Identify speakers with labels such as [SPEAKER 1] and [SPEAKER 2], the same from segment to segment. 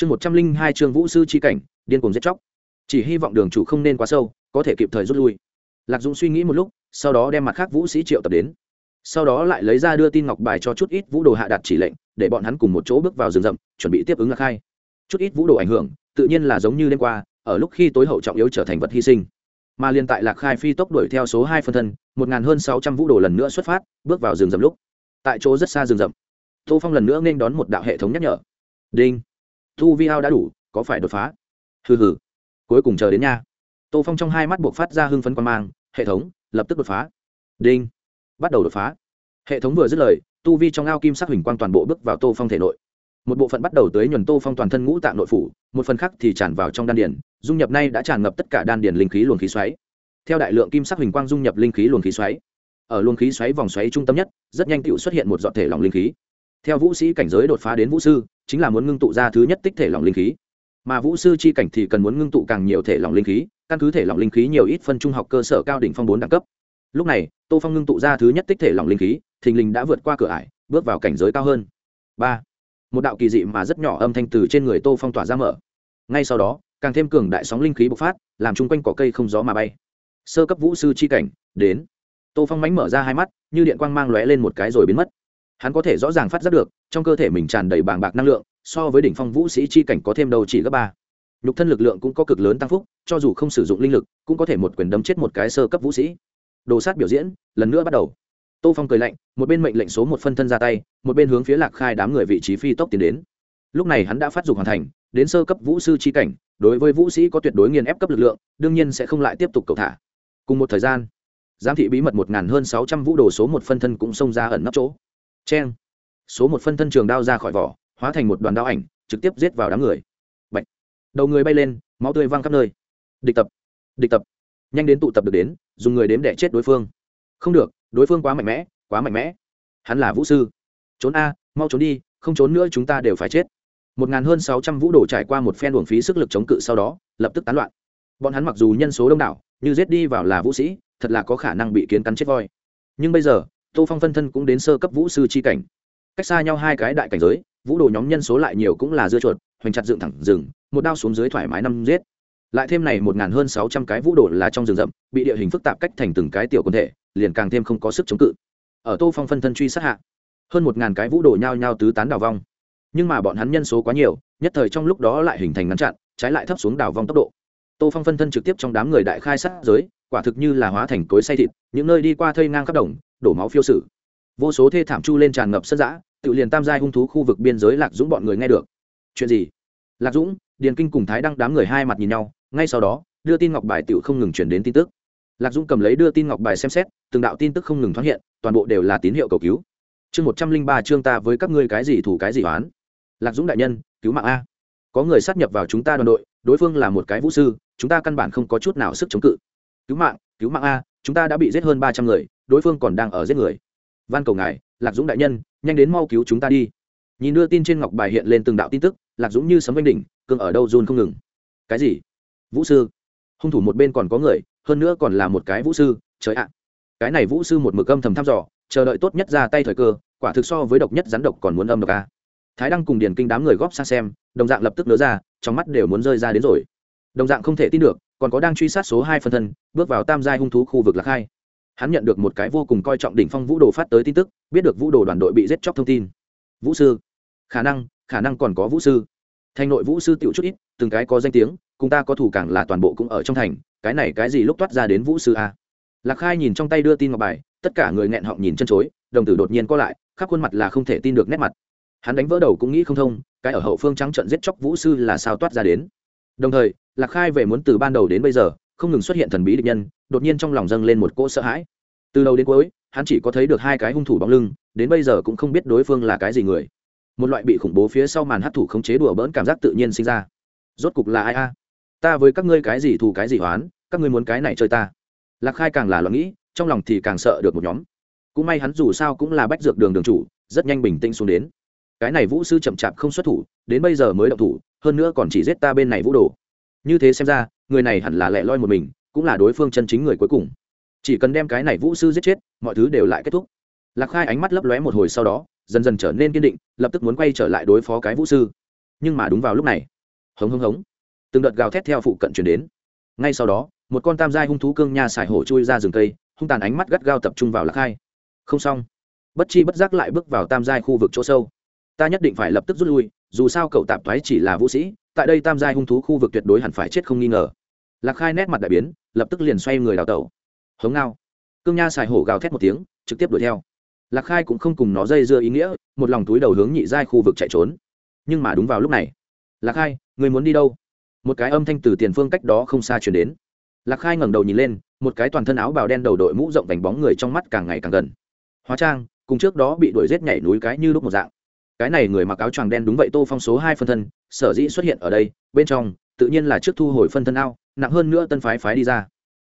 [SPEAKER 1] chương một trăm linh hai chương vũ sư chi cảnh, điên cuồng giết chóc. Chỉ hy vọng đường chủ không nên quá sâu, có thể kịp thời rút lui. Lạc dũng suy nghĩ một lúc, sau đó đem mặt khác vũ sĩ triệu tập đến. Sau đó lại lấy ra đưa tin ngọc bài cho chút ít vũ đồ hạ đặt chỉ lệnh, để bọn hắn cùng một chỗ bước vào rừng rậm, chuẩn bị tiếp ứng lạc khai. Chút ít vũ đồ ảnh hưởng, tự nhiên là giống như đêm qua, ở lúc khi tối hậu trọng yếu trở thành vật hy sinh. Mà liên tại lạc khai phi tốc đuổi theo số hai phân thân, một ngàn hơn sáu trăm vũ đồ lần nữa xuất phát, bước vào rừng rậm lúc. Tại chỗ rất xa rừng rậm, tô phong lần nữa nên đón một đạo hệ thống nhắc nhở. Đinh thu vi hao đã đủ, có phải đột phá? Hừ hừ. Cuối cùng chờ đến nha. Tô phong trong hai mắt buộc phát ra hưng phấn quan mang, hệ thống, lập tức đột phá. Đinh. Bắt đầu đột phá. Hệ thống vừa dứt lời tu vi trong ao kim sắc huỳnh quang toàn bộ bước vào tô phong thể nội. Một bộ phận bắt đầu tới nhuần tô phong toàn thân ngũ tạng nội phủ, một phần khác thì tràn vào trong đan điển. dung nhập nay đã tràn ngập tất cả đan điển linh khí luồng khí xoáy. Theo đại lượng kim sắc huỳnh quang dung nhập linh khí luồng khí xoáy. Ở luồng khí xoáy vòng xoáy trung tâm nhất, rất nhanh tựu xuất hiện một dọn thể lỏng linh khí theo vũ sĩ cảnh giới đột phá đến vũ sư, chính là muốn ngưng tụ ra thứ nhất tích thể lỏng linh khí. Mà vũ sư chi cảnh thì cần muốn ngưng tụ càng nhiều thể lỏng linh khí, căn cứ thể lỏng linh khí nhiều ít phân trung học cơ sở cao đỉnh phong bốn đẳng cấp. Lúc này, tô phong ngưng tụ ra thứ nhất tích thể lỏng linh khí, thình lình đã vượt qua cửa ải, bước vào cảnh giới cao hơn. Ba. Một đạo kỳ dị mà rất nhỏ âm thanh từ trên người tô phong tỏa ra mở. Ngay sau đó, càng thêm cường đại sóng linh khí bộc phát, làm chung quanh cỏ cây không gió mà bay. Sơ cấp vũ sư chi cảnh, đến. Tô phong mánh mở ra hai mắt, như điện quang mang lóe lên một cái rồi biến mất hắn có thể rõ ràng phát giác được, trong cơ thể mình tràn đầy bàng bạc năng lượng, so với đỉnh phong vũ sĩ chi cảnh có thêm đầu chỉ gấp ba. Nhục thân lực lượng cũng có cực lớn tăng phúc, cho dù không sử dụng linh lực, cũng có thể một quyền đấm chết một cái sơ cấp vũ sĩ. Đồ sát biểu diễn, lần nữa bắt đầu. Tô phong cười lạnh, một bên mệnh lệnh số một phân thân ra tay, một bên hướng phía lạc khai đám người vị trí phi tốc tiến đến. Lúc này hắn đã phát dục hoàn thành, đến sơ cấp vũ sư chi cảnh, đối với vũ sĩ có tuyệt đối nghiền ép cấp lực lượng, đương nhiên sẽ không lại tiếp tục cầu thả. Cùng một thời gian, giám thị bí mật một ngàn hơn sáu trăm vũ đồ số một phân thân cũng xông ra ẩn nấp chỗ c số một phân thân trường đao ra khỏi vỏ, hóa thành một đoàn đao ảnh, trực tiếp giết vào đám người. Bạch. đầu người bay lên, máu tươi văng khắp nơi. Địch tập. Địch tập. Nhanh đến tụ tập được đến, dùng người đếm để chết đối phương. Không được, đối phương quá mạnh mẽ, quá mạnh mẽ. Hắn là vũ sư. Trốn a, mau trốn đi, không trốn nữa chúng ta đều phải chết. Một ngàn hơn sáu trăm vũ đồ trải qua một phen uổng phí sức lực chống cự sau đó, lập tức tán loạn. Bọn hắn mặc dù nhân số đông đảo, như giết đi vào là vũ sĩ, thật là có khả năng bị kiến cắn chết voi. Nhưng bây giờ tô phong phân thân cũng đến sơ cấp vũ sư chi cảnh. Cách xa nhau hai cái đại cảnh giới, vũ đồ nhóm nhân số lại nhiều cũng là dưa chuột, hoành chặt dựng thẳng rừng, một đao xuống dưới thoải mái năm giết. Lại thêm này một ngàn hơn sáu trăm cái vũ đồ là trong rừng rậm, bị địa hình phức tạp cách thành từng cái tiểu quân thể, liền càng thêm không có sức chống cự. Ở tô phong phân thân truy sát hạ, hơn một ngàn cái vũ đồ nhao nhao tứ tán đào vong. Nhưng mà bọn hắn nhân số quá nhiều, nhất thời trong lúc đó lại hình thành ngăn chặn, trái lại thấp xuống đào vong tốc độ. Tô phong phân thân trực tiếp trong đám người đại khai sát giới, quả thực như là hóa thành cối say thịt, những nơi đi qua thây ngang khắp đồng đổ máu phiêu sử. Vô số thê thảm chu lên tràn ngập sân giã tự liền tam giai hung thú khu vực biên giới lạc dũng bọn người nghe được. Chuyện gì? Lạc dũng, điền kinh cùng thái đăng đám người hai mặt nhìn nhau, ngay sau đó, đưa tin ngọc bài tự không ngừng chuyển đến tin tức. Lạc dũng cầm lấy đưa tin ngọc bài xem xét, từng đạo tin tức không ngừng thoát hiện, toàn bộ đều là tín hiệu cầu cứu. Chương một trăm linh ba chương ta với các ngươi cái gì thủ cái gì oán. Lạc dũng đại nhân, cứu mạng a. Có người sát nhập vào chúng ta đoàn đội, đối phương là một cái vũ sư, chúng ta căn bản không có chút nào sức chống cự. Cứu mạng cứu mạng a, chúng ta đã bị giết hơn ba trăm người đối phương còn đang ở giết người. Van cầu ngài, lạc dũng đại nhân, nhanh đến mau cứu chúng ta đi. Nhìn đưa tin trên ngọc bài hiện lên từng đạo tin tức, lạc dũng như sấm vanh đỉnh, cương ở đâu run không ngừng. Cái gì? Vũ sư. Hung thủ một bên còn có người, hơn nữa còn là một cái vũ sư, trời ạ. Cái này vũ sư một mực âm thầm thăm dò, chờ đợi tốt nhất ra tay thời cơ, quả thực so với độc nhất rắn độc còn muốn âm độc a thái đăng cùng điền kinh đám người góp sang xem, đồng dạng lập tức nỡ ra, trong mắt đều muốn rơi ra đến rồi. Đồng dạng không thể tin được, còn có đang truy sát số hai phân thân, bước vào tam giai hung thú khu vực lạc hai hắn nhận được một cái vô cùng coi trọng đỉnh phong vũ đồ phát tới tin tức, biết được vũ đồ đoàn đội bị giết chóc thông tin. Vũ sư. Khả năng khả năng còn có vũ sư. Thành nội vũ sư tiểu chút ít, từng cái có danh tiếng, cùng ta có thủ cảng là toàn bộ cũng ở trong thành, cái này cái gì lúc toát ra đến vũ sư a? Lạc khai nhìn trong tay đưa tin ngọc bài, tất cả người nghẹn họng nhìn chân chối, đồng tử đột nhiên co lại, khắp khuôn mặt là không thể tin được nét mặt. Hắn đánh vỡ đầu cũng nghĩ không thông, cái ở hậu phương trắng trận giết chóc vũ sư là sao toát ra đến. Đồng thời, lạc khai về muốn từ ban đầu đến bây giờ, không ngừng xuất hiện thần bí địch nhân, đột nhiên trong lòng dâng lên một cỗ sợ hãi từ đầu đến cuối, hắn chỉ có thấy được hai cái hung thủ bóng lưng, đến bây giờ cũng không biết đối phương là cái gì người. Một loại bị khủng bố phía sau màn hấp thủ khống chế đùa bỡn cảm giác tự nhiên sinh ra. Rốt cục là ai a? Ta với các ngươi cái gì thù cái gì hoán các ngươi muốn cái này chơi ta. Lạc khai càng là lo nghĩ, trong lòng thì càng sợ được một nhóm. Cũng may hắn dù sao cũng là bách dược đường đường chủ, rất nhanh bình tĩnh xuống đến. Cái này vũ sư chậm chạp không xuất thủ, đến bây giờ mới động thủ, hơn nữa còn chỉ giết ta bên này vũ đồ. Như thế xem ra, người này hẳn là lẻ loi một mình, cũng là đối phương chân chính người cuối cùng chỉ cần đem cái này vũ sư giết chết, mọi thứ đều lại kết thúc. Lạc khai ánh mắt lấp lóe một hồi sau đó, dần dần trở nên kiên định, lập tức muốn quay trở lại đối phó cái vũ sư. Nhưng mà đúng vào lúc này, hống hống hống, từng đợt gào thét theo phụ cận chuyển đến. Ngay sau đó, một con tam giai hung thú cương nha xài hổ chui ra rừng cây, hung tàn ánh mắt gắt gao tập trung vào lạc khai. Không xong. Bất chi bất giác lại bước vào tam giai khu vực chỗ sâu. Ta nhất định phải lập tức rút lui, dù sao cậu tạp thoái chỉ là vũ sĩ, tại đây tam giai hung thú khu vực tuyệt đối hẳn phải chết không nghi ngờ. Lạc khai nét mặt đại biến, lập tức liền xoay người đào tẩu hống ngao. Cương nha xài hổ gào thét một tiếng, trực tiếp đuổi theo. Lạc khai cũng không cùng nó dây dưa ý nghĩa, một lòng túi đầu hướng nhị giai khu vực chạy trốn. Nhưng mà đúng vào lúc này, lạc khai, người muốn đi đâu? Một cái âm thanh từ tiền phương cách đó không xa chuyển đến. Lạc khai ngẩng đầu nhìn lên, một cái toàn thân áo bào đen đầu đội mũ rộng vành bóng người trong mắt càng ngày càng gần. Hóa trang, cùng trước đó bị đuổi rết nhảy núi cái như lúc một dạng. Cái này người mặc áo choàng đen đúng vậy, tô phong số hai phân thân, sở dĩ xuất hiện ở đây, bên trong, tự nhiên là trước thu hồi phân thân ao, nặng hơn nữa tân phái phái đi ra.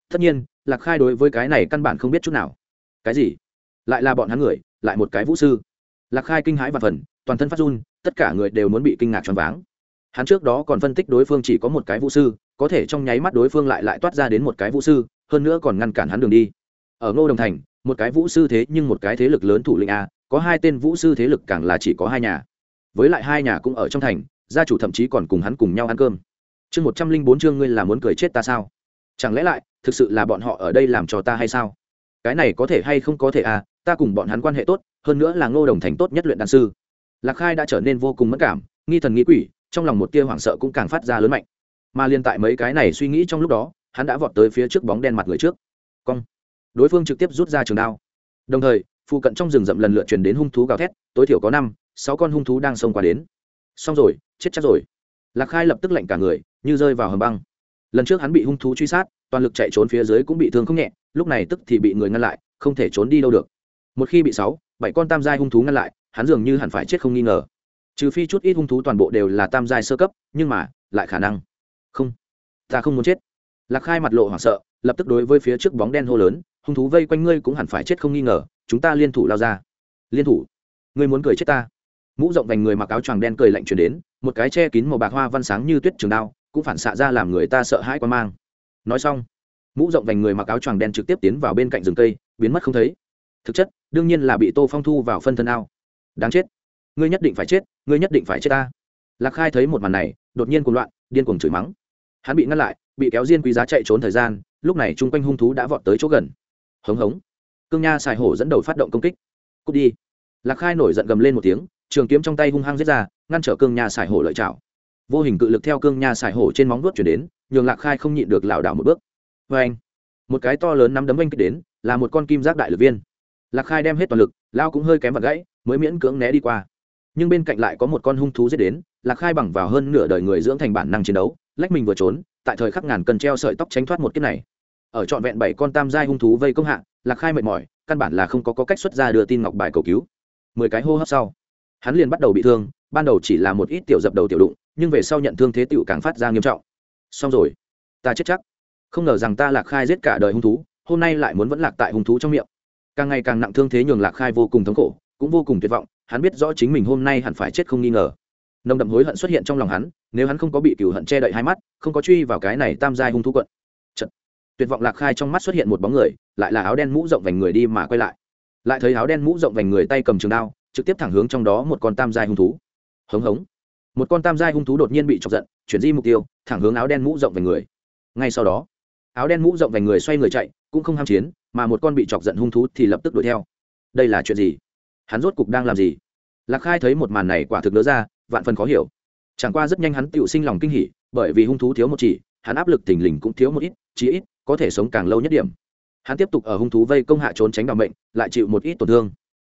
[SPEAKER 1] Tất nhiên lạc khai đối với cái này căn bản không biết chút nào. Cái gì? Lại là bọn hắn người, lại một cái vũ sư. Lạc khai kinh hãi và phần, toàn thân phát run, tất cả người đều muốn bị kinh ngạc choáng váng. Hắn trước đó còn phân tích đối phương chỉ có một cái vũ sư, có thể trong nháy mắt đối phương lại lại toát ra đến một cái vũ sư, hơn nữa còn ngăn cản hắn đường đi. Ở ngô đồng thành, một cái vũ sư thế nhưng một cái thế lực lớn thủ lĩnh a, có hai tên vũ sư thế lực càng là chỉ có hai nhà. Với lại hai nhà cũng ở trong thành, gia chủ thậm chí còn cùng hắn cùng nhau ăn cơm. Chương một trăm linh bốn chương ngươi là muốn cười chết ta sao? Chẳng lẽ lại, thực sự là bọn họ ở đây làm cho ta hay sao? Cái này có thể hay không có thể à ta cùng bọn hắn quan hệ tốt, hơn nữa là ngô đồng thành tốt nhất luyện đan sư. Lạc khai đã trở nên vô cùng mất cảm, nghi thần nghĩ quỷ, trong lòng một tia hoảng sợ cũng càng phát ra lớn mạnh. Mà liên tại mấy cái này suy nghĩ trong lúc đó, hắn đã vọt tới phía trước bóng đen mặt người trước. Cong. Đối phương trực tiếp rút ra trường đao. Đồng thời, phụ cận trong rừng rậm lần lượt truyền đến hung thú gào thét, tối thiểu có năm, sáu con hung thú đang xông qua đến. Xong rồi, chết chắc rồi. Lạc khai lập tức lạnh cả người, như rơi vào hầm băng lần trước hắn bị hung thú truy sát, toàn lực chạy trốn phía dưới cũng bị thương không nhẹ, lúc này tức thì bị người ngăn lại, không thể trốn đi đâu được. Một khi bị sáu, bảy con tam giai hung thú ngăn lại, hắn dường như hẳn phải chết không nghi ngờ. Trừ phi chút ít hung thú toàn bộ đều là tam giai sơ cấp, nhưng mà, lại khả năng. Không. Ta không muốn chết. Lạc khai mặt lộ hoảng sợ, lập tức đối với phía trước bóng đen hô lớn, hung thú vây quanh ngươi cũng hẳn phải chết không nghi ngờ, chúng ta liên thủ lao ra. Liên thủ? Ngươi muốn cười chết ta? Mũ rộng vành người mặc áo choàng đen cười lạnh chuyển đến, một cái che kín màu bạc hoa văn sáng như tuyết trường đao cũng phản xạ ra làm người ta sợ hãi quá mang. Nói xong, mũ rộng vành người mặc áo choàng đen trực tiếp tiến vào bên cạnh rừng cây, biến mất không thấy. Thực chất, đương nhiên là bị tô phong thu vào phân thân ao. Đáng chết. Ngươi nhất định phải chết, ngươi nhất định phải chết ta. Lạc khai thấy một màn này, đột nhiên cuồng loạn, điên cuồng chửi mắng. Hắn bị ngăn lại, bị kéo diên quý giá chạy trốn thời gian, lúc này chung quanh hung thú đã vọt tới chỗ gần. Hống hống. Cương nha xài hổ dẫn đầu phát động công kích. Cút đi. Lạc khai nổi giận gầm lên một tiếng, trường kiếm trong tay hung hăng giết ra, ngăn trở cương nha xài hổ lợi chảo vô hình cự lực theo cương nha xài hổ trên móng vuốt chuyển đến nhường lạc khai không nhịn được lảo đảo một bước. Vê anh một cái to lớn nắm đấm anh kích đến là một con kim giác đại lực viên. Lạc khai đem hết toàn lực lao cũng hơi kém vật gãy mới miễn cưỡng né đi qua. Nhưng bên cạnh lại có một con hung thú giết đến lạc khai bằng vào hơn nửa đời người dưỡng thành bản năng chiến đấu lách mình vừa trốn tại thời khắc ngàn cần treo sợi tóc tránh thoát một kiếp này. Ở trọn vẹn bảy con tam giai hung thú vây công hạ lạc khai mệt mỏi căn bản là không có, có cách xuất ra đưa tin ngọc bài cầu cứu. Mười cái hô hấp sau hắn liền bắt đầu bị thương ban đầu chỉ là một ít tiểu dập đầu tiểu đụng nhưng về sau nhận thương thế tựu càng phát ra nghiêm trọng. Xong rồi. Ta chết chắc. Không ngờ rằng ta lạc khai giết cả đời hung thú, hôm nay lại muốn vẫn lạc tại hung thú trong miệng. Càng ngày càng nặng thương thế nhường lạc khai vô cùng thống khổ, cũng vô cùng tuyệt vọng, hắn biết rõ chính mình hôm nay hẳn phải chết không nghi ngờ. Nồng đậm hối hận xuất hiện trong lòng hắn, nếu hắn không có bị cửu hận che đậy hai mắt, không có truy vào cái này tam giai hung thú quận. Chật. tuyệt vọng lạc khai trong mắt xuất hiện một bóng người, lại là áo đen mũ rộng vành người đi mà quay lại. Lại thấy áo đen mũ rộng vành người tay cầm trường đao, trực tiếp thẳng hướng trong đó một con tam giai hung thú. Hống hống một con tam giai hung thú đột nhiên bị chọc giận, chuyển di mục tiêu, thẳng hướng áo đen mũ rộng về người. Ngay sau đó, áo đen mũ rộng về người xoay người chạy, cũng không ham chiến, mà một con bị chọc giận hung thú thì lập tức đuổi theo. Đây là chuyện gì? Hắn rốt cục đang làm gì? Lạc khai thấy một màn này quả thực nỡ ra, vạn phần khó hiểu. Chẳng qua rất nhanh hắn tự sinh lòng kinh hỉ, bởi vì hung thú thiếu một chỉ, hắn áp lực thình lình cũng thiếu một ít, chí ít có thể sống càng lâu nhất điểm. Hắn tiếp tục ở hung thú vây công hạ trốn tránh đ mệnh, lại chịu một ít tổn thương.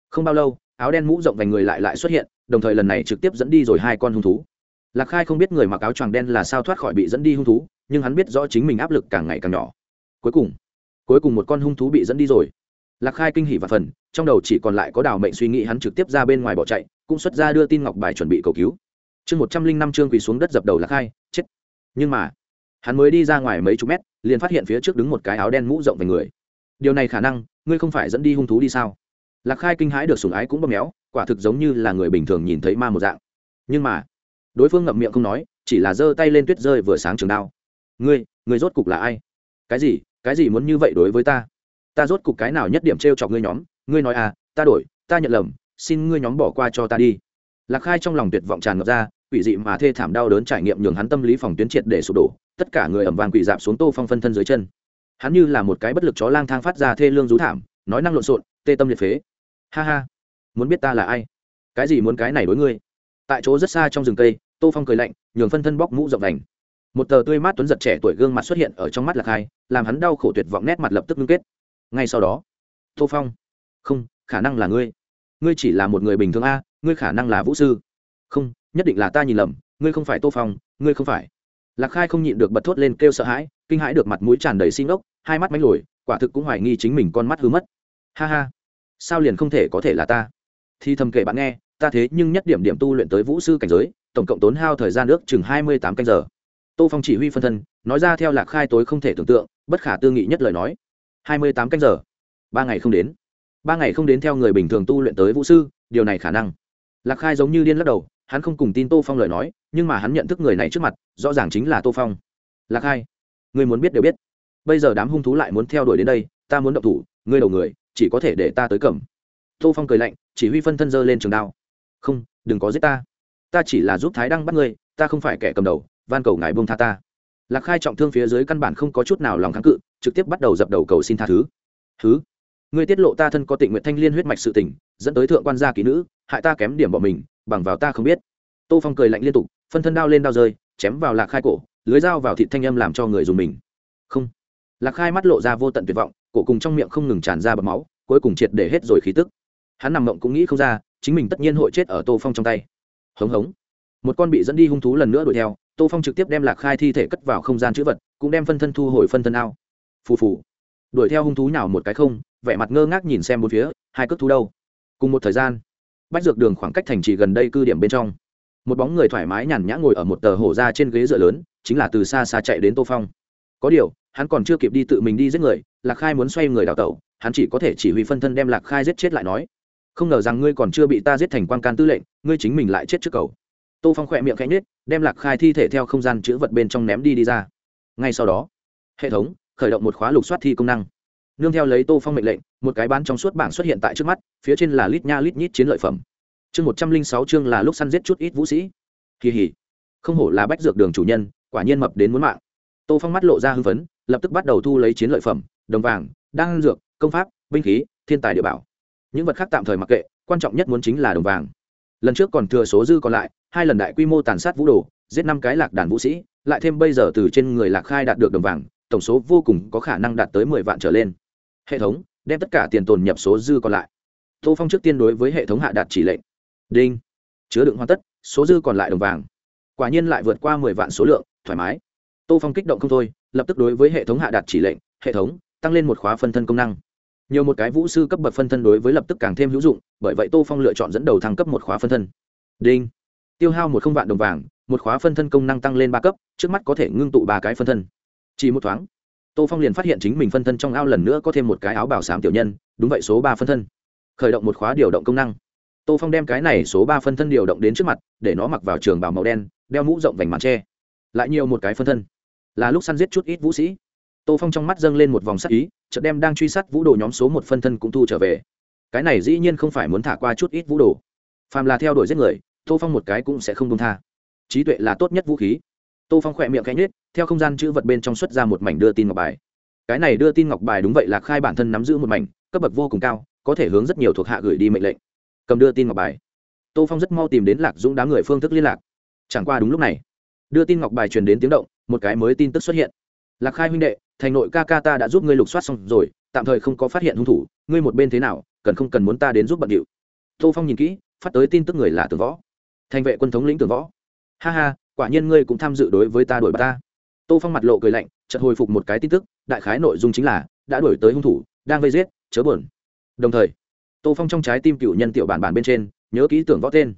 [SPEAKER 1] Không bao lâu áo đen mũ rộng vành người lại lại xuất hiện, đồng thời lần này trực tiếp dẫn đi rồi hai con hung thú. Lạc khai không biết người mặc áo choàng đen là sao thoát khỏi bị dẫn đi hung thú, nhưng hắn biết rõ chính mình áp lực càng ngày càng nhỏ. Cuối cùng cuối cùng một con hung thú bị dẫn đi rồi. Lạc khai kinh hỉ và phần, trong đầu chỉ còn lại có đào mệnh suy nghĩ hắn trực tiếp ra bên ngoài bỏ chạy, cũng xuất ra đưa tin ngọc bài chuẩn bị cầu cứu. Chương một trăm linh năm chương quỳ xuống đất dập đầu lạc khai, chết. Nhưng mà, hắn mới đi ra ngoài mấy chục mét, liền phát hiện phía trước đứng một cái áo đen mũ rộng về người. Điều này khả năng, ngươi không phải dẫn đi hung thú đi sao? Lạc khai kinh hãi được sùng ái cũng bóp méo, quả thực giống như là người bình thường nhìn thấy ma một dạng. Nhưng mà, đối phương ngậm miệng không nói, chỉ là giơ tay lên tuyết rơi vừa sáng trường đao. Ngươi ngươi rốt cục là ai? Cái gì cái gì muốn như vậy đối với ta? Ta rốt cục cái nào nhất điểm t r e o chọc ngươi nhóm? Ngươi nói à ta đổi, ta nhận lầm, xin ngươi nhóm bỏ qua cho ta đi. Lạc khai trong lòng tuyệt vọng tràn ngập ra, quỷ dị mà thê thảm đau đớn trải nghiệm nhường hắn tâm lý phòng tuyến triệt để sụp đổ, tất cả người ẩm vàng quỷ dạp xuống tô phong phân thân dưới chân. Hắn như là một cái bất lực chó lang thang phát ra thê lương rú thảm, nói năng lộn xộn, tê tâm liệt phế ha ha. Muốn biết ta là ai? Cái gì muốn cái này đối ngươi? Tại chỗ rất xa trong rừng cây, tô phong cười lạnh, nhường phân thân bóc mũ rộng đành. Một tờ tươi mát tuấn giật trẻ tuổi gương mặt xuất hiện ở trong mắt lạc hai, làm hắn đau khổ tuyệt vọng nét mặt lập tức ngưng kết. Ngay sau đó, tô phong. Không, khả năng là ngươi. Ngươi chỉ là một người bình thường a, ngươi khả năng là vũ sư. Không, nhất định là ta nhìn lầm, ngươi không phải tô phong, ngươi không phải. Lạc khai không nhịn được bật thốt lên kêu sợ hãi, kinh hãi được mặt mũi tràn đầy xin ốc hai mắt mánh lồi, quả thực cũng hoài nghi chính mình con mắt hư mất. Ha ha sao liền không thể có thể là ta? Thì thầm kể bạn nghe, ta thế nhưng nhất điểm điểm tu luyện tới vũ sư cảnh giới, tổng cộng tốn hao thời gian ước chừng hai mươi tám canh giờ. Tô phong chỉ huy phân thân, nói ra theo lạc khai tối không thể tưởng tượng, bất khả tư nghị nhất lời nói. hai mươi tám canh giờ. Ba ngày không đến. Ba ngày không đến theo người bình thường tu luyện tới vũ sư, điều này khả năng. Lạc khai giống như điên lắc đầu, hắn không cùng tin tô phong lời nói, nhưng mà hắn nhận thức người này trước mặt, rõ ràng chính là tô phong. Lạc khai, người muốn biết đều biết. Bây giờ đám hung thú lại muốn theo đuổi đến đây, ta muốn động thủ, ngươi đầu người chỉ có thể để ta tới cầm. Tô phong cười lạnh chỉ huy phân thân dơ lên trường đao. Không đừng có giết ta. Ta chỉ là giúp thái đăng bắt ngươi ta không phải kẻ cầm đầu van cầu ngài buông tha ta. Lạc khai trọng thương phía dưới căn bản không có chút nào lòng kháng cự trực tiếp bắt đầu dập đầu cầu xin tha thứ. Thứ ngươi tiết lộ ta thân có tịnh nguyện thanh liên huyết mạch sự tỉnh, dẫn tới thượng quan gia kỹ nữ hại ta kém điểm bỏ mình bằng vào ta không biết. Tô phong cười lạnh liên tục phân thân đao lên đao rơi chém vào lạc khai cổ lưới dao vào thịt thanh âm làm cho người dùng mình. Không. Lạc khai mắt lộ ra vô tận tuyệt vọng cổ cùng trong miệng không ngừng tràn ra bọt máu, cuối cùng triệt để hết rồi khí tức. Hắn nằm mộng cũng nghĩ không ra, chính mình tất nhiên hội chết ở tô phong trong tay. Hống hống. Một con bị dẫn đi hung thú lần nữa đuổi theo, tô phong trực tiếp đem lạc khai thi thể cất vào không gian chữ vật, cũng đem phân thân thu hồi phân thân ao. Phù phù. Đuổi theo hung thú nào một cái không, vẻ mặt ngơ ngác nhìn xem một phía, hai cất thú đâu? Cùng một thời gian, bách dược đường khoảng cách thành trì gần đây cư điểm bên trong, một bóng người thoải mái nhàn nhã ngồi ở một tờ hổ ra trên ghế dựa lớn, chính là từ xa xa chạy đến tô phong. Có điều hắn còn chưa kịp đi tự mình đi giết người, lạc khai muốn xoay người đào tẩu, hắn chỉ có thể chỉ huy phân thân đem lạc khai giết chết lại nói. Không ngờ rằng ngươi còn chưa bị ta giết thành quan can tư lệnh, ngươi chính mình lại chết trước cầu. Tô phong khỏe miệng khẽ nhết đem lạc khai thi thể theo không gian chữ vật bên trong ném đi đi ra. Ngay sau đó, hệ thống khởi động một khóa lục soát thi công năng. Nương theo lấy tô phong mệnh lệnh, một cái bán trong suốt bảng xuất hiện tại trước mắt, phía trên là lít nha lít nhít chiến lợi phẩm. Chương một trăm linh sáu chương là lúc săn giết chút ít vũ sĩ. Kỳ hỉ. Không hổ là bách dược đường chủ nhân, quả nhiên mập đến muốn mạng. Tô phong mắt lộ ra hưng phấn lập tức bắt đầu thu lấy chiến lợi phẩm, đồng vàng, đan dược, công pháp, binh khí, thiên tài địa bảo. Những vật khác tạm thời mặc kệ, quan trọng nhất muốn chính là đồng vàng. Lần trước còn thừa số dư còn lại, hai lần đại quy mô tàn sát vũ đồ, giết năm cái lạc đàn vũ sĩ, lại thêm bây giờ từ trên người lạc khai đạt được đồng vàng, tổng số vô cùng có khả năng đạt tới mười vạn trở lên. Hệ thống, đem tất cả tiền tồn nhập số dư còn lại. Tô phong trước tiên đối với hệ thống hạ đạt chỉ lệnh. Đinh. Chứa đựng hoàn tất, số dư còn lại đồng vàng. Quả nhiên lại vượt qua mười vạn số lượng, thoải mái. Tô phong kích động không thôi lập tức đối với hệ thống hạ đạt chỉ lệnh, hệ thống, tăng lên một khóa phân thân công năng. Nhiều một cái vũ sư cấp bậc phân thân đối với lập tức càng thêm hữu dụng, bởi vậy tô phong lựa chọn dẫn đầu thăng cấp một khóa phân thân. Đinh. Tiêu hao một không vạn đồng vàng, một khóa phân thân công năng tăng lên ba cấp, trước mắt có thể ngưng tụ ba cái phân thân. Chỉ một thoáng, tô phong liền phát hiện chính mình phân thân trong ao lần nữa có thêm một cái áo bảo sám tiểu nhân, đúng vậy số ba phân thân. Khởi động một khóa điều động công năng. Tô phong đem cái này số ba phân thân điều động đến trước mặt, để nó mặc vào trường bảo màu đen, đeo mũ rộng vành màn tre lại nhiều một cái phân thân là lúc săn giết chút ít vũ sĩ. Tô phong trong mắt dâng lên một vòng sắc ý, chợt đem đang truy sát vũ đồ nhóm số một phân thân cũng thu trở về. Cái này dĩ nhiên không phải muốn thả qua chút ít vũ đồ. Phàm là theo đuổi giết người, tô phong một cái cũng sẽ không đông tha. Trí tuệ là tốt nhất vũ khí. Tô phong khỏe miệng cánh nết theo không gian chữ vật bên trong xuất ra một mảnh đưa tin ngọc bài. Cái này đưa tin ngọc bài đúng vậy là khai bản thân nắm giữ một mảnh, cấp bậc vô cùng cao, có thể hướng rất nhiều thuộc hạ gửi đi mệnh lệnh. Cầm đưa tin ngọc bài. Tô phong rất mau tìm đến lạc dũng đám người phương thức liên lạc. Chẳng qua đúng lúc này, đưa tin ngọc bài truyền đến tiếng động một cái mới tin tức xuất hiện. Lạc khai huynh đệ, thành nội ca ca ta đã giúp ngươi lục soát xong rồi, tạm thời không có phát hiện hung thủ, ngươi một bên thế nào, cần không cần muốn ta đến giúp bận điệu. Tô phong nhìn kỹ, phát tới tin tức người là tường võ. Thành vệ quân thống lĩnh tường võ. Ha ha, quả nhiên ngươi cũng tham dự đối với ta đuổi bắt ta. Tô phong mặt lộ cười lạnh, chợt hồi phục một cái tin tức, đại khái nội dung chính là, đã đuổi tới hung thủ, đang vây giết, chớ buồn. Đồng thời, tô phong trong trái tim cựu nhân tiểu bản bản bên trên, nhớ kỹ tưởng võ tên.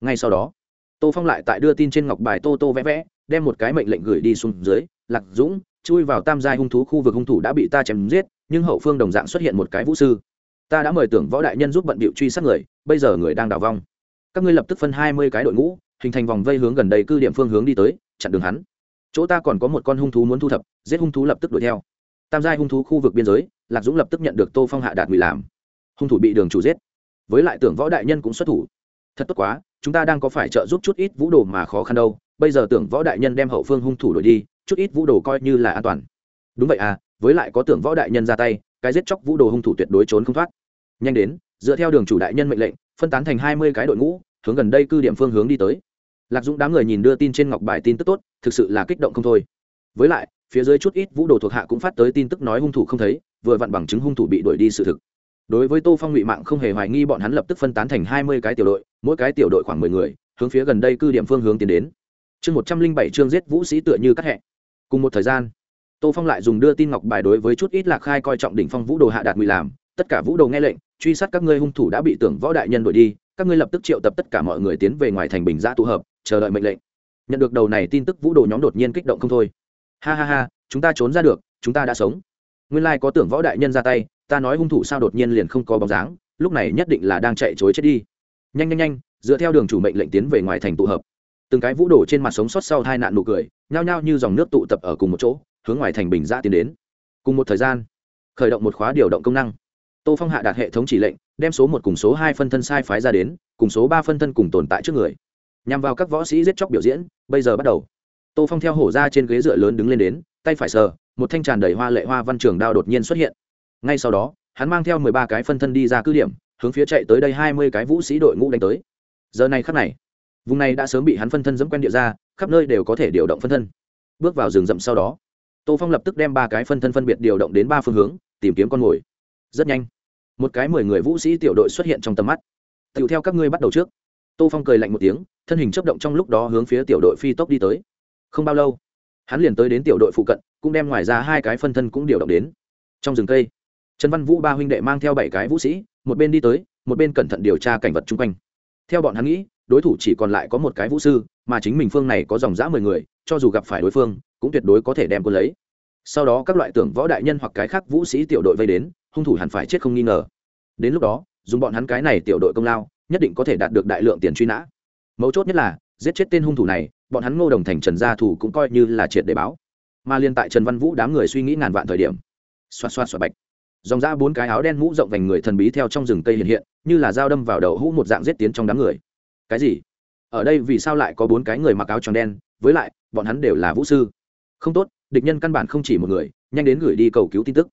[SPEAKER 1] Ngay sau đó tô phong lại tại đưa tin trên ngọc bài tô tô vẽ vẽ, đem một cái mệnh lệnh gửi đi xuống dưới, lạc dũng, chui vào tam giai hung thú khu vực hung thủ đã bị ta chém giết, nhưng hậu phương đồng dạng xuất hiện một cái vũ sư. Ta đã mời tưởng võ đại nhân giúp bận bịu truy sát người, bây giờ người đang đào vong. Các ngươi lập tức phân hai mươi cái đội ngũ, hình thành vòng vây hướng gần đây cư điểm phương hướng đi tới, chặn đường hắn. Chỗ ta còn có một con hung thú muốn thu thập, giết hung thú lập tức đuổi theo. Tam giai hung thú khu vực biên giới, lạc dũng lập tức nhận được tô phong hạ đạt ngụy làm. Hung thủ bị đường chủ giết. Với lại tưởng võ đại nhân cũng xuất thủ. Thật tốt quá chúng ta đang có phải trợ giúp chút ít vũ đồ mà khó khăn đâu, bây giờ tưởng võ đại nhân đem hậu phương hung thủ đổi đi, chút ít vũ đồ coi như là an toàn. Đúng vậy à với lại có tưởng võ đại nhân ra tay, cái giết chóc vũ đồ hung thủ tuyệt đối trốn không thoát. Nhanh đến, dựa theo đường chủ đại nhân mệnh lệnh, phân tán thành hai mươi cái đội ngũ, hướng gần đây cư điểm phương hướng đi tới. Lạc dũng đám người nhìn đưa tin trên ngọc bài tin tức tốt, thực sự là kích động không thôi. Với lại, phía dưới chút ít vũ đồ thuộc hạ cũng phát tới tin tức nói hung thủ không thấy, vừa vặn bằng chứng hung thủ bị đuổi đi sự thực đối với tô phong ngụy mạng không hề hoài nghi, bọn hắn lập tức phân tán thành hai mươi cái tiểu đội, mỗi cái tiểu đội khoảng mười người, hướng phía gần đây cư điểm phương hướng tiến đến. Chương một trăm linh bảy chương giết vũ sĩ tựa như cắt hẹ. Cùng một thời gian, tô phong lại dùng đưa tin ngọc bài đối với chút ít lạc khai coi trọng đỉnh phong vũ đồ hạ đạt ngụy làm. Tất cả vũ đồ nghe lệnh, truy sát các ngươi hung thủ đã bị tưởng võ đại nhân đuổi đi, các ngươi lập tức triệu tập tất cả mọi người tiến về ngoài thành bình giã tụ hợp, chờ đợi mệnh lệnh. Nhận được đầu này tin tức, vũ đồ nhóm đột nhiên kích động không thôi. Ha ha ha, chúng ta trốn ra được, chúng ta đã sống. Nguyên lai có tưởng võ đại nhân ra tay ta nói hung thủ sao đột nhiên liền không có bóng dáng, lúc này nhất định là đang chạy chối chết đi. Nhanh nhanh nhanh, dựa theo đường chủ mệnh lệnh tiến về ngoài thành tụ hợp. Từng cái vũ đổ trên mặt sống sót sau hai nạn nụ cười, nhao nhao như dòng nước tụ tập ở cùng một chỗ, hướng ngoài thành bình ra tiến đến. Cùng một thời gian, khởi động một khóa điều động công năng. Tô phong hạ đạt hệ thống chỉ lệnh, đem số một cùng số hai phân thân sai phái ra đến, cùng số ba phân thân cùng tồn tại trước người. Nhằm vào các võ sĩ giết chóc biểu diễn, bây giờ bắt đầu. Tô phong theo hổ ra trên ghế dựa lớn đứng lên đến, tay phải sờ, một thanh tràn đầy hoa lệ hoa văn trường đao đột nhiên xuất hiện ngay sau đó, hắn mang theo mười ba cái phân thân đi ra cứ điểm, hướng phía chạy tới đây hai mươi cái vũ sĩ đội ngũ đánh tới. Giờ này khắc này, vùng này đã sớm bị hắn phân thân dẫm quen địa ra, khắp nơi đều có thể điều động phân thân. Bước vào rừng rậm sau đó, tô phong lập tức đem ba cái phân thân phân biệt điều động đến ba phương hướng, tìm kiếm con mồi. Rất nhanh, một cái mười người vũ sĩ tiểu đội xuất hiện trong tầm mắt. Tựu theo các ngươi bắt đầu trước. Tô phong cười lạnh một tiếng, thân hình chấp động trong lúc đó hướng phía tiểu đội phi tốc đi tới. Không bao lâu, hắn liền tới đến tiểu đội phụ cận, cũng đem ngoài ra hai cái phân thân cũng điều động đến. Trong rừng cây trần văn vũ ba huynh đệ mang theo bảy cái vũ sĩ, một bên đi tới, một bên cẩn thận điều tra cảnh vật chung quanh. Theo bọn hắn nghĩ, đối thủ chỉ còn lại có một cái vũ sư, mà chính mình phương này có dòng dã mười người, cho dù gặp phải đối phương, cũng tuyệt đối có thể đem quân lấy. Sau đó các loại tưởng võ đại nhân hoặc cái khác vũ sĩ tiểu đội vây đến, hung thủ hẳn phải chết không nghi ngờ. Đến lúc đó, dùng bọn hắn cái này tiểu đội công lao, nhất định có thể đạt được đại lượng tiền truy nã. Mấu chốt nhất là, giết chết tên hung thủ này, bọn hắn ngô đồng thành trần gia thủ cũng coi như là triệt để báo. Mà liên tại trần văn vũ đám người suy nghĩ ngàn vạn thời điểm xoa xoa xoa bạch dòng ra bốn cái áo đen mũ rộng vành người thần bí theo trong rừng cây hiện hiện, như là dao đâm vào đầu hũ một dạng giết tiến trong đám người. Cái gì? Ở đây vì sao lại có bốn cái người mặc áo tròn đen? Với lại, bọn hắn đều là vũ sư. Không tốt, địch nhân căn bản không chỉ một người, nhanh đến gửi đi cầu cứu tin tức.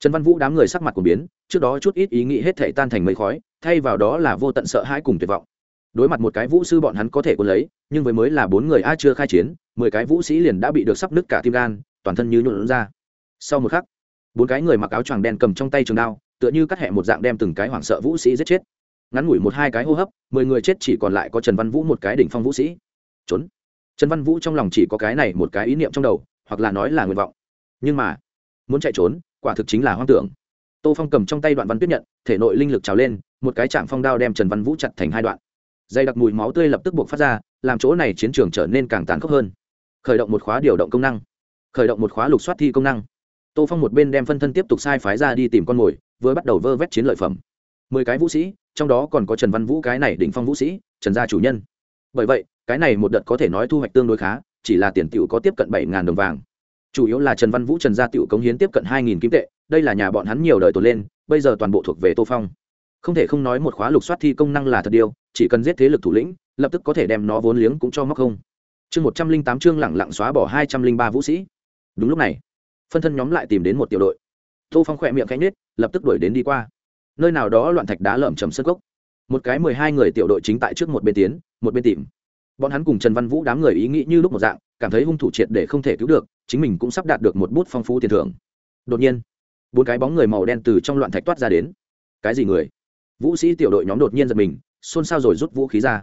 [SPEAKER 1] Trần văn vũ đám người sắc mặt của biến, trước đó chút ít ý nghĩ hết thể tan thành mây khói, thay vào đó là vô tận sợ hãi cùng tuyệt vọng. Đối mặt một cái vũ sư bọn hắn có thể cuốn lấy, nhưng với mới là bốn người a chưa khai chiến, mười cái vũ sĩ liền đã bị được sắp nứt cả tim gan, toàn thân như nhuộn ra. Sau một khắc bốn cái người mặc áo choàng đen cầm trong tay trường đao, tựa như cắt hẹ một dạng đem từng cái hoảng sợ vũ sĩ giết chết. Ngắn ngủi một hai cái hô hấp, mười người chết chỉ còn lại có trần văn vũ một cái đỉnh phong vũ sĩ. Trốn. Trần văn vũ trong lòng chỉ có cái này một cái ý niệm trong đầu, hoặc là nói là nguyện vọng. Nhưng mà, muốn chạy trốn, quả thực chính là hoang tưởng. Tô phong cầm trong tay đoạn văn tuyết nhận, thể nội linh lực trào lên, một cái chạm phong đao đem trần văn vũ chặt thành hai đoạn. Dây đặc mùi máu tươi lập tức buộc phát ra, làm chỗ này chiến trường trở nên càng tàn khốc hơn. Khởi động một khóa điều động công năng. Khởi động một khóa lục soát thi công năng tô phong một bên đem phân thân tiếp tục sai phái ra đi tìm con mồi, vừa bắt đầu vơ vét chiến lợi phẩm. Mười cái vũ sĩ, trong đó còn có trần văn vũ cái này đỉnh phong vũ sĩ, trần gia chủ nhân. Bởi vậy, cái này một đợt có thể nói thu hoạch tương đối khá, chỉ là tiền tiểu có tiếp cận bảy ngàn đồng vàng. Chủ yếu là trần văn vũ, trần gia tiểu cống hiến tiếp cận hai nghìn kim tệ, đây là nhà bọn hắn nhiều đời tồn lên, bây giờ toàn bộ thuộc về tô phong. Không thể không nói một khóa lục soát thi công năng là thật điều, chỉ cần giết thế lực thủ lĩnh, lập tức có thể đem nó vốn liếng cũng cho móc không. Chương một trăm linh tám chương lẳng lặng xóa bỏ hai trăm linh ba vũ sĩ. Đúng lúc này phân thân nhóm lại tìm đến một tiểu đội. Tô phong khỏe miệng cánh nết lập tức đuổi đến đi qua. Nơi nào đó loạn thạch đá lởm chầm sơ cốc. Một cái mười hai người tiểu đội chính tại trước một bên tiến, một bên tìm. Bọn hắn cùng trần văn vũ đám người ý nghĩ như lúc một dạng, cảm thấy hung thủ triệt để không thể cứu được, chính mình cũng sắp đạt được một bút phong phú tiền thưởng. Đột nhiên, bốn cái bóng người màu đen từ trong loạn thạch toát ra đến. Cái gì người? Vũ sĩ tiểu đội nhóm đột nhiên giật mình, xôn xao rồi rút vũ khí ra.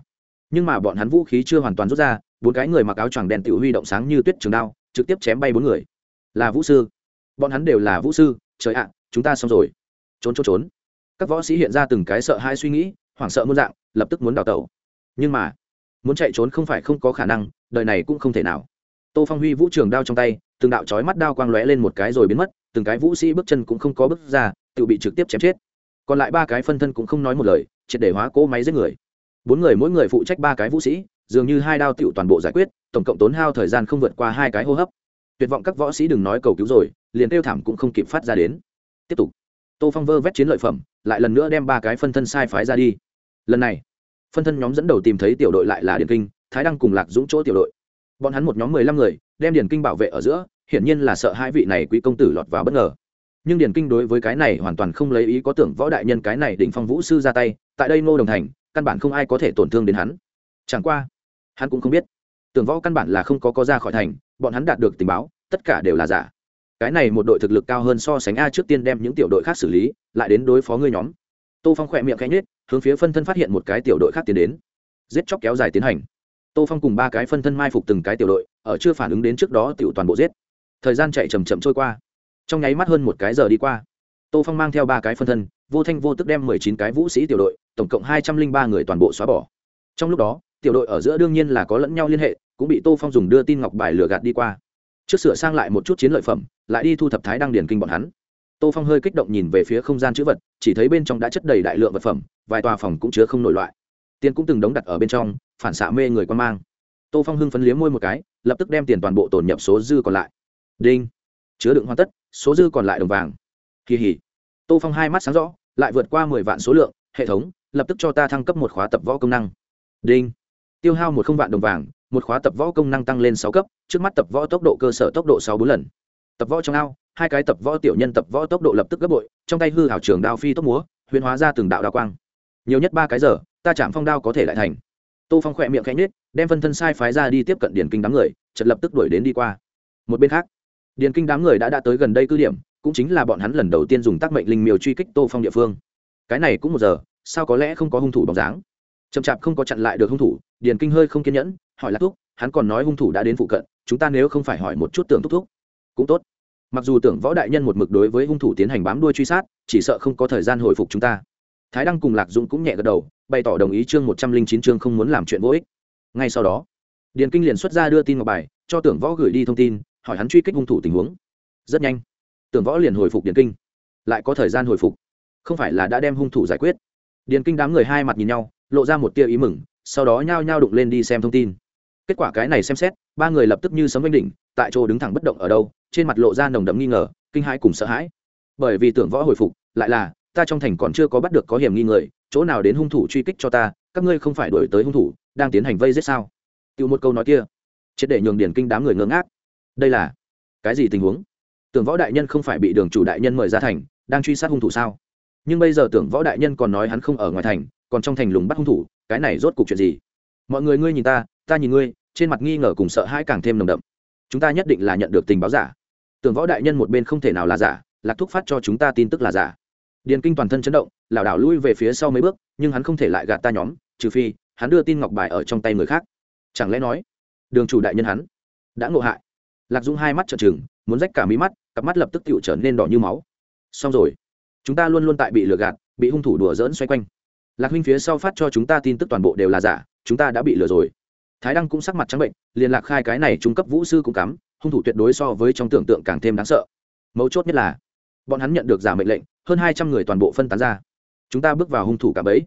[SPEAKER 1] Nhưng mà bọn hắn vũ khí chưa hoàn toàn rút ra, bốn cái người mặc áo choàng đen tự huy động sáng như tuyết trường đao, trực tiếp chém bay bốn người là vũ sư. Bọn hắn đều là vũ sư, trời ạ, chúng ta xong rồi. Trốn trốn trốn. Các võ sĩ hiện ra từng cái sợ hai suy nghĩ, hoảng sợ muôn dạng, lập tức muốn đào tẩu. Nhưng mà, muốn chạy trốn không phải không có khả năng, đời này cũng không thể nào. Tô phong huy vũ trường đao trong tay, từng đạo chói mắt đao quang lóe lên một cái rồi biến mất, từng cái vũ sĩ bước chân cũng không có bước ra, tự bị trực tiếp chém chết. Còn lại ba cái phân thân cũng không nói một lời, triệt để hóa cỗ máy giết người. Bốn người mỗi người phụ trách ba cái vũ sĩ, dường như hai đao tựu toàn bộ giải quyết, tổng cộng tốn hao thời gian không vượt qua hai cái hô hấp tuyệt vọng các võ sĩ đừng nói cầu cứu rồi, liền kêu thảm cũng không kịp phát ra đến. Tiếp tục. Tô phong vơ vét chiến lợi phẩm, lại lần nữa đem ba cái phân thân sai phái ra đi. Lần này, phân thân nhóm dẫn đầu tìm thấy tiểu đội lại là điền kinh, thái đăng cùng lạc dũng chỗ tiểu đội. Bọn hắn một nhóm mười lăm người, đem điền kinh bảo vệ ở giữa, hiển nhiên là sợ hai vị này quý công tử lọt vào bất ngờ. Nhưng điền kinh đối với cái này hoàn toàn không lấy ý có tưởng võ đại nhân cái này định phong vũ sư ra tay, tại đây ngô đồng thành, căn bản không ai có thể tổn thương đến hắn. Chẳng qua, hắn cũng không biết, tưởng võ căn bản là không có có ra khỏi thành bọn hắn đạt được tình báo, tất cả đều là giả. Cái này một đội thực lực cao hơn so sánh a trước tiên đem những tiểu đội khác xử lý, lại đến đối phó ngươi nhóm. Tô phong khỏe miệng khẽ nhết hướng phía phân thân phát hiện một cái tiểu đội khác tiến đến. Giết chóc kéo dài tiến hành. Tô phong cùng ba cái phân thân mai phục từng cái tiểu đội, ở chưa phản ứng đến trước đó tiểu toàn bộ giết. Thời gian chạy chầm chậm trôi qua. Trong nháy mắt hơn một cái giờ đi qua. Tô phong mang theo ba cái phân thân, vô thanh vô tức đem mười chín cái vũ sĩ tiểu đội, tổng cộng hai trăm linh ba người toàn bộ xóa bỏ. Trong lúc đó, tiểu đội ở giữa đương nhiên là có lẫn nhau liên hệ cũng bị tô phong dùng đưa tin ngọc bài lừa gạt đi qua. Trước sửa sang lại một chút chiến lợi phẩm, lại đi thu thập thái đăng điển kinh bọn hắn. Tô phong hơi kích động nhìn về phía không gian chữ vật, chỉ thấy bên trong đã chất đầy đại lượng vật phẩm, vài tòa phòng cũng chứa không nổi loại. Tiền cũng từng đống đặt ở bên trong, phản xạ mê người quan mang. Tô phong hưng phấn liếm môi một cái, lập tức đem tiền toàn bộ tổn nhập số dư còn lại. Đinh. Chứa đựng hoàn tất, số dư còn lại đồng vàng. Kỳ hỉ. Tô phong hai mắt sáng rõ, lại vượt qua mười vạn số lượng, hệ thống, lập tức cho ta thăng cấp một khóa tập võ công năng. Đinh tiêu hao một không vạn đồng vàng, một khóa tập võ công năng tăng lên sáu cấp, trước mắt tập võ tốc độ cơ sở tốc độ sáu bốn lần. Tập võ trong ao, hai cái tập võ tiểu nhân tập võ tốc độ lập tức gấp bội, trong tay hư hảo trường đao phi tốc múa, huyền hóa ra từng đạo đao quang. Nhiều nhất ba cái giờ, ta chạm phong đao có thể lại thành. Tô phong khỏe miệng khẽ nhết đem phân thân sai phái ra đi tiếp cận điển kinh đám người chật lập tức đuổi đến đi qua. Một bên khác điển kinh đám người đã đã tới gần đây cứ điểm, cũng chính là bọn hắn lần đầu tiên dùng tác mệnh linh miều truy kích tô phong địa phương. Cái này cũng một giờ, sao có lẽ không có hung thủ bóng dáng? Chậm chạp không có chặn lại được hung thủ, điền kinh hơi không kiên nhẫn, hỏi lạc thúc, hắn còn nói hung thủ đã đến phụ cận, chúng ta nếu không phải hỏi một chút tưởng thúc thúc, cũng tốt. Mặc dù tưởng võ đại nhân một mực đối với hung thủ tiến hành bám đuôi truy sát, chỉ sợ không có thời gian hồi phục chúng ta. Thái đăng cùng lạc dũng cũng nhẹ gật đầu, bày tỏ đồng ý chương một trăm linh chín chương không muốn làm chuyện vô ích. Ngay sau đó, điền kinh liền xuất ra đưa tin ngọc bài, cho tưởng võ gửi đi thông tin, hỏi hắn truy kích hung thủ tình huống. Rất nhanh, tưởng võ liền hồi phục điền kinh. Lại có thời gian hồi phục. Không phải là đã đem hung thủ giải quyết. Điền kinh đám người hai mặt nhìn nhau lộ ra một tia ý mừng, sau đó nhao nhao đụng lên đi xem thông tin. Kết quả cái này xem xét, ba người lập tức như sấm vinh đỉnh, tại chỗ đứng thẳng bất động ở đâu, trên mặt lộ ra nồng đậm nghi ngờ, kinh hãi cùng sợ hãi. Bởi vì tưởng võ hồi phục, lại là, ta trong thành còn chưa có bắt được có hiểm nghi người, chỗ nào đến hung thủ truy kích cho ta, các ngươi không phải đổi tới hung thủ, đang tiến hành vây giết sao? Tiêu một câu nói kia, triệt để nhường điển kinh đám người ngơ ngác. Đây là, cái gì tình huống? Tưởng võ đại nhân không phải bị đường chủ đại nhân mời ra thành, đang truy sát hung thủ sao? Nhưng bây giờ tưởng võ đại nhân còn nói hắn không ở ngoài thành còn trong thành lùng bắt hung thủ, cái này rốt cục chuyện gì? Mọi người ngươi nhìn ta ta nhìn ngươi, trên mặt nghi ngờ cùng sợ hãi càng thêm nồng đậm. Chúng ta nhất định là nhận được tình báo giả. Tưởng võ đại nhân một bên không thể nào là giả, lạc thúc phát cho chúng ta tin tức là giả. Điền kinh toàn thân chấn động, lảo đảo lui về phía sau mấy bước, nhưng hắn không thể lại gạt ta nhóm, trừ phi, hắn đưa tin ngọc bài ở trong tay người khác. Chẳng lẽ nói, đường chủ đại nhân hắn đã ngộ hại? Lạc dũng hai mắt trợn trừng, muốn rách cả mí mắt, cặp mắt lập tức tựu trở nên đỏ như máu. Xong rồi, chúng ta luôn luôn tại bị lừa gạt, bị hung thủ đùa dỡn xoay quanh lạc huynh phía sau phát cho chúng ta tin tức toàn bộ đều là giả, chúng ta đã bị lừa rồi. Thái đăng cũng sắc mặt trắng bệnh liên lạc khai cái này trung cấp vũ sư cũng cắm, hung thủ tuyệt đối so với trong tưởng tượng càng thêm đáng sợ. Mấu chốt nhất là, bọn hắn nhận được giả mệnh lệnh, hơn hai trăm người toàn bộ phân tán ra. Chúng ta bước vào hung thủ cả bẫy.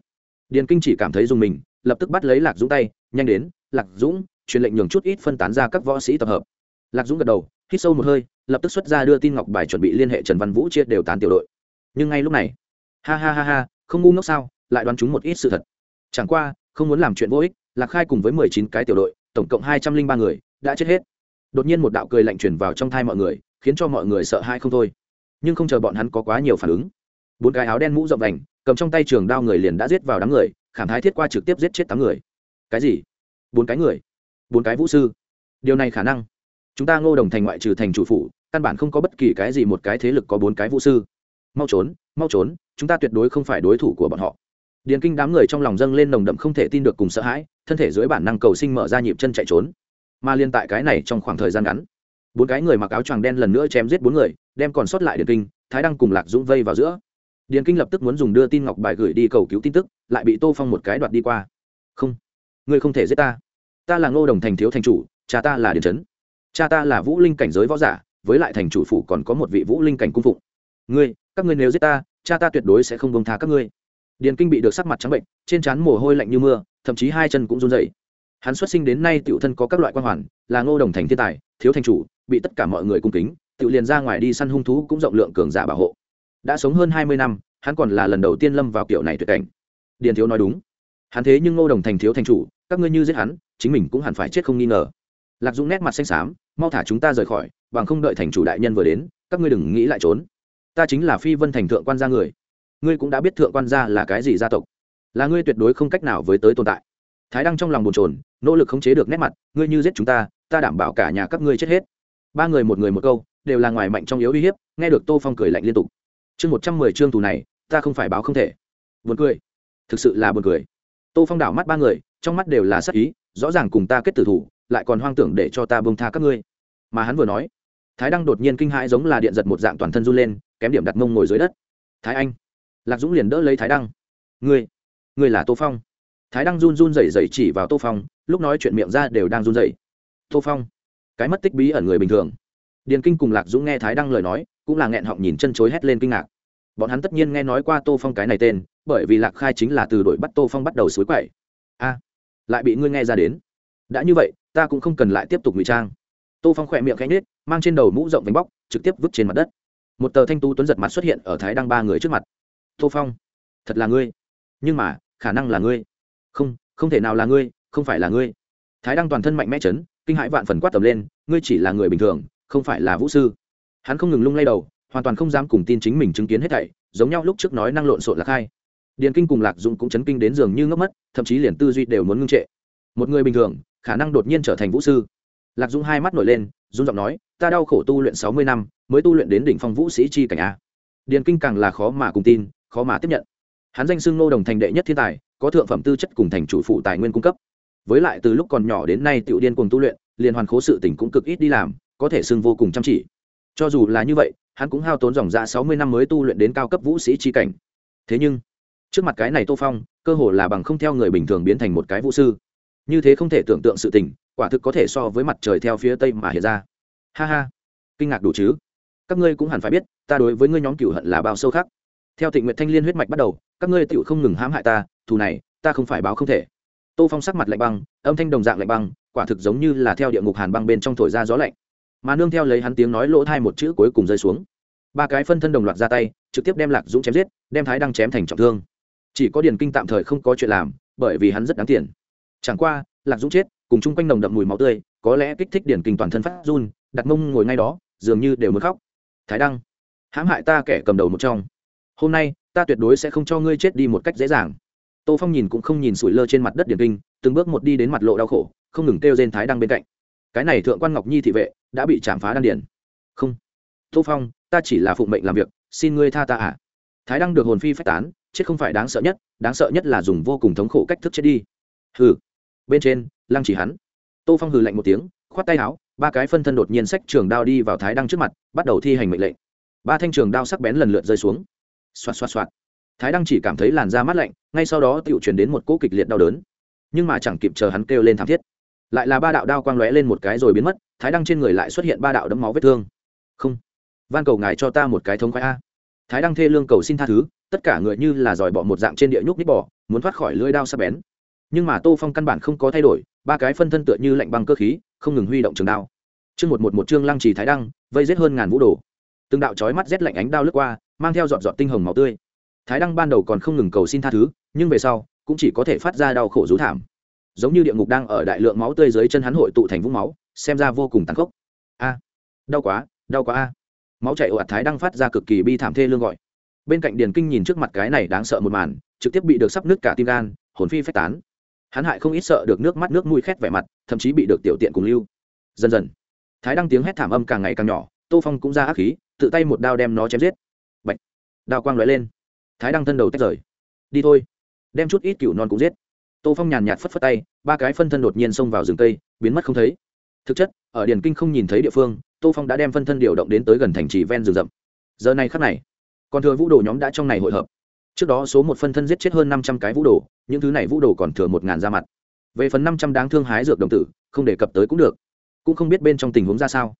[SPEAKER 1] Điền kinh chỉ cảm thấy dùng mình, lập tức bắt lấy lạc dũng tay, nhanh đến, lạc dũng, truyền lệnh nhường chút ít phân tán ra các võ sĩ tập hợp. Lạc dũng gật đầu, hít sâu một hơi, lập tức xuất ra đưa tin ngọc bài chuẩn bị liên hệ trần văn vũ chia đều tán tiểu đội. Nhưng ngay lúc này, ha ha ha ha, không ngu ngốc sao? Lại đoán chúng một ít sự thật. Chẳng qua, không muốn làm chuyện vô ích, lạc khai cùng với mười chín cái tiểu đội, tổng cộng hai trăm linh ba người, đã chết hết. Đột nhiên một đạo cười lạnh truyền vào trong thai mọi người, khiến cho mọi người sợ hãi không thôi. Nhưng không chờ bọn hắn có quá nhiều phản ứng. Bốn cái áo đen mũ rộng vành, cầm trong tay trường đao người liền đã giết vào đám người, khảm thái thiết qua trực tiếp giết chết tám người. Cái gì? Bốn cái người? Bốn cái vũ sư? Điều này khả năng. Chúng ta ngô đồng thành ngoại trừ thành chủ phủ, căn bản không có bất kỳ cái gì một cái thế lực có bốn cái vũ sư. Mau trốn mau trốn, chúng ta tuyệt đối không phải đối thủ của bọn họ điền kinh đám người trong lòng dâng lên nồng đậm không thể tin được cùng sợ hãi, thân thể dưới bản năng cầu sinh mở ra nhịp chân chạy trốn. Mà liên tại cái này trong khoảng thời gian ngắn, bốn cái người mặc áo choàng đen lần nữa chém giết bốn người, đem còn sót lại điền kinh, thái đăng cùng lạc dũng vây vào giữa. Điền kinh lập tức muốn dùng đưa tin ngọc bài gửi đi cầu cứu tin tức, lại bị tô phong một cái đoạt đi qua. Không, ngươi không thể giết ta. Ta là ngô đồng thành thiếu thành chủ, cha ta là điền trấn cha ta là vũ linh cảnh giới võ giả, với lại thành chủ phủ còn có một vị vũ linh cảnh cung phụng. Ngươi, các ngươi nếu giết ta, cha ta tuyệt đối sẽ không bông tha các ngươi điền kinh bị được sắc mặt trắng bệnh, trên trán mồ hôi lạnh như mưa, thậm chí hai chân cũng run rẩy. Hắn xuất sinh đến nay tiểu thân có các loại quan hoàn, là ngô đồng thành thiên tài, thiếu thành chủ, bị tất cả mọi người cung kính tự liền ra ngoài đi săn hung thú cũng rộng lượng cường giả bảo hộ. Đã sống hơn hai mươi năm, hắn còn là lần đầu tiên lâm vào kiểu này tuyệt cảnh. Điền thiếu nói đúng. Hắn thế nhưng ngô đồng thành thiếu thành chủ, các ngươi như giết hắn, chính mình cũng hẳn phải chết không nghi ngờ. Lạc dũng nét mặt xanh xám, mau thả chúng ta rời khỏi, bằng không đợi thành chủ đại nhân vừa đến, các ngươi đừng nghĩ lại trốn. Ta chính là phi vân thành thượng quan gia người ngươi cũng đã biết thượng quan gia là cái gì gia tộc, là ngươi tuyệt đối không cách nào với tới tồn tại. Thái đăng trong lòng bồn chồn, nỗ lực khống chế được nét mặt, ngươi như giết chúng ta ta đảm bảo cả nhà các ngươi chết hết. Ba người một người một câu, đều là ngoài mạnh trong yếu uy hiếp, nghe được tô phong cười lạnh liên tục. Chương một trăm mười chương tù này, ta không phải báo không thể. Buồn cười. Thực sự là buồn cười. Tô phong đảo mắt ba người, trong mắt đều là sắc ý, rõ ràng cùng ta kết tử thủ, lại còn hoang tưởng để cho ta bông tha các ngươi. Mà hắn vừa nói, thái đăng đột nhiên kinh hãi giống là điện giật một dạng toàn thân run lên, kém điểm đặt mông ngồi dưới đất. Thái anh lạc dũng liền đỡ lấy thái đăng. Ngươi ngươi là tô phong. Thái đăng run run rẩy rẩy chỉ vào tô phong, lúc nói chuyện miệng ra đều đang run rẩy. Tô phong, cái mất tích bí ẩn người bình thường. Điền kinh cùng lạc dũng nghe thái đăng lời nói, cũng là nghẹn họng nhìn chân chối hét lên kinh ngạc. Bọn hắn tất nhiên nghe nói qua tô phong cái này tên, bởi vì lạc khai chính là từ đội bắt tô phong bắt đầu suối quậy. A, lại bị ngươi nghe ra đến. Đã như vậy, ta cũng không cần lại tiếp tục ngụy trang. Tô phong khỏe miệng khẽ nết mang trên đầu mũ rộng vánh bóc, trực tiếp vứt trên mặt đất. Một tờ thanh tú tuấn giật mặt xuất hiện ở thái đăng ba người trước mặt tô phong, thật là ngươi. Nhưng mà, khả năng là ngươi. Không không thể nào là ngươi, không phải là ngươi. Thái đăng toàn thân mạnh mẽ chấn, kinh hãi vạn phần quát tầm lên, ngươi chỉ là người bình thường, không phải là vũ sư. Hắn không ngừng lung lay đầu, hoàn toàn không dám cùng tin chính mình chứng kiến hết thảy, giống nhau lúc trước nói năng lộn xộn lạc hai. Điền kinh cùng lạc dụng cũng chấn kinh đến giường như ngốc mất, thậm chí liền tư duy đều muốn ngưng trệ. Một người bình thường, khả năng đột nhiên trở thành vũ sư. Lạc dung hai mắt nổi lên dung giọng nói, ta đau khổ tu luyện sáu mươi năm, mới tu luyện đến đỉnh phong vũ sĩ chi cảnh a. Điền kinh càng là khó mà cùng tin khó mà tiếp nhận. Hắn danh xưng nô đồng thành đệ nhất thiên tài, có thượng phẩm tư chất cùng thành chủ phụ tài nguyên cung cấp. Với lại từ lúc còn nhỏ đến nay tiểu điên cùng tu luyện liền hoàn khố sự tỉnh cũng cực ít đi làm, có thể xưng vô cùng chăm chỉ. Cho dù là như vậy, hắn cũng hao tốn dòng ra sáu mươi năm mới tu luyện đến cao cấp vũ sĩ chi cảnh. Thế nhưng, trước mặt cái này tô phong, cơ hồ là bằng không theo người bình thường biến thành một cái vũ sư. Như thế không thể tưởng tượng sự tình, quả thực có thể so với mặt trời theo phía tây mà hiện ra. Ha ha, kinh ngạc đủ chứ. Các ngươi cũng hẳn phải biết, ta đối với ngươi nhóm cửu hận là bao sâu khác theo thịnh nguyện thanh liên huyết mạch bắt đầu, các ngươi tựu không ngừng hãm hại ta, thù này, ta không phải báo không thể. Tô phong sắc mặt lạnh băng, âm thanh đồng dạng lạnh băng, quả thực giống như là theo địa ngục hàn băng bên trong thổi ra gió lạnh. Mà nương theo lấy hắn tiếng nói lỗ thai một chữ cuối cùng rơi xuống. Ba cái phân thân đồng loạt ra tay, trực tiếp đem lạc dũng chém giết, đem thái đăng chém thành trọng thương. Chỉ có điền kinh tạm thời không có chuyện làm, bởi vì hắn rất đáng tiền. Chẳng qua, lạc dũng chết, cùng chung quanh nồng đậm mùi máu tươi, có lẽ kích thích điển kinh toàn thân phát run, đặt mông ngồi ngay đó, dường như đều muốn khóc. Thái đăng, hãm hại ta kẻ cầm đầu một trong hôm nay, ta tuyệt đối sẽ không cho ngươi chết đi một cách dễ dàng. Tô phong nhìn cũng không nhìn sủi lơ trên mặt đất điển kinh, từng bước một đi đến mặt lộ đau khổ, không ngừng kêu trên thái đăng bên cạnh. Cái này thượng quan ngọc nhi thị vệ, đã bị chạm phá đan điển không. Tô phong, ta chỉ là phụng mệnh làm việc, xin ngươi tha ta à thái đăng được hồn phi phách tán, chết không phải đáng sợ nhất, đáng sợ nhất là dùng vô cùng thống khổ cách thức chết đi. Hừ. Bên trên, lăng chỉ hắn. Tô phong hừ lạnh một tiếng, khoát tay áo, ba cái phân thân đột nhiên sách trường đao đi vào thái đăng trước mặt, bắt đầu thi hành mệnh lệnh. Ba thanh trường đao sắc bén lần lượt rơi xuống xoạt xoạt xoạt. Thái đăng chỉ cảm thấy làn da mát lạnh, ngay sau đó tự chuyển đến một cỗ kịch liệt đau đớn. Nhưng mà chẳng kịp chờ hắn kêu lên thảm thiết. Lại là ba đạo đao quang lóe lên một cái rồi biến mất, thái đăng trên người lại xuất hiện ba đạo đấm máu vết thương. Không. Van cầu ngài cho ta một cái thống khoái a. Thái đăng thê lương cầu xin tha thứ, tất cả người như là dòi bọ một dạng trên địa nhúc nít bỏ muốn thoát khỏi lưỡi đao sắp bén. Nhưng mà tô phong căn bản không có thay đổi, ba cái phân thân tựa như lạnh băng cơ khí, không ngừng huy động trường đao. Chương một một một chương lăng trì thái đăng, vây giết hơn ngàn vũ đồ từng đạo chói mắt rét lạnh ánh đao lướt qua, mang theo giọt giọt tinh hồng máu tươi. Thái đăng ban đầu còn không ngừng cầu xin tha thứ, nhưng về sau, cũng chỉ có thể phát ra đau khổ rú thảm. Giống như địa ngục đang ở đại lượng máu tươi dưới chân hắn hội tụ thành vũng máu, xem ra vô cùng tàn khốc. A, đau quá đau quá a. Máu chạy ồ ạt thái đăng phát ra cực kỳ bi thảm thê lương gọi. Bên cạnh điền kinh nhìn trước mặt cái này đáng sợ một màn, trực tiếp bị được sắp nứt cả tim gan, hồn phi phách tán. Hắn hại không ít sợ được nước mắt nước mũi khét vẻ mặt, thậm chí bị được tiểu tiện cùng lưu. Dần dần, thái đăng tiếng hét thảm âm càng ngày càng nhỏ tô phong cũng ra ác khí, tự tay một đao đem nó chém giết. Bạch. đao quang lóe lên. Thái đăng thân đầu tách rời. Đi thôi. Đem chút ít cựu non cũng giết. Tô phong nhàn nhạt phất phất tay, ba cái phân thân đột nhiên xông vào rừng cây, biến mất không thấy. Thực chất, ở điền kinh không nhìn thấy địa phương, tô phong đã đem phân thân điều động đến tới gần thành trì ven rừng rậm. Giờ này khắc này, còn thừa vũ đồ nhóm đã trong này hội hợp. Trước đó số một phân thân giết chết hơn năm trăm cái vũ đồ, những thứ này vũ đồ còn thừa một ngàn ra mặt. Về phần năm trăm đáng thương hái dược đồng tử, không đề cập tới cũng được. Cũng không biết bên trong tình huống ra sao.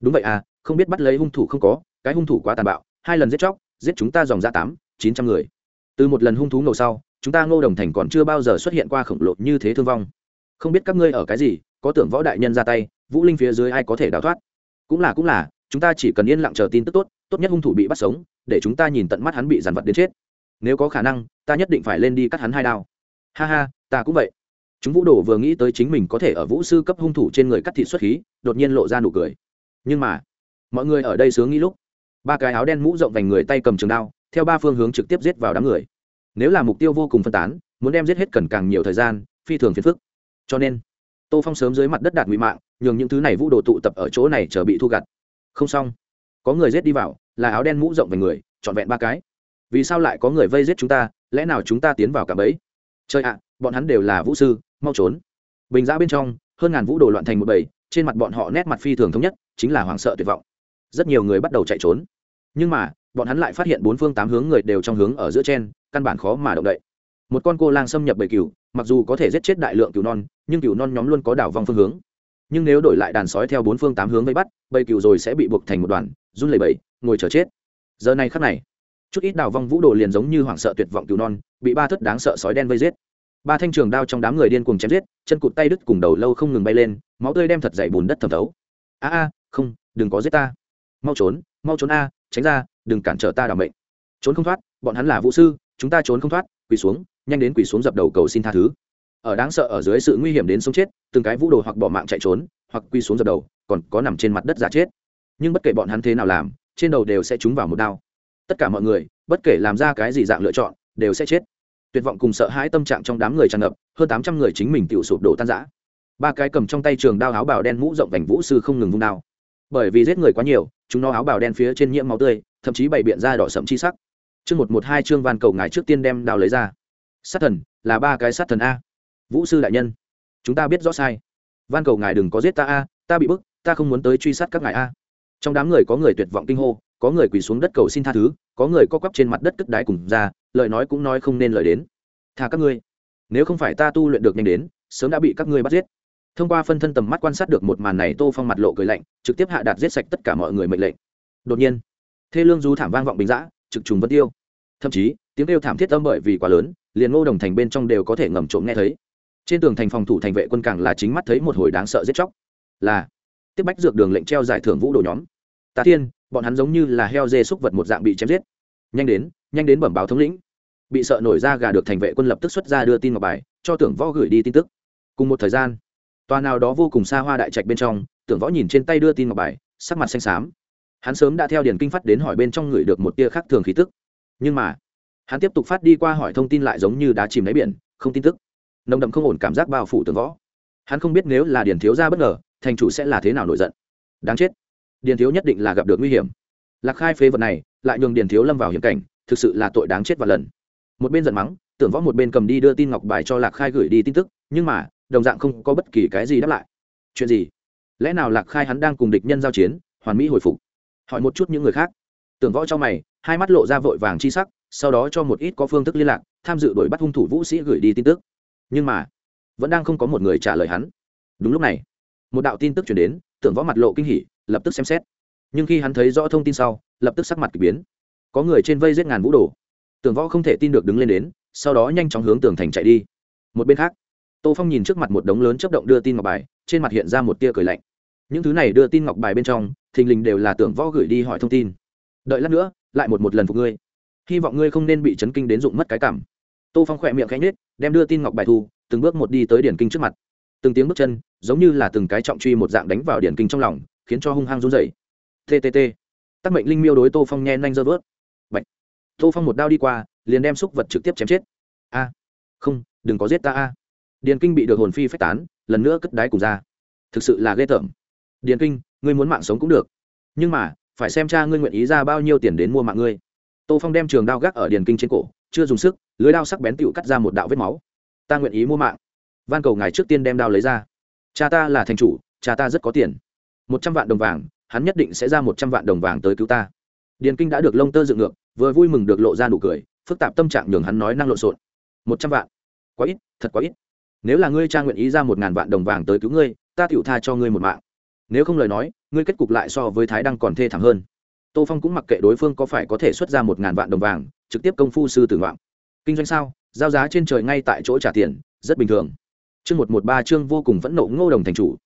[SPEAKER 1] Đúng vậy à không biết bắt lấy hung thủ không có, cái hung thủ quá tàn bạo, hai lần giết chóc, giết chúng ta dòng ra tám, chín trăm người. Từ một lần hung thú ngầu sau, chúng ta ngô đồng thành còn chưa bao giờ xuất hiện qua khổng lồ như thế thương vong. Không biết các ngươi ở cái gì, có tưởng võ đại nhân ra tay, vũ linh phía dưới ai có thể đào thoát? Cũng là cũng là, chúng ta chỉ cần yên lặng chờ tin tức tốt tốt nhất hung thủ bị bắt sống, để chúng ta nhìn tận mắt hắn bị dàn vật đến chết. Nếu có khả năng, ta nhất định phải lên đi cắt hắn hai đao. Ha ha, ta cũng vậy. Chúng vũ đồ vừa nghĩ tới chính mình có thể ở vũ sư cấp hung thủ trên người cắt thịt xuất khí, đột nhiên lộ ra nụ cười. Nhưng mà mọi người ở đây sướng nghĩ lúc, ba cái áo đen mũ rộng vành người tay cầm trường đao, theo ba phương hướng trực tiếp giết vào đám người. Nếu là mục tiêu vô cùng phân tán, muốn đem giết hết cần càng nhiều thời gian, phi thường phiền phức. Cho nên, tô phong sớm dưới mặt đất đạt ngụy mạng, nhường những thứ này vũ đồ tụ tập ở chỗ này chờ bị thu gặt. Không xong. Có người giết đi vào, là áo đen mũ rộng về người, trọn vẹn ba cái. Vì sao lại có người vây giết chúng ta, lẽ nào chúng ta tiến vào cả bẫy? Chơi ạ, bọn hắn đều là vũ sư, mau trốn. Bình giã bên trong, hơn ngàn vũ đồ loạn thành một bầy, trên mặt bọn họ nét mặt phi thường thống nhất, chính là hoảng sợ tuyệt vọng rất nhiều người bắt đầu chạy trốn. Nhưng mà, bọn hắn lại phát hiện bốn phương tám hướng người đều trong hướng ở giữa trên, căn bản khó mà động đậy. Một con cô lang xâm nhập bầy cừu, mặc dù có thể giết chết đại lượng cừu non, nhưng cừu non nhóm luôn có đảo vòng phương hướng. Nhưng nếu đổi lại đàn sói theo bốn phương tám hướng vây bắt, bầy cừu rồi sẽ bị buộc thành một đoàn, run lẩy bẩy, ngồi chờ chết. Giờ này khắc này, chút ít đào vong vũ đồ liền giống như hoảng sợ tuyệt vọng cừu non, bị ba thất đáng sợ sói đen vây giết. Ba thanh trường đao trong đám người điên cuồng chém giết, chân cụt tay đứt cùng đầu lâu không ngừng bay lên, máu tươi đem thật dày bùn đất thẩm thấu. A a, không, đừng có giết ta mau trốn mau trốn a, tránh ra, đừng cản trở ta đảm mệnh. Trốn không thoát, bọn hắn là vũ sư, chúng ta trốn không thoát, quỳ xuống, nhanh đến quỳ xuống dập đầu cầu xin tha thứ. Ở đáng sợ ở dưới sự nguy hiểm đến sống chết, từng cái vũ đồ hoặc bỏ mạng chạy trốn, hoặc quỳ xuống dập đầu, còn có nằm trên mặt đất giả chết. Nhưng bất kể bọn hắn thế nào làm, trên đầu đều sẽ trúng vào một đao. Tất cả mọi người, bất kể làm ra cái gì dạng lựa chọn, đều sẽ chết. Tuyệt vọng cùng sợ hãi tâm trạng trong đám người tràn ngập, hơn tám trăm người chính mình tự sụp đổ tan rã. Ba cái cầm trong tay trường đao áo bào đen mũ rộng vành vũ sư không ngừng vung đao. Bởi vì giết người quá nhiều chúng nó áo bào đen phía trên nhiễm máu tươi, thậm chí bày biện ra đỏ sẫm chi sắc. Chương một một hai chương van cầu ngài trước tiên đem đào lấy ra. Sát thần, là ba cái sát thần a. Vũ sư đại nhân, chúng ta biết rõ sai. Van cầu ngài đừng có giết ta a, ta bị bức, ta không muốn tới truy sát các ngài a. Trong đám người có người tuyệt vọng kinh hô, có người quỳ xuống đất cầu xin tha thứ, có người co quắp trên mặt đất cất đái cùng ra, lời nói cũng nói không nên lời đến. Thà các ngươi. Nếu không phải ta tu luyện được nhanh đến, sớm đã bị các ngươi bắt giết thông qua phân thân tầm mắt quan sát được một màn này tô phong mặt lộ cười lạnh trực tiếp hạ đạt giết sạch tất cả mọi người mệnh lệnh. Đột nhiên thê lương du thảm vang vọng bình giã trực trùng vân tiêu. Thậm chí tiếng kêu thảm thiết âm bởi vì quá lớn liền ngô đồng thành bên trong đều có thể ngầm trộm nghe thấy. Trên tường thành phòng thủ thành vệ quân càng là chính mắt thấy một hồi đáng sợ giết chóc. Là tiếp bách dược đường lệnh treo giải thưởng vũ đồ nhóm. Tà Thiên, bọn hắn giống như là heo dê xúc vật một dạng bị chém giết. Nhanh đến nhanh đến bẩm báo thống lĩnh. Bị sợ nổi ra gà được thành vệ quân lập tức xuất ra đưa tin ngọc bài cho tưởng võ gửi đi tin tức. Cùng một thời gian tòa nào đó vô cùng xa hoa đại trạch bên trong, tưởng võ nhìn trên tay đưa tin ngọc bài, sắc mặt xanh xám. Hắn sớm đã theo điền kinh phát đến hỏi bên trong người được một tia khác thường khí tức. Nhưng mà, hắn tiếp tục phát đi qua hỏi thông tin lại giống như đá chìm đáy biển, không tin tức. Nồng đậm không ổn cảm giác bao phủ tưởng võ. Hắn không biết nếu là điền thiếu ra bất ngờ, thành chủ sẽ là thế nào nổi giận. Đáng chết. Điền thiếu nhất định là gặp được nguy hiểm. Lạc khai phế vật này, lại nhường điền thiếu lâm vào hiểm cảnh, thực sự là tội đáng chết và lần. Một bên giận mắng, tưởng võ một bên cầm đi đưa tin ngọc bài cho lạc khai gửi đi tin tức, nhưng mà đồng dạng không có bất kỳ cái gì đáp lại. Chuyện gì? Lẽ nào lạc khai hắn đang cùng địch nhân giao chiến, hoàn mỹ hồi phục? Hỏi một chút những người khác. Tưởng võ cho mày, hai mắt lộ ra vội vàng chi sắc, sau đó cho một ít có phương thức liên lạc, tham dự đuổi bắt hung thủ vũ sĩ gửi đi tin tức. Nhưng mà, vẫn đang không có một người trả lời hắn. Đúng lúc này, một đạo tin tức chuyển đến, tưởng võ mặt lộ kinh hỉ, lập tức xem xét. Nhưng khi hắn thấy rõ thông tin sau, lập tức sắc mặt k ỳ biến. Có người trên vây giết ngàn vũ đồ. Tưởng võ không thể tin được đứng lên đến, sau đó nhanh chóng hướng tường thành chạy đi. Một bên khác tô phong nhìn trước mặt một đống lớn chấp động đưa tin ngọc bài, trên mặt hiện ra một tia cười lạnh. Những thứ này đưa tin ngọc bài bên trong, thình lình đều là tưởng võ gửi đi hỏi thông tin. Đợi lát nữa, lại một một lần phục ngươi. Hy vọng ngươi không nên bị chấn kinh đến dụng mất cái cảm. Tô phong khỏe miệng khẽ nhết đem đưa tin ngọc bài thu, từng bước một đi tới điển kinh trước mặt. Từng tiếng bước chân, giống như là từng cái trọng truy một dạng đánh vào điển kinh trong lòng, khiến cho hung hăng run dậy tt tắc mệnh linh miêu đối tô phong nhen nhanh dơ vớt. Bạch. tô phong một đao đi qua, liền đem xúc vật trực tiếp chém chết. A. Không, đừng có giết ta a điền kinh bị được hồn phi phách tán, lần nữa cất đáy cùng ra. Thực sự là ghê tởm. Điền kinh, ngươi muốn mạng sống cũng được. Nhưng mà, phải xem cha ngươi nguyện ý ra bao nhiêu tiền đến mua mạng ngươi. Tô phong đem trường đao gác ở điền kinh trên cổ, chưa dùng sức, lưới đao sắc bén tựu cắt ra một đạo vết máu. Ta nguyện ý mua mạng. Van cầu ngài trước tiên đem đao lấy ra. Cha ta là thành chủ, cha ta rất có tiền. Một trăm vạn đồng vàng, hắn nhất định sẽ ra một trăm vạn đồng vàng tới cứu ta. Điền kinh đã được lông tơ dựng ngược, vừa vui mừng được lộ ra nụ cười, phức tạp tâm trạng nhường hắn nói năng lộn xộn. Một trăm vạn. Quá ít, thật quá ít nếu là ngươi cha nguyện ý ra một ngàn vạn đồng vàng tới cứu ngươi, ta tựu tha cho ngươi một mạng. Nếu không lời nói, ngươi kết cục lại so với thái đăng còn thê thảm hơn. Tô phong cũng mặc kệ đối phương có phải có thể xuất ra một ngàn vạn đồng vàng, trực tiếp công phu sư tử ngoạn. Kinh doanh sao? Giao giá trên trời ngay tại chỗ trả tiền, rất bình thường. Chương một một ba chương vô cùng phẫn nộ ngô đồng thành chủ.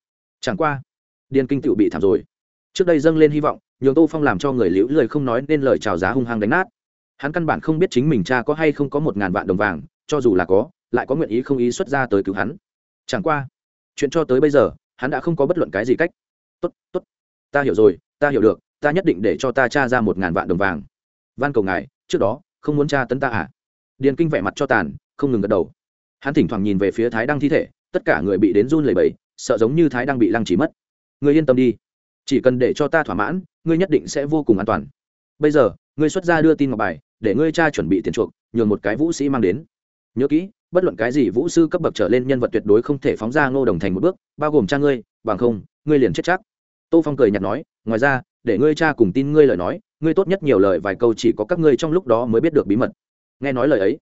[SPEAKER 1] Chẳng qua, điền kinh tựu bị thảm rồi. Trước đây dâng lên hy vọng, nhường tô phong làm cho người liễu lời không nói nên lời chào giá hung hăng đánh nát. Hắn căn bản không biết chính mình cha có hay không có một ngàn vạn đồng vàng, cho dù là có lại có nguyện ý không ý xuất ra tới cứu hắn. Chẳng qua, chuyện cho tới bây giờ, hắn đã không có bất luận cái gì cách. Tốt tốt, ta hiểu rồi, ta hiểu được, ta nhất định để cho ta tra ra một ngàn vạn đồng vàng. Van cầu ngài, trước đó, không muốn tra tấn ta à? Điền kinh vẻ mặt cho tàn, không ngừng gật đầu. Hắn thỉnh thoảng nhìn về phía thái đăng thi thể, tất cả người bị đến run lẩy bẩy, sợ giống như thái đăng bị lăng chỉ mất. Ngươi yên tâm đi, chỉ cần để cho ta thỏa mãn, ngươi nhất định sẽ vô cùng an toàn. Bây giờ, ngươi xuất ra đưa tin ngọc bài, để ngươi cha chuẩn bị tiền chuộc, nhường một cái vũ sĩ mang đến. Nhớ kỹ bất luận cái gì vũ sư cấp bậc trở lên nhân vật tuyệt đối không thể phóng ra ngô đồng thành một bước, bao gồm cha ngươi, bằng không, ngươi liền chết chắc. Tô phong cười nhạt nói, ngoài ra, để ngươi cha cùng tin ngươi lời nói, ngươi tốt nhất nhiều lời vài câu chỉ có các ngươi trong lúc đó mới biết được bí mật. Nghe nói lời ấy,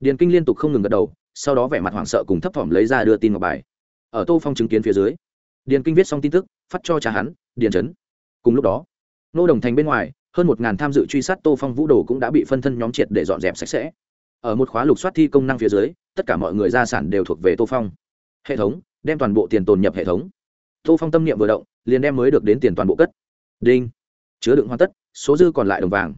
[SPEAKER 1] điền kinh liên tục không ngừng gật đầu, sau đó vẻ mặt hoảng sợ cùng thấp thỏm lấy ra đưa tin ngọc bài. Ở tô phong chứng kiến phía dưới, điền kinh viết xong tin tức, phát cho cha hắn, điền trấn. Cùng lúc đó nô đồng thành bên ngoài, hơn một ngàn tham dự truy sát tô phong vũ đồ cũng đã bị phân thân nhóm triệt để dọn dẹp sạch sẽ. Ở một khóa lục soát thi công năng phía dưới tất cả mọi người gia sản đều thuộc về tô phong. Hệ thống, đem toàn bộ tiền tồn nhập hệ thống. Tô phong tâm niệm vừa động, liền đem mới được đến tiền toàn bộ cất. Đinh. Chứa đựng hoàn tất, số dư còn lại đồng vàng.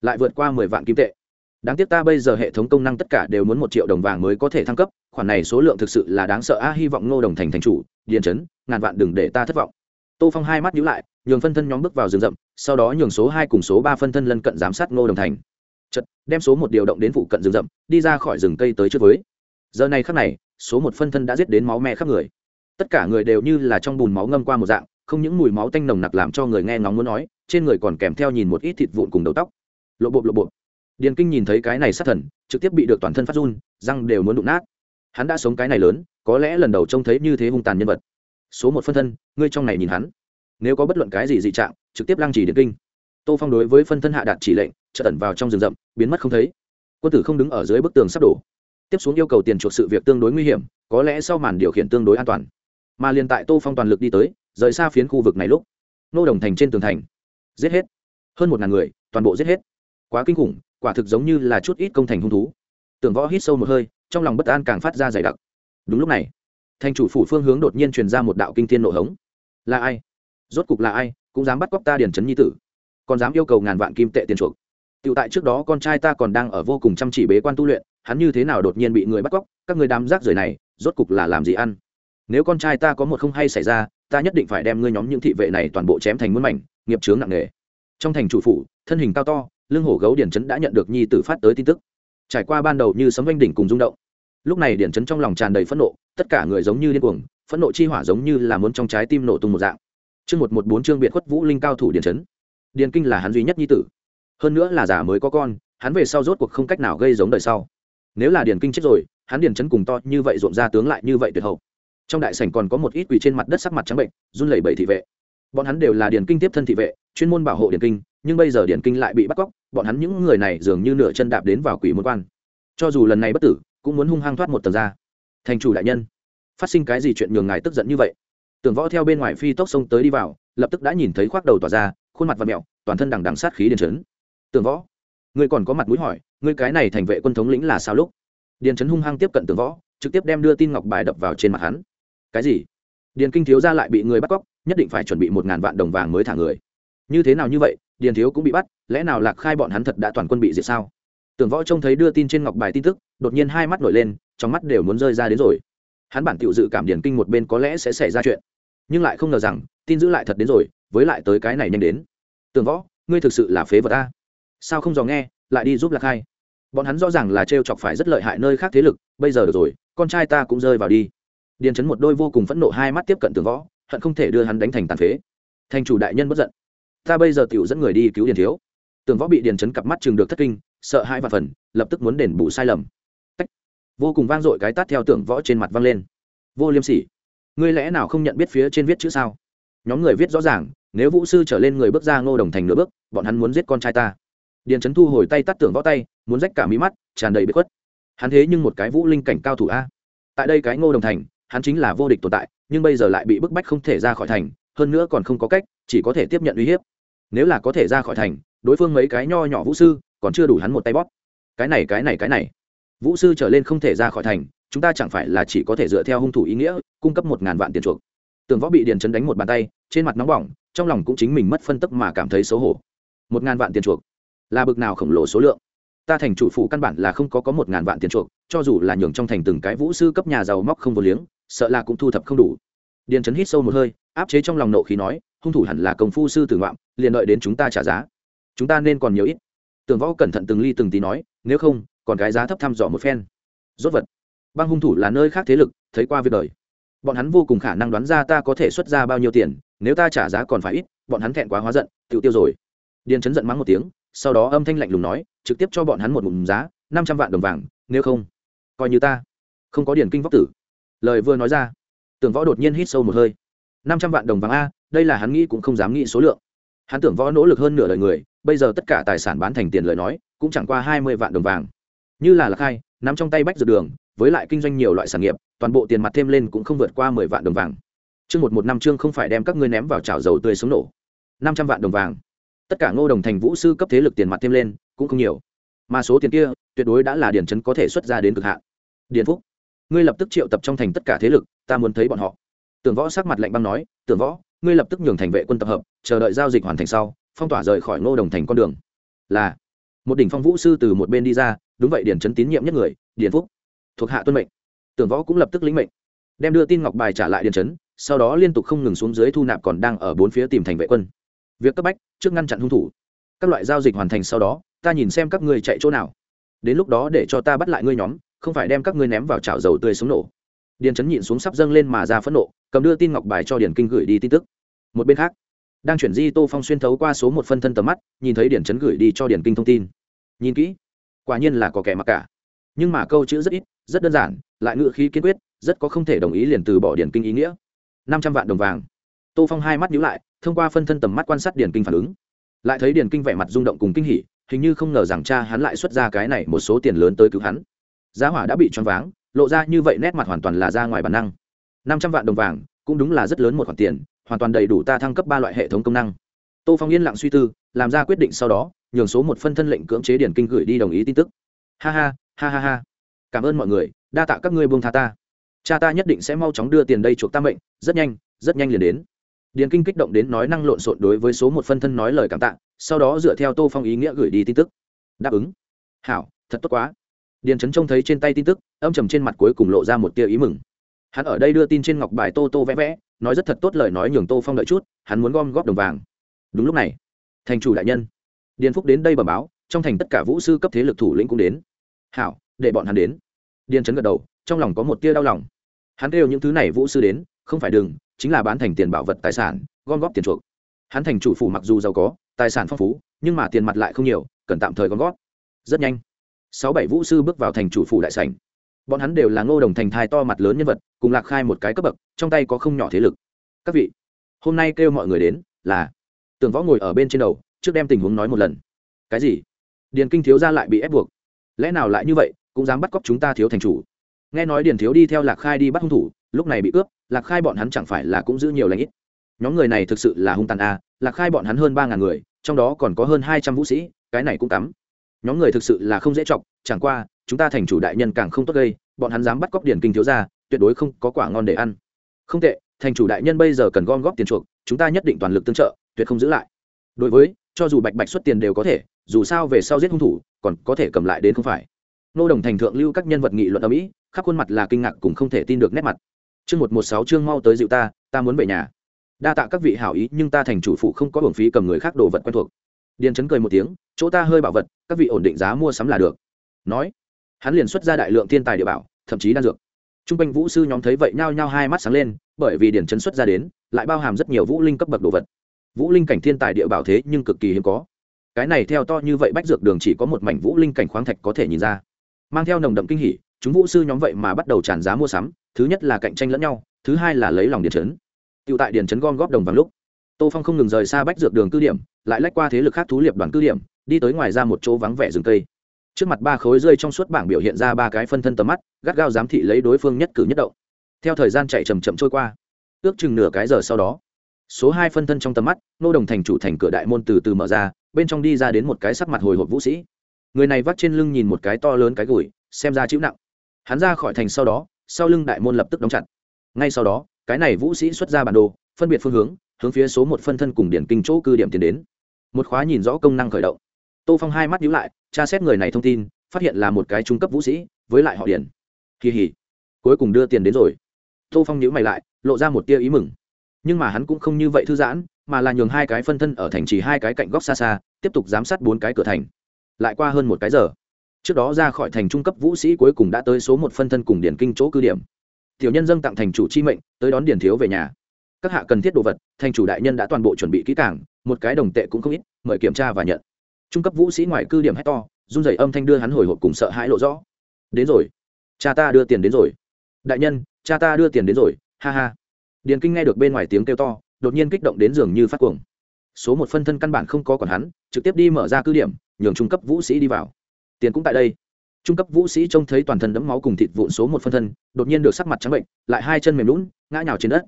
[SPEAKER 1] Lại vượt qua mười vạn kim tệ. Đáng tiếc ta bây giờ hệ thống công năng tất cả đều muốn một triệu đồng vàng mới có thể thăng cấp, khoản này số lượng thực sự là đáng sợ a, hy vọng ngô đồng thành thành chủ, điền chấn, ngàn vạn đừng để ta thất vọng. Tô phong hai mắt nhíu lại, nhường phân thân nhóm bước vào rừng rậm, sau đó nhường số hai cùng số ba phân thân lân cận giám sát ngô đồng thành. Chật đem số một điều động đến phụ cận rừng rậm, đi ra khỏi rừng cây tới trước với giờ này khắc này, số một phân thân đã giết đến máu me khắp người. Tất cả người đều như là trong bùn máu ngâm qua một dạng, không những mùi máu tanh nồng nặc làm cho người nghe ngóng muốn nói, trên người còn kèm theo nhìn một ít thịt vụn cùng đầu tóc. Lộ bộp lộ bộp điền kinh nhìn thấy cái này sát thần, trực tiếp bị được toàn thân phát run, răng đều muốn đụng nát. Hắn đã sống cái này lớn, có lẽ lần đầu trông thấy như thế hung tàn nhân vật. Số một phân thân, ngươi trong này nhìn hắn. Nếu có bất luận cái gì dị trạng, trực tiếp lăng trì điền kinh. Tô phong đối với phân thân hạ đạt chỉ lệnh trợ ẩn vào trong rừng rậm, biến mất không thấy. Quân tử không đứng ở dưới bức tường sắp đổ tiếp xuống yêu cầu tiền chuộc sự việc tương đối nguy hiểm, có lẽ sau màn điều khiển tương đối an toàn. Mà liền tại tô phong toàn lực đi tới, rời xa phiến khu vực này lúc, nô đồng thành trên tường thành. Giết hết. Hơn một ngàn người, toàn bộ giết hết. Quá kinh khủng, quả thực giống như là chút ít công thành hung thú. Tưởng võ hít sâu một hơi, trong lòng bất an càng phát ra dày đặc. Đúng lúc này, thành chủ phủ phương hướng đột nhiên truyền ra một đạo kinh thiên nộ hống. Là ai? Rốt cục là ai, cũng dám bắt cóc ta điển trấn nhi tử. Còn dám yêu cầu ngàn vạn kim tệ tiền chuộc. Tựu tại trước đó con trai ta còn đang ở vô cùng chăm chỉ bế quan tu luyện hắn như thế nào đột nhiên bị người bắt cóc, các người đám rác rưởi này, rốt cục là làm gì ăn? Nếu con trai ta có một không hay xảy ra, ta nhất định phải đem ngươi nhóm những thị vệ này toàn bộ chém thành muôn mảnh, nghiệp chướng nặng nề. Trong thành chủ phủ, thân hình cao to, lưng hổ gấu điển trấn đã nhận được nhi tử phát tới tin tức. Trải qua ban đầu như sấm oanh đỉnh cùng rung động, lúc này điển trấn trong lòng tràn đầy phẫn nộ, tất cả người giống như điên cuồng, phẫn nộ chi hỏa giống như là muốn trong trái tim nổ tung một dạng. Chương một một bốn chương biệt khuất vũ linh cao thủ điển trấn. Điền kinh là hắn duy nhất nhi tử. Hơn nữa là giả mới có con, hắn về sau rốt cuộc không cách nào gây giống đời sau nếu là điền kinh chết rồi, hắn điền chấn cùng to như vậy rộn ra tướng lại như vậy tuyệt hậu. Trong đại sảnh còn có một ít quỳ trên mặt đất sắc mặt trắng bệnh, run lẩy bẩy thị vệ. Bọn hắn đều là điền kinh tiếp thân thị vệ, chuyên môn bảo hộ điền kinh, nhưng bây giờ điền kinh lại bị bắt cóc, bọn hắn những người này dường như nửa chân đạp đến vào quỷ môn quan. Cho dù lần này bất tử, cũng muốn hung hăng thoát một tầng ra. Thành chủ đại nhân, phát sinh cái gì chuyện nhường ngài tức giận như vậy? Tưởng võ theo bên ngoài phi tốc sông tới đi vào, lập tức đã nhìn thấy khoác đầu tỏa ra, khuôn mặt và mẹo, toàn thân đằng đằng sát khí điền trấn tưởng võ, ngươi còn có mặt mũi hỏi ngươi cái này thành vệ quân thống lĩnh là sao lúc? Điền trấn hung hăng tiếp cận tưởng võ, trực tiếp đem đưa tin ngọc bài đập vào trên mặt hắn. Cái gì? Điền kinh thiếu ra lại bị người bắt cóc, nhất định phải chuẩn bị một ngàn vạn đồng vàng mới thả người. Như thế nào như vậy, điền thiếu cũng bị bắt, lẽ nào lạc khai bọn hắn thật đã toàn quân bị diệt sao? Tưởng võ trông thấy đưa tin trên ngọc bài tin tức, đột nhiên hai mắt nổi lên, trong mắt đều muốn rơi ra đến rồi. Hắn bản tự dự cảm điền kinh một bên có lẽ sẽ xảy ra chuyện, nhưng lại không ngờ rằng, tin giữ lại thật đến rồi, với lại tới cái này nhanh đến. Tưởng võ, ngươi thực sự là phế vật ta sao không dò nghe lại đi giúp lạc khai. Bọn hắn rõ ràng là t chọc phải rất lợi hại nơi khác thế lực, bây giờ được rồi, con trai ta cũng rơi vào đi. Điền chấn một đôi vô cùng phẫn nộ hai mắt tiếp cận tưởng võ, hận không thể đưa hắn đánh thành tàn phế. Thành chủ đại nhân bất giận. Ta bây giờ tiểu dẫn người đi cứu điền thiếu. Tưởng võ bị điền chấn cặp mắt chừng được thất kinh, sợ hai và phần, lập tức muốn đền bù sai lầm. Tách. vô cùng vang dội cái tát theo tưởng võ trên mặt vang lên. Vô liêm sỉ. Ngươi lẽ nào không nhận biết phía trên viết chữ sao? Nhóm người viết rõ ràng, nếu vũ sư trở lên người bước ra ngô đồng thành nửa bước, bọn hắn muốn giết con trai ta điền trấn thu hồi tay tắt tưởng võ tay, muốn rách cả mí mắt, tràn đầy bếp khuất. Hắn thế nhưng một cái vũ linh cảnh cao thủ a. Tại đây cái ngô đồng thành, hắn chính là vô địch tồn tại, nhưng bây giờ lại bị bức bách không thể ra khỏi thành, hơn nữa còn không có cách, chỉ có thể tiếp nhận uy hiếp. Nếu là có thể ra khỏi thành, đối phương mấy cái nho nhỏ vũ sư, còn chưa đủ hắn một tay bóp. Cái này cái này cái này. Vũ sư trở lên không thể ra khỏi thành, chúng ta chẳng phải là chỉ có thể dựa theo hung thủ ý nghĩa, cung cấp một ngàn vạn tiền chuộc. Tường võ bị điền chấn đánh một bàn tay, trên mặt nóng bỏng, trong lòng cũng chính mình mất phân tức mà cảm thấy xấu hổ. Một ngàn vạn tiền chuộc là bực nào khổng lồ số lượng. Ta thành chủ phủ căn bản là không có có một ngàn vạn tiền chuộc, cho dù là nhường trong thành từng cái vũ sư cấp nhà giàu móc không vô liếng, sợ là cũng thu thập không đủ. Điền trấn hít sâu một hơi, áp chế trong lòng nộ khí nói, hung thủ hẳn là công phu sư tử ngoạm, liền đợi đến chúng ta trả giá. Chúng ta nên còn nhiều ít. Tưởng võ cẩn thận từng ly từng tí nói, nếu không, còn cái giá thấp thăm dò một phen. Rốt vật, băng hung thủ là nơi khác thế lực, thấy qua việc đời. Bọn hắn vô cùng khả năng đoán ra ta có thể xuất ra bao nhiêu tiền, nếu ta trả giá còn phải ít, bọn hắn thẹn quá hóa giận tự tiêu rồi. Điền chấn giận mắng một tiếng sau đó âm thanh lạnh lùng nói, trực tiếp cho bọn hắn một mụn giá, năm trăm vạn đồng vàng, nếu không, coi như ta. Không có điển kinh vóc tử. Lời vừa nói ra, tưởng võ đột nhiên hít sâu một hơi. Năm trăm vạn đồng vàng a, đây là hắn nghĩ cũng không dám nghĩ số lượng. Hắn tưởng võ nỗ lực hơn nửa đời người, bây giờ tất cả tài sản bán thành tiền lời nói, cũng chẳng qua hai mươi vạn đồng vàng. Như là lạc hai, nắm trong tay bách dược đường, với lại kinh doanh nhiều loại sản nghiệp, toàn bộ tiền mặt thêm lên cũng không vượt qua mười vạn đồng vàng. Chương một một năm chương không phải đem các ngươi ném vào chảo dầu tươi sống nổ. Năm trăm vạn đồng vàng tất cả ngô đồng thành vũ sư cấp thế lực tiền mặt thêm lên, cũng không nhiều. Mà số tiền kia, tuyệt đối đã là điển chấn có thể xuất ra đến cực hạn. Điền phúc, ngươi lập tức triệu tập trong thành tất cả thế lực, ta muốn thấy bọn họ. Tưởng võ sắc mặt lạnh băng nói, tưởng võ, ngươi lập tức nhường thành vệ quân tập hợp, chờ đợi giao dịch hoàn thành sau, phong tỏa rời khỏi ngô đồng thành con đường. Là, một đỉnh phong vũ sư từ một bên đi ra, đúng vậy điển chấn tín nhiệm nhất người, điền phúc, thuộc hạ tuân mệnh. Tưởng võ cũng lập tức lĩnh mệnh, đem đưa tin ngọc bài trả lại điền chấn, sau đó liên tục không ngừng xuống dưới thu nạp còn đang ở bốn phía tìm thành vệ quân việc cấp bách, trước ngăn chặn hung thủ. Các loại giao dịch hoàn thành sau đó, ta nhìn xem các ngươi chạy chỗ nào. Đến lúc đó để cho ta bắt lại ngươi nhóm, không phải đem các ngươi ném vào chảo dầu tươi xuống nổ. Điền Trấn nhịn xuống sắp dâng lên mà ra phẫn nộ, cầm đưa tin ngọc bài cho điền kinh gửi đi tin tức. Một bên khác, đang chuyển di tô phong xuyên thấu qua số một phân thân tầm mắt, nhìn thấy điền chấn gửi đi cho điền kinh thông tin. Nhìn kỹ, quả nhiên là có kẻ mặc cả. Nhưng mà câu chữ rất ít, rất đơn giản, lại ngự khí kiên quyết, rất có không thể đồng ý liền từ bỏ điển kinh ý nghĩa. Năm trăm vạn đồng vàng. Tô phong hai mắt nhíu lại thông qua phân thân tầm mắt quan sát Điền kinh phản ứng. Lại thấy Điền kinh vẻ mặt rung động cùng kinh hỉ, hình như không ngờ rằng cha hắn lại xuất ra cái này một số tiền lớn tới cứu hắn. Giá hỏa đã bị choáng váng, lộ ra như vậy nét mặt hoàn toàn là ra ngoài bản năng. Năm trăm vạn đồng vàng, cũng đúng là rất lớn một khoản tiền, hoàn toàn đầy đủ ta thăng cấp ba loại hệ thống công năng. Tô phong yên lặng suy tư, làm ra quyết định sau đó, nhường số một phân thân lệnh cưỡng chế điển kinh gửi đi đồng ý tin tức. Ha ha ha ha ha. Cảm ơn mọi người, đa tạ các ngươi buông tha ta. Cha ta nhất định sẽ mau chóng đưa tiền đây chuộc ta mệnh, rất nhanh rất nhanh liền đến điền kinh kích động đến nói năng lộn xộn đối với số một phân thân nói lời cảm tạ, sau đó dựa theo tô phong ý nghĩa gửi đi tin tức. Đáp ứng. Hảo, thật tốt quá. Điền trấn trông thấy trên tay tin tức, âm trầm trên mặt cuối cùng lộ ra một tia ý mừng. Hắn ở đây đưa tin trên ngọc bài tô tô vẽ vẽ, nói rất thật tốt lời nói nhường tô phong đợi chút, hắn muốn gom góp đồng vàng. Đúng lúc này, thành chủ đại nhân. Điền phúc đến đây bẩm báo, trong thành tất cả vũ sư cấp thế lực thủ lĩnh cũng đến. Hảo, để bọn hắn đến. Điền trấn gật đầu, trong lòng có một tia đau lòng. Hắn kêu những thứ này vũ sư đến, không phải đừng chính là bán thành tiền bảo vật tài sản, gom góp tiền chuộc. Hắn thành chủ phủ mặc dù giàu có, tài sản phong phú, nhưng mà tiền mặt lại không nhiều, cần tạm thời gom góp. Rất nhanh, sáu bảy vũ sư bước vào thành chủ phủ đại sảnh. Bọn hắn đều là ngô đồng thành thai to mặt lớn nhân vật, cùng lạc khai một cái cấp bậc, trong tay có không nhỏ thế lực. Các vị, hôm nay kêu mọi người đến là tường võ ngồi ở bên trên đầu, trước đem tình huống nói một lần. Cái gì? Điền kinh thiếu gia lại bị ép buộc. Lẽ nào lại như vậy, cũng dám bắt cóc chúng ta thiếu thành chủ? Nghe nói điền thiếu đi theo lạc khai đi bắt hung thủ lúc này bị cướp, lạc khai bọn hắn chẳng phải là cũng giữ nhiều lãnh ít. Nhóm người này thực sự là hung tàn a à. lạc khai bọn hắn hơn ba ngàn người, trong đó còn có hơn hai trăm vũ sĩ, cái này cũng cắm. Nhóm người thực sự là không dễ chọc, chẳng qua, chúng ta thành chủ đại nhân càng không tốt gây, bọn hắn dám bắt cóc điển kinh thiếu ra tuyệt đối không có quả ngon để ăn. Không tệ, thành chủ đại nhân bây giờ cần gom góp tiền chuộc, chúng ta nhất định toàn lực tương trợ, tuyệt không giữ lại. Đối với, cho dù bạch bạch xuất tiền đều có thể, dù sao về sau giết hung thủ, còn có thể cầm lại đến không phải. Nô đồng thành thượng lưu các nhân vật nghị luận ở mỹ, khắp khuôn mặt là kinh ngạc cùng không thể tin được nét mặt chương một một sáu chương mau tới dịu ta ta muốn về nhà. Đa tạ các vị hảo ý, nhưng ta thành chủ phụ không có hưởng phí cầm người khác đồ vật quen thuộc. Điền chấn cười một tiếng, chỗ ta hơi bảo vật, các vị ổn định giá mua sắm là được. Nói, hắn liền xuất ra đại lượng thiên tài địa bảo, thậm chí đan dược. T r u n g quanh vũ sư nhóm thấy vậy nhao nhao hai mắt sáng lên, bởi vì điền chấn xuất ra đến, lại bao hàm rất nhiều vũ linh cấp bậc đồ vật. Vũ linh cảnh thiên tài địa bảo thế nhưng cực kỳ hiếm có. Cái này theo to như vậy bách dược đường chỉ có một mảnh vũ linh cảnh khoáng thạch có thể nhìn ra. Mang theo nồng đậm kinh hỉ chúng vũ sư nhóm vậy mà bắt đầu tràn giá mua sắm, thứ nhất là cạnh tranh lẫn nhau, thứ hai là lấy lòng điện chấn. Tựu tại điện chấn gom góp đồng vàng lúc, tô phong không ngừng rời xa bách dược đường cư điểm, lại lách qua thế lực khác thú liệp đoàn cư điểm, đi tới ngoài ra một chỗ vắng vẻ rừng cây. Trước mặt ba khối rơi trong suốt bảng biểu hiện ra ba cái phân thân tầm mắt, gắt gao giám thị lấy đối phương nhất cử nhất động. Theo thời gian chạy chầm chậm trôi qua, ước chừng nửa cái giờ sau đó, số hai phân thân trong tầm mắt, nô đồng thành chủ thành cửa đại môn từ từ mở ra, bên trong đi ra đến một cái sắc mặt hồi hộp vũ sĩ. Người này vắt trên lưng nhìn một cái to lớn cái gùi, xem ra chịu nặng hắn ra khỏi thành sau đó, sau lưng đại môn lập tức đóng chặt. Ngay sau đó, cái này vũ sĩ xuất ra bản đồ, phân biệt phương hướng hướng phía số một phân thân cùng điển kinh chỗ cư điểm tiến đến. Một khóa nhìn rõ công năng khởi động. Tô phong hai mắt nhíu lại, tra xét người này thông tin, phát hiện là một cái trung cấp vũ sĩ, với lại họ điển. Kỳ hỉ. Cuối cùng đưa tiền đến rồi. Tô phong nhíu mày lại, lộ ra một tia ý mừng. Nhưng mà hắn cũng không như vậy thư giãn, mà là nhường hai cái phân thân ở thành trì hai cái cạnh góc xa xa, tiếp tục giám sát bốn cái cửa thành. Lại qua hơn một cái giờ trước đó ra khỏi thành trung cấp vũ sĩ cuối cùng đã tới số một phân thân cùng điển kinh chỗ cư điểm. Tiểu nhân dâng tặng thành chủ chi mệnh, tới đón điển thiếu về nhà. Các hạ cần thiết đồ vật, thành chủ đại nhân đã toàn bộ chuẩn bị kỹ càng, một cái đồng tệ cũng không ít, mời kiểm tra và nhận. Trung cấp vũ sĩ ngoài cư điểm hét to, run rẩy âm thanh đưa hắn hồi hộp cùng sợ hãi lộ rõ. Đến rồi. Cha ta đưa tiền đến rồi. Đại nhân, cha ta đưa tiền đến rồi, ha ha. Điền kinh nghe được bên ngoài tiếng kêu to, đột nhiên kích động đến giường như phát cuồng. Số một phân thân căn bản không có còn hắn, trực tiếp đi mở ra cứ điểm, nhường trung cấp vũ sĩ đi vào tiền cũng tại đây. Trung cấp vũ sĩ trông thấy toàn thân đẫm máu cùng thịt vụn số một phân thân, đột nhiên được sắc mặt trắng bệnh, lại hai chân mềm lún, ngã nhào trên đất.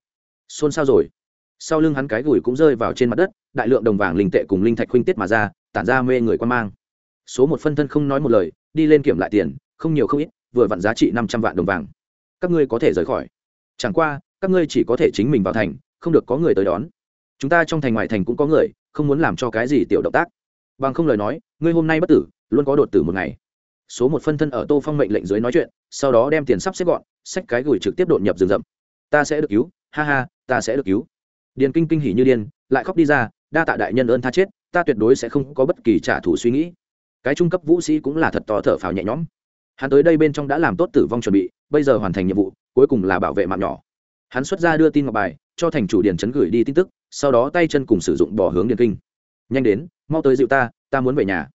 [SPEAKER 1] Xôn xao rồi. Sau lưng hắn cái gùi cũng rơi vào trên mặt đất, đại lượng đồng vàng linh tệ cùng linh thạch huynh tiết mà ra, tản ra mê người quan mang. Số một phân thân không nói một lời, đi lên kiểm lại tiền, không nhiều không ít, vừa vặn giá trị năm trăm vạn đồng vàng. Các ngươi có thể rời khỏi. Chẳng qua, các ngươi chỉ có thể chính mình vào thành, không được có người tới đón. Chúng ta trong thành ngoài thành cũng có người, không muốn làm cho cái gì tiểu động tác bằng không lời nói, ngươi hôm nay bất tử, luôn có đột tử một ngày. Số một phân thân ở tô phong mệnh lệnh dưới nói chuyện, sau đó đem tiền sắp xếp gọn, sách cái gửi trực tiếp đột nhập rừng rậm. Ta sẽ được cứu, ha ha, ta sẽ được cứu. Điền kinh kinh hỉ như điên, lại khóc đi ra, đa tạ đại nhân ơn tha chết, ta tuyệt đối sẽ không có bất kỳ trả thù suy nghĩ. Cái trung cấp vũ sĩ cũng là thật to thở phào nhẹ nhõm. Hắn tới đây bên trong đã làm tốt tử vong chuẩn bị, bây giờ hoàn thành nhiệm vụ, cuối cùng là bảo vệ mạng nhỏ. Hắn xuất ra đưa tin ngọc bài, cho thành chủ điền chấn gửi đi tin tức, sau đó tay chân cùng sử dụng bỏ hướng điền kinh nhanh đến, mau tới dịu ta ta muốn về nhà.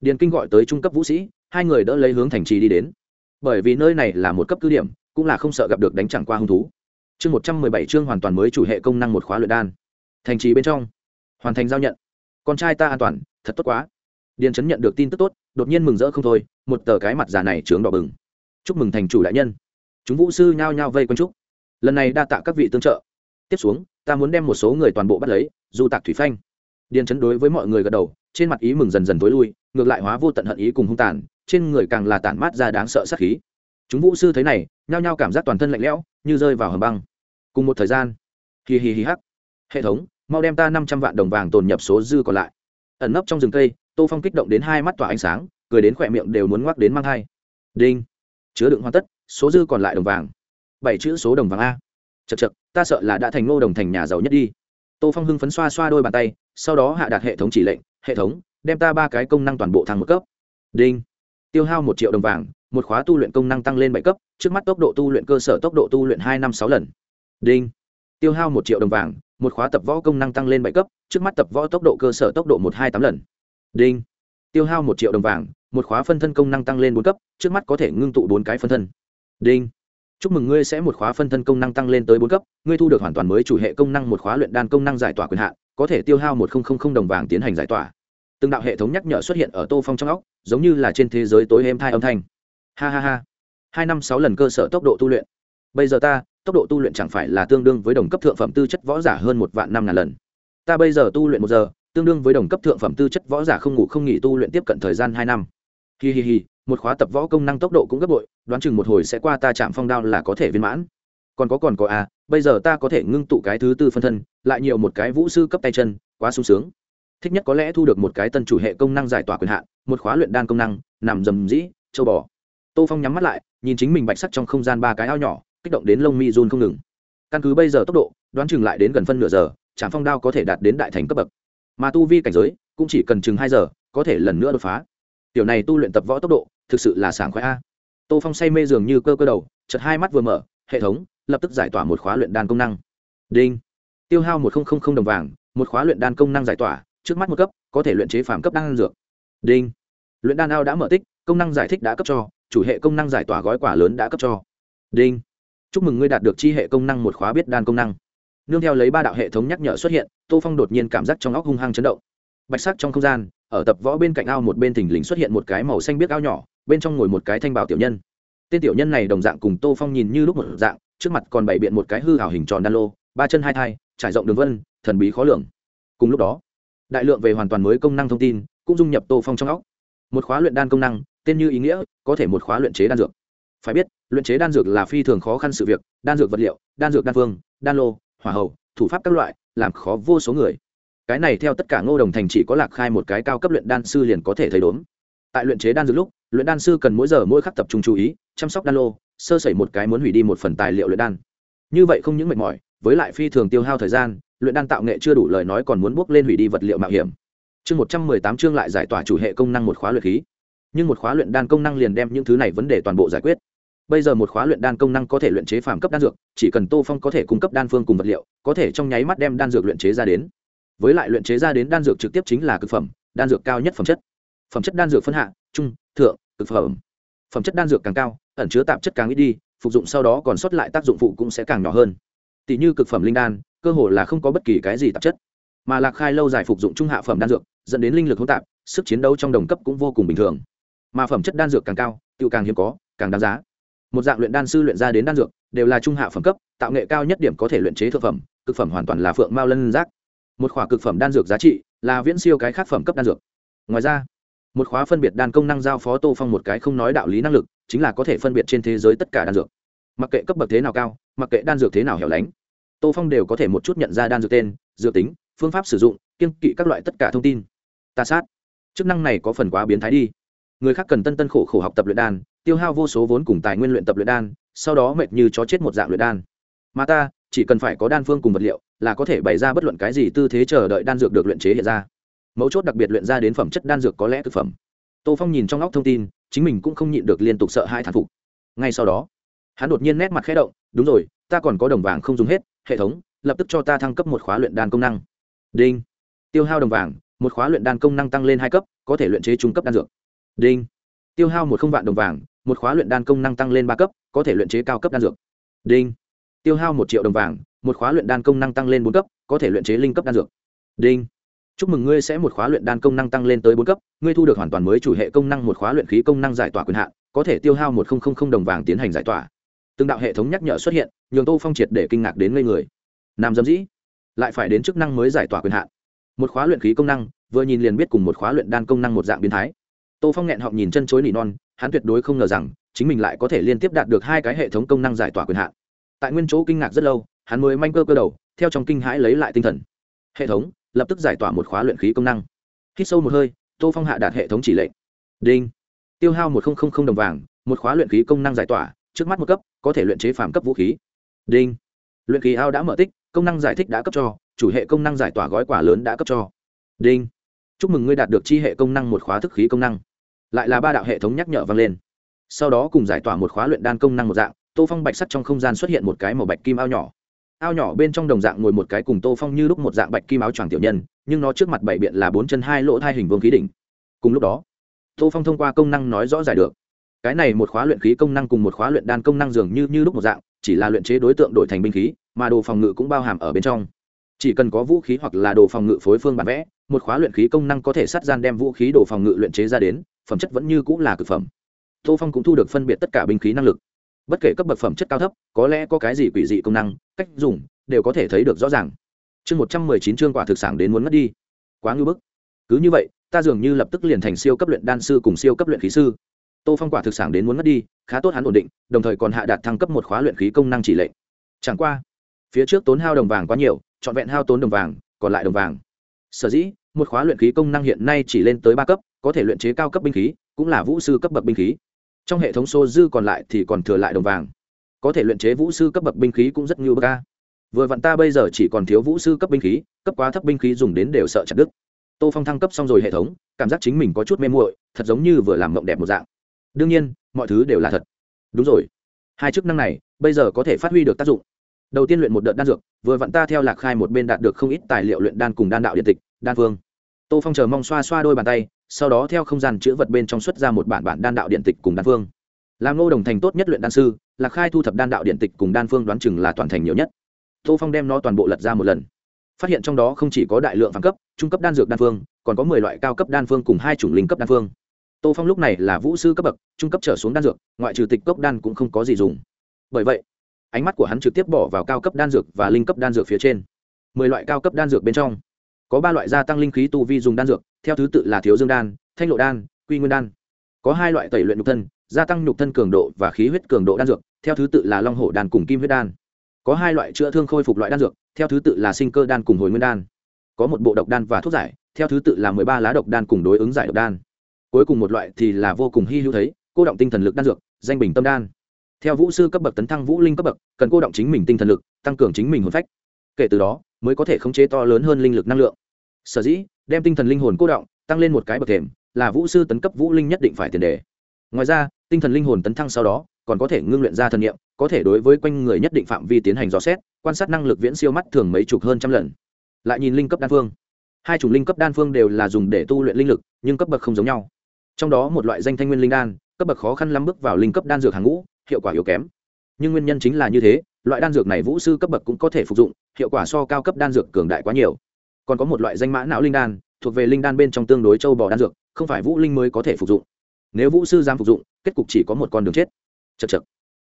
[SPEAKER 1] Điền kinh gọi tới trung cấp vũ sĩ, hai người đỡ lấy hướng thành trì đi đến. Bởi vì nơi này là một cấp cứ điểm, cũng là không sợ gặp được đánh chẳng qua hung thú. Chương một trăm mười bảy chương hoàn toàn mới chủ hệ công năng một khóa luyện đan. Thành trì bên trong. Hoàn thành giao nhận. Con trai ta an toàn, thật tốt quá. Điền chấn nhận được tin tức tốt, đột nhiên mừng rỡ không thôi, một tờ cái mặt già này trướng đỏ bừng. Chúc mừng thành chủ đại nhân. Chúng vũ sư nhao nhao vây quanh chúc. Lần này đa tạ các vị tương trợ. Tiếp xuống, ta muốn đem một số người toàn bộ bắt lấy, dù tạc thủy phanh điền chấn đối với mọi người gật đầu, trên mặt ý mừng dần dần tối lui, ngược lại hóa vô tận hận ý cùng hung tàn, trên người càng là tản mát ra đáng sợ sát khí. Chúng vũ sư thấy này, nhao nhao cảm giác toàn thân lạnh lẽo, như rơi vào hầm băng. Cùng một thời gian hì hì hì hắc. Hệ thống, mau đem ta năm trăm vạn đồng vàng tồn nhập số dư còn lại. Ẩn nấp trong rừng cây, tô phong kích động đến hai mắt tỏa ánh sáng, cười đến khỏe miệng đều muốn ngoắc đến mang hai đinh. Chứa đựng hoàn tất, số dư còn lại đồng vàng. Bảy chữ số đồng vàng a. Chật chật ta sợ là đã thành ngô đồng thành nhà giàu nhất đi tô phong hưng phấn xoa xoa đôi bàn tay, sau đó hạ đạt hệ thống chỉ lệnh, hệ thống, đem ta ba cái công năng toàn bộ thăng một cấp. Đinh. Tiêu hao một triệu đồng vàng, một khóa tu luyện công năng tăng lên bảy cấp, trước mắt tốc độ tu luyện cơ sở tốc độ tu luyện hai năm sáu lần. Đinh. Tiêu hao một triệu đồng vàng, một khóa tập võ công năng tăng lên bảy cấp, trước mắt tập võ tốc độ cơ sở tốc độ một hai tám lần. Đinh. Tiêu hao một triệu đồng vàng, một khóa phân thân công năng tăng lên bốn cấp, trước mắt có thể ngưng tụ bốn cái phân thân. Đinh chúc mừng ngươi sẽ một khóa phân thân công năng tăng lên tới bốn cấp, ngươi thu được hoàn toàn mới chủ hệ công năng một khóa luyện đan công năng giải tỏa quyền hạn, có thể tiêu hao một đồng vàng tiến hành giải tỏa. Từng đạo hệ thống nhắc nhở xuất hiện ở tô phong trong óc, giống như là trên thế giới tối êm thai âm thanh. Ha ha ha. Hai năm sáu lần cơ sở tốc độ tu luyện. Bây giờ ta, tốc độ tu luyện chẳng phải là tương đương với đồng cấp thượng phẩm tư chất võ giả hơn một vạn năm ngàn lần. Ta bây giờ tu luyện một giờ, tương đương với đồng cấp thượng phẩm tư chất võ giả không ngủ không nghỉ tu luyện tiếp cận thời gian hai năm. Hi hi hi một khóa tập võ công năng tốc độ cũng gấp bội, đoán chừng một hồi sẽ qua ta chạm phong đao là có thể viên mãn. Còn có còn có à bây giờ ta có thể ngưng tụ cái thứ tư phân thân, lại nhiều một cái vũ sư cấp tay chân, quá sung sướng. Thích nhất có lẽ thu được một cái tân chủ hệ công năng giải tỏa quyền hạn, một khóa luyện đan công năng, nằm dầm dĩ, châu bò. Tô phong nhắm mắt lại, nhìn chính mình bạch sắc trong không gian ba cái ao nhỏ, kích động đến lông mi run không ngừng. Căn cứ bây giờ tốc độ, đoán chừng lại đến gần phân nửa giờ trạm phong đao có thể đạt đến đại thành cấp bậc. Mà tu vi cảnh giới, cũng chỉ cần chừng hai giờ, có thể lần nữa đột phá. Tiểu này tu luyện tập võ tốc độ thực sự là sảng khoái a. Tô phong say mê dường như cơ cơ đầu chật hai mắt vừa mở, hệ thống lập tức giải tỏa một khóa luyện đan công năng. Đinh. Tiêu hao một đồng vàng, một khóa luyện đan công năng giải tỏa, trước mắt một cấp, có thể luyện chế phạm cấp đan dược. Đinh. Luyện đan ao đã mở tích, công năng giải thích đã cấp cho, chủ hệ công năng giải tỏa gói quả lớn đã cấp cho. Đinh. Chúc mừng ngươi đạt được chi hệ công năng một khóa biết đan công năng. Nương theo lấy ba đạo hệ thống nhắc nhở xuất hiện, tô phong đột nhiên cảm giác trong óc hung hăng chấn động. Bạch sắc trong không gian, ở tập võ bên cạnh ao một bên thình lình xuất hiện một cái màu xanh biết ao nhỏ bên trong ngồi một cái thanh bảo tiểu nhân. Tên tiểu nhân này đồng dạng cùng tô phong nhìn như lúc một dạng, trước mặt còn bày biện một cái hư hảo hình tròn đan lô, ba chân hai thai, trải rộng đường vân, thần bí khó lường. Cùng lúc đó, đại lượng về hoàn toàn mới công năng thông tin cũng dung nhập tô phong trong óc. Một khóa luyện đan công năng, tên như ý nghĩa, có thể một khóa luyện chế đan dược. Phải biết, luyện chế đan dược là phi thường khó khăn sự việc, đan dược vật liệu, đan dược đan phương, đan lô, hỏa hậu thủ pháp các loại, làm khó vô số người. Cái này theo tất cả ngô đồng thành chỉ có lạc khai một cái cao cấp luyện đan sư liền có thể thấy đốn tại luyện chế đan dược lúc, luyện đan sư cần mỗi giờ mỗi khắc tập trung chú ý, chăm sóc đan lô, sơ sẩy một cái muốn hủy đi một phần tài liệu luyện đan. Như vậy không những mệt mỏi, với lại phi thường tiêu hao thời gian, luyện đan tạo nghệ chưa đủ lời nói còn muốn bước lên hủy đi vật liệu mạo hiểm. Chương một trăm mười tám chương lại giải tỏa chủ hệ công năng một khóa luyện khí. Nhưng một khóa luyện đan công năng liền đem những thứ này vấn đề toàn bộ giải quyết. Bây giờ một khóa luyện đan công năng có thể luyện chế phàm cấp đan dược, chỉ cần tô phong có thể cung cấp đan phương cùng vật liệu, có thể trong nháy mắt đem đan dược luyện chế ra đến. Với lại luyện chế ra đến đan dược trực tiếp chính là cực phẩm, đan dược cao nhất phẩm chất phẩm chất đan dược phân hạ, trung, thượng, cực phẩm. Phẩm chất đan dược càng cao, ẩn chứa tạp chất càng ít đi, phục dụng sau đó còn sót lại tác dụng phụ cũng sẽ càng nhỏ hơn. Tỷ như cực phẩm linh đan, cơ hồ là không có bất kỳ cái gì tạp chất. Mà lạc khai lâu dài phục dụng trung hạ phẩm đan dược, dẫn đến linh lực hỗn tạp, sức chiến đấu trong đồng cấp cũng vô cùng bình thường. Mà phẩm chất đan dược càng cao tự càng hiếm có, càng đáng giá. Một dạng luyện đan sư luyện ra đến đan dược, đều là trung hạ phẩm cấp, tạo nghệ cao nhất điểm có thể luyện chế thực phẩm, cực phẩm hoàn toàn là phượng mao lân giác. Một khỏa cực phẩm đan dược giá trị là viễn siêu cái khác phẩm cấp đan dược. Ngoài ra một khóa phân biệt đan công năng giao phó tô phong một cái không nói đạo lý năng lực, chính là có thể phân biệt trên thế giới tất cả đan dược. Mặc kệ cấp bậc thế nào cao, mặc kệ đan dược thế nào hẻo lánh, tô phong đều có thể một chút nhận ra đan dược tên, dược tính, phương pháp sử dụng kiên kỵ các loại tất cả thông tin. Ta sát. Chức năng này có phần quá biến thái đi. Người khác cần tân tân khổ khổ học tập luyện đan, tiêu hao vô số vốn cùng tài nguyên luyện tập luyện đan, sau đó mệt như chó chết một dạng luyện đan. Mà ta, chỉ cần phải có đan phương cùng vật liệu, là có thể bày ra bất luận cái gì tư thế chờ đợi đan dược được luyện chế hiện ra mấu chốt đặc biệt luyện ra đến phẩm chất đan dược có lẽ thực phẩm. Tô phong nhìn trong óc thông tin, chính mình cũng không nhịn được liên tục sợ hai thản phục. Ngay sau đó, hắn đột nhiên nét mặt khẽ động, đúng rồi, ta còn có đồng vàng không dùng hết, hệ thống, lập tức cho ta thăng cấp một khóa luyện đan công năng. Đinh. Tiêu hao đồng vàng, một khóa luyện đan công năng tăng lên hai cấp, có thể luyện chế trung cấp đan dược. Đinh. Tiêu hao một không vạn đồng vàng, một khóa luyện đan công năng tăng lên ba cấp, có thể luyện chế cao cấp đan dược. Đinh. Tiêu hao một triệu đồng vàng, một khóa luyện đan công năng tăng lên bốn cấp, có thể luyện chế linh cấp đan dược. Đinh chúc mừng ngươi sẽ một khóa luyện đan công năng tăng lên tới bốn cấp, ngươi thu được hoàn toàn mới chủ hệ công năng một khóa luyện khí công năng giải tỏa quyền hạn, có thể tiêu hao một đồng vàng tiến hành giải tỏa. Từng đạo hệ thống nhắc nhở xuất hiện, nhường tô phong triệt để kinh ngạc đến ngây người. Nam dâm dĩ, lại phải đến chức năng mới giải tỏa quyền hạn. Một khóa luyện khí công năng, vừa nhìn liền biết cùng một khóa luyện đan công năng một dạng biến thái. Tô phong nghẹn họng nhìn chân chối nỉ non, hắn tuyệt đối không ngờ rằng, chính mình lại có thể liên tiếp đạt được hai cái hệ thống công năng giải tỏa quyền hạn. Tại nguyên chỗ kinh ngạc rất lâu, hắn mới manh cơ cơ đầu, theo trong kinh hãi lấy lại tinh thần. Hệ thống lập tức giải tỏa một khóa luyện khí công năng. Hít sâu một hơi, tô phong hạ đạt hệ thống chỉ lệnh. Đinh. Tiêu hao một đồng vàng, một khóa luyện khí công năng giải tỏa, trước mắt một cấp, có thể luyện chế phạm cấp vũ khí. Đinh. Luyện khí ao đã mở tích, công năng giải thích đã cấp cho, chủ hệ công năng giải tỏa gói quả lớn đã cấp cho. Đinh. Chúc mừng ngươi đạt được chi hệ công năng một khóa thức khí công năng. Lại là ba đạo hệ thống nhắc nhở vang lên. Sau đó cùng giải tỏa một khóa luyện đan công năng một dạng, tô phong bạch sắt trong không gian xuất hiện một cái màu bạch kim ao nhỏ ao nhỏ bên trong đồng dạng ngồi một cái cùng tô phong như lúc một dạng bạch kim áo choàng tiểu nhân, nhưng nó trước mặt bảy biện là bốn chân hai lỗ thai hình vương khí đỉnh. Cùng lúc đó, tô phong thông qua công năng nói rõ giải được. Cái này một khóa luyện khí công năng cùng một khóa luyện đan công năng dường như như lúc một dạng, chỉ là luyện chế đối tượng đổi thành binh khí, mà đồ phòng ngự cũng bao hàm ở bên trong. Chỉ cần có vũ khí hoặc là đồ phòng ngự phối phương bản vẽ, một khóa luyện khí công năng có thể sát gian đem vũ khí đồ phòng ngự luyện chế ra đến, phẩm chất vẫn như cũng là cực phẩm. Tô phong cũng thu được phân biệt tất cả binh khí năng lực bất kể cấp bậc phẩm chất cao thấp, có lẽ có cái gì quỷ dị công năng, cách dùng, đều có thể thấy được rõ ràng. Chương một trăm mười chín chương quả thực sản đến muốn mất đi. Quá ngưỡng bức. Cứ như vậy, ta dường như lập tức liền thành siêu cấp luyện đan sư cùng siêu cấp luyện khí sư. Tô phong quả thực sản đến muốn mất đi, khá tốt hắn ổn định, đồng thời còn hạ đạt thăng cấp một khóa luyện khí công năng chỉ lệnh. Chẳng qua, phía trước tốn hao đồng vàng quá nhiều, trọn vẹn hao tốn đồng vàng, còn lại đồng vàng. Sở dĩ, một khóa luyện khí công năng hiện nay chỉ lên tới ba cấp, có thể luyện chế cao cấp binh khí, cũng là vũ sư cấp bậc binh khí trong hệ thống số dư còn lại thì còn thừa lại đồng vàng. Có thể luyện chế vũ sư cấp bậc binh khí cũng rất như bậc ca vừa vặn ta bây giờ chỉ còn thiếu vũ sư cấp binh khí, cấp quá thấp binh khí dùng đến đều sợ chặt đứt. Tô phong thăng cấp xong rồi hệ thống, cảm giác chính mình có chút mê muội, thật giống như vừa làm mộng đẹp một dạng. Đương nhiên, mọi thứ đều là thật. Đúng rồi. Hai chức năng này, bây giờ có thể phát huy được tác dụng. Đầu tiên luyện một đợt đan dược, vừa vặn ta theo lạc khai một bên đạt được không ít tài liệu luyện đan cùng đan đạo điện tịch, đan phương tô phong chờ mong xoa xoa đôi bàn tay, sau đó theo không gian chữ vật bên trong xuất ra một bản bản đan đạo điện tịch cùng đan phương. Làm ngô đồng thành tốt nhất luyện đan sư lạc khai thu thập đan đạo điện tịch cùng đan phương đoán chừng là toàn thành nhiều nhất. Tô phong đem nó toàn bộ lật ra một lần. Phát hiện trong đó không chỉ có đại lượng phản cấp, trung cấp đan dược đan phương, còn có mười loại cao cấp đan phương cùng hai chủng linh cấp đan phương. Tô phong lúc này là vũ sư cấp bậc, trung cấp trở xuống đan dược, ngoại trừ tịch cốc đan cũng không có gì dùng. Bởi vậy, ánh mắt của hắn trực tiếp bỏ vào cao cấp đan dược và linh cấp đan dược phía trên. Mười loại cao cấp đan dược bên trong có ba loại gia tăng linh khí tu vi dùng đan dược, theo thứ tự là thiếu dương đan, thanh lộ đan, quy nguyên đan. Có hai loại tẩy luyện nhục thân, gia tăng nhục thân cường độ và khí huyết cường độ đan dược, theo thứ tự là long hổ đan cùng kim huyết đan. Có hai loại chữa thương khôi phục loại đan dược, theo thứ tự là sinh cơ đan cùng hồi nguyên đan. Có một bộ độc đan và thuốc giải, theo thứ tự là mười ba lá độc đan cùng đối ứng giải độc đan. Cuối cùng một loại thì là vô cùng hy hữu thấy, cô động tinh thần lực đan dược, danh bình tâm đan. Theo vũ sư cấp bậc tấn thăng vũ linh cấp bậc, cần cô động chính mình tinh thần lực, tăng cường chính mình hồn phách. Kể từ đó mới có thể khống chế to lớn hơn linh lực năng lượng. Sở dĩ, đem tinh thần linh hồn cô động, tăng lên một cái bậc thềm, là vũ sư tấn cấp vũ linh nhất định phải tiền đề. Ngoài ra, tinh thần linh hồn tấn thăng sau đó, còn có thể ngưng luyện ra thần nghiệm có thể đối với quanh người nhất định phạm vi tiến hành dò xét, quan sát năng lực viễn siêu mắt thường mấy chục hơn trăm lần. Lại nhìn linh cấp đan phương. Hai chủng linh cấp đan phương đều là dùng để tu luyện linh lực, nhưng cấp bậc không giống nhau. Trong đó một loại danh thanh nguyên linh đan, cấp bậc khó khăn lắm bước vào linh cấp đan dược hàng ngũ, hiệu quả yếu kém nhưng nguyên nhân chính là như thế, loại đan dược này vũ sư cấp bậc cũng có thể phục dụng, hiệu quả so cao cấp đan dược cường đại quá nhiều. Còn có một loại danh mã não linh đan, thuộc về linh đan bên trong tương đối châu bò đan dược, không phải vũ linh mới có thể phục dụng. Nếu vũ sư dám phục dụng, kết cục chỉ có một con đường chết. Chật chật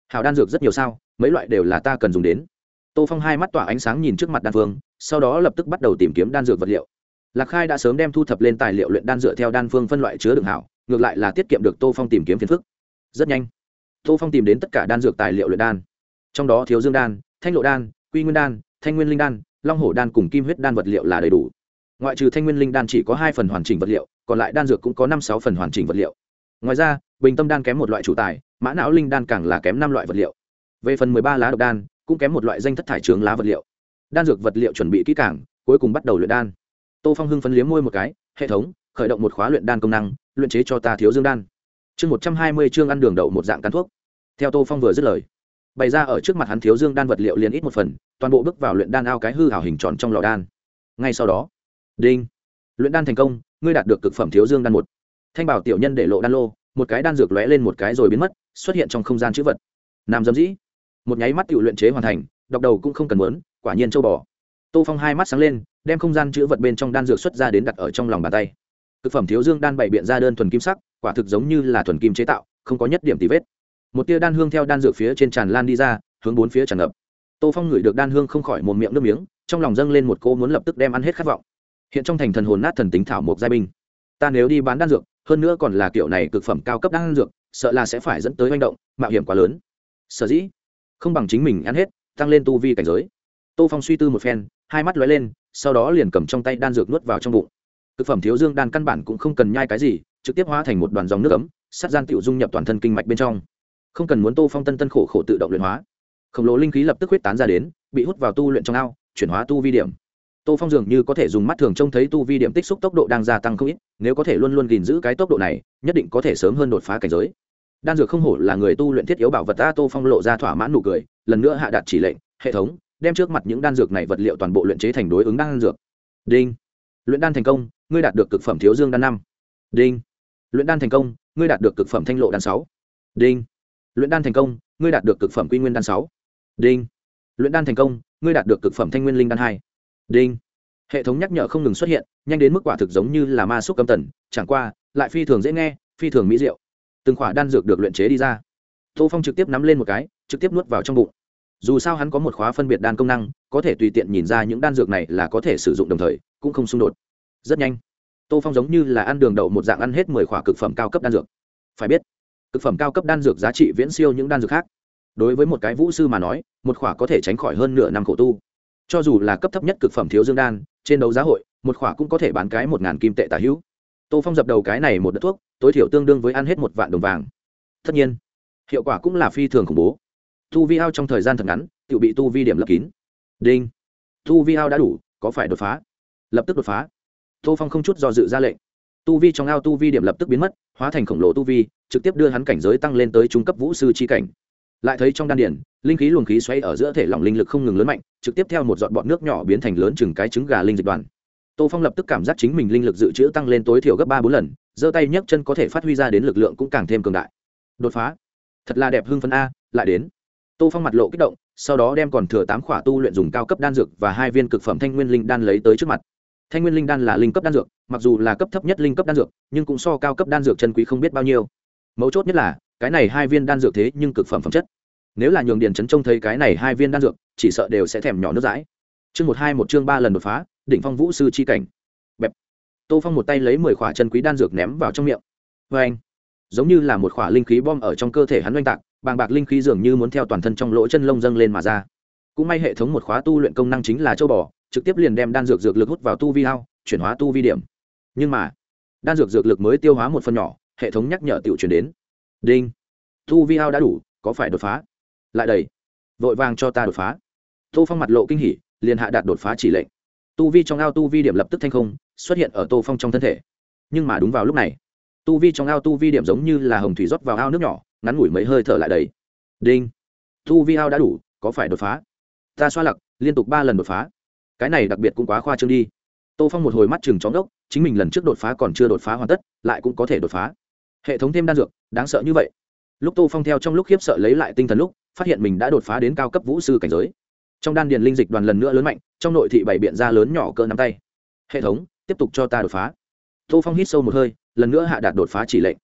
[SPEAKER 1] hào đan dược rất nhiều sao, mấy loại đều là ta cần dùng đến. Tô phong hai mắt tỏa ánh sáng nhìn trước mặt đan phương, sau đó lập tức bắt đầu tìm kiếm đan dược vật liệu. Lạc khai đã sớm đem thu thập lên tài liệu luyện đan dựa theo đan phương phân loại chứa đường hảo, ngược lại là tiết kiệm được tô phong tìm kiếm phiền phức. Rất nhanh tô phong tìm đến tất cả đan dược tài liệu luyện đan. Trong đó thiếu dương đan, thanh lộ đan, quy nguyên đan, thanh nguyên linh đan, long hổ đan cùng kim huyết đan vật liệu là đầy đủ. Ngoại trừ thanh nguyên linh đan chỉ có hai phần hoàn chỉnh vật liệu, còn lại đan dược cũng có năm sáu phần hoàn chỉnh vật liệu. Ngoài ra, bình tâm đan kém một loại chủ tài, mã não linh đan càng là kém năm loại vật liệu. Về phần mười ba lá độc đan, cũng kém một loại danh thất thải trường lá vật liệu. Đan dược vật liệu chuẩn bị kỹ càng, cuối cùng bắt đầu luyện đan. Tô phong hưng phấn liếm môi một cái, hệ thống, khởi động một khóa luyện đan công năng, luyện chế cho ta thiếu dương đan chương một trăm hai mươi chương ăn đường đậu một dạng cắn thuốc. Theo tô phong vừa dứt lời, bày ra ở trước mặt hắn thiếu dương đan vật liệu liền ít một phần, toàn bộ bước vào luyện đan ao cái hư hảo hình tròn trong lò đan. Ngay sau đó, đinh, luyện đan thành công, ngươi đạt được cực phẩm thiếu dương đan một. Thanh bảo tiểu nhân để lộ đan lô, một cái đan dược lóe lên một cái rồi biến mất, xuất hiện trong không gian chữ vật. Nam dâm dĩ, một nháy mắt tự luyện chế hoàn thành đọc đầu cũng không cần muốn, quả nhiên châu bò. Tô phong hai mắt sáng lên, đem không gian chữ vật bên trong đan dược xuất ra đến đặt ở trong lòng bàn tay thực phẩm thiếu dương đan bày biện ra đơn thuần kim sắc, quả thực giống như là thuần kim chế tạo, không có nhất điểm tì vết. Một tia đan hương theo đan dược phía trên tràn lan đi ra, hướng bốn phía tràn ngập. Tô phong ngửi được đan hương không khỏi một miệng nước miếng, trong lòng dâng lên một cô muốn lập tức đem ăn hết khát vọng. Hiện trong thành thần hồn nát thần tính thảo mộc giai binh. Ta nếu đi bán đan dược, hơn nữa còn là kiểu này cực phẩm cao cấp đan dược, sợ là sẽ phải dẫn tới manh động, mạo hiểm quá lớn. Sở dĩ, không bằng chính mình ăn hết, tăng lên tu vi cảnh giới. Tô phong suy tư một phen, hai mắt lóe lên, sau đó liền cầm trong tay đan dược nuốt vào trong bụng thực phẩm thiếu dương đan căn bản cũng không cần nhai cái gì, trực tiếp hóa thành một đoàn dòng nước ấm, sát gian tiểu dung nhập toàn thân kinh mạch bên trong. Không cần muốn tô phong tân tân khổ khổ tự động luyện hóa. Khổng lồ linh khí lập tức huyết tán ra đến, bị hút vào tu luyện trong ao, chuyển hóa tu vi điểm. Tô phong dường như có thể dùng mắt thường trông thấy tu vi điểm tích xúc tốc độ đang gia tăng không ít, nếu có thể luôn luôn gìn giữ cái tốc độ này, nhất định có thể sớm hơn đột phá cảnh giới. Đan dược không hổ là người tu luyện thiết yếu bảo vật ta, tô phong lộ ra thỏa mãn nụ cười, lần nữa hạ đạt chỉ lệnh, hệ thống, đem trước mặt những đan dược này vật liệu toàn bộ luyện chế thành đối ứng đan dược. Đinh luyện đan thành công, ngươi đạt được cực phẩm thiếu dương đan năm. Đinh. Luyện đan thành công, ngươi đạt được cực phẩm thanh lộ đan sáu. Đinh. Luyện đan thành công, ngươi đạt được cực phẩm quy nguyên đan sáu. Đinh. Luyện đan thành công, ngươi đạt được cực phẩm thanh nguyên linh đan hai. Đinh. Hệ thống nhắc nhở không ngừng xuất hiện, nhanh đến mức quả thực giống như là ma xúc cấm tần, chẳng qua, lại phi thường dễ nghe, phi thường mỹ diệu. Từng khỏa đan dược được luyện chế đi ra. Tô phong trực tiếp nắm lên một cái, trực tiếp nuốt vào trong bụng dù sao hắn có một khóa phân biệt đan công năng, có thể tùy tiện nhìn ra những đan dược này là có thể sử dụng đồng thời, cũng không xung đột. Rất nhanh, tô phong giống như là ăn đường đậu một dạng ăn hết mười khỏa cực phẩm cao cấp đan dược. Phải biết, cực phẩm cao cấp đan dược giá trị viễn siêu những đan dược khác. Đối với một cái vũ sư mà nói, một khỏa có thể tránh khỏi hơn nửa năm khổ tu. Cho dù là cấp thấp nhất cực phẩm thiếu dương đan, trên đấu giá hội, một khỏa cũng có thể bán cái một ngàn kim tệ tả hữu. Tô phong dập đầu cái này một đất thuốc, tối thiểu tương đương với ăn hết một vạn đồng vàng. Tất nhiên, hiệu quả cũng là phi thường khủng bố tu vi ao trong thời gian thật ngắn tự bị tu vi điểm lấp kín. Đinh. Tu vi ao đã đủ, có phải đột phá? Lập tức đột phá. Tô phong không chút do dự ra lệnh. Tu vi trong ao tu vi điểm lập tức biến mất, hóa thành khổng lồ tu vi, trực tiếp đưa hắn cảnh giới tăng lên tới trung cấp vũ sư c h i cảnh. Lại thấy trong đan điển linh khí luồng khí xoay ở giữa thể lỏng linh lực không ngừng lớn mạnh, trực tiếp theo một giọt bọt nước nhỏ biến thành lớn chừng cái trứng gà linh dịch đoàn. Tô phong lập tức cảm giác chính mình linh lực dự trữ tăng lên tối thiểu gấp ba bốn lần, giơ tay nhấc chân có thể phát huy ra đến lực lượng cũng càng thêm cường đại. Đột phá. Thật là đẹp hưng phân a, lại đến tô phong mặt lộ kích động, sau đó đem còn thừa tám khỏa tu luyện dùng cao cấp đan dược và hai viên cực phẩm thanh nguyên linh đan lấy tới trước mặt. Thanh nguyên linh đan là linh cấp đan dược, mặc dù là cấp thấp nhất linh cấp đan dược, nhưng cũng so cao cấp đan dược chân quý không biết bao nhiêu. Mấu chốt nhất là, cái này hai viên đan dược thế nhưng cực phẩm phẩm chất. Nếu là nhường điền trấn trông thấy cái này hai viên đan dược, chỉ sợ đều sẽ thèm nhỏ nước dãi. Chương một hai một chương ba lần đột phá, đỉnh phong vũ sư c h i cảnh. Bẹp. Tô phong một tay lấy mười khỏa chân quý đan dược ném vào trong miệng. Vê anh giống như là một khỏa linh khí bom ở trong cơ thể hắn oanh tạc bàng bạc linh khí dường như muốn theo toàn thân trong lỗ chân lông dâng lên mà ra. Cũng may hệ thống một khóa tu luyện công năng chính là châu bò, trực tiếp liền đem đan dược dược lực hút vào tu vi hao chuyển hóa tu vi điểm. Nhưng mà, đan dược dược lực mới tiêu hóa một phần nhỏ, hệ thống nhắc nhở tiểu chuyển đến. Đinh. Tu vi hao đã đủ, có phải đột phá? Lại đầy vội vàng cho ta đột phá. Tô phong mặt lộ kinh hỉ, liền hạ đạt đột phá chỉ lệnh. Tu vi trong ao tu vi điểm lập tức thanh không, xuất hiện ở tô phong trong thân thể. Nhưng mà đúng vào lúc này, tu vi trong ao tu vi điểm giống như là hồng thủy rót vào ao nước nhỏ ngắn ngủi mấy hơi thở lại đầy đinh. Thu vi ao đã đủ, có phải đột phá? Ta xoa lặc, liên tục ba lần đột phá. Cái này đặc biệt cũng quá khoa trương đi. Tô phong một hồi mắt chừng chóng đốc, chính mình lần trước đột phá còn chưa đột phá hoàn tất, lại cũng có thể đột phá. Hệ thống thêm đan dược, đáng sợ như vậy. Lúc tô phong theo trong lúc khiếp sợ lấy lại tinh thần lúc, phát hiện mình đã đột phá đến cao cấp vũ sư cảnh giới. Trong đan điền linh dịch đoàn lần nữa lớn mạnh, trong nội thị bảy biện ra lớn nhỏ cỡ nắm tay. Hệ thống, tiếp tục cho ta đột phá. Tô phong hít sâu một hơi, lần nữa hạ đạt đột phá chỉ lệnh.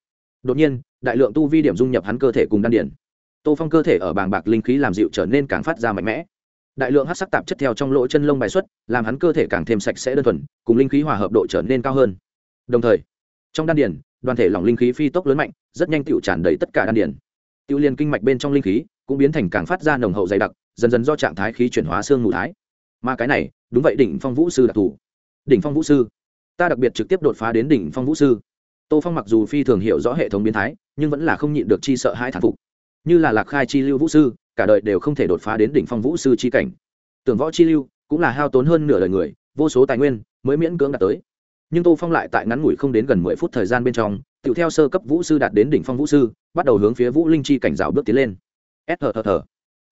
[SPEAKER 1] Đột nhiên đại lượng tu vi điểm dung nhập hắn cơ thể cùng đan điền. Tô phong cơ thể ở bàng bạc linh khí làm dịu trở nên càng phát ra mạnh mẽ. Đại lượng hát sắc tạp chất theo trong lỗ chân lông bài xuất, làm hắn cơ thể càng thêm sạch sẽ đơn thuần, cùng linh khí hòa hợp độ trở nên cao hơn. Đồng thời, trong đan điền, đoàn thể lỏng linh khí phi tốc lớn mạnh, rất nhanh tựu tràn đầy tất cả đan điền. Tiêu liên kinh mạch bên trong linh khí cũng biến thành càng phát ra nồng hậu dày đặc, dần dần do trạng thái khí chuyển hóa xương mù thái. Mà cái này, đúng vậy, đỉnh phong vũ sư đặc thù. Đỉnh phong vũ sư. Ta đặc biệt trực tiếp đột phá đến đỉnh phong vũ sư tô phong mặc dù phi thường hiểu rõ hệ thống biến thái, nhưng vẫn là không nhịn được chi sợ hai thản phục. Như là lạc khai chi lưu vũ sư, cả đời đều không thể đột phá đến đỉnh phong vũ sư chi cảnh. Tưởng võ chi lưu cũng là hao tốn hơn nửa đời người, vô số tài nguyên mới miễn cưỡng đạt tới. Nhưng tô phong lại tại ngắn ngủi không đến gần mười phút thời gian bên trong tựu theo sơ cấp vũ sư đạt đến đỉnh phong vũ sư, bắt đầu hướng phía vũ linh chi cảnh rào bước tiến lên. S thờ thờ thờ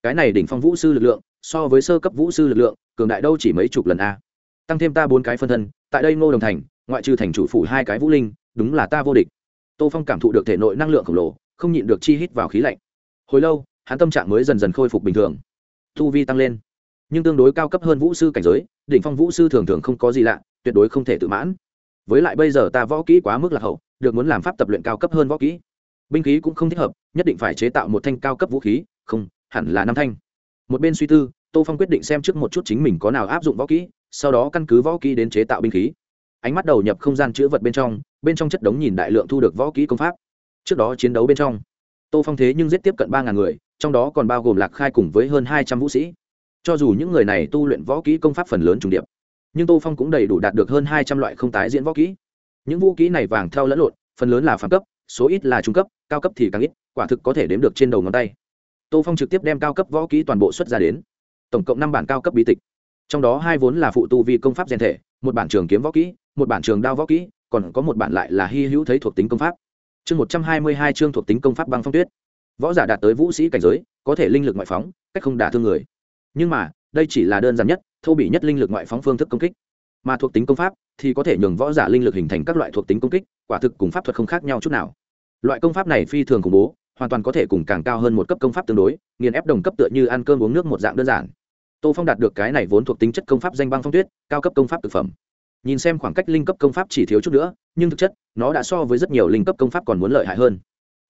[SPEAKER 1] cái này đỉnh phong vũ sư lực lượng, so với sơ cấp vũ sư lực lượng, cường đại đâu chỉ mấy chục lần a. Tăng thêm ta bốn cái phân thân, tại đây ngô đồng thành, ngoại trừ thành chủ phủ hai cái vũ linh đúng là ta vô địch. Tô phong cảm thụ được thể nội năng lượng khổng lồ, không nhịn được chi hít vào khí lạnh. Hồi lâu, hắn tâm trạng mới dần dần khôi phục bình thường. Thu vi tăng lên, nhưng tương đối cao cấp hơn vũ sư cảnh giới, đỉnh phong vũ sư thường thường không có gì lạ, tuyệt đối không thể tự mãn. Với lại bây giờ ta võ kỹ quá mức lạc hậu, được muốn làm pháp tập luyện cao cấp hơn võ kỹ. Binh khí cũng không thích hợp, nhất định phải chế tạo một thanh cao cấp vũ khí, không, hẳn là năm thanh. Một bên suy tư, tô phong quyết định xem trước một chút chính mình có nào áp dụng võ kỹ, sau đó căn cứ võ kỹ đến chế tạo binh khí ánh mắt đầu nhập không gian chữ vật bên trong bên trong chất đống nhìn đại lượng thu được võ kỹ công pháp. Trước đó chiến đấu bên trong, tô phong thế nhưng giết tiếp cận ba ngàn người, trong đó còn bao gồm lạc khai cùng với hơn hai trăm vũ sĩ. Cho dù những người này tu luyện võ kỹ công pháp phần lớn trùng điệp, nhưng tô phong cũng đầy đủ đạt được hơn hai trăm loại không tái diễn võ kỹ. Những vũ kỹ này vàng theo lẫn lộn, phần lớn là phản cấp, số ít là trung cấp, cao cấp thì càng ít, quả thực có thể đếm được trên đầu ngón tay. Tô phong trực tiếp đem cao cấp võ kỹ toàn bộ xuất ra đến. Tổng cộng năm bản cao cấp bí tịch. Trong đó hai vốn là phụ tu vi công pháp rèn thể một bản trường kiếm võ kỹ, một bản trường đao võ kỹ, còn có một bản lại là hy hữu thấy thuộc tính công pháp. Chương một trăm hai mươi hai chương thuộc tính công pháp băng phong tuyết. Võ giả đạt tới vũ sĩ cảnh giới, có thể linh lực ngoại phóng, cách không đả thương người. Nhưng mà, đây chỉ là đơn giản nhất, thô bị nhất linh lực ngoại phóng phương thức công kích. Mà thuộc tính công pháp thì có thể nhường võ giả linh lực hình thành các loại thuộc tính công kích, quả thực cùng pháp thuật không khác nhau chút nào. Loại công pháp này phi thường khủng bố, hoàn toàn có thể cùng càng cao hơn một cấp công pháp tương đối, nghiền ép đồng cấp tựa như ăn cơm uống nước một dạng đơn giản tô phong đạt được cái này vốn thuộc tính chất công pháp danh băng phong tuyết, cao cấp công pháp thực phẩm. Nhìn xem khoảng cách linh cấp công pháp chỉ thiếu chút nữa, nhưng thực chất, nó đã so với rất nhiều linh cấp công pháp còn muốn lợi hại hơn.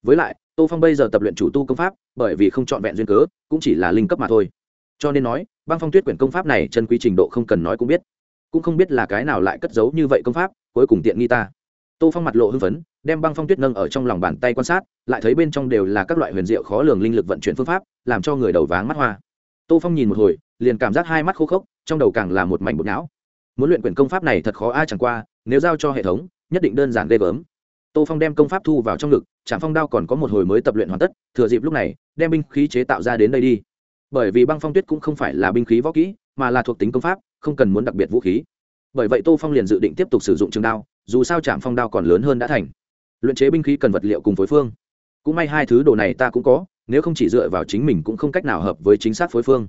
[SPEAKER 1] Với lại, tô phong bây giờ tập luyện chủ tu công pháp, bởi vì không trọn vẹn duyên cớ, cũng chỉ là linh cấp mà thôi. Cho nên nói, băng phong tuyết quyển công pháp này chân quý trình độ không cần nói cũng biết. Cũng không biết là cái nào lại cất giấu như vậy công pháp, cuối cùng tiện nghi ta. Tô phong mặt lộ hưng phấn, đem băng phong tuyết nâng ở trong lòng bàn tay quan sát, lại thấy bên trong đều là các loại huyền diệu khó lường linh lực vận chuyển phương pháp, làm cho người đầu váng mắt hoa tô phong nhìn một hồi, liền cảm giác hai mắt khô khốc, trong đầu càng là một mảnh bột não. Muốn luyện quyển công pháp này thật khó ai chẳng qua, nếu giao cho hệ thống, nhất định đơn giản ghê gớm. Tô phong đem công pháp thu vào trong ngực, trạm phong đao còn có một hồi mới tập luyện hoàn tất, thừa dịp lúc này, đem binh khí chế tạo ra đến đây đi. Bởi vì băng phong tuyết cũng không phải là binh khí võ kỹ, mà là thuộc tính công pháp, không cần muốn đặc biệt vũ khí. Bởi vậy tô phong liền dự định tiếp tục sử dụng trường đao, dù sao trạm phong đao còn lớn hơn đã thành. Luyện chế binh khí cần vật liệu cùng phối phương. Cũng may hai thứ đồ này ta cũng có nếu không chỉ dựa vào chính mình cũng không cách nào hợp với chính xác phối phương.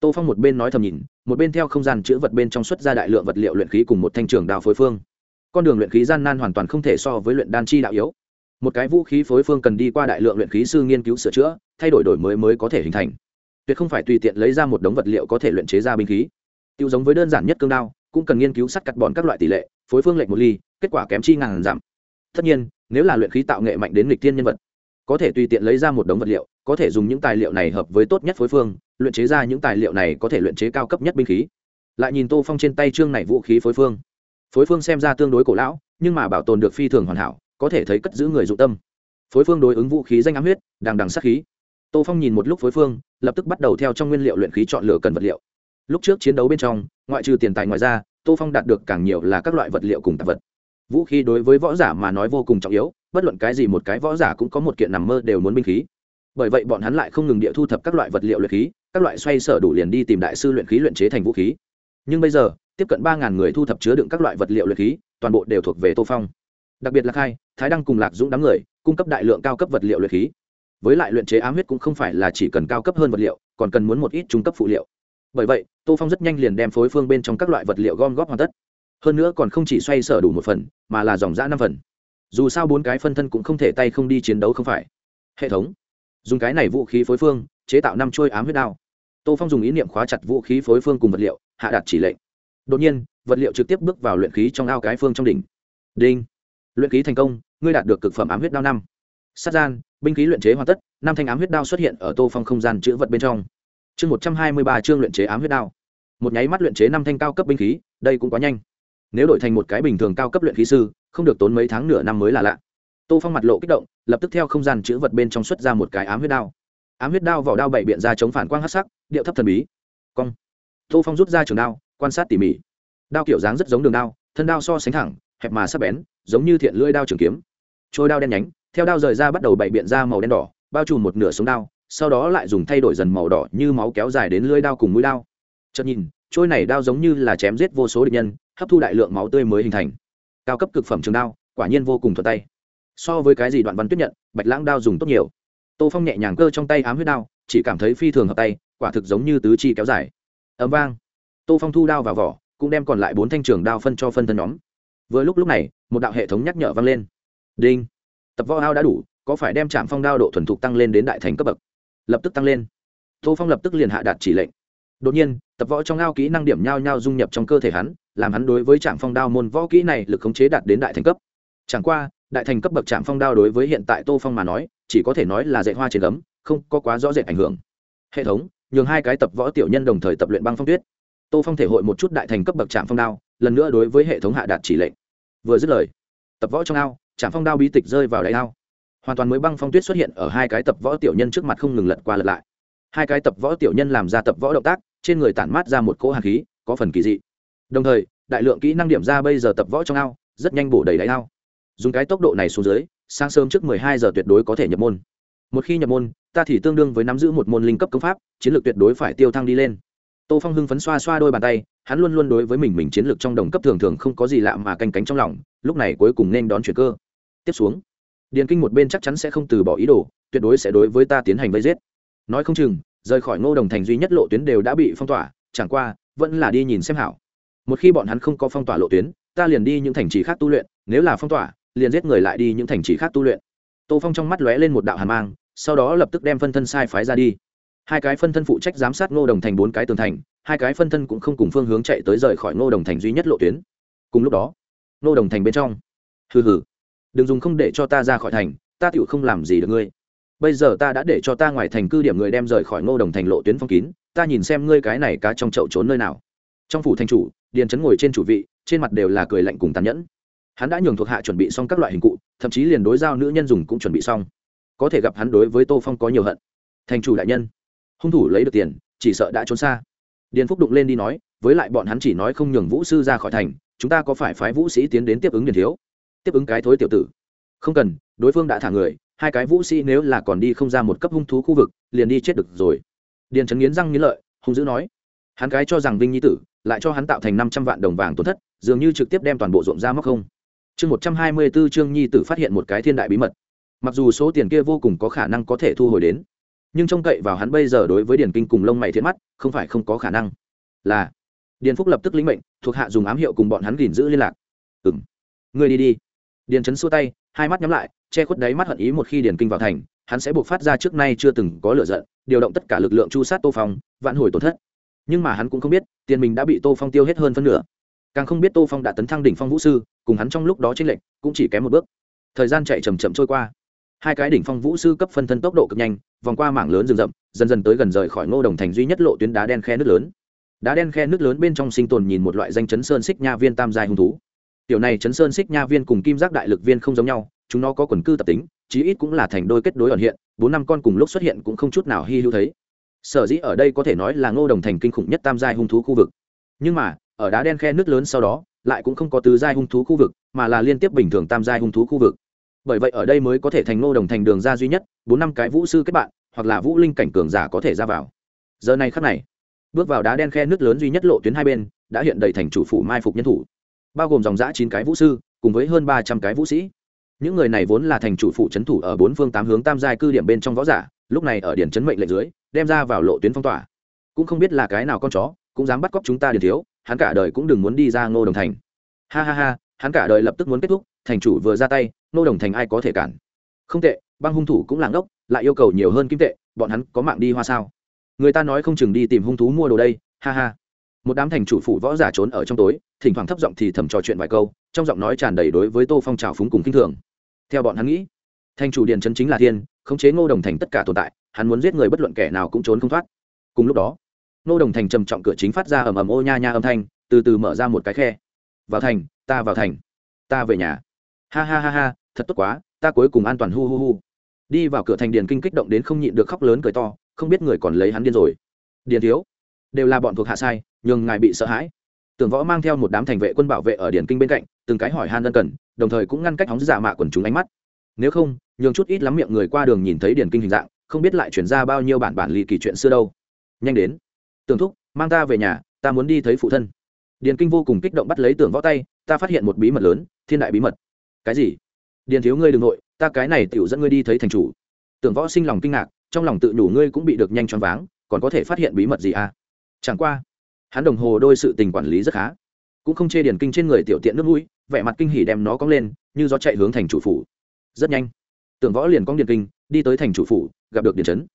[SPEAKER 1] Tô phong một bên nói thầm nhìn, một bên theo không gian chữ vật bên trong xuất ra đại lượng vật liệu luyện khí cùng một thanh trường đao phối phương. Con đường luyện khí gian nan hoàn toàn không thể so với luyện đan chi đạo yếu. Một cái vũ khí phối phương cần đi qua đại lượng luyện khí sư nghiên cứu sửa chữa, thay đổi đổi mới mới có thể hình thành. Tuyệt không phải tùy tiện lấy ra một đống vật liệu có thể luyện chế ra binh khí. Tiêu giống với đơn giản nhất cương đao, cũng cần nghiên cứu sắt cắt bọn các loại tỷ lệ, phối phương lệnh một ly, kết quả kém chi ngàn giảm. Tất nhiên, nếu là luyện khí tạo nghệ mạnh đến lịch thiên nhân vật có thể tùy tiện lấy ra một đống vật liệu, có thể dùng những tài liệu này hợp với tốt nhất phối phương, luyện chế ra những tài liệu này có thể luyện chế cao cấp nhất binh khí. Lại nhìn tô phong trên tay trương này vũ khí phối phương. Phối phương xem ra tương đối cổ lão, nhưng mà bảo tồn được phi thường hoàn hảo, có thể thấy cất giữ người dụng tâm. Phối phương đối ứng vũ khí danh ám huyết, đằng đằng sắc khí. Tô phong nhìn một lúc phối phương, lập tức bắt đầu theo trong nguyên liệu luyện khí chọn lựa cần vật liệu. Lúc trước chiến đấu bên trong, ngoại trừ tiền tài ngoài ra, tô phong đạt được càng nhiều là các loại vật liệu cùng tạp vật vũ khí đối với võ giả mà nói vô cùng trọng yếu, bất luận cái gì một cái võ giả cũng có một kiện nằm mơ đều muốn binh khí. Bởi vậy bọn hắn lại không ngừng địa thu thập các loại vật liệu luyện khí, các loại xoay sở đủ liền đi tìm đại sư luyện khí luyện chế thành vũ khí. Nhưng bây giờ, tiếp cận ba ngàn người thu thập chứa đựng các loại vật liệu luyện khí, toàn bộ đều thuộc về tô phong. Đặc biệt là khai, thái đăng cùng lạc dũng đám người, cung cấp đại lượng cao cấp vật liệu luyện khí. Với lại luyện chế ám huyết cũng không phải là chỉ cần cao cấp hơn vật liệu, còn cần muốn một ít trung cấp phụ liệu. Bởi vậy, tô phong rất nhanh liền đem phối phương bên trong các loại vật liệu gom góp hoàn tất hơn nữa còn không chỉ xoay sở đủ một phần, mà là dòng giã năm phần. Dù sao bốn cái phân thân cũng không thể tay không đi chiến đấu không phải. Hệ thống. Dùng cái này vũ khí phối phương, chế tạo năm trôi ám huyết đao. Tô phong dùng ý niệm khóa chặt vũ khí phối phương cùng vật liệu, hạ đạt chỉ lệnh. Đột nhiên, vật liệu trực tiếp bước vào luyện khí trong ao cái phương trong đỉnh. Đinh. Luyện khí thành công, ngươi đạt được cực phẩm ám huyết đao năm. Sát gian, binh khí luyện chế hoàn tất, năm thanh ám huyết đao xuất hiện ở tô phong không gian chữ vật bên trong. Chương một trăm hai mươi ba chương luyện chế ám huyết đao. Một nháy mắt luyện chế năm thanh cao cấp binh khí, đây cũng quá nhanh nếu đổi thành một cái bình thường cao cấp luyện khí sư, không được tốn mấy tháng nửa năm mới là lạ. Tô phong mặt lộ kích động, lập tức theo không gian chữ vật bên trong xuất ra một cái ám huyết đao. Ám huyết đao vào đao bảy biện ra chống phản quang hát sắc, điệu thấp thần bí. Cong. Tô phong rút ra trường đao, quan sát tỉ mỉ. Đao kiểu dáng rất giống đường đao, thân đao so sánh thẳng, hẹp mà sắc bén, giống như thiện lưỡi đao trường kiếm. Trôi đao đen nhánh, theo đao rời ra bắt đầu bảy biện ra màu đen đỏ, bao trùm một nửa sống đao, sau đó lại dùng thay đổi dần màu đỏ như máu kéo dài đến lưỡi đao cùng mũi đao. Chợt nhìn, trôi này đao giống như là chém giết vô số địch nhân hấp thu đại lượng máu tươi mới hình thành. Cao cấp cực phẩm trường đao, quả nhiên vô cùng thuận tay. So với cái gì đoạn văn tuyết nhận, bạch lãng đao dùng tốt nhiều. Tô phong nhẹ nhàng cơ trong tay ám huyết đao, chỉ cảm thấy phi thường hợp tay, quả thực giống như tứ chi kéo dài. Ấm vang. Tô phong thu đao vào vỏ, cũng đem còn lại bốn thanh trường đao phân cho phân thân nhóm. Vừa lúc lúc này, một đạo hệ thống nhắc nhở vang lên. Đinh. Tập võ ao đã đủ, có phải đem trạm phong đao độ thuần thục tăng lên đến đại thành cấp bậc? Lập tức tăng lên. Tô phong lập tức liền hạ đạt chỉ lệnh. Đột nhiên tập võ trong ao kỹ năng điểm nhao nhao dung nhập trong cơ thể hắn, làm hắn đối với trạm phong đao môn võ kỹ này lực khống chế đạt đến đại thành cấp. Chẳng qua, đại thành cấp bậc trạm phong đao đối với hiện tại tô phong mà nói, chỉ có thể nói là dạy hoa trên gấm, không có quá rõ rệt ảnh hưởng. Hệ thống, nhường hai cái tập võ tiểu nhân đồng thời tập luyện băng phong tuyết. Tô phong thể hội một chút đại thành cấp bậc trạm phong đao, lần nữa đối với hệ thống hạ đạt chỉ lệnh. Vừa dứt lời, tập võ trong ao, trạm phong đao bí tịch rơi vào đáy ao. Hoàn toàn mới băng phong tuyết xuất hiện ở hai cái tập võ tiểu nhân trước mặt không ngừng lật qua lật lại. Hai cái tập võ tiểu nhân làm ra tập võ động tác trên người tản mát ra một cỗ hàn khí, có phần kỳ dị. Đồng thời, đại lượng kỹ năng điểm ra bây giờ tập võ trong ao, rất nhanh bổ đầy đáy ao. Dùng cái tốc độ này xuống dưới, sáng sớm trước mười hai giờ tuyệt đối có thể nhập môn. Một khi nhập môn, ta thì tương đương với nắm giữ một môn linh cấp công pháp, chiến lược tuyệt đối phải tiêu thăng đi lên. Tô phong hưng phấn xoa xoa đôi bàn tay, hắn luôn luôn đối với mình mình chiến lược trong đồng cấp thường thường không có gì lạ mà canh cánh trong lòng, lúc này cuối cùng nên đón chuyển cơ. Tiếp xuống, điền kinh một bên chắc chắn sẽ không từ bỏ ý đồ, tuyệt đối sẽ đối với ta tiến hành vây giết. Nói không chừng rời khỏi ngô đồng thành duy nhất lộ tuyến đều đã bị phong tỏa, chẳng qua, vẫn là đi nhìn xem hảo. Một khi bọn hắn không có phong tỏa lộ tuyến, ta liền đi những thành trì khác tu luyện, nếu là phong tỏa, liền giết người lại đi những thành trì khác tu luyện. Tô phong trong mắt lóe lên một đạo hàn mang, sau đó lập tức đem phân thân sai phái ra đi. Hai cái phân thân phụ trách giám sát ngô đồng thành bốn cái tường thành, hai cái phân thân cũng không cùng phương hướng chạy tới rời khỏi ngô đồng thành duy nhất lộ tuyến. Cùng lúc đó, ngô đồng thành bên trong. Hừ hừ. Đừng dùng không để cho ta ra khỏi thành, ta tựu không làm gì được ngươi bây giờ ta đã để cho ta ngoài thành cư điểm người đem rời khỏi ngô đồng thành lộ tuyến phong kín, ta nhìn xem ngươi cái này cá trong chậu trốn nơi nào. Trong phủ thành chủ, điền trấn ngồi trên chủ vị, trên mặt đều là cười lạnh cùng tàn nhẫn. Hắn đã nhường thuộc hạ chuẩn bị xong các loại hình cụ, thậm chí liền đối giao nữ nhân dùng cũng chuẩn bị xong. Có thể gặp hắn đối với tô phong có nhiều hận. Thành chủ đại nhân, hung thủ lấy được tiền, chỉ sợ đã trốn xa. Điền phúc đụng lên đi nói, với lại bọn hắn chỉ nói không nhường vũ sư ra khỏi thành, chúng ta có phải phái vũ sĩ tiến đến tiếp ứng điền thiếu? Tiếp ứng cái thối tiểu tử. Không cần, đối phương đã thả người hai cái vũ sĩ nếu là còn đi không ra một cấp hung thú khu vực, liền đi chết được rồi. Điền trấn nghiến răng nghiến lợi, hung dữ nói. Hắn cái cho rằng vinh nhi tử, lại cho hắn tạo thành năm trăm vạn đồng vàng tổn thất, dường như trực tiếp đem toàn bộ ruộng ra móc không. Chương một trăm hai mươi b ố trương nhi tử phát hiện một cái thiên đại bí mật. Mặc dù số tiền kia vô cùng có khả năng có thể thu hồi đến, nhưng trông cậy vào hắn bây giờ đối với điền kinh cùng lông mày thiện mắt, không phải không có khả năng. Là, điền phúc lập tức lĩnh mệnh, thuộc hạ dùng ám hiệu cùng bọn hắn gìn giữ liên lạc. Ừng người đi đi. Điền trấn xua tay, hai mắt nhắm lại che khuất đáy mắt hận ý một khi điền kinh vào thành, hắn sẽ buộc phát ra trước nay chưa từng có lựa giận, điều động tất cả lực lượng chu sát tô phong, vạn hồi tổn thất. Nhưng mà hắn cũng không biết, tiền mình đã bị tô phong tiêu hết hơn phân nửa. Càng không biết tô phong đã tấn thăng đỉnh phong vũ sư, cùng hắn trong lúc đó tranh lệnh cũng chỉ kém một bước. Thời gian chạy chầm chậm trôi qua. Hai cái đỉnh phong vũ sư cấp phân thân tốc độ cực nhanh, vòng qua mảng lớn rừng rậm, dần dần tới gần rời khỏi ngô đồng thành duy nhất lộ tuyến đá đen khe nước lớn. Đá đen khe nước lớn bên trong sinh tồn nhìn một loại danh chấn sơn xích nha viên tam dài hung thú. Tiểu này chấn sơn xích nha viên cùng kim giác đại lực viên không giống nhau chúng nó có quần cư tập tính, chí ít cũng là thành đôi kết đối ẩn hiện, bốn năm con cùng lúc xuất hiện cũng không chút nào hy hữu thấy. Sở dĩ ở đây có thể nói là ngô đồng thành kinh khủng nhất tam giai hung thú khu vực. Nhưng mà, ở đá đen khe nước lớn sau đó, lại cũng không có tứ giai hung thú khu vực, mà là liên tiếp bình thường tam giai hung thú khu vực. Bởi vậy ở đây mới có thể thành ngô đồng thành đường ra duy nhất, bốn năm cái vũ sư kết bạn, hoặc là vũ linh cảnh cường giả có thể ra vào. Giờ này khắc này, bước vào đá đen khe nước lớn duy nhất lộ tuyến hai bên, đã hiện đầy thành chủ phủ mai phục nhân thủ. Bao gồm dòng giã chín cái vũ sư, cùng với hơn ba trăm cái vũ sĩ những người này vốn là thành chủ phụ trấn thủ ở bốn phương tám hướng tam giai cư điểm bên trong võ giả, lúc này ở điển trấn mệnh lệnh dưới, đem ra vào lộ tuyến phong tỏa. Cũng không biết là cái nào con chó, cũng dám bắt cóc chúng ta điền thiếu, hắn cả đời cũng đừng muốn đi ra ngô đồng thành. Ha ha ha, hắn cả đời lập tức muốn kết thúc, thành chủ vừa ra tay, ngô đồng thành ai có thể cản? Không tệ, băng hung thủ cũng làng ốc lại yêu cầu nhiều hơn kim tệ, bọn hắn có mạng đi hoa sao? Người ta nói không chừng đi tìm hung thú mua đồ đây, ha ha. Một đám thành chủ phụ võ giả trốn ở trong tối, thỉnh thoảng thấp giọng thì thầm trò chuyện vài câu, trong giọng nói tràn đầy đối với tô phong trào phúng cùng kinh thường theo bọn hắn nghĩ. Thành chủ điện chân chính là thiên, khống chế ngô đồng thành tất cả tồn tại, hắn muốn giết người bất luận kẻ nào cũng trốn không thoát. Cùng lúc đó, ngô đồng thành trầm trọng cửa chính phát ra ầm ầm ô nha nha âm thanh, từ từ mở ra một cái khe. Vào thành, ta vào thành, ta về nhà. Ha ha ha ha, thật tốt quá, ta cuối cùng an toàn hu hu hu. Đi vào cửa thành điền kinh kích động đến không nhịn được khóc lớn cười to, không biết người còn lấy hắn điên rồi. Điền thiếu, đều là bọn thuộc hạ sai, nhường ngài bị sợ hãi. Tưởng võ mang theo một đám thành vệ quân bảo vệ ở điền kinh bên cạnh, từng cái hỏi han ân cần đồng thời cũng ngăn cách hóng giả mạ quần chúng ánh mắt. Nếu không, nhường chút ít lắm miệng người qua đường nhìn thấy điền kinh hình dạng, không biết lại chuyển ra bao nhiêu bản bản lì kỳ chuyện xưa đâu. Nhanh đến. Tưởng thúc, mang ta về nhà, ta muốn đi thấy phụ thân. Điền kinh vô cùng kích động bắt lấy tưởng võ tay, ta phát hiện một bí mật lớn, thiên đại bí mật. Cái gì? Điền thiếu ngươi đ ừ n g nội, ta cái này t dẫn ngươi đi thấy thành chủ. Tưởng võ sinh lòng kinh ngạc, trong lòng tự đủ ngươi cũng bị được nhanh choáng váng, còn có thể phát hiện bí mật gì à? Chẳng qua, hắn đồng hồ đôi sự tình quản lý rất khá. Cũng không chê điền kinh trên người tiểu tiện nước mũi vẻ mặt kinh hỉ đem nó cong lên, như gió chạy hướng thành chủ phủ. Rất nhanh, tưởng võ liền cong điện kinh, đi tới thành chủ phủ, gặp được điền trấn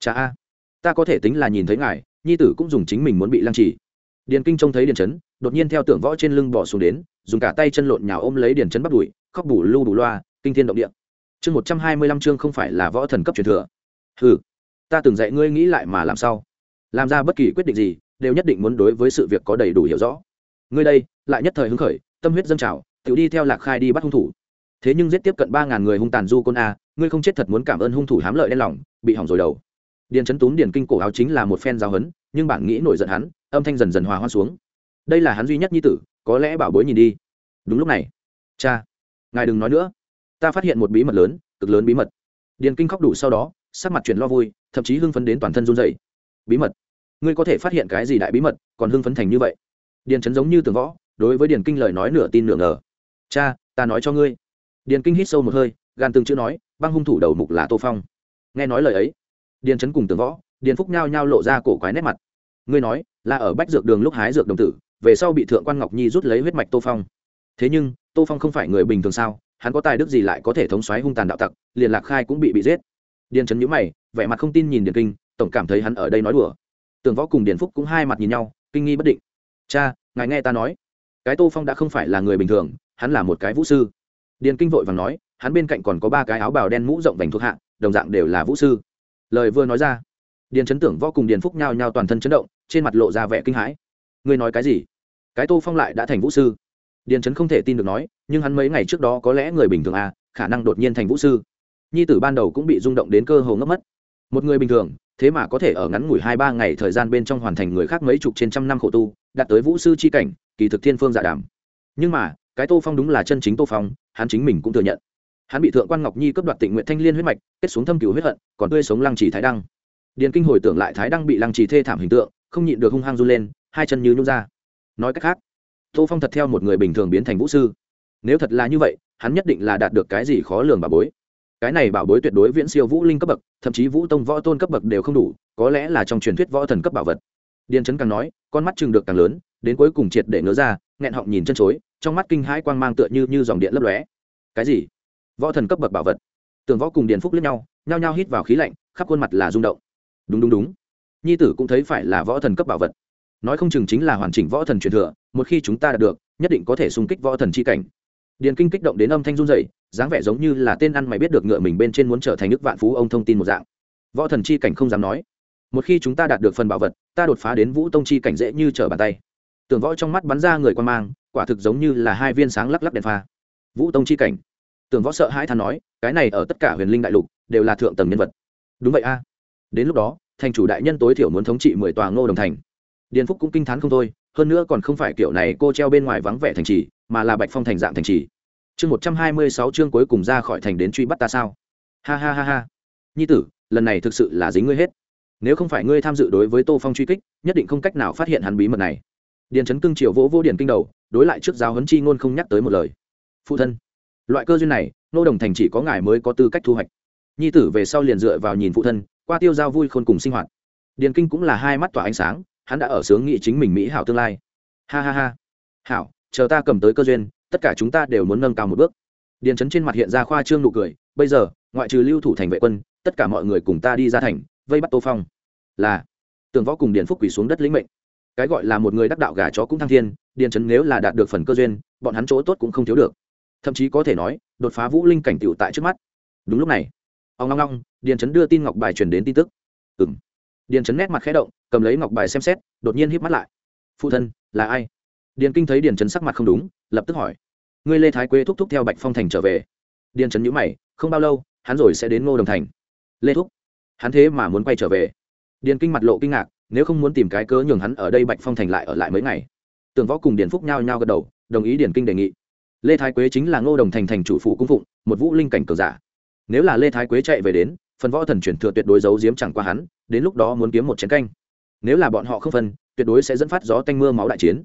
[SPEAKER 1] cha a, ta có thể tính là nhìn thấy ngài, nhi tử cũng dùng chính mình muốn bị lăng trì. Điền kinh trông thấy điền trấn đột nhiên theo tưởng võ trên lưng bỏ xuống đến, dùng cả tay chân lộn nhào ôm lấy điền trấn bắt đùi, khóc bù lưu bù loa, kinh thiên động địa. Chương một trăm hai mươi lăm chương không phải là võ thần cấp truyền thừa. Ừ ta từng dạy ngươi nghĩ lại mà làm sao? Làm ra bất kỳ quyết định gì, đều nhất định muốn đối với sự việc có đầy đủ hiểu rõ. Ngươi đây, lại nhất thời hứng khởi tâm huyết dâng trào tự đi theo lạc khai đi bắt hung thủ. Thế nhưng giết tiếp cận ba ngàn người hung tàn du côn a, ngươi không chết thật muốn cảm ơn hung thủ hám lợi đen lòng, bị hỏng rồi đầu. Điền chấn túm điền kinh cổ áo chính là một phen giáo hấn, nhưng bản nghĩ nổi giận hắn, âm thanh dần dần hòa hoa xuống. Đây là hắn duy nhất nhi tử, có lẽ bảo bối nhìn đi. Đúng lúc này, cha, ngài đừng nói nữa. Ta phát hiện một bí mật lớn, cực lớn bí mật. Điền kinh khóc đủ sau đó, sắc mặt chuyển lo vui, thậm chí hưng phấn đến toàn thân run dày bí mật? Ngươi có thể phát hiện cái gì đại bí mật, còn hưng phấn thành như vậy? Điền chấn giống như tường võ đối với điền kinh lời nói nửa tin nửa ngờ. Cha, ta nói cho ngươi. Điền kinh hít sâu một hơi, gan từng chữ nói, băng hung thủ đầu mục là tô phong. Nghe nói lời ấy, điền Trấn cùng tường võ, điền phúc nhao nhao lộ ra cổ quái nét mặt. Ngươi nói, là ở bách dược đường lúc hái dược đồng tử, về sau bị thượng quan ngọc nhi rút lấy huyết mạch tô phong. Thế nhưng, tô phong không phải người bình thường sao, hắn có tài đức gì lại có thể thống xoáy hung tàn đạo tặc, liền lạc khai cũng bị bị giết. Điền trấn nhữ mày, vẻ mặt không tin nhìn điền kinh, tổng cảm thấy hắn ở đây nói đùa. Tường võ cùng điền phúc cũng hai mặt nhìn nhau, kinh nghi bất định. Cha, ngài nghe ta nói cái tô phong đã không phải là người bình thường, hắn là một cái vũ sư. Điền kinh vội và nói, hắn bên cạnh còn có ba cái áo bào đen mũ rộng vành thuộc hạ, đồng dạng đều là vũ sư. Lời vừa nói ra, điền chấn tưởng, võ cùng điền phúc nhao nhao toàn thân chấn động, trên mặt lộ ra vẻ kinh hãi. Ngươi nói cái gì? Cái tô phong lại đã thành vũ sư. Điền chấn không thể tin được nói, nhưng hắn mấy ngày trước đó có lẽ người bình thường à khả năng đột nhiên thành vũ sư. Nhi tử ban đầu cũng bị rung động đến cơ hồ ngất mất. Một người bình thường, thế mà có thể ở ngắn ngủi hai ba ngày thời gian bên trong hoàn thành người khác mấy chục trên trăm năm khổ tu, đạt tới vũ sư c h i cảnh kỳ thực thiên phương dạ đàm. Nhưng mà, cái tô phong đúng là chân chính tô phong, hắn chính mình cũng thừa nhận. Hắn bị thượng quan ngọc nhi cấp đoạt tịnh nguyện thanh liên huyết mạch, kết xuống thâm cửu huyết hận, còn tươi sống lăng trì thái đăng. Điền kinh hồi tưởng lại thái đăng bị lăng trì thê thảm hình tượng, không nhịn được hung hăng run lên, hai chân như nhút ra. Nói cách khác, tô phong thật theo một người bình thường biến thành vũ sư. Nếu thật là như vậy, hắn nhất định là đạt được cái gì khó lường bảo bối. Cái này bảo bối tuyệt đối viễn siêu vũ linh cấp bậc, thậm chí vũ tông võ tôn cấp bậc đều không đủ, có lẽ là trong truyền thuyết võ thần cấp bảo vật. Điền trấn càng nói, con mắt chừng được càng lớn đến cuối cùng triệt để ngớ ra, nghẹn họng nhìn chân chối, trong mắt kinh hãi quang mang tựa như như dòng điện lấp lóe. Cái gì? Võ thần cấp bậc bảo vật. Tường võ cùng điền phúc lẫn nhau, nhao nhao hít vào khí lạnh, khắp khuôn mặt là rung động. Đúng đúng đúng. Nhi tử cũng thấy phải là võ thần cấp bảo vật. Nói không chừng chính là hoàn chỉnh võ thần truyền thừa, một khi chúng ta đạt được, nhất định có thể xung kích võ thần c h i cảnh. Điền kinh kích động đến âm thanh run dày dáng vẻ giống như là tên ăn mày biết được ngựa mình bên trên muốn trở thành nước vạn phú ông thông tin một dạng. Võ thần c h i cảnh không dám nói. Một khi chúng ta đạt được phần bảo vật, ta đột phá đến vũ tông chi cảnh dễ như trở bàn tay tưởng võ trong mắt bắn ra người quan mang, quả thực giống như là hai viên sáng lắc lắc đèn pha. Vũ tông chi cảnh. Tưởng võ sợ hãi than nói, cái này ở tất cả huyền linh đại lục, đều là thượng tầng nhân vật. Đúng vậy a. Đến lúc đó, thành chủ đại nhân tối thiểu muốn thống trị mười tòa ngô đồng thành. Điền phúc cũng kinh t h á n không thôi, hơn nữa còn không phải kiểu này cô treo bên ngoài vắng vẻ thành trì, mà là bạch phong thành dạng thành trì. Chương một trăm hai mươi sáu chương cuối cùng ra khỏi thành đến truy bắt ta sao? Ha ha ha ha. Nhi tử, lần này thực sự là dính ngươi hết. Nếu không phải ngươi tham dự đối với tô phong truy kích, nhất định không cách nào phát hiện hắn bí mật này điền trấn cưng triều vỗ vô điển kinh đầu, đối lại trước giáo huấn chi ngôn không nhắc tới một lời. Phụ thân, loại cơ duyên này, nô đồng thành chỉ có ngài mới có tư cách thu hoạch. Nhi tử về sau liền dựa vào nhìn phụ thân, qua tiêu giao vui khôn cùng sinh hoạt. Điền kinh cũng là hai mắt tỏa ánh sáng, hắn đã ở sướng nghị chính mình mỹ hảo tương lai. Ha ha ha. Hảo, chờ ta cầm tới cơ duyên, tất cả chúng ta đều muốn nâng cao một bước. Điền trấn trên mặt hiện ra khoa trương nụ cười, bây giờ, ngoại trừ lưu thủ thành vệ quân, tất cả mọi người cùng ta đi ra thành, vây bắt tô phong. Là, tường võ cùng điền phúc quỳ xuống đất lĩnh mệnh cái gọi là một người đắc đạo gà chó cũng thăng thiên, điền trấn nếu là đạt được phần cơ duyên, bọn hắn chỗ tốt cũng không thiếu được. Thậm chí có thể nói, đột phá vũ linh cảnh tựu tại trước mắt. Đúng lúc này, ông long long điền trấn đưa tin ngọc bài truyền đến tin tức. Ừng điền trấn nét mặt khẽ động, cầm lấy ngọc bài xem xét, đột nhiên híp mắt lại. Phụ thân, là ai? Điền kinh thấy điền trấn sắc mặt không đúng, lập tức hỏi. Ngươi lê thái quế thúc thúc theo bạch phong thành trở về. Điền trấn nhữ mày, không bao lâu, hắn rồi sẽ đến ngô đồng thành. Lê thúc, hắn thế mà muốn quay trở về. Điền kinh mặt lộ kinh ngạc nếu không muốn tìm cái cớ nhường hắn ở đây bạch phong thành lại ở lại mấy ngày. Tường võ cùng điền phúc nhao nhao gật đầu, đồng ý điền kinh đề nghị. Lê thái quế chính là ngô đồng thành thành chủ phụ cung phụng, một vũ linh cảnh cờ giả. Nếu là lê thái quế chạy về đến, phần võ thần chuyển thừa tuyệt đối giấu giếm chẳng qua hắn, đến lúc đó muốn kiếm một chiến canh. Nếu là bọn họ không phân, tuyệt đối sẽ dẫn phát gió tanh mưa máu đại chiến.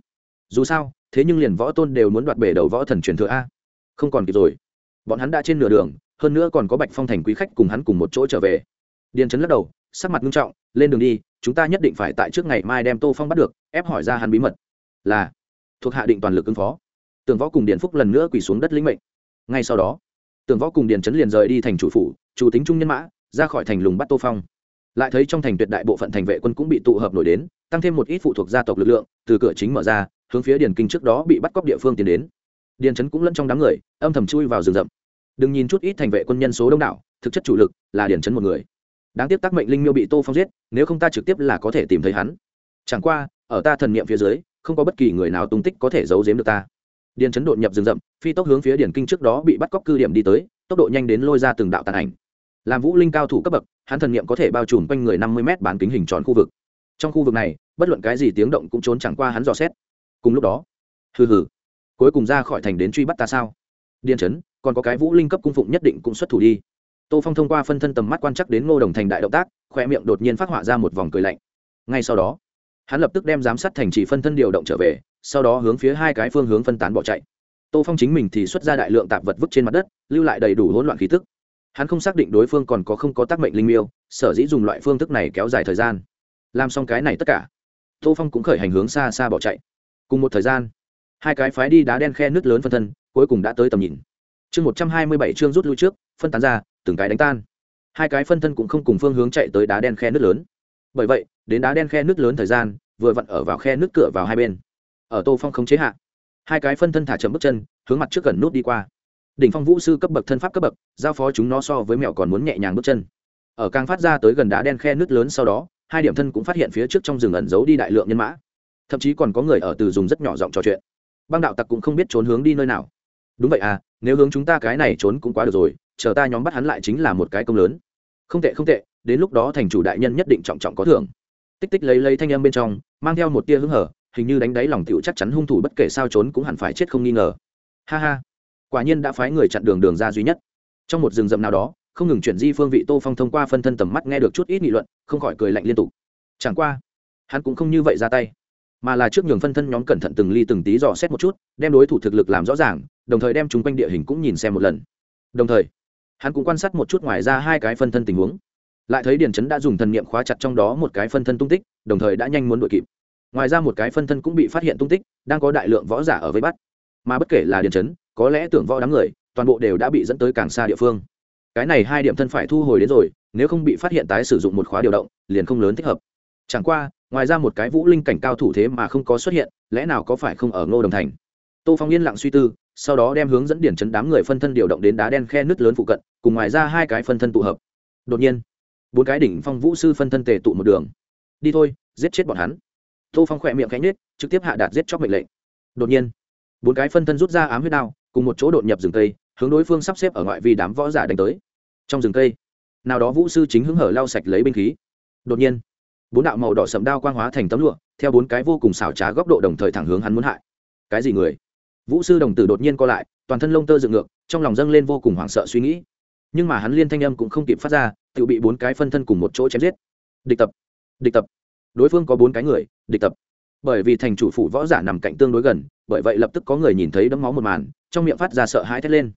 [SPEAKER 1] Dù sao, thế nhưng liền võ tôn đều muốn đoạt bể đầu võ thần truyền thừa a. Không còn kịp rồi. Bọn hắn đã trên nửa đường, hơn nữa còn có bạch phong thành quý khách cùng hắn cùng một chỗ trở về. Điền trấn lắc đầu, sắc mặt nghiêm trọng, lên đường đi chúng ta nhất định phải tại trước ngày mai đem tô phong bắt được, ép hỏi ra hắn bí mật. Là, thuộc hạ định toàn lực ứng phó. Tường võ cùng điền phúc lần nữa quỳ xuống đất lĩnh mệnh. Ngay sau đó, tường võ cùng điền trấn liền rời đi thành chủ phủ, chủ tính trung nhân mã, ra khỏi thành lùng bắt tô phong. Lại thấy trong thành tuyệt đại bộ phận thành vệ quân cũng bị tụ hợp nổi đến, tăng thêm một ít phụ thuộc gia tộc lực lượng, từ cửa chính mở ra, hướng phía điền kinh trước đó bị bắt cóc địa phương tiến đến. Điền trấn cũng lẫn trong đám người, âm thầm chui vào rừng rậm. Đừng nhìn chút ít thành vệ quân nhân số đông đảo, thực chất chủ lực là điền trấn một người đáng tiếc tác mệnh linh miêu bị tô phong giết, nếu không ta trực tiếp là có thể tìm thấy hắn. Chẳng qua, ở ta thần niệm phía dưới, không có bất kỳ người nào tung tích có thể giấu giếm được ta. Điền chấn đột nhập rừng rậm, phi tốc hướng phía điển kinh trước đó bị bắt cóc cư điểm đi tới, tốc độ nhanh đến lôi ra từng đạo tàn ảnh. Làm vũ linh cao thủ cấp bậc, hắn thần niệm có thể bao trùm quanh người năm mươi m bán kính hình tròn khu vực. Trong khu vực này, bất luận cái gì tiếng động cũng trốn chẳng qua hắn dò xét. Cùng lúc đó, hừ hừ, cuối cùng ra khỏi thành đến truy bắt ta sao? Điền chấn, còn có cái vũ linh cấp cung phụng nhất định cũng xuất thủ đi tô phong thông qua phân thân tầm mắt quan chắc đến ngô đồng thành đại động tác khoe miệng đột nhiên phát họa ra một vòng cười lạnh. Ngay sau đó, hắn lập tức đem giám sát thành chỉ phân thân điều động trở về, sau đó hướng phía hai cái phương hướng phân tán bỏ chạy. Tô phong chính mình thì xuất ra đại lượng tạp vật vứt trên mặt đất, lưu lại đầy đủ hỗn loạn khí tức. Hắn không xác định đối phương còn có không có tác mệnh linh miêu, sở dĩ dùng loại phương thức này kéo dài thời gian. Làm xong cái này tất cả, tô phong cũng khởi hành hướng xa xa bỏ chạy. Cùng một thời gian, hai cái phái đi đá đen khe nước lớn phân thân, cuối cùng đã tới tầm nhìn. Chương một trăm hai mươi bảy chương rút lui trước phân tán ra, từng cái đánh tan. Hai cái phân thân cũng không cùng phương hướng chạy tới đá đen khe nước lớn. Bởi vậy, đến đá đen khe nước lớn thời gian, vừa vặn ở vào khe nước cửa vào hai bên. Ở tô phong không chế hạ, hai cái phân thân thả chậm bước chân, hướng mặt trước gần nút đi qua. Đỉnh phong vũ sư cấp bậc thân pháp cấp bậc, giao phó chúng nó so với mẹo còn muốn nhẹ nhàng bước chân. Ở càng phát ra tới gần đá đen khe nước lớn sau đó, hai điểm thân cũng phát hiện phía trước trong rừng ẩn giấu đi đại lượng nhân mã. Thậm chí còn có người ở từ dùng rất nhỏ giọng trò chuyện. Băng đạo tặc cũng không biết trốn hướng đi nơi nào. Đúng vậy à nếu hướng chúng ta cái này trốn cũng quá được rồi chờ ta nhóm bắt hắn lại chính là một cái công lớn. Không tệ không tệ, đến lúc đó thành chủ đại nhân nhất định trọng trọng có thưởng. Tích tích lấy lấy thanh âm bên trong, mang theo một tia hứng hở, hình như đánh đáy lòng tựu chắc chắn hung thủ bất kể sao trốn cũng hẳn phải chết không nghi ngờ. Ha ha, quả nhiên đã phái người chặn đường đường ra duy nhất. Trong một rừng rậm nào đó, không ngừng chuyển di phương vị tô phong thông qua phân thân tầm mắt nghe được chút ít nghị luận, không khỏi cười lạnh liên tục. Chẳng qua, hắn cũng không như vậy ra tay, mà là trước nhường phân thân nhóm cẩn thận từng ly từng tí dò xét một chút, đem đối thủ thực lực làm rõ ràng, đồng thời đem chúng quanh địa hình cũng nhìn xem một lần. Đồng thời hắn cũng quan sát một chút ngoài ra hai cái phân thân tình huống. Lại thấy điền trấn đã dùng thần niệm khóa chặt trong đó một cái phân thân tung tích, đồng thời đã nhanh muốn đuổi kịp. Ngoài ra một cái phân thân cũng bị phát hiện tung tích, đang có đại lượng võ giả ở với bắt. Mà bất kể là điền trấn có lẽ tưởng võ đám người, toàn bộ đều đã bị dẫn tới càng xa địa phương. Cái này hai điểm thân phải thu hồi đến rồi, nếu không bị phát hiện tái sử dụng một khóa điều động, liền không lớn thích hợp. Chẳng qua, ngoài ra một cái vũ linh cảnh cao thủ thế mà không có xuất hiện, lẽ nào có phải không ở ngô đồng thành? Tô phong yên lặng suy tư, sau đó đem hướng dẫn điển chấn đám người phân thân điều động đến đá đen khe nứt lớn phụ cận cùng ngoài ra hai cái phân thân tụ hợp. Đột nhiên, bốn cái đỉnh phong vũ sư phân thân tề tụ một đường. Đi thôi, giết chết bọn hắn. Tô phong khỏe miệng cánh nết trực tiếp hạ đạt giết chóc mệnh lệnh. Đột nhiên, bốn cái phân thân rút ra ám huyết đao, cùng một chỗ đột nhập rừng cây, hướng đối phương sắp xếp ở ngoại vi đám võ giả đánh tới. Trong rừng cây, nào đó vũ sư chính hứng hở lau sạch lấy binh khí. Đột nhiên, bốn đạo màu đỏ sầm đao quang hóa thành tấm lụa, theo bốn cái vô cùng xảo trá góc độ đồng thời thẳng hướng hắn muốn hại. Cái gì người? Vũ sư đồng tử đột nhiên co lại, toàn thân lông tơ dựng ngược, trong lòng dâng lên vô cùng hoảng sợ suy nghĩ nhưng mà hắn liên thanh âm cũng không kịp phát ra, tự bị bốn cái phân thân cùng một chỗ chém giết. Địch tập địch tập. Đối phương có bốn cái người, địch tập. Bởi vì thành chủ phủ võ giả nằm cạnh tương đối gần, bởi vậy lập tức có người nhìn thấy đấm máu một màn, trong miệng phát ra sợ hãi thét lên.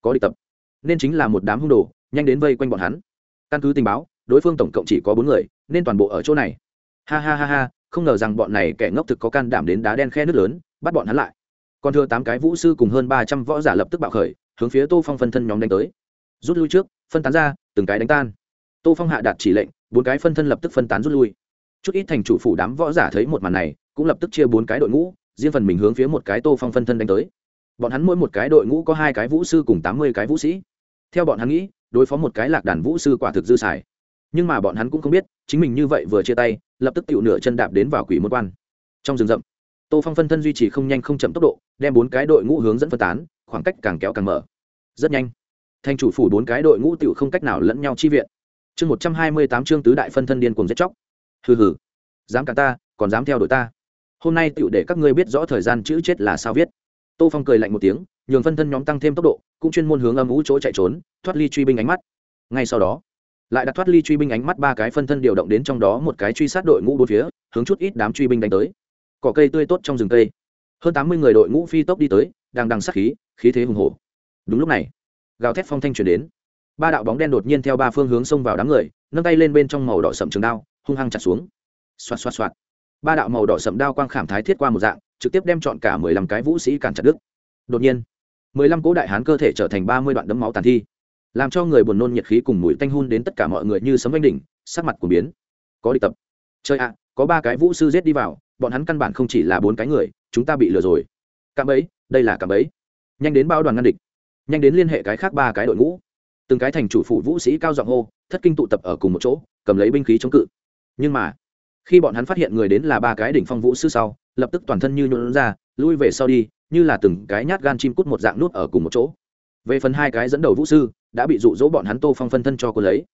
[SPEAKER 1] Có địch tập. Nên chính là một đám hung đồ, nhanh đến vây quanh bọn hắn. Căn cứ tình báo, đối phương tổng cộng chỉ có bốn người, nên toàn bộ ở chỗ này. Ha ha ha ha, không ngờ rằng bọn này kẻ ngốc thực có can đảm đến đá đen khe nước lớn, bắt bọn hắn lại. Còn thừa tám cái vũ sư cùng hơn ba trăm võ giả lập tức bạo khởi, hướng phía tô phong phân thân nhóm đánh tới rút lui trước, phân tán ra, từng cái đánh tan. Tô phong hạ đạt chỉ lệnh, bốn cái phân thân lập tức phân tán rút lui. Chút ít thành chủ phủ đám võ giả thấy một màn này, cũng lập tức chia bốn cái đội ngũ, riêng phần mình hướng phía một cái tô phong phân thân đánh tới. Bọn hắn mỗi một cái đội ngũ có hai cái vũ sư cùng tám mươi cái vũ sĩ. Theo bọn hắn nghĩ, đối phó một cái lạc đàn vũ sư quả thực dư xài. Nhưng mà bọn hắn cũng không biết, chính mình như vậy vừa chia tay, lập tức tựu nửa chân đạp đến vào quỷ môn quan. Trong rừng rậm, tô phong phân thân duy trì không nhanh không chậm tốc độ, đem bốn cái đội ngũ hướng dẫn phân tán, khoảng cách càng kéo càng mở. Rất nhanh thành chủ phủ bốn cái đội ngũ tiểu không cách nào lẫn nhau chi viện. Chương một trăm hai mươi tám chương tứ đại phân thân điên cùng giết chóc. Hừ hừ. Dám cả ta, còn dám theo đội ta. Hôm nay tiểu để các ngươi biết rõ thời gian chữ chết là sao viết. Tô phong cười lạnh một tiếng, nhường phân thân nhóm tăng thêm tốc độ, cũng chuyên môn hướng âm ú chỗ chạy trốn, thoát ly truy binh ánh mắt. Ngay sau đó, lại đặt thoát ly truy binh ánh mắt ba cái phân thân điều động đến trong đó một cái truy sát đội ngũ bốn phía, hướng chút ít đám truy binh đánh tới. Cỏ cây tươi tốt trong rừng cây. Hơn tám mươi người đội ngũ phi tốc đi tới, đang đằng sát khí khí thế hùng hổ. Đúng lúc này gào thét phong thanh chuyển đến. Ba đạo bóng đen đột nhiên theo ba phương hướng xông vào đám người, nâng tay lên bên trong màu đỏ sậm trường đao, hung hăng chặt xuống. Xoạt xoạt xoạt. Ba đạo màu đỏ sậm đao quang khảm thái thiết qua một dạng, trực tiếp đem chọn cả mười lăm cái vũ sĩ cản chặt đứt. Đột nhiên, mười lăm cố đại hán cơ thể trở thành ba mươi đoạn đấm máu tàn thi, làm cho người buồn nôn nhiệt khí cùng mùi tanh hun đến tất cả mọi người như sấm vanh đỉnh, sắc mặt của biến. Có đi tập. Chơi ạ, có ba cái vũ sư giết đi vào, bọn hắn căn bản không chỉ là bốn cái người, chúng ta bị lừa rồi. Cạm ấy đây là cạm ấy nhanh đến bao đoàn ngăn địch nhanh đến liên hệ cái khác ba cái đội ngũ. Từng cái thành chủ phụ vũ sĩ cao giọng hô, thất kinh tụ tập ở cùng một chỗ, cầm lấy binh khí chống cự. Nhưng mà, khi bọn hắn phát hiện người đến là ba cái đỉnh phong vũ sư sau, lập tức toàn thân như nhuộn ra, lui về sau đi, như là từng cái nhát gan chim cút một dạng nút ở cùng một chỗ. Về phần hai cái dẫn đầu vũ sư, đã bị dụ dỗ bọn hắn tô phong phân thân cho cô lấy.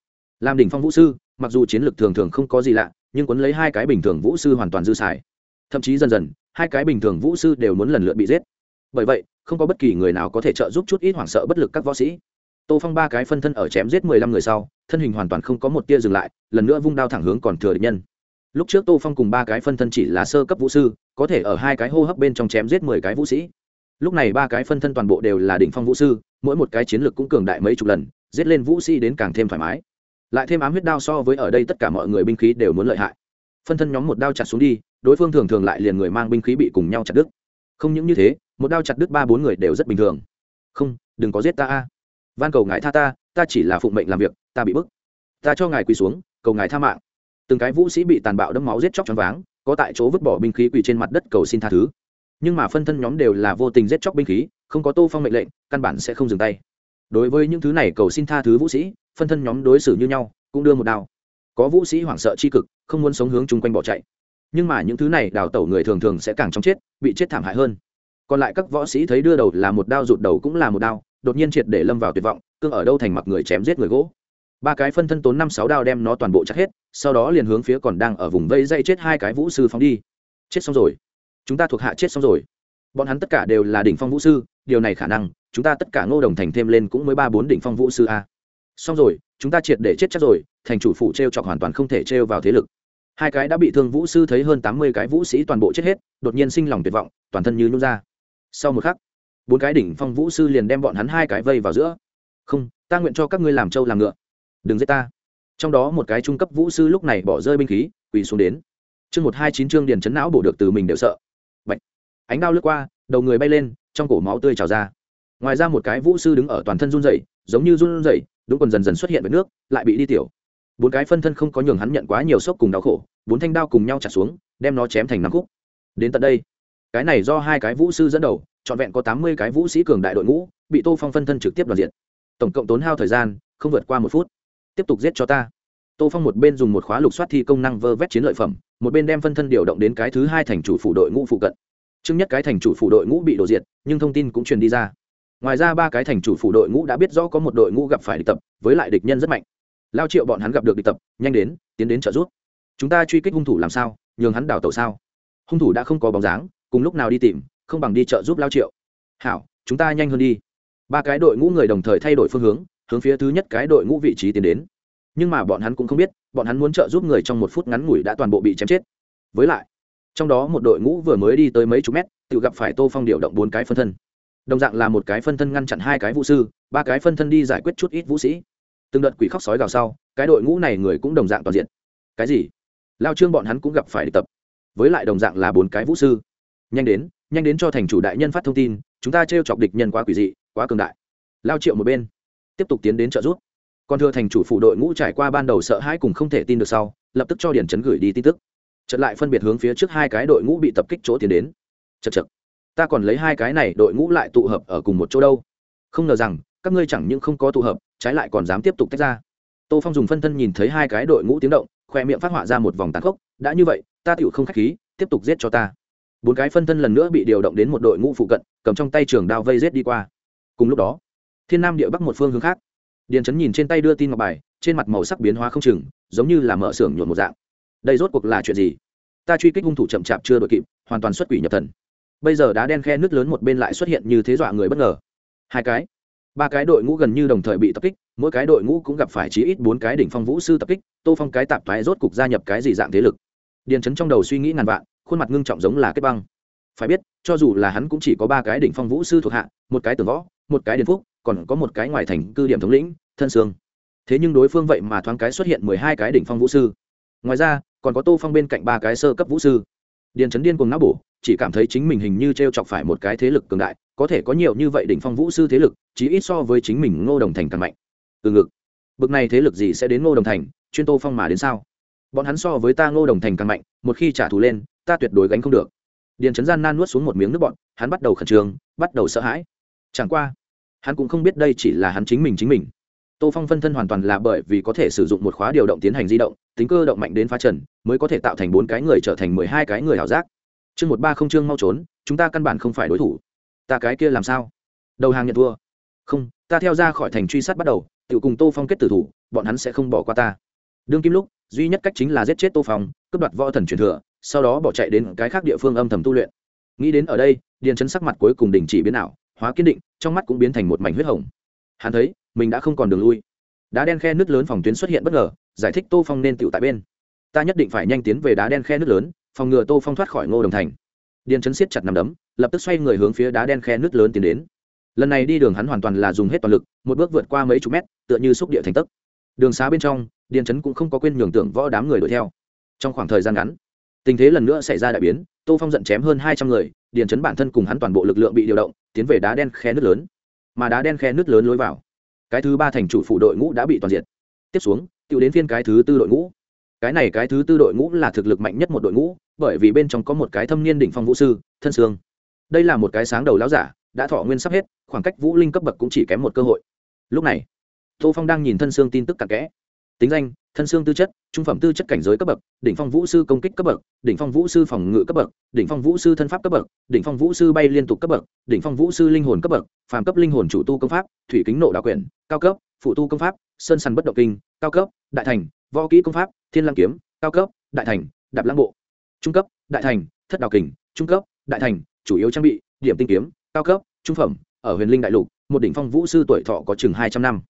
[SPEAKER 1] Làm đỉnh phong vũ sư, mặc dù chiến lược thường thường không có gì lạ, nhưng quấn lấy hai cái bình thường vũ sư hoàn toàn dư xài. Thậm chí dần dần, hai cái bình thường vũ sư đều muốn lần lượt bị giết. Bởi vậy không có bất kỳ người nào có thể trợ giúp chút ít hoảng sợ bất lực các võ sĩ. Tô phong ba cái phân thân ở chém giết mười lăm người sau, thân hình hoàn toàn không có một tia dừng lại, lần nữa vung đao thẳng hướng còn thừa địch nhân. Lúc trước tô phong cùng ba cái phân thân chỉ là sơ cấp vũ sư, có thể ở hai cái hô hấp bên trong chém giết mười cái vũ sĩ. Lúc này ba cái phân thân toàn bộ đều là đỉnh phong vũ sư, mỗi một cái chiến lược cũng cường đại mấy chục lần, giết lên vũ sĩ đến càng thêm thoải mái. Lại thêm ám huyết đao so với ở đây tất cả mọi người binh khí đều muốn lợi hại. Phân thân nhóm một đao chặt xuống đi, đối phương thường thường lại liền người mang binh khí bị cùng nhau chặt đứt. Không những như thế một đao chặt đứt ba bốn người đều rất bình thường. Không, đừng có giết ta a. Van cầu ngài tha ta ta chỉ là phụng mệnh làm việc, ta bị bức. Ta cho ngài quỳ xuống, cầu ngài tha mạng. Từng cái vũ sĩ bị tàn bạo đâm máu giết chóc choáng váng, có tại chỗ vứt bỏ binh khí quỳ trên mặt đất cầu xin tha thứ. Nhưng mà phân thân nhóm đều là vô tình giết chóc binh khí, không có tô phong mệnh lệnh, căn bản sẽ không dừng tay. Đối với những thứ này cầu xin tha thứ vũ sĩ, phân thân nhóm đối xử như nhau, cũng đưa một đao. Có vũ sĩ hoảng sợ c h i cực, không muốn sống hướng chung quanh bỏ chạy. Nhưng mà những thứ này đào tẩu người thường thường sẽ càng chóng chết, bị chết thảm hại hơn còn lại các võ sĩ thấy đưa đầu là một đao, rụt đầu cũng là một đao, đột nhiên triệt để lâm vào tuyệt vọng, cương ở đâu thành mặc người chém giết người gỗ. Ba cái phân thân tốn năm sáu đao đem nó toàn bộ chặt hết, sau đó liền hướng phía còn đang ở vùng vây dây chết hai cái vũ sư phóng đi. Chết xong rồi. Chúng ta thuộc hạ chết xong rồi. Bọn hắn tất cả đều là đỉnh phong vũ sư, điều này khả năng, chúng ta tất cả ngô đồng thành thêm lên cũng mới ba bốn đỉnh phong vũ sư a. Xong rồi, chúng ta triệt để chết chắc rồi, thành chủ phủ t r e o chọc hoàn toàn không thể t r e o vào thế lực. Hai cái đã bị thương vũ sư thấy hơn tám mươi cái vũ sĩ toàn bộ chết hết, đột nhiên sinh lòng tuyệt vọng, toàn thân như nhút ra sau một khắc, bốn cái đỉnh phong vũ sư liền đem bọn hắn hai cái vây vào giữa. Không, ta nguyện cho các ngươi làm trâu làm ngựa. Đừng giết ta. Trong đó một cái trung cấp vũ sư lúc này bỏ rơi binh khí, quỳ xuống đến. Chương một hai chín chương điền chấn não bổ được từ mình đều sợ. Bạch. ánh đao lướt qua, đầu người bay lên, trong cổ máu tươi trào ra. Ngoài ra một cái vũ sư đứng ở toàn thân run rẩy, giống như run rẩy, đúng còn dần dần xuất hiện với nước, lại bị đi tiểu. Bốn cái phân thân không có nhường hắn nhận quá nhiều sốc cùng đau khổ, bốn thanh đao cùng nhau chặt xuống, đem nó chém thành năm khúc. Đến tận đây cái này do hai cái vũ sư dẫn đầu, trọn vẹn có tám mươi cái vũ sĩ cường đại đội ngũ, bị tô phong phân thân trực tiếp đoàn diện tổng cộng tốn hao thời gian, không vượt qua một phút. Tiếp tục giết cho ta. Tô phong một bên dùng một khóa lục soát thi công năng vơ vét chiến lợi phẩm, một bên đem phân thân điều động đến cái thứ hai thành chủ phủ đội ngũ phụ cận. Trước nhất cái thành chủ phủ đội ngũ bị đổ diệt, nhưng thông tin cũng truyền đi ra. Ngoài ra ba cái thành chủ phủ đội ngũ đã biết rõ có một đội ngũ gặp phải địch tập, với lại địch nhân rất mạnh. Lao triệu bọn hắn gặp được địch tập, nhanh đến, tiến đến trợ giúp. Chúng ta truy kích hung thủ làm sao? Nhường hắn đào tẩu sao? Hung thủ đã không có bóng dáng cùng lúc nào đi tìm, không bằng đi chợ giúp lao triệu. Hảo, chúng ta nhanh hơn đi. Ba cái đội ngũ người đồng thời thay đổi phương hướng hướng phía thứ nhất cái đội ngũ vị trí tiến đến. Nhưng mà bọn hắn cũng không biết, bọn hắn muốn trợ giúp người trong một phút ngắn ngủi đã toàn bộ bị chém chết. Với lại, trong đó một đội ngũ vừa mới đi tới mấy chục mét, tự gặp phải tô phong điều động bốn cái phân thân. Đồng dạng là một cái phân thân ngăn chặn hai cái vũ sư, ba cái phân thân đi giải quyết chút ít vũ sĩ. Từng đợt quỷ khóc sói gào sau, cái đội ngũ này người cũng đồng dạng toàn diện. Cái gì? Lao trương bọn hắn cũng gặp phải địch tập. Với lại đồng dạng là bốn cái vũ sư nhanh đến nhanh đến cho thành chủ đại nhân phát thông tin, chúng ta t chọc địch nhân quá quỷ dị, quá cường đại. Lao triệu một bên, tiếp tục tiến đến trợ giúp. Còn thưa thành chủ phụ đội ngũ trải qua ban đầu sợ hãi cùng không thể tin được sau, lập tức cho điển chấn gửi đi tin tức. Trận lại phân biệt hướng phía trước hai cái đội ngũ bị tập kích chỗ tiến đến. Chật chật ta còn lấy hai cái này đội ngũ lại tụ hợp ở cùng một chỗ đâu. Không ngờ rằng, các ngươi chẳng những không có tụ hợp, trái lại còn dám tiếp tục tách ra. Tô phong dùng phân thân nhìn thấy hai cái đội ngũ tiếng động, khoe miệng phát họa ra một vòng tàn khốc. Đã như vậy, ta tựu không k h á c h khí, tiếp tục giết cho ta bốn cái phân thân lần nữa bị điều động đến một đội ngũ phụ cận, cầm trong tay trường đao vây giết đi qua. Cùng lúc đó, thiên nam địa bắc một phương hướng khác. Điền trấn nhìn trên tay đưa tin ngọc bài, trên mặt màu sắc biến hóa không chừng, giống như là mở xưởng nhuộn một dạng. Đây rốt cuộc là chuyện gì? Ta truy kích hung thủ chậm chạp chưa đội kịp, hoàn toàn xuất quỷ nhập thần. Bây giờ đá đen khe nước lớn một bên lại xuất hiện như thế dọa người bất ngờ. Hai cái, ba cái đội ngũ gần như đồng thời bị tập kích, mỗi cái đội ngũ cũng gặp phải chí ít bốn cái đỉnh phong vũ sư tập kích, tô phong cái tạp thoái rốt cục gia nhập cái gì dạng thế lực? Điền chấn trong đầu suy nghĩ ngàn vạn khuôn mặt ngưng trọng giống là kết băng. Phải biết, cho dù là hắn cũng chỉ có ba cái đỉnh phong vũ sư thuộc hạ, một cái tường võ, một cái điền phúc, còn có một cái ngoài thành cư điểm thống lĩnh, thân sương thế nhưng đối phương vậy mà thoáng cái xuất hiện mười hai cái đỉnh phong vũ sư. Ngoài ra, còn có tô phong bên cạnh ba cái sơ cấp vũ sư. Điền chấn điên cùng não bổ, chỉ cảm thấy chính mình hình như t r e o chọc phải một cái thế lực cường đại, có thể có nhiều như vậy đỉnh phong vũ sư thế lực, chí ít so với chính mình ngô đồng thành càng mạnh. Từ ngực, bực này thế lực gì sẽ đến ngô đồng thành, chuyên tô phong mà đến sao? Bọn hắn so với ta ngô đồng thành càng mạnh, một khi trả thù lên ta tuyệt đối gánh không được. Điền Trấn gian nan nuốt xuống một miếng nước bọn hắn bắt đầu khẩn trương, bắt đầu sợ hãi. Chẳng qua, hắn cũng không biết đây chỉ là hắn chính mình chính mình. Tô phong phân thân hoàn toàn là bởi vì có thể sử dụng một khóa điều động tiến hành di động, tính cơ động mạnh đến phá trần, mới có thể tạo thành bốn cái người trở thành mười hai cái người ảo giác. Chương một ba không chương mau trốn, chúng ta căn bản không phải đối thủ. Ta cái kia làm sao? Đầu hàng nhận thua. Không, ta theo ra khỏi thành truy sát bắt đầu, tự cùng tô phong kết tử thủ, bọn hắn sẽ không bỏ qua ta. Đương kim lúc, duy nhất cách chính là giết chết tô phong, cướp đoạt võ thần truyền thừa sau đó bỏ chạy đến cái khác địa phương âm thầm tu luyện. Nghĩ đến ở đây, điền chấn sắc mặt cuối cùng đình chỉ biến ảo, hóa kiên định, trong mắt cũng biến thành một mảnh huyết hồng. Hắn thấy, mình đã không còn đường lui. Đá đen khe nước lớn phòng tuyến xuất hiện bất ngờ, giải thích tô phong nên tựu tại bên. Ta nhất định phải nhanh tiến về đá đen khe nước lớn, phòng ngừa tô phong thoát khỏi ngô đồng thành. Điền chấn siết chặt nằm đấm, lập tức xoay người hướng phía đá đen khe nước lớn tiến đến. Lần này đi đường hắn hoàn toàn là dùng hết toàn lực, một bước vượt qua mấy chục mét, tựa như xúc địa thành tấc. Đường xá bên trong, điền chấn cũng không có quên nhường tưởng võ đám người đuổi theo. Trong khoảng thời gian ngắn tình thế lần nữa xảy ra đại biến, tô phong giận chém hơn hai trăm người, điền chấn bản thân cùng hắn toàn bộ lực lượng bị điều động, tiến về đá đen khe nước lớn. Mà đá đen khe nước lớn lối vào. Cái thứ ba thành chủ phụ đội ngũ đã bị toàn diện tiếp xuống tự đến phiên cái thứ tư đội ngũ. Cái này cái thứ tư đội ngũ là thực lực mạnh nhất một đội ngũ, bởi vì bên trong có một cái thâm niên đỉnh phong vũ sư, thân sương đây là một cái sáng đầu lão giả, đã thọ nguyên sắp hết, khoảng cách vũ linh cấp bậc cũng chỉ kém một cơ hội. Lúc này, tô phong đang nhìn thân sương tin tức cặn kẽ tính danh, thân xương tư chất, trung phẩm tư chất cảnh giới cấp bậc, đỉnh phong vũ sư công kích cấp bậc, đỉnh phong vũ sư phòng ngự cấp bậc, đỉnh phong vũ sư thân pháp cấp bậc, đỉnh phong vũ sư bay liên tục cấp bậc, đỉnh phong vũ sư linh hồn cấp bậc, phàm cấp linh hồn chủ tu công pháp, thủy kính nộ đạo quyển, cao cấp, phụ tu công pháp, sơn săn bất động kinh, cao cấp, đại thành, võ kỹ công pháp, thiên lăng kiếm, cao cấp, đại thành, đạp lãng bộ. Trung cấp, đại thành, thất đạo kình, trung cấp, đại thành, chủ yếu trang bị, điểm tinh kiếm, cao cấp, trung phẩm, ở huyền linh đại lục, một đỉnh phong vũ sư tuổi thọ có chừng hai trăm năm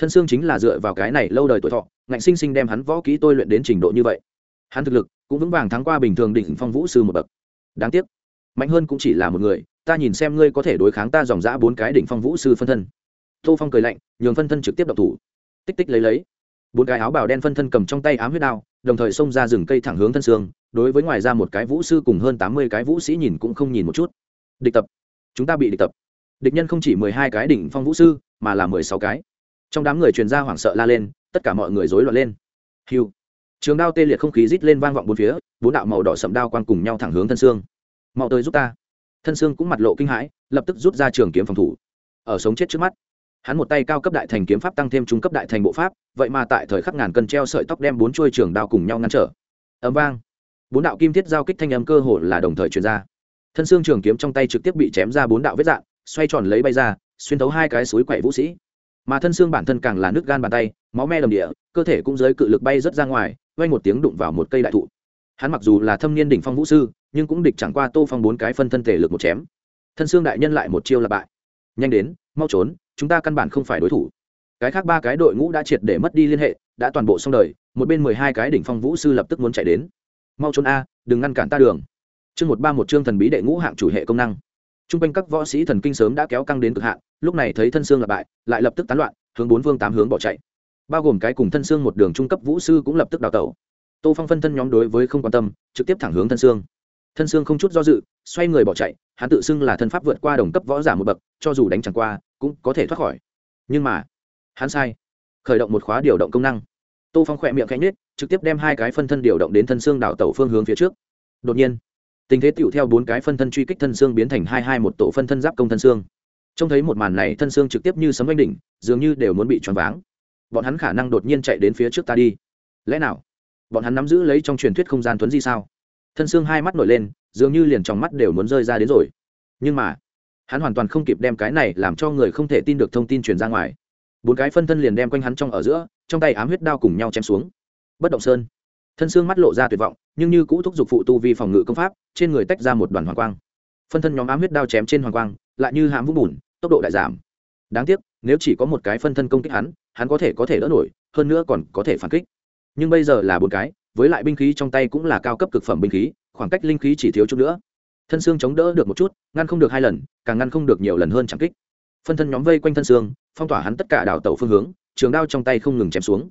[SPEAKER 1] thân xương chính là dựa vào cái này lâu đời tuổi thọ, ngạnh sinh sinh đem hắn võ kỹ tôi luyện đến trình độ như vậy. Hắn thực lực cũng vững vàng thắng qua bình thường đỉnh phong vũ sư một bậc. Đáng tiếc, mạnh hơn cũng chỉ là một người, ta nhìn xem ngươi có thể đối kháng ta dòng dã bốn cái đỉnh phong vũ sư phân thân. Tô phong cười lạnh, nhường phân thân trực tiếp đập thủ. Tích tích lấy lấy. Bốn cái áo bào đen phân thân cầm trong tay ám huyết đao, đồng thời xông ra rừng cây thẳng hướng thân xương, đối với ngoài ra một cái vũ sư cùng hơn tám mươi cái vũ sĩ nhìn cũng không nhìn một chút. Địch tập. Chúng ta bị địch tập. Địch nhân không chỉ mười hai cái đỉnh phong vũ sư, mà là mười sáu cái trong đám người truyền ra hoảng sợ la lên, tất cả mọi người rối loạn lên. Hiu trường đao tê liệt không khí rít lên vang vọng bốn phía, bốn đạo màu đỏ sậm đao quang cùng nhau thẳng hướng thân xương. Mau tới giúp ta. Thân xương cũng mặt lộ kinh hãi, lập tức rút ra trường kiếm phòng thủ. Ở sống chết trước mắt, hắn một tay cao cấp đại thành kiếm pháp tăng thêm trung cấp đại thành bộ pháp, vậy mà tại thời khắc ngàn cân treo sợi tóc đem bốn chuôi trường đao cùng nhau ngăn trở. Ấm vang. Bốn đạo kim thiết giao kích thanh âm cơ hồ là đồng thời truyền ra. Thân xương trường kiếm trong tay trực tiếp bị chém ra bốn đạo vết dạn, xoay tròn lấy bay ra, xuyên thấu hai cái suối quậy vũ sĩ mà thân xương bản thân càng là nước gan bàn tay, máu me đầm địa, cơ thể cũng dưới cự lực bay rớt ra ngoài vay một tiếng đụng vào một cây đại thụ. Hắn mặc dù là thâm niên đỉnh phong vũ sư, nhưng cũng địch chẳng qua tô phong bốn cái phân thân thể lực một chém. Thân xương đại nhân lại một chiêu là bại. Nhanh đến, mau trốn, chúng ta căn bản không phải đối thủ. Cái khác ba cái đội ngũ đã triệt để mất đi liên hệ, đã toàn bộ xong đời, một bên mười hai cái đỉnh phong vũ sư lập tức muốn chạy đến. Mau trốn a, đừng ngăn cản ta đường. Chương một ba một chương thần bí đệ ngũ hạng chủ hệ công năng t r u n g quanh các võ sĩ thần kinh sớm đã kéo căng đến cực hạn, lúc này thấy thân xương là bại, lại lập tức tán loạn, hướng bốn phương tám hướng bỏ chạy. Bao gồm cái cùng thân xương một đường trung cấp vũ sư cũng lập tức đào tẩu. Tô phong phân thân nhóm đối với không quan tâm, trực tiếp thẳng hướng thân xương. Thân xương không chút do dự, xoay người bỏ chạy, hắn tự xưng là thân pháp vượt qua đồng cấp võ giả một bậc, cho dù đánh chẳng qua, cũng có thể thoát khỏi. Nhưng mà, hắn sai. Khởi động một khóa điều động công năng. Tô phong khỏe miệng cánh nết trực tiếp đem hai cái phân thân điều động đến thân xương đảo tẩu phương hướng phía trước. Đột nhiên tình thế tựu theo bốn cái phân thân truy kích thân xương biến thành hai hai một tổ phân thân giáp công thân xương. Trông thấy một màn này, thân xương trực tiếp như sấm oanh đỉnh, dường như đều muốn bị choáng váng. Bọn hắn khả năng đột nhiên chạy đến phía trước ta đi. Lẽ nào? Bọn hắn nắm giữ lấy trong truyền thuyết không gian thuấn di sao? Thân xương hai mắt nổi lên, dường như liền trong mắt đều muốn rơi ra đến rồi. Nhưng mà, hắn hoàn toàn không kịp đem cái này làm cho người không thể tin được thông tin truyền ra ngoài. Bốn cái phân thân liền đem quanh hắn trong ở giữa, trong tay ám huyết đao cùng nhau chém xuống. Bất động sơn thân xương mắt lộ ra tuyệt vọng, nhưng như cũ thúc giục phụ tu vi phòng ngự công pháp, trên người tách ra một đoàn hoàng quang. Phân thân nhóm ám huyết đao chém trên hoàng quang, lại như hãm vũng bùn, tốc độ đại giảm. Đáng tiếc, nếu chỉ có một cái phân thân công kích hắn hắn có thể có thể đỡ nổi, hơn nữa còn có thể phản kích. Nhưng bây giờ là bốn cái, với lại binh khí trong tay cũng là cao cấp cực phẩm binh khí, khoảng cách linh khí chỉ thiếu chút nữa. Thân xương chống đỡ được một chút, ngăn không được hai lần, càng ngăn không được nhiều lần hơn chẳng kích. Phân thân nhóm vây quanh thân xương, phong tỏa hắn tất cả đảo tàu phương hướng, trường đao trong tay không ngừng chém xuống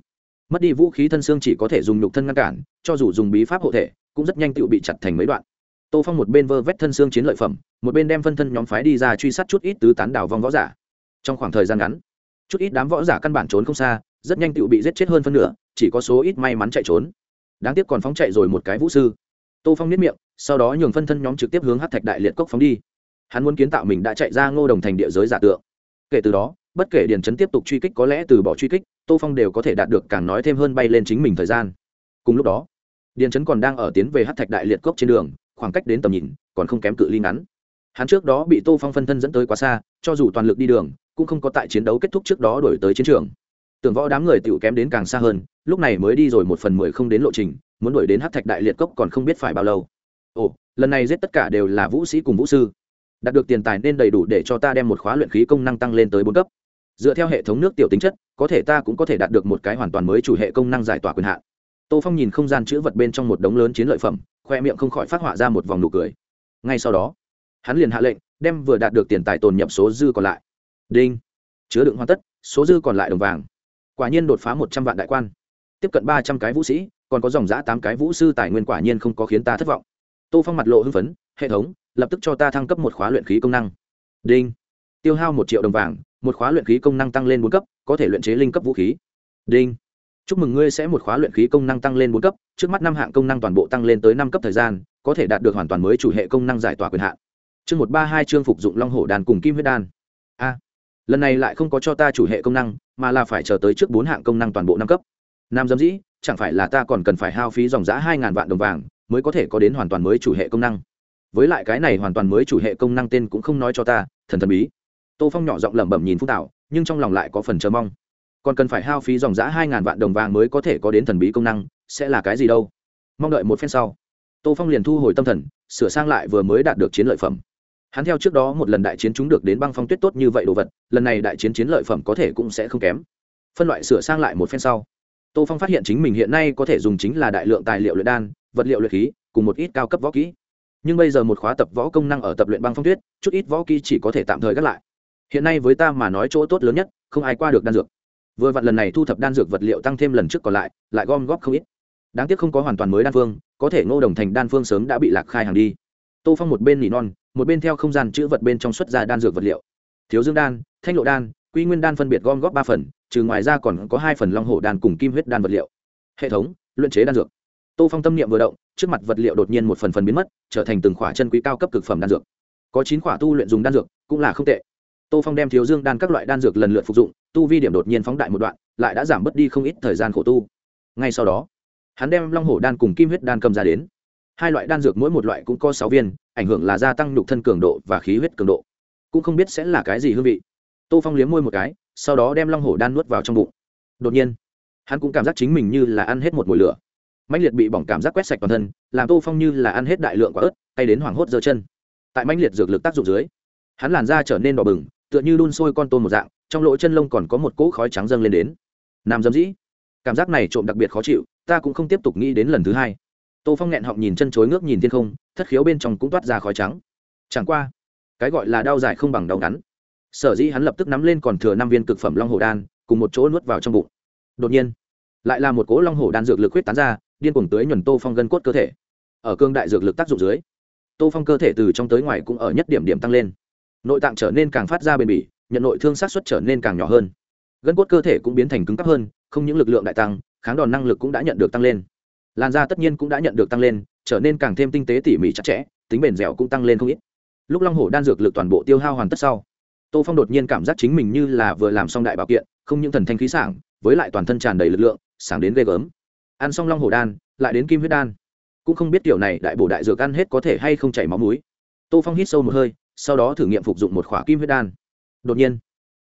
[SPEAKER 1] mất đi vũ khí thân xương chỉ có thể dùng nhục thân ngăn cản, cho dù dùng bí pháp hộ thể, cũng rất nhanh tự bị chặt thành mấy đoạn. Tô phong một bên vơ vét thân xương chiến lợi phẩm, một bên đem phân thân nhóm phái đi ra truy sát chút ít tứ tán đảo vong võ giả. Trong khoảng thời gian ngắn, chút ít đám võ giả căn bản trốn không xa, rất nhanh tự bị giết chết hơn phân nửa, chỉ có số ít may mắn chạy trốn. Đáng tiếc còn phóng chạy rồi một cái vũ sư. Tô phong niết miệng, sau đó nhường phân thân nhóm trực tiếp hướng hát thạch đại liệt cốc phóng đi. Hắn muốn kiến tạo mình đã chạy ra ngô đồng thành địa giới giả tượng. Kể từ đó, bất kể điền chấn tiếp tục truy kích có lẽ từ bỏ truy kích tô phong đều có thể đạt được càng nói thêm hơn bay lên chính mình thời gian. Cùng lúc đó, điền Trấn còn đang ở tiến về hát thạch đại liệt cốc trên đường, khoảng cách đến tầm nhìn, còn không kém cự ly ngắn. Hắn trước đó bị tô phong phân thân dẫn tới quá xa, cho dù toàn lực đi đường, cũng không có tại chiến đấu kết thúc trước đó đổi tới chiến trường. Tưởng võ đám người tựu kém đến càng xa hơn, lúc này mới đi rồi một phần mười không đến lộ trình, muốn đuổi đến hát thạch đại liệt cốc còn không biết phải bao lâu. Ồ, lần này giết tất cả đều là vũ sĩ cùng vũ sư. Đạt được tiền tài nên đầy đủ để cho ta đem một khóa luyện khí công năng tăng lên tới bốn cấp dựa theo hệ thống nước tiểu tính chất, có thể ta cũng có thể đạt được một cái hoàn toàn mới chủ hệ công năng giải tỏa quyền hạn. Tô phong nhìn không gian chữ vật bên trong một đống lớn chiến lợi phẩm, khoe miệng không khỏi phát họa ra một vòng nụ cười. Ngay sau đó, hắn liền hạ lệnh, đem vừa đạt được tiền tài tồn nhập số dư còn lại. Đinh. Chứa đựng hoàn tất, số dư còn lại đồng vàng. Quả nhiên đột phá một trăm vạn đại quan. Tiếp cận ba trăm cái vũ sĩ, còn có dòng giã tám cái vũ sư tài nguyên quả nhiên không có khiến ta thất vọng. Tô phong mặt lộ hưng phấn, hệ thống, lập tức cho ta thăng cấp một khóa luyện khí công năng. Đinh. Tiêu hao một triệu đồng vàng một khóa luyện khí công năng tăng lên bốn cấp, có thể luyện chế linh cấp vũ khí. Đinh. Chúc mừng ngươi sẽ một khóa luyện khí công năng tăng lên bốn cấp, trước mắt năm hạng công năng toàn bộ tăng lên tới năm cấp thời gian, có thể đạt được hoàn toàn mới chủ hệ công năng giải tỏa quyền hạn. Chương một ba hai chương phục dụng long hổ đàn cùng kim huyết đan. A. Lần này lại không có cho ta chủ hệ công năng, mà là phải chờ tới trước bốn hạng công năng toàn bộ năm cấp. Nam dâm dĩ, chẳng phải là ta còn cần phải hao phí dòng giá hai ngàn vạn đồng vàng, mới có thể có đến hoàn toàn mới chủ hệ công năng. Với lại cái này hoàn toàn mới chủ hệ công năng tên cũng không nói cho ta, thần thần bí tô phong nhỏ giọng lẩm bẩm nhìn phúc tạo nhưng trong lòng lại có phần chờ mong. Còn cần phải hao phí dòng giã hai ngàn vạn đồng vàng mới có thể có đến thần bí công năng, sẽ là cái gì đâu? Mong đợi một phen sau, tô phong liền thu hồi tâm thần, sửa sang lại vừa mới đạt được chiến lợi phẩm. Hắn theo trước đó một lần đại chiến chúng được đến băng phong tuyết tốt như vậy đồ vật, lần này đại chiến chiến lợi phẩm có thể cũng sẽ không kém. Phân loại sửa sang lại một phen sau, tô phong phát hiện chính mình hiện nay có thể dùng chính là đại lượng tài liệu luyện đan, vật liệu luyện khí, cùng một ít cao cấp võ kỹ. Nhưng bây giờ một khóa tập võ công năng ở tập luyện băng phong tuyết, chút ít võ kỹ chỉ có thể tạm thời gác lại hiện nay với ta mà nói chỗ tốt lớn nhất, không ai qua được đan dược. Vừa vặn lần này thu thập đan dược vật liệu tăng thêm lần trước còn lại lại gom góp không ít. Đáng tiếc không có hoàn toàn mới đan phương, có thể ngô đồng thành đan phương sớm đã bị lạc khai hàng đi. Tô phong một bên nỉ non, một bên theo không gian chữ vật bên trong xuất ra đan dược vật liệu. Thiếu dương đan, thanh lộ đan, quy nguyên đan phân biệt gom góp ba phần, trừ ngoài ra còn có hai phần long hổ đan cùng kim huyết đan vật liệu. Hệ thống, luyện chế đan dược. Tô phong tâm niệm vừa động, trước mặt vật liệu đột nhiên một phần phần biến mất, trở thành từng khỏa chân quý cao cấp cực phẩm đan dược. Có chín khỏa tu luyện dùng đan dược, cũng là không tệ tô phong đem thiếu dương đan các loại đan dược lần lượt phục dụng, tu vi điểm đột nhiên phóng đại một đoạn, lại đã giảm bớt đi không ít thời gian khổ tu. Ngay sau đó, hắn đem long hổ đan cùng kim huyết đan cầm ra đến. Hai loại đan dược mỗi một loại cũng có sáu viên, ảnh hưởng là gia tăng nhục thân cường độ và khí huyết cường độ. Cũng không biết sẽ là cái gì hương vị. Tô phong liếm môi một cái, sau đó đem long hổ đan nuốt vào trong bụng. Đột nhiên, hắn cũng cảm giác chính mình như là ăn hết một mùi lửa. Mạnh liệt bị bỏng cảm giác quét sạch toàn thân, làm tô phong như là ăn hết đại lượng quả ớt hay đến hoảng hốt giơ chân. Tại Mạnh liệt dược lực tác dụng dưới, hắn làn da trở nên đỏ bừng tựa như đun sôi con tôm một dạng, trong lỗ chân lông còn có một cỗ khói trắng dâng lên đến. Nam dâm dĩ, cảm giác này trộm đặc biệt khó chịu, ta cũng không tiếp tục nghĩ đến lần thứ hai. Tô phong nghẹn họng nhìn chân chối ngước nhìn thiên không, thất khiếu bên trong cũng toát ra khói trắng. Chẳng qua, cái gọi là đau dài không bằng đau ngắn. Sở dĩ hắn lập tức nắm lên còn thừa năm viên cực phẩm long hồ đan, cùng một chỗ nuốt vào trong bụng. Đột nhiên, lại là một cỗ long hồ đan dược lực huyết tán ra, điên cuồng tới nhuần tô phong gân cốt cơ thể. Ở cương đại dược lực tác dụng dưới, tô phong cơ thể từ trong tới ngoài cũng ở nhất điểm điểm tăng lên nội tạng trở nên càng phát ra bền bỉ, nhận nội thương sát xuất trở nên càng nhỏ hơn. Gân cốt cơ thể cũng biến thành cứng cắp hơn, không những lực lượng đại tăng, kháng đòn năng lực cũng đã nhận được tăng lên. Làn da tất nhiên cũng đã nhận được tăng lên, trở nên càng thêm tinh tế tỉ mỉ chặt chẽ, tính bền dẻo cũng tăng lên không ít. Lúc long hổ đan dược lực toàn bộ tiêu hao hoàn tất sau, tô phong đột nhiên cảm giác chính mình như là vừa làm xong đại bảo kiện, không những thần thanh khí sảng, với lại toàn thân tràn đầy lực lượng sáng đến ghê gớm. Ăn xong long hổ đan, lại đến kim huyết đan. Cũng không biết kiểu này đại bổ đại dược ăn hết có thể hay không chảy máu mũi. Tô phong hít sâu một hơi sau đó thử nghiệm phục dụng một khỏa kim huyết đan. Đột nhiên,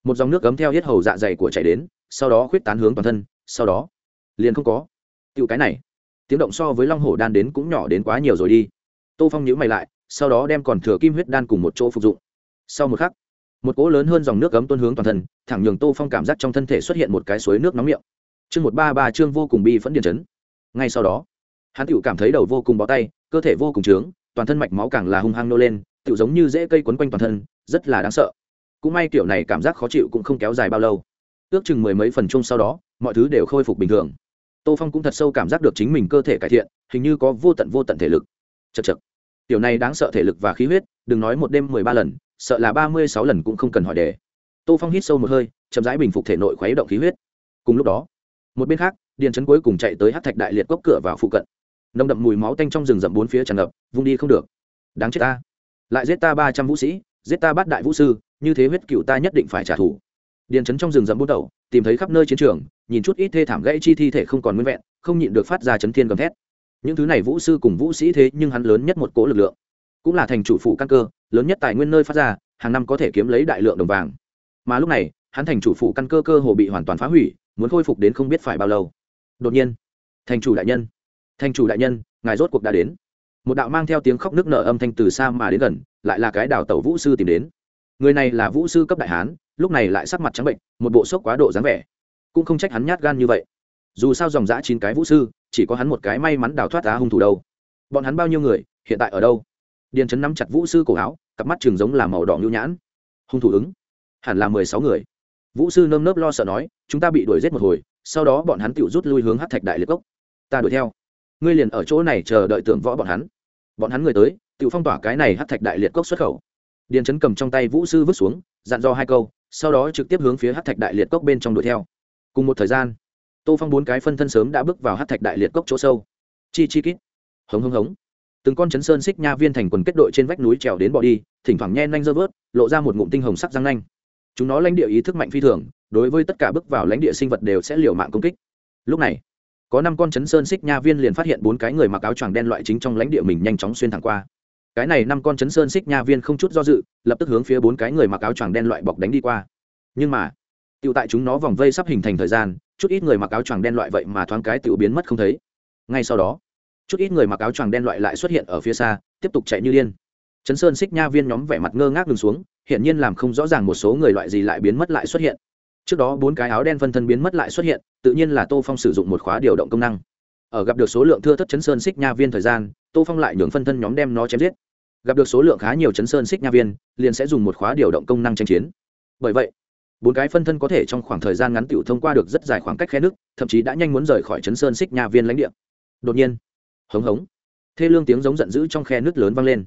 [SPEAKER 1] một dòng nước cấm theo hết hầu dạ dày của chảy đến, sau đó khuyết tán hướng toàn thân, sau đó, liền không có. Tựu cái này, tiếng động so với long hổ đan đến cũng nhỏ đến quá nhiều rồi đi. Tô phong nhữ mày lại, sau đó đem còn thừa kim huyết đan cùng một chỗ phục dụng. Sau một khắc, một cỗ lớn hơn dòng nước cấm tuôn hướng toàn thân, thẳng nhường tô phong cảm giác trong thân thể xuất hiện một cái suối nước nóng miệng. Chương một ba ba chương vô cùng bi phẫn điện chấn. Ngay sau đó, hắn tựu cảm thấy đầu vô cùng bó tay, cơ thể vô cùng trướng, toàn thân mạch máu càng là hung hăng nô lên tựu giống như dễ cây quấn quanh toàn thân, rất là đáng sợ. Cũng may kiểu này cảm giác khó chịu cũng không kéo dài bao lâu. Ước chừng mười mấy phần chung sau đó, mọi thứ đều khôi phục bình thường. Tô phong cũng thật sâu cảm giác được chính mình cơ thể cải thiện, hình như có vô tận vô tận thể lực. Chật chật tiểu này đáng sợ thể lực và khí huyết, đừng nói một đêm mười ba lần, sợ là ba mươi sáu lần cũng không cần hỏi đề. Tô phong hít sâu một hơi, chậm rãi bình phục thể nội khuấy động khí huyết. Cùng lúc đó, một bên khác, điền trấn cuối cùng chạy tới hát thạch đại liệt cốc cửa vào phụ cận. Nồng đậm mùi máu tanh trong rừng rậm bốn phía tràn ngập, vung đi không được. Đáng chết ta lại giết ta ba trăm vũ sĩ, giết ta bắt đại vũ sư, như thế huyết cựu ta nhất định phải trả thù. Điền trấn trong rừng rậm bút đầu tìm thấy khắp nơi chiến trường, nhìn chút ít thê thảm gãy chi thi thể không còn nguyên vẹn, không nhịn được phát ra chấn thiên gầm thét. Những thứ này vũ sư cùng vũ sĩ thế nhưng hắn lớn nhất một cỗ lực lượng. Cũng là thành chủ phụ căn cơ, lớn nhất tài nguyên nơi phát ra, hàng năm có thể kiếm lấy đại lượng đồng vàng. Mà lúc này, hắn thành chủ phụ căn cơ cơ hồ bị hoàn toàn phá hủy, muốn khôi phục đến không biết phải bao lâu. Đột nhiên, thành chủ đại nhân, thành chủ đại nhân, ngài rốt cuộc đã đến một đạo mang theo tiếng khóc nước nở âm thanh từ xa mà đến gần, lại là cái đào tẩu vũ sư tìm đến. Người này là vũ sư cấp đại hán, lúc này lại sắc mặt trắng bệnh, một bộ sốc quá độ dáng vẻ. Cũng không trách hắn nhát gan như vậy. Dù sao dòng dã chín cái vũ sư, chỉ có hắn một cái may mắn đào thoát á hung thủ đâu. Bọn hắn bao nhiêu người, hiện tại ở đâu? Điền trấn nắm chặt vũ sư cổ áo, cặp mắt trường giống là màu đỏ nhu nhãn. Hung thủ ứng. Hẳn là mười sáu người. Vũ sư nơm nớp lo sợ nói, chúng ta bị đuổi giết một hồi, sau đó bọn hắn tự rút lui hướng hát thạch đại liệt cốc. Ta đuổi theo. Ngươi liền ở chỗ này chờ đợi tưởng võ bọn hắn bọn hắn người tới, tự phong tỏa cái này hát thạch đại liệt cốc xuất khẩu. Điền trấn cầm trong tay vũ sư vứt xuống, dặn dò hai câu, sau đó trực tiếp hướng phía hát thạch đại liệt cốc bên trong đuổi theo. Cùng một thời gian, tô phong bốn cái phân thân sớm đã bước vào hát thạch đại liệt cốc chỗ sâu. Chi chi kít. Hống hống hống. Từng con chấn sơn xích nha viên thành quần kết đội trên vách núi trèo đến bỏ đi, thỉnh thoảng nhen nhanh dơ vớt, lộ ra một ngụm tinh hồng sắc răng nanh. Chúng nó lãnh địa ý thức mạnh phi thường, đối với tất cả bước vào lãnh địa sinh vật đều sẽ liều mạng công kích. Lúc này có năm con chấn sơn xích nha viên liền phát hiện bốn cái người mặc áo choàng đen loại chính trong lãnh địa mình nhanh chóng xuyên thẳng qua. Cái này năm con chấn sơn xích nha viên không chút do dự, lập tức hướng phía bốn cái người mặc áo choàng đen loại bọc đánh đi qua. Nhưng mà tựu tại chúng nó vòng vây sắp hình thành thời gian, chút ít người mặc áo choàng đen loại vậy mà thoáng cái tựu biến mất không thấy. Ngay sau đó, chút ít người mặc áo choàng đen loại lại xuất hiện ở phía xa, tiếp tục chạy như điên. Chấn sơn xích nha viên nhóm vẻ mặt ngơ ngác đường xuống, hiển nhiên làm không rõ ràng một số người loại gì lại biến mất lại xuất hiện trước đó bốn cái áo đen phân thân biến mất lại xuất hiện, tự nhiên là tô phong sử dụng một khóa điều động công năng. Ở gặp được số lượng thưa thất chấn sơn xích nha viên thời gian, tô phong lại nhường phân thân nhóm đem nó chém giết. Gặp được số lượng khá nhiều chấn sơn xích nha viên, liền sẽ dùng một khóa điều động công năng tranh chiến. Bởi vậy, bốn cái phân thân có thể trong khoảng thời gian ngắn t thông qua được rất dài khoảng cách khe nước, thậm chí đã nhanh muốn rời khỏi chấn sơn xích nha viên lãnh địa. Đột nhiên, hống hống, thê lương tiếng giống giận dữ trong khe nước lớn vang lên.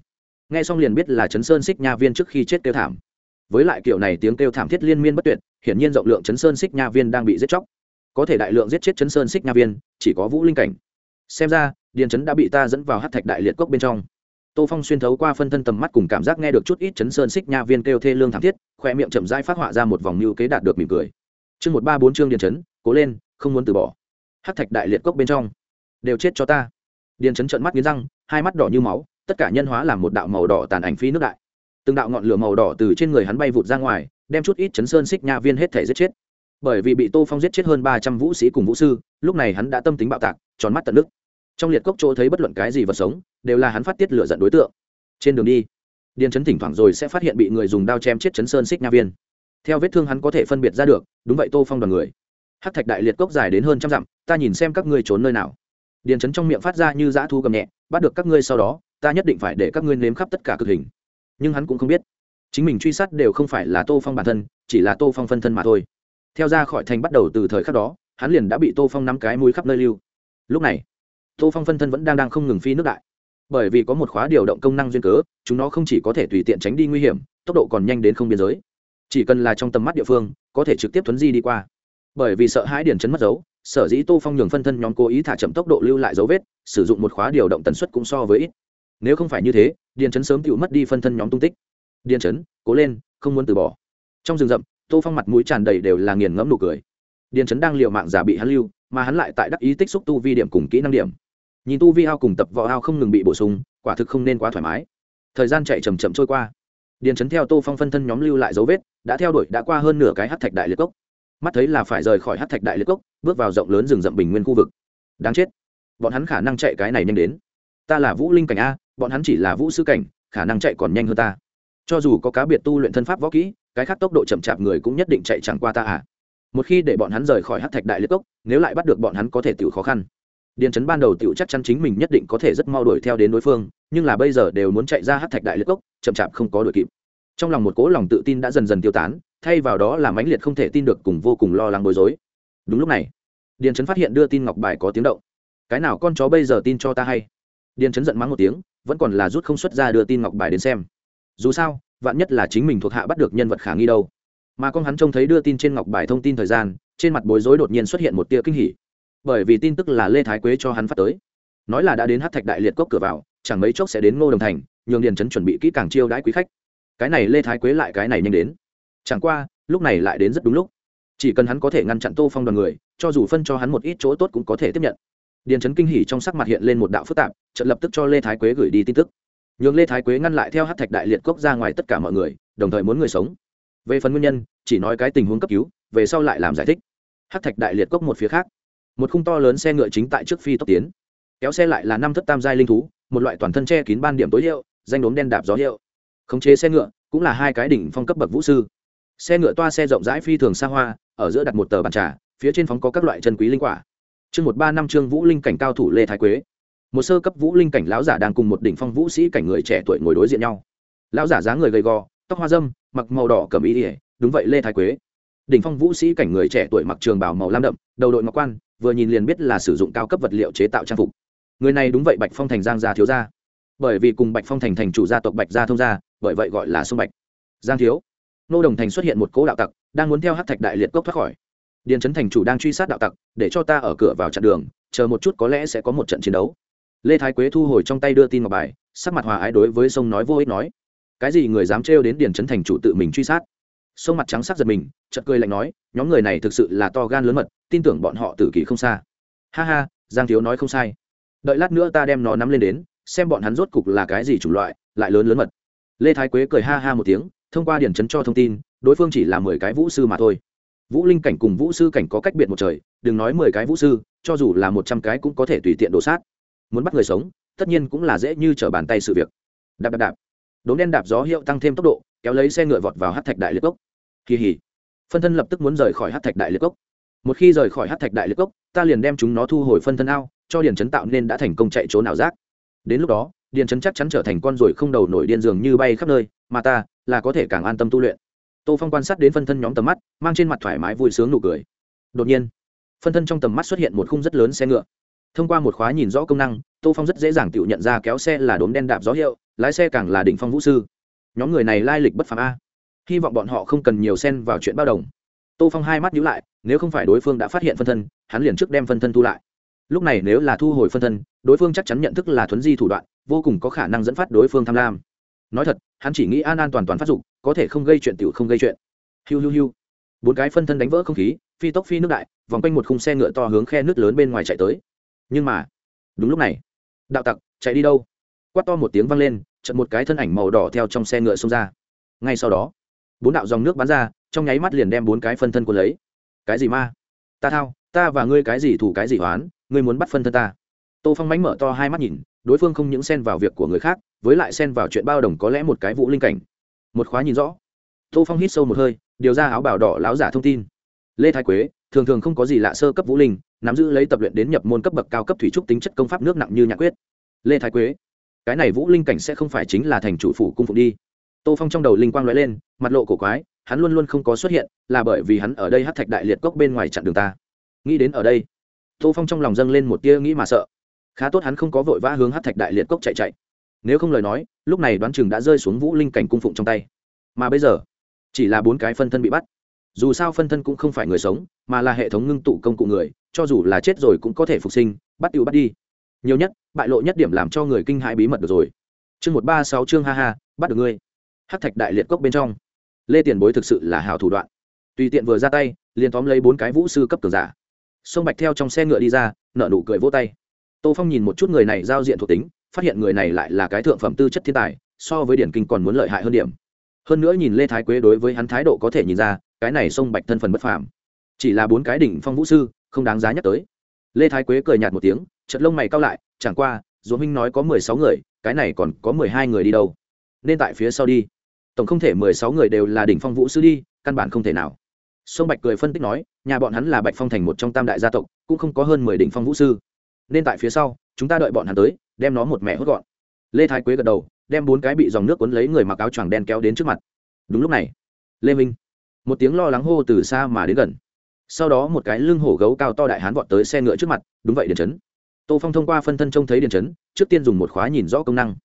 [SPEAKER 1] Nghe xong liền biết là chấn sơn xích nha viên trước khi chết kêu thảm với lại kiểu này tiếng kêu thảm thiết liên miên bất tuyệt, hiển nhiên rộng lượng chấn sơn xích nha viên đang bị giết chóc. Có thể đại lượng giết chết chấn sơn xích nha viên, chỉ có vũ linh cảnh. Xem ra, điền chấn đã bị ta dẫn vào hát thạch đại liệt cốc bên trong. Tô phong xuyên thấu qua phân thân tầm mắt cùng cảm giác nghe được chút ít chấn sơn xích nha viên kêu thê lương thảm thiết, khoe miệng chậm rãi phát họa ra một vòng mưu kế đạt được mỉm cười. Chương một ba bốn chương điền chấn, cố lên, không muốn từ bỏ. Hát thạch đại liệt cốc bên trong. Đều chết cho ta. Điền chấn trận mắt nghiến răng, hai mắt đỏ như máu, tất cả nhân hóa làm một đạo màu đỏ tàn ảnh phi nước đại từng đạo ngọn lửa màu đỏ từ trên người hắn bay vụt ra ngoài, đem chút ít chấn sơn xích nha viên hết thể giết chết. Bởi vì bị tô phong giết chết hơn ba trăm vũ sĩ cùng vũ sư, lúc này hắn đã tâm tính bạo tạc, tròn mắt tận nước. Trong liệt cốc chỗ thấy bất luận cái gì vật sống, đều là hắn phát tiết lửa giận đối tượng. Trên đường đi, điền chấn thỉnh thoảng rồi sẽ phát hiện bị người dùng đao chém chết chấn sơn xích nha viên. Theo vết thương hắn có thể phân biệt ra được, đúng vậy tô phong đoàn người. Hát thạch đại liệt cốc dài đến hơn trăm dặm, ta nhìn xem các ngươi trốn nơi nào. Điền chấn trong miệng phát ra như dã thu cầm nhẹ, bắt được các ngươi sau đó, ta nhất định phải để các ngươi nếm khắp tất cả cực hình nhưng hắn cũng không biết. Chính mình truy sát đều không phải là tô phong bản thân, chỉ là tô phong phân thân mà thôi. Theo ra khỏi thành bắt đầu từ thời khắc đó, hắn liền đã bị tô phong nắm cái mũi khắp nơi lưu. Lúc này, tô phong phân thân vẫn đang đang không ngừng phi nước đại. Bởi vì có một khóa điều động công năng duyên cớ, chúng nó không chỉ có thể tùy tiện tránh đi nguy hiểm, tốc độ còn nhanh đến không biên giới. Chỉ cần là trong tầm mắt địa phương, có thể trực tiếp thuấn di đi qua. Bởi vì sợ hãi điển chấn mất dấu, sở dĩ tô phong nhường phân thân nhóm cố ý thả chậm tốc độ lưu lại dấu vết, sử dụng một khóa điều động tần suất cũng so với ít. Nếu không phải như thế điền chấn sớm tựu mất đi phân thân nhóm tung tích. Điền chấn, cố lên, không muốn từ bỏ. Trong rừng rậm, tô phong mặt mũi tràn đầy đều là nghiền ngẫm nụ cười. Điền chấn đang liều mạng giả bị hắn lưu, mà hắn lại tại đắc ý tích xúc tu vi điểm cùng kỹ năng điểm. Nhìn tu vi ao cùng tập võ ao không ngừng bị bổ sung, quả thực không nên quá thoải mái. Thời gian chạy chầm chậm trôi qua. Điền chấn theo tô phong phân thân nhóm lưu lại dấu vết, đã theo đuổi đã qua hơn nửa cái hát thạch đại liệt cốc. Mắt thấy là phải rời khỏi hát thạch đại liệt cốc, bước vào rộng lớn rừng rậm bình nguyên khu vực. Đáng chết. Bọn hắn khả năng chạy cái này nhanh đến. Ta là vũ linh cảnh a bọn hắn chỉ là vũ sư cảnh, khả năng chạy còn nhanh hơn ta. Cho dù có cá biệt tu luyện thân pháp võ kỹ, cái khác tốc độ chậm chạp người cũng nhất định chạy chẳng qua ta à. Một khi để bọn hắn rời khỏi hát thạch đại liệt cốc, nếu lại bắt được bọn hắn có thể tự khó khăn. Điền Trấn ban đầu tự chắc chắn chính mình nhất định có thể rất mau đuổi theo đến đối phương, nhưng là bây giờ đều muốn chạy ra hát thạch đại liệt cốc, chậm chạp không có đuổi kịp. Trong lòng một cố lòng tự tin đã dần dần tiêu tán, thay vào đó là mãnh liệt không thể tin được cùng vô cùng lo lắng bối rối. Đúng lúc này, điền trấn phát hiện đưa tin ngọc bài có tiếng động. Cái nào con chó bây giờ tin cho ta hay? Điền trấn giận mắng một tiếng, vẫn còn là rút không xuất ra đưa tin ngọc bài đến xem. Dù sao, vạn nhất là chính mình thuộc hạ bắt được nhân vật khả nghi đâu. Mà con hắn trông thấy đưa tin trên ngọc bài thông tin thời gian, trên mặt bối rối đột nhiên xuất hiện một tia kinh hỉ. Bởi vì tin tức là lê thái quế cho hắn phát tới. Nói là đã đến hát thạch đại liệt cốc cửa vào, chẳng mấy chốc sẽ đến ngô đồng thành, nhường điền trấn chuẩn bị kỹ càng chiêu đãi quý khách. Cái này lê thái quế lại cái này nhanh đến. Chẳng qua, lúc này lại đến rất đúng lúc. Chỉ cần hắn có thể ngăn chặn tô phong đoàn người, cho dù phân cho hắn một ít chỗ tốt cũng có thể tiếp nhận điền trấn kinh hỉ trong sắc mặt hiện lên một đạo phức tạp trận lập tức cho lê thái quế gửi đi tin tức. Nhường lê thái quế ngăn lại theo hát thạch đại liệt cốc ra ngoài tất cả mọi người, đồng thời muốn người sống. Về phần nguyên nhân, chỉ nói cái tình huống cấp cứu, về sau lại làm giải thích. Hát thạch đại liệt cốc một phía khác. Một khung to lớn xe ngựa chính tại trước phi tốc tiến. Kéo xe lại là năm thất tam giai linh thú, một loại toàn thân che kín ban điểm tối hiệu, danh đốm đen đạp gió hiệu. Khống chế xe ngựa, cũng là hai cái đỉnh phong cấp bậc vũ sư. Xe ngựa toa xe rộng rãi phi thường xa hoa, ở giữa đặt một tờ bàn trà, phía trên phóng có các loại chân quý linh quả chương một ba năm trương vũ linh cảnh cao thủ lê thái quế. Một sơ cấp vũ linh cảnh lão giả đang cùng một đỉnh phong vũ sĩ cảnh người trẻ tuổi ngồi đối diện nhau. Lão giả dáng người gầy gò, tóc hoa dâm, mặc màu đỏ cầm ý ỉa đúng vậy lê thái quế. Đỉnh phong vũ sĩ cảnh người trẻ tuổi mặc trường bảo màu lam đậm, đầu đội ngọc quan, vừa nhìn liền biết là sử dụng cao cấp vật liệu chế tạo trang phục. Người này đúng vậy bạch phong thành giang gia thiếu gia. Bởi vì cùng bạch phong thành thành chủ gia tộc bạch gia thông gia, bởi vậy gọi là sông bạch. Giang thiếu. Nô đồng thành xuất hiện một cố đạo tặc, đang muốn theo hát thạch đại liệt cốc thoát khỏi điền trấn thành chủ đang truy sát đạo tặc, để cho ta ở cửa vào chặn đường, chờ một chút có lẽ sẽ có một trận chiến đấu. Lê thái quế thu hồi trong tay đưa tin ngọc bài, sắc mặt hòa ái đối với sông nói vô ích nói. Cái gì người dám trêu đến điền trấn thành chủ tự mình truy sát? Sông mặt trắng sắc giật mình, chợt cười lạnh nói, nhóm người này thực sự là to gan lớn mật, tin tưởng bọn họ tử kỳ không xa. Ha ha, giang thiếu nói không sai. Đợi lát nữa ta đem nó nắm lên đến, xem bọn hắn rốt cục là cái gì chủng loại, lại lớn lớn mật. Lê thái quế cười ha ha một tiếng, thông qua điển chấn cho thông tin, đối phương chỉ là mười cái vũ sư mà thôi vũ linh cảnh cùng vũ sư cảnh có cách biệt một trời, đừng nói mười cái vũ sư, cho dù là một trăm cái cũng có thể tùy tiện đổ sát. Muốn bắt người sống, tất nhiên cũng là dễ như t r ở bàn tay sự việc. Đạp đạp đạp. Đốm đen đạp gió hiệu tăng thêm tốc độ, kéo lấy xe ngựa vọt vào hát thạch đại liệt cốc. Kỳ hỉ. Phân thân lập tức muốn rời khỏi hát thạch đại liệt cốc. Một khi rời khỏi hát thạch đại liệt cốc, ta liền đem chúng nó thu hồi phân thân ao, cho điền chấn tạo nên đã thành công chạy trốn nào rác đến lúc đó, điền chấn chắc chắn trở thành con ruồi không đầu nổi điên dường như bay khắp nơi, mà ta là có thể càng an tâm tu luyện tô phong quan sát đến phân thân nhóm tầm mắt, mang trên mặt thoải mái vui sướng nụ cười. Đột nhiên, phân thân trong tầm mắt xuất hiện một khung rất lớn xe ngựa. Thông qua một khóa nhìn rõ công năng, tô phong rất dễ dàng tự nhận ra kéo xe là đốm đen đạp gió hiệu, lái xe càng là đỉnh phong vũ sư. Nhóm người này lai lịch bất phàm a. Hy vọng bọn họ không cần nhiều xen vào chuyện bao đồng. Tô phong hai mắt nhíu lại, nếu không phải đối phương đã phát hiện phân thân, hắn liền trước đem phân thân thu lại. Lúc này nếu là thu hồi phân thân, đối phương chắc chắn nhận thức là thuấn di thủ đoạn, vô cùng có khả năng dẫn phát đối phương tham lam nói thật, hắn chỉ nghĩ an an toàn toàn phát dụng có thể không gây chuyện tiểu không gây chuyện. Hiu hiu hiu. Bốn cái phân thân đánh vỡ không khí, phi tốc phi nước đại, vòng quanh một khung xe ngựa to hướng khe nước lớn bên ngoài chạy tới. Nhưng mà, đúng lúc này, đạo tặc, chạy đi đâu? Quát to một tiếng vang lên chật một cái thân ảnh màu đỏ theo trong xe ngựa xông ra. Ngay sau đó, bốn đạo dòng nước bắn ra, trong nháy mắt liền đem bốn cái phân thân của lấy. Cái gì ma? Ta thao, ta và ngươi cái gì thủ cái gì hoán ngươi muốn bắt phân thân ta. Tô phong mánh mở to hai mắt nhìn đối phương không những xen vào việc của người khác, với lại xen vào chuyện bao đồng có lẽ một cái vũ linh cảnh. Một khóa nhìn rõ. Tô phong hít sâu một hơi, điều ra áo bảo đỏ láo giả thông tin. Lê thái quế, thường thường không có gì lạ sơ cấp vũ linh, nắm giữ lấy tập luyện đến nhập môn cấp bậc cao cấp thủy trúc tính chất công pháp nước nặng như nhạc quyết. Lê thái quế, cái này vũ linh cảnh sẽ không phải chính là thành chủ phủ cung phụng đi. Tô phong trong đầu linh quang l ó e lên, mặt lộ cổ quái, hắn luôn luôn không có xuất hiện, là bởi vì hắn ở đây hát thạch đại liệt cốc bên ngoài chặn đường ta. Nghĩ đến ở đây, tô phong trong lòng dâng lên một tia nghĩ mà sợ khá tốt hắn không có vội vã hướng hát thạch đại liệt cốc chạy chạy. Nếu không lời nói, lúc này đoán chừng đã rơi xuống vũ linh cảnh cung phụng trong tay. Mà bây giờ, chỉ là bốn cái phân thân bị bắt. Dù sao phân thân cũng không phải người sống, mà là hệ thống ngưng tụ công cụ người, cho dù là chết rồi cũng có thể phục sinh, bắt tiêu bắt đi. Nhiều nhất, bại lộ nhất điểm làm cho người kinh hãi bí mật được rồi. Chương một ba sáu, chương ha ha, bắt được ngươi. Hát thạch đại liệt cốc bên trong. Lê tiền bối thực sự là hào thủ đoạn. Tùy tiện vừa ra tay, liền tóm lấy bốn cái vũ sư cấp cường giả. Sông bạch theo trong xe ngựa đi ra, nợ nụ cười vỗ tay tô phong nhìn một chút người này giao diện thuộc tính, phát hiện người này lại là cái thượng phẩm tư chất thiên tài, so với điển kinh còn muốn lợi hại hơn điểm. Hơn nữa nhìn lê thái quế đối với hắn thái độ có thể nhìn ra, cái này sông bạch thân phần bất phàm. Chỉ là bốn cái đỉnh phong vũ sư, không đáng giá nhắc tới. Lê thái quế cười nhạt một tiếng chật lông mày cao lại, chẳng qua, Dù minh nói có mười sáu người, cái này còn có mười hai người đi đâu? Nên tại phía sau đi. Tổng không thể mười sáu người đều là đỉnh phong vũ sư đi, căn bản không thể nào. Sông bạch cười phân tích nói, nhà bọn hắn là bạch phong thành một trong tam đại gia tộc, cũng không có hơn mười đỉnh phong vũ sư nên tại phía sau, chúng ta đợi bọn hắn tới, đem nó một mẹ hốt gọn. Lê thái quế gật đầu, đem bốn cái bị dòng nước cuốn lấy người mặc áo choàng đen kéo đến trước mặt. Đúng lúc này, lê minh, một tiếng lo lắng hô từ xa mà đến gần. Sau đó một cái lưng hổ gấu cao to đại hán vọt tới xe ngựa trước mặt, đúng vậy điền chấn. Tô phong thông qua phân thân trông thấy điền chấn, trước tiên dùng một khóa nhìn rõ công năng.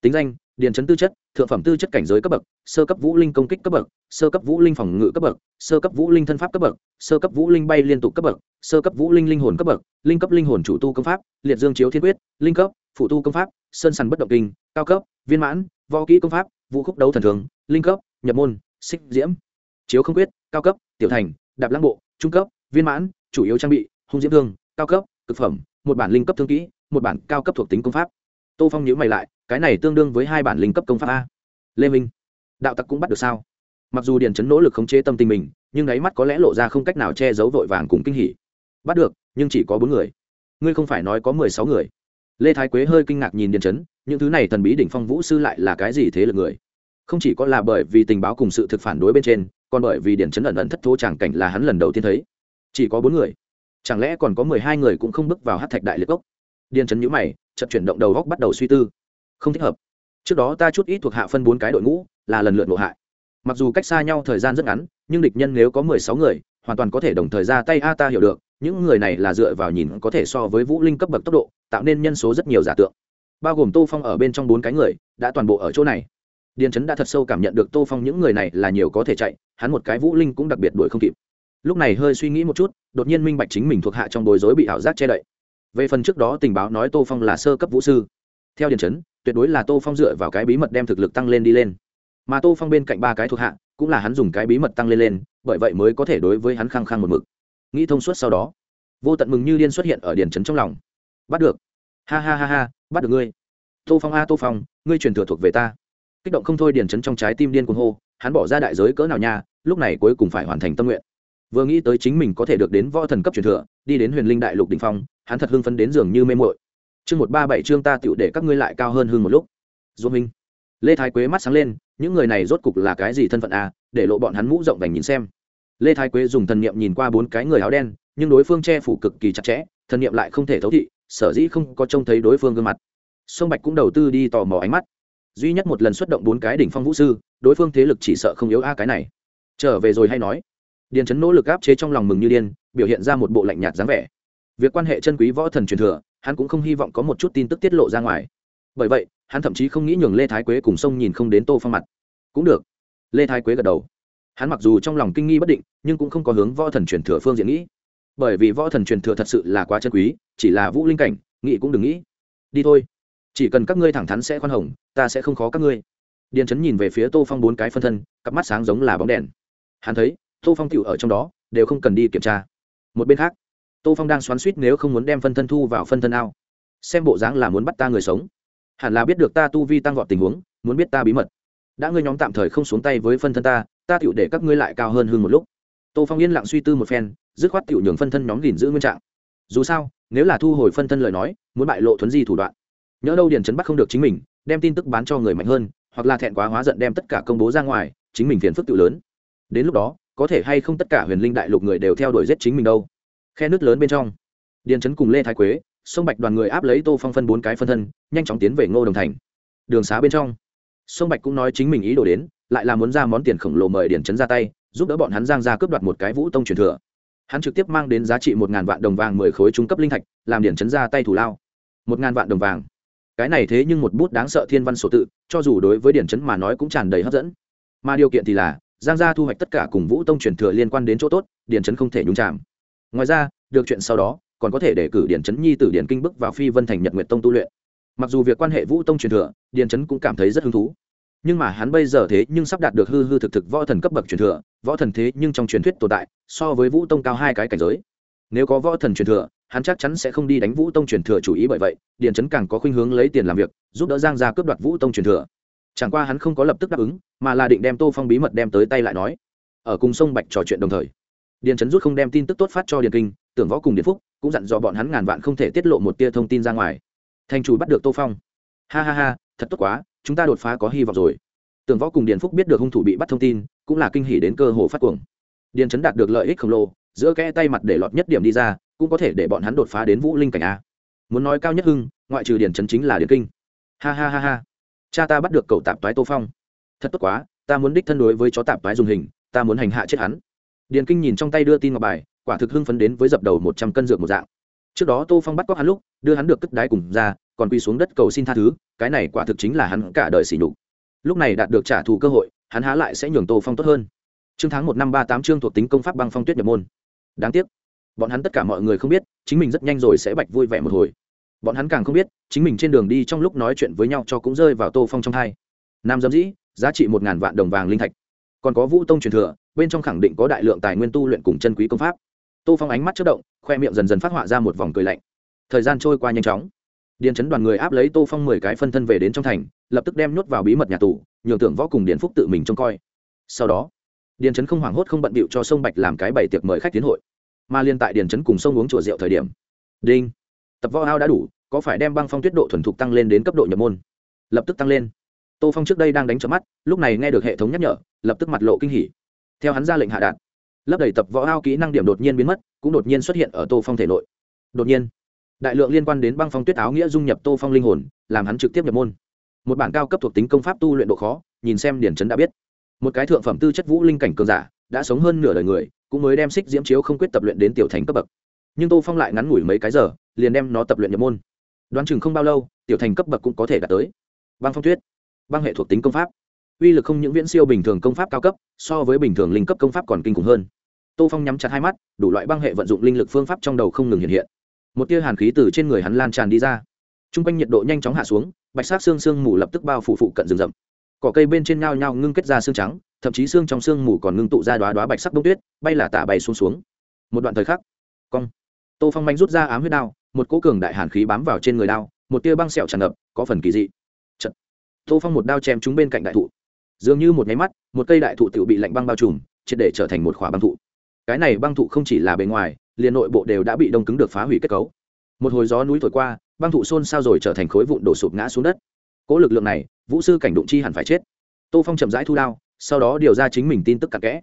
[SPEAKER 1] Tính danh điền chấn tư chất, thượng phẩm tư chất cảnh giới cấp bậc, sơ cấp vũ linh công kích cấp bậc, sơ cấp vũ linh phòng ngự cấp bậc, sơ cấp vũ linh thân pháp cấp bậc, sơ cấp vũ linh bay liên tục cấp bậc, sơ cấp vũ linh linh hồn cấp bậc, linh cấp linh hồn chủ tu công pháp, liệt dương chiếu thiên quyết, linh cấp, phụ tu công pháp, sơn sàn bất động kinh, cao cấp, viên mãn, võ kỹ công pháp, vũ khúc đấu thần thường, linh cấp, nhập môn, xích diễm. Chiếu không quyết, cao cấp, tiểu thành, đạp lăng bộ, trung cấp, viên mãn, chủ yếu trang bị, hung diễm thương, cao cấp thực phẩm, một bản linh cấp thương kỹ, một bản cao cấp thuộc tính công pháp tô phong nhữ mày lại, cái này tương đương với hai bản linh cấp công pháp a. Lê minh, đạo tặc cũng bắt được sao? Mặc dù điền chấn nỗ lực khống chế tâm tình mình, nhưng đáy mắt có lẽ lộ ra không cách nào che giấu vội vàng cùng kinh hỉ. Bắt được, nhưng chỉ có bốn người. Ngươi không phải nói có mười sáu người. Lê thái quế hơi kinh ngạc nhìn điền chấn, những thứ này thần bí đỉnh phong vũ sư lại là cái gì thế lực người? Không chỉ có là bởi vì tình báo cùng sự thực phản đối bên trên, còn bởi vì điển chấn ẩn ẩn thất thố tràng cảnh là hắn lần đầu tiên thấy. Chỉ có bốn người. Chẳng lẽ còn có mười hai người cũng không bước vào hát thạch đại liệt cốc? Điền chấn nhữ mày chật chuyển động đầu góc bắt đầu suy tư. Không thích hợp. Trước đó ta chút ít thuộc hạ phân bốn cái đội ngũ, là lần lượt lộ hại. Mặc dù cách xa nhau thời gian rất ngắn, nhưng địch nhân nếu có mười sáu người, hoàn toàn có thể đồng thời ra tay, a, ta hiểu được. Những người này là dựa vào nhìn có thể so với vũ linh cấp bậc tốc độ, tạo nên nhân số rất nhiều giả tượng. Bao gồm tô phong ở bên trong bốn cái người, đã toàn bộ ở chỗ này. Điền trấn đã thật sâu cảm nhận được tô phong những người này là nhiều có thể chạy, hắn một cái vũ linh cũng đặc biệt đuổi không kịp. Lúc này hơi suy nghĩ một chút, đột nhiên minh bạch chính mình thuộc hạ trong bối rối bị ảo giác che đậy về phần trước đó tình báo nói tô phong là sơ cấp vũ sư. Theo điền trấn tuyệt đối là tô phong dựa vào cái bí mật đem thực lực tăng lên đi lên. Mà tô phong bên cạnh ba cái thuộc hạ, cũng là hắn dùng cái bí mật tăng lên lên, bởi vậy mới có thể đối với hắn khăng khăng một mực. Nghĩ thông suốt sau đó, vô tận mừng như liên xuất hiện ở điền trấn trong lòng. Bắt được. Ha ha ha ha, bắt được ngươi. Tô phong a, tô phong, ngươi truyền thừa thuộc về ta. Kích động không thôi điền chấn trong trái tim điên cuồng hô, hắn bỏ ra đại giới cỡ nào nha, lúc này cuối cùng phải hoàn thành tâm nguyện. Vừa nghĩ tới chính mình có thể được đến võ thần cấp truyền thừa, đi đến huyền linh đại lục đình phong hắn thật hưng phấn đến giường như mê mội chương một ba bảy chương ta tựu để các ngươi lại cao hơn hưng một lúc. Dô minh, lê thái quế mắt sáng lên, những người này rốt cục là cái gì thân phận à? Để lộ bọn hắn mũ rộng vành nhìn xem. Lê thái quế dùng thần niệm nhìn qua bốn cái người áo đen, nhưng đối phương che phủ cực kỳ chặt chẽ, thần niệm lại không thể thấu thị, sở dĩ không có trông thấy đối phương gương mặt. Sông bạch cũng đầu tư đi tò mò ánh mắt. Duy nhất một lần xuất động bốn cái đỉnh phong vũ sư, đối phương thế lực chỉ sợ không yếu a cái này. Trở về rồi hay nói. Điền chấn nỗ lực áp chế trong lòng mừng như điên, biểu hiện ra một bộ lạnh nhạt dáng vẻ việc quan hệ chân quý võ thần truyền thừa, hắn cũng không hy vọng có một chút tin tức tiết lộ ra ngoài. Bởi vậy, hắn thậm chí không nghĩ nhường lê thái quế cùng sông nhìn không đến tô phong mặt. Cũng được. Lê thái quế gật đầu. Hắn mặc dù trong lòng kinh nghi bất định, nhưng cũng không có hướng võ thần truyền thừa phương diện nghĩ. Bởi vì võ thần truyền thừa thật sự là quá chân quý, chỉ là vũ linh cảnh, nghĩ cũng đừng nghĩ. Đi thôi. Chỉ cần các ngươi thẳng thắn sẽ khoan hồng, ta sẽ không khó các ngươi. Điền trấn nhìn về phía tô phong bốn cái phân thân, cặp mắt sáng giống là bóng đèn. Hắn thấy, tô phong tựu ở trong đó, đều không cần đi kiểm tra. Một bên khác tô phong đang xoắn suýt nếu không muốn đem phân thân thu vào phân thân ao. Xem bộ dáng là muốn bắt ta người sống. Hẳn là biết được ta tu vi tăng vọt tình huống, muốn biết ta bí mật. Đã ngươi nhóm tạm thời không xuống tay với phân thân ta ta tựu để các ngươi lại cao hơn hơn một lúc. Tô phong yên lặng suy tư một phen, dứt khoát tựu nhường phân thân nhóm gìn giữ nguyên trạng. Dù sao, nếu là thu hồi phân thân lời nói, muốn bại lộ thuấn di thủ đoạn. Nhỡ đâu điền chấn bắt không được chính mình, đem tin tức bán cho người mạnh hơn, hoặc là thẹn quá hóa giận đem tất cả công bố ra ngoài, chính mình phiền phức tự lớn. Đến lúc đó, có thể hay không tất cả huyền linh đại lục người đều theo đuổi giết chính mình đâu khe nước lớn bên trong, điền Trấn cùng lê thái quế, sông bạch đoàn người áp lấy tô phong phân bốn cái phân thân, nhanh chóng tiến về ngô đồng thành. Đường xá bên trong, sông bạch cũng nói chính mình ý đồ đến, lại là muốn ra món tiền khổng lồ mời điền Trấn ra tay, giúp đỡ bọn hắn giang ra cướp đoạt một cái vũ tông truyền thừa. Hắn trực tiếp mang đến giá trị một ngàn vạn đồng vàng mười khối trung cấp linh thạch, làm điền chấn ra tay thủ lao. Một ngàn vạn đồng vàng. Cái này thế nhưng một bút đáng sợ thiên văn sổ tự, cho dù đối với điển chấn mà nói cũng tràn đầy hấp dẫn. Mà điều kiện thì là, giang gia thu hoạch tất cả cùng vũ tông truyền thừa liên quan đến chỗ tốt điển chấn không thể nhúng chạm ngoài ra, được chuyện sau đó, còn có thể để cử điển chấn nhi từ điển kinh bức vào phi vân thành nhật nguyệt tông tu luyện. Mặc dù việc quan hệ vũ tông truyền thừa điển chấn cũng cảm thấy rất hứng thú. Nhưng mà hắn bây giờ thế nhưng sắp đạt được hư hư thực thực võ thần cấp bậc truyền thừa, võ thần thế nhưng trong truyền thuyết tồn tại, so với vũ tông cao hai cái cảnh giới. Nếu có võ thần truyền thừa, hắn chắc chắn sẽ không đi đánh vũ tông truyền thừa chủ ý bởi vậy, điền trấn càng có khuynh hướng lấy tiền làm việc, giúp đỡ giang gia cướp đoạt vũ tông truyền thừa. Chẳng qua hắn không có lập tức đáp ứng, mà là định đem tô phong bí mật đem tới tay lại nói. Ở cùng sông bạch trò chuyện đồng thời điền trấn rút không đem tin tức tốt phát cho điền kinh, tưởng võ cùng điền phúc, cũng dặn dò bọn hắn ngàn vạn không thể tiết lộ một tia thông tin ra ngoài. Thành chủ bắt được tô phong. Ha ha ha, thật tốt quá, chúng ta đột phá có hy vọng rồi. Tưởng võ cùng điền phúc biết được hung thủ bị bắt thông tin, cũng là kinh hỉ đến cơ hồ phát cuồng. Điền trấn đạt được lợi ích khổng lồ, giữa kẽ tay mặt để lọt nhất điểm đi ra, cũng có thể để bọn hắn đột phá đến vũ linh cảnh a. Muốn nói cao nhất hưng, ngoại trừ Điền trấn chính là Điền kinh. Ha ha ha ha. Cha ta bắt được cậu tạp toái tô phong. Thật tốt quá, ta muốn đích thân đối với chó tạp toái dùng hình, ta muốn hành hạ chết hắn. Điền kinh nhìn trong tay đưa tin ngọc bài, quả thực hưng phấn đến với dập đầu một trăm cân dược một dạng. Trước đó tô phong bắt cóc hắn lúc, đưa hắn được cất đái cùng ra, còn quy xuống đất cầu xin tha thứ, cái này quả thực chính là hắn cả đời xỉ nhục. Lúc này đạt được trả thù cơ hội, hắn há lại sẽ nhường tô phong tốt hơn. Chương tháng một năm ba tám chương thuộc tính công pháp băng phong tuyết nhập môn. Đáng tiếc, bọn hắn tất cả mọi người không biết, chính mình rất nhanh rồi sẽ bạch vui vẻ một hồi. Bọn hắn càng không biết, chính mình trên đường đi trong lúc nói chuyện với nhau cho cũng rơi vào tô phong trong hai nam dâm dĩ, giá trị một ngàn vạn đồng vàng linh thạch còn có vũ tông truyền thừa, bên trong khẳng định có đại lượng tài nguyên tu luyện cùng chân quý công pháp. Tô phong ánh mắt chất động, khoe miệng dần dần phát họa ra một vòng cười lạnh. Thời gian trôi qua nhanh chóng. Điền chấn đoàn người áp lấy tô phong mười cái phân thân về đến trong thành, lập tức đem nhốt vào bí mật nhà tù, nhường tưởng võ cùng điền phúc tự mình trông coi. Sau đó, điền chấn không hoảng hốt không bận bịu cho sông bạch làm cái bảy tiệc mời khách tiến hội, mà liên tại điền trấn cùng sông uống chùa rượu thời điểm. Đinh. Tập võ ao đã đủ, có phải đem băng phong tuyết độ thuần thục tăng lên đến cấp độ nhập môn? Lập tức tăng lên tô phong trước đây đang đánh trợ mắt, lúc này nghe được hệ thống nhắc nhở, lập tức mặt lộ kinh hỉ. Theo hắn ra lệnh hạ đạn lấp đầy tập võ ao kỹ năng điểm đột nhiên biến mất, cũng đột nhiên xuất hiện ở tô phong thể nội. Đột nhiên, đại lượng liên quan đến băng phong tuyết áo nghĩa dung nhập tô phong linh hồn, làm hắn trực tiếp nhập môn. Một bản cao cấp thuộc tính công pháp tu luyện độ khó, nhìn xem điển trấn đã biết. Một cái thượng phẩm tư chất vũ linh cảnh cường giả, đã sống hơn nửa đời người, cũng mới đem xích diễm chiếu không quyết tập luyện đến tiểu thành cấp bậc. Nhưng tô phong lại ngắn ngủi mấy cái giờ, liền đem nó tập luyện nhập môn. Đoán chừng không bao lâu, tiểu thành cấp bậc cũng có thể đạt tới. Băng phong tuyết băng hệ thuộc tính công pháp. Uy lực không những viễn siêu bình thường công pháp cao cấp, so với bình thường linh cấp công pháp còn kinh khủng hơn. Tô phong nhắm chặt hai mắt, đủ loại băng hệ vận dụng linh lực phương pháp trong đầu không ngừng hiện hiện. Một tia hàn khí từ trên người hắn lan tràn đi ra. T r u n g quanh nhiệt độ nhanh chóng hạ xuống, bạch sát xương xương mù lập tức bao phủ phụ cận rừng rậm. Cỏ cây bên trên nhao nhao ngưng kết ra xương trắng, thậm chí xương trong xương mù còn ngưng tụ ra đoá đoá bạch sắc bông tuyết, bay là tả bay xuống xuống. Một đoạn thời khắc, cong. Tô phong manh rút ra ám huyết đao, một cỗ cường đại hàn khí bám vào trên người đao, một tia băng sẹo tràn ngập, có phần kỳ dị tô phong một đao chém chúng bên cạnh đại thụ. Dường như một nháy mắt, một cây đại thụ tự bị lạnh băng bao trùm, triệt để trở thành một khỏa băng thụ. Cái này băng thụ không chỉ là bề ngoài, liền nội bộ đều đã bị đông cứng được phá hủy kết cấu. Một hồi gió núi thổi qua, băng thụ xôn sao rồi trở thành khối vụn đổ sụp ngã xuống đất. Cỗ lực lượng này, vũ sư cảnh đụng chi hẳn phải chết. Tô phong chậm rãi thu đao, sau đó điều ra chính mình tin tức cặn kẽ.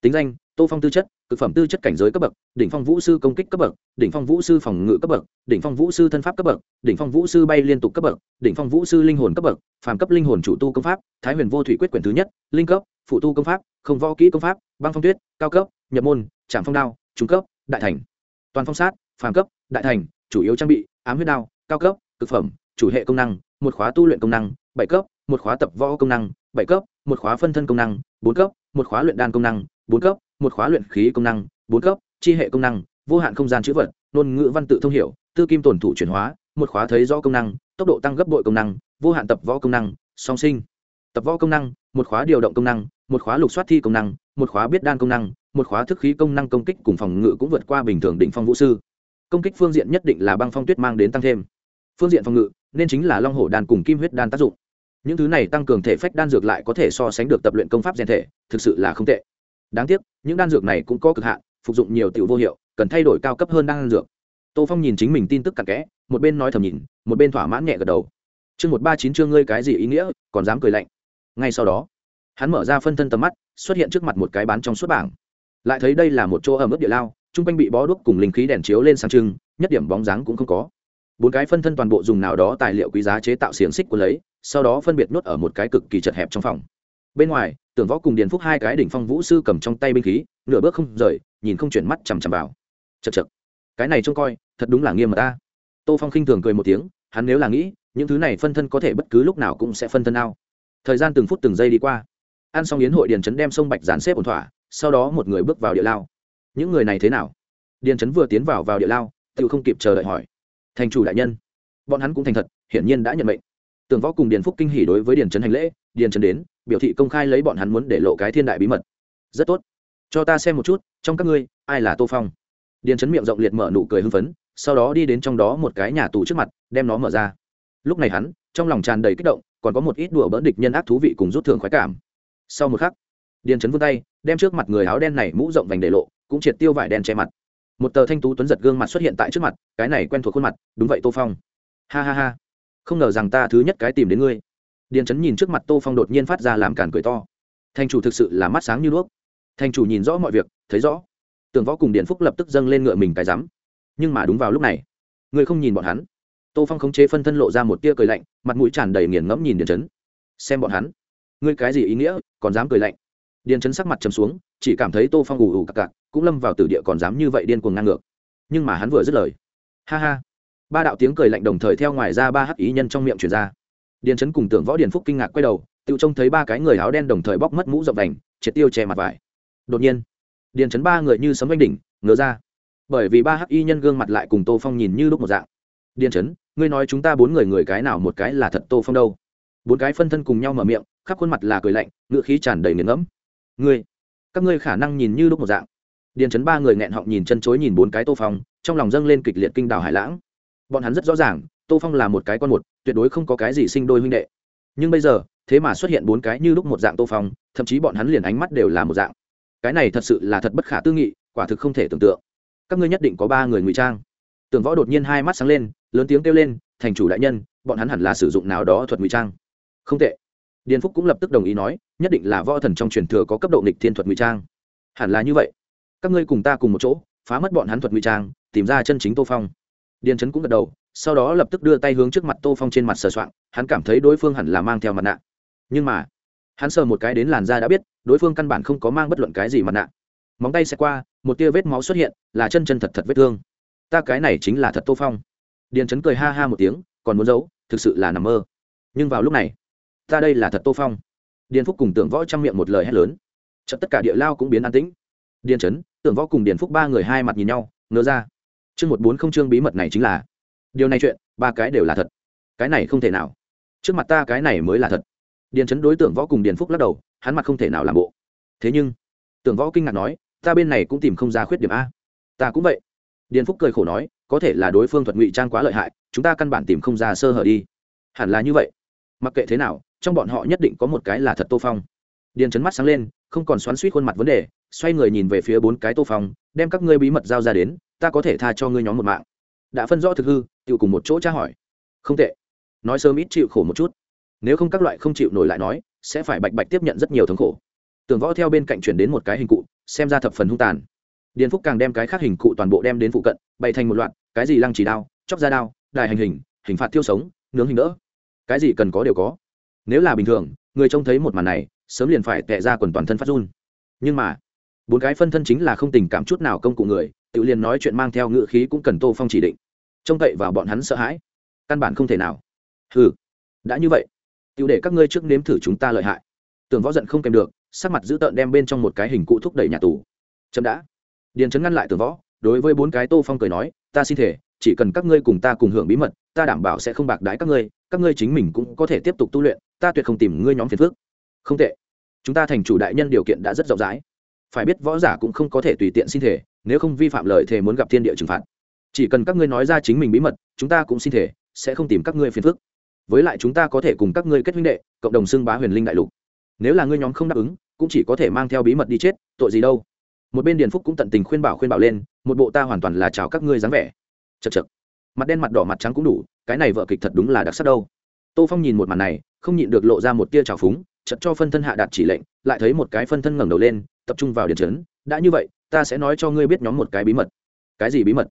[SPEAKER 1] Tính danh tô phong tư chất, cực phẩm tư chất cảnh giới cấp bậc, đỉnh phong vũ sư công kích cấp bậc, đỉnh phong vũ sư phòng ngự cấp bậc, đỉnh phong vũ sư thân pháp cấp bậc, đỉnh phong vũ sư bay liên tục cấp bậc, đỉnh phong vũ sư linh hồn cấp bậc, phàm cấp linh hồn chủ tu công pháp, thái huyền vô thủy quyết quyển thứ nhất, linh cấp, phụ tu công pháp, không võ kỹ công pháp, băng phong tuyết, cao cấp, nhập môn trạm phong đao, trung cấp, đại thành. Toàn phong sát, phàm cấp, đại thành, chủ yếu trang bị, ám huyết đao, cao cấp, cực phẩm, chủ hệ công năng, một khóa tu luyện công năng, bảy cấp, một khóa tập võ công năng, bảy cấp, một khóa phân thân công năng, bốn cấp, một khóa luyện đan công năng, bốn cấp một khóa luyện khí công năng, bốn cấp, chi hệ công năng, vô hạn không gian chữ vật, ngôn ngữ văn tự thông hiểu, tư kim tổn thủ chuyển hóa, một khóa thấy rõ công năng, tốc độ tăng gấp bội công năng, vô hạn tập võ công năng, song sinh. Tập võ công năng, một khóa điều động công năng, một khóa lục soát thi công năng, một khóa biết đan công năng, một khóa thức khí công năng công kích cùng phòng ngự cũng vượt qua bình thường đỉnh phong vũ sư. Công kích phương diện nhất định là băng phong tuyết mang đến tăng thêm. Phương diện phòng ngự, nên chính là long hổ đan cùng kim huyết đan tác dụng. Những thứ này tăng cường thể phách đan dược lại có thể so sánh được tập luyện công pháp rèn thể, thực sự là không tệ đáng tiếc, những đan dược này cũng có cực hạn, phục dụng nhiều tiểu vô hiệu, cần thay đổi cao cấp hơn đan dược. Tô phong nhìn chính mình tin tức cặn kẽ, một bên nói thầm nhìn, một bên thỏa mãn nhẹ gật đầu. Chương một ba chín chương ngươi cái gì ý nghĩa, còn dám cười lạnh. Ngay sau đó, hắn mở ra phân thân tầm mắt, xuất hiện trước mặt một cái bán trong suốt bảng. Lại thấy đây là một chỗ ẩm ướt địa lao, chung quanh bị bó đuốc cùng linh khí đèn chiếu lên sang trưng, nhất điểm bóng dáng cũng không có. Bốn cái phân thân toàn bộ dùng nào đó tài liệu quý giá chế tạo xiềng xích của lấy, sau đó phân biệt nuốt ở một cái cực kỳ chật hẹp trong phòng bên ngoài, tưởng võ cùng điền phúc hai cái đỉnh phong vũ sư cầm trong tay binh khí, nửa bước không rời, nhìn không chuyển mắt chằm chằm vào. Chật chật cái này trông coi, thật đúng là nghiêm mà ta tô phong khinh thường cười một tiếng, hắn nếu là nghĩ, những thứ này phân thân có thể bất cứ lúc nào cũng sẽ phân thân ao. Thời gian từng phút từng giây đi qua. Ăn xong yến hội điền trấn đem sông bạch dàn xếp ổn thỏa, sau đó một người bước vào địa lao. Những người này thế nào? Điền trấn vừa tiến vào vào địa lao tự không kịp chờ đợi hỏi. Thành chủ đại nhân. Bọn hắn cũng thành thật, hiển nhiên đã nhận mệnh tưởng võ cùng điền phúc kinh hỉ đối với điền trấn hành lễ, điền trấn đến, biểu thị công khai lấy bọn hắn muốn để lộ cái thiên đại bí mật. Rất tốt. Cho ta xem một chút, trong các ngươi, ai là tô phong? Điền trấn miệng rộng liệt mở nụ cười hưng phấn, sau đó đi đến trong đó một cái nhà tù trước mặt, đem nó mở ra. Lúc này hắn, trong lòng tràn đầy kích động, còn có một ít đùa bỡn địch nhân ác thú vị cùng rút thường khoái cảm. Sau một khắc, điền trấn vươn tay, đem trước mặt người áo đen này mũ rộng vành để lộ, cũng triệt tiêu vải đen che mặt. Một tờ thanh tú tuấn giật gương mặt xuất hiện tại trước mặt, cái này quen thuộc khuôn mặt, đúng vậy tô phong. Ha ha ha không ngờ rằng ta thứ nhất cái tìm đến ngươi. Điền trấn nhìn trước mặt tô phong đột nhiên phát ra làm càn cười to. Thanh chủ thực sự là mắt sáng như đuốc. Thanh chủ nhìn rõ mọi việc, thấy rõ. Tường võ cùng điền phúc lập tức dâng lên ngựa mình cái rắm. Nhưng mà đúng vào lúc này ngươi không nhìn bọn hắn. Tô phong khống chế phân thân lộ ra một tia cười lạnh, mặt mũi tràn đầy nghiền ngẫm nhìn điền trấn xem bọn hắn. Ngươi cái gì ý nghĩa, còn dám cười lạnh? Điền trấn sắc mặt trầm xuống, chỉ cảm thấy tô phong ù ù cặc cặc, cũng lâm vào tử địa còn dám như vậy điên cuồng ngang ngược. Nhưng mà hắn vừa dứt lời. Ha ha ba đạo tiếng cười lạnh đồng thời theo ngoài ra ba hắc ý nhân trong miệng truyền ra. Điền trấn cùng tưởng võ điền phúc kinh ngạc quay đầu tự trông thấy ba cái người áo đen đồng thời bóc mất mũ rộng đành triệt tiêu che mặt vải. Đột nhiên, điền trấn ba người như sấm oanh đỉnh, ngớ ra. Bởi vì ba hắc y nhân gương mặt lại cùng tô phong nhìn như lúc một dạng. Điền trấn ngươi nói chúng ta bốn người người cái nào một cái là thật tô phong đâu? Bốn cái phân thân cùng nhau mở miệng, khắp khuôn mặt là cười lạnh ngựa khí tràn đầy nghiền ngẫm. Ngươi, các ngươi khả năng nhìn như lúc một dạng. Điền trấn ba người nghẹn họng nhìn chân chối nhìn bốn cái tô phong, trong lòng dâng lên kịch liệt kinh đào hải lãng bọn hắn rất rõ ràng, tô phong là một cái con một, tuyệt đối không có cái gì sinh đôi huynh đệ. Nhưng bây giờ, thế mà xuất hiện bốn cái như lúc một dạng tô phong, thậm chí bọn hắn liền ánh mắt đều là một dạng. Cái này thật sự là thật bất khả tư nghị, quả thực không thể tưởng tượng. Các ngươi nhất định có ba người ngụy trang. Tưởng võ đột nhiên hai mắt sáng lên, lớn tiếng kêu lên, thành chủ đại nhân, bọn hắn hẳn là sử dụng nào đó thuật ngụy trang. Không tệ. Điền phúc cũng lập tức đồng ý nói, nhất định là võ thần trong truyền thừa có cấp độ nghịch thiên thuật ngụy trang. Hẳn là như vậy. Các ngươi cùng ta cùng một chỗ, phá mất bọn hắn thuật ngụy trang, tìm ra chân chính tô phong điền trấn cũng gật đầu, sau đó lập tức đưa tay hướng trước mặt tô phong trên mặt sờ soạng, hắn cảm thấy đối phương hẳn là mang theo mặt nạ. Nhưng mà, hắn sờ một cái đến làn da đã biết, đối phương căn bản không có mang bất luận cái gì mặt nạ. Móng tay sẽ qua, một tia vết máu xuất hiện, là chân chân thật thật vết thương. Ta cái này chính là thật tô phong. Điền trấn cười ha ha một tiếng, còn muốn giấu, thực sự là nằm mơ. Nhưng vào lúc này, ta đây là thật tô phong. Điền phúc cùng tưởng võ trong miệng một lời hét lớn. Chợt tất cả địa lao cũng biến an tĩnh. Điền trấn tưởng võ cùng điền phúc ba người hai mặt nhìn nhau ngớ ra chương một bốn không chương bí mật này chính là, điều này chuyện, ba cái đều là thật. Cái này không thể nào. Trước mặt ta cái này mới là thật. Điền Chấn đối tượng võ cùng điền phúc lắc đầu, hắn mặt không thể nào làm bộ. Thế nhưng, tưởng võ kinh ngạc nói, ta bên này cũng tìm không ra khuyết điểm a. Ta cũng vậy. Điền phúc cười khổ nói, có thể là đối phương thuật ngụy trang quá lợi hại, chúng ta căn bản tìm không ra sơ hở đi. Hẳn là như vậy. Mặc kệ thế nào, trong bọn họ nhất định có một cái là thật tô phong. Điền chấn mắt sáng lên không còn xoắn suýt khuôn mặt vấn đề, xoay người nhìn về phía bốn cái tô phong, đem các ngươi bí mật giao ra đến, ta có thể tha cho ngươi nhóm một mạng. Đã phân rõ thực hư tự cùng một chỗ tra hỏi. Không tệ. Nói sớm ít chịu khổ một chút. Nếu không các loại không chịu nổi lại nói, sẽ phải bạch bạch tiếp nhận rất nhiều thống khổ. Tưởng võ theo bên cạnh chuyển đến một cái hình cụ, xem ra thập phần hung tàn. Điền phúc càng đem cái khác hình cụ toàn bộ đem đến phụ cận, bày thành một loạt, cái gì lăng chỉ đao, chóc ra đao, đài hành hình hình phạt thiêu sống, nướng hình đỡ. Cái gì cần có đều có. Nếu là bình thường, người trông thấy một màn này sớm liền phải tệ ra quần toàn thân phát run. Nhưng mà, bốn cái phân thân chính là không tình cảm chút nào công cụ người tự liền nói chuyện mang theo ngự khí cũng cần tô phong chỉ định. Trông cậy vào bọn hắn sợ hãi. Căn bản không thể nào. Ừ đã như vậy tự để các ngươi trước nếm thử chúng ta lợi hại. Tưởng võ giận không kèm được, sắc mặt dữ tợn đem bên trong một cái hình cụ thúc đẩy nhà tù. Chậm đã. Điền chấn ngăn lại tưởng võ, đối với bốn cái tô phong cười nói, ta xin thể chỉ cần các ngươi cùng ta cùng hưởng bí mật, ta đảm bảo sẽ không bạc đái các ngươi các ngươi chính mình cũng có thể tiếp tục tu luyện, ta tuyệt không tìm ngươi nhóm phiền phước không tệ chúng ta thành chủ đại nhân điều kiện đã rất rộng rãi. Phải biết võ giả cũng không có thể tùy tiện xin thể, nếu không vi phạm lời thề muốn gặp thiên địa trừng phạt. Chỉ cần các ngươi nói ra chính mình bí mật, chúng ta cũng xin thể, sẽ không tìm các ngươi phiền phức. Với lại chúng ta có thể cùng các ngươi kết huynh đệ, cộng đồng xưng bá huyền linh đại lục. Nếu là ngươi nhóm không đáp ứng, cũng chỉ có thể mang theo bí mật đi chết, tội gì đâu. Một bên điền phúc cũng tận tình khuyên bảo khuyên bảo lên, một bộ ta hoàn toàn là chào các ngươi dáng vẻ. Chật chật mặt đen mặt đỏ mặt trắng cũng đủ, cái này vợ kịch thật đúng là đặc sắc đâu. Tô phong nhìn một màn này, không nhịn được lộ ra một tia trào phúng chật cho phân thân hạ đạt chỉ lệnh, lại thấy một cái phân thân ngẩng đầu lên, tập trung vào điện trấn đã như vậy, ta sẽ nói cho ngươi biết nhóm một cái bí mật. Cái gì bí mật?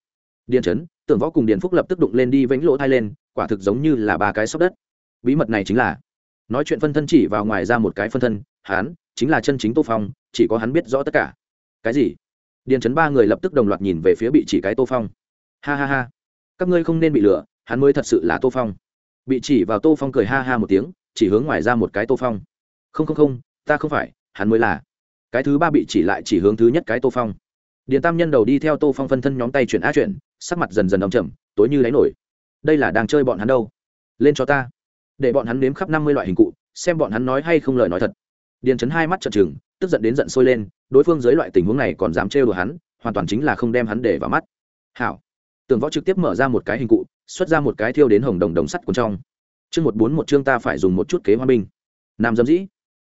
[SPEAKER 1] Điện trấn tưởng võ cùng điện phúc lập tức đụng lên đi vĩnh lỗ thai lên, quả thực giống như là ba cái sóc đất. Bí mật này chính là, nói chuyện phân thân chỉ vào ngoài ra một cái phân thân hán chính là chân chính tô phong, chỉ có hắn biết rõ tất cả. Cái gì? Điện trấn ba người lập tức đồng loạt nhìn về phía bị chỉ cái tô phong. Ha ha ha. Các ngươi không nên bị lừa, hắn mới thật sự là tô phong. Bị chỉ vào tô phong cười ha ha một tiếng, chỉ hướng ngoài ra một cái tô phong không không không, ta không phải, hắn mới là. Cái thứ ba bị chỉ lại chỉ hướng thứ nhất cái tô phong. Điền tam nhân đầu đi theo tô phong phân thân nhóm tay chuyển á chuyển, sắc mặt dần dần đ chậm tối như đáy nổi. Đây là đang chơi bọn hắn đâu? Lên cho ta. Để bọn hắn nếm khắp năm mươi loại hình cụ, xem bọn hắn nói hay không lời nói thật. Điền chấn hai mắt trợn trừng, tức giận đến giận sôi lên, đối phương dưới loại tình huống này còn dám trêu đùa hắn, hoàn toàn chính là không đem hắn để vào mắt. Hảo. Tường võ trực tiếp mở ra một cái hình cụ, xuất ra một cái thiêu đến hồng đồng đồng sắt quần trong. Chương một bốn một chương ta phải dùng một chút kế hoa binh. Nam dâm dĩ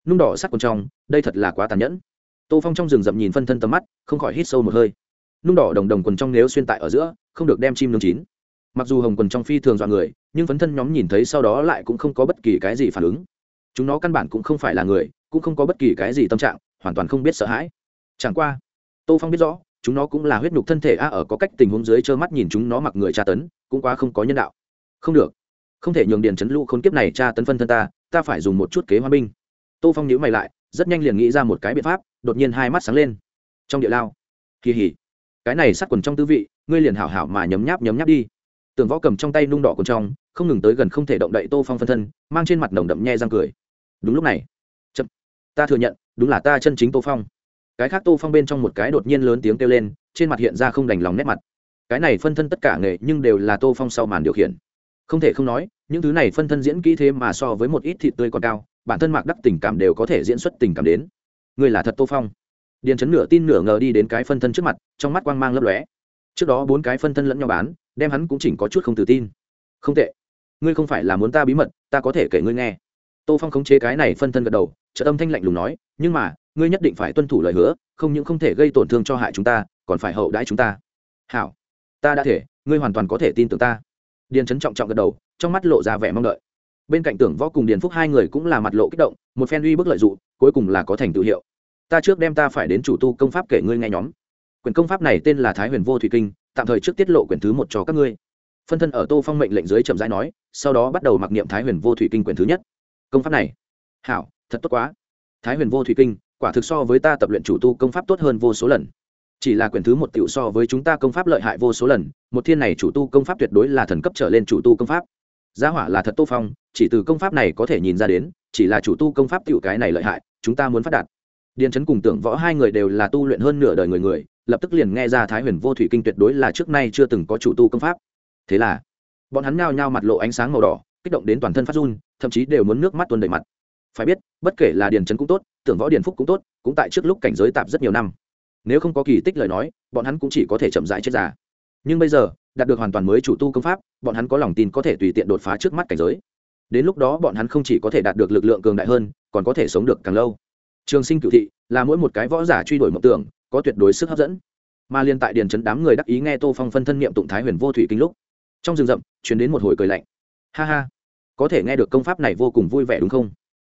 [SPEAKER 1] nung đỏ sắt quần trong, đây thật là quá tàn nhẫn. Tô phong trong rừng rậm nhìn phân thân tầm mắt, không khỏi hít sâu một hơi. Nung đỏ đồng đồng quần trong nếu xuyên tại ở giữa, không được đem chim nướng chín. Mặc dù hồng quần trong phi thường dọa người, nhưng phấn thân nhóm nhìn thấy sau đó lại cũng không có bất kỳ cái gì phản ứng. Chúng nó căn bản cũng không phải là người, cũng không có bất kỳ cái gì tâm trạng, hoàn toàn không biết sợ hãi. Chẳng qua, tô phong biết rõ, chúng nó cũng là huyết nhục thân thể a ở có cách tình huống dưới trơ mắt nhìn chúng nó mặc người tra tấn, cũng quá không có nhân đạo. Không được. Không thể nhường điền chấn lũ khốn kiếp này tra tấn phân thân ta ta phải dùng một chút kế hoa binh tô phong nhữ mày lại, rất nhanh liền nghĩ ra một cái biện pháp, đột nhiên hai mắt sáng lên. Trong địa lao. Kỳ hỉ. Cái này sát quần trong tư vị, ngươi liền hảo hảo mà nhấm nháp nhấm nháp đi. Tường võ cầm trong tay nung đỏ quần trong, không ngừng tới gần không thể động đậy tô phong phân thân, mang trên mặt nồng đậm nhe răng cười. Đúng lúc này. Chậm. Ta thừa nhận, đúng là ta chân chính tô phong. Cái khác tô phong bên trong một cái đột nhiên lớn tiếng kêu lên, trên mặt hiện ra không đành lòng nét mặt. Cái này phân thân tất cả nghề nhưng đều là tô phong sau màn điều khiển. Không thể không nói, những thứ này phân thân diễn kỹ thế mà so với một ít thịt tươi còn cao bản thân mạc đắc tình cảm đều có thể diễn xuất tình cảm đến. Người là thật tô phong. Điền chấn nửa tin nửa ngờ đi đến cái phân thân trước mặt, trong mắt quang mang lấp lóe. Trước đó bốn cái phân thân lẫn nhau bán, đem hắn cũng chỉnh có chút không tự tin. Không tệ. Ngươi không phải là muốn ta bí mật, ta có thể kể ngươi nghe. Tô phong khống chế cái này phân thân gật đầu trợ âm thanh lạnh lùng nói, nhưng mà, ngươi nhất định phải tuân thủ lời hứa, không những không thể gây tổn thương cho hại chúng ta, còn phải hậu đãi chúng ta. Hảo, ta đã thể, ngươi hoàn toàn có thể tin tưởng ta. Điền trấn trọng trọng gật đầu, trong mắt lộ ra vẻ mong đợi bên cạnh tưởng võ cùng điền phúc hai người cũng là mặt lộ kích động, một phen uy bức lợi dụng, cuối cùng là có thành tự hiệu. Ta trước đem ta phải đến chủ tu công pháp kể ngươi nghe nhóm. Quyển công pháp này tên là thái huyền vô thủy kinh, tạm thời trước tiết lộ quyển thứ một cho các ngươi. Phân thân ở tô phong mệnh lệnh dưới chậm rãi nói, sau đó bắt đầu mặc niệm thái huyền vô thủy kinh quyển thứ nhất. Công pháp này. Hảo, thật tốt quá. Thái huyền vô thủy kinh, quả thực so với ta tập luyện chủ tu công pháp tốt hơn vô số lần. Chỉ là quyển thứ một tiểu so với chúng ta công pháp lợi hại vô số lần, một thiên này chủ tu công pháp tuyệt đối là thần cấp trở lên chủ tu công pháp gia hỏa là thật tô phong, chỉ từ công pháp này có thể nhìn ra đến, chỉ là chủ tu công pháp tiểu cái này lợi hại, chúng ta muốn phát đạt. Điền chấn cùng tưởng võ hai người đều là tu luyện hơn nửa đời người người, lập tức liền nghe ra thái huyền vô thủy kinh tuyệt đối là trước nay chưa từng có chủ tu công pháp. Thế là, bọn hắn nao nhao mặt lộ ánh sáng màu đỏ, kích động đến toàn thân phát run, thậm chí đều muốn nước mắt tuôn đầy mặt. Phải biết, bất kể là điền trấn cũng tốt, tưởng võ điền phúc cũng tốt, cũng tại trước lúc cảnh giới tạp rất nhiều năm. Nếu không có kỳ tích lời nói, bọn hắn cũng chỉ có thể chậm rãi chết già. Nhưng bây giờ đạt được hoàn toàn mới chủ tu công pháp, bọn hắn có lòng tin có thể tùy tiện đột phá trước mắt cảnh giới. Đến lúc đó bọn hắn không chỉ có thể đạt được lực lượng cường đại hơn, còn có thể sống được càng lâu. Trường sinh cựu thị là mỗi một cái võ giả truy đuổi mộng tưởng, có tuyệt đối sức hấp dẫn. Mà liên tại điền trấn đám người đắc ý nghe tô phong phân thân niệm tụng thái huyền vô thủy kinh lúc, trong rừng rậm chuyển đến một hồi cười lạnh. Ha ha, có thể nghe được công pháp này vô cùng vui vẻ đúng không?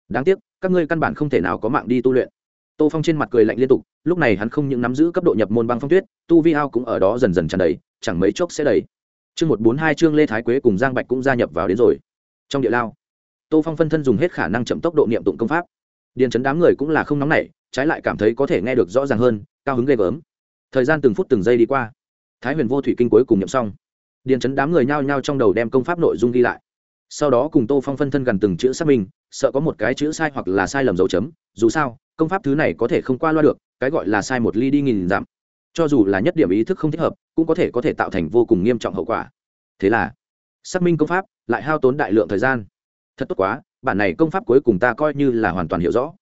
[SPEAKER 1] Đáng tiếc, các ngươi căn bản không thể nào có mạng đi tu luyện. Tô phong trên mặt cười lạnh liên tục, lúc này hắn không những nắm giữ cấp độ nhập môn băng phong tuyết, tu vi ao cũng ở đó dần dần tràn đầy chẳng mấy chốc sẽ đầy. Chương một bốn hai chương lê thái quế cùng giang bạch cũng gia nhập vào đến rồi. Trong địa lao, tô phong phân thân dùng hết khả năng chậm tốc độ niệm tụng công pháp. Điền chấn đám người cũng là không nóng nảy, trái lại cảm thấy có thể nghe được rõ ràng hơn, cao hứng ghê gớm. Thời gian từng phút từng giây đi qua, thái huyền vô thủy kinh cuối cùng nhậm xong. Điền chấn đám người nhao nhao trong đầu đem công pháp nội dung ghi lại. Sau đó cùng tô phong phân thân gần từng chữ xác minh, sợ có một cái chữ sai hoặc là sai lầm dấu chấm, dù sao, công pháp thứ này có thể không qua loa được, cái gọi là sai một ly đi nghìn dặm. Cho dù là nhất điểm ý thức không thích hợp cũng có thể có thể tạo thành vô cùng nghiêm trọng hậu quả. Thế là, xác minh công pháp, lại hao tốn đại lượng thời gian. Thật tốt quá, bản này công pháp cuối cùng ta coi như là hoàn toàn hiểu rõ.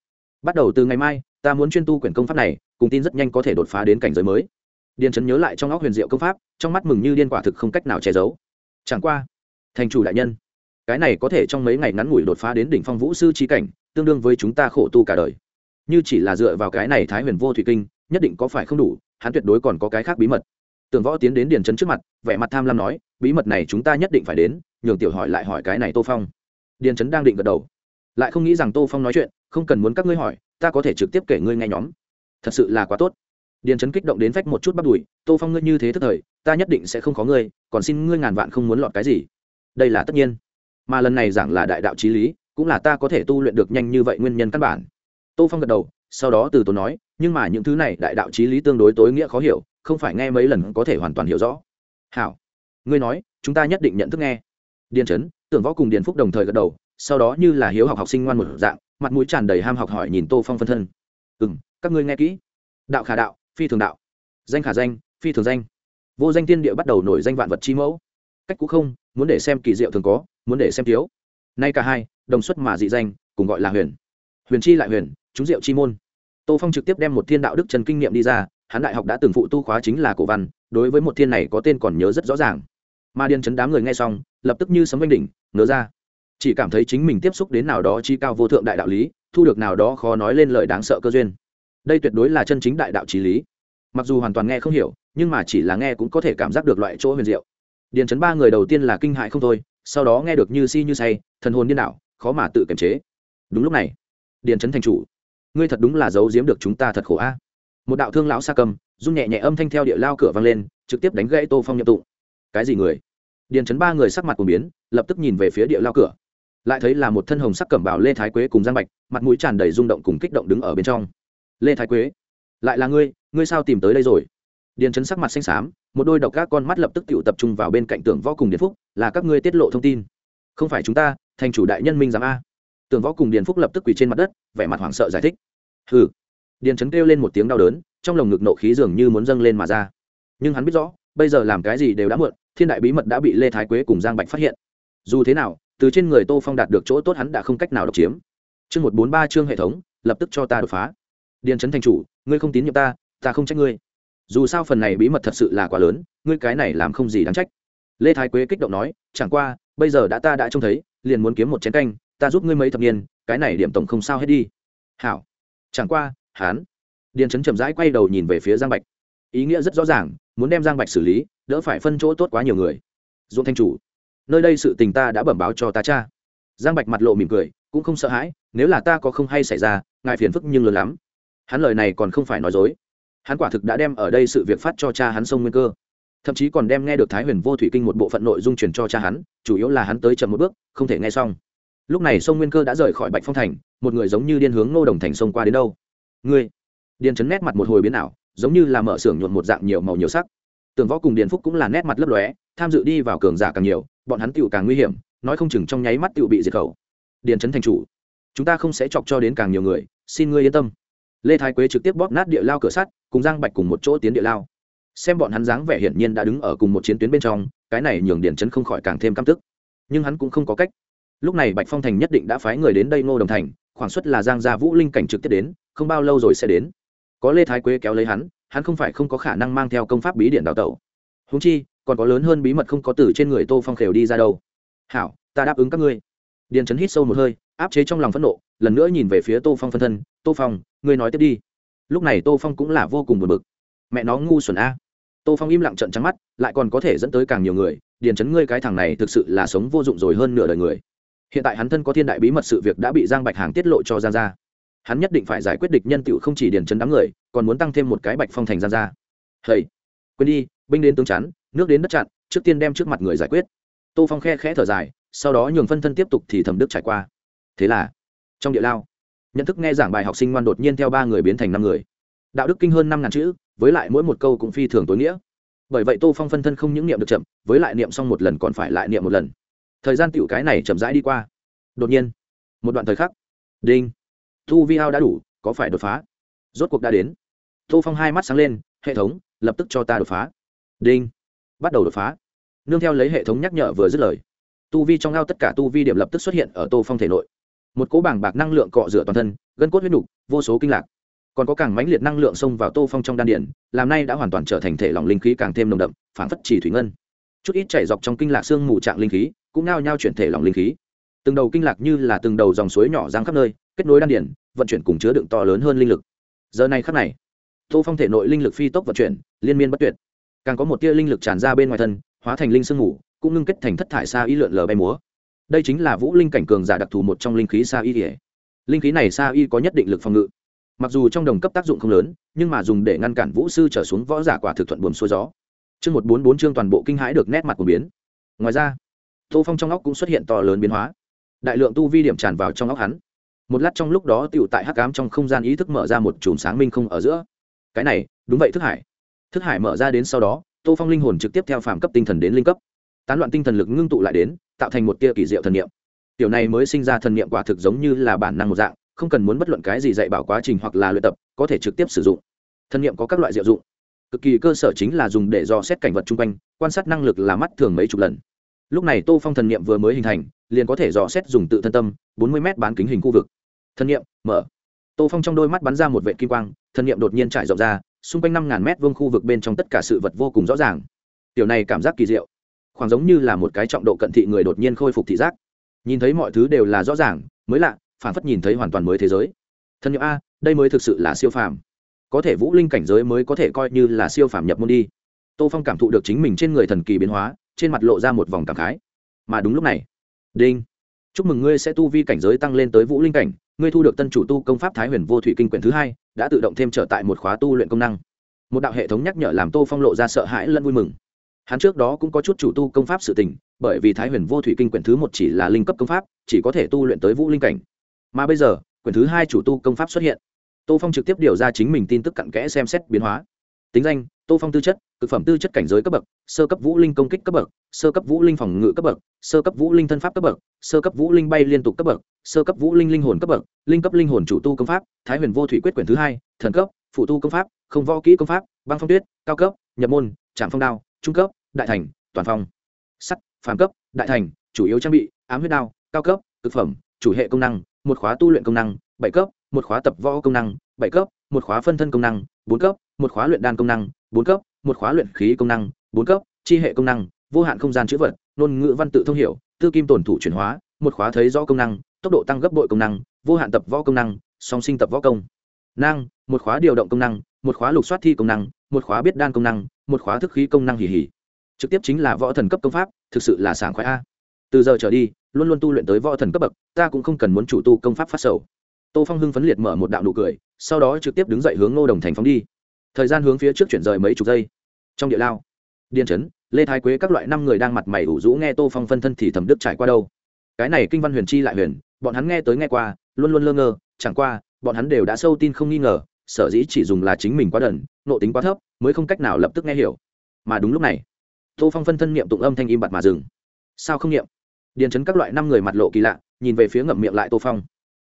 [SPEAKER 1] Bắt đầu từ ngày mai, ta muốn chuyên tu quyển công pháp này, cùng tin rất nhanh có thể đột phá đến cảnh giới mới. Điền trấn nhớ lại trong óc huyền diệu công pháp, trong mắt mừng như điên quả thực không cách nào che giấu. Chẳng qua, thành chủ đại nhân, cái này có thể trong mấy ngày ngắn ngủi đột phá đến đỉnh phong vũ sư trí cảnh, tương đương với chúng ta khổ tu cả đời. Như chỉ là dựa vào cái này thái huyền vô thủy kinh, nhất định có phải không đủ, hắn tuyệt đối còn có cái khác bí mật tưởng võ tiến đến điền trấn trước mặt, vẻ mặt tham lam nói, bí mật này chúng ta nhất định phải đến, nhường tiểu hỏi lại hỏi cái này tô phong. Điền trấn đang định gật đầu. Lại không nghĩ rằng tô phong nói chuyện, không cần muốn các ngươi hỏi, ta có thể trực tiếp kể ngươi nghe nhóm. Thật sự là quá tốt. Điền trấn kích động đến vách một chút bắt đùi, tô phong ngươi như thế thức thời, ta nhất định sẽ không có ngươi, còn xin ngươi ngàn vạn không muốn lọt cái gì. Đây là tất nhiên. Mà lần này giảng là đại đạo trí lý, cũng là ta có thể tu luyện được nhanh như vậy nguyên nhân căn bản. Tô phong gật đầu sau đó từ tốn nói, nhưng mà những thứ này đại đạo trí lý tương đối tối nghĩa khó hiểu, không phải nghe mấy lần có thể hoàn toàn hiểu rõ. Hảo, ngươi nói, chúng ta nhất định nhận thức nghe. Điền trấn tưởng võ cùng điền phúc đồng thời gật đầu, sau đó như là hiếu học học sinh ngoan một dạng, mặt mũi tràn đầy ham học hỏi nhìn tô phong phân thân. Ừ m các ngươi nghe kỹ. Đạo khả đạo, phi thường đạo. Danh khả danh, phi thường danh. Vô danh tiên địa bắt đầu nổi danh vạn vật chi mẫu. Cách cũ không, muốn để xem kỳ diệu thường có, muốn để xem thiếu. Nay cả hai, đồng xuất mà dị danh, cùng gọi là huyền. Huyền chi lại huyền, chúng diệu chi môn tô phong trực tiếp đem một thiên đạo đức trần kinh nghiệm đi ra, hắn đại học đã từng phụ tu khóa chính là cổ văn, đối với một thiên này có tên còn nhớ rất rõ ràng. Mà điền chấn đám người nghe xong, lập tức như sấm vinh đỉnh, ngớ ra. Chỉ cảm thấy chính mình tiếp xúc đến nào đó chi cao vô thượng đại đạo lý, thu được nào đó khó nói lên lời đáng sợ cơ duyên. Đây tuyệt đối là chân chính đại đạo trí lý. Mặc dù hoàn toàn nghe không hiểu, nhưng mà chỉ là nghe cũng có thể cảm giác được loại chỗ huyền diệu. Điền chấn ba người đầu tiên là kinh hại không thôi, sau đó nghe được như si như say, thần hồn điên đảo, khó mà tự kiềm chế. Đúng lúc này, điền chấn thành chủ ngươi thật đúng là giấu giếm được chúng ta thật khổ a. Một đạo thương lão xa cầm run nhẹ nhẹ âm thanh theo địa lao cửa vang lên, trực tiếp đánh gãy tô phong nhậm tụ. cái gì người? Điền chấn ba người sắc mặt của biến, lập tức nhìn về phía địa lao cửa. Lại thấy là một thân hồng sắc cẩm bào lê thái quế cùng giang bạch, mặt mũi tràn đầy rung động cùng kích động đứng ở bên trong. Lê thái quế, lại là ngươi ngươi sao tìm tới đây rồi? Điền chấn sắc mặt xanh xám, một đôi độc các con mắt lập tức tự tập trung vào bên cạnh tưởng võ cùng điền phúc, là các ngươi tiết lộ thông tin. Không phải chúng ta, thành chủ đại nhân minh giám a tường võ cùng điền phúc lập tức quỳ trên mặt đất, vẻ mặt hoảng sợ giải thích. Hừ. Điền chấn kêu lên một tiếng đau đớn, trong lồng ngực nộ khí dường như muốn dâng lên mà ra. Nhưng hắn biết rõ, bây giờ làm cái gì đều đã muộn, thiên đại bí mật đã bị lê thái quế cùng giang bạch phát hiện. Dù thế nào, từ trên người tô phong đạt được chỗ tốt hắn đã không cách nào độc chiếm. Chương một bốn ba chương hệ thống, lập tức cho ta đột phá. Điền trấn thành chủ, ngươi không tín nhiệm ta ta không trách ngươi. Dù sao phần này bí mật thật sự là quá lớn, ngươi cái này làm không gì đáng trách. Lê thái quế kích động nói, chẳng qua, bây giờ đã ta đã trông thấy, liền muốn kiếm một chén canh ta giúp ngươi mấy thập niên, cái này điểm tổng không sao hết đi. Hảo. Chẳng qua hán điền trấn chậm rãi quay đầu nhìn về phía giang bạch. Ý nghĩa rất rõ ràng, muốn đem giang bạch xử lý, đỡ phải phân chỗ tốt quá nhiều người. Dũng thanh chủ. Nơi đây sự tình ta đã bẩm báo cho ta cha. Giang bạch mặt lộ mỉm cười, cũng không sợ hãi, nếu là ta có không hay xảy ra, ngài phiền phức nhưng lớn lắm. Hắn lời này còn không phải nói dối. Hắn quả thực đã đem ở đây sự việc phát cho cha hắn sông nguyên cơ. Thậm chí còn đem nghe được thái huyền vô thủy kinh một bộ phận nội dung truyền cho cha hắn, chủ yếu là hắn tới chậm một bước, không thể nghe xong lúc này sông nguyên cơ đã rời khỏi bạch phong thành, một người giống như điên hướng ngô đồng thành sông qua đến đâu. Ngươi! Điền chấn nét mặt một hồi biến ảo, giống như là mở xưởng nhuộn một dạng nhiều màu nhiều sắc. Tường võ cùng điền phúc cũng là nét mặt lấp lóe, tham dự đi vào cường giả càng nhiều, bọn hắn tựu càng nguy hiểm, nói không chừng trong nháy mắt tựu bị diệt khẩu. Điền trấn thành chủ, chúng ta không sẽ chọc cho đến càng nhiều người, xin ngươi yên tâm. Lê thái quế trực tiếp bóp nát địa lao cửa sắt, cùng giang bạch cùng một chỗ tiến địa lao. Xem bọn hắn dáng vẻ hiển nhiên đã đứng ở cùng một chiến tuyến bên trong, cái này nhường điền trấn không khỏi càng thêm căm tức. Nhưng hắn cũng không có cách lúc này bạch phong thành nhất định đã phái người đến đây ngô đồng thành, khoảng suất là giang gia vũ linh cảnh trực tiếp đến, không bao lâu rồi sẽ đến. Có lê thái quế kéo lấy hắn hắn không phải không có khả năng mang theo công pháp bí điện đào tẩu. Húng chi, còn có lớn hơn bí mật không có từ trên người tô phong khều đi ra đâu. Hảo, ta đáp ứng các ngươi. Điền trấn hít sâu một hơi, áp chế trong lòng phẫn nộ, lần nữa nhìn về phía tô phong phân thân, tô phong, ngươi nói tiếp đi. Lúc này tô phong cũng là vô cùng buồn bực. Mẹ nó ngu xuẩn a. Tô phong im lặng trận trắng mắt, lại còn có thể dẫn tới càng nhiều người, điền chấn ngươi cái thằng này thực sự là sống vô dụng rồi hơn nửa đời người hiện tại hắn thân có thiên đại bí mật sự việc đã bị giang bạch hàng tiết lộ cho giang gia. Hắn nhất định phải giải quyết địch nhân tựu không chỉ điền chấn đám người, còn muốn tăng thêm một cái bạch phong thành giang gia. Hầy quên đi, binh đến tướng chắn, nước đến đất chặn, trước tiên đem trước mặt người giải quyết. Tô phong khe khẽ thở dài, sau đó nhường phân thân tiếp tục thì thẩm đức trải qua. Thế là, trong địa lao, nhận thức nghe giảng bài học sinh ngoan đột nhiên theo ba người biến thành năm người. Đạo đức kinh hơn năm ngàn chữ, với lại mỗi một câu cũng phi thường tối nghĩa. Bởi vậy tô phong phân thân không những niệm được chậm, với lại niệm xong một lần còn phải lại niệm một lần thời gian tiểu cái này chậm rãi đi qua. Đột nhiên, một đoạn thời khắc. Đinh. Thu vi ao đã đủ, có phải đột phá? Rốt cuộc đã đến. Tô phong hai mắt sáng lên, hệ thống, lập tức cho ta đột phá. Đinh. Bắt đầu đột phá. Nương theo lấy hệ thống nhắc nhở vừa dứt lời. Tu vi trong ao tất cả tu vi điểm lập tức xuất hiện ở tô phong thể nội. Một cỗ bảng bạc năng lượng cọ rửa toàn thân, gân cốt huyết nục, vô số kinh lạc. Còn có càng mãnh liệt năng lượng xông vào tô phong trong đan điện làm nay đã hoàn toàn trở thành thể lỏng linh khí càng thêm nồng đậm phản phất chỉ thủy ngân. Chút ít chảy dọc trong kinh lạc xương mù trạng linh khí cũng nao nhau chuyển thể lỏng linh khí. Từng đầu kinh lạc như là từng đầu dòng suối nhỏ giang khắp nơi, kết nối đan điển vận chuyển cùng chứa đựng to lớn hơn linh lực. Giờ này khắc này, tô phong thể nội linh lực phi tốc vận chuyển, liên miên bất tuyệt. Càng có một tia linh lực tràn ra bên ngoài thân, hóa thành linh sương ngủ cũng ngưng kết thành thất thải sa y lượn lờ bay múa. Đây chính là vũ linh cảnh cường giả đặc thù một trong linh khí sa y kể linh khí này sa y có nhất định lực phòng ngự. Mặc dù trong đồng cấp tác dụng không lớn, nhưng mà dùng để ngăn cản vũ sư trở xuống võ giả quả thực thuận buồm xuôi gió. Chương một bốn bốn chương toàn bộ kinh hãi được nét mặt của biến. Ngoài ra tô phong trong óc cũng xuất hiện to lớn biến hóa. Đại lượng tu vi điểm tràn vào trong óc hắn. Một lát trong lúc đó tựu tại hắc cám trong không gian ý thức mở ra một chùm sáng minh không ở giữa. Cái này, đúng vậy thức hải. Thức hải mở ra đến sau đó, tô phong linh hồn trực tiếp theo phàm cấp tinh thần đến linh cấp. Tán loạn tinh thần lực ngưng tụ lại đến, tạo thành một tia kỳ diệu thần niệm. Tiểu này mới sinh ra thần niệm quả thực giống như là bản năng một dạng, không cần muốn bất luận cái gì dạy bảo quá trình hoặc là luyện tập, có thể trực tiếp sử dụng. Thần niệm có các loại diệu dụng. Cực kỳ cơ sở chính là dùng để dò xét cảnh vật chung quanh, quan sát năng lực là mắt thường mấy chục lần lúc này tô phong thần niệm vừa mới hình thành, liền có thể dò xét dùng tự thân tâm, bốn mươi m bán kính hình khu vực. Thần niệm, mở. Tô phong trong đôi mắt bắn ra một vệ kim quang, thần niệm đột nhiên trải rộng ra, xung quanh năm ngàn mét vuông khu vực bên trong tất cả sự vật vô cùng rõ ràng. Điều này cảm giác kỳ diệu. Khoảng giống như là một cái trọng độ cận thị người đột nhiên khôi phục thị giác. Nhìn thấy mọi thứ đều là rõ ràng, mới lạ phản phất nhìn thấy hoàn toàn mới thế giới. Thân nhiệm a, đây mới thực sự là siêu phàm. Có thể vũ linh cảnh giới mới có thể coi như là siêu phàm nhập môn đi. Tô phong cảm thụ được chính mình trên người thần kỳ biến hóa trên mặt lộ ra một vòng cảm khái. Mà đúng lúc này, đinh. Chúc mừng ngươi sẽ tu vi cảnh giới tăng lên tới vũ linh cảnh, ngươi thu được tân chủ tu công pháp thái huyền vô thủy kinh quyển thứ hai, đã tự động thêm trở tại một khóa tu luyện công năng. Một đạo hệ thống nhắc nhở làm tô phong lộ ra sợ hãi lẫn vui mừng. Hắn trước đó cũng có chút chủ tu công pháp sự tình, bởi vì thái huyền vô thủy kinh quyển thứ một chỉ là linh cấp công pháp, chỉ có thể tu luyện tới vũ linh cảnh. Mà bây giờ, quyển thứ hai chủ tu công pháp xuất hiện. Tô phong trực tiếp điều ra chính mình tin tức cặn kẽ xem xét biến hóa tính danh, tô phong tư chất thực phẩm tư chất cảnh giới cấp bậc, sơ cấp vũ linh công kích cấp bậc, sơ cấp vũ linh phòng ngự cấp bậc, sơ cấp vũ linh thân pháp cấp bậc, sơ cấp vũ linh bay liên tục cấp bậc, sơ cấp vũ linh linh hồn cấp bậc, linh cấp linh hồn chủ tu công pháp, thái huyền vô thủy quyết quyển thứ hai, thần cấp, phụ tu công pháp, không võ kỹ công pháp, băng phong tuyết, cao cấp, nhập môn, trạm phong đao, trung cấp, đại thành, toàn phong. Sắt, phàm cấp, đại thành, chủ yếu trang bị, ám huyết đao, cao cấp thực phẩm, chủ hệ công năng, một khóa tu luyện công năng, bảy cấp, một khóa tập võ công năng, bảy cấp một khóa phân thân công năng bốn cấp một khóa luyện đan công năng bốn cấp một khóa luyện khí công năng bốn cấp chi hệ công năng vô hạn không gian chữ vật ngôn ngữ văn tự thông hiểu tư kim tổn thủ chuyển hóa một khóa thấy rõ công năng tốc độ tăng gấp bội công năng vô hạn tập võ công năng song sinh tập võ công năng một khóa điều động công năng một khóa lục soát thi công năng một khóa biết đan công năng một khóa thức khí công năng hỉ hỉ trực tiếp chính là võ thần cấp công pháp thực sự là sảng khoái a từ giờ trở đi luôn luôn tu luyện tới võ thần cấp bậc ta cũng không cần muốn chủ tu công pháp phát sầu tô phong hưng phấn liệt mở một đạo nụ cười, sau đó trực tiếp đứng dậy hướng ngô đồng thành phóng đi. Thời gian hướng phía trước chuyển rời mấy chục giây. Trong địa lao, điền trấn lê thái quế các loại năm người đang mặt mày ủ rũ nghe tô phong phân thân thì thẩm đức trải qua đâu. Cái này kinh văn huyền chi lại huyền, bọn hắn nghe tới nghe qua, luôn luôn lơ ngơ, chẳng qua, bọn hắn đều đã sâu tin không nghi ngờ, sở dĩ chỉ dùng là chính mình quá đần nộ tính quá thấp, mới không cách nào lập tức nghe hiểu. Mà đúng lúc này, tô phong phân thân niệm tụng âm thanh im bặt mà dừng. Sao không niệm? Điền chấn các loại năm người mặt lộ kỳ lạ, nhìn về phía ngậm miệng lại tô phong.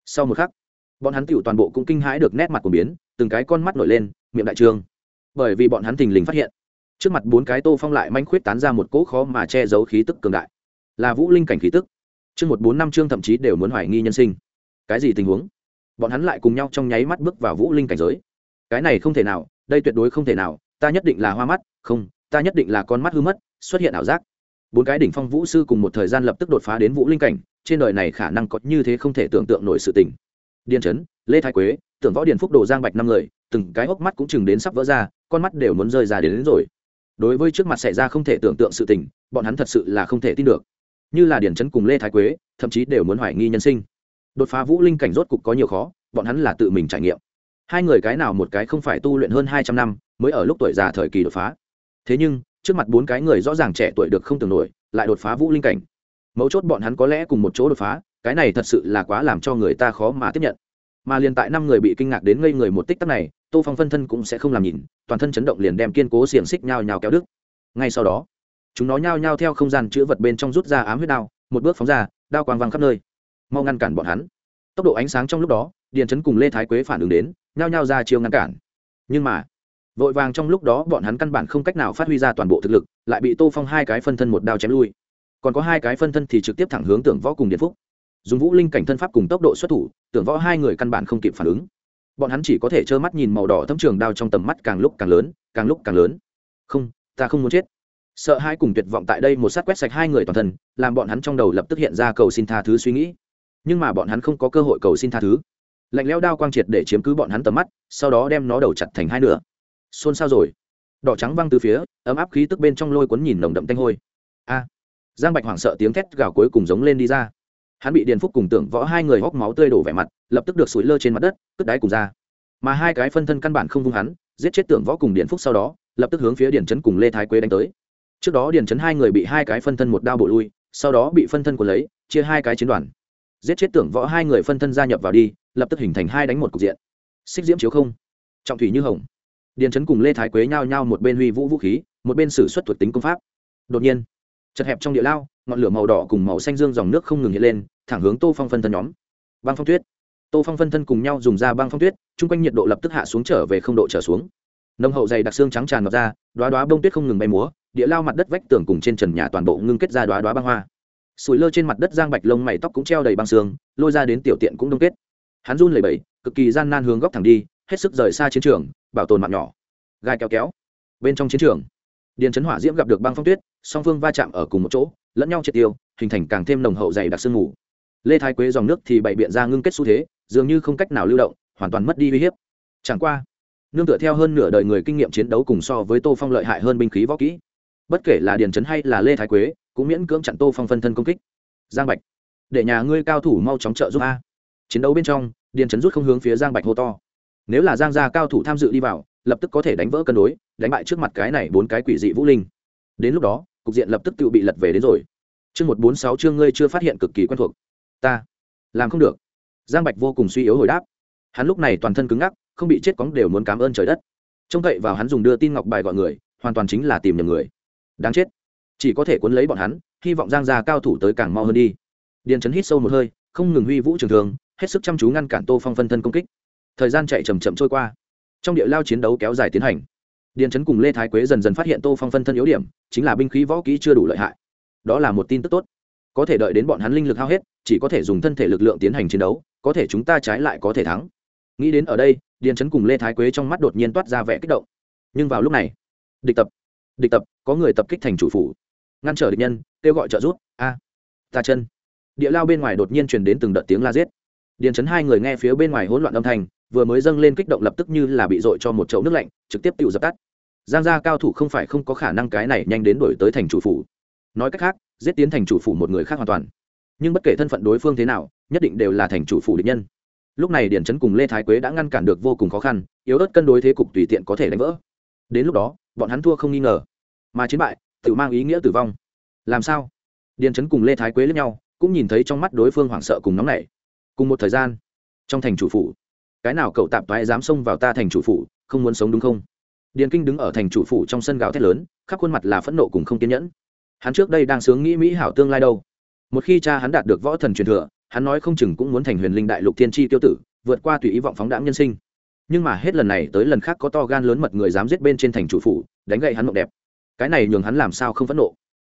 [SPEAKER 1] Sau một khắc bọn hắn tựu toàn bộ cũng kinh hãi được nét mặt của biến, từng cái con mắt nổi lên, miệng đại trương. Bởi vì bọn hắn thình lình phát hiện, trước mặt bốn cái tô phong lại manh khuyết tán ra một cỗ khó mà che giấu khí tức cường đại. Là vũ linh cảnh khí tức. Chương một bốn năm chương thậm chí đều muốn hoài nghi nhân sinh. Cái gì tình huống? Bọn hắn lại cùng nhau trong nháy mắt bước vào vũ linh cảnh giới. Cái này không thể nào, đây tuyệt đối không thể nào, ta nhất định là hoa mắt, không, ta nhất định là con mắt hư mất, xuất hiện ảo giác. Bốn cái đỉnh phong vũ sư cùng một thời gian lập tức đột phá đến vũ linh cảnh, trên đời này khả năng có như thế không thể tưởng tượng nổi sự tình điền trấn lê thái quế tưởng võ điền phúc đồ giang bạch năm người từng cái hốc mắt cũng chừng đến sắp vỡ ra con mắt đều muốn rơi ra đến, đến rồi. Đối với trước mặt xảy ra không thể tưởng tượng sự tình bọn hắn thật sự là không thể tin được. Như là điển trấn cùng lê thái quế thậm chí đều muốn hoài nghi nhân sinh. Đột phá vũ linh cảnh rốt cục có nhiều khó bọn hắn là tự mình trải nghiệm. Hai người cái nào một cái không phải tu luyện hơn hai trăm năm mới ở lúc tuổi già thời kỳ đột phá. Thế nhưng trước mặt bốn cái người rõ ràng trẻ tuổi được không tưởng nổi lại đột phá vũ linh cảnh. Mấu chốt bọn hắn có lẽ cùng một chỗ đột phá cái này thật sự là quá làm cho người ta khó mà tiếp nhận. Mà liền tại năm người bị kinh ngạc đến ngây người một tích tắc này, tô phong phân thân cũng sẽ không làm nhìn, toàn thân chấn động liền đem kiên cố xiềng xích nhao nhao kéo đứt. Ngay sau đó, chúng nó nhao nhao theo không gian chữ vật bên trong rút ra ám huyết đao, một bước phóng ra, đao quang văng khắp nơi. Mau ngăn cản bọn hắn. Tốc độ ánh sáng trong lúc đó, điền chấn cùng lê thái quế phản ứng đến, nhao nhao ra chiêu ngăn cản. Nhưng mà, vội vàng trong lúc đó bọn hắn căn bản không cách nào phát huy ra toàn bộ thực lực, lại bị tô phong hai cái phân thân một đao chém lui. Còn có hai cái phân thân thì trực tiếp thẳng hướng tưởng võ cùng điện phúc dùng vũ linh cảnh thân pháp cùng tốc độ xuất thủ, tưởng võ hai người căn bản không kịp phản ứng. Bọn hắn chỉ có thể trơ mắt nhìn màu đỏ thấm trường đao trong tầm mắt càng lúc càng lớn, càng lúc càng lớn. Không, ta không muốn chết. Sợ hai cùng tuyệt vọng tại đây một sát quét sạch hai người toàn thân, làm bọn hắn trong đầu lập tức hiện ra cầu xin tha thứ suy nghĩ. Nhưng mà bọn hắn không có cơ hội cầu xin tha thứ. Lạnh leo đao quang triệt để chiếm cứ bọn hắn tầm mắt, sau đó đem nó đầu chặt thành hai nửa. Xôn xao rồi. Đỏ trắng văng từ phía, ấm áp khí tức bên trong lôi cuốn nhìn nồng đậm tanh hôi. A. Giang bạch hoảng sợ tiếng thét gào cuối cùng giống lên đi ra hắn bị điền phúc cùng tưởng võ hai người hóc máu tươi đổ vẻ mặt, lập tức được sủi lơ trên mặt đất, cất đáy cùng ra. Mà hai cái phân thân căn bản không vung hắn, giết chết tưởng võ cùng điền phúc sau đó, lập tức hướng phía điền trấn cùng lê thái quế đánh tới. Trước đó điền trấn hai người bị hai cái phân thân một đao bổ lui, sau đó bị phân thân của lấy, chia hai cái chiến đoàn. Giết chết tưởng võ hai người phân thân gia nhập vào đi, lập tức hình thành hai đánh một cục diện. Xích diễm chiếu không. Trọng thủy như hồng. Điền trấn cùng lê thái quế nhao nhao một bên huy vũ vũ khí, một bên sử xuất thuộc tính công pháp. Đột nhiên, chật hẹp trong địa lao, ngọn lửa màu đỏ cùng màu xanh dương dòng nước không ngừng hiện lên thẳng hướng tô phong phân thân nhóm. Băng phong tuyết. Tô phong phân thân cùng nhau dùng ra băng phong tuyết, chung quanh nhiệt độ lập tức hạ xuống trở về không độ trở xuống. Nông hậu dày đặc xương trắng tràn ngập ra đoá đoá bông tuyết không ngừng bay múa, địa lao mặt đất vách tường cùng trên trần nhà toàn bộ ngưng kết ra đoá đoá băng hoa. Sủi lơ trên mặt đất giang bạch lông mày tóc cũng treo đầy băng xương, lôi ra đến tiểu tiện cũng đông kết. Hắn run lẩy bẩy, cực kỳ gian nan hướng góc thẳng đi, hết sức rời xa chiến trường, bảo tồn mạng nhỏ. Gai kéo kéo. Bên trong chiến trường, điền chấn hỏa diễm gặp được băng phong tuyết, song phương va chạm ở cùng một chỗ, lẫn nhau triệt tiêu, hình thành càng thêm nồng hậu dày đặc sương mù lê thái quế dòng nước thì bày biện ra ngưng kết xu thế, dường như không cách nào lưu động, hoàn toàn mất đi uy hiếp. Chẳng qua, nương tựa theo hơn nửa đời người kinh nghiệm chiến đấu cùng so với tô phong lợi hại hơn binh khí võ kỹ. Bất kể là điền trấn hay là lê thái quế, cũng miễn cưỡng chặn tô phong phân thân công kích. Giang bạch, để nhà ngươi cao thủ mau chóng trợ giúp a. Chiến đấu bên trong, điền trấn rút không hướng phía giang bạch hô to. Nếu là giang gia cao thủ tham dự đi vào, lập tức có thể đánh vỡ cân đối, đánh bại trước mặt cái này bốn cái quỷ dị vũ linh. Đến lúc đó, cục diện lập tức tự bị lật về đến rồi. Chương một bốn sáu chương ngươi chưa phát hiện cực kỳ quen thuộc ta. Làm không được. Giang bạch vô cùng suy yếu hồi đáp. Hắn lúc này toàn thân cứng ngắc, không bị chết cóng đều muốn cảm ơn trời đất. Trông cậy vào hắn dùng đưa tin ngọc bài gọi người, hoàn toàn chính là tìm nhầm người. Đáng chết. Chỉ có thể cuốn lấy bọn hắn, hy vọng giang gia cao thủ tới càng mau hơn đi. Điền trấn hít sâu một hơi, không ngừng huy vũ trường thường hết sức chăm chú ngăn cản tô phong phân thân công kích. Thời gian chạy chầm chậm trôi qua. Trong địa lao chiến đấu kéo dài tiến hành. Điền trấn cùng lê thái quế dần dần phát hiện tô phong phân thân yếu điểm, chính là binh khí võ kỹ chưa đủ lợi hại. Đó là một tin tức tốt có thể đợi đến bọn hắn linh lực hao hết, chỉ có thể dùng thân thể lực lượng tiến hành chiến đấu, có thể chúng ta trái lại có thể thắng. Nghĩ đến ở đây, điền trấn cùng lê thái quế trong mắt đột nhiên toát ra vẻ kích động. Nhưng vào lúc này, địch tập địch tập, có người tập kích thành chủ phủ. Ngăn trở địch nhân, kêu gọi trợ giúp, a, ta chân. Địa lao bên ngoài đột nhiên truyền đến từng đợt tiếng la giết. Điền trấn hai người nghe phía bên ngoài hỗn loạn âm thanh, vừa mới dâng lên kích động lập tức như là bị dội cho một chậu nước lạnh, trực tiếp tự dập tắt. Giang gia cao thủ không phải không có khả năng cái này nhanh đến đổi tới thành chủ phủ. Nói cách khác giết tiến thành chủ phủ một người khác hoàn toàn. Nhưng bất kể thân phận đối phương thế nào, nhất định đều là thành chủ phủ địch nhân. Lúc này điển trấn cùng lê thái quế đã ngăn cản được vô cùng khó khăn, yếu ớt cân đối thế cục tùy tiện có thể đánh vỡ. Đến lúc đó, bọn hắn thua không nghi ngờ, mà chiến bại, tự mang ý nghĩa tử vong. Làm sao? Điền trấn cùng lê thái quế lẫn nhau, cũng nhìn thấy trong mắt đối phương hoảng sợ cùng nóng nảy. Cùng một thời gian, trong thành chủ phủ, cái nào cậu tạp toái dám xông vào ta thành chủ phủ, không muốn sống đúng không? Điền kinh đứng ở thành chủ phủ trong sân gạo thét lớn, khắp khuôn mặt là phẫn nộ cùng không kiên nhẫn hắn trước đây đang sướng nghĩ mỹ hảo tương lai đâu. Một khi cha hắn đạt được võ thần truyền thừa, hắn nói không chừng cũng muốn thành huyền linh đại lục thiên tri tiêu tử, vượt qua tùy ý vọng phóng đãng nhân sinh. Nhưng mà hết lần này tới lần khác có to gan lớn mật người dám giết bên trên thành chủ phủ, đánh gậy hắn mộng đẹp. Cái này nhường hắn làm sao không phẫn nộ.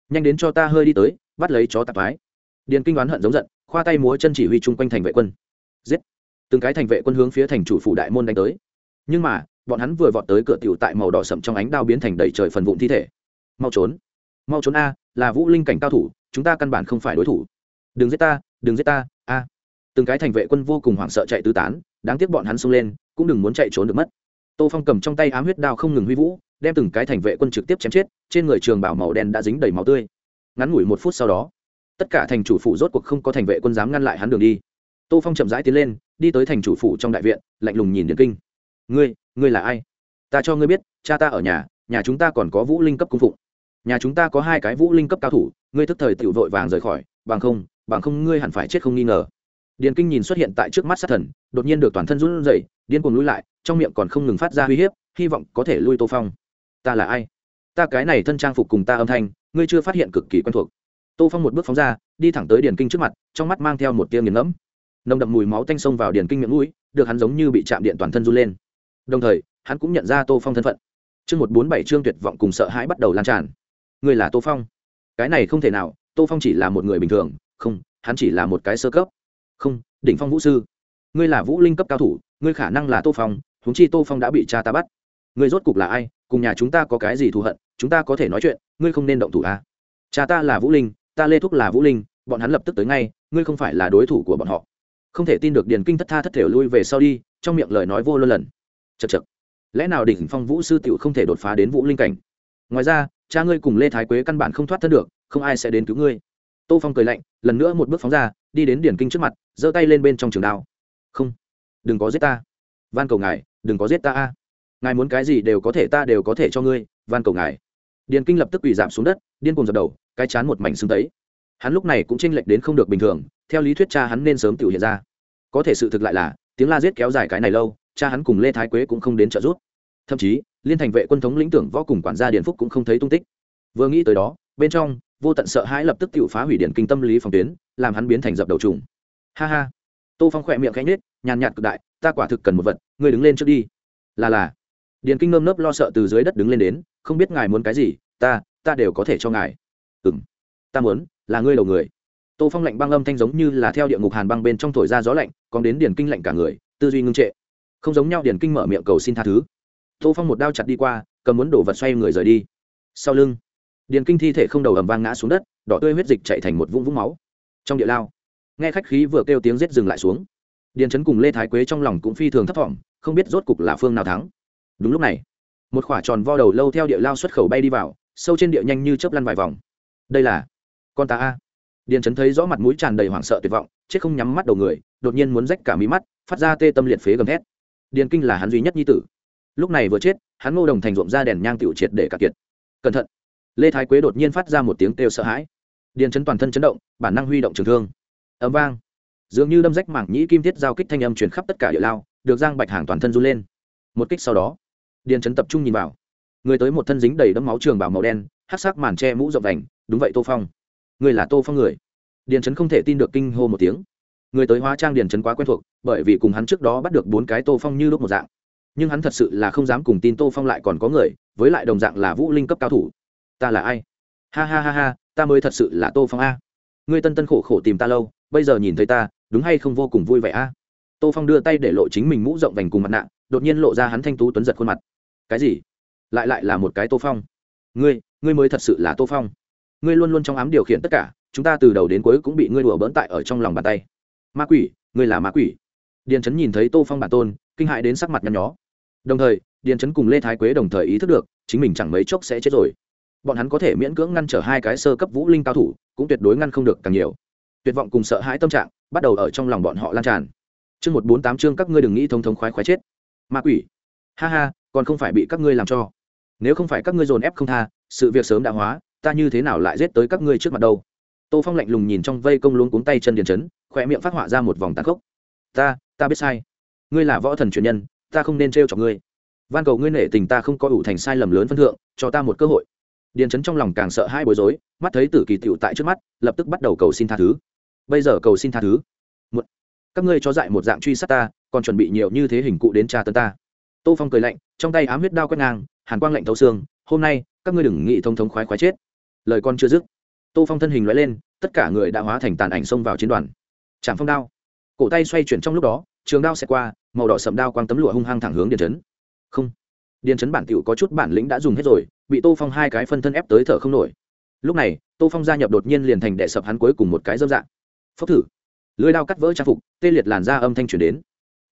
[SPEAKER 1] Nhanh đến cho ta hơi đi tới, bắt lấy chó tạp mái điền kinh đoán hận giống giận, khoa tay múa chân chỉ huy chung quanh thành vệ quân. Giết. Từng cái thành vệ quân hướng phía thành chủ phủ đại môn đánh tới. Nhưng mà, bọn hắn vừa vọt tới cửa tiểu tại màu đỏ sậm trong ánh đao biến thành đầy trời phần vụn thi thể. Mau trốn mau trốn a, là vũ linh cảnh cao thủ, chúng ta căn bản không phải đối thủ. Đừng giết ta, đừng giết ta, a. Từng cái thành vệ quân vô cùng hoảng sợ chạy tứ tán, đáng tiếc bọn hắn xông lên, cũng đừng muốn chạy trốn được mất. Tô phong cầm trong tay ám huyết đao không ngừng huy vũ, đem từng cái thành vệ quân trực tiếp chém chết, trên người trường bảo màu đen đã dính đầy máu tươi. Ngắn ngủi một phút sau đó, tất cả thành chủ phủ rốt cuộc không có thành vệ quân dám ngăn lại hắn đường đi. Tô phong chậm rãi tiến lên, đi tới thành chủ phủ trong đại viện, lạnh lùng nhìn điện kinh. Ngươi ngươi là ai? Ta cho ngươi biết, cha ta ở nhà nhà chúng ta còn có vũ linh cấp cung phụng nhà chúng ta có hai cái vũ linh cấp cao thủ, ngươi thức thời tự vội vàng rời khỏi, bằng không bằng không ngươi hẳn phải chết không nghi ngờ. Điền kinh nhìn xuất hiện tại trước mắt sát thần, đột nhiên được toàn thân run rẩy, điên cuồng lui lại, trong miệng còn không ngừng phát ra uy hiếp, hy vọng có thể lui tô phong. Ta là ai? Ta cái này thân trang phục cùng ta âm thanh, ngươi chưa phát hiện cực kỳ quen thuộc. Tô phong một bước phóng ra, đi thẳng tới điền kinh trước mặt, trong mắt mang theo một tia nghiền ngẫm. Nồng đậm mùi máu tanh sông vào điền kinh miệng mũi, được hắn giống như bị chạm điện toàn thân run lên. Đồng thời, hắn cũng nhận ra tô phong thân phận. Chương một bốn bảy chương tuyệt vọng cùng sợ hãi bắt đầu lan tràn ngươi là tô phong. Cái này không thể nào, tô phong chỉ là một người bình thường, không, hắn chỉ là một cái sơ cấp. Không, đỉnh phong vũ sư. Ngươi là vũ linh cấp cao thủ, ngươi khả năng là tô phong, huống chi tô phong đã bị cha ta bắt. Ngươi rốt cục là ai? Cùng nhà chúng ta có cái gì thù hận? Chúng ta có thể nói chuyện, ngươi không nên động thủ à. cha ta là vũ linh, ta lê thúc là vũ linh, bọn hắn lập tức tới ngay, ngươi không phải là đối thủ của bọn họ. Không thể tin được điền kinh thất tha thất thể lui về sau đi, trong miệng lời nói vô lơ lần. Chật chật lẽ nào đỉnh phong vũ sư tiểu không thể đột phá đến vũ linh cảnh? Ngoài ra, cha ngươi cùng lê thái quế căn bản không thoát thân được, không ai sẽ đến cứu ngươi. Tô phong cười lạnh, lần nữa một bước phóng ra, đi đến điển kinh trước mặt, giơ tay lên bên trong trường đao. Không, đừng có giết ta. Van cầu ngài, đừng có giết ta a. Ngài muốn cái gì đều có thể ta đều có thể cho ngươi, van cầu ngài. Điền kinh lập tức quỳ giảm xuống đất, điên cùng dập đầu, cái chán một mảnh xương tấy. Hắn lúc này cũng tranh lệch đến không được bình thường, theo lý thuyết cha hắn nên sớm tự hiện ra. Có thể sự thực lại là, tiếng la giết kéo dài cái này lâu, cha hắn cùng lê thái quế cũng không đến trợ giúp. Thậm chí liên thành vệ quân thống lĩnh tưởng võ cùng quản gia điền phúc cũng không thấy tung tích. Vừa nghĩ tới đó, bên trong, vô tận sợ hãi lập tức tự phá hủy điện kinh tâm lý phòng tuyến, làm hắn biến thành dập đầu trùng. Ha ha. Tô phong khỏe miệng khẽ nết nhàn nhạt cực đại, ta quả thực cần một vật, ngươi đứng lên trước đi. Là là. Điền kinh ngâm nớp lo sợ từ dưới đất đứng lên đến, không biết ngài muốn cái gì, ta ta đều có thể cho ngài. Ừ m ta muốn, là ngươi đầu người. Tô phong lạnh băng âm thanh giống như là theo địa ngục hàn băng bên trong thổi ra gió lạnh, còn đến điền kinh lạnh cả người, tư duy ngưng trệ. Không giống nhau điền kinh mở miệng cầu xin tha thứ tô phong một đao chặt đi qua, cầm muốn đổ vật xoay người rời đi. Sau lưng, điền kinh thi thể không đầu ầm vang ngã xuống đất, đỏ tươi huyết dịch chạy thành một vũng vũng máu. Trong địa lao, nghe khách khí vừa kêu tiếng rết dừng lại xuống. Điền trấn cùng lê thái quế trong lòng cũng phi thường thấp thỏm, không biết rốt cục là phương nào thắng. Đúng lúc này, một khỏa tròn vo đầu lâu theo địa lao xuất khẩu bay đi vào, sâu trên địa nhanh như chớp lăn vài vòng. Đây là con ta a. Điền trấn thấy rõ mặt mũi tràn đầy hoảng sợ tuyệt vọng, chết không nhắm mắt đầu người, đột nhiên muốn rách cả mí mắt, phát ra tê tâm liệt phế gầm thét. Điền kinh là hắn duy nhất nhi tử lúc này vừa chết, hắn ngô đồng thành ruộng ra đèn nhang tiểu triệt để cả kiệt. Cẩn thận. Lê thái quế đột nhiên phát ra một tiếng kêu sợ hãi. Điền chấn toàn thân chấn động, bản năng huy động trường thương. Ấm vang. Dường như đâm rách mảng nhĩ kim thiết giao kích thanh âm truyền khắp tất cả địa lao, được giang bạch hàng toàn thân run lên. Một kích sau đó, điền chấn tập trung nhìn vào. Người tới một thân dính đầy đẫm máu trường bảo màu đen hát sắc màn che mũ rộng vành, đúng vậy tô phong. Người là tô phong người. Điền chấn không thể tin được kinh hô một tiếng. Người tới hóa trang điền chấn quá quen thuộc, bởi vì cùng hắn trước đó bắt được bốn cái tô phong như lúc một dạng nhưng hắn thật sự là không dám cùng tin tô phong lại còn có người, với lại đồng dạng là vũ linh cấp cao thủ. Ta là ai? Ha ha ha ha, ta mới thật sự là tô phong a. Ngươi tân tân khổ khổ tìm ta lâu, bây giờ nhìn thấy ta, đúng hay không vô cùng vui vẻ a? Tô phong đưa tay để lộ chính mình mũ rộng vành cùng mặt nạ, đột nhiên lộ ra hắn thanh tú tuấn giật khuôn mặt. Cái gì? Lại lại là một cái tô phong. Ngươi ngươi mới thật sự là tô phong. Ngươi luôn luôn trong ám điều khiển tất cả, chúng ta từ đầu đến cuối cũng bị ngươi đùa bỡn tại ở trong lòng bàn tay. Ma quỷ, ngươi là ma quỷ. Điền trấn nhìn thấy tô phong bản tôn kinh hại đến sắc mặt nhăn nhó. Đồng thời, điền trấn cùng lê thái quế đồng thời ý thức được, chính mình chẳng mấy chốc sẽ chết rồi. Bọn hắn có thể miễn cưỡng ngăn trở hai cái sơ cấp vũ linh cao thủ, cũng tuyệt đối ngăn không được càng nhiều. Tuyệt vọng cùng sợ hãi tâm trạng bắt đầu ở trong lòng bọn họ lan tràn. Chương một bốn tám chương các ngươi đừng nghĩ thông thống khoái khoái chết. Ma quỷ. Ha ha, còn không phải bị các ngươi làm cho. Nếu không phải các ngươi dồn ép không tha, sự việc sớm đã hóa, ta như thế nào lại giết tới các ngươi trước mặt đâu? Tô phong lạnh lùng nhìn trong vây công luống cuống tay chân điền chấn khỏe miệng phát họa ra một vòng tàn khốc. Ta ta biết sai ngươi là võ thần truyền nhân, ta không nên trêu chọc ngươi. Van cầu ngươi nể tình ta không có ủ thành sai lầm lớn phân thượng, cho ta một cơ hội. Điền Trấn trong lòng càng sợ hai bối rối, mắt thấy tử kỳ tựu tại trước mắt, lập tức bắt đầu cầu xin tha thứ. Bây giờ cầu xin tha thứ. Một các ngươi cho dại một dạng truy sát ta, còn chuẩn bị nhiều như thế hình cụ đến tra tấn ta. Tô phong cười lạnh, trong tay ám huyết đao quét ngang, hàn quang lạnh thấu xương, hôm nay, các ngươi đừng nghĩ thông thống khoái khoái chết. Lời con chưa dứt, tô phong thân hình loại lên, tất cả người đã hóa thành tàn ảnh xông vào chiến đoàn. Trạm phong đao. Cổ tay xoay chuyển trong lúc đó trường đao xẹt qua, màu đỏ sậm đao quang tấm lụa hung hăng thẳng hướng điền Trấn. không, điền Trấn bản tiểu có chút bản lĩnh đã dùng hết rồi, bị tô phong hai cái phân thân ép tới thở không nổi. Lúc này, tô phong gia nhập đột nhiên liền thành đệ sập hắn cuối cùng một cái dâm dạng. Phốc thử. Lưới đao cắt vỡ trang phục, tê liệt làn da âm thanh chuyển đến.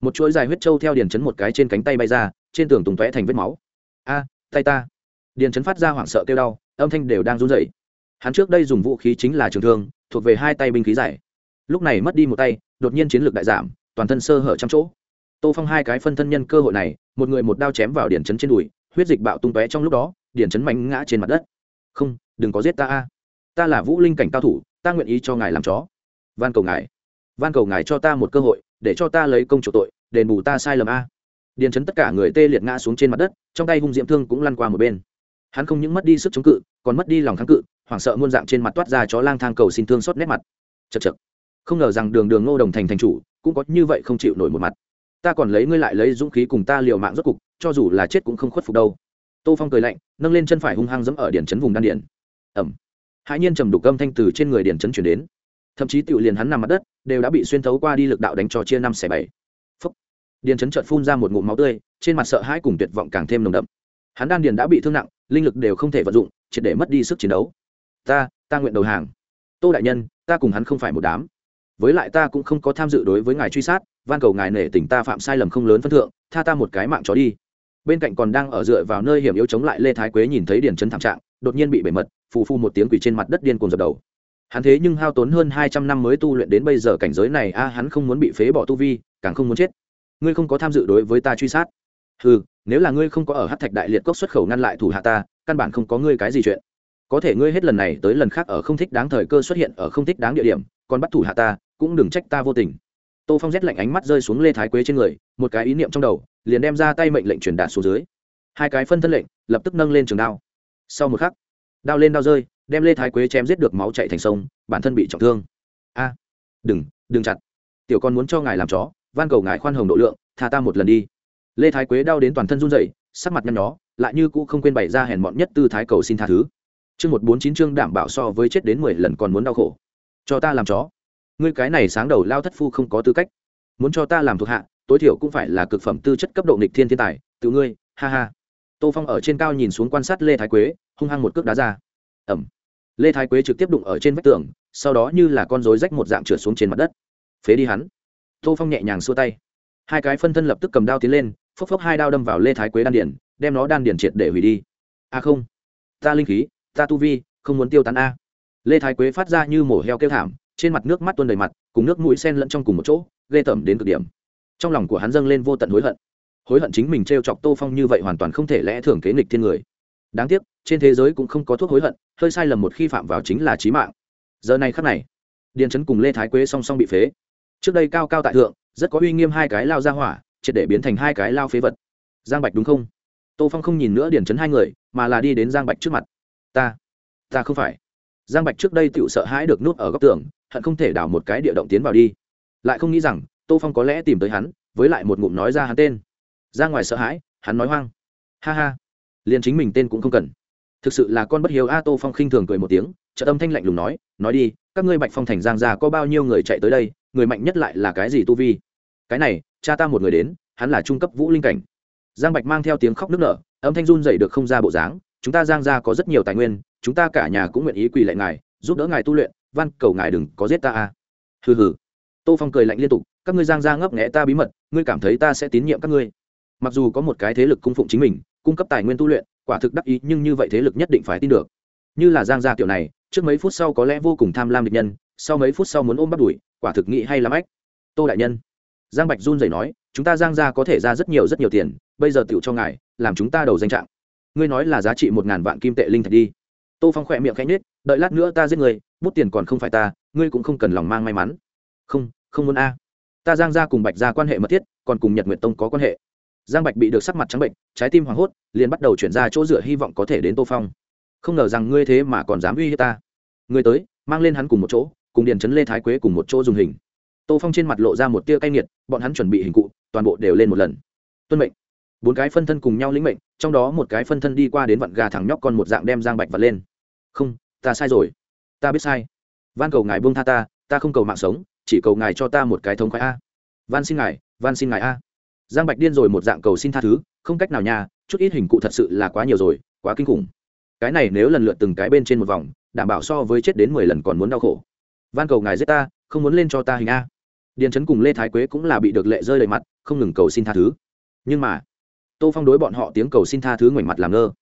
[SPEAKER 1] Một chuỗi dài huyết trâu theo điền chấn một cái trên cánh tay bay ra, trên tường tùng tóe thành vết máu. A, tay ta. Điền chấn phát ra hoảng sợ kêu đau, âm thanh đều đang run rẩy. Hắn trước đây dùng vũ khí chính là trường thương, thuộc về hai tay binh khí dài lúc này mất đi một tay, đột nhiên chiến lược đại giảm toàn thân sơ hở trăm chỗ. Tô phong hai cái phân thân nhân cơ hội này, một người một đao chém vào điển chấn trên đùi, huyết dịch bạo tung tóe trong lúc đó điển chấn mạnh ngã trên mặt đất. Không, đừng có giết ta a. Ta là vũ linh cảnh cao thủ, ta nguyện ý cho ngài làm chó. Van cầu ngài. Van cầu ngài cho ta một cơ hội, để cho ta lấy công chủ tội, đền bù ta sai lầm a. Điền chấn tất cả người tê liệt ngã xuống trên mặt đất, trong tay hung diễm thương cũng lăn qua một bên. Hắn không những mất đi sức chống cự, còn mất đi lòng kháng cự, hoảng sợ muôn dạng trên mặt toát ra chó lang thang cầu xin thương xót nét mặt. Chật chật không ngờ rằng đường đường ngô đồng thành thành chủ cũng có như vậy không chịu nổi một mặt. Ta còn lấy ngươi lại lấy dũng khí cùng ta liều mạng rốt cục, cho dù là chết cũng không khuất phục đâu. Tô phong cười lạnh, nâng lên chân phải hung hăng dẫm ở điển chấn vùng đan điển ẩm. Hãi nhiên trầm đục âm thanh từ trên người điển chấn chuyển đến. Thậm chí tự liền hắn nằm mặt đất, đều đã bị xuyên thấu qua đi lực đạo đánh cho chia năm xẻ bảy. Điện chấn trợt phun ra một ngụm máu tươi, trên mặt sợ hãi cùng tuyệt vọng càng thêm nồng đậm. Hắn đan điền đã bị thương nặng, linh lực đều không thể vận dụng, triệt để mất đi sức chiến đấu. Ta ta nguyện đầu hàng. Tô đại nhân, ta cùng hắn không phải một đám với lại ta cũng không có tham dự đối với ngài truy sát, van cầu ngài nể tình ta phạm sai lầm không lớn phân thượng, tha ta một cái mạng chó đi. Bên cạnh còn đang ở dựa vào nơi hiểm yếu chống lại lê thái quế nhìn thấy điền chấn thảm trạng, đột nhiên bị bể mật, phù phu một tiếng quỷ trên mặt đất điên cuồng dập đầu. Hắn thế nhưng hao tốn hơn hai trăm năm mới tu luyện đến bây giờ cảnh giới này, a, hắn không muốn bị phế bỏ tu vi, càng không muốn chết. Ngươi không có tham dự đối với ta truy sát. Ừ nếu là ngươi không có ở hát thạch đại liệt cốc xuất khẩu ngăn lại thủ hạ ta, căn bản không có ngươi cái gì chuyện. Có thể ngươi hết lần này tới lần khác ở không thích đáng thời cơ xuất hiện ở không thích đáng địa điểm còn bắt thủ hạ ta, cũng đừng trách ta vô tình. Tô phong rét lạnh ánh mắt rơi xuống lê thái quế trên người, một cái ý niệm trong đầu, liền đem ra tay mệnh lệnh truyền đạt xuống dưới. Hai cái phân thân lệnh, lập tức nâng lên trường đao. Sau một khắc, đao lên đao rơi, đem lê thái quế chém giết được máu chạy thành sông, bản thân bị trọng thương. A, đừng đừng chặt. Tiểu con muốn cho ngài làm chó, van cầu ngài khoan hồng độ lượng, tha ta một lần đi. Lê thái quế đau đến toàn thân run rẩy, sắc mặt nhăn nhó, lại như cũ không quên bày ra hèn mọn nhất tư thái cầu xin tha thứ. Chương một bốn chín chương đảm bảo so với chết đến mười lần còn muốn đau khổ cho ta làm chó. Ngươi cái này sáng đầu lao thất phu không có tư cách. Muốn cho ta làm thuộc hạ, tối thiểu cũng phải là cực phẩm tư chất cấp độ nghịch thiên thiên tài, tự ngươi, ha ha. Tô phong ở trên cao nhìn xuống quan sát lê thái quế, hung hăng một cước đá ra. Ẩm. Lê thái quế trực tiếp đụng ở trên vách tường, sau đó như là con rối rách một dạng trượt xuống trên mặt đất. Phế đi hắn. Tô phong nhẹ nhàng xua tay. Hai cái phân thân lập tức cầm đao tiến lên, phốc phốc hai đao đâm vào lê thái quế đan điển đem nó đan điển triệt để hủy đi. A không. Ta linh khí, ta tu vi, không muốn tiêu tán a lê thái quế phát ra như mổ heo kêu thảm, trên mặt nước mắt tuôn đầy mặt, cùng nước mũi sen lẫn trong cùng một chỗ, ghê tởm đến cực điểm. Trong lòng của hắn dâng lên vô tận hối hận. Hối hận chính mình t r e o chọc tô phong như vậy hoàn toàn không thể lẽ thường kế nghịch thiên người. Đáng tiếc, trên thế giới cũng không có thuốc hối hận, hơi sai lầm một khi phạm vào chính là trí mạng. Giờ này khắc này, điền Trấn cùng lê thái quế song song bị phế. Trước đây cao cao tại thượng, rất có uy nghiêm hai cái lao ra hỏa, triệt để biến thành hai cái lao phế vật. Giang bạch đúng không? Tô phong không nhìn nữa điền Trấn hai người, mà là đi đến giang bạch trước mặt. Ta ta không phải giang bạch trước đây tựu sợ hãi được nút ở góc tường, hận không thể đảo một cái địa động tiến vào đi. Lại không nghĩ rằng, tô phong có lẽ tìm tới hắn, với lại một ngụm nói ra hắn tên. Ra ngoài sợ hãi, hắn nói hoang. Ha ha. Liền chính mình tên cũng không cần. Thực sự là con bất hiếu a tô phong khinh thường cười một tiếng trợ tâm thanh lạnh lùng nói nói đi, các ngươi bạch phong thành giang gia có bao nhiêu người chạy tới đây, người mạnh nhất lại là cái gì tu vi? Cái này, cha ta một người đến, hắn là trung cấp vũ linh cảnh. Giang bạch mang theo tiếng khóc nức nở, âm thanh run dậy được không ra bộ dáng chúng ta giang gia có rất nhiều tài nguyên, chúng ta cả nhà cũng nguyện ý quỳ lại ngài, giúp đỡ ngài tu luyện, van cầu ngài đừng có giết ta a. Hừ hừ. Tô phong cười lạnh liên tục, các ngươi giang gia ngấp nghẽ ta bí mật, ngươi cảm thấy ta sẽ tín nhiệm các ngươi. Mặc dù có một cái thế lực cung phụng chính mình, cung cấp tài nguyên tu luyện, quả thực đắc ý, nhưng như vậy thế lực nhất định phải tin được. Như là giang gia kiểu này, trước mấy phút sau có lẽ vô cùng tham lam địch nhân, sau mấy phút sau muốn ôm bắt đuổi, quả thực nghĩ hay lắm ách. Tô đại nhân. Giang bạch run rẩy nói, chúng ta giang gia có thể ra rất nhiều rất nhiều tiền, bây giờ tựu cho ngài, làm chúng ta đầu danh trạng ngươi nói là giá trị một ngàn vạn kim tệ linh thạch đi. Tô phong khỏe miệng khẽ nhết đợi lát nữa ta giết người bút tiền còn không phải ta, ngươi cũng không cần lòng mang may mắn. Không không muốn a. Ta giang gia cùng bạch gia quan hệ mật thiết, còn cùng nhật nguyện tông có quan hệ. Giang bạch bị được sắc mặt trắng bệnh, trái tim hoảng hốt, liền bắt đầu chuyển ra chỗ dựa hy vọng có thể đến tô phong. Không ngờ rằng ngươi thế mà còn dám uy hiếp ta. Ngươi tới, mang lên hắn cùng một chỗ, cùng điền trấn lê thái quế cùng một chỗ dùng hình. Tô phong trên mặt lộ ra một tia cay nghiệt, bọn hắn chuẩn bị hình cụ, toàn bộ đều lên một lần. Tuân mệnh bốn cái phân thân cùng nhau lĩnh mệnh, trong đó một cái phân thân đi qua đến vặn gà thẳng nhóc con một dạng đem giang bạch vật lên. Không, ta sai rồi. Ta biết sai. Van cầu ngài buông tha ta ta không cầu mạng sống, chỉ cầu ngài cho ta một cái thống khoái a. Van xin ngài, van xin ngài a. Giang bạch điên rồi một dạng cầu xin tha thứ, không cách nào nha, chút ít hình cụ thật sự là quá nhiều rồi, quá kinh khủng. Cái này nếu lần lượt từng cái bên trên một vòng, đảm bảo so với chết đến mười lần còn muốn đau khổ. Van cầu ngài giết ta, không muốn lên cho ta hình a. Điền trấn cùng lê thái quế cũng là bị được lệ rơi đầy mặt, không ngừng cầu xin tha thứ. Nhưng mà tô phong đối bọn họ tiếng cầu xin tha thứ ngoảnh mặt làm ngơ.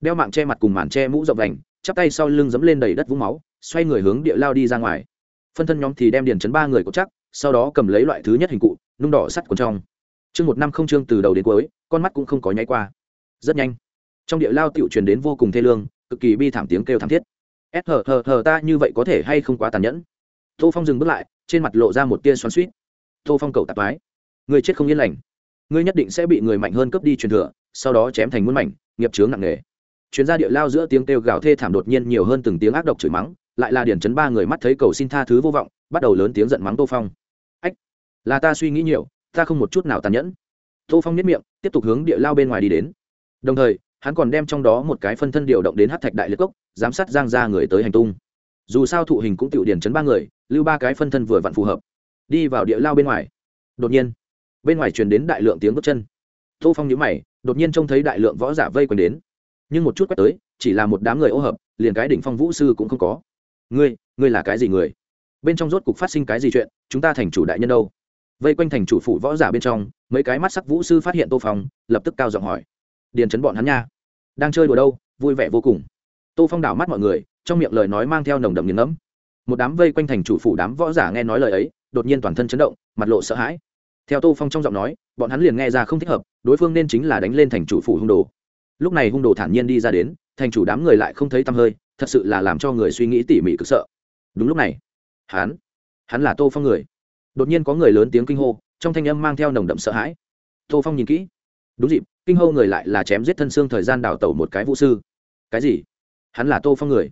[SPEAKER 1] Đeo mạng che mặt cùng màn che mũ rộng vành, chắp tay sau lưng dẫm lên đầy đất vũng máu, xoay người hướng địa lao đi ra ngoài. Phân thân nhóm thì đem điền chấn ba người cột chắc, sau đó cầm lấy loại thứ nhất hình cụ, nung đỏ sắt quần trong. Chương một năm không chương từ đầu đến cuối, con mắt cũng không có nháy qua. Rất nhanh, trong địa lao tựu truyền đến vô cùng thê lương, cực kỳ bi thảm tiếng kêu thảm thiết. S hờ hờ hờ ta như vậy có thể hay không quá tàn nhẫn? Tô phong dừng bước lại, trên mặt lộ ra một tia xoắn suýt tô phong cầu tạp mái người chết không yên lành ngươi nhất định sẽ bị người mạnh hơn cướp đi truyền thừa, sau đó chém thành muôn mảnh, nghiệp chướng nặng nề. Truyền gia địa lao giữa tiếng kêu gào thê thảm đột nhiên nhiều hơn từng tiếng ác độc chửi mắng, lại là điển chấn ba người mắt thấy cầu xin tha thứ vô vọng, bắt đầu lớn tiếng giận mắng tô phong. Ách, là ta suy nghĩ nhiều, ta không một chút nào tàn nhẫn. Tô phong nhất miệng, tiếp tục hướng địa lao bên ngoài đi đến. Đồng thời, hắn còn đem trong đó một cái phân thân điều động đến hát thạch đại liệt cốc, giám sát giang ra người tới hành tung. Dù sao thụ hình cũng tự điển chấn ba người, lưu ba cái phân thân vừa vặn phù hợp. Đi vào địa lao bên ngoài. Đột nhiên bên ngoài truyền đến đại lượng tiếng bước chân. Tô phong nhữ mày, đột nhiên trông thấy đại lượng võ giả vây quanh đến. Nhưng một chút quét tới, chỉ là một đám người ô hợp, liền cái đỉnh phong vũ sư cũng không có. Ngươi ngươi là cái gì người? Bên trong rốt cục phát sinh cái gì chuyện? Chúng ta thành chủ đại nhân đâu? Vây quanh thành chủ phủ võ giả bên trong, mấy cái mắt sắc vũ sư phát hiện tô phong, lập tức cao giọng hỏi. Điền chấn bọn hắn nha, đang chơi đùa đâu? Vui vẻ vô cùng. Tô phong đảo mắt mọi người, trong miệng lời nói mang theo nồng đậm nghiền ngẫm. Một đám vây quanh thành chủ phủ đám võ giả nghe nói lời ấy, đột nhiên toàn thân chấn động, mặt lộ sợ hãi theo tô phong trong giọng nói, bọn hắn liền nghe ra không thích hợp, đối phương nên chính là đánh lên thành chủ phủ hung đồ. Lúc này hung đồ thản nhiên đi ra đến, thành chủ đám người lại không thấy tăm hơi, thật sự là làm cho người suy nghĩ tỉ mỉ cực sợ. Đúng lúc này, hắn hắn là tô phong người. Đột nhiên có người lớn tiếng kinh hô, trong thanh âm mang theo nồng đậm sợ hãi. Tô phong nhìn kỹ. Đúng dịp, kinh hô người lại là chém giết thân xương thời gian đào tẩu một cái vũ sư. Cái gì? Hắn là tô phong người?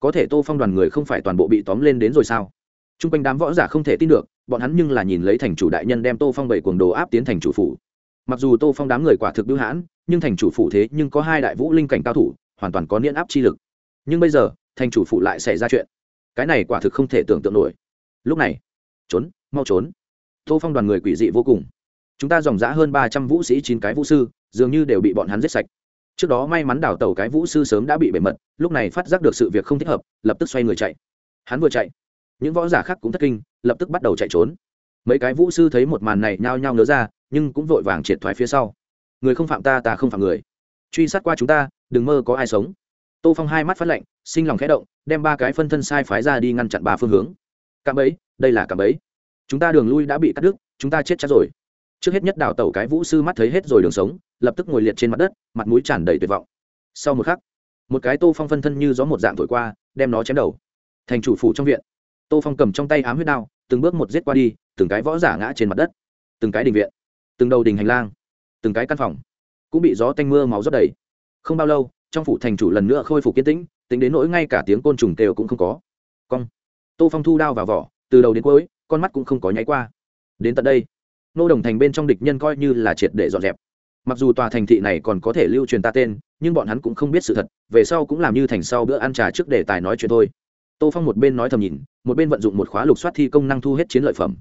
[SPEAKER 1] Có thể tô phong đoàn người không phải toàn bộ bị tóm lên đến rồi sao? T r u n g quanh đám võ giả không thể tin được bọn hắn nhưng là nhìn lấy thành chủ đại nhân đem tô phong bảy cuồng đồ áp tiến thành chủ phủ. Mặc dù tô phong đám người quả thực bưu hãn, nhưng thành chủ phủ thế nhưng có hai đại vũ linh cảnh cao thủ, hoàn toàn có niên áp chi lực. Nhưng bây giờ, thành chủ phủ lại xảy ra chuyện. Cái này quả thực không thể tưởng tượng nổi. Lúc này, trốn, mau trốn. Tô phong đoàn người quỷ dị vô cùng. Chúng ta dòng giã hơn ba trăm vũ sĩ chín cái vũ sư, dường như đều bị bọn hắn giết sạch. Trước đó may mắn đào tàu cái vũ sư sớm đã bị bể mật, lúc này phát giác được sự việc không thích hợp, lập tức xoay người chạy. Hắn vừa chạy những võ giả khác cũng thất kinh, lập tức bắt đầu chạy trốn. Mấy cái vũ sư thấy một màn này nhao nhao ngớ ra, nhưng cũng vội vàng triệt thoái phía sau. Người không phạm ta ta không phạm người. Truy sát qua chúng ta, đừng mơ có ai sống. Tô phong hai mắt phát lạnh, sinh lòng khẽ động, đem ba cái phân thân sai phái ra đi ngăn chặn ba phương hướng. Cạm ấy đây là cạm ấy chúng ta đường lui đã bị cắt đứt, chúng ta chết chắc rồi. Trước hết nhất đào tẩu cái vũ sư mắt thấy hết rồi đường sống, lập tức ngồi liệt trên mặt đất, mặt mũi tràn đầy tuyệt vọng. Sau một khắc, một cái tô phong phân thân như gió một dạng thổi qua, đem nó chém đầu. Thành chủ phủ trong viện tô phong cầm trong tay ám huyết đao, từng bước một giết qua đi, từng cái võ giả ngã trên mặt đất, từng cái đình viện, từng đầu đình hành lang, từng cái căn phòng, cũng bị gió tanh mưa máu rót đầy. Không bao lâu, trong phủ thành chủ lần nữa khôi phục kiến tĩnh, tính đến nỗi ngay cả tiếng côn trùng kêu cũng không có. Cong. Tô phong thu đao vào vỏ, từ đầu đến cuối, con mắt cũng không có nháy qua. Đến tận đây, nô đồng thành bên trong địch nhân coi như là triệt để dọn dẹp. Mặc dù tòa thành thị này còn có thể lưu truyền ta tên, nhưng bọn hắn cũng không biết sự thật, về sau cũng làm như thành sau bữa ăn trà trước để tài nói chuyện thôi tô phong một bên nói thầm nhìn, một bên vận dụng một khóa lục soát thi công năng thu hết chiến lợi phẩm.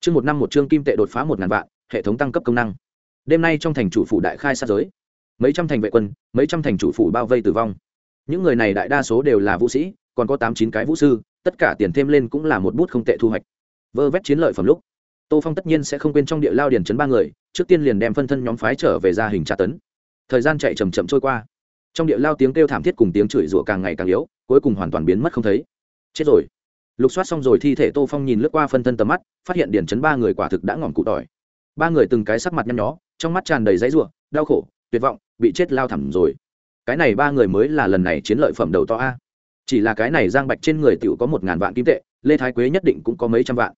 [SPEAKER 1] Chương một năm một chương kim tệ đột phá một ngàn vạn, hệ thống tăng cấp công năng. Đêm nay trong thành chủ phủ đại khai sát giới. Mấy trăm thành vệ quân, mấy trăm thành chủ phủ bao vây tử vong. Những người này đại đa số đều là vũ sĩ, còn có tám chín cái vũ sư, tất cả tiền thêm lên cũng là một bút không tệ thu hoạch. Vơ vét chiến lợi phẩm lúc, tô phong tất nhiên sẽ không quên trong địa lao điền chấn ba người, trước tiên liền đem phân thân nhóm phái trở về gia hình tra tấn. Thời gian chạy chầm chậm trôi qua. Trong địa lao tiếng kêu thảm thiết cùng tiếng chửi rủa càng ngày càng yếu, cuối cùng hoàn toàn biến mất không thấy chết rồi. Lục soát xong rồi thi thể tô phong nhìn lướt qua phân thân tầm mắt, phát hiện điển chấn ba người quả thực đã ngỏm cụ tỏi. Ba người từng cái sắc mặt nhăn nhó, trong mắt tràn đầy dãy ruộng đau khổ, tuyệt vọng, bị chết lao thẳm rồi. Cái này ba người mới là lần này chiến lợi phẩm đầu to a. Chỉ là cái này giang bạch trên người t có một ngàn vạn kim tệ, lê thái quế nhất định cũng có mấy trăm vạn.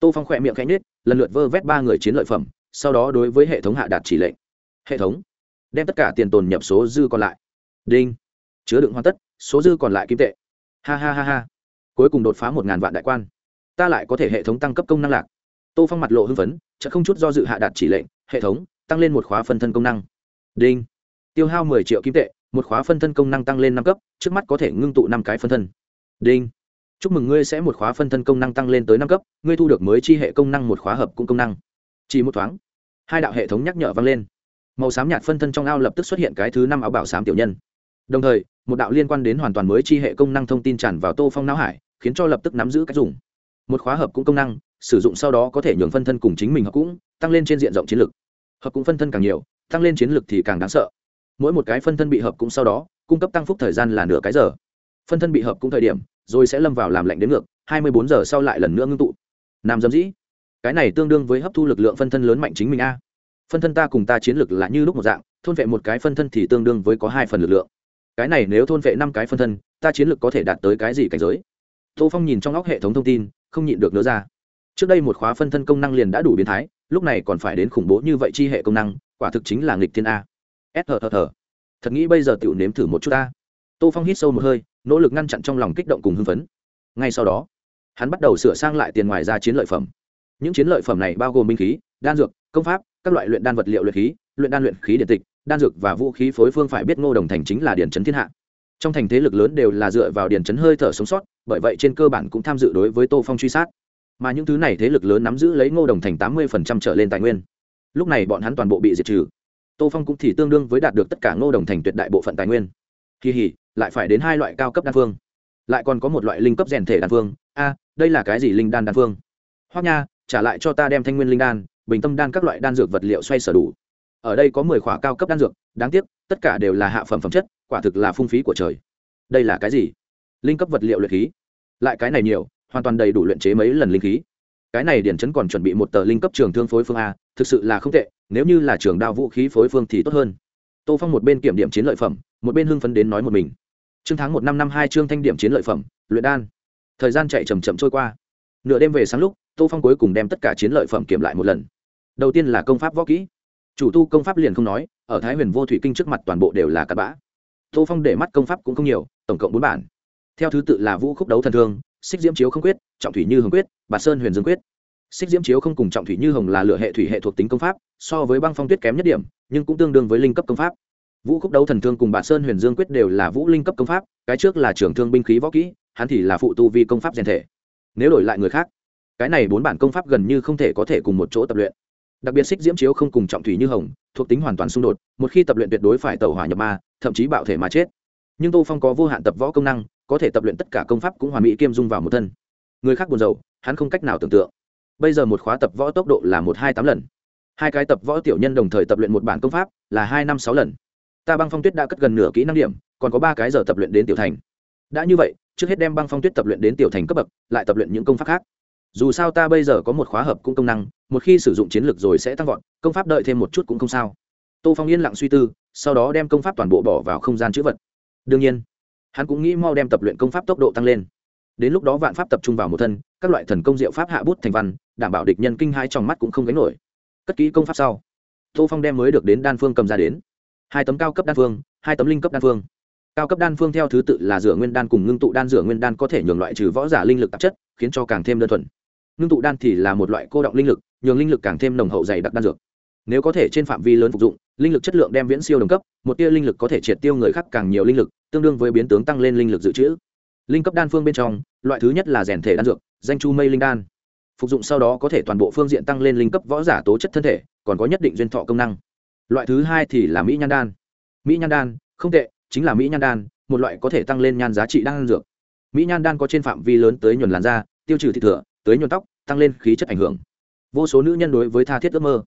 [SPEAKER 1] Tô phong khỏe miệng khẽ nhết lần lượt vơ vét ba người chiến lợi phẩm, sau đó đối với hệ thống hạ đạt chỉ lệnh. Hệ thống, đem tất cả tiền tồn nhập số dư còn lại. Đinh, chứa đựng hoàn tất, số dư còn lại kim tệ. Ha ha ha ha cuối cùng đột phá một ngàn vạn đại quan. Ta lại có thể hệ thống tăng cấp công năng lạc. Tô phong mặt lộ hưng phấn chợ không chút do dự hạ đạt chỉ lệnh, hệ thống, tăng lên một khóa phân thân công năng. Đinh. Tiêu hao mười triệu kim tệ, một khóa phân thân công năng tăng lên năm cấp, trước mắt có thể ngưng tụ năm cái phân thân. Đinh. Chúc mừng ngươi sẽ một khóa phân thân công năng tăng lên tới năm cấp, ngươi thu được mới chi hệ công năng một khóa hợp cung công năng. Chỉ một thoáng, hai đạo hệ thống nhắc nhở vang lên. Màu xám nhạt phân thân trong ao lập tức xuất hiện cái thứ năm áo bảo xám tiểu nhân. Đồng thời, một đạo liên quan đến hoàn toàn mới chi hệ công năng thông tin tràn vào tô phong não hải khiến cho lập tức nắm giữ cách dùng. Một khóa hợp cũng công năng, sử dụng sau đó có thể nhường phân thân cùng chính mình hợp cũng, tăng lên trên diện rộng chiến lược hợp cũng phân thân càng nhiều, tăng lên chiến lược thì càng đáng sợ. Mỗi một cái phân thân bị hợp cũng sau đó, cung cấp tăng phúc thời gian là nửa cái giờ. Phân thân bị hợp cũng thời điểm, rồi sẽ lâm vào làm lạnh đến ngược, hai mươi bốn giờ sau lại lần nữa ngưng tụ. Nam dâm dĩ. Cái này tương đương với hấp thu lực lượng phân thân lớn mạnh chính mình a. Phân thân ta cùng ta chiến lược là như lúc một dạng, thôn vệ một cái phân thân thì tương đương với có hai phần lực lượng. Cái này nếu thôn vệ năm cái phân thân, ta chiến lược có thể đạt tới cái gì cảnh giới? Tô phong nhìn trong óc hệ thống thông tin, không nhịn được nữa ra. Trước đây một khóa phân thân công năng liền đã đủ biến thái, lúc này còn phải đến khủng bố như vậy chi hệ công năng, quả thực chính là nghịch thiên a. S thờ thờ thật nghĩ bây giờ tựu nếm thử một chút ta. Tô phong hít sâu một hơi, nỗ lực ngăn chặn trong lòng kích động cùng hưng phấn. Ngay sau đó, hắn bắt đầu sửa sang lại tiền ngoài ra chiến lợi phẩm. Những chiến lợi phẩm này bao gồm binh khí, đan dược, công pháp, các loại luyện đan vật liệu luyện khí, luyện đan luyện khí điện tịch, đan dược và vũ khí phối phương phải biết ngô đồng thành chính là điển trấn thiên hạ trong thành thế lực lớn đều là dựa vào điền chấn hơi thở sống sót, bởi vậy trên cơ bản cũng tham dự đối với tô phong truy sát. Mà những thứ này thế lực lớn nắm giữ lấy ngô đồng thành tám mươi trở lên tài nguyên. Lúc này bọn hắn toàn bộ bị diệt trừ. Tô phong cũng thì tương đương với đạt được tất cả ngô đồng thành tuyệt đại bộ phận tài nguyên. Kỳ hỉ, lại phải đến hai loại cao cấp đan phương. Lại còn có một loại linh cấp rèn thể đan phương. A, đây là cái gì linh đan đan phương? Hoặc nha, trả lại cho ta đem thanh nguyên linh đan, bình tâm đan các loại đan dược vật liệu xoay sở đủ. Ở đây có mười khỏa cao cấp đan dược, đáng tiếc, tất cả đều là hạ phẩm phẩm chất quả thực là phung phí của trời. Đây là cái gì? Linh cấp vật liệu luyện khí. Lại cái này nhiều, hoàn toàn đầy đủ luyện chế mấy lần linh khí. Cái này điển chấn còn chuẩn bị một tờ linh cấp trường thương phối phương a, thực sự là không tệ, nếu như là trường đao vũ khí phối phương thì tốt hơn. Tô phong một bên kiểm điểm chiến lợi phẩm, một bên hưng phấn đến nói một mình. Chương tháng một năm năm hai chương thanh điểm chiến lợi phẩm, luyện đan. Thời gian chạy chầm chậm trôi qua. Nửa đêm về sáng lúc, tô phong cuối cùng đem tất cả chiến lợi phẩm kiểm lại một lần. Đầu tiên là công pháp võ kỹ. Chủ tu công pháp liền không nói, ở thái huyền vô thủy kinh trước mặt toàn bộ đều là cặp bã tô phong để mắt công pháp cũng không nhiều, tổng cộng bốn bản. Theo thứ tự là vũ khúc đấu thần thương, xích diễm chiếu không quyết, trọng thủy như hồng quyết bà sơn huyền dương quyết. Xích diễm chiếu không cùng trọng thủy như hồng là lựa hệ thủy hệ thuộc tính công pháp, so với băng phong tuyết kém nhất điểm, nhưng cũng tương đương với linh cấp công pháp. Vũ khúc đấu thần thương cùng bà sơn huyền dương quyết đều là vũ linh cấp công pháp, cái trước là trưởng thương binh khí võ kỹ, hắn thì là phụ tu vi công pháp rèn thể. Nếu đổi lại người khác, cái này bốn bản công pháp gần như không thể có thể cùng một chỗ tập luyện đặc biệt xích diễm chiếu không cùng trọng thủy như hồng, thuộc tính hoàn toàn xung đột, một khi tập luyện tuyệt đối phải tẩu hỏa nhập ma, thậm chí bạo thể mà chết. Nhưng tô phong có vô hạn tập võ công năng, có thể tập luyện tất cả công pháp cũng hoàn mỹ kiêm dung vào một thân. Người khác buồn rầu, hắn không cách nào tưởng tượng. Bây giờ một khóa tập võ tốc độ là một hai tám lần. Hai cái tập võ tiểu nhân đồng thời tập luyện một bản công pháp là hai năm sáu lần. Ta băng phong tuyết đã cất gần nửa kỹ năng điểm, còn có ba cái giờ tập luyện đến tiểu thành. Đã như vậy, trước hết đem băng phong tuyết tập luyện đến tiểu thành cấp bậc, lại tập luyện những công pháp khác dù sao ta bây giờ có một khóa hợp cũng công năng, một khi sử dụng chiến lược rồi sẽ tăng vọt, công pháp đợi thêm một chút cũng không sao. Tô phong yên lặng suy tư, sau đó đem công pháp toàn bộ bỏ vào không gian chữ vật. Đương nhiên, hắn cũng nghĩ mau đem tập luyện công pháp tốc độ tăng lên. Đến lúc đó vạn pháp tập trung vào một thân, các loại thần công diệu pháp hạ bút thành văn, đảm bảo địch nhân kinh hai trong mắt cũng không gánh nổi. Cất kỹ công pháp sau, tô phong đem mới được đến đan phương cầm ra đến. Hai tấm cao cấp đan phương, hai tấm linh cấp đan phương. Cao cấp đan phương theo thứ tự là rửa nguyên đan cùng ngưng tụ đan rửa nguyên đan có thể nhường loại trừ võ giả linh lực tạp chất, khiến cho càng thêm đơn thuần ngưng tụ đan thì là một loại cô động linh lực, nhường linh lực càng thêm nồng hậu dày đặc đan dược. Nếu có thể trên phạm vi lớn phục dụng, linh lực chất lượng đem viễn siêu đồng cấp, một tia linh lực có thể triệt tiêu người khác càng nhiều linh lực, tương đương với biến tướng tăng lên linh lực dự trữ. Linh cấp đan phương bên trong, loại thứ nhất là rèn thể đan dược, danh chu mây linh đan. Phục dụng sau đó có thể toàn bộ phương diện tăng lên linh cấp võ giả tố chất thân thể, còn có nhất định duyên thọ công năng. Loại thứ hai thì là mỹ nhan đan. Mỹ nhan đan, không tệ, chính là mỹ nhan đan, một loại có thể tăng lên nhan giá trị đan dược. Mỹ nhan đan có trên phạm vi lớn tới nhuần làn da, tiêu trừ thịt thừa tới nhuần tóc, tăng lên khí chất ảnh hưởng. Vô số nữ nhân đối với tha thiết ước mơ.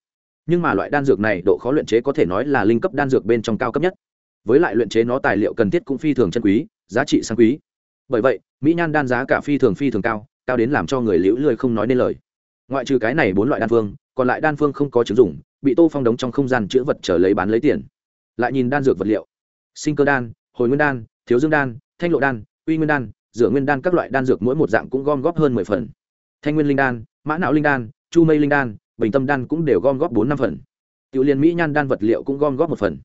[SPEAKER 1] Nhưng mà loại đan dược này độ khó luyện chế có thể nói là linh cấp đan dược bên trong cao cấp nhất. Với lại luyện chế nó tài liệu cần thiết cũng phi thường chân quý, giá trị sang quý. Bởi vậy, mỹ nhan đan giá cả phi thường phi thường cao cao đến làm cho người liễu lười không nói nên lời. Ngoại trừ cái này bốn loại đan phương, còn lại đan phương không có chứng dụng, bị tô phong đóng trong không gian chữ vật trở lấy bán lấy tiền. Lại nhìn đan dược vật liệu. Sinh cơ đan, hồi nguyên đan, thiếu dương đan, thanh lộ đan uy nguyên đan dựa nguyên đan các loại đan dược mỗi một dạng cũng gom góp hơn mười phần thanh nguyên linh đan, mã não linh đan, chu mây linh đan, bình tâm đan cũng đều gom góp bốn năm phần. Tiểu liên mỹ nhan đan vật liệu cũng gom góp một phần.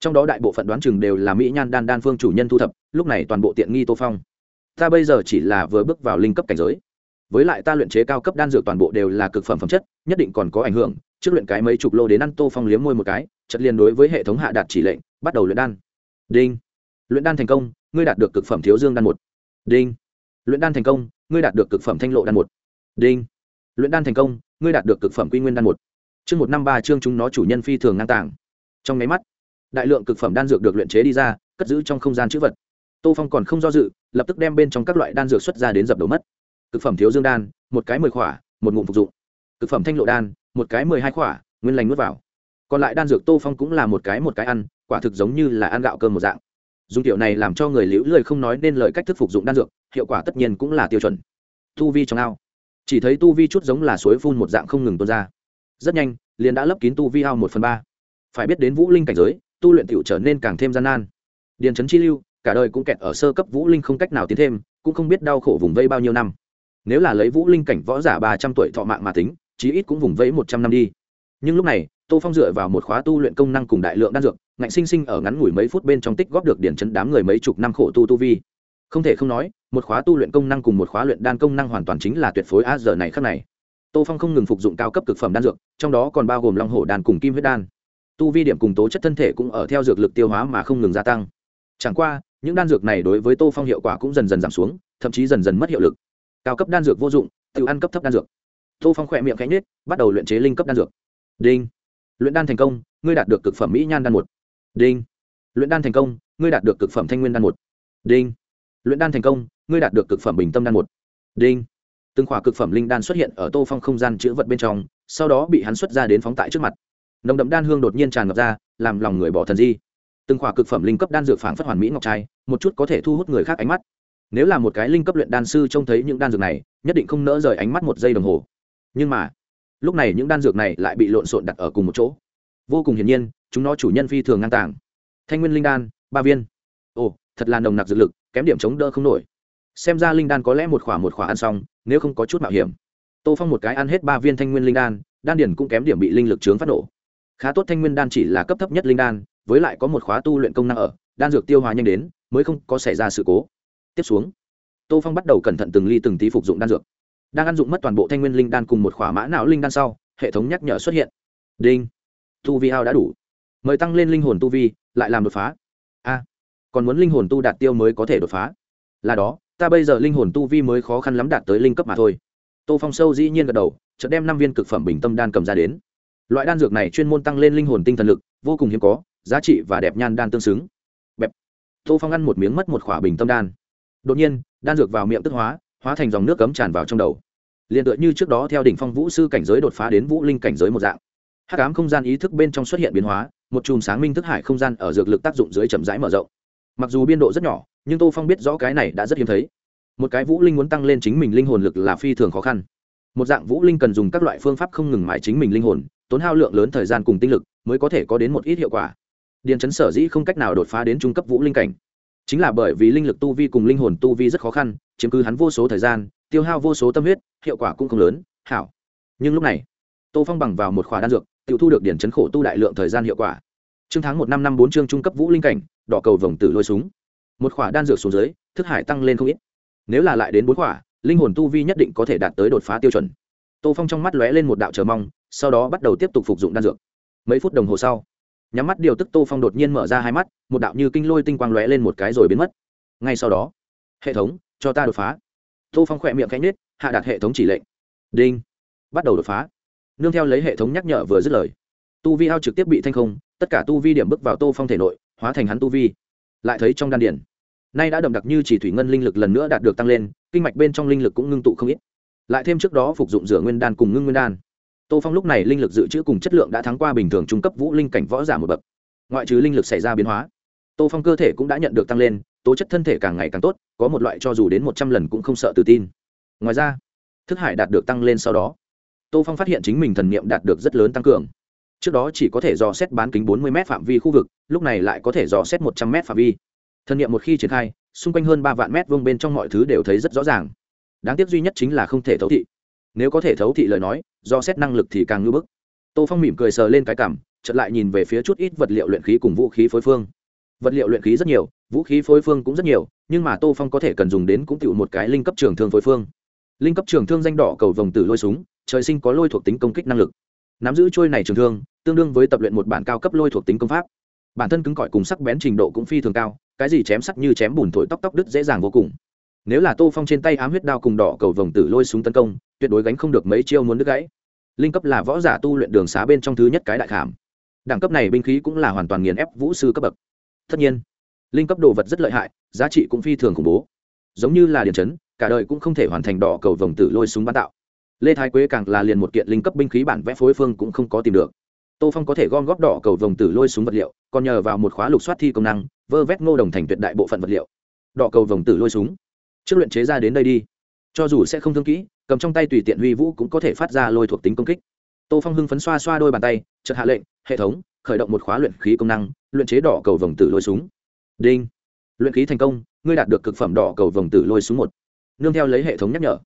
[SPEAKER 1] Trong đó đại bộ phận đoán chừng đều là mỹ nhan đan đan phương chủ nhân thu thập, lúc này toàn bộ tiện nghi tô phong. Ta bây giờ chỉ là vừa bước vào linh cấp cảnh giới. Với lại ta luyện chế cao cấp đan dược toàn bộ đều là cực phẩm phẩm chất, nhất định còn có ảnh hưởng. Trước luyện cái mấy chục lô đến ăn tô phong liếm môi một cái chật liền đối với hệ thống hạ đạt chỉ lệnh, bắt đầu luyện đan. Đinh. Luyện đan thành công, ngươi đạt được cực phẩm thiếu dương đan một. Đinh. Luyện đan thành công, ngươi đạt được cực phẩm thanh lộ đan một đinh. Luyện đan thành công, ngươi đạt được cực phẩm quy nguyên đan một. Chương một năm ba, chương chúng nó chủ nhân phi thường ngang tàng. Trong máy mắt, đại lượng cực phẩm đan dược được luyện chế đi ra, cất giữ trong không gian chữ vật. Tô phong còn không do dự, lập tức đem bên trong các loại đan dược xuất ra đến dập đầu mất. Cực phẩm thiếu dương đan, một cái mười khỏa, một ngụm phục dụng. Cực phẩm thanh lộ đan, một cái mười hai khỏa, nguyên lành nuốt vào. Còn lại đan dược tô phong cũng là một cái một cái ăn, quả thực giống như là ăn gạo cơm một dạng. Dùng tiểu này làm cho người liễu lười không nói nên lời cách thức phục dụng đan dược, hiệu quả tất nhiên cũng là tiêu chuẩn. Thu vi trong ao chỉ thấy tu vi chút giống là suối phun một dạng không ngừng tuôn ra. Rất nhanh, liền đã lấp kín tu vi ao một phần ba. Phải biết đến vũ linh cảnh giới, tu luyện tiểu trở nên càng thêm gian nan. Điền trấn chi lưu, cả đời cũng kẹt ở sơ cấp vũ linh không cách nào tiến thêm, cũng không biết đau khổ vùng vây bao nhiêu năm. Nếu là lấy vũ linh cảnh võ giả ba trăm tuổi thọ mạng mà tính, chí ít cũng vùng vẫy một trăm năm đi. Nhưng lúc này, tô phong dựa vào một khóa tu luyện công năng cùng đại lượng đan dược, ngạnh sinh sinh ở ngắn ngủi mấy phút bên trong tích góp được điển chấn đám người mấy chục năm khổ tu tu vi không thể không nói, một khóa tu luyện công năng cùng một khóa luyện đan công năng hoàn toàn chính là tuyệt phối a giờ này khác này. Tô phong không ngừng phục dụng cao cấp cực phẩm đan dược, trong đó còn bao gồm long hổ đan cùng kim huyết đan. Tu vi điểm cùng tố chất thân thể cũng ở theo dược lực tiêu hóa mà không ngừng gia tăng. Chẳng qua, những đan dược này đối với tô phong hiệu quả cũng dần dần giảm xuống, thậm chí dần dần mất hiệu lực. Cao cấp đan dược vô dụng, tự ăn cấp thấp đan dược. Tô phong khỏe miệng cánh nết bắt đầu luyện chế linh cấp đan dược. Đinh. Luyện đan thành công, ngươi đạt được cực phẩm mỹ nhan đan một. Đinh. Luyện đan thành công, ngươi đạt được cực phẩm thanh nguyên đan một. Đinh luyện đan thành công, ngươi đạt được cực phẩm bình tâm đan một. Đinh. Từng khỏa cực phẩm linh đan xuất hiện ở tô phong không gian chữ vật bên trong, sau đó bị hắn xuất ra đến phóng tại trước mặt. Nồng đậm đan hương đột nhiên tràn ngập ra, làm lòng người bỏ thần di. Từng khỏa cực phẩm linh cấp đan dược phảng phất hoàn mỹ ngọc trai, một chút có thể thu hút người khác ánh mắt. Nếu là một cái linh cấp luyện đan sư trông thấy những đan dược này, nhất định không nỡ rời ánh mắt một giây đồng hồ. Nhưng mà, lúc này những đan dược này lại bị lộn xộn đặt ở cùng một chỗ. Vô cùng hiển nhiên, chúng nó chủ nhân phi thường ngang tàng. Thanh nguyên linh đan, ba viên. Ồ, thật là nồng nặc dược lực kém điểm chống đỡ không nổi. Xem ra linh đan có lẽ một khỏa một khỏa ăn xong, nếu không có chút mạo hiểm. Tô phong một cái ăn hết ba viên thanh nguyên linh đan đan điển cũng kém điểm bị linh lực trướng phát nổ. Khá tốt thanh nguyên đan chỉ là cấp thấp nhất linh đan, với lại có một khóa tu luyện công năng ở, đan dược tiêu hóa nhanh đến, mới không có xảy ra sự cố. Tiếp xuống, tô phong bắt đầu cẩn thận từng ly từng tí phục dụng đan dược. Đang ăn dụng mất toàn bộ thanh nguyên linh đan cùng một khỏa mã não linh đan sau, hệ thống nhắc nhở xuất hiện. Đinh. Tu vi hao đã đủ. Mời tăng lên linh hồn tu vi, lại làm đột phá. A còn muốn linh hồn tu đạt tiêu mới có thể đột phá. Là đó, ta bây giờ linh hồn tu vi mới khó khăn lắm đạt tới linh cấp mà thôi. Tô phong sâu dĩ nhiên gật đầu, chợt đem năm viên cực phẩm bình tâm đan cầm ra đến. Loại đan dược này chuyên môn tăng lên linh hồn tinh thần lực, vô cùng hiếm có, giá trị và đẹp nhan đan tương xứng. Bẹp. Tô phong ăn một miếng mất một khỏa bình tâm đan. Đột nhiên, đan dược vào miệng tức hóa hóa thành dòng nước cấm tràn vào trong đầu. Liền tựa như trước đó theo đỉnh phong vũ sư cảnh giới đột phá đến vũ linh cảnh giới một dạng. Hắc ám không gian ý thức bên trong xuất hiện biến hóa, một chùm sáng minh thức hải không gian ở dược lực tác dụng dưới chậm rãi mở rộng mặc dù biên độ rất nhỏ, nhưng tô phong biết rõ cái này đã rất hiếm thấy. Một cái vũ linh muốn tăng lên chính mình linh hồn lực là phi thường khó khăn. Một dạng vũ linh cần dùng các loại phương pháp không ngừng mãi chính mình linh hồn, tốn hao lượng lớn thời gian cùng tinh lực mới có thể có đến một ít hiệu quả. Điền chấn sở dĩ không cách nào đột phá đến trung cấp vũ linh cảnh, chính là bởi vì linh lực tu vi cùng linh hồn tu vi rất khó khăn, chiếm cứ hắn vô số thời gian, tiêu hao vô số tâm huyết, hiệu quả cũng không lớn, hảo. Nhưng lúc này, tô phong bằng vào một khóa đan dược tự thu được điển chấn khổ tu đại lượng thời gian hiệu quả. Trương tháng một năm năm bốn chương trung cấp vũ linh cảnh đỏ cầu vồng tử lôi súng. Một khỏa đan dược xuống dưới, thức hải tăng lên không ít. Nếu là lại đến bốn khỏa, linh hồn tu vi nhất định có thể đạt tới đột phá tiêu chuẩn. Tô phong trong mắt lóe lên một đạo chờ mong, sau đó bắt đầu tiếp tục phục dụng đan dược. Mấy phút đồng hồ sau, nhắm mắt điều tức tô phong đột nhiên mở ra hai mắt, một đạo như kinh lôi tinh quang lóe lên một cái rồi biến mất. Ngay sau đó, hệ thống, cho ta đột phá. Tô phong khỏe miệng cánh nết hạ đặt hệ thống chỉ lệnh. Đinh. Bắt đầu đột phá. Nương theo lấy hệ thống nhắc nhở vừa dứt lời. Tu vi ao trực tiếp bị thanh không, tất cả tu vi điểm bước vào tô phong thể nội hóa thành hắn tu vi. Lại thấy trong đan điển nay đã đậm đặc như chỉ thủy ngân linh lực lần nữa đạt được tăng lên, kinh mạch bên trong linh lực cũng ngưng tụ không ít. Lại thêm trước đó phục dụng rửa nguyên đan cùng ngưng nguyên đan. Tô phong lúc này linh lực dự trữ cùng chất lượng đã thắng qua bình thường trung cấp vũ linh cảnh võ giả một bậc. Ngoại trừ linh lực xảy ra biến hóa, tô phong cơ thể cũng đã nhận được tăng lên, tố chất thân thể càng ngày càng tốt, có một loại cho dù đến một trăm lần cũng không sợ tự tin. Ngoài ra, thức hải đạt được tăng lên sau đó, tô phong phát hiện chính mình thần niệm đạt được rất lớn tăng cường trước đó chỉ có thể dò xét bán kính bốn mươi m phạm vi khu vực, lúc này lại có thể dò xét một trăm m phạm vi. Thân niệm một khi triển khai, xung quanh hơn ba vạn mét vuông bên trong mọi thứ đều thấy rất rõ ràng. Đáng tiếc duy nhất chính là không thể thấu thị. Nếu có thể thấu thị lời nói do xét năng lực thì càng ngưỡng bức. Tô phong mỉm cười sờ lên cái cảm, chợt lại nhìn về phía chút ít vật liệu luyện khí cùng vũ khí phối phương. Vật liệu luyện khí rất nhiều, vũ khí phối phương cũng rất nhiều, nhưng mà tô phong có thể cần dùng đến cũng tựu một cái linh cấp trường thương phối phương. Linh cấp trường thương danh đỏ cầu vòng tử lôi súng, trời sinh có lôi thuộc tính công kích năng lực nắm giữ trôi này trường thương, tương đương với tập luyện một bản cao cấp lôi thuộc tính công pháp. Bản thân cứng cỏi cùng sắc bén trình độ cũng phi thường cao, cái gì chém sắc như chém bùn thổi tóc tóc đứt dễ dàng vô cùng. Nếu là tô phong trên tay ám huyết đao cùng đỏ cầu vòng tử lôi súng tấn công, tuyệt đối gánh không được mấy chiêu muốn đứt gãy. Linh cấp là võ giả tu luyện đường xá bên trong thứ nhất cái đại khảm. Đẳng cấp này binh khí cũng là hoàn toàn nghiền ép vũ sư cấp bậc. Tất nhiên, linh cấp đồ vật rất lợi hại, giá trị cũng phi thường khủng bố. Giống như là điện chấn, cả đời cũng không thể hoàn thành đỏ cầu vòng tử lôi súng bán tạo lê thái quế càng là liền một kiện linh cấp binh khí bản vẽ phối phương cũng không có tìm được. Tô phong có thể gom góp đỏ cầu vòng tử lôi súng vật liệu, còn nhờ vào một khóa lục soát thi công năng, vơ vét ngô đồng thành tuyệt đại bộ phận vật liệu. Đỏ cầu vòng tử lôi súng. Trước luyện chế ra đến đây đi. Cho dù sẽ không thương kỹ, cầm trong tay tùy tiện huy vũ cũng có thể phát ra lôi thuộc tính công kích. Tô phong hưng phấn xoa xoa đôi bàn tay, chợt hạ lệnh, hệ thống, khởi động một khóa luyện khí công năng, luyện chế đỏ cầu vòng tử lôi súng. Đinh. Luyện khí thành công, ngươi đạt được cực phẩm đỏ cầu vòng tử lôi súng một. Nương theo lấy hệ thống nhắc nhở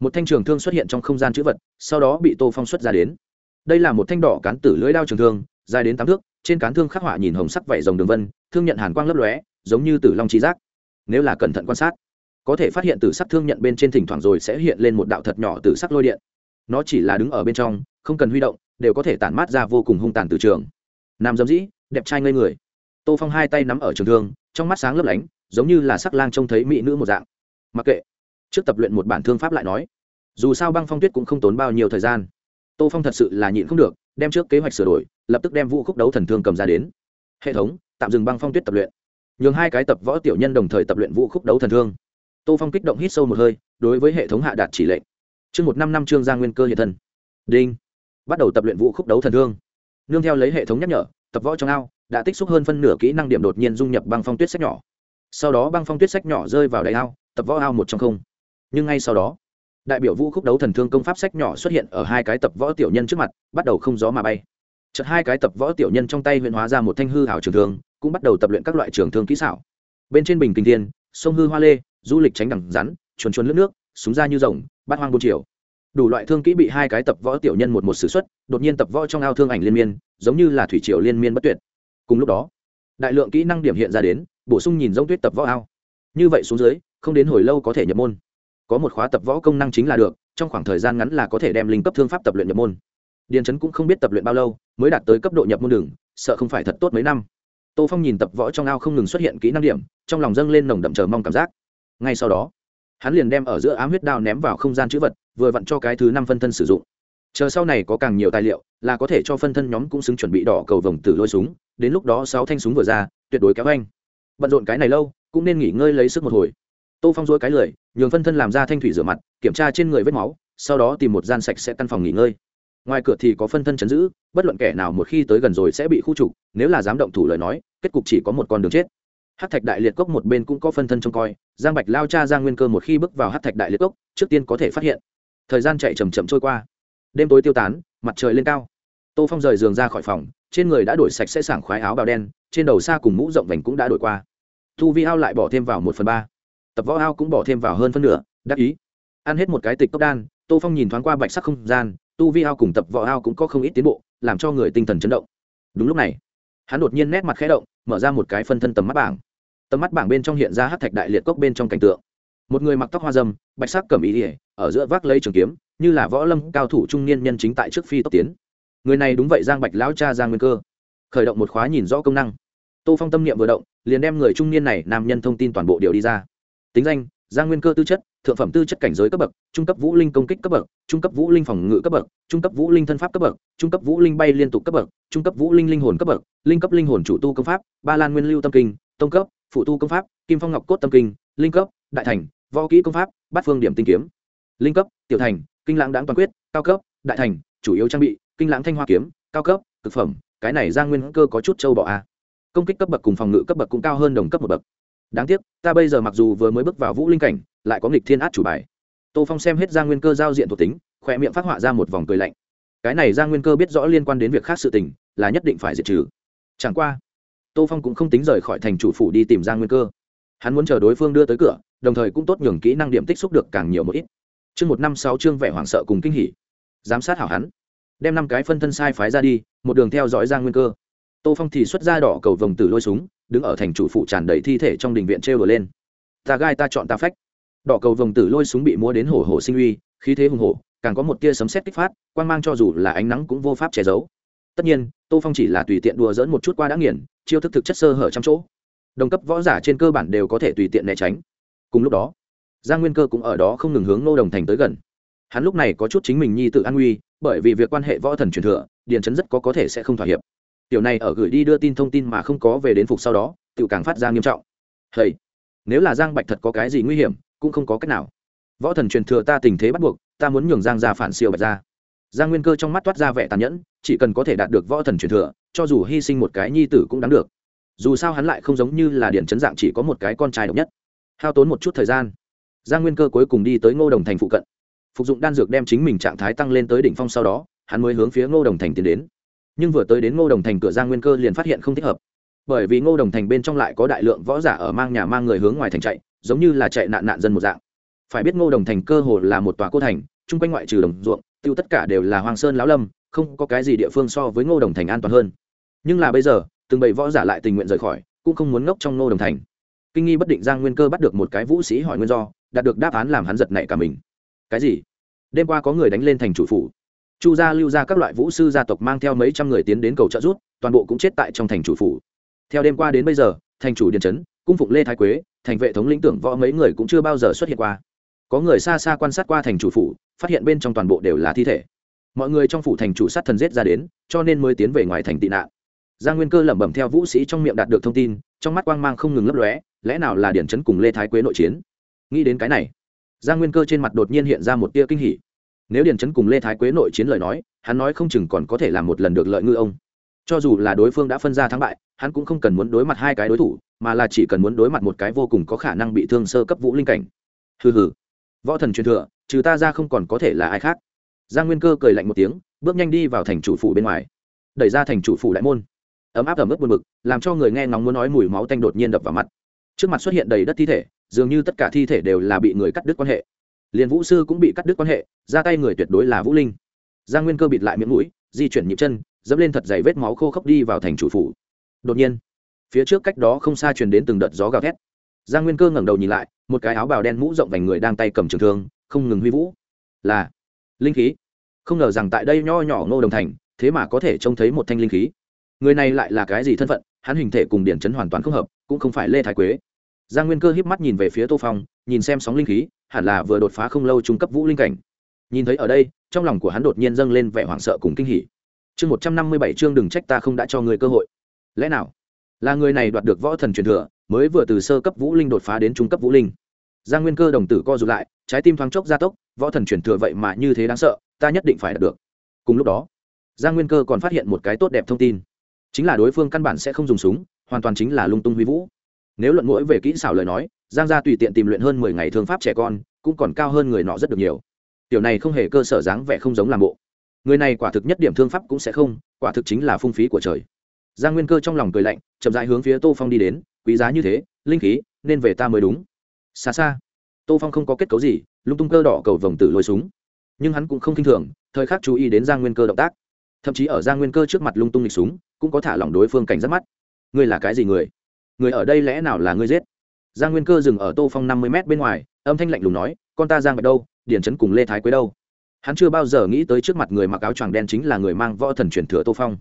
[SPEAKER 1] một thanh trường thương xuất hiện trong không gian chữ vật, sau đó bị tô phong xuất ra đến. Đây là một thanh đỏ cán tử lưỡi đao trường thương, dài đến tám thước, trên cán thương khắc họa nhìn hồng sắc vảy rồng đường vân, thương nhận hàn quang lấp lóe, giống như tử long trí giác. Nếu là cẩn thận quan sát, có thể phát hiện tử sắc thương nhận bên trên thỉnh thoảng rồi sẽ hiện lên một đạo thật nhỏ tử sắc lôi điện. Nó chỉ là đứng ở bên trong, không cần huy động, đều có thể tản mát ra vô cùng hung tàn từ trường. Nam dâm dĩ, đẹp trai ngây người. Tô phong hai tay nắm ở trường thương, trong mắt sáng lấp lánh, giống như là sắc lang trông thấy mỹ nữ một dạng. Mặc kệ trước tập luyện một bản thương pháp lại nói, dù sao băng phong tuyết cũng không tốn bao nhiêu thời gian. Tô phong thật sự là nhịn không được, đem trước kế hoạch sửa đổi, lập tức đem vũ khúc đấu thần thương cầm ra đến. Hệ thống, tạm dừng băng phong tuyết tập luyện. Nhường hai cái tập võ tiểu nhân đồng thời tập luyện vũ khúc đấu thần thương. Tô phong kích động hít sâu một hơi, đối với hệ thống hạ đạt chỉ lệnh. Chương một năm năm trương gia nguyên cơ hiện thân. Đinh. Bắt đầu tập luyện vũ khúc đấu thần thương. Nương theo lấy hệ thống nhắc nhở, tập võ trong ao đã tích xúc hơn phân nửa kỹ năng điểm đột nhiên dung nhập băng phong tuyết sách nhỏ. Sau đó băng phong tuyết sách nhỏ rơi vào đáy ao, tập võ ao một trong không nhưng ngay sau đó, đại biểu vũ khúc đấu thần thương công pháp sách nhỏ xuất hiện ở hai cái tập võ tiểu nhân trước mặt, bắt đầu không gió mà bay. Chợt hai cái tập võ tiểu nhân trong tay huyện hóa ra một thanh hư hảo trường thương, cũng bắt đầu tập luyện các loại trường thương kỹ xảo. Bên trên bình kinh thiên, sông hư hoa lê, du lịch tránh đẳng rắn, chuồn chuồn lướt nước, súng ra như rồng, bát hoang bôn triều. Đủ loại thương kỹ bị hai cái tập võ tiểu nhân một một s ử x u ấ t đột nhiên tập võ trong ao thương ảnh liên miên, giống như là thủy triều liên miên bất tuyệt. Cùng lúc đó, đại lượng kỹ năng điểm hiện ra đến, bổ sung nhìn giống tuyết tập võ ao. Như vậy xuống dưới, không đến hồi lâu có thể nhập môn có một khóa tập võ công năng chính là được, trong khoảng thời gian ngắn là có thể đem linh cấp thương pháp tập luyện nhập môn. Điền trấn cũng không biết tập luyện bao lâu, mới đạt tới cấp độ nhập môn đường, sợ không phải thật tốt mấy năm. Tô phong nhìn tập võ trong ao không ngừng xuất hiện kỹ năng điểm, trong lòng dâng lên nồng đậm chờ mong cảm giác. Ngay sau đó, hắn liền đem ở giữa ám huyết đao ném vào không gian chữ vật, vừa vặn cho cái thứ năm phân thân sử dụng. Chờ sau này có càng nhiều tài liệu, là có thể cho phân thân nhóm cũng xứng chuẩn bị đỏ cầu vồng tử lôi súng, đến lúc đó sáu thanh súng vừa ra, tuyệt đối kéo anh bận rộn cái này lâu, cũng nên nghỉ ngơi lấy sức một hồi tô phong dối cái lười, nhường phân thân làm ra thanh thủy rửa mặt, kiểm tra trên người vết máu, sau đó tìm một gian sạch sẽ căn phòng nghỉ ngơi. Ngoài cửa thì có phân thân chấn giữ, bất luận kẻ nào một khi tới gần rồi sẽ bị khu trục, nếu là dám động thủ lời nói, kết cục chỉ có một con đường chết. Hát thạch đại liệt cốc một bên cũng có phân thân trông coi, giang bạch lao cha giang nguyên cơ một khi bước vào hát thạch đại liệt cốc, trước tiên có thể phát hiện. Thời gian chạy chầm chậm trôi qua. Đêm tối tiêu tán, mặt trời lên cao. Tô phong rời giường ra khỏi phòng, trên người đã đổi sạch sẽ sảng khoái áo bào đen, trên đầu xa cùng mũ rộng vành cũng đã đổi qua. Thu vi ao lại bỏ thêm vào một phần ba tập võ ao cũng bỏ thêm vào hơn phân nửa, đắc ý. Ăn hết một cái tịch cốc đan, tô phong nhìn thoáng qua bạch sắc không gian, tu vi ao cùng tập võ ao cũng có không ít tiến bộ, làm cho người tinh thần chấn động. Đúng lúc này, hắn đột nhiên nét mặt khẽ động, mở ra một cái phân thân tầm mắt bảng. Tầm mắt bảng bên trong hiện ra hát thạch đại liệt cốc bên trong cảnh tượng. Một người mặc tóc hoa dâm, bạch sắc cầm ý ỉa ở giữa vác lấy trường kiếm, như là võ lâm cao thủ trung niên nhân chính tại trước phi tốc tiến. Người này đúng vậy giang bạch lão cha giang nguyên cơ. Khởi động một khóa nhìn rõ công năng. Tô phong tâm niệm vừa động, liền đem người trung niên này nam nhân thông tin toàn bộ điều đi ra tính danh, giang nguyên cơ tư chất, thượng phẩm tư chất cảnh giới cấp bậc, trung cấp vũ linh công kích cấp bậc, trung cấp vũ linh phòng ngự cấp bậc, trung cấp vũ linh thân pháp cấp bậc, trung cấp vũ linh bay liên tục cấp bậc, trung cấp vũ linh linh hồn cấp bậc, linh cấp linh hồn chủ tu công pháp, ba lan nguyên lưu tâm kinh, tông cấp, phụ tu công pháp, kim phong ngọc cốt tâm kinh, linh cấp, đại thành, võ kỹ công pháp, bát phương điểm tinh kiếm. Linh cấp, tiểu thành, kinh lãng đáng toàn quyết, cao cấp, đại thành, chủ yếu trang bị, kinh lãng thanh hoa kiếm, cao cấp thực phẩm, cái này giang nguyên cơ có chút châu bọ a. Công kích cấp bậc cùng phòng ngự cấp bậc cũng cao hơn đồng cấp một bậc đáng tiếc, ta bây giờ mặc dù vừa mới bước vào vũ linh cảnh, lại có nghịch thiên át chủ bài. Tô phong xem hết giang nguyên cơ giao diện thuộc tính, khỏe miệng phát họa ra một vòng cười lạnh. Cái này giang nguyên cơ biết rõ liên quan đến việc khác sự tình, là nhất định phải diệt trừ. Chẳng qua, tô phong cũng không tính rời khỏi thành chủ phủ đi tìm giang nguyên cơ. Hắn muốn chờ đối phương đưa tới cửa, đồng thời cũng tốt nhường kỹ năng điểm tích xúc được càng nhiều một ít. Chương một năm sáu chương vẻ hoảng sợ cùng kinh hỉ. Giám sát hảo hắn. Đem năm cái phân thân sai phái ra đi, một đường theo dõi giang nguyên cơ tô phong thì xuất ra đỏ cầu vồng tử lôi súng, đứng ở thành chủ phụ tràn đầy thi thể trong đình viện trêu đùa lên. Ta gai ta chọn ta phách. Đỏ cầu vồng tử lôi súng bị mua đến hổ hổ sinh uy, khí thế hùng hổ, càng có một tia sấm xét kích phát quan mang cho dù là ánh nắng cũng vô pháp che giấu. Tất nhiên, tô phong chỉ là tùy tiện đùa dỡn một chút qua đã nghiền, chiêu thức thực chất sơ hở trăm chỗ. Đồng cấp võ giả trên cơ bản đều có thể tùy tiện né tránh. Cùng lúc đó, giang nguyên cơ cũng ở đó không ngừng hướng nô đồng thành tới gần. Hắn lúc này có chút chính mình nhi tự an nguy, bởi vì việc quan hệ võ thần truyền thừa, Điền chấn rất có có thể sẽ không thỏa hiệp tiểu này ở gửi đi đưa tin thông tin mà không có về đến phục sau đó tự càng phát ra nghiêm trọng. Hay nếu là giang bạch thật có cái gì nguy hiểm, cũng không có cách nào. Võ thần truyền thừa ta tình thế bắt buộc, ta muốn nhường giang ra phản siêu bạch ra giang nguyên cơ trong mắt toát ra vẻ tàn nhẫn, chỉ cần có thể đạt được võ thần truyền thừa, cho dù hy sinh một cái nhi tử cũng đáng được. Dù sao hắn lại không giống như là điện chấn dạng chỉ có một cái con trai độc nhất. Hao tốn một chút thời gian, giang nguyên cơ cuối cùng đi tới ngô đồng thành phụ cận. Phục dụng đan dược đem chính mình trạng thái tăng lên tới đỉnh phong sau đó, hắn mới hướng phía ngô đồng thành tiến đến nhưng vừa tới đến ngô đồng thành cửa giang nguyên cơ liền phát hiện không thích hợp. Bởi vì ngô đồng thành bên trong lại có đại lượng võ giả ở mang nhà mang người hướng ngoài thành chạy, giống như là chạy nạn nạn dân một dạng. Phải biết ngô đồng thành cơ hồ là một tòa cô thành, chung quanh ngoại trừ đồng ruộng, tiêu tất cả đều là hoàng sơn lão lâm, không có cái gì địa phương so với ngô đồng thành an toàn hơn. Nhưng là bây giờ, từng bầy võ giả lại tình nguyện rời khỏi, cũng không muốn ngốc trong ngô đồng thành. Kinh nghi bất định giang nguyên cơ bắt được một cái vũ sĩ hỏi nguyên do, đạt được đáp án làm hắn giật nảy cả mình. Cái gì? Đêm qua có người đánh lên thành chủ phủ chu gia lưu ra các loại vũ sư gia tộc mang theo mấy trăm người tiến đến cầu trợ rút, toàn bộ cũng chết tại trong thành chủ phủ. Theo đêm qua đến bây giờ, thành chủ điện trấn, cung phụng lê thái quế, thành vệ thống lĩnh tưởng võ mấy người cũng chưa bao giờ xuất hiện qua. Có người xa xa quan sát qua thành chủ phủ, phát hiện bên trong toàn bộ đều là thi thể. Mọi người trong phủ thành chủ sát thần giết ra đến, cho nên mới tiến về ngoài thành tị nạn. Giang nguyên cơ lẩm bẩm theo vũ sĩ trong miệng đạt được thông tin, trong mắt quang mang không ngừng lấp lóe, lẽ nào là điển trấn cùng lê thái quế nội chiến? Nghĩ đến cái này, giang nguyên cơ trên mặt đột nhiên hiện ra một tia kinh hỉ nếu điền trấn cùng lê thái quế nội chiến lời nói, hắn nói không chừng còn có thể làm một lần được lợi ngư ông. Cho dù là đối phương đã phân ra thắng bại, hắn cũng không cần muốn đối mặt hai cái đối thủ, mà là chỉ cần muốn đối mặt một cái vô cùng có khả năng bị thương sơ cấp vũ linh cảnh. Hừ hừ. Võ thần truyền thừa, trừ ta ra không còn có thể là ai khác. Giang nguyên cơ cười lạnh một tiếng, bước nhanh đi vào thành chủ phủ bên ngoài. Đẩy ra thành chủ phủ đại môn. Ấm áp ẩm ướt buồn bực, làm cho người nghe ngóng muốn nói mùi máu tanh đột nhiên đập vào mặt. Trước mặt xuất hiện đầy đất thi thể, dường như tất cả thi thể đều là bị người cắt đứt quan hệ liền vũ sư cũng bị cắt đứt quan hệ, ra tay người tuyệt đối là vũ linh. Giang nguyên cơ bịt lại miệng mũi, di chuyển nhịp chân, dẫm lên thật dày vết máu khô khốc đi vào thành chủ phủ. Đột nhiên, phía trước cách đó không xa truyền đến từng đợt gió gào thét. Giang nguyên cơ ngẩng đầu nhìn lại, một cái áo bào đen mũ rộng vành người đang tay cầm trường thương, không ngừng huy vũ. Là linh khí. Không ngờ rằng tại đây nho nhỏ ngô đồng thành, thế mà có thể trông thấy một thanh linh khí. Người này lại là cái gì thân phận, hắn hình thể cùng điển chấn hoàn toàn không hợp, cũng không phải lê thái quế giang nguyên cơ híp mắt nhìn về phía tô phong, nhìn xem sóng linh khí, hẳn là vừa đột phá không lâu trung cấp vũ linh cảnh. Nhìn thấy ở đây, trong lòng của hắn đột nhiên dâng lên vẻ hoảng sợ cùng kinh hỉ. Chương một trăm năm mươi bảy chương đừng trách ta không đã cho người cơ hội. Lẽ nào? Là người này đoạt được võ thần truyền thừa, mới vừa từ sơ cấp vũ linh đột phá đến trung cấp vũ linh. Giang nguyên cơ đồng tử co rụt lại, trái tim thoáng chốc gia tốc, võ thần truyền thừa vậy mà như thế đáng sợ, ta nhất định phải đạt được. Cùng lúc đó, giang nguyên cơ còn phát hiện một cái tốt đẹp thông tin. Chính là đối phương căn bản sẽ không dùng súng, hoàn toàn chính là lung tung huy vũ nếu luận mũi về kỹ xảo lời nói, giang gia tùy tiện tìm luyện hơn mười ngày thương pháp trẻ con, cũng còn cao hơn người nọ rất được nhiều. Tiểu này không hề cơ sở dáng vẻ không giống làm bộ. Người này quả thực nhất điểm thương pháp cũng sẽ không, quả thực chính là phung phí của trời. Giang nguyên cơ trong lòng cười lạnh, chậm dại hướng phía tô phong đi đến, quý giá như thế, linh khí, nên về ta mới đúng. Xa xa. Tô phong không có kết cấu gì, lung tung cơ đỏ cầu vồng tử lôi súng. Nhưng hắn cũng không k i n h thường, thời khắc chú ý đến giang nguyên cơ động tác. Thậm chí ở giang nguyên cơ trước mặt lung tung lịch súng, cũng có thả lỏng đối phương cảnh rất mắt. Ngươi là cái gì người? Người ở đây lẽ nào là ngươi giết? Giang nguyên cơ dừng ở tô phong năm mươi m bên ngoài, âm thanh lạnh lùng nói, con ta giang bạch đâu? Điển trấn cùng lê thái quế đâu? Hắn chưa bao giờ nghĩ tới trước mặt người mặc áo choàng đen chính là người mang võ thần truyền thừa tô phong.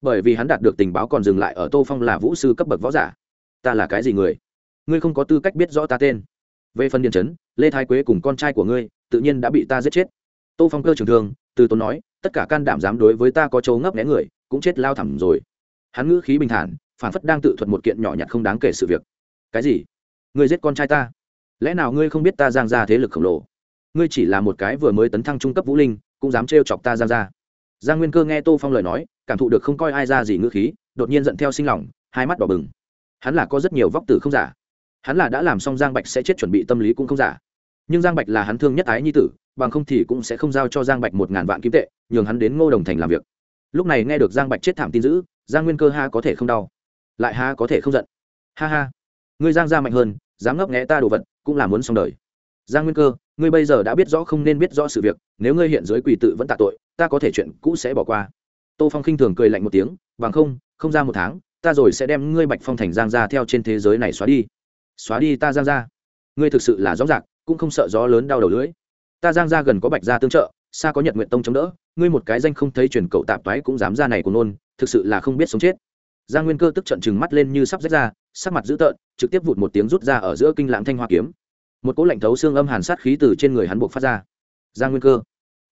[SPEAKER 1] Bởi vì hắn đạt được tình báo còn dừng lại ở tô phong là vũ sư cấp bậc võ giả. Ta là cái gì người? Ngươi không có tư cách biết rõ ta tên. Về phần Điền trấn lê thái quế cùng con trai của ngươi, tự nhiên đã bị ta giết chết. Tô phong cơ trường thương, từ tốn nói, tất cả can đảm dám đối với ta có chấu ngấp né người, cũng chết lao thẳm rồi. Hắn ngữ khí bình thản phản phất đang tự thuật một kiện nhỏ nhặt không đáng kể sự việc. Cái gì? Ngươi giết con trai ta? Lẽ nào ngươi không biết ta giang ra thế lực khổng lồ? Ngươi chỉ là một cái vừa mới tấn thăng trung cấp vũ linh, cũng dám trêu chọc ta giang ra. Giang nguyên cơ nghe tô phong lời nói, cảm thụ được không coi ai ra gì ngữ khí, đột nhiên giận theo sinh lòng, hai mắt đỏ bừng. Hắn là có rất nhiều vóc tử không giả. Hắn là đã làm xong giang bạch sẽ chết chuẩn bị tâm lý cũng không giả. Nhưng giang bạch là hắn thương nhất ái nhi tử, bằng không thì cũng sẽ không giao cho giang bạch một ngàn vạn kim tệ, nhường hắn đến ngô đồng thành làm việc. Lúc này nghe được giang bạch chết thảm tin dữ, giang nguyên cơ ha có thể không đau lại ha có thể không giận. Ha ha. Ngươi giang ra mạnh hơn, dám ngấp nghẽ ta đồ vật, cũng là muốn xong đời. Giang nguyên cơ, ngươi bây giờ đã biết rõ không nên biết rõ sự việc, nếu ngươi hiện dưới quỳ tự vẫn tạ tội, ta có thể chuyện cũ sẽ bỏ qua. Tô phong khinh thường cười lạnh một tiếng, bằng không không ra một tháng, ta rồi sẽ đem ngươi bạch phong thành giang ra theo trên thế giới này xóa đi. Xóa đi ta giang ra ngươi thực sự là rõ rạc cũng không sợ gió lớn đau đầu lưỡi. Ta giang ra gần có bạch gia tương trợ, xa có nhật nguyện tông chống đỡ, ngươi một cái danh không thấy truyền cậu tạp toái cũng dám ra này của nôn, thực sự là không biết sống chết giang nguyên cơ tức trận chừng mắt lên như sắp rách ra sắc mặt dữ tợn trực tiếp vụt một tiếng rút ra ở giữa kinh lãng thanh hoa kiếm. Một cỗ lạnh thấu xương âm hàn sát khí từ trên người hắn buộc phát ra. Giang nguyên cơ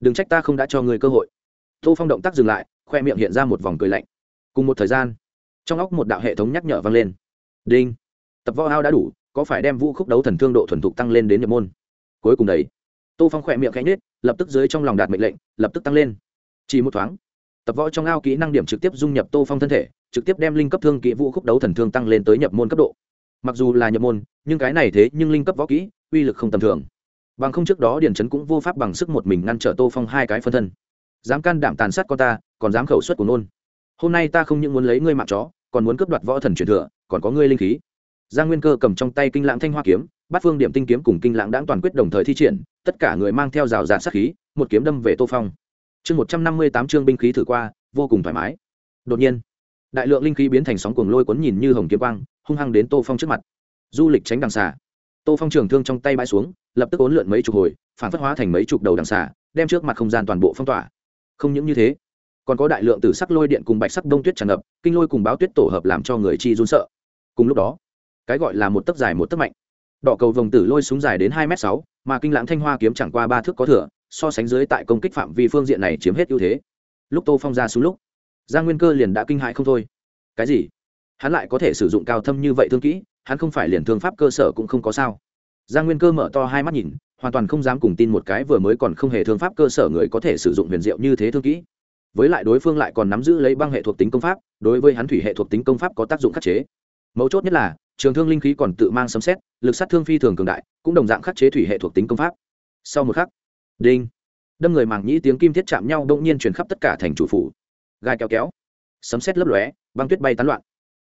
[SPEAKER 1] đừng trách ta không đã cho ngươi cơ hội. Tô phong động tác dừng lại khoe miệng hiện ra một vòng cười lạnh. Cùng một thời gian trong óc một đạo hệ thống nhắc nhở vang lên. Đinh. Tập võ ao đã đủ có phải đem vũ khúc đấu thần thương độ thuần thục tăng lên đến nhập môn? Cuối cùng đấy tô phong khoe miệng khẽ nhếch, lập tức dưới trong lòng đạt mệnh lệnh lập tức tăng lên. Chỉ một thoáng tập võ trong ao kỹ năng điểm trực tiếp dung nhập tô phong thân thể trực tiếp đem linh cấp thương kỹ vũ khúc đấu thần thương tăng lên tới nhập môn cấp độ. Mặc dù là nhập môn, nhưng cái này thế nhưng linh cấp võ kỹ, uy lực không tầm thường. Bằng không trước đó điền trấn cũng vô pháp bằng sức một mình ngăn trở tô phong hai cái phân thân. Dám can đảm tàn sát con ta, còn dám khẩu suất của nôn. Hôm nay ta không những muốn lấy ngươi mạng chó, còn muốn cướp đoạt võ thần truyền thừa, còn có ngươi linh khí. Giang nguyên cơ cầm trong tay kinh lãng thanh hoa kiếm bát phương điểm tinh kiếm cùng kinh lãng đãng toàn quyết đồng thời thi triển, tất cả người mang theo rào rạt sát khí, một kiếm đâm về tô phong. Chương một trăm năm mươi tám chương binh khí thử qua, vô cùng thoải mái. Đột nhiên đại lượng linh khí biến thành sóng cuồng lôi cuốn nhìn như hồng kiếm quang, hung hăng đến tô phong trước mặt. Du lịch tránh đằng xà. Tô phong trường thương trong tay bãi xuống, lập tức ốn lượn mấy chục hồi, phản phất hóa thành mấy chục đầu đằng xà, đem trước mặt không gian toàn bộ phong tỏa. Không những như thế, còn có đại lượng từ sắc lôi điện cùng bạch sắc đông tuyết tràn ngập, kinh lôi cùng báo tuyết tổ hợp làm cho người chi run sợ. Cùng lúc đó, cái gọi là một tấc dài một tấc mạnh. Đỏ cầu vồng tử lôi súng dài đến hai m sáu, mà kinh lãng thanh hoa kiếm chẳng qua ba thước có thừa, so sánh dưới tại công kích phạm vi phương diện này chiếm hết ưu thế. Lúc tô phong ra xuống lúc giang nguyên cơ liền đã kinh hại không thôi. Cái gì? Hắn lại có thể sử dụng cao thâm như vậy thương kỹ, hắn không phải liền thương pháp cơ sở cũng không có sao. Giang nguyên cơ mở to hai mắt nhìn, hoàn toàn không dám cùng tin một cái vừa mới còn không hề thương pháp cơ sở người có thể sử dụng huyền diệu như thế thương kỹ. Với lại đối phương lại còn nắm giữ lấy băng hệ thuộc tính công pháp, đối với hắn thủy hệ thuộc tính công pháp có tác dụng khắc chế. Mấu chốt nhất là, trường thương linh khí còn tự mang sấm xét lực sát thương phi thường cường đại, cũng đồng dạng khắc chế thủy hệ thuộc tính công pháp. Sau một khắc, đinh, đâm người màng nhĩ tiếng kim thiết chạm nhau đông nhiên chuyển khắp tất cả thành chủ phủ gai kéo kéo. Sấm xét lấp lóe băng tuyết bay tán loạn.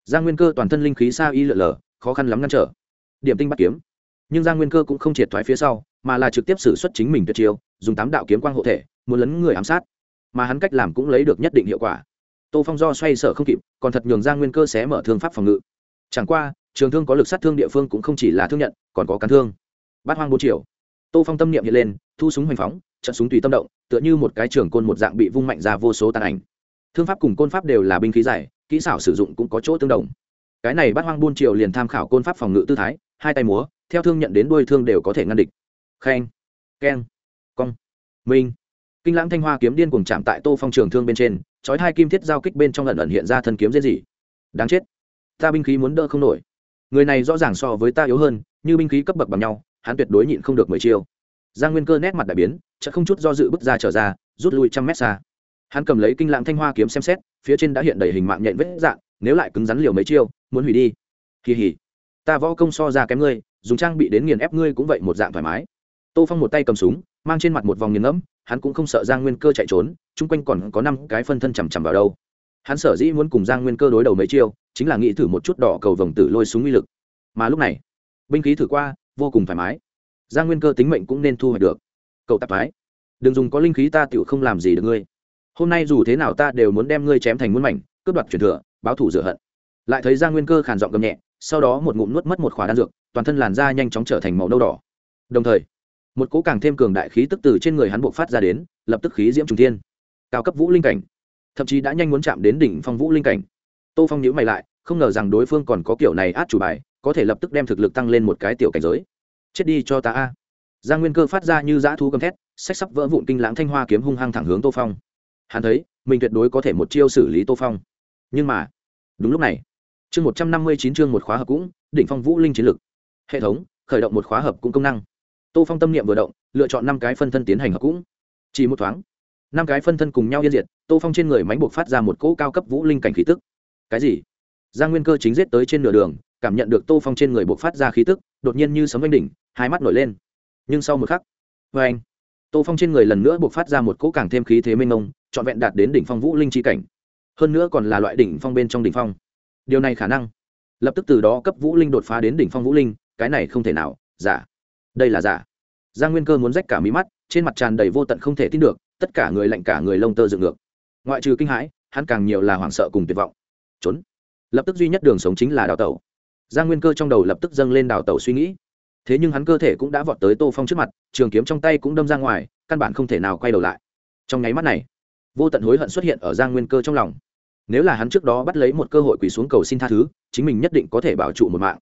[SPEAKER 1] Giang nguyên cơ toàn thân linh khí xa y lượn lờ, khó khăn lắm ngăn trở. Điểm tinh bắt kiếm. Nhưng giang nguyên cơ cũng không triệt thoái phía sau mà là trực tiếp xử xuất chính mình tuyệt chiêu dùng tám đạo kiếm quang hộ thể muốn lấn người ám sát. Mà hắn cách làm cũng lấy được nhất định hiệu quả. Tô phong do xoay sở không kịp còn thật nhường giang nguyên cơ xé mở thương pháp phòng ngự. Chẳng qua trường thương có lực sát thương địa phương cũng không chỉ là thương nhận còn có cán thương. Bát hoang bốn triệu tô phong tâm niệm hiện lên thu súng hoành phóng trận súng tùy tâm động tựa như một cái trường côn một dạng bị vung mạnh ra vô số tàn ảnh thương pháp cùng côn pháp đều là binh khí dài kỹ xảo sử dụng cũng có chỗ tương đồng. Cái này bát hoang buôn triều liền tham khảo côn pháp phòng ngự tư thái, hai tay múa, theo thương nhận đến đuôi thương đều có thể ngăn địch. Khen, keng, cong, minh. Kinh lãng thanh hoa kiếm điên cùng chạm tại tô phong trường thương bên trên, chói hai kim thiết giao kích bên trong lần ẩn hiện ra thân kiếm diễn gì. Đáng chết, ta binh khí muốn đỡ không nổi. Người này rõ ràng so với ta yếu hơn, như binh khí cấp bậc bằng nhau, hắn tuyệt đối nhịn không được mười chiêu. Giang nguyên cơ nét mặt đại biến chợ không chút do dự bước ra trở ra, rút lui trăm mét xa hắn cầm lấy kinh lãng thanh hoa kiếm xem xét, phía trên đã hiện đầy hình mạng nhện vết dạng, nếu lại cứng rắn liều mấy chiêu, muốn hủy đi. Kỳ hỉ. Ta võ công so ra kém ngươi, dùng trang bị đến nghiền ép ngươi cũng vậy một dạng thoải mái. Tô phong một tay cầm súng, mang trên mặt một vòng nghiền ngẫm, hắn cũng không sợ giang nguyên cơ chạy trốn, chung quanh còn có năm cái phân thân chằm chằm vào đâu. Hắn sở dĩ muốn cùng giang nguyên cơ đối đầu mấy chiêu, chính là nghĩ thử một chút đỏ cầu vồng tử lôi súng uy lực. Mà lúc này, binh khí thử qua, vô cùng thoải mái. Giang nguyên cơ tính mệnh cũng nên thu hoạch được. Cậu tạp thái đừng dùng có linh khí ta tựu không làm gì được ngươi hôm nay dù thế nào ta đều muốn đem ngươi chém thành muôn mảnh, cướp đoạt truyền thừa, báo thủ rửa hận. Lại thấy giang nguyên cơ khàn giọng gầm nhẹ, sau đó một ngụm nuốt mất một khóa đan dược, toàn thân làn da nhanh chóng trở thành màu nâu đỏ. Đồng thời, một cỗ càng thêm cường đại khí tức từ trên người hắn buộc phát ra đến, lập tức khí diễm trùng thiên. Cao cấp vũ linh cảnh. Thậm chí đã nhanh muốn chạm đến đỉnh phong vũ linh cảnh. Tô phong nhíu mày lại, không ngờ rằng đối phương còn có kiểu này át chủ bài, có thể lập tức đem thực lực tăng lên một cái tiểu cảnh giới. Chết đi cho ta a. Giang nguyên cơ phát ra như dã thu gầm thét, sách sắp vỡ vụn kinh lãng thanh hoa kiếm hung hăng thẳng hướng tô phong hắn thấy, mình tuyệt đối có thể một chiêu xử lý tô phong. Nhưng mà, đúng lúc này, chương một trăm năm mươi chín chương một khóa hợp cũng, đỉnh phong vũ linh chiến lực hệ thống, khởi động một khóa hợp cũng công năng. Tô phong tâm niệm vừa động, lựa chọn năm cái phân thân tiến hành hợp cũng. Chỉ một thoáng, năm cái phân thân cùng nhau yên diệt, tô phong trên người mánh buộc phát ra một cỗ cao cấp vũ linh cảnh khí tức. Cái gì? Giang nguyên cơ chính giết tới trên nửa đường, cảm nhận được tô phong trên người buộc phát ra khí tức, đột nhiên như sấm oanh đỉnh, hai mắt nổi lên. Nhưng sau một khắc vê anh tô phong trên người lần nữa buộc phát ra một cỗ càng thêm khí thế mênh mông trọn vẹn đạt đến đỉnh phong vũ linh chi cảnh. Hơn nữa còn là loại đỉnh phong bên trong đỉnh phong. Điều này khả năng, lập tức từ đó cấp vũ linh đột phá đến đỉnh phong vũ linh, cái này không thể nào, giả. Đây là giả. Giang nguyên cơ muốn rách cả mí mắt, trên mặt tràn đầy vô tận không thể tin được, tất cả người lạnh cả người lông tơ dựng ngược. Ngoại trừ kinh hãi, hắn càng nhiều là hoảng sợ cùng tuyệt vọng. Trốn. Lập tức duy nhất đường sống chính là đào tẩu. Giang nguyên cơ trong đầu lập tức dâng lên đào tẩu suy nghĩ. Thế nhưng hắn cơ thể cũng đã vọt tới tô phong trước mặt, trường kiếm trong tay cũng đâm ra ngoài, căn bản không thể nào quay đầu lại. Trong nháy mắt này vô tận hối hận xuất hiện ở giang nguyên cơ trong lòng. Nếu là hắn trước đó bắt lấy một cơ hội quỳ xuống cầu xin tha thứ, chính mình nhất định có thể bảo trụ một mạng.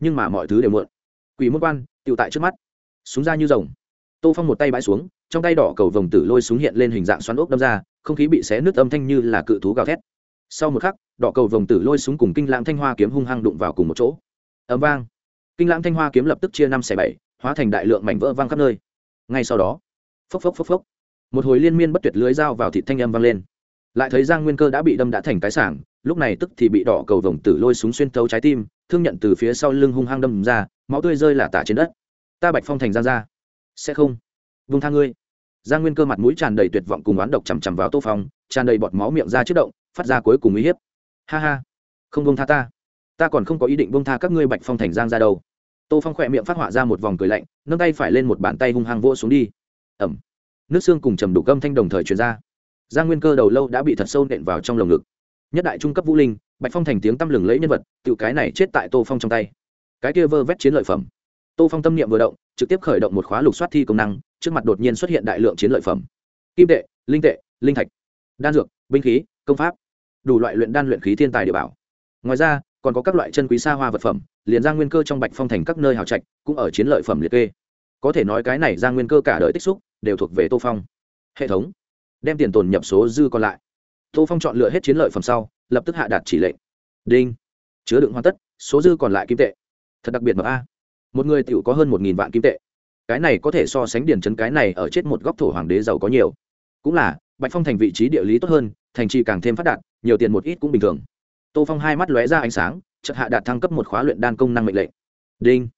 [SPEAKER 1] Nhưng mà mọi thứ đều muộn. Quỷ môn quan tựu tại trước mắt. Súng ra như rồng. Tô phong một tay bãi xuống, trong tay đỏ cầu vồng tử lôi súng hiện lên hình dạng xoắn ốc đâm ra, không khí bị xé nứt âm thanh như là cự thú gào thét. Sau một khắc, đỏ cầu vồng tử lôi súng cùng kinh lãng thanh hoa kiếm hung hăng đụng vào cùng một chỗ. Ấm vang. Kinh lãng thanh hoa kiếm lập tức chia năm xẻ bảy, hóa thành đại lượng mảnh vỡ văng khắp nơi. Ngay sau đó, phốc phốc phốc phốc một hồi liên miên bất tuyệt lưới dao vào thịt thanh âm vang lên. Lại thấy giang nguyên cơ đã bị đâm đã thành cái sảng, lúc này tức thì bị đỏ cầu vồng tử lôi súng xuyên thấu trái tim, thương nhận từ phía sau lưng hung hăng đâm ra, máu tươi rơi là tả trên đất. Ta bạch phong thành giang ra sẽ không. Vung tha ngươi. Giang nguyên cơ mặt mũi tràn đầy tuyệt vọng cùng oán độc chằm chằm vào tô phong, tràn đầy bọt máu miệng ra chất động, phát ra cuối cùng uy hiếp. Ha ha. Không vung tha ta. Ta còn không có ý định vung tha các ngươi bạch phong thành giang ra đâu. Tô phong khỏe miệng phát họa ra một vòng cười lạnh, nâng tay phải lên một bàn tay hung hăng vỗ xuống đi. Ẩm nước xương cùng trầm đủ câm thanh đồng thời truyền ra. Giang nguyên cơ đầu lâu đã bị thật sâu nện vào trong lồng ngực. Nhất đại trung cấp vũ linh, bạch phong thành tiếng tăm lừng lấy nhân vật, tự cái này chết tại tô phong trong tay. Cái kia vơ vét chiến lợi phẩm. Tô phong tâm niệm vừa động, trực tiếp khởi động một khóa lục soát thi công năng, trước mặt đột nhiên xuất hiện đại lượng chiến lợi phẩm. Kim tệ, linh tệ, linh thạch, đan dược, binh khí, công pháp. Đủ loại luyện đan luyện khí thiên tài địa bảo. Ngoài ra, còn có các loại chân quý xa hoa vật phẩm, liền ra nguyên cơ trong bạch phong thành các nơi hào trạch, cũng ở chiến lợi phẩm liệt kê có thể nói cái này ra nguyên cơ cả đời tích xúc, đều thuộc về tô phong. Hệ thống, đem tiền tồn nhập số dư còn lại. Tô phong chọn lựa hết chiến lợi phẩm sau, lập tức hạ đạt chỉ lệnh. Đinh. Chứa đựng hoàn tất, số dư còn lại kim tệ. Thật đặc biệt mà a. Một người t có hơn một nghìn vạn kim tệ. Cái này có thể so sánh điển trấn cái này ở chết một góc thổ hoàng đế giàu có nhiều. Cũng là, bạch phong thành vị trí địa lý tốt hơn, thành trì càng thêm phát đạt, nhiều tiền một ít cũng bình thường. Tô phong hai mắt lóe ra ánh sáng, chợt hạ đạt thăng cấp một khóa luyện đan công năng mệnh lệnh. Đinh.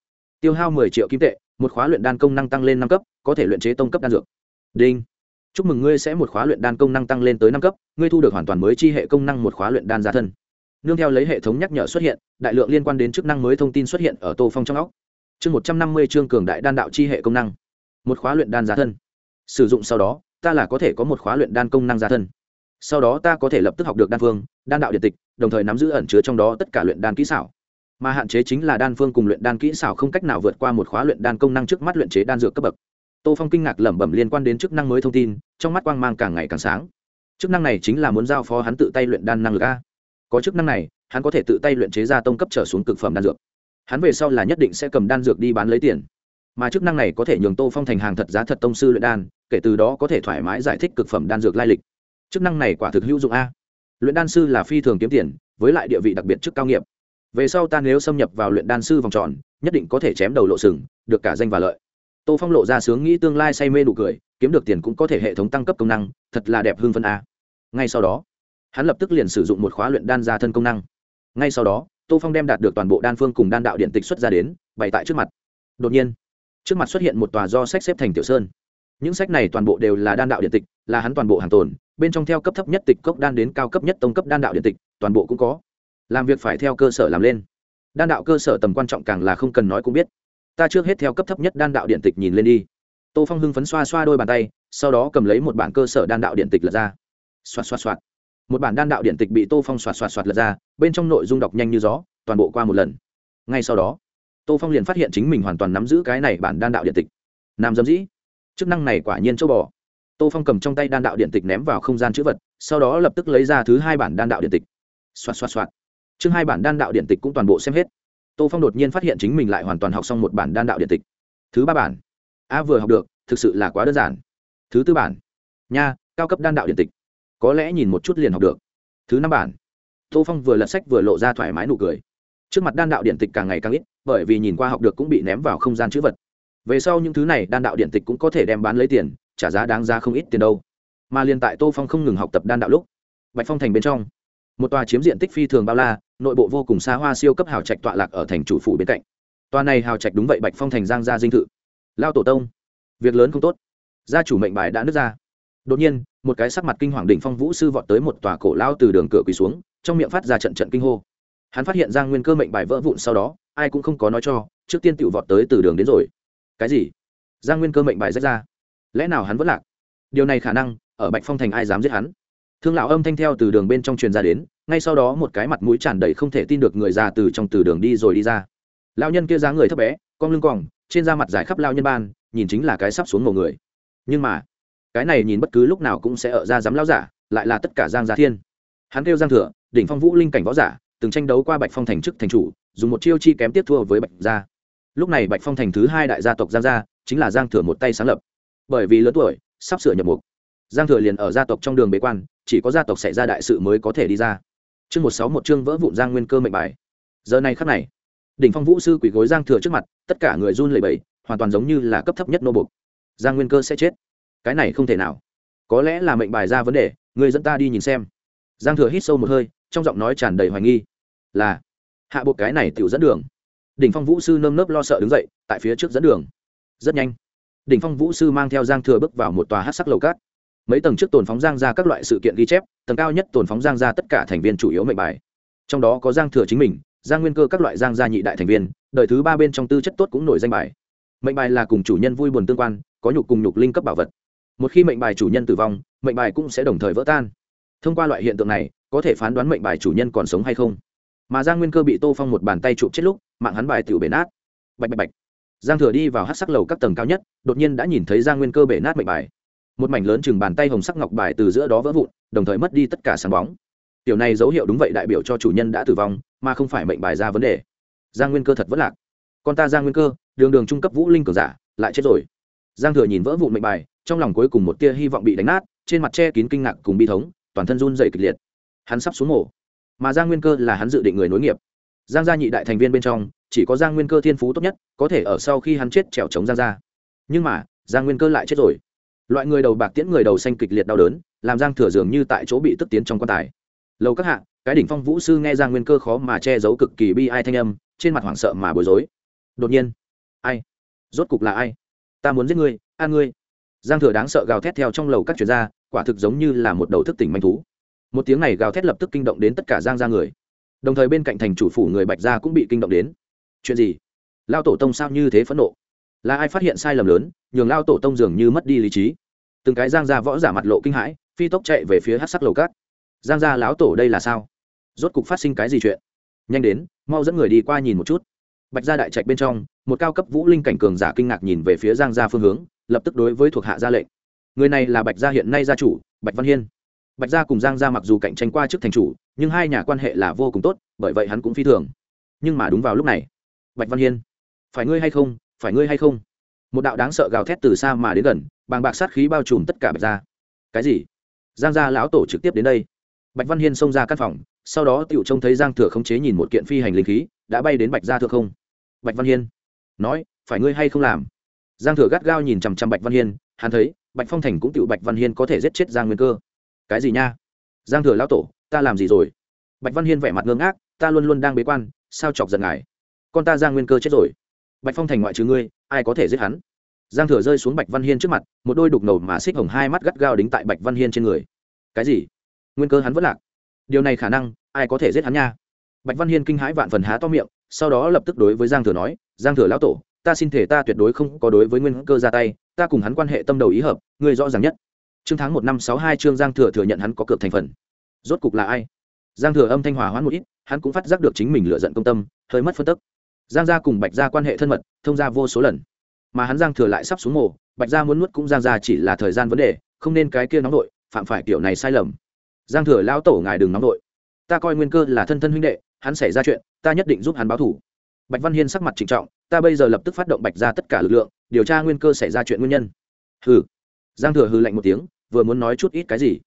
[SPEAKER 1] Tiêu hao mười triệu kim tệ một khóa luyện đan công năng tăng lên năm cấp, có thể luyện chế tông cấp đan dược. Đinh. Chúc mừng ngươi sẽ một khóa luyện đan công năng tăng lên tới năm cấp, ngươi thu được hoàn toàn mới chi hệ công năng một khóa luyện đan gia thân. Nương theo lấy hệ thống nhắc nhở xuất hiện, đại lượng liên quan đến chức năng mới thông tin xuất hiện ở tô phong trong óc. Chương một trăm năm mươi chương cường đại đan đạo chi hệ công năng. Một khóa luyện đan gia thân. Sử dụng sau đó, ta là có thể có một khóa luyện đan công năng gia thân. Sau đó ta có thể lập tức học được đan phương, đan đạo điện tịch, đồng thời nắm giữ ẩn chứa trong đó tất cả luyện đan kỹ xảo mà hạn chế chính là đan phương cùng luyện đan kỹ xảo không cách nào vượt qua một khóa luyện đan công năng trước mắt luyện chế đan dược cấp bậc. Tô phong kinh ngạc lẩm bẩm liên quan đến chức năng mới thông tin, trong mắt quang mang càng ngày càng sáng. Chức năng này chính là muốn giao phó hắn tự tay luyện đan năng lực a. Có chức năng này, hắn có thể tự tay luyện chế ra tông cấp trở xuống cực phẩm đan dược. Hắn về sau là nhất định sẽ cầm đan dược đi bán lấy tiền. Mà chức năng này có thể nhường tô phong thành hàng thật giá thật tông sư luyện đan, kể từ đó có thể thoải mái giải thích cực phẩm đan dược lai lịch. Chức năng này quả thực hữu dụng a. Luyện đan sư là phi thường kiếm tiền, với lại địa vị đặc biệt chức cao nghiệp về sau ta nếu xâm nhập vào luyện đan sư vòng tròn, nhất định có thể chém đầu lộ sừng, được cả danh và lợi. Tô phong lộ ra sướng nghĩ tương lai say mê nụ cười, kiếm được tiền cũng có thể hệ thống tăng cấp công năng, thật là đẹp hương phân a. Ngay sau đó, hắn lập tức liền sử dụng một khóa luyện đan ra thân công năng. Ngay sau đó, tô phong đem đạt được toàn bộ đan phương cùng đan đạo điện tịch xuất ra đến, bày tại trước mặt. Đột nhiên, trước mặt xuất hiện một tòa do sách xếp thành tiểu sơn. Những sách này toàn bộ đều là đan đạo điện tịch, là hắn toàn bộ hàng tồn, bên trong theo cấp thấp nhất tịch cốc đan đến cao cấp nhất tông cấp đan đạo điện tịch, toàn bộ cũng có làm việc phải theo cơ sở làm lên. Đan đạo cơ sở tầm quan trọng càng là không cần nói cũng biết. Ta trước hết theo cấp thấp nhất đan đạo điện tịch nhìn lên đi. Tô phong hưng phấn xoa xoa đôi bàn tay, sau đó cầm lấy một bản cơ sở đan đạo điện tịch lật ra. Xoạt xoạt xoạt. Một bản đan đạo điện tịch bị tô phong xoạt xoạt xoạt lật ra, bên trong nội dung đọc nhanh như gió, toàn bộ qua một lần. Ngay sau đó, tô phong liền phát hiện chính mình hoàn toàn nắm giữ cái này bản đan đạo điện tịch. Nam dâm dĩ. Chức năng này quả nhiên châu bò. Tô phong cầm trong tay đan đạo điện tịch ném vào không gian chữ vật, sau đó lập tức lấy ra thứ hai bản đan đạo điện tịch. Xoạt xoạt xoạt chương hai bản đan đạo điện tịch cũng toàn bộ xem hết. Tô phong đột nhiên phát hiện chính mình lại hoàn toàn học xong một bản đan đạo điện tịch. Thứ ba bản. A, vừa học được, thực sự là quá đơn giản. Thứ tư bản. Nha, cao cấp đan đạo điện tịch. Có lẽ nhìn một chút liền học được. Thứ năm bản. Tô phong vừa lật sách vừa lộ ra thoải mái nụ cười. Trước mặt đan đạo điện tịch càng ngày càng ít, bởi vì nhìn qua học được cũng bị ném vào không gian chữ vật. Về sau những thứ này, đan đạo điện tịch cũng có thể đem bán lấy tiền, trả giá đáng ra không ít tiền đâu. Mà liền tại tô phong không ngừng học tập đan đạo lúc, bạch phong thành bên trong, một tòa chiếm diện tích phi thường bao la nội bộ vô cùng xa hoa siêu cấp hào trạch tọa lạc ở thành chủ phủ bên cạnh. Tòa này hào trạch đúng vậy, bạch phong thành giang gia dinh thự. Lao tổ tông, việc lớn không tốt. Gia chủ mệnh bài đã nứt ra. Đột nhiên, một cái sắc mặt kinh hoàng đỉnh phong vũ sư vọt tới một tòa cổ lao từ đường cửa quỳ xuống, trong miệng phát ra trận trận kinh hô. Hắn phát hiện giang nguyên cơ mệnh bài vỡ vụn sau đó, ai cũng không có nói cho, trước tiên tự vọt tới từ đường đến rồi. Cái gì? Giang nguyên cơ mệnh bài rách ra. Lẽ nào hắn vẫn lạc? Điều này khả năng, ở bạch phong thành ai dám giết hắn? Thương lão âm thanh theo từ đường bên trong truyền ra đến ngay sau đó một cái mặt mũi tràn đầy không thể tin được người già từ trong từ đường đi rồi đi ra. Lao nhân kia dáng người thấp bé, cong lưng còng, trên da mặt dài khắp lao nhân ban, nhìn chính là cái sắp xuống màu người. Nhưng mà, cái này nhìn bất cứ lúc nào cũng sẽ ở ra dám lao giả, lại là tất cả giang gia thiên. Hắn kêu giang thừa, đỉnh phong vũ linh cảnh võ giả, từng tranh đấu qua bạch phong thành chức thành chủ, dùng một chiêu chi kém tiếp thua với bạch gia. Lúc này bạch phong thành thứ hai đại gia tộc giang gia, chính là giang thừa một tay sáng lập. Bởi vì lớn tuổi, sắp sửa nhập mục. Giang thừa liền ở gia tộc trong đường bế quan, chỉ có gia tộc xảy ra đại sự mới có thể đi ra chương một sáu một chương vỡ vụn giang nguyên cơ mệnh bài. Giờ này khắc này, đỉnh phong vũ sư quỷ gối giang thừa trước mặt, tất cả người run lẩy bẩy, hoàn toàn giống như là cấp thấp nhất nô bục giang nguyên cơ sẽ chết. Cái này không thể nào. Có lẽ là mệnh bài ra vấn đề, người dẫn ta đi nhìn xem. Giang thừa hít sâu một hơi, trong giọng nói tràn đầy hoài nghi. Là, hạ bộ cái này tiểu dẫn đường. Đỉnh phong vũ sư nơm nớp lo sợ đứng dậy, tại phía trước dẫn đường. Rất nhanh, đỉnh phong vũ sư mang theo giang thừa bước vào một tòa hát sắc lầu cát mấy tầng trước tồn phóng giang ra các loại sự kiện ghi chép, tầng cao nhất tồn phóng giang ra tất cả thành viên chủ yếu mệnh bài. Trong đó có giang thừa chính mình, giang nguyên cơ các loại giang gia nhị đại thành viên, đời thứ ba bên trong tư chất tốt cũng nổi danh bài. Mệnh bài là cùng chủ nhân vui buồn tương quan, có nhục cùng nhục linh cấp bảo vật. Một khi mệnh bài chủ nhân tử vong, mệnh bài cũng sẽ đồng thời vỡ tan. Thông qua loại hiện tượng này, có thể phán đoán mệnh bài chủ nhân còn sống hay không. Mà giang nguyên cơ bị tô phong một bàn tay chụp chết lúc, mạng hắn bài tiểu bể nát. Bạch bạch bạch. Giang thừa đi vào hát sắc lầu các tầng cao nhất, đột nhiên đã nhìn thấy giang nguyên cơ bể nát mệnh bài một mảnh lớn chừng bàn tay hồng sắc ngọc bài từ giữa đó vỡ vụn, đồng thời mất đi tất cả sáng bóng. Tiểu này dấu hiệu đúng vậy đại biểu cho chủ nhân đã tử vong, mà không phải mệnh bài ra vấn đề. Giang nguyên cơ thật vất lạc. Con ta giang nguyên cơ, đường đường trung cấp vũ linh cường giả, lại chết rồi. Giang thừa nhìn vỡ vụn mệnh bài, trong lòng cuối cùng một tia hy vọng bị đánh nát, trên mặt che kín kinh ngạc cùng bi thống, toàn thân run dày kịch liệt. Hắn sắp xuống mổ. Mà giang nguyên cơ là hắn dự định người nối nghiệp. Giang gia nhị đại thành viên bên trong, chỉ có giang nguyên cơ thiên phú tốt nhất, có thể ở sau khi hắn chết trèo chống giang gia. Nhưng mà, giang nguyên cơ lại chết rồi loại người đầu bạc tiễn người đầu xanh kịch liệt đau đớn, làm giang thừa dường như tại chỗ bị tức tiến trong quan tài. Lâu các hạ, cái đỉnh phong vũ sư nghe ra nguyên cơ khó mà che giấu cực kỳ bi ai thanh âm, trên mặt hoảng sợ mà bối rối. Đột nhiên, ai? Rốt cục là ai? Ta muốn giết ngươi an ngươi. Giang thừa đáng sợ gào thét theo trong lầu các chuyên gia quả thực giống như là một đầu thức tỉnh manh thú. Một tiếng này gào thét lập tức kinh động đến tất cả giang gia người. Đồng thời bên cạnh thành chủ phủ người bạch gia cũng bị kinh động đến. Chuyện gì? Lao tổ tông sao như thế phẫn nộ? Là ai phát hiện sai lầm lớn, nhường lao tổ tông dường như mất đi lý trí. Từng cái giang gia võ giả mặt lộ kinh hãi, phi tốc chạy về phía hát sắc lầu cát. Giang gia lão tổ đây là sao? Rốt cục phát sinh cái gì chuyện? Nhanh đến, mau dẫn người đi qua nhìn một chút. Bạch gia đại trạch bên trong, một cao cấp vũ linh cảnh cường giả kinh ngạc nhìn về phía giang gia phương hướng, lập tức đối với thuộc hạ ra lệnh. Người này là bạch gia hiện nay gia chủ, bạch văn hiên. Bạch gia cùng giang gia mặc dù cạnh tranh qua trước thành chủ, nhưng hai nhà quan hệ là vô cùng tốt, bởi vậy hắn cũng phi thường. Nhưng mà đúng vào lúc này, bạch văn hiên, phải ngươi hay không phải ngươi hay không? Một đạo đáng sợ gào thét từ xa mà đến gần, bàng bạc sát khí bao trùm tất cả bạch gia. Cái gì? Giang gia lão tổ trực tiếp đến đây. Bạch văn hiên xông ra căn phòng, sau đó tựu trông thấy giang thừa khống chế nhìn một kiện phi hành linh khí, đã bay đến bạch gia thượng không? Bạch văn hiên nói, phải ngươi hay không làm? Giang thừa gắt gao nhìn chằm chằm bạch văn hiên, hắn thấy, bạch phong thành cũng tựu bạch văn hiên có thể giết chết giang nguyên cơ. Cái gì nha? Giang thừa lão tổ, ta làm gì rồi? Bạch văn hiên vẻ mặt ngơ ngác, ta luôn luôn đang bế quan, sao chọc giận ngài? Con ta giang nguyên cơ chết rồi bạch phong thành ngoại trừ ngươi, ai có thể giết hắn? Giang thừa rơi xuống bạch văn hiên trước mặt, một đôi đục ngầu mà xích hồng hai mắt gắt gao đính tại bạch văn hiên trên người. Cái gì? Nguyên cơ hắn vẫn lạc. Điều này khả năng, ai có thể giết hắn nha? Bạch văn hiên kinh hãi vạn phần há to miệng, sau đó lập tức đối với giang thừa nói, giang thừa lão tổ, ta xin thể ta tuyệt đối không có đối với nguyên cơ ra tay, ta cùng hắn quan hệ tâm đầu ý hợp, ngươi rõ ràng nhất. Chương tháng một năm sáu hai chương giang thừa thừa nhận hắn có cược thành phần. Rốt cục là ai? Giang thừa âm thanh hòa hoãn một ít, hắn cũng phát giác được chính mình lựa giận công tâm, hơi mất phân tức giang gia cùng bạch gia quan hệ thân mật, thông gia vô số lần. Mà hắn giang thừa lại sắp xuống mồ, bạch gia muốn nuốt cũng giang gia chỉ là thời gian vấn đề, không nên cái kia nóng nội, phạm phải kiểu này sai lầm. Giang thừa lão tổ ngài đừng nóng nội. Ta coi nguyên cơ là thân thân huynh đệ, hắn xảy ra chuyện, ta nhất định giúp hắn báo thủ. Bạch văn hiên sắc mặt trịnh trọng, ta bây giờ lập tức phát động bạch ra tất cả lực lượng, điều tra nguyên cơ xảy ra chuyện nguyên nhân. Hừ. Giang thừa hừ lạnh một tiếng, vừa muốn nói chút ít cái gì.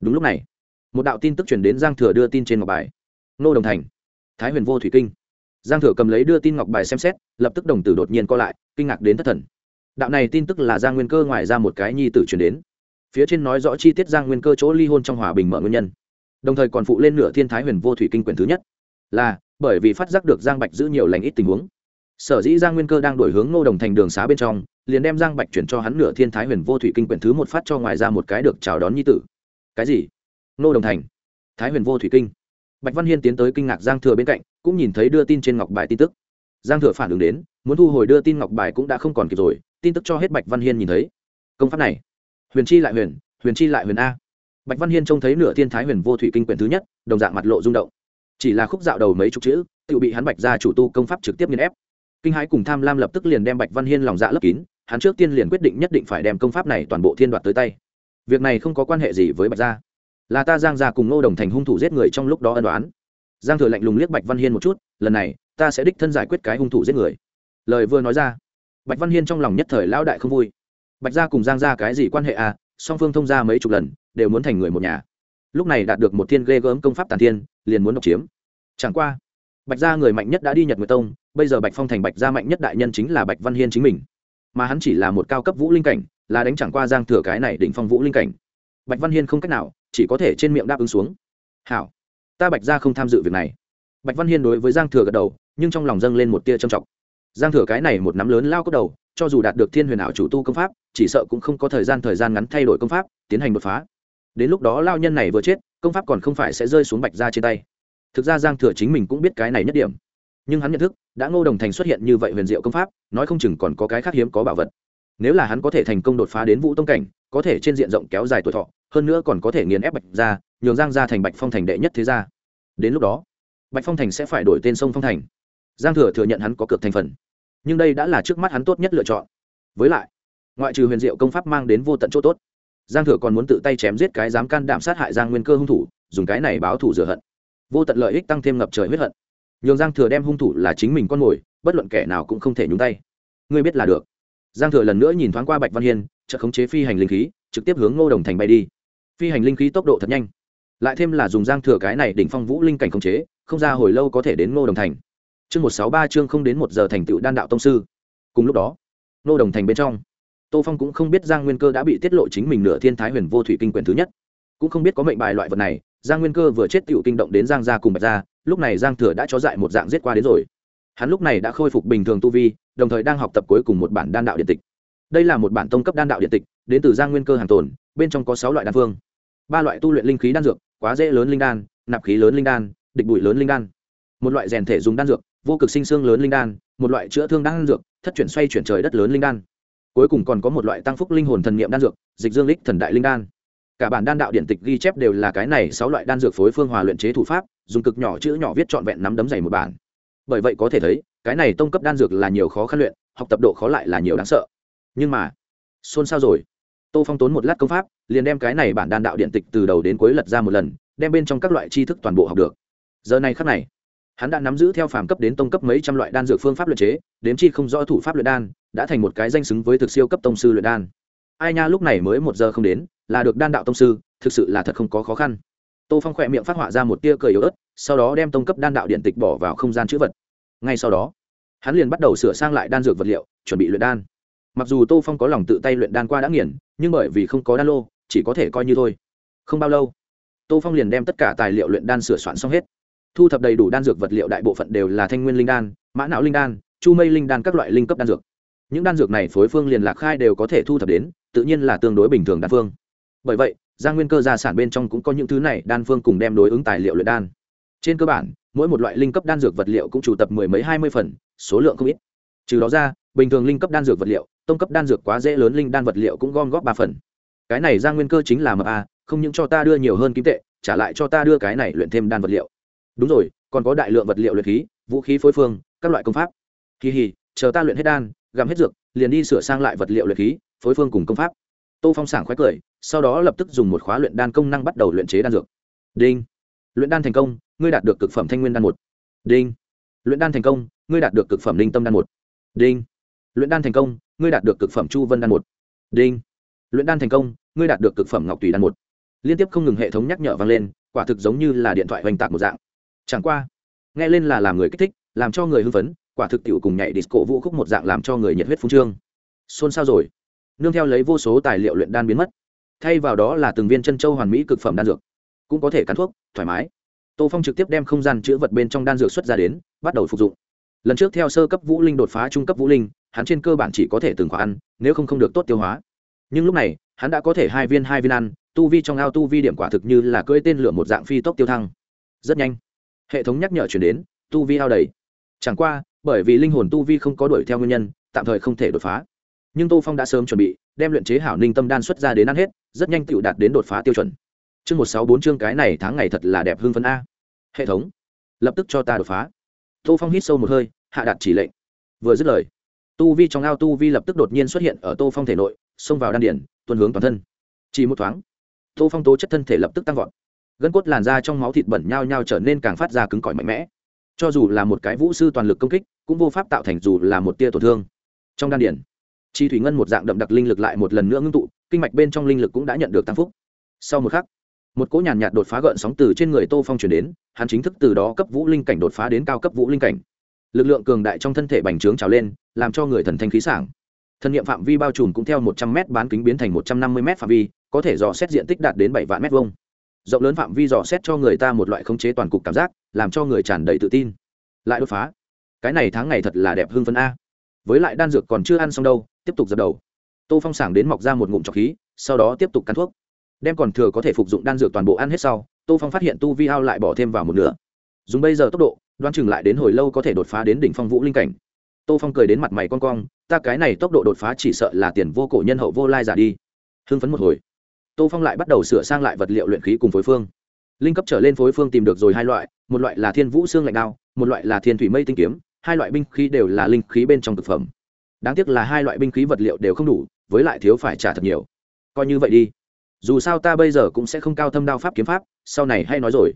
[SPEAKER 1] Đúng lúc này, một đạo tin tức chuyển đến giang thừa đưa tin trên ngọc bài. Nô đồng thành, thái huyền vô thủy kinh giang thừa cầm lấy đưa tin ngọc bài xem xét, lập tức đồng tử đột nhiên co lại, kinh ngạc đến thất thần. Đạo này tin tức là giang nguyên cơ ngoài ra một cái nhi tử chuyển đến. Phía trên nói rõ chi tiết giang nguyên cơ chỗ ly hôn trong hòa bình mở nguyên nhân. Đồng thời còn phụ lên nửa thiên thái huyền vô thủy kinh quyển thứ nhất. Là, bởi vì phát giác được giang bạch giữ nhiều lành ít tình huống. Sở dĩ giang nguyên cơ đang đổi hướng ngô đồng thành đường xá bên trong, liền đem giang bạch chuyển cho hắn nửa thiên thái huyền vô thủy kinh quyển thứ một phát cho ngoài ra một cái được chào đón nhi tử. Cái gì? Ngô đồng thành. Thái huyền vô thủy kinh. Bạch văn hiên tiến tới kinh ngạc giang thừa bên cạnh cũng nhìn thấy đưa tin trên ngọc bài tin tức. Giang thừa phản ứng đến, muốn thu hồi đưa tin ngọc bài cũng đã không còn kịp rồi, tin tức cho hết bạch văn hiên nhìn thấy. Công pháp này, huyền chi lại huyền huyền chi lại huyền a. Bạch văn hiên trông thấy nửa thiên thái huyền vô thủy kinh quyển thứ nhất, đồng dạng mặt lộ rung động. Chỉ là khúc dạo đầu mấy chục chữ tự bị hắn bạch ra chủ tu công pháp trực tiếp nghiên ép. Kinh hãi cùng tham lam lập tức liền đem bạch văn hiên lòng dạ lấp kín, hắn trước tiên liền quyết định nhất định phải đem công pháp này toàn bộ thiên đoạt tới tay. Việc này không có quan hệ gì với bạch gia. Là ta giang gia cùng ngô đồng thành hung thủ giết người trong lúc đó ân đoán giang thừa lạnh lùng liếc bạch văn hiên một chút, lần này, ta sẽ đích thân giải quyết cái hung thủ giết người. Lời vừa nói ra, bạch văn hiên trong lòng nhất thời lão đại không vui. Bạch gia cùng giang gia cái gì quan hệ à? Song phương thông gia mấy chục lần, đều muốn thành người một nhà. Lúc này đạt được một thiên ghê gớm công pháp tàn thiên, liền muốn độc chiếm. Chẳng qua, bạch gia người mạnh nhất đã đi nhật nguyệt tông, bây giờ bạch phong thành bạch gia mạnh nhất đại nhân chính là bạch văn hiên chính mình. Mà hắn chỉ là một cao cấp vũ linh cảnh, là đánh chẳng qua giang thừa cái này đỉnh phong vũ linh cảnh. Bạch văn hiên không cách nào, chỉ có thể trên miệng đáp ứng xuống. Hảo ta bạch gia không tham dự việc này. Bạch văn hiên đối với giang thừa gật đầu, nhưng trong lòng dâng lên một tia trầm trọng. Giang thừa cái này một nắm lớn lao cốc đầu, cho dù đạt được thiên huyền ảo chủ tu công pháp, chỉ sợ cũng không có thời gian thời gian ngắn thay đổi công pháp, tiến hành đột phá. Đến lúc đó lao nhân này vừa chết, công pháp còn không phải sẽ rơi xuống bạch ra trên tay. Thực ra giang thừa chính mình cũng biết cái này nhất điểm. Nhưng hắn nhận thức, đã ngô đồng thành xuất hiện như vậy huyền diệu công pháp, nói không chừng còn có cái khác hiếm có bảo vật. Nếu là hắn có thể thành công đột phá đến vũ tông cảnh, có thể trên diện rộng kéo dài tuổi thọ, hơn nữa còn có thể nghiền ép bạch ra nhường giang ra thành bạch phong thành đệ nhất thế gia. Đến lúc đó, bạch phong thành sẽ phải đổi tên sông phong thành. Giang thừa thừa nhận hắn có cược thành phần. Nhưng đây đã là trước mắt hắn tốt nhất lựa chọn. Với lại, ngoại trừ huyền diệu công pháp mang đến vô tận chỗ tốt, giang thừa còn muốn tự tay chém giết cái dám can đảm sát hại giang nguyên cơ hung thủ, dùng cái này báo thủ rửa hận. Vô tận lợi ích tăng thêm ngập trời huyết hận. Nhường giang thừa đem hung thủ là chính mình con mồi, bất luận kẻ nào cũng không thể nhúng tay. Ngươi biết là được. Giang thừa lần nữa nhìn thoáng qua bạch văn hiên, chợt khống chế phi hành linh khí, trực tiếp hướng ngô đồng thành bay đi. Phi hành linh khí tốc độ thật nhanh lại thêm là dùng giang thừa cái này đỉnh phong vũ linh cảnh khống chế, không ra hồi lâu có thể đến ngô đồng thành. Chương một sáu ba chương không đến một giờ thành tựu đan đạo tông sư. Cùng lúc đó, ngô đồng thành bên trong, tô phong cũng không biết giang nguyên cơ đã bị tiết lộ chính mình nửa thiên thái huyền vô thủy kinh quyền thứ nhất. Cũng không biết có mệnh bài loại vật này, giang nguyên cơ vừa chết tựu kinh động đến giang gia cùng bạch gia, lúc này giang thừa đã cho dại một dạng giết qua đến rồi. Hắn lúc này đã khôi phục bình thường tu vi, đồng thời đang học tập cuối cùng một bản đan đạo điện tịch. Đây là một bản tông cấp đan đạo điện tịch, đến từ giang nguyên cơ hàng tồn, bên trong có sáu loại đan phương ba loại tu luyện linh khí đan dược, quá dễ lớn linh đan, nạp khí lớn linh đan, địch bụi lớn linh đan. Một loại rèn thể dùng đan dược, vô cực sinh xương lớn linh đan, một loại chữa thương đan dược, thất chuyển xoay chuyển trời đất lớn linh đan. Cuối cùng còn có một loại tăng phúc linh hồn thần niệm đan dược, dịch dương lích thần đại linh đan. Cả bản đan đạo điện tịch ghi chép đều là cái này sáu loại đan dược phối phương hòa luyện chế thủ pháp, dùng cực nhỏ chữ nhỏ viết trọn vẹn nắm đấm dày một bản. Bởi vậy có thể thấy, cái này tông cấp đan dược là nhiều khó khăn luyện, học tập độ khó lại là nhiều đáng sợ. Nhưng mà, xôn xao rồi tô phong tốn một lát công pháp, liền đem cái này bản đan đạo điện tịch từ đầu đến cuối lật ra một lần, đem bên trong các loại tri thức toàn bộ học được. Giờ này khắc này, hắn đã nắm giữ theo phàm cấp đến tông cấp mấy trăm loại đan dược phương pháp luyện chế, đếm chi không rõ thủ pháp luyện đan, đã thành một cái danh xứng với thực siêu cấp tông sư luyện đan. Ai nha, lúc này mới một giờ không đến, là được đan đạo tông sư, thực sự là thật không có khó khăn. Tô phong khỏe miệng phát họa ra một tia cười yếu ớt, sau đó đem tông cấp đan đạo điện tịch bỏ vào không gian chữ vật. Ngay sau đó, hắn liền bắt đầu sửa sang lại đan dược vật liệu, chuẩn bị luyện đan mặc dù tô phong có lòng tự tay luyện đan qua đã nghiền, nhưng bởi vì không có đan lô, chỉ có thể coi như thôi. Không bao lâu, tô phong liền đem tất cả tài liệu luyện đan sửa soạn xong hết. Thu thập đầy đủ đan dược vật liệu đại bộ phận đều là thanh nguyên linh đan, mã não linh đan, chu mây linh đan các loại linh cấp đan dược. Những đan dược này phối phương liền lạc khai đều có thể thu thập đến, tự nhiên là tương đối bình thường đan phương. Bởi vậy, gia nguyên cơ gia sản bên trong cũng có những thứ này đan phương cùng đem đối ứng tài liệu luyện đan. Trên cơ bản, mỗi một loại linh cấp đan dược vật liệu cũng chủ tập mười mấy hai mươi phần, số lượng không ít. Trừ đó ra bình thường linh cấp đan dược vật liệu, tông cấp đan dược quá dễ lớn, linh đan vật liệu cũng gom góp ba phần. Cái này ra nguyên cơ chính là mập a, không những cho ta đưa nhiều hơn kim tệ, trả lại cho ta đưa cái này luyện thêm đan vật liệu. Đúng rồi, còn có đại lượng vật liệu luyện khí, vũ khí phối phương, các loại công pháp. Kỳ hì, chờ ta luyện hết đan, gặm hết dược, liền đi sửa sang lại vật liệu luyện khí, phối phương cùng công pháp. Tô phong sảng khoái cười, sau đó lập tức dùng một khóa luyện đan công năng bắt đầu luyện chế đan dược. Đinh. Luyện đan thành công, ngươi đạt được cực phẩm thanh nguyên đan một. Đinh. Luyện đan thành công, ngươi đạt được cực phẩm linh tâm đan một. Đinh luyện đan thành công, ngươi đạt được cực phẩm chu vân đan một. Đinh. Luyện đan thành công, ngươi đạt được cực phẩm ngọc tùy đan một. Liên tiếp không ngừng hệ thống nhắc nhở vang lên, quả thực giống như là điện thoại hoành tạc một dạng. Chẳng qua, nghe lên là làm người kích thích, làm cho người hưng phấn, quả thực tiệu cùng nhảy disco vũ khúc một dạng làm cho người nhiệt huyết phung trương. Xôn xao rồi. Nương theo lấy vô số tài liệu luyện đan biến mất. Thay vào đó là từng viên chân châu hoàn mỹ cực phẩm đan dược. Cũng có thể cắn thuốc, thoải mái. Tô phong trực tiếp đem không gian chữ vật bên trong đan dược xuất ra đến, bắt đầu phục dụng lần trước theo sơ cấp vũ linh đột phá trung cấp vũ linh, hắn trên cơ bản chỉ có thể từng khóa ăn, nếu không không được tốt tiêu hóa. Nhưng lúc này, hắn đã có thể hai viên hai viên ăn, tu vi trong ao tu vi điểm quả thực như là cưỡi tên lửa một dạng phi tốc tiêu thăng. Rất nhanh, hệ thống nhắc nhở chuyển đến, tu vi ao đầy. Chẳng qua, bởi vì linh hồn tu vi không có đuổi theo nguyên nhân, tạm thời không thể đột phá. Nhưng tô phong đã sớm chuẩn bị, đem luyện chế hảo ninh tâm đan xuất ra đến ăn hết, rất nhanh tựu đạt đến đột phá tiêu chuẩn. Chương một sáu bốn chương cái này tháng ngày thật là đẹp hưng phấn a. Hệ thống, lập tức cho ta đột phá tô phong hít sâu một hơi, hạ đạt chỉ lệnh. Vừa dứt lời, tu vi trong ao tu vi lập tức đột nhiên xuất hiện ở tô phong thể nội, xông vào đan điển tuần hướng toàn thân. Chỉ một thoáng, tô phong tố chất thân thể lập tức tăng vọt. Gân cốt làn da trong máu thịt bẩn nhao nhao trở nên càng phát ra cứng cỏi mạnh mẽ. Cho dù là một cái vũ sư toàn lực công kích, cũng vô pháp tạo thành dù là một tia tổn thương. Trong đan điển chi thủy ngân một dạng đậm đặc linh lực lại một lần nữa ngưng tụ, kinh mạch bên trong linh lực cũng đã nhận được tăng phúc. Sau một khắc một cỗ nhàn nhạt, đột phá gợn sóng từ trên người tô phong chuyển đến hắn chính thức từ đó cấp vũ linh cảnh đột phá đến cao cấp vũ linh cảnh. Lực lượng cường đại trong thân thể bành trướng trào lên làm cho người thần thanh khí sảng. Thân nhiệm phạm vi bao trùm cũng theo một trăm m bán kính biến thành một trăm năm mươi m phạm vi có thể dò xét diện tích đạt đến bảy vạn m vuông. Rộng lớn phạm vi dò xét cho người ta một loại khống chế toàn cục cảm giác làm cho người tràn đầy tự tin. Lại đột phá. Cái này tháng ngày thật là đẹp hưng phấn a. Với lại đan dược còn chưa ăn xong đâu tiếp tục dập đầu. Tô phong sảng đến mọc ra một ngụm trọc khí sau đó tiếp tục cắn thuốc đem còn thừa có thể phục dụng đan dược toàn bộ ăn hết sau, tô phong phát hiện tu vi ao lại bỏ thêm vào một nửa. Dùng bây giờ tốc độ đoan chừng lại đến hồi lâu có thể đột phá đến đỉnh phong vũ linh cảnh. Tô phong cười đến mặt mày con cong, ta cái này tốc độ đột phá chỉ sợ là tiền vô cổ nhân hậu vô lai giả đi. Hưng phấn một hồi. Tô phong lại bắt đầu sửa sang lại vật liệu luyện khí cùng phối phương. Linh cấp trở lên phối phương tìm được rồi hai loại, một loại là thiên vũ xương lạnh đao, một loại là thiên thủy mây tinh kiếm, hai loại binh khí đều là linh khí bên trong thực phẩm. Đáng tiếc là hai loại binh khí vật liệu đều không đủ, với lại thiếu phải trả thật nhiều. Coi như vậy đi dù sao ta bây giờ cũng sẽ không cao thâm đao pháp kiếm pháp, sau này hay nói rồi.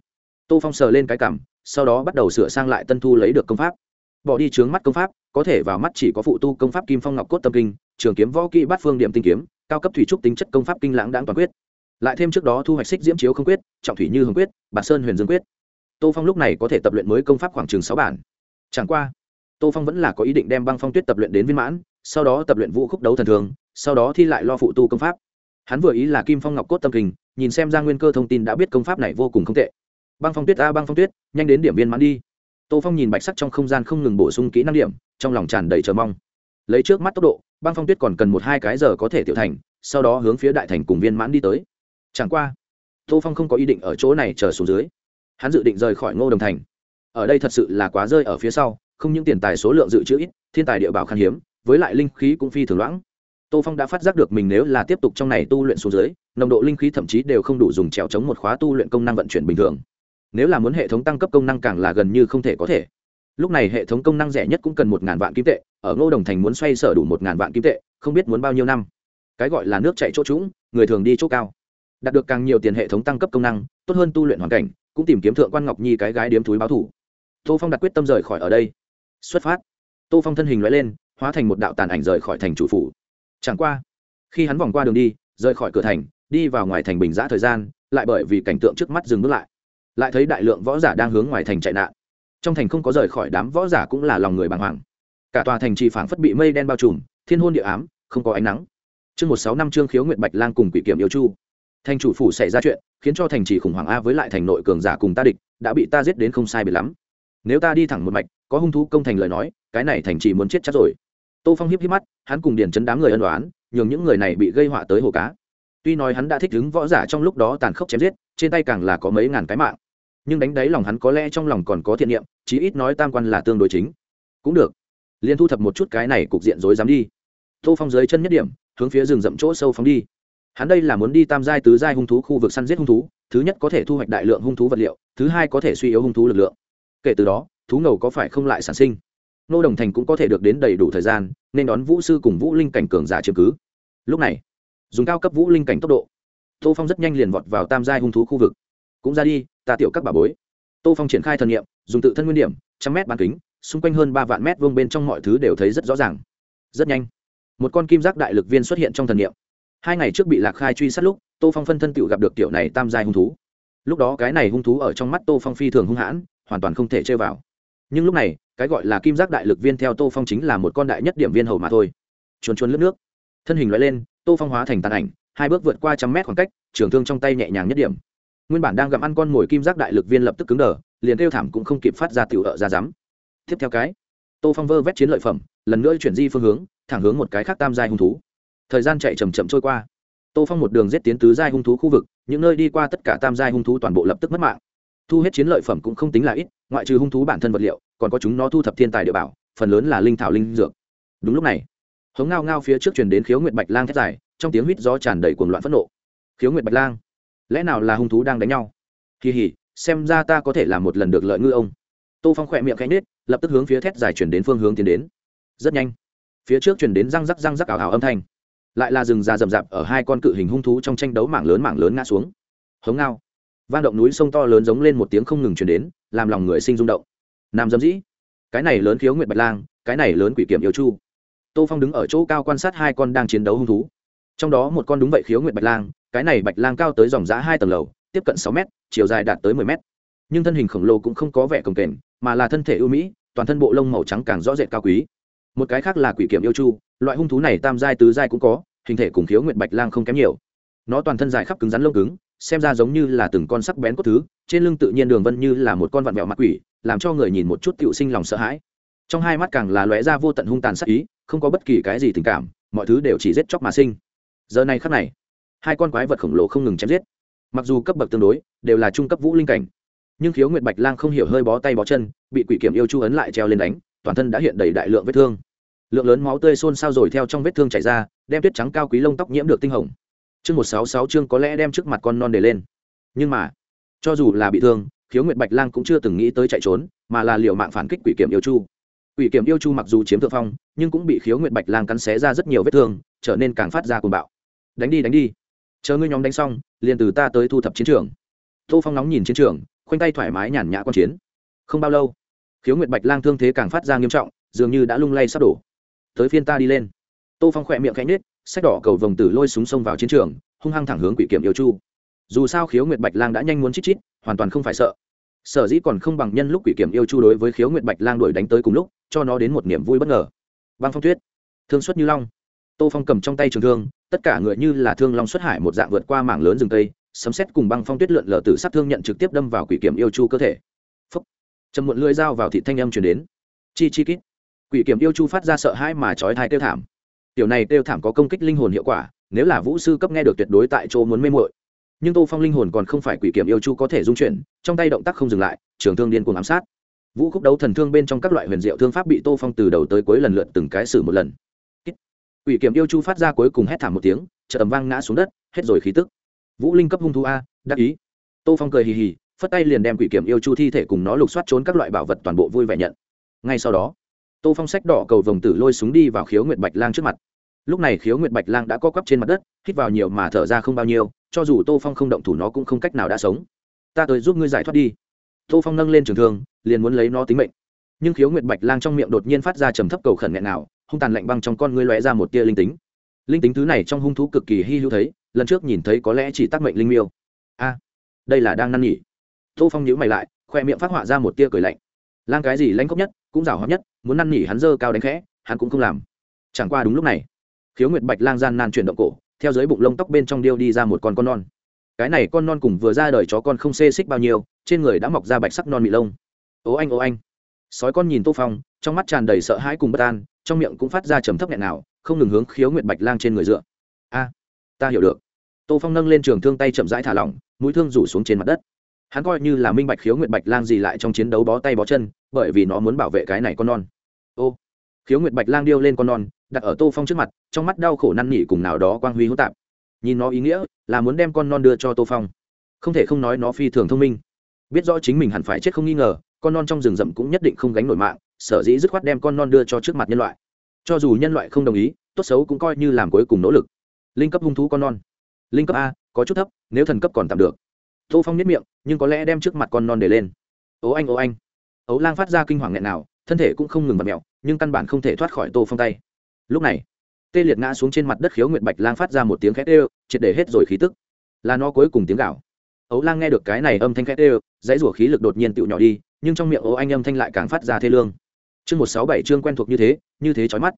[SPEAKER 1] Tô phong sờ lên cái cảm, sau đó bắt đầu sửa sang lại tân thu lấy được công pháp. Bỏ đi trướng mắt công pháp, có thể vào mắt chỉ có phụ tu công pháp kim phong ngọc cốt tâm kinh, trường kiếm võ kỹ bát phương điểm tinh kiếm, cao cấp thủy trúc tính chất công pháp kinh lãng đáng toàn quyết. Lại thêm trước đó thu hoạch xích diễm chiếu không quyết, trọng thủy như hồng quyết bản sơn huyền dương quyết. Tô phong lúc này có thể tập luyện mới công pháp khoảng chừng sáu bản. Chẳng qua, tô phong vẫn là có ý định đem băng phong tuyết tập luyện đến viên mãn, sau đó tập luyện vũ khúc đấu thần thường, sau đó thi lại lo phụ tu công pháp hắn vừa ý là kim phong ngọc cốt tâm kinh, nhìn xem ra nguyên cơ thông tin đã biết công pháp này vô cùng không tệ. Băng phong tuyết a, băng phong tuyết, nhanh đến điểm viên mãn đi. Tô phong nhìn bạch sắc trong không gian không ngừng bổ sung kỹ năng điểm, trong lòng tràn đầy chờ mong. Lấy trước mắt tốc độ, băng phong tuyết còn cần một hai cái giờ có thể tiểu thành, sau đó hướng phía đại thành cùng viên mãn đi tới. Chẳng qua, tô phong không có ý định ở chỗ này chờ xuống dưới. Hắn dự định rời khỏi ngô đồng thành. Ở đây thật sự là quá rơi ở phía sau, không những tiền tài số lượng dự trữ ít, thiên tài địa bảo khan hiếm, với lại linh khí cũng phi thường loãng tô phong đã phát giác được mình nếu là tiếp tục trong này tu luyện xuống dưới, nồng độ linh khí thậm chí đều không đủ dùng trèo chống một khóa tu luyện công năng vận chuyển bình thường. Nếu là muốn hệ thống tăng cấp công năng càng là gần như không thể có thể. Lúc này hệ thống công năng rẻ nhất cũng cần một ngàn vạn kim tệ, ở ngô đồng thành muốn xoay sở đủ một ngàn vạn kim tệ, không biết muốn bao nhiêu năm. Cái gọi là nước chạy chỗ trũng, người thường đi chỗ cao. Đạt được càng nhiều tiền hệ thống tăng cấp công năng, tốt hơn tu luyện hoàn cảnh, cũng tìm kiếm thượng quan ngọc nhi cái gái điếm túi báo thủ. Tô phong đặt quyết tâm rời khỏi ở đây. Xuất phát. Tô phong thân hình loại lên, hóa thành một đạo tàn ảnh rời khỏi thành chủ phủ chẳng qua, khi hắn vòng qua đường đi, rời khỏi cửa thành, đi vào ngoài thành bình giã thời gian, lại bởi vì cảnh tượng trước mắt dừng bước lại. Lại thấy đại lượng võ giả đang hướng ngoài thành chạy nạn. Trong thành không có rời khỏi đám võ giả cũng là lòng người bàng hoàng. Cả tòa thành trì phảng phất bị mây đen bao trùm, thiên hôn địa ám, không có ánh nắng. Chương một sáu năm trương khiếu nguyệt bạch lang cùng quỷ kiểm yêu chu. Thành chủ phủ xảy ra chuyện, khiến cho thành trì khủng hoảng a với lại thành nội cường giả cùng ta địch, đã bị ta giết đến không sai biệt lắm. Nếu ta đi thẳng một mạch, có hung thú công thành lời nói, cái này thành trì muốn chết chắc rồi tô phong hiếp hiếp mắt, hắn cùng điền chấn đám người ân đoán nhường những người này bị gây họa tới hồ cá. Tuy nói hắn đã thích đứng võ giả trong lúc đó tàn khốc chém giết, trên tay càng là có mấy ngàn cái mạng. Nhưng đánh đáy lòng hắn có lẽ trong lòng còn có thiện niệm, chí ít nói tam quan là tương đối chính. Cũng được. Liên thu thập một chút cái này cục diện rối dám đi. Tô phong dưới chân nhất điểm, hướng phía rừng rậm chỗ sâu phóng đi. Hắn đây là muốn đi tam giai tứ giai hung thú khu vực săn giết hung thú, thứ nhất có thể thu hoạch đại lượng hung thú vật liệu, thứ hai có thể suy yếu hung thú lực lượng. Kể từ đó, thú ngầu có phải không lại sản sinh? Nô đồng thành cũng có thể được đến đầy đủ thời gian, nên đón vũ sư cùng vũ linh cảnh cường giả chiếm cứ. Lúc này, dùng cao cấp vũ linh cảnh tốc độ, tô phong rất nhanh liền vọt vào tam giai hung thú khu vực. Cũng ra đi, ta tiểu các bà bối. Tô phong triển khai thần nghiệm dùng tự thân nguyên điểm, trăm mét bán kính, xung quanh hơn ba vạn mét vuông bên trong mọi thứ đều thấy rất rõ ràng. Rất nhanh, một con kim giác đại lực viên xuất hiện trong thần nghiệm hai ngày trước bị lạc khai truy sát lúc, tô phong phân thân tự gặp được tiểu này tam giai hung thú. Lúc đó cái này hung thú ở trong mắt tô phong phi thường hung hãn, hoàn toàn không thể chơi vào. Nhưng lúc này cái gọi là kim giác đại lực viên theo tô phong chính là một con đại nhất điểm viên hầu mà thôi. Chuồn chuồn lướt nước. Thân hình loại lên, tô phong hóa thành tàn ảnh, hai bước vượt qua trăm mét khoảng cách, trường thương trong tay nhẹ nhàng nhất điểm. Nguyên bản đang gặm ăn con mồi kim giác đại lực viên lập tức cứng đờ, liền kêu thảm cũng không kịp phát ra tiểu ợ ra rắm tiếp theo cái, tô phong vơ vét chiến lợi phẩm, lần nữa chuyển di phương hướng, thẳng hướng một cái khác tam giai hung thú. Thời gian chạy chầm chậm trôi qua. Tô phong một đường giết tiến tứ giai hung thú khu vực, những nơi đi qua tất cả tam giai hung thú toàn bộ lập tức mất mạng. Thu hết chiến lợi phẩm cũng không tính là ít ngoại trừ hung thú bản thân vật liệu, còn có chúng nó thu thập thiên tài địa bảo, phần lớn là linh thảo linh dược. Đúng lúc này, hống ngao ngao phía trước truyền đến khiếu nguyệt bạch lang thét dài, trong tiếng huýt gió tràn đầy cuồng loạn phẫn nộ. Khiếu nguyệt bạch lang, lẽ nào là hung thú đang đánh nhau? Kỳ hỉ, xem ra ta có thể làm một lần được lợi ngư ông. Tô phong khỏe miệng cánh nết lập tức hướng phía thét dài chuyển đến phương hướng tiến đến. Rất nhanh, phía trước chuyển đến răng rắc răng rắc ảo ảo âm thanh. Lại là rừng già rậm rạp ở hai con cự hình hung thú trong tranh đấu mảng lớn mảng lớn ngã xuống. Hống ngao vang động núi sông to lớn giống lên một tiếng không ngừng chuyển đến, làm lòng người sinh rung động. Nam dâm dĩ, cái này lớn khiếu nguyệt bạch lang, cái này lớn quỷ kiểm yêu chu. Tô phong đứng ở chỗ cao quan sát hai con đang chiến đấu hung thú. Trong đó một con đúng vậy khiếu nguyệt bạch lang, cái này bạch lang cao tới dòng giã hai tầng lầu, tiếp cận sáu m chiều dài đạt tới mười m nhưng thân hình khổng lồ cũng không có vẻ cồng kềnh, mà là thân thể ưu mỹ, toàn thân bộ lông màu trắng càng rõ rệt cao quý. Một cái khác là quỷ kiểm yêu chu, loại hung thú này tam giai tứ giai cũng có, hình thể cùng khiếu nguyệt bạch lang không kém nhiều. Nó toàn thân dài khắp cứng rắn lông cứng xem ra giống như là từng con sắc bén cốt thứ, trên lưng tự nhiên đường vân như là một con vặn vẹo mặt quỷ, làm cho người nhìn một chút tựu sinh lòng sợ hãi. Trong hai mắt càng là lóe ra vô tận hung tàn sắc ý, không có bất kỳ cái gì tình cảm, mọi thứ đều chỉ giết chóc mà sinh. Giờ này khắc này, hai con quái vật khổng lồ không ngừng chém giết. Mặc dù cấp bậc tương đối, đều là trung cấp vũ linh cảnh, nhưng khiếu nguyệt bạch lang không hiểu hơi bó tay bó chân, bị quỷ kiểm yêu chu ấn lại treo lên đánh, toàn thân đã hiện đầy đại lượng vết thương. Lượng lớn máu tươi xôn xao rồi theo trong vết thương chảy ra, đem tuyết trắng cao quý lông tóc nhiễm được tinh hồng chương một sáu sáu chương có lẽ đem trước mặt con non để lên. Nhưng mà, cho dù là bị thương, khiếu nguyệt bạch lang cũng chưa từng nghĩ tới chạy trốn, mà là liệu mạng phản kích quỷ kiểm yêu chu. Quỷ kiểm yêu chu mặc dù chiếm thượng phong, nhưng cũng bị khiếu nguyệt bạch lang cắn xé ra rất nhiều vết thương, trở nên càng phát ra cuồng bạo. Đánh đi đánh đi. Chờ ngươi nhóm đánh xong, liền từ ta tới thu thập chiến trường. Tô phong nóng nhìn chiến trường, khoanh tay thoải mái nhàn nhã q chiến. Không bao lâu, khiếu nguyệt bạch lang thương thế càng phát ra nghiêm trọng, dường như đã lung lay sắp đổ. Tới phiên ta đi lên. Tô phong khỏe miệng khẽ nhết sách đỏ cầu vồng tử lôi súng sông vào chiến trường, hung hăng thẳng hướng quỷ kiểm yêu chu. Dù sao khiếu nguyệt bạch lang đã nhanh muốn chít chít, hoàn toàn không phải sợ. Sở dĩ còn không bằng nhân lúc quỷ kiểm yêu chu đối với khiếu nguyệt bạch lang đuổi đánh tới cùng lúc, cho nó đến một niềm vui bất ngờ. Băng phong tuyết, thương xuất như long. Tô phong cầm trong tay trường thương, tất cả người như là thương long xuất hải một dạng vượt qua mảng lớn rừng tây sấm xét cùng băng phong tuyết lượn lờ từ sát thương nhận trực tiếp đâm vào quỷ kiểm yêu chu cơ thể. Phấp chầm muộn lưỡi dao vào thị thanh âm chuyển đến. Chi chi kít. Quỷ kiểm yêu chu phát ra sợ hãi mà trói thai tiêu thảm tiểu này tiêu thảm có công kích linh hồn hiệu quả, nếu là vũ sư cấp nghe được tuyệt đối tại chỗ muốn mê mội nhưng tô phong linh hồn còn không phải quỷ kiểm yêu chu có thể dung chuyển, trong tay động tác không dừng lại, trường thương điên cuồng ám sát. Vũ khúc đấu thần thương bên trong các loại huyền diệu thương pháp bị tô phong từ đầu tới cuối lần lượt từng cái xử một lần. Quỷ kiểm yêu chu phát ra cuối cùng hét thảm một tiếng chợ ầm vang ngã xuống đất, hết rồi khí tức. Vũ linh cấp hung thú a, đắc ý. Tô phong cười hì hì, phất tay liền đem quỷ kiểm yêu chu thi thể cùng nó lục soát trốn các loại bảo vật toàn bộ vui vẻ nhận. Ngay sau đó tô phong sách đỏ cầu vồng tử lôi súng đi vào khiếu nguyệt bạch lang trước mặt. Lúc này khiếu nguyệt bạch lang đã co quắp trên mặt đất, hít vào nhiều mà thở ra không bao nhiêu, cho dù tô phong không động thủ nó cũng không cách nào đã sống. Ta tới giúp ngươi giải thoát đi. Tô phong nâng lên trường thương, liền muốn lấy nó tính mệnh. Nhưng khiếu nguyệt bạch lang trong miệng đột nhiên phát ra trầm thấp cầu khẩn nghẹn nào, hung tàn lạnh băng trong con ngươi lóe ra một tia linh tính. Linh tính thứ này trong hung thú cực kỳ hy hữu thấy, lần trước nhìn thấy có lẽ chỉ tác mệnh linh miêu. A, đây là đang năn nỉ. Tô phong nhíu mày lại, khoe miệng phát họa ra một tia cười lạnh. Lang cái gì lãnh khốc nhất? Cũng rào hóa nhất, muốn năn nỉ hắn dơ cao đánh khẽ, hắn cũng không làm. Chẳng qua đúng lúc này, khiếu nguyệt bạch lang gian nan chuyển động cổ, theo dưới bụng lông tóc bên trong điêu đi ra một con con non. Cái này con non cùng vừa ra đời chó con không xê xích bao nhiêu, trên người đã mọc ra bạch sắc non mị lông. Ố anh ố anh. Sói con nhìn tô phong, trong mắt tràn đầy sợ hãi cùng bất an, trong miệng cũng phát ra trầm thấp nghẹn nào không ngừng hướng khiếu nguyệt bạch lang trên người dựa. A, ta hiểu được. Tô phong nâng lên trường thương tay chậm rãi thả lỏng, mũi thương rủ xuống trên mặt đất hắn coi như là minh bạch khiếu nguyệt bạch lang gì lại trong chiến đấu bó tay bó chân, bởi vì nó muốn bảo vệ cái này con non. Ô, khiếu nguyệt bạch lang điêu lên con non, đặt ở tô phong trước mặt, trong mắt đau khổ năn nỉ cùng nào đó quang huy hữu tạp. Nhìn nó ý nghĩa, là muốn đem con non đưa cho tô phong. Không thể không nói nó phi thường thông minh. Biết rõ chính mình hẳn phải chết không nghi ngờ, con non trong rừng rậm cũng nhất định không gánh nổi mạng, sở dĩ dứt khoát đem con non đưa cho trước mặt nhân loại. Cho dù nhân loại không đồng ý, tốt xấu cũng coi như làm cuối cùng nỗ lực. Linh cấp hung thú con non. Linh cấp a, có chút thấp, nếu thần cấp còn tạm được tô phong nhất miệng, nhưng có lẽ đem trước mặt con non để lên. Ố anh ố anh. Ấu lang phát ra kinh hoàng nghẹn nào, thân thể cũng không ngừng bật mẹo, nhưng căn bản không thể thoát khỏi tô phong tay. Lúc này, tê liệt ngã xuống trên mặt đất khiếu nguyệt bạch lang phát ra một tiếng khét ê triệt để hết rồi khí tức. Là nó cuối cùng tiếng gạo ấu lang nghe được cái này âm thanh khét ê dãy rủa khí lực đột nhiên tựu nhỏ đi, nhưng trong miệng ấu anh âm thanh lại càng phát ra thê lương. Chương một sáu bảy chương quen thuộc như thế như thế chói mắt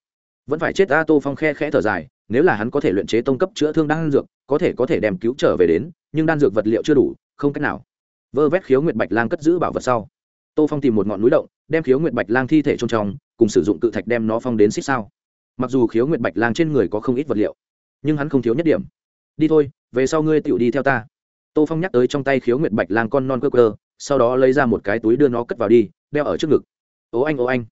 [SPEAKER 1] vẫn phải chết a tô phong khe khẽ thở dài, nếu là hắn có thể luyện chế tông cấp chữa thương đan dược, có thể có thể đem cứu trở về đến, nhưng đan dược vật liệu chưa đủ, không cách nào. Vơ vét khiếu nguyệt bạch lang cất giữ bảo vật sau, tô phong tìm một ngọn núi động, đem khiếu nguyệt bạch lang thi thể trôn trong, cùng sử dụng cự thạch đem nó phong đến xích sao. Mặc dù khiếu nguyệt bạch lang trên người có không ít vật liệu, nhưng hắn không thiếu nhất điểm. Đi thôi, về sau ngươi tựu đi theo ta. Tô phong nhắc tới trong tay khiếu nguyệt bạch lang con non cơ cơ sau đó lấy ra một cái túi đưa nó cất vào đi, đeo ở trước ngực. Ố anh ố anh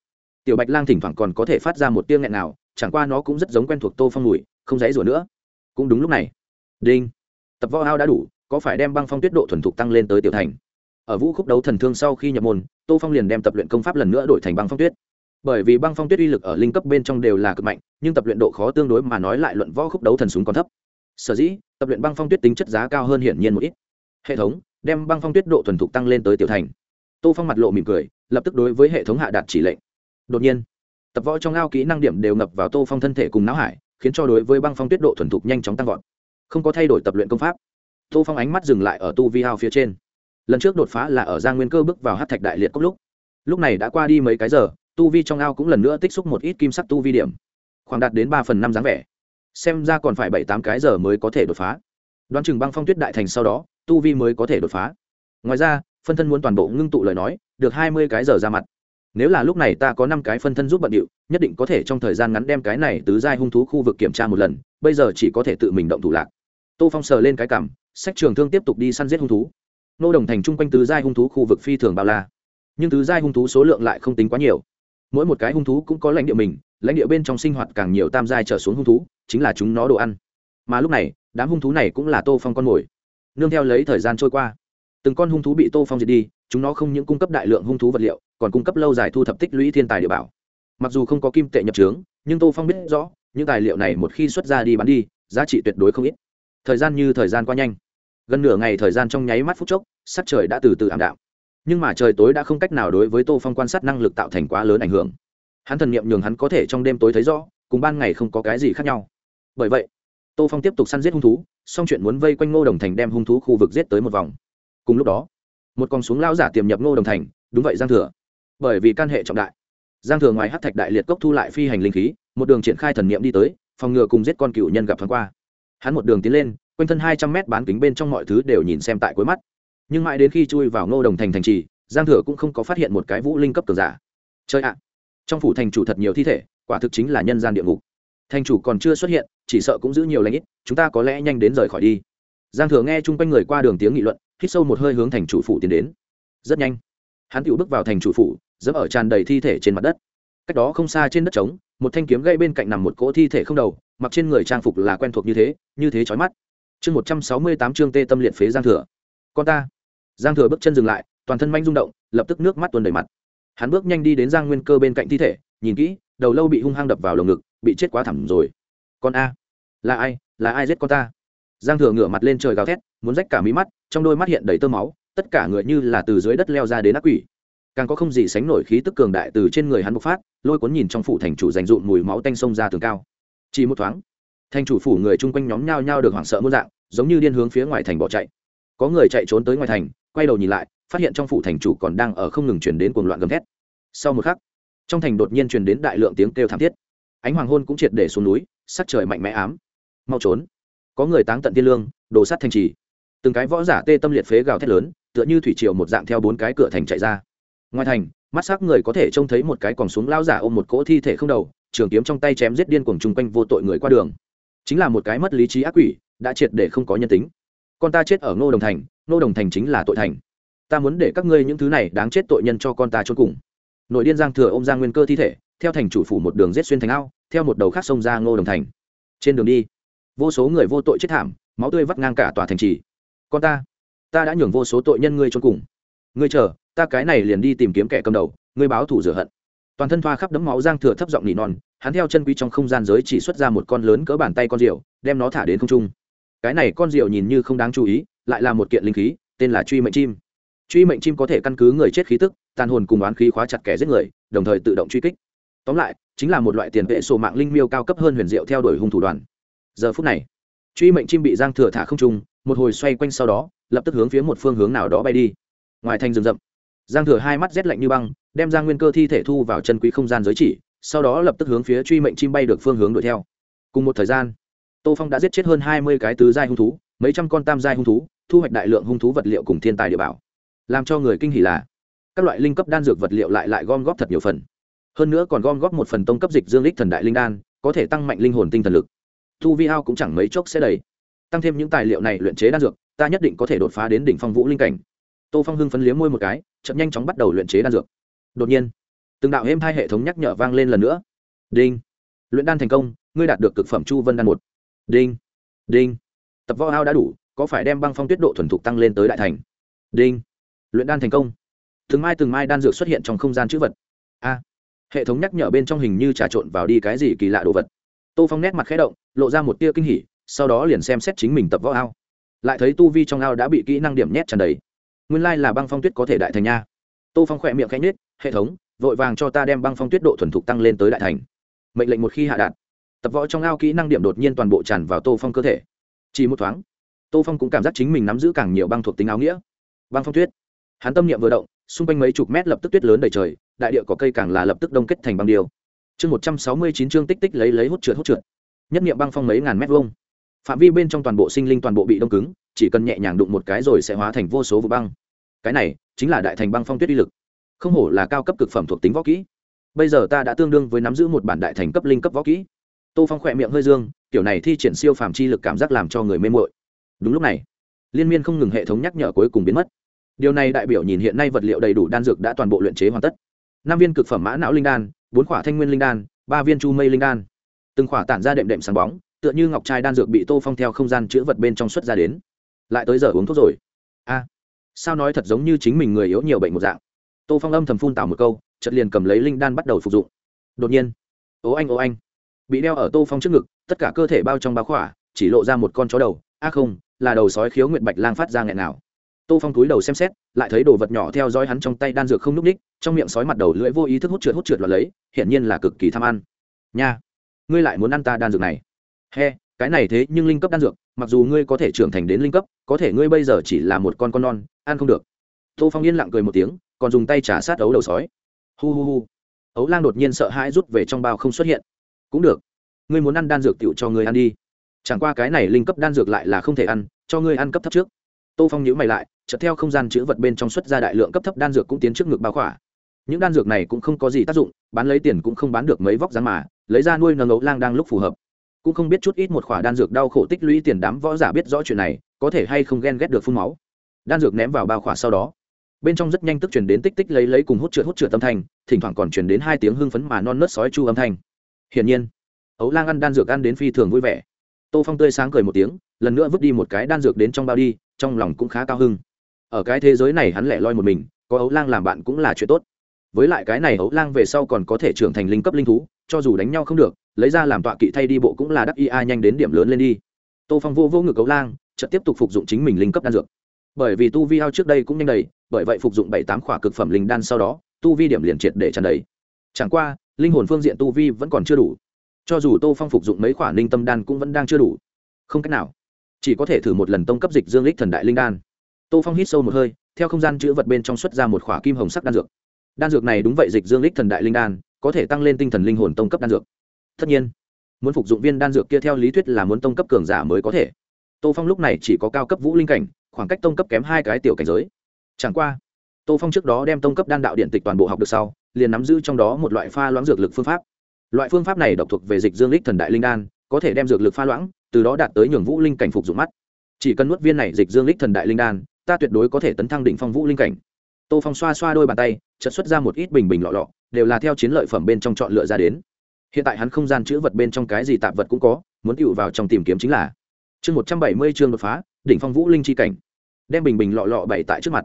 [SPEAKER 1] tiểu bạch lang thỉnh thoảng còn có thể phát ra một tiếng nghẹn nào, chẳng qua nó cũng rất giống quen thuộc tô phong mùi, không dãy rủa nữa. Cũng đúng lúc này. Đinh. Tập võ ao đã đủ, có phải đem băng phong tuyết độ thuần thục tăng lên tới tiểu thành? Ở vũ khúc đấu thần thương sau khi nhập môn, tô phong liền đem tập luyện công pháp lần nữa đổi thành băng phong tuyết. Bởi vì băng phong tuyết uy lực ở linh cấp bên trong đều là cực mạnh, nhưng tập luyện độ khó tương đối mà nói lại luận võ khúc đấu thần súng còn thấp. Sở dĩ, tập luyện băng phong tuyết tính chất giá cao hơn hiển nhiên một ít. Hệ thống, đem băng phong tuyết độ thuần thục tăng lên tới tiểu thành. Tô phong mặt lộ mỉm cười, lập tức đối với hệ thống hạ đạt chỉ lệnh đột nhiên, tập võ trong ao kỹ năng điểm đều ngập vào tô phong thân thể cùng não hải, khiến cho đối với băng phong tuyết độ thuần thục nhanh chóng tăng vọt. Không có thay đổi tập luyện công pháp, tô phong ánh mắt dừng lại ở tu vi ao phía trên. Lần trước đột phá là ở giang nguyên cơ bước vào hát thạch đại liệt cốc lúc. Lúc này đã qua đi mấy cái giờ, tu vi trong ao cũng lần nữa tích xúc một ít kim sắc tu vi điểm, khoảng đạt đến ba phần năm dáng vẻ. Xem ra còn phải bảy tám cái giờ mới có thể đột phá. Đoán chừng băng phong tuyết đại thành sau đó, tu vi mới có thể đột phá. Ngoài ra, phân thân muốn toàn bộ ngưng tụ lời nói, được hai mươi cái giờ ra mặt nếu là lúc này ta có năm cái phân thân giúp bận điệu, nhất định có thể trong thời gian ngắn đem cái này tứ giai hung thú khu vực kiểm tra một lần, bây giờ chỉ có thể tự mình động thủ lạc. Tô phong sờ lên cái cảm, sách trường thương tiếp tục đi săn giết hung thú. Nô đồng thành chung quanh tứ giai hung thú khu vực phi thường bao la. Nhưng tứ giai hung thú số lượng lại không tính quá nhiều. Mỗi một cái hung thú cũng có lãnh địa mình, lãnh địa bên trong sinh hoạt càng nhiều tam giai trở xuống hung thú, chính là chúng nó đồ ăn. Mà lúc này, đám hung thú này cũng là tô phong con mồi. Nương theo lấy thời gian trôi qua, từng con hung thú bị tô phong diệt đi chúng nó không những cung cấp đại lượng hung thú vật liệu, còn cung cấp lâu dài thu thập tích lũy thiên tài địa bảo. Mặc dù không có kim tệ nhập trướng, nhưng tô phong biết rõ, những tài liệu này một khi xuất ra đi bán đi, giá trị tuyệt đối không ít. Thời gian như thời gian qua nhanh. Gần nửa ngày thời gian trong nháy mắt phút chốc, sắc trời đã từ từ ảm đạm. Nhưng mà trời tối đã không cách nào đối với tô phong quan sát năng lực tạo thành quá lớn ảnh hưởng. Hắn thần nghiệm nhường hắn có thể trong đêm tối thấy rõ, cùng ban ngày không có cái gì khác nhau. Bởi vậy, tô phong tiếp tục săn giết hung thú xong chuyện muốn vây quanh ngô đồng thành đem hung thú khu vực giết tới một vòng. Cùng lúc đó một con xuống lao giả tiềm nhập ngô đồng thành, đúng vậy, giang thừa. Bởi vì căn hệ trọng đại. Giang thừa ngoài hát thạch đại liệt cốc thu lại phi hành linh khí, một đường triển khai thần niệm đi tới, phòng ngừa cùng giết con cựu nhân gặp thoáng qua. Hắn một đường tiến lên, quanh thân hai trăm mét bán kính bên trong mọi thứ đều nhìn xem tại cuối mắt. Nhưng mãi đến khi chui vào ngô đồng thành thành trì, giang thừa cũng không có phát hiện một cái vũ linh cấp cường giả. Chơi ạ. Trong phủ thành chủ thật nhiều thi thể, quả thực chính là nhân gian địa ngục. Thành chủ còn chưa xuất hiện, chỉ sợ cũng giữ nhiều lãnh ít, chúng ta có lẽ nhanh đến rời khỏi đi. Giang thừa nghe chung quanh người qua đường tiếng nghị luận hít sâu một hơi hướng thành chủ phủ tiến đến. Rất nhanh, hắn tự bước vào thành chủ phủ, dẫm ở tràn đầy thi thể trên mặt đất. Cách đó không xa trên đất trống, một thanh kiếm gây bên cạnh nằm một cỗ thi thể không đầu, mặc trên người trang phục là quen thuộc như thế như thế chói mắt. Chương một trăm sáu mươi tám chương tê tâm liệt phế giang thừa. Con ta. Giang thừa bước chân dừng lại, toàn thân manh rung động, lập tức nước mắt tuôn đầy mặt. Hắn bước nhanh đi đến giang nguyên cơ bên cạnh thi thể, nhìn kỹ, đầu lâu bị hung hăng đập vào lồng ngực, bị chết quá thẳm rồi. Con a. Là ai? Là ai giết con ta? Giang thừa ngửa mặt lên trời gào thét, muốn rách cả mí mắt, trong đôi mắt hiện đầy tơ máu, tất cả người như là từ dưới đất leo ra đến ác quỷ. Càng có không gì sánh nổi khí tức cường đại từ trên người hắn bộc phát, lôi cuốn nhìn trong phủ thành chủ dành dụn mùi máu tanh sông ra tường cao. Chỉ một thoáng, thành chủ phủ người chung quanh nhóm nhao nhao được hoảng sợ muôn dạng, giống như điên hướng phía ngoài thành bỏ chạy. Có người chạy trốn tới ngoài thành, quay đầu nhìn lại, phát hiện trong phủ thành chủ còn đang ở không ngừng chuyển đến cuồng loạn gầm thét. Sau một khắc, trong thành đột nhiên truyền đến đại lượng tiếng kêu thảm thiết. Ánh hoàng hôn cũng triệt để xuống núi, sắc trời mạnh mẽ ám. Mau trốn có người táng tận tiên lương, đồ sát thành trì. Từng cái võ giả tê tâm liệt phế gào thét lớn, tựa như thủy triều một dạng theo bốn cái cửa thành chạy ra. Ngoài thành, mắt s ắ c người có thể trông thấy một cái còn xuống lao giả ôm một cỗ thi thể không đầu, trường kiếm trong tay chém giết điên cuồng chung quanh vô tội người qua đường. Chính là một cái mất lý trí ác quỷ, đã triệt để không có nhân tính. Con ta chết ở ngô đồng thành, ngô đồng thành chính là tội thành. Ta muốn để các ngươi những thứ này đáng chết tội nhân cho con ta trốn cùng. Nội điên giang thừa ô m giang nguyên cơ thi thể, theo thành chủ phủ một đường rết xuyên thành ao, theo một đầu khác sông ra ngô đồng thành. Trên đường đi vô số người vô tội chết thảm, máu tươi vắt ngang cả tòa thành trì. Con ta ta đã nhường vô số tội nhân ngươi trốn cùng. Ngươi chờ, ta cái này liền đi tìm kiếm kẻ cầm đầu, ngươi báo thủ rửa hận. Toàn thân thoa khắp đấm máu giang thừa thấp giọng nỉ non, hắn theo chân quý trong không gian giới chỉ xuất ra một con lớn cỡ bàn tay con rượu đem nó thả đến không trung. Cái này con rượu nhìn như không đáng chú ý, lại là một kiện linh khí, tên là truy mệnh chim. Truy mệnh chim có thể căn cứ người chết khí tức, tàn hồn cùng oán khí khóa chặt kẻ giết người, đồng thời tự động truy kích. Tóm lại, chính là một loại tiền vệ sổ mạng linh miêu cao cấp hơn huyền diệu theo đuổi hung thủ đoàn giờ phút này, truy mệnh chim bị giang thừa thả không trung, một hồi xoay quanh sau đó, lập tức hướng phía một phương hướng nào đó bay đi. Ngoài thành rừng rậm, giang thừa hai mắt rét lạnh như băng, đem giang nguyên cơ thi thể thu vào chân quý không gian giới chỉ, sau đó lập tức hướng phía truy mệnh chim bay được phương hướng đuổi theo. Cùng một thời gian, tô phong đã giết chết hơn hai mươi cái tứ giai hung thú, mấy trăm con tam giai hung thú, thu hoạch đại lượng hung thú vật liệu cùng thiên tài địa bảo. Làm cho người kinh hỉ là, các loại linh cấp đan dược vật liệu lại lại gom góp thật nhiều phần. Hơn nữa còn gom góp một phần tông cấp dịch dương lích thần đại linh đan, có thể tăng mạnh linh hồn tinh thần lực thu vi ao cũng chẳng mấy chốc sẽ đầy. Tăng thêm những tài liệu này luyện chế đan dược, ta nhất định có thể đột phá đến đỉnh phong vũ linh cảnh. Tô phong hưng phấn liếm môi một cái chậm nhanh chóng bắt đầu luyện chế đan dược. Đột nhiên, từng đạo êm hai hệ thống nhắc nhở vang lên lần nữa. Đinh. Luyện đan thành công, ngươi đạt được cực phẩm chu vân đan một. Đinh. Đinh. Tập võ ao đã đủ, có phải đem băng phong tuyết độ thuần thục tăng lên tới đại thành? Đinh. Luyện đan thành công. Từng mai từng mai đan dược xuất hiện trong không gian chữ vật. A. Hệ thống nhắc nhở bên trong hình như trà trộn vào đi cái gì kỳ lạ đồ vật tô phong nét mặt khẽ động, lộ ra một tia kinh hỉ, sau đó liền xem xét chính mình tập võ ao. Lại thấy tu vi trong ao đã bị kỹ năng điểm nhét tràn đầy. Nguyên lai là băng phong tuyết có thể đại thành nha. Tô phong khỏe miệng khẽ nhết hệ thống, vội vàng cho ta đem băng phong tuyết độ thuần thục tăng lên tới đại thành. Mệnh lệnh một khi hạ đạt, tập võ trong ao kỹ năng điểm đột nhiên toàn bộ tràn vào tô phong cơ thể. Chỉ một thoáng, tô phong cũng cảm giác chính mình nắm giữ càng nhiều băng thuộc tính áo nghĩa. Băng phong tuyết. Hắn tâm niệm vừa động, xung quanh mấy chục mét lập tức tuyết lớn đầy trời, đại địa có cây càng là lập tức đông kết thành băng điều chương một trăm sáu mươi chín chương tích tích lấy lấy hút trượt hút trượt. Nhất niệm băng phong mấy ngàn mét vuông. Phạm vi bên trong toàn bộ sinh linh toàn bộ bị đông cứng, chỉ cần nhẹ nhàng đụng một cái rồi sẽ hóa thành vô số vụ băng. Cái này chính là đại thành băng phong tuyết uy lực. Không hổ là cao cấp cực phẩm thuộc tính võ kỹ. Bây giờ ta đã tương đương với nắm giữ một bản đại thành cấp linh cấp võ kỹ. Tô phong khỏe miệng hơi dương, kiểu này thi triển siêu phàm chi lực cảm giác làm cho người mê mội đúng lúc này, liên miên không ngừng hệ thống nhắc nhở cuối cùng biến mất. Điều này đại biểu nhìn hiện nay vật liệu đầy đủ đan dược đã toàn bộ luyện chế hoàn tất. Năm viên cực phẩm mã não linh đan bốn khỏa thanh nguyên linh đan, ba viên chu mây linh đan. Từng khỏa tản ra đệm đệm sáng bóng, tựa như ngọc trai đan dược bị tô phong theo không gian chữa vật bên trong xuất ra đến. Lại tới giờ uống thuốc rồi. A, sao nói thật giống như chính mình người yếu nhiều bệnh một dạng? Tô phong âm thầm phun tảo một câu chật liền cầm lấy linh đan bắt đầu phục dụng. Đột nhiên, ố anh ố anh, bị đeo ở tô phong trước ngực, tất cả cơ thể bao trong bao khỏa, chỉ lộ ra một con chó đầu. A không, là đầu sói khiếu nguyện bạch lang phát ra nghẹn nào tô phong túi đầu xem xét, lại thấy đồ vật nhỏ theo dõi hắn trong tay đan dược không n ú c ních trong miệng sói mặt đầu lưỡi vô ý thức hút trượt hút trượt và lấy, hiển nhiên là cực kỳ tham ăn. Nha, ngươi lại muốn ăn ta đan dược này? He, cái này thế nhưng linh cấp đan dược, mặc dù ngươi có thể trưởng thành đến linh cấp, có thể ngươi bây giờ chỉ là một con con non, ăn không được. Tô phong yên lặng cười một tiếng, còn dùng tay trả sát ấu đầu sói. Hu hu hu. Ấu lang đột nhiên sợ hãi rút về trong bao không xuất hiện. Cũng được, ngươi muốn ăn đan dược tựu cho ngươi ăn đi. Chẳng qua cái này linh cấp đan dược lại là không thể ăn, cho ngươi ăn cấp thấp trước. Tô phong nhữ mày lại chợt theo không gian chữ vật bên trong xuất ra đại lượng cấp thấp đan dược cũng tiến trước ngực bao khỏa. Những đan dược này cũng không có gì tác dụng, bán lấy tiền cũng không bán được mấy vóc rắn mà, lấy ra nuôi nâng ấu lang đang lúc phù hợp. Cũng không biết chút ít một khỏa đan dược đau khổ tích lũy tiền đám võ giả biết rõ chuyện này, có thể hay không ghen ghét được phun máu. Đan dược ném vào bao khỏa sau đó. Bên trong rất nhanh tức chuyển đến tích tích lấy lấy cùng hút trượt hút trượt âm thanh, thỉnh thoảng còn chuyển đến hai tiếng hưng phấn mà non nớt sói chu âm thanh. Hiển nhiên, ấu lang ăn đan dược ăn đến phi thường vui vẻ. Tô phong tươi sáng cười một tiếng, lần nữa vứt đi một cái đan dược đến trong bao đi, trong lòng cũng khá cao hưng ở cái thế giới này hắn lẻ loi một mình, có ấu lang làm bạn cũng là chuyện tốt. Với lại cái này ấu lang về sau còn có thể trưởng thành linh cấp linh thú, cho dù đánh nhau không được, lấy ra làm tọa kỵ thay đi bộ cũng là đắc ia nhanh đến điểm lớn lên đi. Tô phong vô vô ngực ấu lang, chợt tiếp tục phục dụng chính mình linh cấp đan dược. Bởi vì tu vi ao trước đây cũng nhanh đầy, bởi vậy phục dụng bảy tám khỏa cực phẩm linh đan sau đó, tu vi điểm liền triệt để tràn đầy. Chẳng qua, linh hồn phương diện tu vi vẫn còn chưa đủ. Cho dù tô phong phục dụng mấy khỏa linh tâm đan cũng vẫn đang chưa đủ. Không cách nào. Chỉ có thể thử một lần tông cấp dịch dương lích thần đại linh đan tô phong hít sâu một hơi, theo không gian chữ vật bên trong xuất ra một khỏa kim hồng sắc đan dược. Đan dược này đúng vậy dịch dương lích thần đại linh đan, có thể tăng lên tinh thần linh hồn tông cấp đan dược. Tất nhiên, muốn phục dụng viên đan dược kia theo lý thuyết là muốn tông cấp cường giả mới có thể. Tô phong lúc này chỉ có cao cấp vũ linh cảnh, khoảng cách tông cấp kém hai cái tiểu cảnh giới. Chẳng qua, tô phong trước đó đem tông cấp đan đạo điện tịch toàn bộ học được sau, liền nắm giữ trong đó một loại pha loãng dược lực phương pháp. Loại phương pháp này độc thuộc về dịch dương lích thần đại linh đan, có thể đem dược lực pha loãng, từ đó đạt tới nhường vũ linh cảnh phục dụng mắt. Chỉ cần nuốt viên này dịch dương lích thần đại linh đan ta tuyệt đối có thể tấn thăng đỉnh phong vũ linh cảnh. Tô phong xoa xoa đôi bàn tay, chợt xuất ra một ít bình bình lọ lọ, đều là theo chiến lợi phẩm bên trong chọn lựa ra đến. Hiện tại hắn không gian chữ vật bên trong cái gì tạp vật cũng có, muốn tựu vào trong tìm kiếm chính là chương một trăm bảy mươi chương đột phá, đỉnh phong vũ linh chi cảnh. Đem bình bình lọ lọ bày tại trước mặt.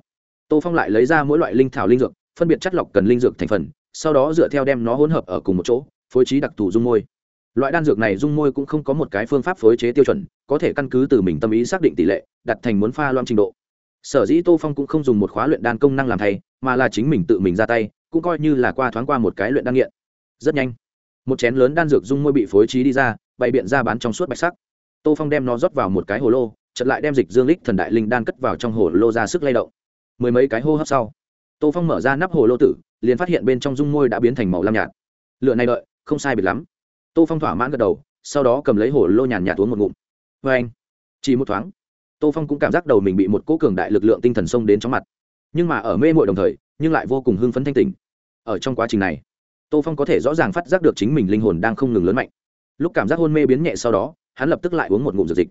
[SPEAKER 1] Tô phong lại lấy ra mỗi loại linh thảo linh dược, phân biệt chất lọc cần linh dược thành phần, sau đó dựa theo đem nó hỗn hợp ở cùng một chỗ, phối trí đặc thù dung môi. Loại đan dược này dung môi cũng không có một cái phương pháp phối chế tiêu chuẩn, có thể căn cứ từ mình tâm ý xác định tỷ lệ, đặt thành muốn pha loang trình độ sở dĩ tô phong cũng không dùng một khóa luyện đan công năng làm thay, mà là chính mình tự mình ra tay, cũng coi như là qua thoáng qua một cái luyện đan nghiện. Rất nhanh, một chén lớn đan dược dung môi bị phối trí đi ra, bày biện ra bán trong suốt bạch sắc. Tô phong đem nó rót vào một cái hồ lô chật lại đem dịch dương lích thần đại linh đan cất vào trong hồ lô ra sức lay động. Mười mấy cái hô hấp sau, tô phong mở ra nắp hồ lô tử, liền phát hiện bên trong dung môi đã biến thành màu lam nhạt. Lựa này đợi, không sai biệt lắm. Tô phong thỏa mãn gật đầu, sau đó cầm lấy hồ lô nhàn nhạt uống một ngụm. Vê anh chỉ một thoáng tô phong cũng cảm giác đầu mình bị một cỗ cường đại lực lượng tinh thần xông đến trong mặt. Nhưng mà ở mê mội đồng thời, nhưng lại vô cùng hưng phấn thanh tình ở trong quá trình này, tô phong có thể rõ ràng phát giác được chính mình linh hồn đang không ngừng lớn mạnh. Lúc cảm giác hôn mê biến nhẹ sau đó, hắn lập tức lại uống một ngụm dược dịch.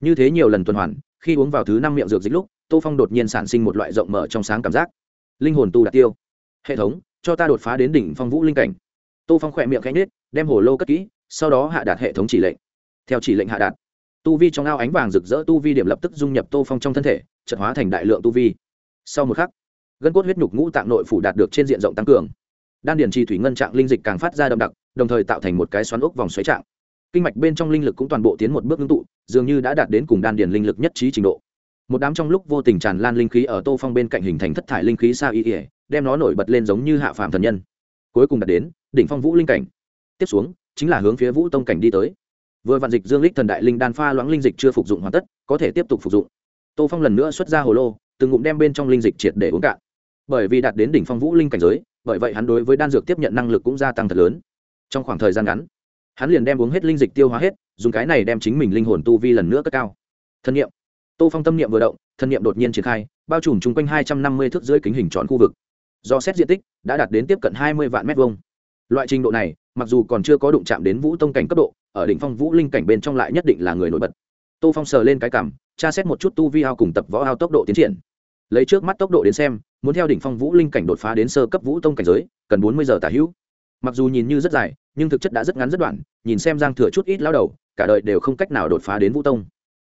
[SPEAKER 1] Như thế nhiều lần tuần hoàn, khi uống vào thứ năm miệng dược dịch lúc, tô phong đột nhiên sản sinh một loại rộng mở trong sáng cảm giác. Linh hồn tu đạt tiêu. Hệ thống, cho ta đột phá đến đỉnh phong vũ linh cảnh. Tô phong khỏe miệng cánh nết đem hồ lô cất kỹ, sau đó hạ đạt hệ thống chỉ lệnh. Theo chỉ lệnh hạ đạt tu vi trong ao ánh vàng rực rỡ, tu vi điểm lập tức dung nhập tô phong trong thân thể trận hóa thành đại lượng tu vi. Sau một khắc, gân cốt huyết nhục ngũ tạng nội phủ đạt được trên diện rộng tăng cường. Đan điền trì thủy ngân trạng linh dịch càng phát ra đậm đặc, đồng thời tạo thành một cái xoắn ốc vòng xoáy trạng. Kinh mạch bên trong linh lực cũng toàn bộ tiến một bước ngưng tụ, dường như đã đạt đến cùng đan điền linh lực nhất trí trình độ. Một đám trong lúc vô tình tràn lan linh khí ở tô phong bên cạnh hình thành thất thải linh khí xa y ỉa đem nó nổi bật lên giống như hạ phàm thần nhân. Cuối cùng đạt đến đỉnh phong vũ linh cảnh. Tiếp xuống, chính là hướng phía vũ tông cảnh đi tới vừa vạn dịch dương lích thần đại linh đan pha loãng linh dịch chưa phục dụng hoàn tất, có thể tiếp tục phục dụng. Tô phong lần nữa xuất ra hồ lô, từng ngụm đem bên trong linh dịch triệt để uống cạn. Bởi vì đạt đến đỉnh phong vũ linh cảnh giới, bởi vậy hắn đối với đan dược tiếp nhận năng lực cũng gia tăng thật lớn. Trong khoảng thời gian ngắn, hắn liền đem uống hết linh dịch tiêu hóa hết, dùng cái này đem chính mình linh hồn tu vi lần nữa cất cao. Thân nhiệm tô phong tâm niệm vừa động, thân nhiệm đột nhiên triển khai, bao trùm chung quanh hai trăm năm mươi thước dưới kính hình tròn khu vực. Do xét diện tích đã đạt đến tiếp cận hai mươi vạn mét vuông. Loại trình độ này, mặc dù còn chưa có đụng chạm đến vũ tông cảnh cấp độ ở đỉnh phong vũ linh cảnh bên trong lại nhất định là người nổi bật. Tô phong sờ lên cái cảm, tra xét một chút tu vi ao cùng tập võ ao tốc độ tiến triển. Lấy trước mắt tốc độ đến xem, muốn theo đỉnh phong vũ linh cảnh đột phá đến sơ cấp vũ tông cảnh giới, cần bốn mươi giờ tả hữu. Mặc dù nhìn như rất dài, nhưng thực chất đã rất ngắn rất đoạn, nhìn xem giang thừa chút ít lao đầu, cả đời đều không cách nào đột phá đến vũ tông.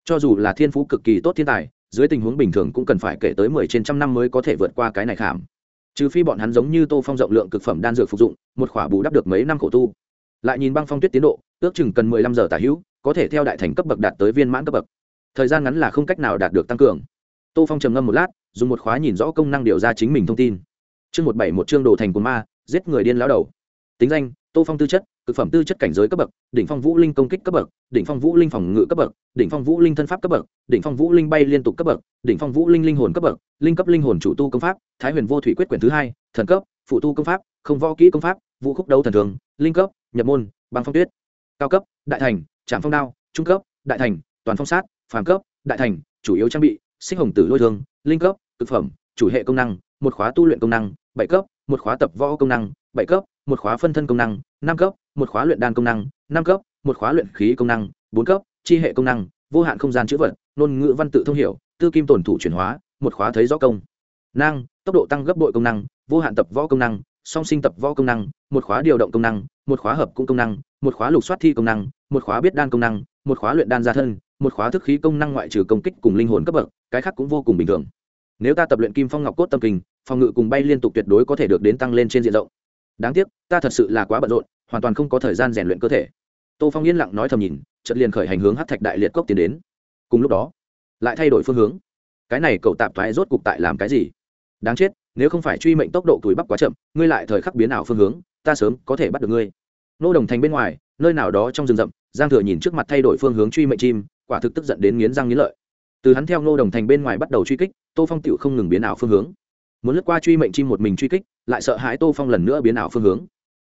[SPEAKER 1] Cho dù là thiên phú cực kỳ tốt thiên tài, dưới tình huống bình thường cũng cần phải kể tới mười trên trăm năm mới có thể vượt qua cái này khảm. Trừ phi bọn hắn giống như tô phong rộng lượng cực phẩm đan dược phục dụng, một khỏa bù đắp được mấy năm khổ tu lại nhìn băng phong tuyết tiến độ, ước chừng cần mười lăm giờ tả hữu, có thể theo đại thành cấp bậc đạt tới viên mãn cấp bậc. Thời gian ngắn là không cách nào đạt được tăng cường. Tô phong trầm ngâm một lát, dùng một khóa nhìn rõ công năng điều ra chính mình thông tin. Chương một bảy một chương đồ thành của ma, giết người điên lão đầu. Tính danh, tô phong tư chất, cực phẩm tư chất cảnh giới cấp bậc, đỉnh phong vũ linh công kích cấp bậc, đỉnh phong vũ linh phòng ngự cấp bậc, đỉnh phong vũ linh thân pháp cấp bậc, đỉnh phong vũ linh bay liên tục cấp bậc, đỉnh phong vũ linh linh hồn cấp bậc, linh cấp linh hồn chủ tu công pháp, thái huyền vô thủy quyết quyển thứ hai, thần cấp, phụ tu công pháp, không võ kỹ công pháp, vũ khúc đấu thần thường, linh cấp nhập môn băng phong tuyết cao cấp đại thành trạm phong đao trung cấp đại thành toàn phong sát phàm cấp đại thành chủ yếu trang bị sinh hồng tử lôi thương linh cấp thực phẩm chủ hệ công năng một khóa tu luyện công năng bảy cấp một khóa tập võ công năng bảy cấp một khóa phân thân công năng năm cấp một khóa luyện đan công năng năm cấp một khóa luyện khí công năng bốn cấp chi hệ công năng vô hạn không gian chữ vật ngôn ngữ văn tự thông hiểu tư kim tổn thủ chuyển hóa một khóa thấy rõ công năng tốc độ tăng gấp bội công năng vô hạn tập võ công năng song sinh tập võ công năng một khóa điều động công năng một khóa hợp cũng công năng, một khóa lục soát thi công năng, một khóa biết đan công năng, một khóa luyện đan gia thân, một khóa thức khí công năng ngoại trừ công kích cùng linh hồn cấp bậc, cái khác cũng vô cùng bình thường. Nếu ta tập luyện kim phong ngọc cốt tâm kinh, phòng ngự cùng bay liên tục tuyệt đối có thể được đến tăng lên trên diện rộng. Đáng tiếc, ta thật sự là quá bận rộn, hoàn toàn không có thời gian rèn luyện cơ thể. Tô phong yên lặng nói thầm nhìn, chợt liền khởi hành hướng hát thạch đại liệt cốc tiến đến. Cùng lúc đó, lại thay đổi phương hướng. Cái này cậu tạp thoái rốt cục tại làm cái gì? Đáng chết, nếu không phải truy mệnh tốc độ túi bắp quá chậm, ngươi lại thời khắc biến ảo phương hướng ta sớm có thể bắt được ngươi. Nô đồng thành bên ngoài, nơi nào đó trong rừng rậm, giang thừa nhìn trước mặt thay đổi phương hướng truy mệnh chim, quả thực tức giận đến nghiến răng nghiến lợi. Từ hắn theo nô đồng thành bên ngoài bắt đầu truy kích, tô phong tựu không ngừng biến ảo phương hướng. Muốn lướt qua truy mệnh chim một mình truy kích, lại sợ hãi tô phong lần nữa biến ảo phương hướng.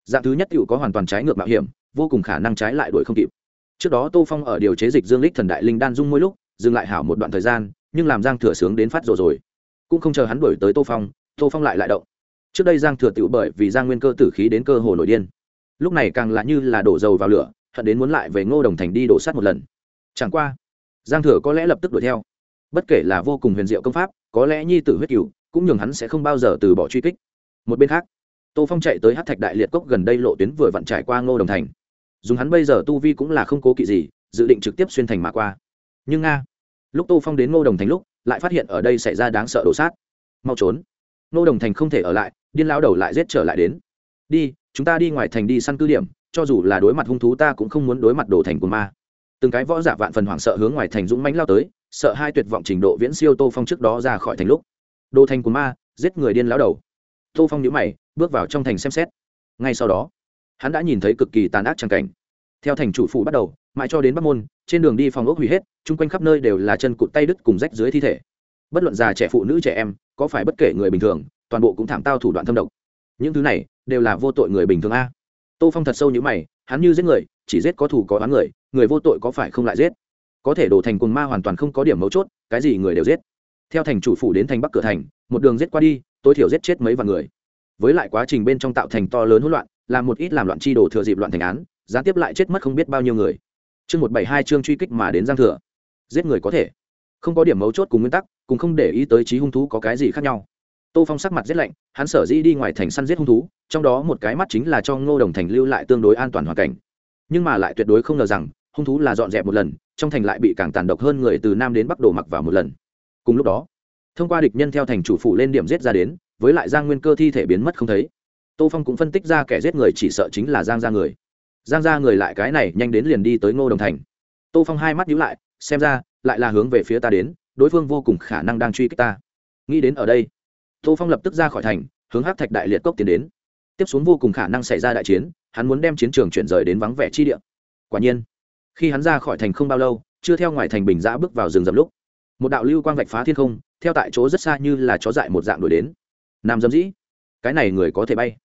[SPEAKER 1] Dạng thứ nhất tựu có hoàn toàn trái ngược mạo hiểm, vô cùng khả năng trái lại đuổi không kịp. Trước đó tô phong ở điều chế dịch dương lích thần đại linh đan dung mỗi lúc, dừng lại hảo một đoạn thời gian, nhưng làm giang thừa sướng đến phát rồi rồi. Cũng không chờ hắn đuổi tới tô phong tô phong lại lại động trước đây giang thừa tựu bởi vì giang nguyên cơ tử khí đến cơ hồ nổi điên. Lúc này càng là như là đổ dầu vào lửa, hận đến muốn lại về ngô đồng thành đi đổ sát một lần. Chẳng qua, giang thừa có lẽ lập tức đuổi theo. Bất kể là vô cùng huyền diệu công pháp, có lẽ nhi tử huyết cửu, cũng nhường hắn sẽ không bao giờ từ bỏ truy kích. Một bên khác, tô phong chạy tới hát thạch đại liệt cốc gần đây lộ tuyến vừa vặn trải qua ngô đồng thành. Dùng hắn bây giờ tu vi cũng là không cố kỵ gì, dự định trực tiếp xuyên thành mà qua. Nhưng nga, lúc tô phong đến ngô đồng thành lúc, lại phát hiện ở đây xảy ra đáng sợ đổ sát. Mau trốn. Ngô đồng thành không thể ở lại điên lao đầu lại giết trở lại đến. Đi, chúng ta đi ngoài thành đi săn cư điểm, cho dù là đối mặt hung thú ta cũng không muốn đối mặt đồ thành của ma. Từng cái võ giả vạn phần hoảng sợ hướng ngoài thành dũng mãnh lao tới, sợ hai tuyệt vọng trình độ viễn siêu tô phong trước đó ra khỏi thành lúc. Đồ thành của ma, giết người điên lao đầu. Tô phong nhữ mày, bước vào trong thành xem xét. Ngay sau đó, hắn đã nhìn thấy cực kỳ tàn ác trang cảnh. Theo thành chủ phủ bắt đầu, mãi cho đến bắc môn, trên đường đi phòng ốc hủy hết, chung quanh khắp nơi đều là chân cụt tay đứt cùng rách dưới thi thể. Bất luận già trẻ phụ nữ trẻ em, có phải bất kể người bình thường toàn bộ cũng thảm tao thủ đoạn thâm độc. Những thứ này đều là vô tội người bình thường a. Tô phong thật sâu như mày, hắn như giết người, chỉ giết có thủ có oán người người vô tội có phải không lại giết? Có thể đổ thành cồn ma hoàn toàn không có điểm mấu chốt, cái gì người đều giết. Theo thành chủ phủ đến thành bắc cửa thành, một đường giết qua đi, tối thiểu giết chết mấy vạn người. Với lại quá trình bên trong tạo thành to lớn hỗn loạn, làm một ít làm loạn chi đồ thừa dịp loạn thành án, gián tiếp lại chết mất không biết bao nhiêu người. Chương một bảy hai chương truy kích mà đến giang thừa. Giết người có thể. Không có điểm mấu chốt cùng nguyên tắc, cùng không để ý tới trí hung thú có cái gì khác nhau tô phong sắc mặt rét lạnh, hắn sở dĩ đi ngoài thành săn giết hung thú, trong đó một cái mắt chính là cho ngô đồng thành lưu lại tương đối an toàn hoàn cảnh. Nhưng mà lại tuyệt đối không ngờ rằng, hung thú là dọn dẹp một lần, trong thành lại bị càng tàn độc hơn người từ nam đến bắc đổ mặc vào một lần. Cùng lúc đó, thông qua địch nhân theo thành chủ phụ lên điểm giết ra đến, với lại giang nguyên cơ thi thể biến mất không thấy. Tô phong cũng phân tích ra kẻ giết người chỉ sợ chính là giang ra người. Giang ra người lại cái này nhanh đến liền đi tới ngô đồng thành. Tô phong hai mắt nhíu lại, xem ra, lại là hướng về phía ta đến, đối phương vô cùng khả năng đang truy kích ta. Nghĩ đến ở đây tô phong lập tức ra khỏi thành, hướng hát thạch đại liệt cốc tiến đến. Tiếp xuống vô cùng khả năng xảy ra đại chiến, hắn muốn đem chiến trường chuyển rời đến vắng vẻ chi địa. Quả nhiên, khi hắn ra khỏi thành không bao lâu, chưa theo ngoài thành bình giã bước vào rừng rậm lúc, một đạo lưu quang vạch phá thiên không, theo tại chỗ rất xa như là chó dại một dạng đuổi đến. Nam dâm dĩ, cái này người có thể bay.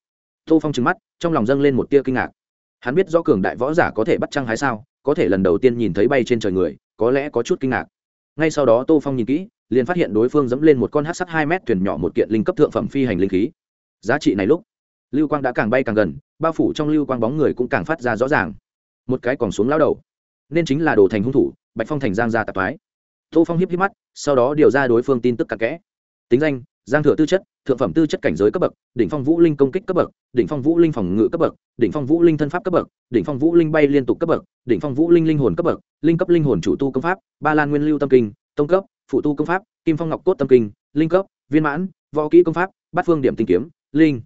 [SPEAKER 1] Tô phong trừng mắt, trong lòng dâng lên một tia kinh ngạc. Hắn biết do cường đại võ giả có thể bắt trăng hái sao, có thể lần đầu tiên nhìn thấy bay trên trời người, có lẽ có chút kinh ngạc. Ngay sau đó tô phong nhìn kỹ liền phát hiện đối phương dẫm lên một con hát sắt hai mét thuyền nhỏ một kiện linh cấp thượng phẩm phi hành linh khí. Giá trị này lúc, lưu quang đã càng bay càng gần, bao phủ trong lưu quang bóng người cũng càng phát ra rõ ràng. Một cái còn xuống lao đầu, nên chính là đồ thành hung thủ, bạch phong thành giang gia tạp thái tô phong hiếp hiếp mắt, sau đó điều ra đối phương tin tức cặn kẽ. Tính danh, giang thừa tư chất, thượng phẩm tư chất cảnh giới cấp bậc, đỉnh phong vũ linh công kích cấp bậc, đỉnh phong vũ linh phòng ngự cấp bậc, đỉnh phong vũ linh thân pháp cấp bậc, đỉnh phong vũ linh bay liên tục cấp bậc, đỉnh phong vũ linh linh hồn cấp bậc, linh cấp linh hồn chủ tu công pháp, ba lan nguyên lưu tâm kinh, tông cấp phụ tu công pháp, kim phong ngọc cốt tâm kinh, linh cấp, viên mãn, võ kỹ công pháp, bát phương điểm tinh kiếm, linh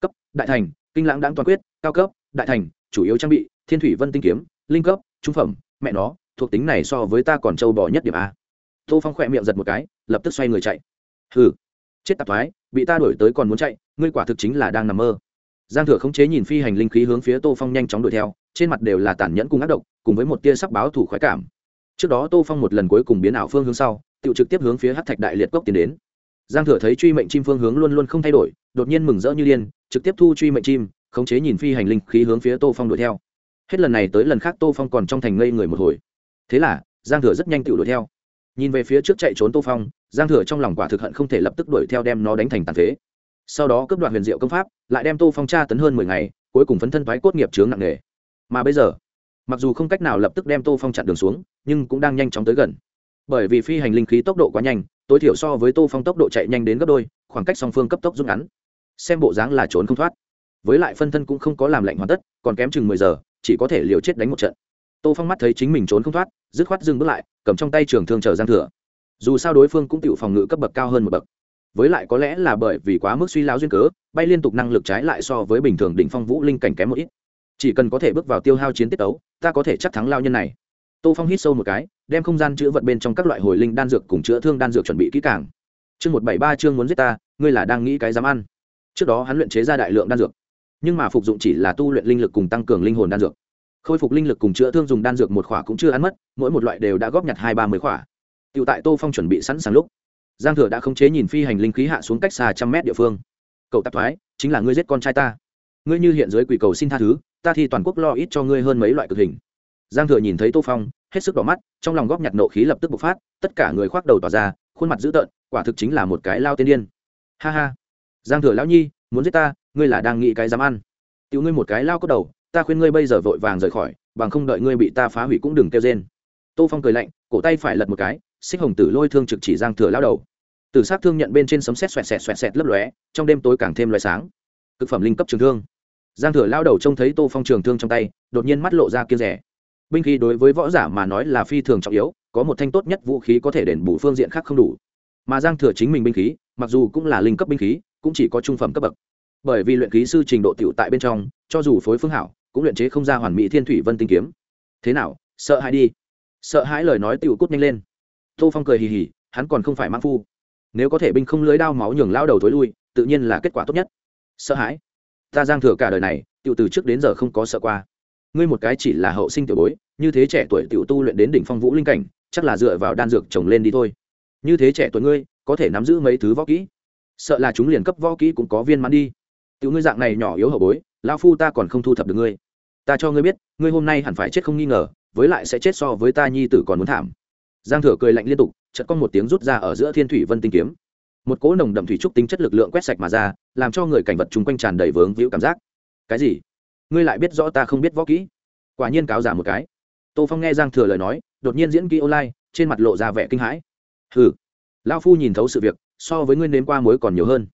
[SPEAKER 1] cấp, đại thành, kinh lãng đáng toàn quyết, cao cấp, đại thành, chủ yếu trang bị, thiên thủy vân tinh kiếm, linh cấp, trung phẩm, mẹ nó, thuộc tính này so với ta còn trâu bò nhất điểm a. Tô phong khỏe miệng giật một cái, lập tức xoay người chạy. Hừ, chết tạp thoái bị ta đuổi tới còn muốn chạy, ngươi quả thực chính là đang nằm mơ. Giang thừa khống chế nhìn phi hành linh khí hướng phía tô phong nhanh chóng đuổi theo, trên mặt đều là tàn nhẫn cùng ác độc, cùng với một tia sắc báo thủ khoái cảm trước đó tô phong một lần cuối cùng biến ảo phương hướng sau tự trực tiếp hướng phía hát thạch đại liệt cốc tiến đến. Giang thừa thấy truy mệnh chim phương hướng luôn luôn không thay đổi, đột nhiên mừng rỡ như điên, trực tiếp thu truy mệnh chim, khống chế nhìn phi hành linh khí hướng phía tô phong đuổi theo. Hết lần này tới lần khác tô phong còn trong thành ngây người một hồi. Thế là, giang thừa rất nhanh tự đuổi theo. Nhìn về phía trước chạy trốn tô phong, giang thừa trong lòng quả thực hận không thể lập tức đuổi theo đem nó đánh thành tàn phế. Sau đó cướp đoạt huyền diệu công pháp, lại đem tô phong tra tấn hơn mười ngày, cuối cùng phấn thân thoái cốt nghiệp chướng nặng nề. Mà bây giờ mặc dù không cách nào lập tức đem tô phong chặn đường xuống, nhưng cũng đang nhanh chóng tới gần. Bởi vì phi hành linh khí tốc độ quá nhanh, tối thiểu so với tô phong tốc độ chạy nhanh đến gấp đôi, khoảng cách song phương cấp tốc rút ngắn. Xem bộ dáng là trốn không thoát. Với lại phân thân cũng không có làm lạnh hoàn tất, còn kém chừng mười giờ, chỉ có thể liều chết đánh một trận. Tô phong mắt thấy chính mình trốn không thoát, dứt khoát dừng bước lại, cầm trong tay trường thương chờ giang thừa. Dù sao đối phương cũng tự phòng ngự cấp bậc cao hơn một bậc. Với lại có lẽ là bởi vì quá mức suy lao duyên cớ, bay liên tục năng lực trái lại so với bình thường đỉnh phong vũ linh cảnh kém một ít chỉ cần có thể bước vào tiêu hao chiến tiết tấu, ta có thể chắc thắng lao nhân này. Tô phong hít sâu một cái, đem không gian chữ vật bên trong các loại hồi linh đan dược cùng chữa thương đan dược chuẩn bị kỹ càng. Chương một bảy ba chương muốn giết ta, ngươi là đang nghĩ cái dám ăn. Trước đó hắn luyện chế ra đại lượng đan dược, nhưng mà phục dụng chỉ là tu luyện linh lực cùng tăng cường linh hồn đan dược. Khôi phục linh lực cùng chữa thương dùng đan dược một khỏa cũng chưa ăn mất, mỗi một loại đều đã góp nhặt hai ba mươi khỏa. T tại tô phong chuẩn bị sẵn sàng lúc, giang thừa đã khống chế nhìn phi hành linh khí hạ xuống cách xa trăm mét địa phương. Cậu tạp thoái, chính là ngươi giết con trai ta. Ngươi như hiện dưới quỷ cầu xin tha thứ ta thì toàn quốc lo ít cho ngươi hơn mấy loại cực hình. Giang thừa nhìn thấy tô phong, hết sức đỏ mắt, trong lòng góp nhặt nộ khí lập tức bộc phát, tất cả người khoác đầu tỏa ra, khuôn mặt dữ tợn, quả thực chính là một cái lao tiên điên. Ha ha. Giang thừa lão nhi, muốn giết ta, ngươi là đang nghĩ cái dám ăn. Tiểu ngươi một cái lao cốt đầu, ta khuyên ngươi bây giờ vội vàng rời khỏi, bằng không đợi ngươi bị ta phá hủy cũng đừng kêu rên. Tô phong cười lạnh, cổ tay phải lật một cái, xích hồng tử lôi thương trực chỉ giang thừa lao đầu. Tử s thương nhận bên trên sấm sét xoẹt xẹt xoẹt xẹt lấp lóe, trong đêm tối càng thêm loé sáng. Thực phẩm linh cấp trường thương giang thừa lao đầu trông thấy tô phong trường thương trong tay, đột nhiên mắt lộ ra kia rẻ. Binh khí đối với võ giả mà nói là phi thường trọng yếu, có một thanh tốt nhất vũ khí có thể đền bù phương diện khác không đủ. Mà giang thừa chính mình binh khí, mặc dù cũng là linh cấp binh khí, cũng chỉ có trung phẩm cấp bậc. Bởi vì luyện khí sư trình độ tiểu tại bên trong, cho dù phối phương hảo, cũng luyện chế không ra hoàn mỹ thiên thủy vân tinh kiếm. Thế nào, sợ hãi đi. Sợ hãi lời nói tiểu cút nhanh lên. Tô phong cười hì hì, hắn còn không phải mang phu. Nếu có thể binh không lưới đao máu nhường lao đầu thối lui, tự nhiên là kết quả tốt nhất. Sợ hãi ta giang thừa cả đời này, tiểu từ trước đến giờ không có sợ qua. Ngươi một cái chỉ là hậu sinh tiểu bối, như thế trẻ tuổi tiểu tu luyện đến đỉnh phong vũ linh cảnh, chắc là dựa vào đan dược trồng lên đi thôi. Như thế trẻ tuổi ngươi, có thể nắm giữ mấy thứ võ kỹ? Sợ là chúng liền cấp võ kỹ cũng có viên mãn đi. Tiểu ngươi dạng này nhỏ yếu hậu bối lao phu ta còn không thu thập được ngươi. Ta cho ngươi biết, ngươi hôm nay hẳn phải chết không nghi ngờ, với lại sẽ chết so với ta nhi tử còn muốn thảm. Giang thừa cười lạnh liên tục, chợt con một tiếng rút ra ở giữa thiên thủy vân tinh kiếm một cỗ nồng đậm thủy trúc tính chất lực lượng quét sạch mà ra, làm cho người cảnh vật chung quanh tràn đầy vướng víu cảm giác. Cái gì? Ngươi lại biết rõ ta không biết võ kỹ? Quả nhiên cáo giả một cái. Tô phong nghe giang thừa lời nói, đột nhiên diễn kỹ online, trên mặt lộ ra vẻ kinh hãi. Hừ. Lao phu nhìn thấu sự việc, so với ngươi nếm qua mối còn nhiều hơn.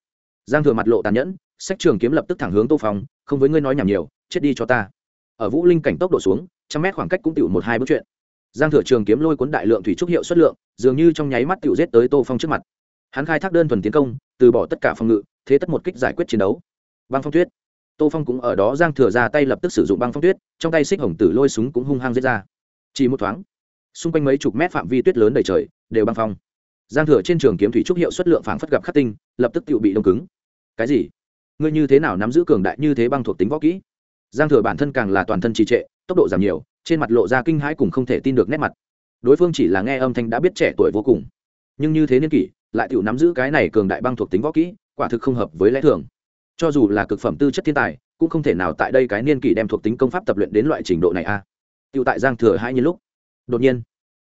[SPEAKER 1] Giang thừa mặt lộ tàn nhẫn, sách trường kiếm lập tức thẳng hướng tô phong, không với ngươi nói nhảm nhiều, chết đi cho ta. Ở vũ linh cảnh tốc độ xuống, trăm mét khoảng cách cũng tiểu một hai bước chuyện. Giang thừa trường kiếm lôi cuốn đại lượng thủy trúc hiệu xuất lượng, dường như trong nháy mắt tiểu giết tới tô phong trước mặt hắn khai thác đơn thuần tiến công, từ bỏ tất cả phòng ngự, thế tất một kích giải quyết chiến đấu. Băng phong tuyết. Tô phong cũng ở đó giang thừa ra tay lập tức sử dụng băng phong tuyết, trong tay xích hồng tử lôi súng cũng hung hăng giết ra. Chỉ một thoáng, xung quanh mấy chục mét phạm vi tuyết lớn đầy trời đều băng phong. Giang thừa trên trường kiếm thủy trúc hiệu xuất lượng phảng phất gặp khắc tinh, lập tức tự bị đông cứng. Cái gì? Ngươi như thế nào nắm giữ cường đại như thế băng thuộc tính võ kỹ? Giang thừa bản thân càng là toàn thân trì trệ, tốc độ giảm nhiều, trên mặt lộ ra kinh hãi cùng không thể tin được nét mặt. Đối phương chỉ là nghe âm thanh đã biết trẻ tuổi vô cùng. Nhưng như thế niên kỷ lại tiểu nắm giữ cái này cường đại băng thuộc tính võ kỹ, quả thực không hợp với lẽ thường. Cho dù là cực phẩm tư chất thiên tài, cũng không thể nào tại đây cái niên kỷ đem thuộc tính công pháp tập luyện đến loại trình độ này a à. tại giang thừa hai nhiên lúc. Đột nhiên,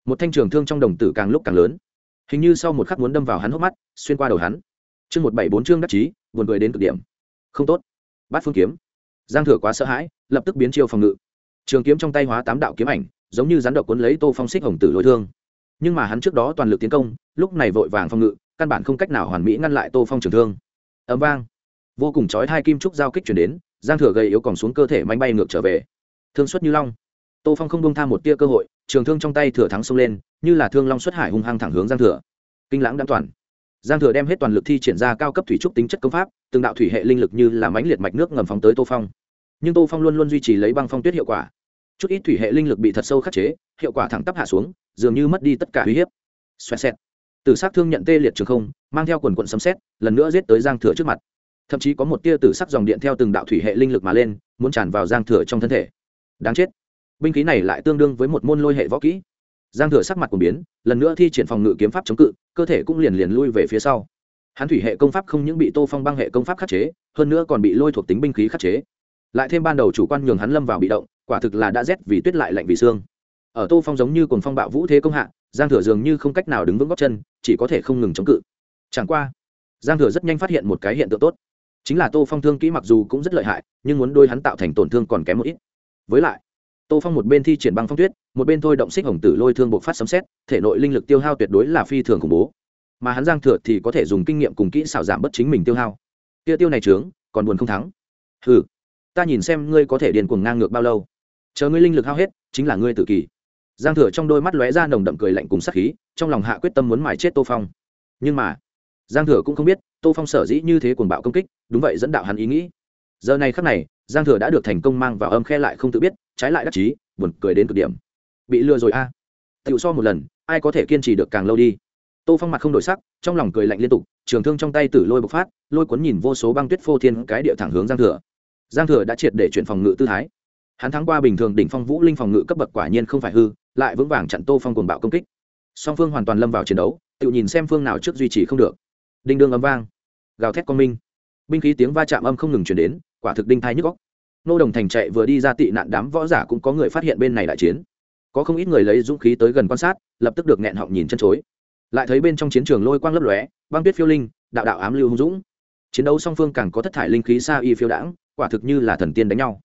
[SPEAKER 1] một thanh trường thương trong đồng tử càng lúc càng lớn. Hình như sau một khắc muốn đâm vào hắn hốc mắt, xuyên qua đầu hắn. Chương một bảy bốn chương đắc chí, buồn cười đến cực điểm. Không tốt. Bát phương kiếm. Giang thừa quá sợ hãi, lập tức biến chiêu phòng ngự. Trường kiếm trong tay hóa tám đạo kiếm ảnh, giống như rắn độc cuốn lấy tô phong xích hồng tử lôi thương nhưng mà hắn trước đó toàn lực tiến công, lúc này vội vàng phòng ngự, căn bản không cách nào hoàn mỹ ngăn lại tô phong trường thương. Ấm vang. Vô cùng chói hai kim trúc giao kích chuyển đến, giang thừa gầy yếu còn xuống cơ thể máy bay ngược trở về. Thương xuất như long. Tô phong không bông tha một tia cơ hội, trường thương trong tay thừa thắng xông lên, như là thương long xuất hải hung hăng thẳng hướng giang thừa. Kinh lãng đan toàn. Giang thừa đem hết toàn lực thi triển ra cao cấp thủy trúc tính chất công pháp, từng đạo thủy hệ linh lực như là mãnh liệt mạch nước ngầm phóng tới tô phong. Nhưng tô phong luôn luôn duy trì lấy băng phong tuyết hiệu quả chút ít thủy hệ linh lực bị thật sâu khắc chế, hiệu quả thẳng tắp hạ xuống, dường như mất đi tất cả uy hiếp. Xoẹt xẹt. Từ s thương nhận tê liệt trường không, mang theo quần quận sấm xét lần nữa giết tới giang thừa trước mặt. Thậm chí có một tia tử sắc dòng điện theo từng đạo thủy hệ linh lực mà lên, muốn tràn vào giang thừa trong thân thể. Đáng chết. Binh khí này lại tương đương với một môn lôi hệ võ kỹ. Giang thừa sắc mặt của biến, lần nữa thi triển phòng ngự kiếm pháp chống cự, cơ thể cũng liền liền lui về phía sau. Hắn thủy hệ công pháp không những bị tô phong băng hệ công pháp khắc chế, hơn nữa còn bị lôi thuộc tính binh khí khắc chế. Lại thêm ban đầu chủ quan nhường hắn lâm vào bị động quả thực là đã rét vì tuyết lại lạnh vì xương. Ở tô phong giống như cồn phong bạo vũ thế công hạ, giang thừa dường như không cách nào đứng vững góc chân, chỉ có thể không ngừng chống cự. Chẳng qua, giang thừa rất nhanh phát hiện một cái hiện tượng tốt. Chính là tô phong thương kỹ mặc dù cũng rất lợi hại, nhưng muốn đôi hắn tạo thành tổn thương còn kém một ít. Với lại, tô phong một bên thi triển băng phong tuyết, một bên thôi động xích hồng tử lôi thương buộc phát sấm xét thể nội linh lực tiêu hao tuyệt đối là phi thường khủng bố. Mà hắn giang thừa thì có thể dùng kinh nghiệm cùng kỹ xảo giảm bất chính mình tiêu hao. Tiêu tiêu này trướng, còn buồn không thắng. Ừ ta nhìn xem ngươi có thể điền cuồng ngang ngược bao lâu chờ ngươi linh lực hao hết, chính là ngươi tự kỷ. Giang thừa trong đôi mắt lóe ra nồng đậm cười lạnh cùng sắc khí, trong lòng hạ quyết tâm muốn mài chết tô phong. Nhưng mà, giang thừa cũng không biết, tô phong sở dĩ như thế cuồng bạo công kích, đúng vậy dẫn đạo hắn ý nghĩ. Giờ này khắc này, giang thừa đã được thành công mang vào âm khe lại không tự biết, trái lại đắc chí, buồn cười đến cực điểm. Bị lừa rồi a. À. tựu so một lần, ai có thể kiên trì được càng lâu đi. Tô phong mặt không đổi sắc, trong lòng cười lạnh liên tục, trường thương trong tay tử lôi bộc phát, lôi cuốn nhìn vô số băng tuyết phô thiên cái địa thẳng hướng giang thừa. Giang thừa đã triệt để chuyển phòng ngự tư thái hắn thắng qua bình thường đỉnh phong vũ linh phòng ngự cấp bậc quả nhiên không phải hư, lại vững vàng chặn tô phong cuồng bạo công kích. Song phương hoàn toàn lâm vào chiến đấu, tự nhìn xem phương nào trước duy trì không được. Đinh đương ấm vang, gào thét con minh. Binh khí tiếng va chạm âm không ngừng chuyển đến, quả thực đinh thai nhức góc nô đồng thành chạy vừa đi ra tị nạn đám võ giả cũng có người phát hiện bên này đại chiến. Có không ít người lấy dũng khí tới gần quan sát, lập tức được nghẹn họng nhìn chân chối. Lại thấy bên trong chiến trường lôi quang lấp lóe, băng tuyết phiêu linh, đạo đạo ám lưu hung dũng. Chiến đấu song phương càng có thất thải linh khí xa y phiêu đãng, quả thực như là thần tiên đánh nhau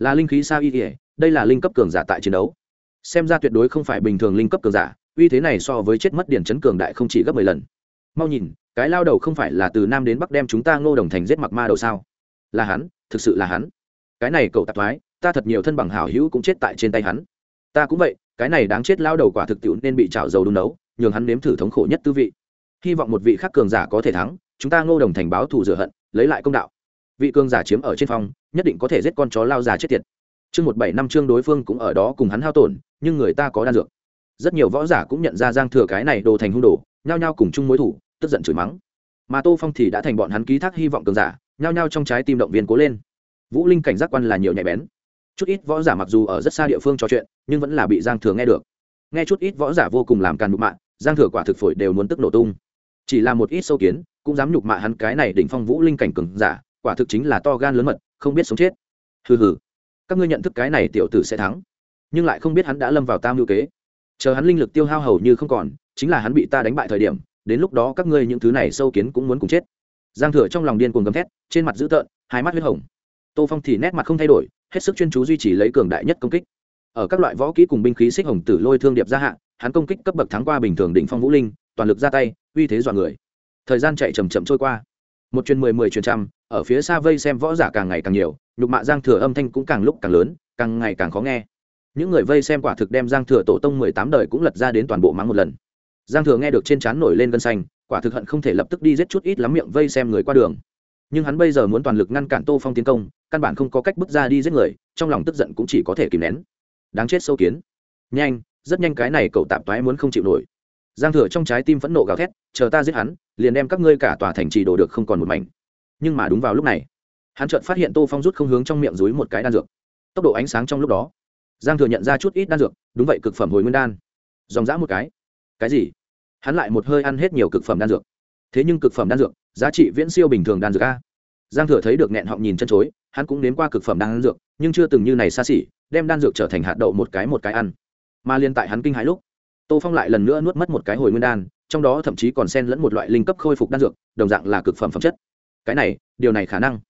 [SPEAKER 1] là linh khí sao y kể đây là linh cấp cường giả tại chiến đấu. Xem ra tuyệt đối không phải bình thường linh cấp cường giả, uy thế này so với chết mất điển chấn cường đại không chỉ gấp mười lần. Mau nhìn, cái lao đầu không phải là từ nam đến bắc đem chúng ta ngô đồng thành giết mặc ma đầu sao? Là hắn, thực sự là hắn. Cái này cậu tạp thoái, ta thật nhiều thân bằng hảo hữu cũng chết tại trên tay hắn. Ta cũng vậy, cái này đáng chết lao đầu quả thực tiệu nên bị trào dầu đun nấu. nhường hắn nếm thử thống khổ nhất tư vị. Hy vọng một vị khác cường giả có thể thắng, chúng ta ngô đồng thành báo thù rửa hận, lấy lại công đạo vị cương giả chiếm ở trên phòng, nhất định có thể giết con chó lao già chết tiệt. Chương một bảy năm chương đối phương cũng ở đó cùng hắn hao tổn nhưng người ta có đan dược. Rất nhiều võ giả cũng nhận ra giang thừa cái này đồ thành hung đồ nhao nhao cùng chung mối thủ tức giận chửi mắng. Mà tô phong thì đã thành bọn hắn ký thác hy vọng cường giả nhao nhao trong trái tim động viên cố lên. Vũ linh cảnh giác quan là nhiều nhạy bén. Chút ít võ giả mặc dù ở rất xa địa phương trò chuyện nhưng vẫn là bị giang thừa nghe được. Nghe chút ít võ giả vô cùng làm càn nhục mạ giang thừa quả thực phổi đều muốn tức nổ tung. Chỉ là một ít sâu kiến cũng dám nhục mạ hắn cái này đỉnh phong vũ linh cảnh cường giả quả thực chính là to gan lớn mật, không biết sống chết. Hừ hừ. Các ngươi nhận thức cái này tiểu tử sẽ thắng. Nhưng lại không biết hắn đã lâm vào tam lưu kế. Chờ hắn linh lực tiêu hao hầu như không còn, chính là hắn bị ta đánh bại thời điểm, đến lúc đó các ngươi những thứ này sâu kiến cũng muốn cùng chết. Giang thừa trong lòng điên cuồng gầm thét, trên mặt dữ tợn, hai mắt huyết hồng. Tô phong thì nét mặt không thay đổi, hết sức chuyên chú duy trì lấy cường đại nhất công kích. Ở các loại võ kỹ cùng binh khí xích hồng tử lôi thương điệp gia hạn hắn công kích cấp bậc thắng qua bình thường đỉnh phong vũ linh, toàn lực ra tay, uy thế dọa người. Thời gian chạy chầm chậm trôi qua một chuyến mười mười chuyến trăm, ở phía xa vây xem võ giả càng ngày càng nhiều, nhục mạ giang thừa âm thanh cũng càng lúc càng lớn, càng ngày càng khó nghe. Những người vây xem quả thực đem giang thừa tổ tông mười tám đời cũng lật ra đến toàn bộ mắng một lần. Giang thừa nghe được trên trán nổi lên gân xanh, quả thực hận không thể lập tức đi giết chút ít lắm miệng vây xem người qua đường. Nhưng hắn bây giờ muốn toàn lực ngăn cản tô phong tiến công, căn bản không có cách bước ra đi giết người, trong lòng tức giận cũng chỉ có thể kìm nén. Đáng chết sâu kiến. Nhanh, rất nhanh cái này cậu tạp toái muốn không chịu nổi giang thừa trong trái tim phẫn nộ gào thét, chờ ta giết hắn, liền đem các ngươi cả tòa thành trì đổ được không còn một mảnh. Nhưng mà đúng vào lúc này, hắn chợt phát hiện tô phong rút không hướng trong miệng dưới một cái đan dược. Tốc độ ánh sáng trong lúc đó, giang thừa nhận ra chút ít đan dược, đúng vậy cực phẩm hồi nguyên đan. Dòng dã một cái. Cái gì? Hắn lại một hơi ăn hết nhiều cực phẩm đan dược. Thế nhưng cực phẩm đan dược, giá trị viễn siêu bình thường đan dược a. Giang thừa thấy được nghẹn họng nhìn chân chối, hắn cũng nếm qua cực phẩm đan dược, nhưng chưa từng như này xa xỉ, đem đan dược trở thành hạt đậu một cái một cái ăn. Mà liên tại hắn kinh hãi lúc tô phong lại lần nữa nuốt mất một cái hồi nguyên đan, trong đó thậm chí còn xen lẫn một loại linh cấp khôi phục đan dược, đồng dạng là cực phẩm phẩm chất. Cái này, điều này khả năng.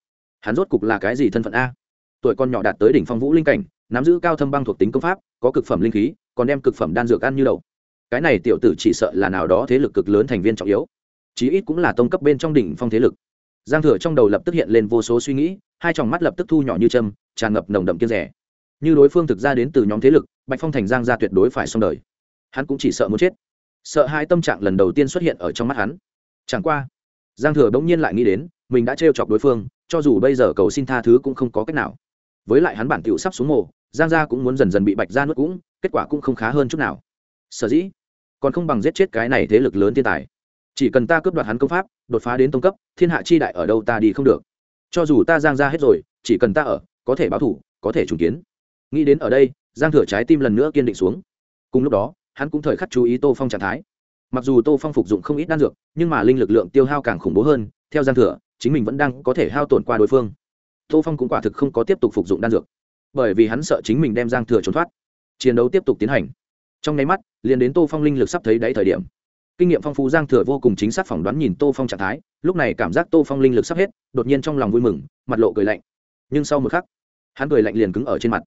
[SPEAKER 1] Hắn rốt cục là cái gì thân phận a? Tuổi con nhỏ đạt tới đỉnh phong vũ linh cảnh, nắm giữ cao thâm băng thuộc tính công pháp, có cực phẩm linh khí, còn đem cực phẩm đan dược ăn như đậu cái này tiểu tử chỉ sợ là nào đó thế lực cực lớn thành viên trọng yếu. Chí ít cũng là tông cấp bên trong đỉnh phong thế lực. Giang thừa trong đầu lập tức hiện lên vô số suy nghĩ, hai tròng mắt lập tức thu nhỏ như châm, tràn ngập nồng đậm kiên rẻ. Như đối phương thực ra đến từ nhóm thế lực, bạch phong thành giang ra tuyệt đối phải xong đời hắn cũng chỉ sợ muốn chết. Sợ hai tâm trạng lần đầu tiên xuất hiện ở trong mắt hắn. Chẳng qua, giang thừa bỗng nhiên lại nghĩ đến, mình đã trêu chọc đối phương, cho dù bây giờ cầu xin tha thứ cũng không có cách nào. Với lại hắn bản tiểu sắp xuống mồ, giang gia cũng muốn dần dần bị bạch ra nuốt cũng, kết quả cũng không khá hơn chút nào. Sở dĩ, còn không bằng giết chết cái này thế lực lớn thiên tài. Chỉ cần ta cướp đoạt hắn công pháp, đột phá đến tông cấp, thiên hạ chi đại ở đâu ta đi không được. Cho dù ta giang ra hết rồi, chỉ cần ta ở, có thể báo thủ, có thể trùng kiến. Nghĩ đến ở đây, giang thừa trái tim lần nữa kiên định xuống. Cùng lúc đó hắn cũng thời khắc chú ý tô phong trạng thái. Mặc dù tô phong phục dụng không ít đan dược, nhưng mà linh lực lượng tiêu hao càng khủng bố hơn, theo giang thừa, chính mình vẫn đang có thể hao tổn qua đối phương. Tô phong cũng quả thực không có tiếp tục phục dụng đan dược, bởi vì hắn sợ chính mình đem giang thừa trốn thoát. Chiến đấu tiếp tục tiến hành. Trong nháy mắt, liền đến tô phong linh lực sắp thấy đáy thời điểm. Kinh nghiệm phong phú giang thừa vô cùng chính xác phỏng đoán nhìn tô phong trạng thái, lúc này cảm giác tô phong linh lực sắp hết, đột nhiên trong lòng vui mừng, mặt lộ cười lạnh. Nhưng sau một khắc, hắn cười lạnh liền cứng ở trên mặt.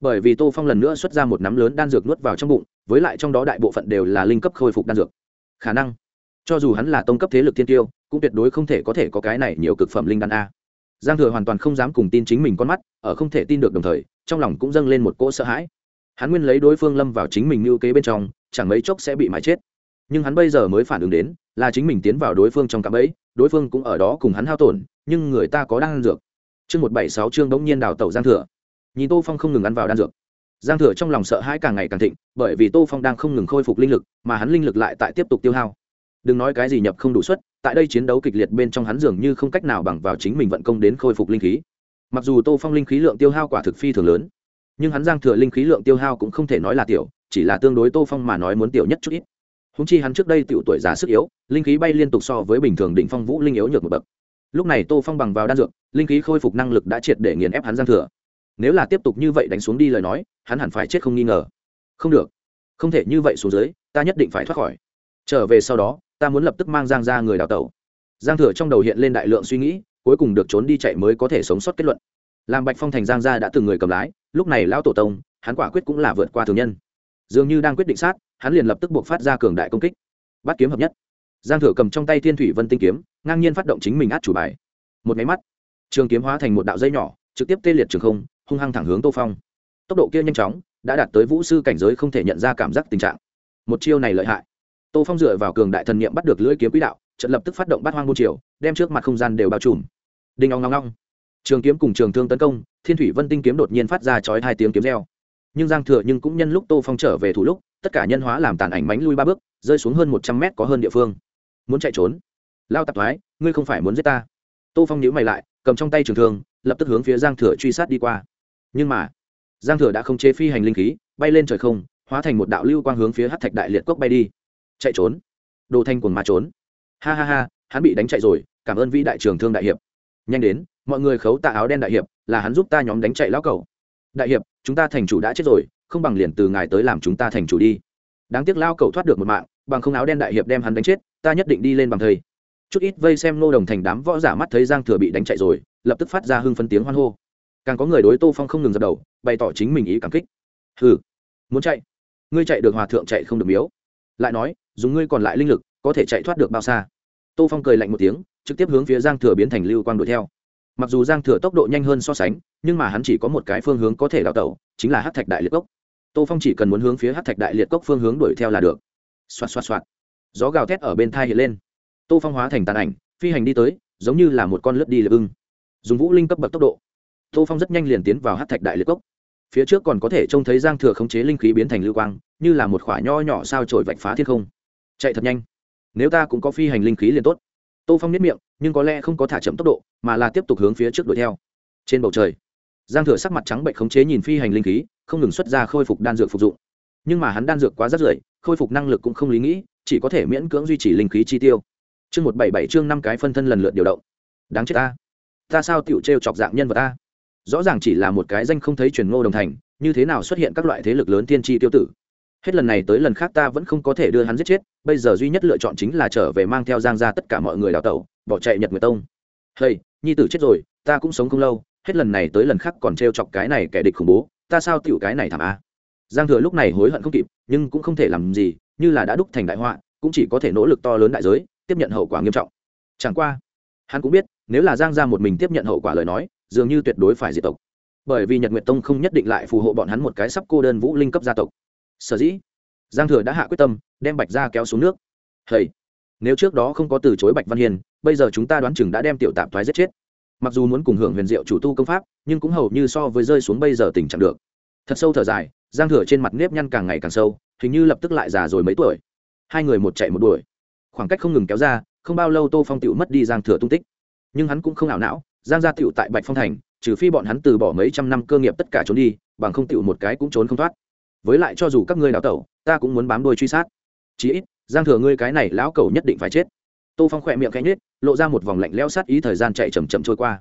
[SPEAKER 1] Bởi vì tô phong lần nữa xuất ra một nắm lớn đan dược nuốt vào trong bụng với lại trong đó đại bộ phận đều là linh cấp khôi phục đan dược. Khả năng, cho dù hắn là tông cấp thế lực thiên tiêu, cũng tuyệt đối không thể có thể có cái này nhiều cực phẩm linh đan a. Giang thừa hoàn toàn không dám cùng tin chính mình con mắt, ở không thể tin được đồng thời, trong lòng cũng dâng lên một cỗ sợ hãi. Hắn nguyên lấy đối phương lâm vào chính mình như kế bên trong, chẳng mấy chốc sẽ bị mãi chết. Nhưng hắn bây giờ mới phản ứng đến, là chính mình tiến vào đối phương trong cạm ấy đối phương cũng ở đó cùng hắn hao tổn, nhưng người ta có đan dược. Chương một bảy sáu chương bỗng nhiên đào tẩu giang thừa. Nhìn tô phong không ngừng ăn vào đan dược giang thừa trong lòng sợ hãi càng ngày càng thịnh, bởi vì tô phong đang không ngừng khôi phục linh lực, mà hắn linh lực lại tại tiếp tục tiêu hao. Đừng nói cái gì nhập không đủ suất, tại đây chiến đấu kịch liệt bên trong hắn dường như không cách nào bằng vào chính mình vận công đến khôi phục linh khí. Mặc dù tô phong linh khí lượng tiêu hao quả thực phi thường lớn, nhưng hắn giang thừa linh khí lượng tiêu hao cũng không thể nói là tiểu, chỉ là tương đối tô phong mà nói muốn tiểu nhất chút ít. Húng chi hắn trước đây tiểu tuổi già sức yếu, linh khí bay liên tục so với bình thường đỉnh phong vũ linh yếu nhược một bậc. Lúc này tô phong bằng vào đan dược, linh khí khôi phục năng lực đã triệt để nghiền ép hắn giang thừa. Nếu là tiếp tục như vậy đánh xuống đi lời nói hắn hẳn phải chết không nghi ngờ. Không được. Không thể như vậy xuống dưới, ta nhất định phải thoát khỏi. Trở về sau đó, ta muốn lập tức mang giang ra người đào tẩu. Giang thừa trong đầu hiện lên đại lượng suy nghĩ, cuối cùng được trốn đi chạy mới có thể sống sót kết luận. Làm bạch phong thành giang gia đã từng người cầm lái, lúc này lão tổ tông, hắn quả quyết cũng là vượt qua thường nhân. Dường như đang quyết định sát, hắn liền lập tức buộc phát ra cường đại công kích. Bắt kiếm hợp nhất. Giang thừa cầm trong tay thiên thủy vân tinh kiếm, ngang nhiên phát động chính mình át chủ bài. Một máy mắt, trường kiếm hóa thành một đạo dây nhỏ, trực tiếp tê liệt trường không, hung hăng thẳng hướng tô phong tốc độ kia nhanh chóng, đã đạt tới vũ sư cảnh giới không thể nhận ra cảm giác tình trạng. Một chiêu này lợi hại. Tô phong dựa vào cường đại thần niệm bắt được lưỡi kiếm quỹ đạo, trận lập tức phát động bát hoang môn triều, đem trước mặt không gian đều bao trùm. Đinh ong ngong ngong. Trường kiếm cùng trường thương tấn công, thiên thủy vân tinh kiếm đột nhiên phát ra chói hai tiếng kiếm reo. Nhưng giang thừa nhưng cũng nhân lúc tô phong trở về thủ lúc, tất cả nhân hóa làm tàn ảnh mánh lui ba bước, rơi xuống hơn một trăm mét có hơn địa phương. Muốn chạy trốn? Lao tạp thoái, ngươi không phải muốn giết ta. Tô phong nhíu mày lại, cầm trong tay trường thương, lập tức hướng phía giang thừa truy sát đi qua. Nhưng mà giang thừa đã không chế phi hành linh khí, bay lên trời không, hóa thành một đạo lưu quang hướng phía hát thạch đại liệt cốc bay đi. Chạy trốn. Đồ thanh cuồng mà trốn. Ha ha ha, hắn bị đánh chạy rồi, cảm ơn vĩ đại trường thương đại hiệp. Nhanh đến, mọi người khấu tạ áo đen đại hiệp, là hắn giúp ta nhóm đánh chạy lão cầu đại hiệp, chúng ta thành chủ đã chết rồi, không bằng liền từ ngài tới làm chúng ta thành chủ đi. Đáng tiếc lao cầu thoát được một mạng, bằng không áo đen đại hiệp đem hắn đánh chết, ta nhất định đi lên bằng thầy. Chút ít vây xem nô đồng thành đám võ giả mắt thấy giang thừa bị đánh chạy rồi, lập tức phát ra hưng phấn tiếng hoan hô càng có người đối tô phong không ngừng dập đầu, bày tỏ chính mình ý cảm kích. Hừ, muốn chạy. Ngươi chạy được hòa thượng chạy không được miếu. Lại nói, dùng ngươi còn lại linh lực, có thể chạy thoát được bao xa? Tô phong cười lạnh một tiếng, trực tiếp hướng phía giang thừa biến thành lưu quang đuổi theo. Mặc dù giang thừa tốc độ nhanh hơn so sánh, nhưng mà hắn chỉ có một cái phương hướng có thể đào tẩu, chính là hát thạch đại liệt cốc. Tô phong chỉ cần muốn hướng phía hát thạch đại liệt cốc phương hướng đuổi theo là được. Xoạt xoạt xoạt. Gió gào thét ở bên thai hiện lên. Tô phong hóa thành tàn ảnh, phi hành đi tới, giống như là một con lướt đi lượt ưng dùng vũ linh cấp bậc tốc độ tô phong rất nhanh liền tiến vào hát thạch đại liệt cốc. Phía trước còn có thể trông thấy giang thừa khống chế linh khí biến thành lưu quang, như là một khoả nho nhỏ sao trổi vạch phá thiên không. Chạy thật nhanh. Nếu ta cũng có phi hành linh khí liền tốt. Tô phong nếp miệng, nhưng có lẽ không có thả chậm tốc độ, mà là tiếp tục hướng phía trước đuổi theo. Trên bầu trời, giang thừa sắc mặt trắng bệnh khống chế nhìn phi hành linh khí, không ngừng xuất ra khôi phục đan dược phục dụng. Nhưng mà hắn đan dược quá rất rưởi, khôi phục năng lực cũng không lý nghĩ, chỉ có thể miễn cưỡng duy trì linh khí chi tiêu. Chương một bảy bảy chương năm cái phân thân lần lượt điều động. Đáng chết ta. Ta sao tiểu trêu chọc dạng nhân vật ta? Rõ ràng chỉ là một cái danh không thấy truyền ngô đồng thành, như thế nào xuất hiện các loại thế lực lớn tiên tri tiêu tử. Hết lần này tới lần khác ta vẫn không có thể đưa hắn giết chết, bây giờ duy nhất lựa chọn chính là trở về mang theo giang ra tất cả mọi người đào tẩu, bỏ chạy nhật nguyệt tông. Hey nhi tử chết rồi, ta cũng sống không lâu, hết lần này tới lần khác còn t chọc cái này kẻ địch khủng bố, ta sao tựu cái này thảm a? Giang thừa lúc này hối hận không kịp, nhưng cũng không thể làm gì, như là đã đúc thành đại họa, cũng chỉ có thể nỗ lực to lớn đại giới, tiếp nhận hậu quả nghiêm trọng. Chẳng qua, hắn cũng biết, nếu là giang ra một mình tiếp nhận hậu quả lời nói dường như tuyệt đối phải diệt tộc. Bởi vì nhật nguyệt tông không nhất định lại phù hộ bọn hắn một cái sắp cô đơn vũ linh cấp gia tộc. Sở dĩ, giang thừa đã hạ quyết tâm, đem bạch gia kéo xuống nước. Hầy, nếu trước đó không có từ chối bạch văn hiền, bây giờ chúng ta đoán chừng đã đem tiểu tạp thoái giết chết. Mặc dù muốn cùng hưởng huyền diệu chủ tu công pháp, nhưng cũng hầu như so với rơi xuống bây giờ tình trạng được. Thật sâu thở dài, giang thừa trên mặt nếp nhăn càng ngày càng sâu, hình như lập tức lại già rồi mấy tuổi. Hai người một chạy một đuổi. Khoảng cách không ngừng kéo ra, không bao lâu tô phong tịu mất đi giang thừa tung tích. Nhưng hắn cũng không ảo não giang gia tựu tại bạch phong thành, trừ phi bọn hắn từ bỏ mấy trăm năm cơ nghiệp tất cả trốn đi, bằng không tựu một cái cũng trốn không thoát. Với lại cho dù các ngươi đào tẩu, ta cũng muốn bám đuôi truy sát. Chí ít, giang thừa ngươi cái này lão cầu nhất định phải chết. Tô phong khỏe miệng cánh nết lộ ra một vòng lạnh leo sát ý thời gian chạy chầm chậm trôi qua.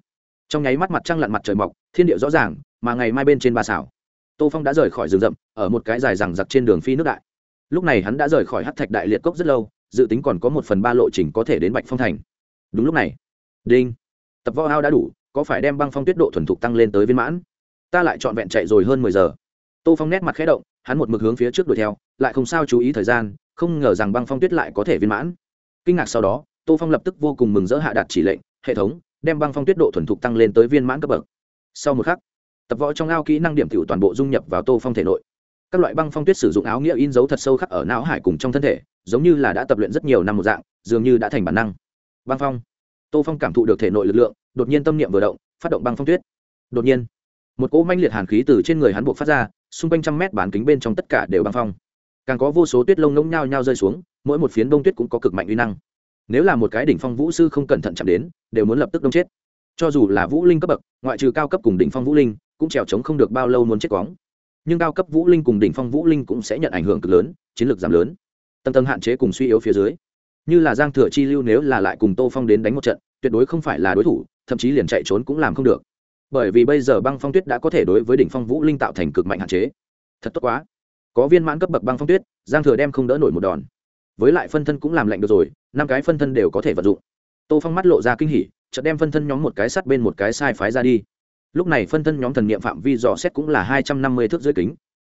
[SPEAKER 1] Trong nháy mắt mặt trăng lặn mặt trời mọc, thiên địa rõ ràng, mà ngày mai bên trên ba xảo. Tô phong đã rời khỏi rừng rậm, ở một cái dài rằng giặc trên đường phi nước đại. Lúc này hắn đã rời khỏi hát thạch đại liệt cốc rất lâu, dự tính còn có một phần ba lộ trình có thể đến bạch phong thành. Đúng lúc này. Đinh tập võ ao đã đủ, có phải đem băng phong tuyết độ thuần thục tăng lên tới viên mãn? Ta lại trọn vẹn chạy rồi hơn mười giờ. Tô phong nét mặt khẽ động, hắn một mực hướng phía trước đuổi theo, lại không sao chú ý thời gian, không ngờ rằng băng phong tuyết lại có thể viên mãn. Kinh ngạc sau đó, tô phong lập tức vô cùng mừng rỡ hạ đạt chỉ lệnh, hệ thống, đem băng phong tuyết độ thuần thục tăng lên tới viên mãn cấp bậc. Sau một khắc, tập võ trong ao kỹ năng điểm t toàn bộ dung nhập vào tô phong thể nội. Các loại băng phong tuyết sử dụng áo nghĩa in dấu thật sâu khắc ở não hải cùng trong thân thể, giống như là đã tập luyện rất nhiều năm một dạng, dường như đã thành bản năng. Băng phong tô phong cảm thụ được thể nội lực lượng, đột nhiên tâm niệm vừa động, phát động băng phong tuyết. Đột nhiên, một cỗ manh liệt hàn khí từ trên người hắn buộc phát ra, xung quanh trăm mét bán kính bên trong tất cả đều băng phong. Càng có vô số tuyết lông ngỗng nhao nhao rơi xuống, mỗi một phiến đông tuyết cũng có cực mạnh uy năng. Nếu là một cái đỉnh phong vũ sư không cẩn thận chạm đến, đều muốn lập tức đông chết. Cho dù là vũ linh cấp bậc, ngoại trừ cao cấp cùng đỉnh phong vũ linh, cũng trèo trống không được bao lâu muốn chết quóng nhưng cao cấp vũ linh cùng đỉnh phong vũ linh cũng sẽ nhận ảnh hưởng cực lớn, chiến lược giảm lớn. Tầng tầng hạn chế cùng suy yếu phía dưới như là giang thừa chi lưu nếu là lại cùng tô phong đến đánh một trận, tuyệt đối không phải là đối thủ, thậm chí liền chạy trốn cũng làm không được. Bởi vì bây giờ băng phong tuyết đã có thể đối với đỉnh phong vũ linh tạo thành cực mạnh hạn chế. Thật tốt quá. Có viên mãn cấp bậc băng phong tuyết, giang thừa đem không đỡ nổi một đòn. Với lại phân thân cũng làm lạnh được rồi, năm cái phân thân đều có thể vận dụng. Tô phong mắt lộ ra kinh hỉ, chợt đem phân thân nhóm một cái sắt bên một cái sai phái ra đi. Lúc này phân thân nhóm thần niệm phạm vi dò xét cũng là hai trăm năm mươi thước dưới kính.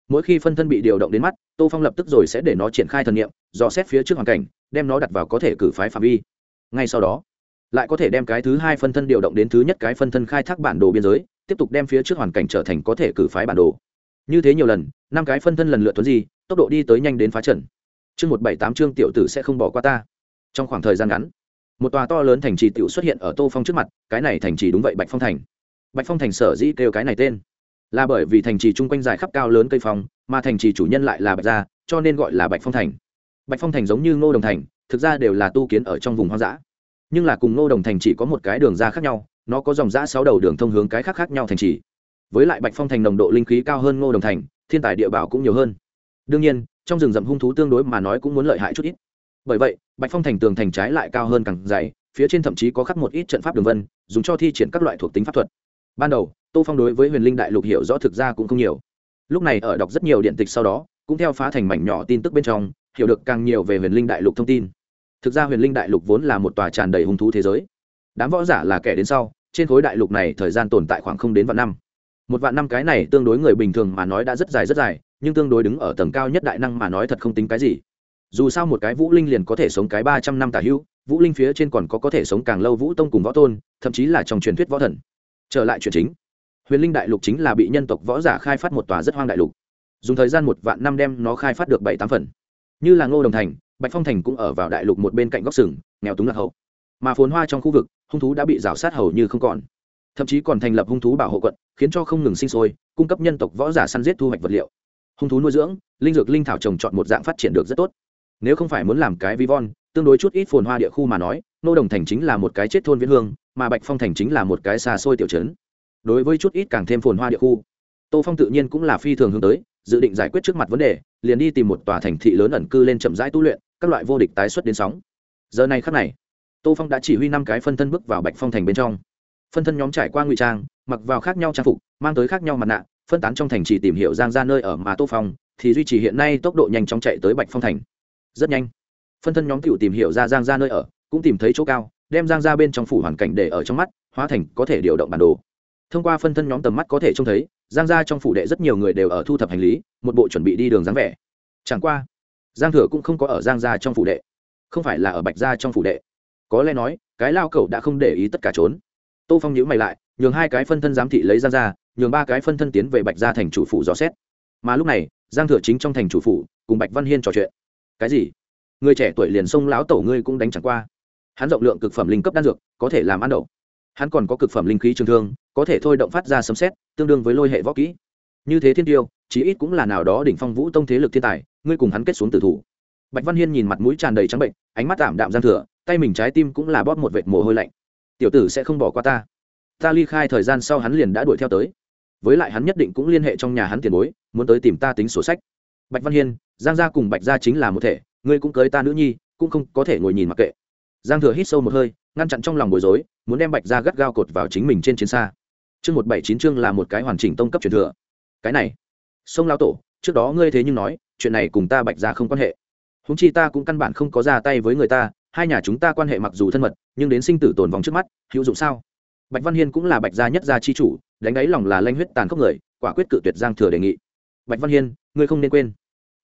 [SPEAKER 1] Mỗi khi phân thân bị điều động đến mắt, tô phong lập tức rồi sẽ để nó triển khai thần niệm, dò xét phía trước hoàn cảnh đem nó đặt vào có thể cử phái phạm vi. Ngay sau đó, lại có thể đem cái thứ hai phân thân điều động đến thứ nhất cái phân thân khai thác bản đồ biên giới, tiếp tục đem phía trước hoàn cảnh trở thành có thể cử phái bản đồ. Như thế nhiều lần, năm cái phân thân lần lượt tuấn gì tốc độ đi tới nhanh đến phá trần chương một bảy tám chương tiểu tử sẽ không bỏ qua ta. Trong khoảng thời gian ngắn, một tòa to lớn thành trì tiểu xuất hiện ở tô phong trước mặt, cái này thành trì đúng vậy bạch phong thành. Bạch phong thành sở dĩ kêu cái này tên, là bởi vì thành trì chung quanh dài khắp cao lớn cây phong, mà thành trì chủ nhân lại là bạch gia, cho nên gọi là bạch phong thành bạch phong thành giống như ngô đồng thành, thực ra đều là tu kiến ở trong vùng hoang dã. Nhưng là cùng ngô đồng thành chỉ có một cái đường ra khác nhau, nó có dòng giã sáu đầu đường thông hướng cái khác khác nhau thành trì. Với lại bạch phong thành nồng độ linh khí cao hơn ngô đồng thành, thiên tài địa bảo cũng nhiều hơn. Đương nhiên, trong rừng rậm hung thú tương đối mà nói cũng muốn lợi hại chút ít. Bởi vậy, bạch phong thành tường thành trái lại cao hơn càng dày, phía trên thậm chí có khắc một ít trận pháp đường vân, dùng cho thi triển các loại thuộc tính pháp thuật. Ban đầu, tô phong đối với huyền linh đại lục hiểu rõ thực ra cũng không nhiều. Lúc này ở đọc rất nhiều điện tịch sau đó, cũng theo phá thành mảnh nhỏ tin tức bên trong hiểu được càng nhiều về huyền linh đại lục thông tin. Thực ra huyền linh đại lục vốn là một tòa tràn đầy hung thú thế giới. Đám võ giả là kẻ đến sau, trên khối đại lục này thời gian tồn tại khoảng không đến vạn năm. Một vạn năm cái này tương đối người bình thường mà nói đã rất dài rất dài, nhưng tương đối đứng ở tầng cao nhất đại năng mà nói thật không tính cái gì. Dù sao một cái vũ linh liền có thể sống cái ba trăm năm tả hữu, vũ linh phía trên còn có có thể sống càng lâu vũ tông cùng võ tôn, thậm chí là trong truyền thuyết võ thần. Trở lại chuyện chính. Huyền linh đại lục chính là bị nhân tộc võ giả khai phát một tòa rất hoang đại lục. Dùng thời gian một vạn năm đem nó khai phát được bảy tám phần như là ngô đồng thành, bạch phong thành cũng ở vào đại lục một bên cạnh góc sừng, nghèo túng lạc hậu. Mà phồn hoa trong khu vực, hung thú đã bị rào sát hầu như không còn. Thậm chí còn thành lập hung thú bảo hộ quận, khiến cho không ngừng sinh sôi, cung cấp nhân tộc võ giả săn giết thu hoạch vật liệu. Hung thú nuôi dưỡng, linh dược linh thảo trồng chọn một dạng phát triển được rất tốt. Nếu không phải muốn làm cái vi von, tương đối chút ít phồn hoa địa khu mà nói nô đồng thành chính là một cái chết thôn viễn hương, mà bạch phong thành chính là một cái xa xôi tiểu trấn. Đối với chút ít càng thêm phồn hoa địa khu, tô phong tự nhiên cũng là phi thường hướng tới, dự định giải quyết trước mặt vấn đề liền đi tìm một tòa thành thị lớn ẩn cư lên chậm rãi tu luyện, các loại vô địch tái xuất đến sóng. Giờ này khắc này, tô phong đã chỉ huy năm cái phân thân bước vào bạch phong thành bên trong. Phân thân nhóm trải qua ngụy trang, mặc vào khác nhau trang phục, mang tới khác nhau mặt nạ, phân tán trong thành chỉ tìm hiểu giang ra nơi ở mà tô phong thì duy trì hiện nay tốc độ nhanh chóng chạy tới bạch phong thành. Rất nhanh, phân thân nhóm t tìm hiểu ra giang ra nơi ở, cũng tìm thấy chỗ cao, đem giang ra bên trong phủ hoàn cảnh để ở trong mắt, hóa thành có thể điều động bản đồ. Thông qua phân thân nhóm tầm mắt có thể trông thấy giang gia trong phủ đệ rất nhiều người đều ở thu thập hành lý, một bộ chuẩn bị đi đường dáng vẻ. Chẳng qua, giang thừa cũng không có ở giang gia trong phủ đệ. Không phải là ở bạch gia trong phủ đệ. Có lẽ nói, cái lao cẩu đã không để ý tất cả trốn. Tô phong nhữ mày lại, nhường hai cái phân thân giám thị lấy giang ra nhường ba cái phân thân tiến về bạch gia thành chủ phủ dò xét. Mà lúc này, giang thừa chính trong thành chủ phủ, cùng bạch văn hiên trò chuyện. Cái gì? Người trẻ tuổi liền xông lão tổ ngươi cũng đánh chẳng qua. Hắn rộng lượng cực phẩm linh cấp đan dược, có thể làm ăn đậu. Hắn còn có cực phẩm linh khí trường thương, có thể thôi động phát ra sấm xét tương đương với lôi hệ võ kỹ. Như thế thiên tiêu, chí ít cũng là nào đó đỉnh phong vũ tông thế lực thiên tài, ngươi cùng hắn kết xuống tử thủ. Bạch văn hiên nhìn mặt mũi tràn đầy trắng bệnh, ánh mắt tạm đạm giang thừa, tay mình trái tim cũng là bóp một vệt mồ hôi lạnh. Tiểu tử sẽ không bỏ qua ta. Ta ly khai thời gian sau hắn liền đã đuổi theo tới. Với lại hắn nhất định cũng liên hệ trong nhà hắn tiền bối, muốn tới tìm ta tính sổ sách. Bạch văn hiên, giang gia cùng bạch gia chính là một thể, ngươi cũng cưới ta nữ nhi, cũng không có thể ngồi nhìn mặc kệ. Giang thừa hít sâu một hơi, ngăn chặn trong lòng bối rối, muốn đem bạch gia gắt gao cột vào chính mình trên chiến xa chương một bảy chín chương là một cái hoàn chỉnh tông cấp truyền thừa. Cái này, sông lao tổ, trước đó ngươi thế nhưng nói, chuyện này cùng ta bạch ra không quan hệ. Húng chi ta cũng căn bản không có ra tay với người ta, hai nhà chúng ta quan hệ mặc dù thân mật, nhưng đến sinh tử tồn vòng trước mắt, hữu dụng sao? Bạch văn hiên cũng là bạch gia nhất gia chi chủ, đánh đáy lòng là lanh huyết tàn khốc người, quả quyết cự tuyệt giang thừa đề nghị. Bạch văn hiên, ngươi không nên quên.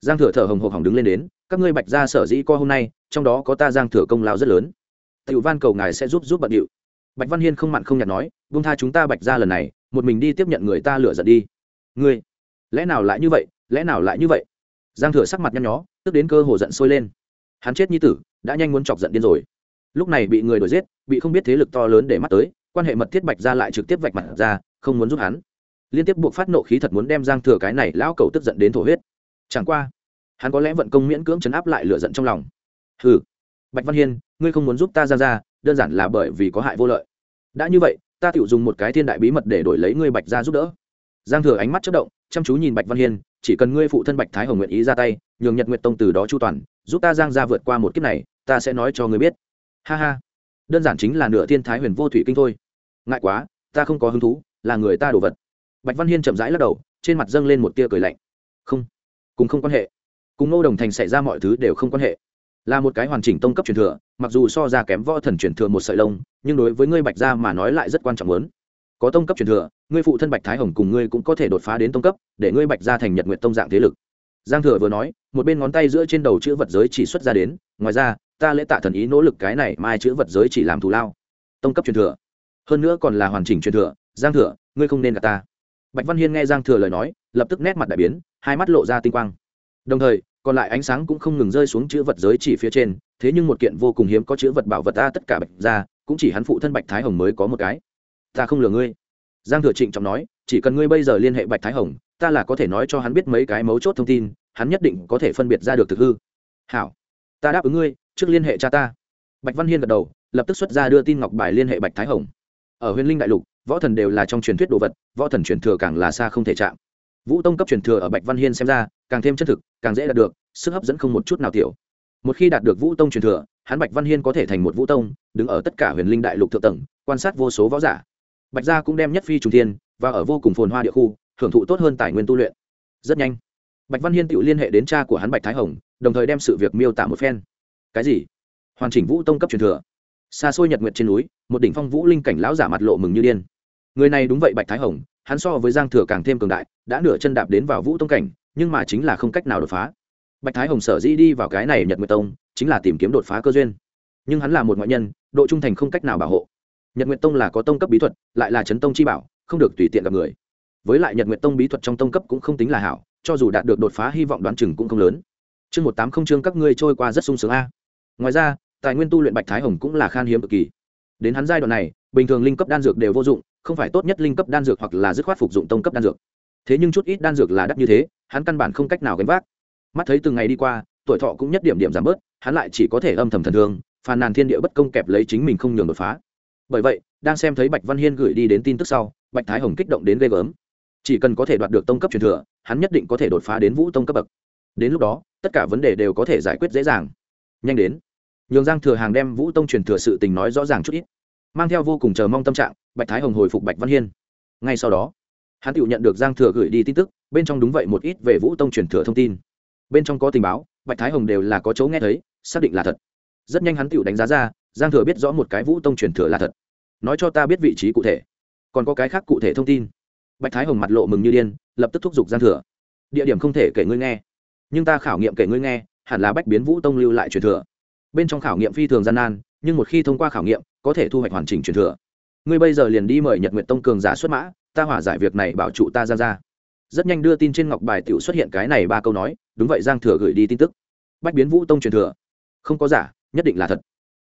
[SPEAKER 1] Giang thừa thở hồng hộc hỏng đứng lên đến, các ngươi bạch gia sở dĩ co hôm nay, trong đó có ta giang thừa công lao rất lớn. Tiểu van cầu ngài sẽ giúp giúp bận điệu bạch văn hiên không mặn không nhạt nói vung tha chúng ta bạch gia lần này, một mình đi tiếp nhận người ta lựa giận đi. Ngươi? Lẽ nào lại như vậy? Lẽ nào lại như vậy? Giang thừa sắc mặt nhăn nhó, tức đến cơ hồ giận sôi lên. Hắn chết như tử, đã nhanh muốn chọc giận điên rồi. Lúc này bị người đuổi giết, bị không biết thế lực to lớn để mắt tới, quan hệ mật thiết bạch ra lại trực tiếp vạch mặt ra, không muốn giúp hắn. Liên tiếp buộc phát nộ khí thật muốn đem giang thừa cái này lão cầu tức giận đến thổ huyết. Chẳng qua, hắn có lẽ vận công miễn cưỡng chấn áp lại lửa giận trong lòng. Hừ, bạch văn hiên, ngươi không muốn giúp ta ra ra đơn giản là bởi vì có hại vô lợi. Đã như vậy, ta tự dùng một cái thiên đại bí mật để đổi lấy ngươi bạch ra giúp đỡ. Giang thừa ánh mắt chất động, chăm chú nhìn bạch văn hiên, chỉ cần ngươi phụ thân bạch thái hồng nguyện ý ra tay, nhường nhật nguyện tông từ đó chu toàn, giúp ta giang ra vượt qua một kiếp này, ta sẽ nói cho ngươi biết. Ha ha. Đơn giản chính là nửa thiên thái huyền vô thủy kinh thôi. Ngại quá, ta không có hứng thú, là người ta đồ vật. Bạch văn hiên chậm rãi lắc đầu, trên mặt dâng lên một tia cười lạnh. Không, cùng không quan hệ. Cùng ngô đồng thành xảy ra mọi thứ đều không quan hệ là một cái hoàn chỉnh tông cấp truyền thừa, mặc dù so ra kém võ thần truyền thừa một sợi lông, nhưng đối với ngươi bạch gia mà nói lại rất quan trọng lớn. Có tông cấp truyền thừa, ngươi phụ thân bạch thái hồng cùng ngươi cũng có thể đột phá đến tông cấp, để ngươi bạch gia thành nhật nguyện tông dạng thế lực. Giang thừa vừa nói, một bên ngón tay giữa trên đầu chữ vật giới chỉ xuất ra đến, ngoài ra, ta lễ tạ thần ý nỗ lực cái này mai chữ vật giới chỉ làm thù lao. Tông cấp truyền thừa. Hơn nữa còn là hoàn chỉnh truyền thừa, giang thừa, ngươi không nên gặp ta. Bạch văn hiên nghe giang thừa lời nói, lập tức nét mặt đại biến, hai mắt lộ ra tinh quang. Đồng thời còn lại ánh sáng cũng không ngừng rơi xuống chữ vật giới chỉ phía trên, thế nhưng một kiện vô cùng hiếm có chữ vật bảo vật ta tất cả bạch ra, cũng chỉ hắn phụ thân bạch thái hồng mới có một cái. Ta không lừa ngươi. Giang thừa trịnh trọng nói, chỉ cần ngươi bây giờ liên hệ bạch thái hồng, ta là có thể nói cho hắn biết mấy cái mấu chốt thông tin, hắn nhất định có thể phân biệt ra được thực hư. Hảo, ta đáp ứng ngươi, trước liên hệ cha ta. Bạch văn hiên gật đầu, lập tức xuất ra đưa tin ngọc bài liên hệ bạch thái hồng. Ở huyền linh đại lục, võ thần đều là trong truyền thuyết đồ vật, võ thần truyền thừa càng là xa không thể chạm vũ tông cấp truyền thừa ở bạch văn hiên xem ra, càng thêm chân thực, càng dễ đạt được, sức hấp dẫn không một chút nào tiểu. Một khi đạt được vũ tông truyền thừa, hắn bạch văn hiên có thể thành một vũ tông, đứng ở tất cả huyền linh đại lục thượng tầng, quan sát vô số võ giả. Bạch gia cũng đem nhất phi trùng thiên, và ở vô cùng phồn hoa địa khu, hưởng thụ tốt hơn tài nguyên tu luyện. Rất nhanh, bạch văn hiên tự liên hệ đến cha của hắn bạch thái hồng, đồng thời đem sự việc miêu tả một phen. Cái gì? Hoàn chỉnh vũ tông cấp truyền thừa. Xa xôi nhật nguyện trên núi, một đỉnh phong vũ linh cảnh lão giả mặt lộ mừng như điên. Người này đúng vậy bạch thái hồng hắn so với giang thừa càng thêm cường đại, đã nửa chân đạp đến vào vũ tông cảnh, nhưng mà chính là không cách nào đột phá. Bạch thái hồng sở dĩ đi vào cái này nhật nguyệt tông, chính là tìm kiếm đột phá cơ duyên. Nhưng hắn là một ngoại nhân, độ trung thành không cách nào bảo hộ. Nhật nguyệt tông là có tông cấp bí thuật, lại là chấn tông chi bảo, không được tùy tiện gặp người. Với lại nhật nguyệt tông bí thuật trong tông cấp cũng không tính là hảo, cho dù đạt được đột phá hy vọng đoán chừng cũng không lớn. Chương một tám không chương các ngươi trôi qua rất sung sướng a. Ngoài ra, tài nguyên tu luyện bạch thái hồng cũng là khan hiếm cực kỳ. Đến hắn giai đoạn này, bình thường linh cấp đan dược đều vô dụng không phải tốt nhất linh cấp đan dược hoặc là dứt khoát phục dụng tông cấp đan dược. Thế nhưng chút ít đan dược là đắt như thế, hắn căn bản không cách nào gánh vác. Mắt thấy từng ngày đi qua, tuổi thọ cũng nhất điểm điểm giảm bớt, hắn lại chỉ có thể âm thầm thần thương, phàn nàn thiên địa bất công kẹp lấy chính mình không nhường đột phá. Bởi vậy, đang xem thấy bạch văn hiên gửi đi đến tin tức sau, bạch thái hồng kích động đến ghê gớm. Chỉ cần có thể đoạt được tông cấp truyền thừa, hắn nhất định có thể đột phá đến vũ tông cấp bậc. Đến lúc đó, tất cả vấn đề đều có thể giải quyết dễ dàng. Nhanh đến. Nhường giang thừa hàng đem vũ tông truyền thừa sự tình nói rõ ràng chút ít mang theo vô cùng chờ mong tâm trạng, bạch thái hồng hồi phục bạch văn hiên. Ngay sau đó, hắn tự nhận được giang thừa gửi đi tin tức, bên trong đúng vậy một ít về vũ tông truyền thừa thông tin. Bên trong có tình báo, bạch thái hồng đều là có chỗ nghe thấy, xác định là thật. Rất nhanh hắn tự đánh giá ra, giang thừa biết rõ một cái vũ tông truyền thừa là thật. Nói cho ta biết vị trí cụ thể. Còn có cái khác cụ thể thông tin. Bạch thái hồng mặt lộ mừng như điên, lập tức thúc giục giang thừa. Địa điểm không thể kể ngươi nghe. Nhưng ta khảo nghiệm kể ngươi nghe, hẳn là bách biến vũ tông lưu lại truyền thừa. Bên trong khảo nghiệm phi thường gian nan nhưng một khi thông qua khảo nghiệm, có thể thu hoạch hoàn chỉnh truyền thừa. Ngươi bây giờ liền đi mời nhật nguyện tông cường giả xuất mã, ta hỏa giải việc này bảo trụ ta ra ra. Rất nhanh đưa tin trên ngọc bài tiểu xuất hiện cái này ba câu nói, đúng vậy giang thừa gửi đi tin tức. Bách biến vũ tông truyền thừa. Không có giả, nhất định là thật.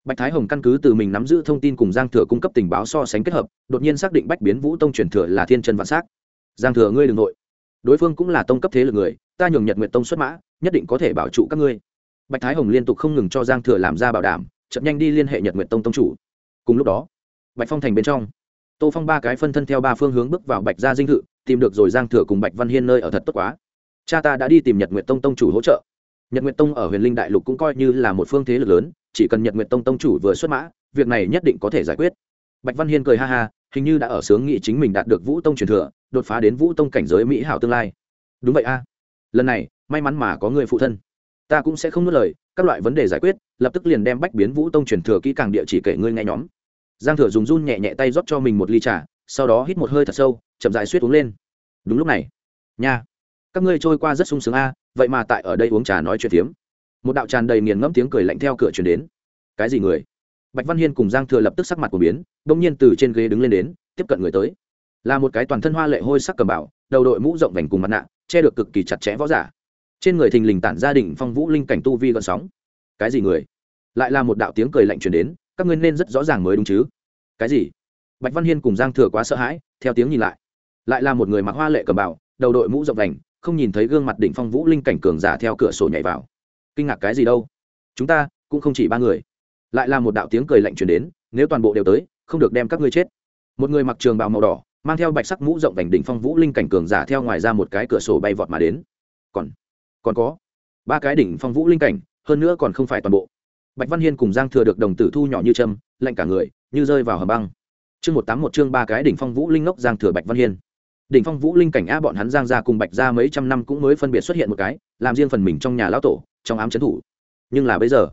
[SPEAKER 1] Bạch thái hồng căn cứ từ mình nắm giữ thông tin cùng giang thừa cung cấp tình báo so sánh kết hợp, đột nhiên xác định bách biến vũ tông truyền thừa là thiên chân vạn s á c giang thừa ngươi đ ừ n g nội. Đối phương cũng là tông cấp thế lực người, ta nhường nhật nguyện tông xuất mã, nhất định có thể bảo trụ các ngươi. Bạch thái hồng liên tục không ngừng cho giang thừa làm ra bảo đảm chậm nhanh đi liên hệ nhật nguyện tông tông chủ. Cùng lúc đó, bạch phong thành bên trong, tô phong ba cái phân thân theo ba phương hướng bước vào bạch gia dinh thự, tìm được rồi giang thừa cùng bạch văn hiên nơi ở thật tốt quá. Cha ta đã đi tìm nhật nguyện tông tông chủ hỗ trợ. Nhật nguyện tông ở huyền linh đại lục cũng coi như là một phương thế lực lớn, chỉ cần nhật nguyện tông tông chủ vừa xuất mã, việc này nhất định có thể giải quyết. Bạch văn hiên cười ha ha, hình như đã ở sướng nghị chính mình đạt được vũ tông truyền thừa, đột phá đến vũ tông cảnh giới mỹ hảo tương lai. Đúng vậy a. Lần này, may mắn mà có người phụ thân ta cũng sẽ không nuốt lời, các loại vấn đề giải quyết, lập tức liền đem bách biến vũ tông truyền thừa kỹ càng địa chỉ kể ngươi nghe nhóm. Giang thừa dùng run nhẹ nhẹ tay rót cho mình một ly trà, sau đó hít một hơi thật sâu, chậm dài suýt uống lên. Đúng lúc này, nha, các ngươi trôi qua rất sung sướng a, vậy mà tại ở đây uống trà nói chuyện tiếm. một đạo tràn đầy nghiền ngẫm tiếng cười lạnh theo cửa truyền đến. Cái gì người? Bạch văn hiên cùng giang thừa lập tức sắc mặt của biến đ nhiên từ trên ghế đứng lên đến, tiếp cận người tới. Là một cái toàn thân hoa lệ hôi sắc cầm bảo đầu đội mũ rộng vành cùng mặt nạ, che được cực kỳ chặt chẽ võ giả trên người thình lình tản gia đình phong vũ linh cảnh tu vi gọn sóng. Cái gì người? Lại là một đạo tiếng cười lạnh truyền đến, các ngươi nên rất rõ ràng mới đúng chứ. Cái gì? Bạch văn hiên cùng giang thừa quá sợ hãi, theo tiếng nhìn lại. Lại là một người mặc hoa lệ cầm bảo đầu đội mũ rộng vành, không nhìn thấy gương mặt đỉnh phong vũ linh cảnh cường giả theo cửa sổ nhảy vào. Kinh ngạc cái gì đâu? Chúng ta cũng không chỉ ba người. Lại là một đạo tiếng cười lạnh truyền đến, nếu toàn bộ đều tới, không được đem các ngươi chết. Một người mặc trường bào màu đỏ, mang theo bạch sắc mũ rộng vành đỉnh phong vũ linh cảnh cường giả theo ngoài ra một cái cửa sổ bay vọt mà đến. Còn còn có ba cái đỉnh phong vũ linh cảnh, hơn nữa còn không phải toàn bộ. Bạch văn hiên cùng giang thừa được đồng tử thu nhỏ như châm, lạnh cả người, như rơi vào hầm băng. Chương một tám một chương ba cái đỉnh phong vũ linh ngốc giang thừa bạch văn hiên. Đỉnh phong vũ linh cảnh a bọn hắn giang ra cùng bạch ra mấy trăm năm cũng mới phân biệt xuất hiện một cái, làm riêng phần mình trong nhà lão tổ, trong ám trấn thủ. Nhưng là bây giờ,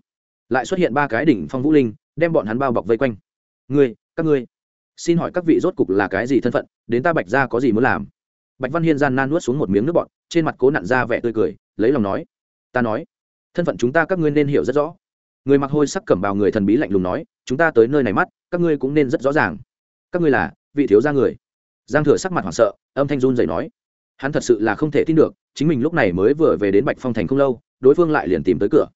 [SPEAKER 1] lại xuất hiện ba cái đỉnh phong vũ linh, đem bọn hắn bao bọc vây quanh. Ngươi, các ngươi, xin hỏi các vị rốt cục là cái gì thân phận, đến ta bạch ra có gì muốn làm? Bạch văn hiên gian nan nuốt xuống một miếng nước bọt, trên mặt cố nặn ra vẻ tươi cười lấy lòng nói, ta nói, thân phận chúng ta các ngươi nên hiểu rất rõ. Người mặc hôi sắc cẩm bào người thần bí lạnh lùng nói, chúng ta tới nơi này mắt, các ngươi cũng nên rất rõ ràng. Các ngươi là vị thiếu gia người. Giang thừa sắc mặt hoảng sợ, âm thanh run dậy nói, hắn thật sự là không thể tin được, chính mình lúc này mới vừa về đến bạch phong thành không lâu, đối phương lại liền tìm tới cửa.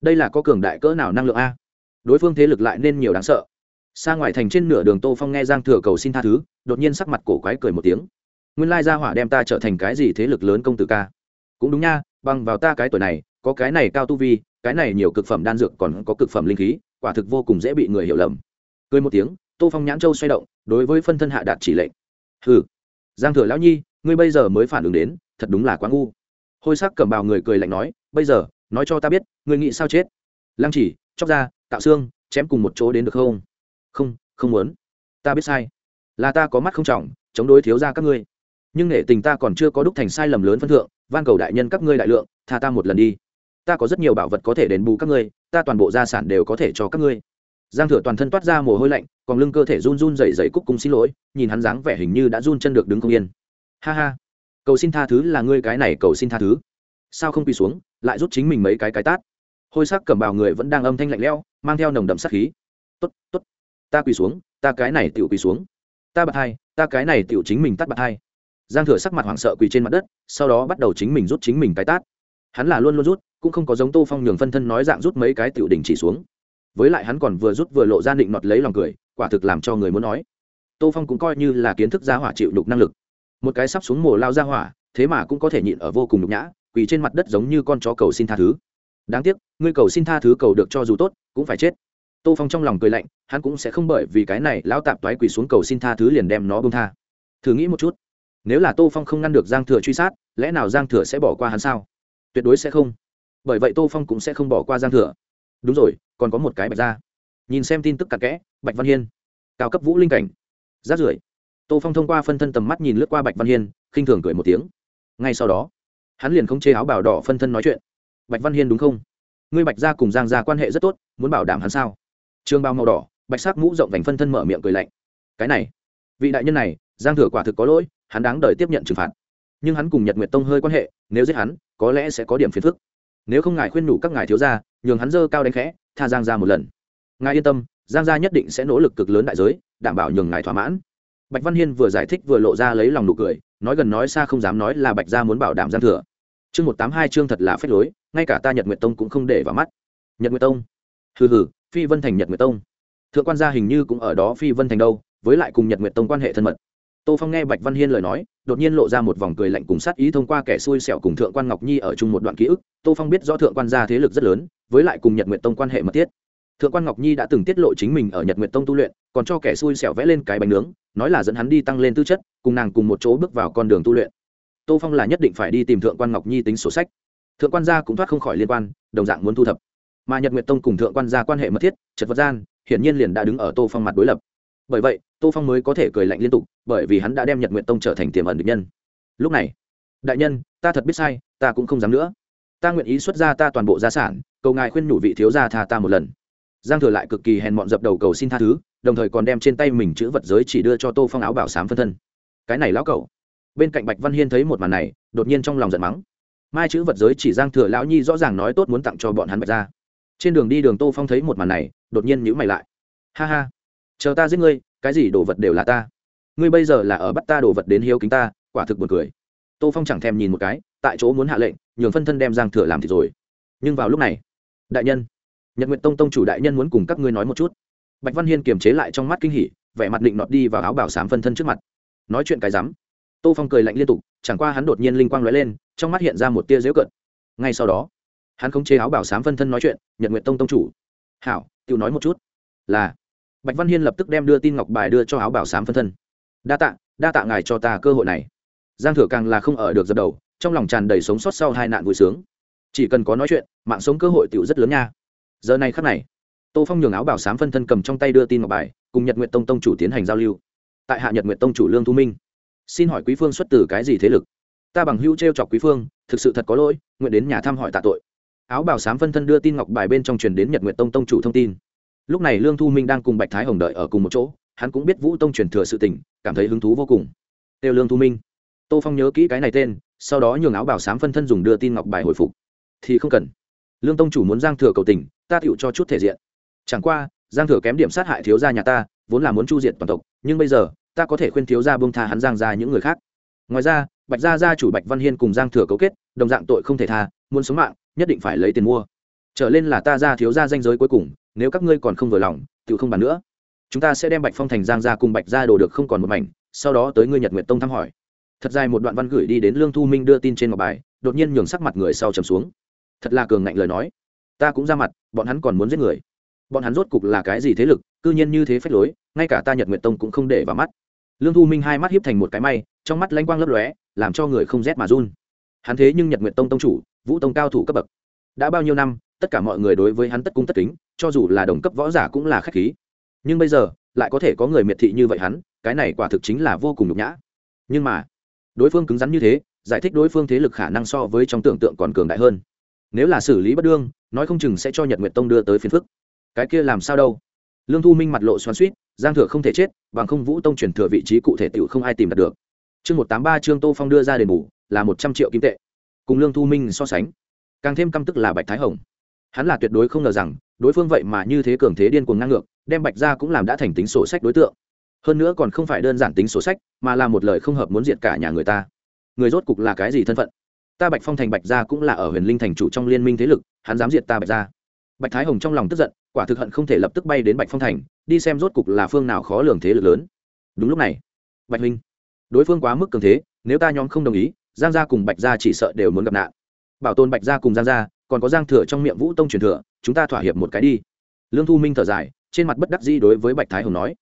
[SPEAKER 1] Đây là có cường đại cỡ nào năng lượng a? Đối phương thế lực lại nên nhiều đáng sợ. Xa ngoài thành trên nửa đường tô phong nghe giang thừa cầu xin tha thứ, đột nhiên sắc mặt cổ quái cười một tiếng. Nguyên lai gia hỏa đem ta trở thành cái gì thế lực lớn công tử ca? Cũng đúng nha bằng vào ta cái tuổi này, có cái này cao tu vi, cái này nhiều cực phẩm đan dược còn có cực phẩm linh khí, quả thực vô cùng dễ bị người hiểu lầm. Cười một tiếng, tô phong nhãn châu xoay động, đối với phân thân hạ đạt chỉ lệnh. Hừ. Giang thừa lão nhi, ngươi bây giờ mới phản ứng đến, thật đúng là quá ngu. Hôi sắc cầm bào người cười lạnh nói, bây giờ, nói cho ta biết, ngươi nghĩ sao chết? Lăng chỉ, chóc ra, tạo xương, chém cùng một chỗ đến được không? Không không muốn. Ta biết sai. Là ta có mắt không trọng, chống đối thiếu ra các ngươi nhưng nể tình ta còn chưa có đúc thành sai lầm lớn phân thượng, van cầu đại nhân các ngươi đại lượng, tha ta một lần đi. Ta có rất nhiều bảo vật có thể đền bù các ngươi, ta toàn bộ gia sản đều có thể cho các ngươi. Giang thừa toàn thân toát ra mồ hôi lạnh, còn lưng cơ thể run run rẩy rẩy cúc cung xin lỗi, nhìn hắn dáng vẻ hình như đã run chân được đứng không yên. Ha ha, cầu xin tha thứ là ngươi cái này cầu xin tha thứ. Sao không quỳ xuống, lại rút chính mình mấy cái cái tát? Hôi sắc cầm bào người vẫn đang âm thanh lạnh lẽo, mang theo nồng đậm sát khí. Tốt tốt, ta quỳ xuống, ta cái này tiểu quỳ xuống. Ta bật hai, ta cái này tiểu chính mình tắt bật hai giang thừa sắc mặt hoảng sợ quỳ trên mặt đất, sau đó bắt đầu chính mình rút chính mình cái tát. Hắn là luôn luôn rút, cũng không có giống tô phong nhường phân thân nói dạng rút mấy cái tiểu đỉnh chỉ xuống. Với lại hắn còn vừa rút vừa lộ ra định nọt lấy lòng cười, quả thực làm cho người muốn nói. Tô phong cũng coi như là kiến thức gia hỏa chịu đục năng lực. Một cái sắp xuống mồ lao ra hỏa, thế mà cũng có thể nhịn ở vô cùng nhục nhã, quỳ trên mặt đất giống như con chó cầu xin tha thứ. Đáng tiếc, ngươi cầu xin tha thứ cầu được cho dù tốt, cũng phải chết. Tô phong trong lòng cười lạnh, hắn cũng sẽ không bởi vì cái này lão tạp toái quỳ xuống cầu xin tha thứ liền đem nó bông tha. Thử nghĩ một chút nếu là tô phong không ngăn được giang thừa truy sát, lẽ nào giang thừa sẽ bỏ qua hắn sao? Tuyệt đối sẽ không. Bởi vậy tô phong cũng sẽ không bỏ qua giang thừa. Đúng rồi, còn có một cái bạch ra nhìn xem tin tức cặn kẽ, bạch văn hiên. Cao cấp vũ linh cảnh. Rát rưởi. Tô phong thông qua phân thân tầm mắt nhìn lướt qua bạch văn hiên, khinh thường cười một tiếng. Ngay sau đó, hắn liền không chê áo bảo đỏ phân thân nói chuyện. Bạch văn hiên đúng không? Ngươi bạch ra cùng giang ra quan hệ rất tốt, muốn bảo đảm hắn sao? Trường bao màu đỏ, bạch sắc mũ rộng vành phân thân mở miệng cười lạnh. Cái này, vị đại nhân này giang thừa quả thực có lỗi, hắn đáng đợi tiếp nhận trừng phạt. Nhưng hắn cùng nhật nguyệt tông hơi quan hệ, nếu giết hắn, có lẽ sẽ có điểm phiền phức. Nếu không ngài khuyên nhủ các ngài thiếu gia, nhường hắn dơ cao đánh khẽ, tha giang ra một lần. Ngài yên tâm, giang gia nhất định sẽ nỗ lực cực lớn đại giới, đảm bảo nhường ngài thỏa mãn. Bạch văn hiên vừa giải thích vừa lộ ra lấy lòng nụ cười, nói gần nói xa không dám nói là bạch gia muốn bảo đảm giang thừa. Chương một tám hai chương thật là phép lối, ngay cả ta nhật nguyệt tông cũng không để vào mắt. Nhật nguyệt tông? Hừ hừ, phi vân thành nhật nguyệt tông. Thượng quan gia hình như cũng ở đó phi vân thành đâu, với lại cùng nhật nguyệt tông quan hệ thân mật tô phong nghe bạch văn hiên lời nói, đột nhiên lộ ra một vòng cười lạnh cùng sát ý thông qua kẻ xui xẻo cùng thượng quan ngọc nhi ở chung một đoạn ký ức. Tô phong biết rõ thượng quan gia thế lực rất lớn, với lại cùng nhật nguyệt tông quan hệ mật thiết. Thượng quan ngọc nhi đã từng tiết lộ chính mình ở nhật nguyệt tông tu luyện, còn cho kẻ xui xẻo vẽ lên cái bánh nướng, nói là dẫn hắn đi tăng lên tư chất, cùng nàng cùng một chỗ bước vào con đường tu luyện. Tô phong là nhất định phải đi tìm thượng quan ngọc nhi tính sổ sách. Thượng quan gia cũng thoát không khỏi liên quan, đồng dạng muốn thu thập. Mà nhật nguyệt tông cùng thượng quan gia quan hệ mật thiết, chật vật gian, hiển nhiên liền đã đứng ở tô phong mặt đối lập bởi vậy, tô phong mới có thể cười lạnh liên tục, bởi vì hắn đã đem nhật nguyện tông trở thành tiềm ẩn địch nhân. Lúc này, đại nhân, ta thật biết sai, ta cũng không dám nữa. Ta nguyện ý xuất ra ta toàn bộ gia sản, cầu ngài khuyên nhủ vị thiếu gia tha ta một lần. Giang thừa lại cực kỳ hèn mọn dập đầu cầu xin tha thứ, đồng thời còn đem trên tay mình chữ vật giới chỉ đưa cho tô phong áo bảo sám phân thân. Cái này lão cậu bên cạnh bạch văn hiên thấy một màn này, đột nhiên trong lòng giận mắng. Mai chữ vật giới chỉ giang thừa lão nhi rõ ràng nói tốt muốn tặng cho bọn hắn bạch ra trên đường đi đường tô phong thấy một màn này, đột nhiên nhữ mày lại. Ha ha chờ ta giết ngươi, cái gì đồ vật đều là ta. Ngươi bây giờ là ở bắt ta đồ vật đến hiếu kính ta, quả thực buồn cười. Tô phong chẳng thèm nhìn một cái, tại chỗ muốn hạ lệnh, nhường phân thân đem giang thừa làm thì rồi. Nhưng vào lúc này, đại nhân, nhật nguyện tông tông chủ đại nhân muốn cùng các ngươi nói một chút. Bạch văn hiên kiềm chế lại trong mắt kinh hỉ, vẻ mặt định nọt đi vào áo bảo sám phân thân trước mặt. Nói chuyện cái rắm, tô phong cười lạnh liên tục, chẳng qua hắn đột nhiên linh quang lóe lên, trong mắt hiện ra một tia dễu cận ngay sau đó, hắn không chế áo bảo sám phân thân nói chuyện, nhật nguyện tông tông chủ. Hảo tự nói một chút. Là bạch văn hiên lập tức đem đưa tin ngọc bài đưa cho áo bảo sám phân thân. Đa tạ đa tạ ngài cho ta cơ hội này. Giang thừa càng là không ở được dập đầu, trong lòng tràn đầy sống sót sau hai nạn vui sướng. Chỉ cần có nói chuyện, mạng sống cơ hội tựu rất lớn nha. Giờ này khắc này, tô phong nhường áo bảo sám phân thân cầm trong tay đưa tin ngọc bài, cùng nhật nguyện tông tông chủ tiến hành giao lưu. Tại hạ nhật nguyện tông chủ lương thu minh, xin hỏi quý phương xuất từ cái gì thế lực? Ta bằng hữu t r e o chọc quý phương, thực sự thật có lỗi, nguyện đến nhà thăm hỏi tạ tội. Áo bảo sám phân thân đưa tin ngọc bài bên trong truyền đến nhật nguyện tông tông chủ thông tin lúc này lương thu minh đang cùng bạch thái hồng đợi ở cùng một chỗ, hắn cũng biết vũ tông truyền thừa sự tình, cảm thấy hứng thú vô cùng. Têu lương thu minh. Tô phong nhớ kỹ cái này tên, sau đó nhường áo bảo sám phân thân dùng đưa tin ngọc bài hồi phục. Thì không cần. Lương tông chủ muốn giang thừa cầu tình, ta tựu cho chút thể diện. Chẳng qua, giang thừa kém điểm sát hại thiếu gia nhà ta, vốn là muốn chu diệt toàn tộc, nhưng bây giờ, ta có thể khuyên thiếu gia bông tha hắn giang ra những người khác. Ngoài ra, bạch gia gia chủ bạch văn hiên cùng giang thừa cấu kết, đồng dạng tội không thể tha, muốn sống mạng, nhất định phải lấy tiền mua. Trở lên là ta ra thiếu gia danh giới cuối cùng nếu các ngươi còn không vừa lòng tự không bàn nữa. Chúng ta sẽ đem bạch phong thành giang ra cùng bạch gia đồ được không còn một mảnh, sau đó tới ngươi nhật nguyệt tông thăm hỏi. Thật dài một đoạn văn gửi đi đến lương thu minh đưa tin trên ngọc bài, đột nhiên nhường sắc mặt người sau trầm xuống. Thật là cường ngạnh lời nói. Ta cũng ra mặt, bọn hắn còn muốn giết người. Bọn hắn rốt cục là cái gì thế lực, cư nhiên như thế phép lối, ngay cả ta nhật nguyệt tông cũng không để vào mắt. Lương thu minh hai mắt hiếp thành một cái may, trong mắt lanh quang lấp lóe, làm cho người không rét mà run. Hắn thế nhưng nhật nguyệt tông tông chủ, vũ tông cao thủ cấp bậc. Đã bao nhiêu năm tất cả mọi người đối với hắn tất cung tất kính, cho dù là đồng cấp võ giả cũng là khách khí. Nhưng bây giờ, lại có thể có người miệt thị như vậy hắn, cái này quả thực chính là vô cùng nhục nhã. Nhưng mà, đối phương cứng rắn như thế, giải thích đối phương thế lực khả năng so với trong tưởng tượng còn cường đại hơn. Nếu là xử lý bất đương, nói không chừng sẽ cho nhật nguyệt tông đưa tới phiền phức. Cái kia làm sao đâu? Lương thu minh mặt lộ xoắn suýt giang thừa không thể chết, bằng không vũ tông chuyển thừa vị trí cụ thể t không ai tìm đạt được. Chương một tám ba trương tô phong đưa ra đền bù, là một trăm triệu kim tệ. Cùng lương thu minh so sánh, càng thêm căm tức là bạch thái hồng hắn là tuyệt đối không ngờ rằng, đối phương vậy mà như thế cường thế điên cuồng ngang ngược, đem bạch ra cũng làm đã thành tính sổ sách đối tượng. Hơn nữa còn không phải đơn giản tính sổ sách, mà là một lời không hợp muốn diệt cả nhà người ta. Người rốt cục là cái gì thân phận? Ta bạch phong thành bạch gia cũng là ở huyền linh thành chủ trong liên minh thế lực, hắn dám diệt ta bạch gia. Bạch thái hồng trong lòng tức giận, quả thực hận không thể lập tức bay đến bạch phong thành, đi xem rốt cục là phương nào khó lường thế lực lớn. Đúng lúc này, bạch huynh, đối phương quá mức cường thế, nếu ta nhóm không đồng ý, giang gia cùng bạch gia chỉ sợ đều muốn gặp nạn. Bảo tồn bạch gia cùng giang gia còn có giang thừa trong miệng vũ tông truyền thừa, chúng ta thỏa hiệp một cái đi. Lương thu minh thở dài, trên mặt bất đắc dĩ đối với bạch thái hồng nói.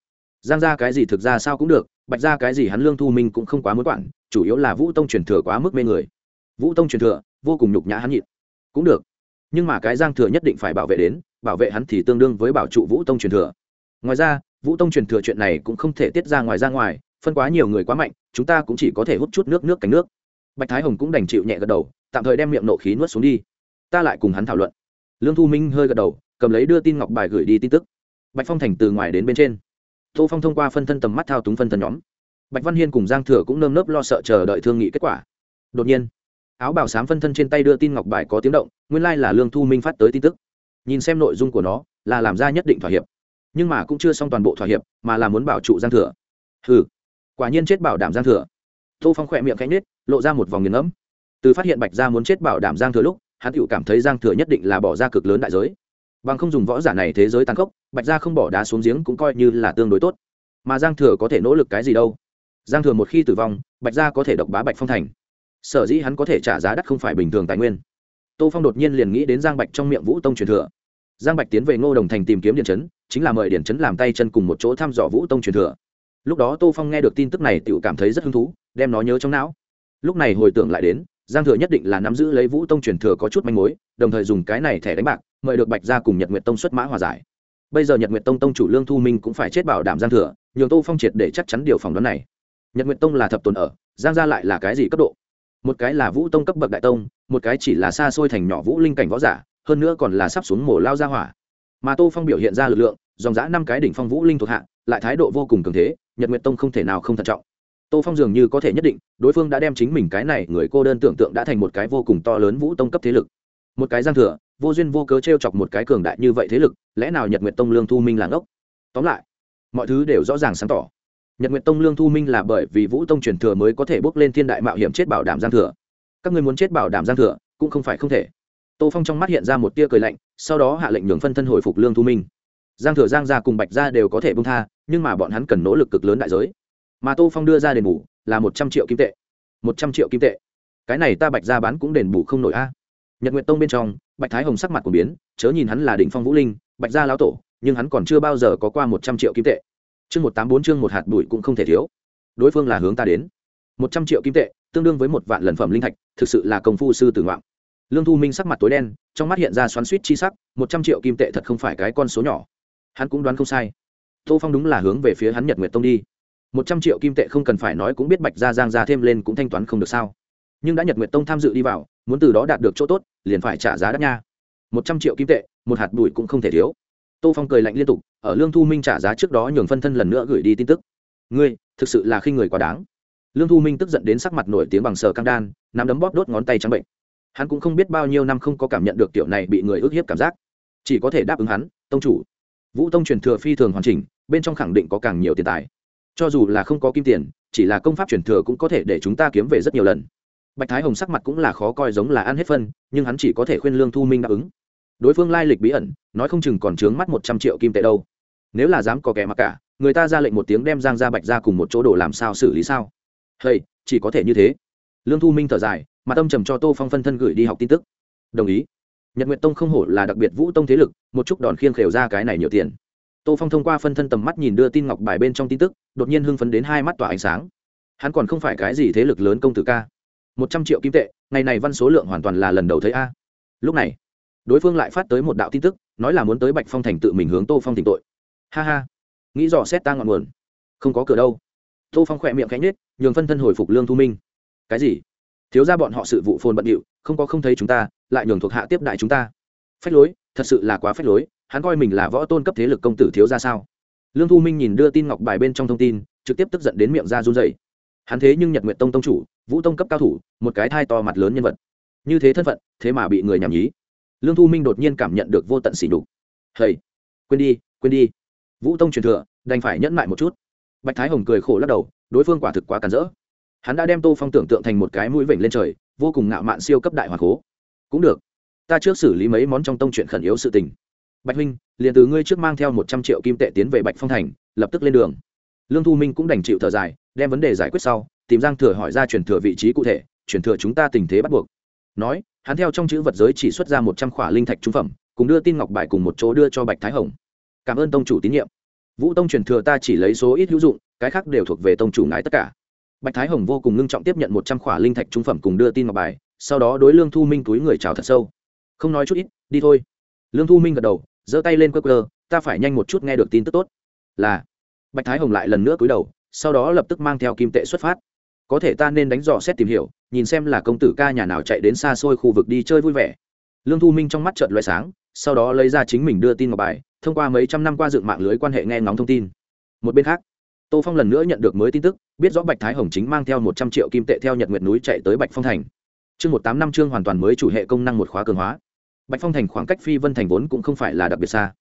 [SPEAKER 1] Giang gia cái gì thực ra sao cũng được, bạch gia cái gì hắn lương thu minh cũng không quá muốn quản, chủ yếu là vũ tông truyền thừa quá mức mê người. Vũ tông truyền thừa, vô cùng nhục nhã hắn nhịn. Cũng được. Nhưng mà cái giang thừa nhất định phải bảo vệ đến, bảo vệ hắn thì tương đương với bảo trụ vũ tông truyền thừa. Ngoài ra, vũ tông truyền thừa chuyện này cũng không thể tiết ra ngoài ra ngoài, phân quá nhiều người quá mạnh, chúng ta cũng chỉ có thể hút chút nước nước cánh nước. Bạch thái hồng cũng đành chịu nhẹ gật đầu, tạm thời đem miệng nộ khí nuốt xuống đi ta lại cùng hắn thảo luận. Lương thu minh hơi gật đầu, cầm lấy đưa tin ngọc bài gửi đi tin tức. Bạch phong thành từ ngoài đến bên trên. Tô phong thông qua phân thân tầm mắt thao túng phân thân nhóm. Bạch văn hiên cùng giang thừa cũng nơm nớp lo sợ chờ đợi thương nghị kết quả. Đột nhiên, áo bảo sám phân thân trên tay đưa tin ngọc bài có tiếng động, nguyên lai、like、là lương thu minh phát tới tin tức. Nhìn xem nội dung của nó, là làm ra nhất định thỏa hiệp. Nhưng mà cũng chưa xong toàn bộ thỏa hiệp, mà là muốn bảo trụ giang thừa. Ừ quả nhiên chết bảo đảm giang thừa. Tô phong khỏe miệng cánh nết lộ ra một vòng nghiền ngẫm. Từ phát hiện bạch gia muốn chết bảo đảm giang thừa lúc hắn tự cảm thấy giang thừa nhất định là bỏ ra cực lớn đại giới. Bằng không dùng võ giả này thế giới tàn khốc, bạch gia không bỏ đá xuống giếng cũng coi như là tương đối tốt. Mà giang thừa có thể nỗ lực cái gì đâu? Giang thừa một khi tử vong, bạch gia có thể độc bá bạch phong thành. Sở dĩ hắn có thể trả giá đắt không phải bình thường tài nguyên. Tô phong đột nhiên liền nghĩ đến giang bạch trong miệng vũ tông truyền thừa. Giang bạch tiến về ngô đồng thành tìm kiếm điện chấn, chính là mời điện chấn làm tay chân cùng một chỗ thăm dò vũ tông truyền thừa. Lúc đó tô phong nghe được tin tức này tự cảm thấy rất hứng thú, đem nó nhớ trong não. Lúc này hồi tưởng lại đến giang thừa nhất định là nắm giữ lấy vũ tông truyền thừa có chút manh mối, đồng thời dùng cái này thẻ đánh bạc, mời được bạch gia cùng nhật nguyệt tông xuất mã hòa giải. Bây giờ nhật nguyệt tông tông chủ lương thu minh cũng phải chết bảo đảm giang thừa, nhường tô phong triệt để chắc chắn điều phỏng đoán này. Nhật nguyệt tông là thập tồn ở, giang gia lại là cái gì cấp độ? Một cái là vũ tông cấp bậc đại tông, một cái chỉ là xa xôi thành nhỏ vũ linh cảnh võ giả, hơn nữa còn là sắp xuống mổ lao ra hỏa. Mà tô phong biểu hiện ra lực lượng, dòng giã năm cái đỉnh phong vũ linh thuộc hạ, lại thái độ vô cùng cường thế, nhật nguyệt tông không thể nào không thận trọng tô phong dường như có thể nhất định, đối phương đã đem chính mình cái này người cô đơn tưởng tượng đã thành một cái vô cùng to lớn vũ tông cấp thế lực. Một cái giang thừa, vô duyên vô cớ t r e o chọc một cái cường đại như vậy thế lực, lẽ nào nhật nguyệt tông lương thu minh là ngốc? Tóm lại, mọi thứ đều rõ ràng sáng tỏ. Nhật nguyệt tông lương thu minh là bởi vì vũ tông truyền thừa mới có thể bước lên thiên đại mạo hiểm chết bảo đảm giang thừa. Các người muốn chết bảo đảm giang thừa, cũng không phải không thể. Tô phong trong mắt hiện ra một tia cười lạnh, sau đó hạ lệnh nhường phân thân hồi phục lương thu minh. Giang thừa giang gia cùng bạch gia đều có thể bông tha, nhưng mà bọn hắn cần nỗ lực cực lớn đại giới mà tô phong đưa ra đền bù là một trăm triệu kim tệ. Một trăm triệu kim tệ. Cái này ta bạch gia bán cũng đền bù không nổi a. Nhật nguyện tông bên trong, bạch thái hồng sắc mặt của biến, chớ nhìn hắn là đỉnh phong vũ linh, bạch gia lão tổ, nhưng hắn còn chưa bao giờ có qua một trăm triệu kim tệ. Chương một tám bốn, chương một hạt bụi cũng không thể thiếu. Đối phương là hướng ta đến. Một trăm triệu kim tệ, tương đương với một vạn lần phẩm linh thạch, thực sự là công phu sư tử ngoạn. Lương thu minh sắc mặt tối đen, trong mắt hiện ra xoắn suýt chi sắc, một trăm triệu kim tệ thật không phải cái con số nhỏ. Hắn cũng đoán không sai. Tô phong đúng là hướng về phía hắn nhật nguyệt tông đi một trăm triệu kim tệ không cần phải nói cũng biết bạch gia giang ra thêm lên cũng thanh toán không được sao. Nhưng đã nhật nguyệt tông tham dự đi vào, muốn từ đó đạt được chỗ tốt, liền phải trả giá đắt nha. Một trăm triệu kim tệ, một hạt bụi cũng không thể thiếu. Tô phong cười lạnh liên tục, ở lương thu minh trả giá trước đó nhường phân thân lần nữa gửi đi tin tức. Ngươi, thực sự là khi người quá đáng. Lương thu minh tức giận đến sắc mặt nổi tiếng bằng sờ căng đan, nắm đấm bóp đốt ngón tay trắng bệnh. Hắn cũng không biết bao nhiêu năm không có cảm nhận được tiểu này bị người ức hiếp cảm giác. Chỉ có thể đáp ứng hắn, tông chủ. Vũ tông truyền thừa phi thường hoàn chỉnh, bên trong khẳng định có càng nhiều tiền tài cho dù là không có kim tiền, chỉ là công pháp truyền thừa cũng có thể để chúng ta kiếm về rất nhiều lần. Bạch thái hồng sắc mặt cũng là khó coi giống là ăn hết phân, nhưng hắn chỉ có thể khuyên lương thu minh đáp ứng. Đối phương lai lịch bí ẩn, nói không chừng còn trướng mắt một trăm triệu kim tệ đâu. Nếu là dám có kẻ mặc cả, người ta ra lệnh một tiếng đem giang ra bạch ra cùng một chỗ đồ làm sao xử lý sao? Hay chỉ có thể như thế. Lương thu minh thở dài, mà tâm trầm cho tô phong phân thân gửi đi học tin tức. Đồng ý. Nhật nguyệt tông không hổ là đặc biệt vũ tông thế lực, một chút đòn khiêng khều ra cái này nhiều tiền tô phong thông qua phân thân tầm mắt nhìn đưa tin ngọc bài bên trong tin tức, đột nhiên hưng phấn đến hai mắt tỏa ánh sáng. Hắn còn không phải cái gì thế lực lớn công tử ca. Một trăm triệu kim tệ, ngày này văn số lượng hoàn toàn là lần đầu thấy a. Lúc này, đối phương lại phát tới một đạo tin tức, nói là muốn tới bạch phong thành tự mình hướng tô phong tỉnh tội. Ha ha. Nghĩ dò xét ta ngọn nguồn. Không có cửa đâu. Tô phong khỏe miệng cánh nết nhường phân thân hồi phục lương thu minh. Cái gì? Thiếu ra bọn họ sự vụ phồn bận điệu, không có không thấy chúng ta, lại nhường thuộc hạ tiếp đại chúng ta. Phách lối, thật sự là quá phách lối hắn coi mình là võ tôn cấp thế lực công tử thiếu ra sao? Lương thu minh nhìn đưa tin ngọc bài bên trong thông tin, trực tiếp tức giận đến miệng ra run dày hắn thế nhưng nhật nguyện tông tông chủ, vũ tông cấp cao thủ, một cái thai to mặt lớn nhân vật. Như thế thân phận, thế mà bị người nhảm nhí. Lương thu minh đột nhiên cảm nhận được vô tận xỉ đục hầy, quên đi quên đi. Vũ tông truyền thừa, đành phải nhẫn mại một chút. Bạch thái hồng cười khổ lắc đầu, đối phương quả thực quá cản rỡ. Hắn đã đem tô phong tưởng tượng thành một cái mũi vểnh lên trời, vô cùng ngạo mạn siêu cấp đại hoàng cố. Cũng được, ta trước xử lý mấy món trong tông chuyện khẩn yếu sự tình bạch huynh, liền từ ngươi trước mang theo một trăm triệu kim tệ tiến về bạch phong thành, lập tức lên đường. Lương thu minh cũng đành chịu thở dài, đem vấn đề giải quyết sau, tìm giang thừa hỏi ra chuyển thừa vị trí cụ thể chuyển thừa chúng ta tình thế bắt buộc. Nói, hắn theo trong chữ vật giới chỉ xuất ra một trăm khỏa linh thạch trung phẩm, cùng đưa tin ngọc bài cùng một chỗ đưa cho bạch thái hồng. Cảm ơn tông chủ tín nhiệm. Vũ tông truyền thừa ta chỉ lấy số ít hữu dụng, cái khác đều thuộc về tông chủ ngài tất cả. Bạch thái hồng vô cùng ngưng trọng tiếp nhận một trăm khỏa linh thạch trung phẩm cùng đưa tin ngọc bài, sau đó đối lương thu minh túi người chào thật sâu. Không nói chút ít, đi thôi. Lương thu minh gật đầu giơ tay lên quơ cơ ta phải nhanh một chút nghe được tin tức tốt. Là. Bạch thái hồng lại lần nữa cúi đầu, sau đó lập tức mang theo kim tệ xuất phát. Có thể ta nên đánh dò xét tìm hiểu, nhìn xem là công tử ca nhà nào chạy đến xa xôi khu vực đi chơi vui vẻ. Lương thu minh trong mắt trợn loại sáng, sau đó lấy ra chính mình đưa tin ngọc bài, thông qua mấy trăm năm qua dựng mạng lưới quan hệ nghe ngóng thông tin. Một bên khác, tô phong lần nữa nhận được mới tin tức, biết rõ bạch thái hồng chính mang theo một trăm triệu kim tệ theo nhật nguyệt núi chạy tới bạch phong thành. Chương một tám năm chương hoàn toàn mới chủ hệ công năng một khóa cường hóa bạch phong thành khoảng cách phi vân thành vốn cũng không phải là đặc biệt xa.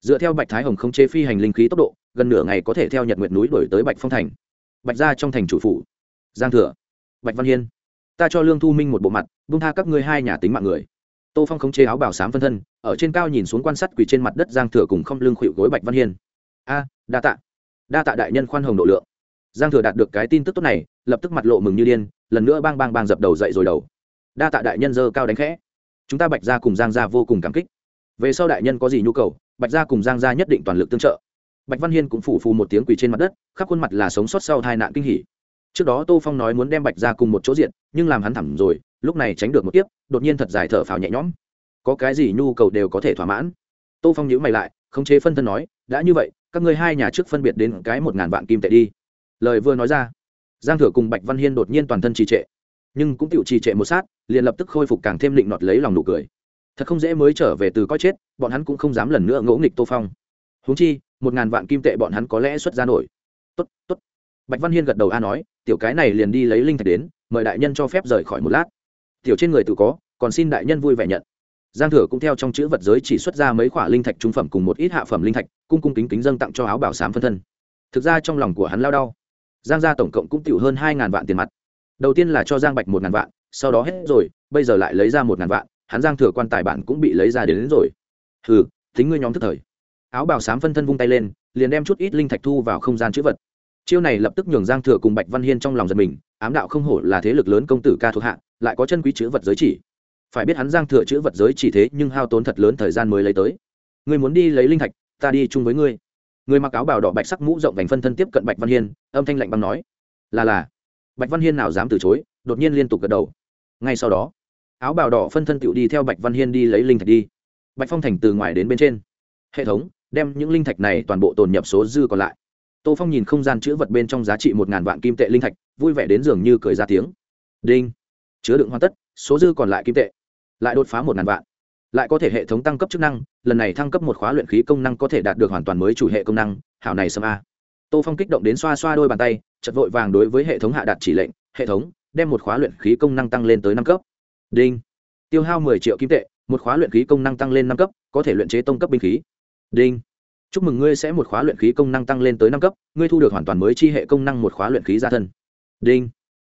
[SPEAKER 1] Dựa theo bạch thái hồng không chế phi hành linh khí tốc độ, gần nửa ngày có thể theo nhật nguyệt núi đổi tới bạch phong thành. Bạch ra trong thành chủ phủ. Giang thừa. Bạch văn hiên. Ta cho lương thu minh một bộ mặt bung tha các ngươi hai nhà tính mạng người. Tô phong không chế áo bảo sám phân thân, ở trên cao nhìn xuống quan sát quỳ trên mặt đất giang thừa cùng không lương khuỵu gối bạch văn hiên. A, đa tạ. Đa tạ đại nhân khoan hồng độ lượng. Giang thừa đạt được cái tin tức tốt này, lập tức mặt lộ mừng như điên, lần nữa bang bang bang dập đầu dậy rồi đầu. Đa tạ đại nhân dơ cao đánh khẽ chúng ta bạch gia cùng giang gia vô cùng cảm kích về sau đại nhân có gì nhu cầu bạch gia cùng giang gia nhất định toàn lực tương trợ bạch văn hiên cũng phủ phù một tiếng quỳ trên mặt đất khắp khuôn mặt là sống sót sau tai nạn kinh hỉ trước đó tô phong nói muốn đem bạch gia cùng một chỗ diện nhưng làm hắn thẳng rồi lúc này tránh được một tiếp đột nhiên thật dài thở phào nhẹ nhõm có cái gì nhu cầu đều có thể thỏa mãn tô phong nhữ mày lại khống chế phân thân nói đã như vậy các ngươi hai nhà trước phân biệt đến cái một ngàn vạn kim tệ đi lời vừa nói ra giang thừa cùng bạch văn hiên đột nhiên toàn thân trì trệ nhưng cũng tự trì trệ một sát, liền lập tức khôi phục càng thêm định nọt lấy lòng nụ cười. Thật không dễ mới trở về từ coi chết, bọn hắn cũng không dám lần nữa ngỗ nghịch tô phong. Huống chi, một ngàn vạn kim tệ bọn hắn có lẽ xuất ra nổi. Tốt tốt. Bạch văn hiên gật đầu a nói, tiểu cái này liền đi lấy linh thạch đến, mời đại nhân cho phép rời khỏi một lát. Tiểu trên người tự có, còn xin đại nhân vui vẻ nhận. Giang thừa cũng theo trong chữ vật giới chỉ xuất ra mấy khoả linh thạch trung phẩm cùng một ít hạ phẩm linh thạch, cung cung kính kính dâng tặng cho áo bảo sám phân thân. Thực ra trong lòng của hắn lao đau. Giang gia tổng cộng cũng tiểu hơn hai ngàn vạn tiền mặt đầu tiên là cho giang bạch một ngàn vạn sau đó hết rồi bây giờ lại lấy ra một ngàn vạn hắn giang thừa quan tài bản cũng bị lấy ra đến, đến rồi. Hừ tính ngươi nhóm thức thời. Áo bảo sám phân thân vung tay lên liền đem chút ít linh thạch thu vào không gian chữ vật. Chiêu này lập tức nhường giang thừa cùng bạch văn hiên trong lòng giật mình ám đạo không hổ là thế lực lớn công tử ca thuộc hạ lại có chân quý chữ vật giới chỉ. Phải biết hắn giang thừa chữ vật giới chỉ thế nhưng hao tốn thật lớn thời gian mới lấy tới. Ngươi muốn đi lấy linh thạch ta đi chung với ngươi. Người mặc áo bào đỏ bạch sắc mũ rộng vành phân thân tiếp cận bạch văn hiên âm thanh lạnh băng nói. Là là bạch văn hiên nào dám từ chối, đột nhiên liên tục gật đầu. Ngay sau đó, áo bào đỏ phân thân tựu đi theo bạch văn hiên đi lấy linh thạch đi. Bạch phong thành từ ngoài đến bên trên. Hệ thống, đem những linh thạch này toàn bộ tồn nhập số dư còn lại. Tô phong nhìn không gian chữ vật bên trong giá trị một ngàn vạn kim tệ linh thạch, vui vẻ đến dường như cười ra tiếng. Đinh. Chứa đựng hoàn tất, số dư còn lại kim tệ. Lại đột phá một ngàn vạn. Lại có thể hệ thống tăng cấp chức năng, lần này thăng cấp một khóa luyện khí công năng có thể đạt được hoàn toàn mới chủ hệ công năng. Hảo này sâm a tô phong kích động đến xoa xoa đôi bàn tay chật vội vàng đối với hệ thống hạ đạt chỉ lệnh, hệ thống, đem một khóa luyện khí công năng tăng lên tới năm cấp. Đinh. Tiêu hao mười triệu kim tệ, một khóa luyện khí công năng tăng lên năm cấp, có thể luyện chế tông cấp binh khí. Đinh. Chúc mừng ngươi sẽ một khóa luyện khí công năng tăng lên tới năm cấp, ngươi thu được hoàn toàn mới chi hệ công năng một khóa luyện khí gia thân. Đinh.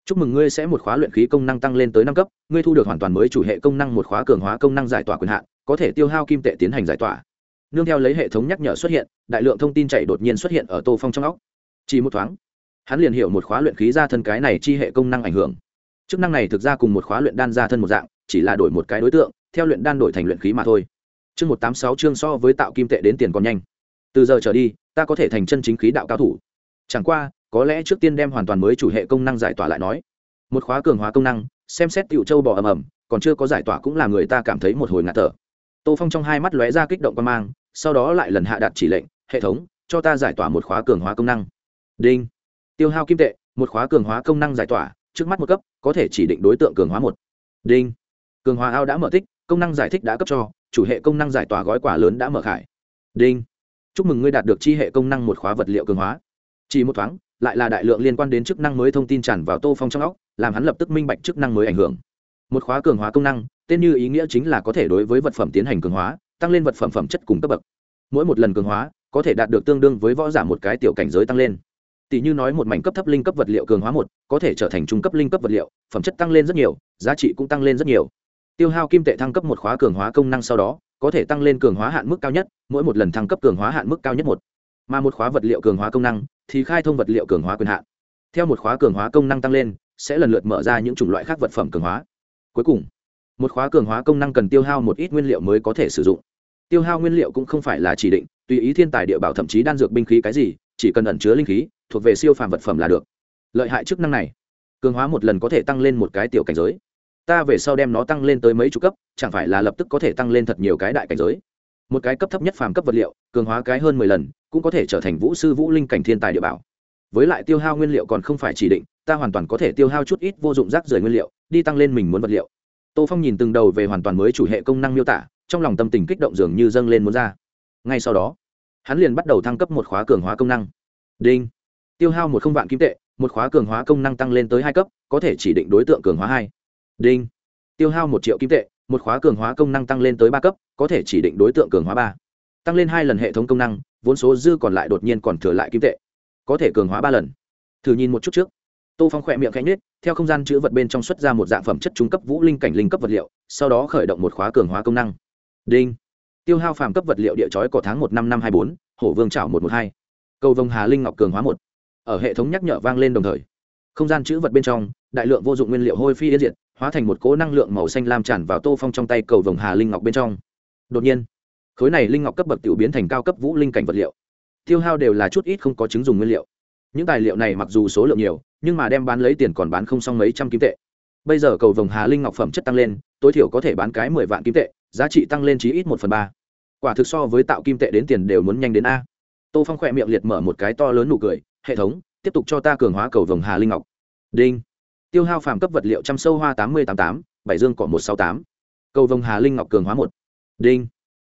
[SPEAKER 1] Chúc mừng ngươi sẽ một khóa luyện khí công năng tăng lên tới năm cấp, ngươi thu được hoàn toàn mới chủ hệ công năng một khóa cường hóa công năng giải tỏa quyền hạn, có thể tiêu hao kim tệ tiến hành giải tỏa nương theo lấy hệ thống nhắc nhở xuất hiện, đại lượng thông tin chạy đột nhiên xuất hiện ở tô phong trong óc. Chỉ một thoáng, hắn liền hiểu một khóa luyện khí ra thân cái này chi hệ công năng ảnh hưởng. Chức năng này thực ra cùng một khóa luyện đan ra thân một dạng, chỉ là đổi một cái đối tượng, theo luyện đan đổi thành luyện khí mà thôi. Chương một tám sáu chương so với tạo kim tệ đến tiền còn nhanh. Từ giờ trở đi, ta có thể thành chân chính khí đạo cao thủ. Chẳng qua, có lẽ trước tiên đem hoàn toàn mới chủ hệ công năng giải tỏa lại nói. Một khóa cường hóa công năng, xem xét tiểu châu bò ầm ầm, còn chưa có giải tỏa cũng là người ta cảm thấy một hồi ngạt thở. Tô phong trong hai mắt lóe ra kích động quan mang sau đó lại lần hạ đạt chỉ lệnh, hệ thống, cho ta giải tỏa một khóa cường hóa công năng. Đinh. Tiêu hao kim tệ, một khóa cường hóa công năng giải tỏa, trước mắt một cấp, có thể chỉ định đối tượng cường hóa một. Đinh. Cường hóa ao đã mở tích, công năng giải thích đã cấp cho, chủ hệ công năng giải tỏa gói quả lớn đã mở khải. Đinh. Chúc mừng ngươi đạt được chi hệ công năng một khóa vật liệu cường hóa. Chỉ một thoáng, lại là đại lượng liên quan đến chức năng mới thông tin tràn vào tô phong trong óc, làm hắn lập tức minh bạch chức năng mới ảnh hưởng. Một khóa cường hóa công năng, tên như ý nghĩa chính là có thể đối với vật phẩm tiến hành cường hóa tăng lên vật phẩm phẩm chất cùng cấp bậc. Mỗi một lần cường hóa, có thể đạt được tương đương với võ giả một cái tiểu cảnh giới tăng lên. Tỷ như nói một mảnh cấp thấp linh cấp vật liệu cường hóa một, có thể trở thành trung cấp linh cấp vật liệu, phẩm chất tăng lên rất nhiều, giá trị cũng tăng lên rất nhiều. Tiêu hao kim tệ thăng cấp một khóa cường hóa công năng sau đó, có thể tăng lên cường hóa hạn mức cao nhất, mỗi một lần thăng cấp cường hóa hạn mức cao nhất một. Mà một khóa vật liệu cường hóa công năng, thì khai thông vật liệu cường hóa quyền hạn. Theo một khóa cường hóa công năng tăng lên, sẽ lần lượt mở ra những chủng loại khác vật phẩm cường hóa. Cuối cùng, một khóa cường hóa công năng cần tiêu hao một ít nguyên liệu mới có thể sử dụng tiêu hao nguyên liệu cũng không phải là chỉ định, tùy ý thiên tài địa bảo thậm chí đan dược binh khí cái gì, chỉ cần ẩn chứa linh khí, thuộc về siêu phàm vật phẩm là được. Lợi hại chức năng này, cường hóa một lần có thể tăng lên một cái tiểu cảnh giới. Ta về sau đem nó tăng lên tới mấy chục cấp, chẳng phải là lập tức có thể tăng lên thật nhiều cái đại cảnh giới. Một cái cấp thấp nhất phàm cấp vật liệu, cường hóa cái hơn mười lần, cũng có thể trở thành vũ sư vũ linh cảnh thiên tài địa bảo. Với lại tiêu hao nguyên liệu còn không phải chỉ định, ta hoàn toàn có thể tiêu hao chút ít vô dụng rác rưởi nguyên liệu, đi tăng lên mình muốn vật liệu. Tô phong nhìn từng đầu về hoàn toàn mới chủ hệ công năng miêu tả trong lòng tâm tình kích động dường như dâng lên muốn ra. Ngay sau đó, hắn liền bắt đầu thăng cấp một khóa cường hóa công năng. Đinh. Tiêu hao một không vạn kim tệ, một khóa cường hóa công năng tăng lên tới hai cấp, có thể chỉ định đối tượng cường hóa hai. Đinh. Tiêu hao một triệu kim tệ, một khóa cường hóa công năng tăng lên tới ba cấp, có thể chỉ định đối tượng cường hóa ba. Tăng lên hai lần hệ thống công năng, vốn số dư còn lại đột nhiên còn thừa lại kim tệ, có thể cường hóa ba lần. Thử nhìn một chút trước. Tô phong khỏe miệng khẽ nhết theo không gian chữ vật bên trong xuất ra một dạng phẩm chất trung cấp vũ linh cảnh linh cấp vật liệu, sau đó khởi động một khóa cường hóa công năng đinh. Tiêu hao phàm cấp vật liệu địa chói cỏ tháng một năm năm hai bốn, hổ vương chảo một một hai. Cầu vồng hà linh ngọc cường hóa một. Ở hệ thống nhắc nhở vang lên đồng thời, không gian chữ vật bên trong, đại lượng vô dụng nguyên liệu hôi phi yên diệt, hóa thành một cỗ năng lượng màu xanh lam tràn vào tô phong trong tay cầu vồng hà linh ngọc bên trong. Đột nhiên, khối này linh ngọc cấp bậc tiểu biến thành cao cấp vũ linh cảnh vật liệu. Tiêu hao đều là chút ít không có chứng dùng nguyên liệu. Những tài liệu này mặc dù số lượng nhiều, nhưng mà đem bán lấy tiền còn bán không xong mấy trăm kim tệ. Bây giờ cầu vồng hà linh ngọc phẩm chất tăng lên, tối thiểu có thể bán cái mười vạn kim tệ giá trị tăng lên chí ít một phần ba. Quả thực so với tạo kim tệ đến tiền đều muốn nhanh đến a. Tô phong khỏe miệng liệt mở một cái to lớn nụ cười, hệ thống, tiếp tục cho ta cường hóa cầu vồng hà linh ngọc. Đinh. Tiêu hao phàm cấp vật liệu chăm sâu hoa tám mươi tám tám, bảy dương cỏ một sáu tám. Cầu vồng hà linh ngọc cường hóa một. Đinh.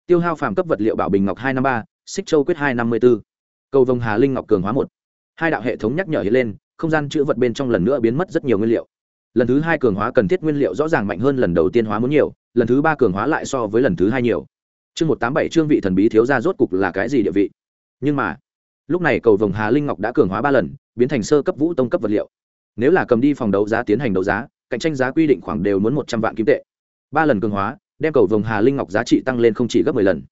[SPEAKER 1] Tiêu hao phàm cấp vật liệu bảo bình ngọc hai năm ba, xích châu quyết hai năm mươi b ố cầu vồng hà linh ngọc cường hóa một. Hai đạo hệ thống nhắc nhở hiện lên, không gian chữ vật bên trong lần nữa biến mất rất nhiều nguyên liệu. Lần thứ hai cường hóa cần thiết nguyên liệu rõ ràng mạnh hơn lần đầu tiên hóa muốn nhiều lần thứ ba cường hóa lại so với lần thứ hai nhiều. Chương một tám bảy chương vị thần bí thiếu ra rốt cục là cái gì địa vị? Nhưng mà, lúc này cầu vồng hà linh ngọc đã cường hóa ba lần, biến thành sơ cấp vũ tông cấp vật liệu. Nếu là cầm đi phòng đấu giá tiến hành đấu giá, cạnh tranh giá quy định khoảng đều muốn một trăm vạn kim tệ. Ba lần cường hóa, đem cầu vồng hà linh ngọc giá trị tăng lên không chỉ gấp mười lần.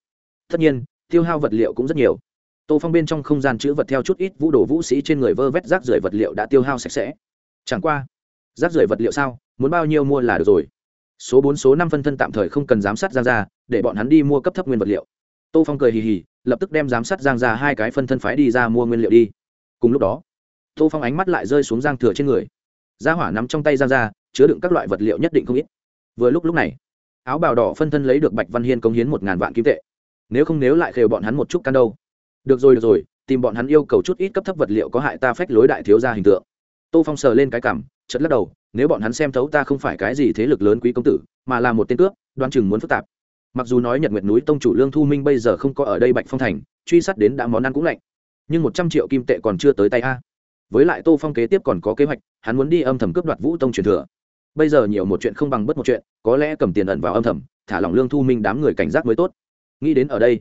[SPEAKER 1] Tất nhiên, tiêu hao vật liệu cũng rất nhiều. Tô phong bên trong không gian chữ vật theo chút ít vũ đồ vũ sĩ trên người vơ vét rác rưởi vật liệu đã tiêu hao sạch sẽ. Chẳng qua, rác rưởi vật liệu sao? Muốn bao nhiêu mua là được rồi số bốn số năm phân thân tạm thời không cần giám sát giang ra để bọn hắn đi mua cấp thấp nguyên vật liệu. Tô phong cười hì hì, lập tức đem giám sát giang ra hai cái phân thân phái đi ra mua nguyên liệu đi. Cùng lúc đó, tô phong ánh mắt lại rơi xuống giang thừa trên người. Gia hỏa nắm trong tay giang ra chứa đựng các loại vật liệu nhất định không ít. Vừa lúc lúc này, áo bào đỏ phân thân lấy được bạch văn hiên công hiến một ngàn vạn kim tệ. Nếu không nếu lại khều bọn hắn một chút căn đâu. Được rồi được rồi, tìm bọn hắn yêu cầu chút ít cấp thấp vật liệu có hại ta phách lối đại thiếu ra hình tượng. Tô phong sờ lên cái cảm chật lắc đầu nếu bọn hắn xem thấu ta không phải cái gì thế lực lớn quý công tử, mà là một tên cướp đoan chừng muốn phức tạp. Mặc dù nói nhật nguyệt núi tông chủ lương thu minh bây giờ không có ở đây bạch phong thành, truy sát đến đã món ăn cũng lạnh. Nhưng một trăm triệu kim tệ còn chưa tới tay a. Với lại tô phong kế tiếp còn có kế hoạch, hắn muốn đi âm thầm cướp đoạt vũ tông truyền thừa. Bây giờ nhiều một chuyện không bằng bất một chuyện, có lẽ cầm tiền ẩn vào âm thầm, thả lỏng lương thu minh đám người cảnh giác mới tốt. Nghĩ đến ở đây,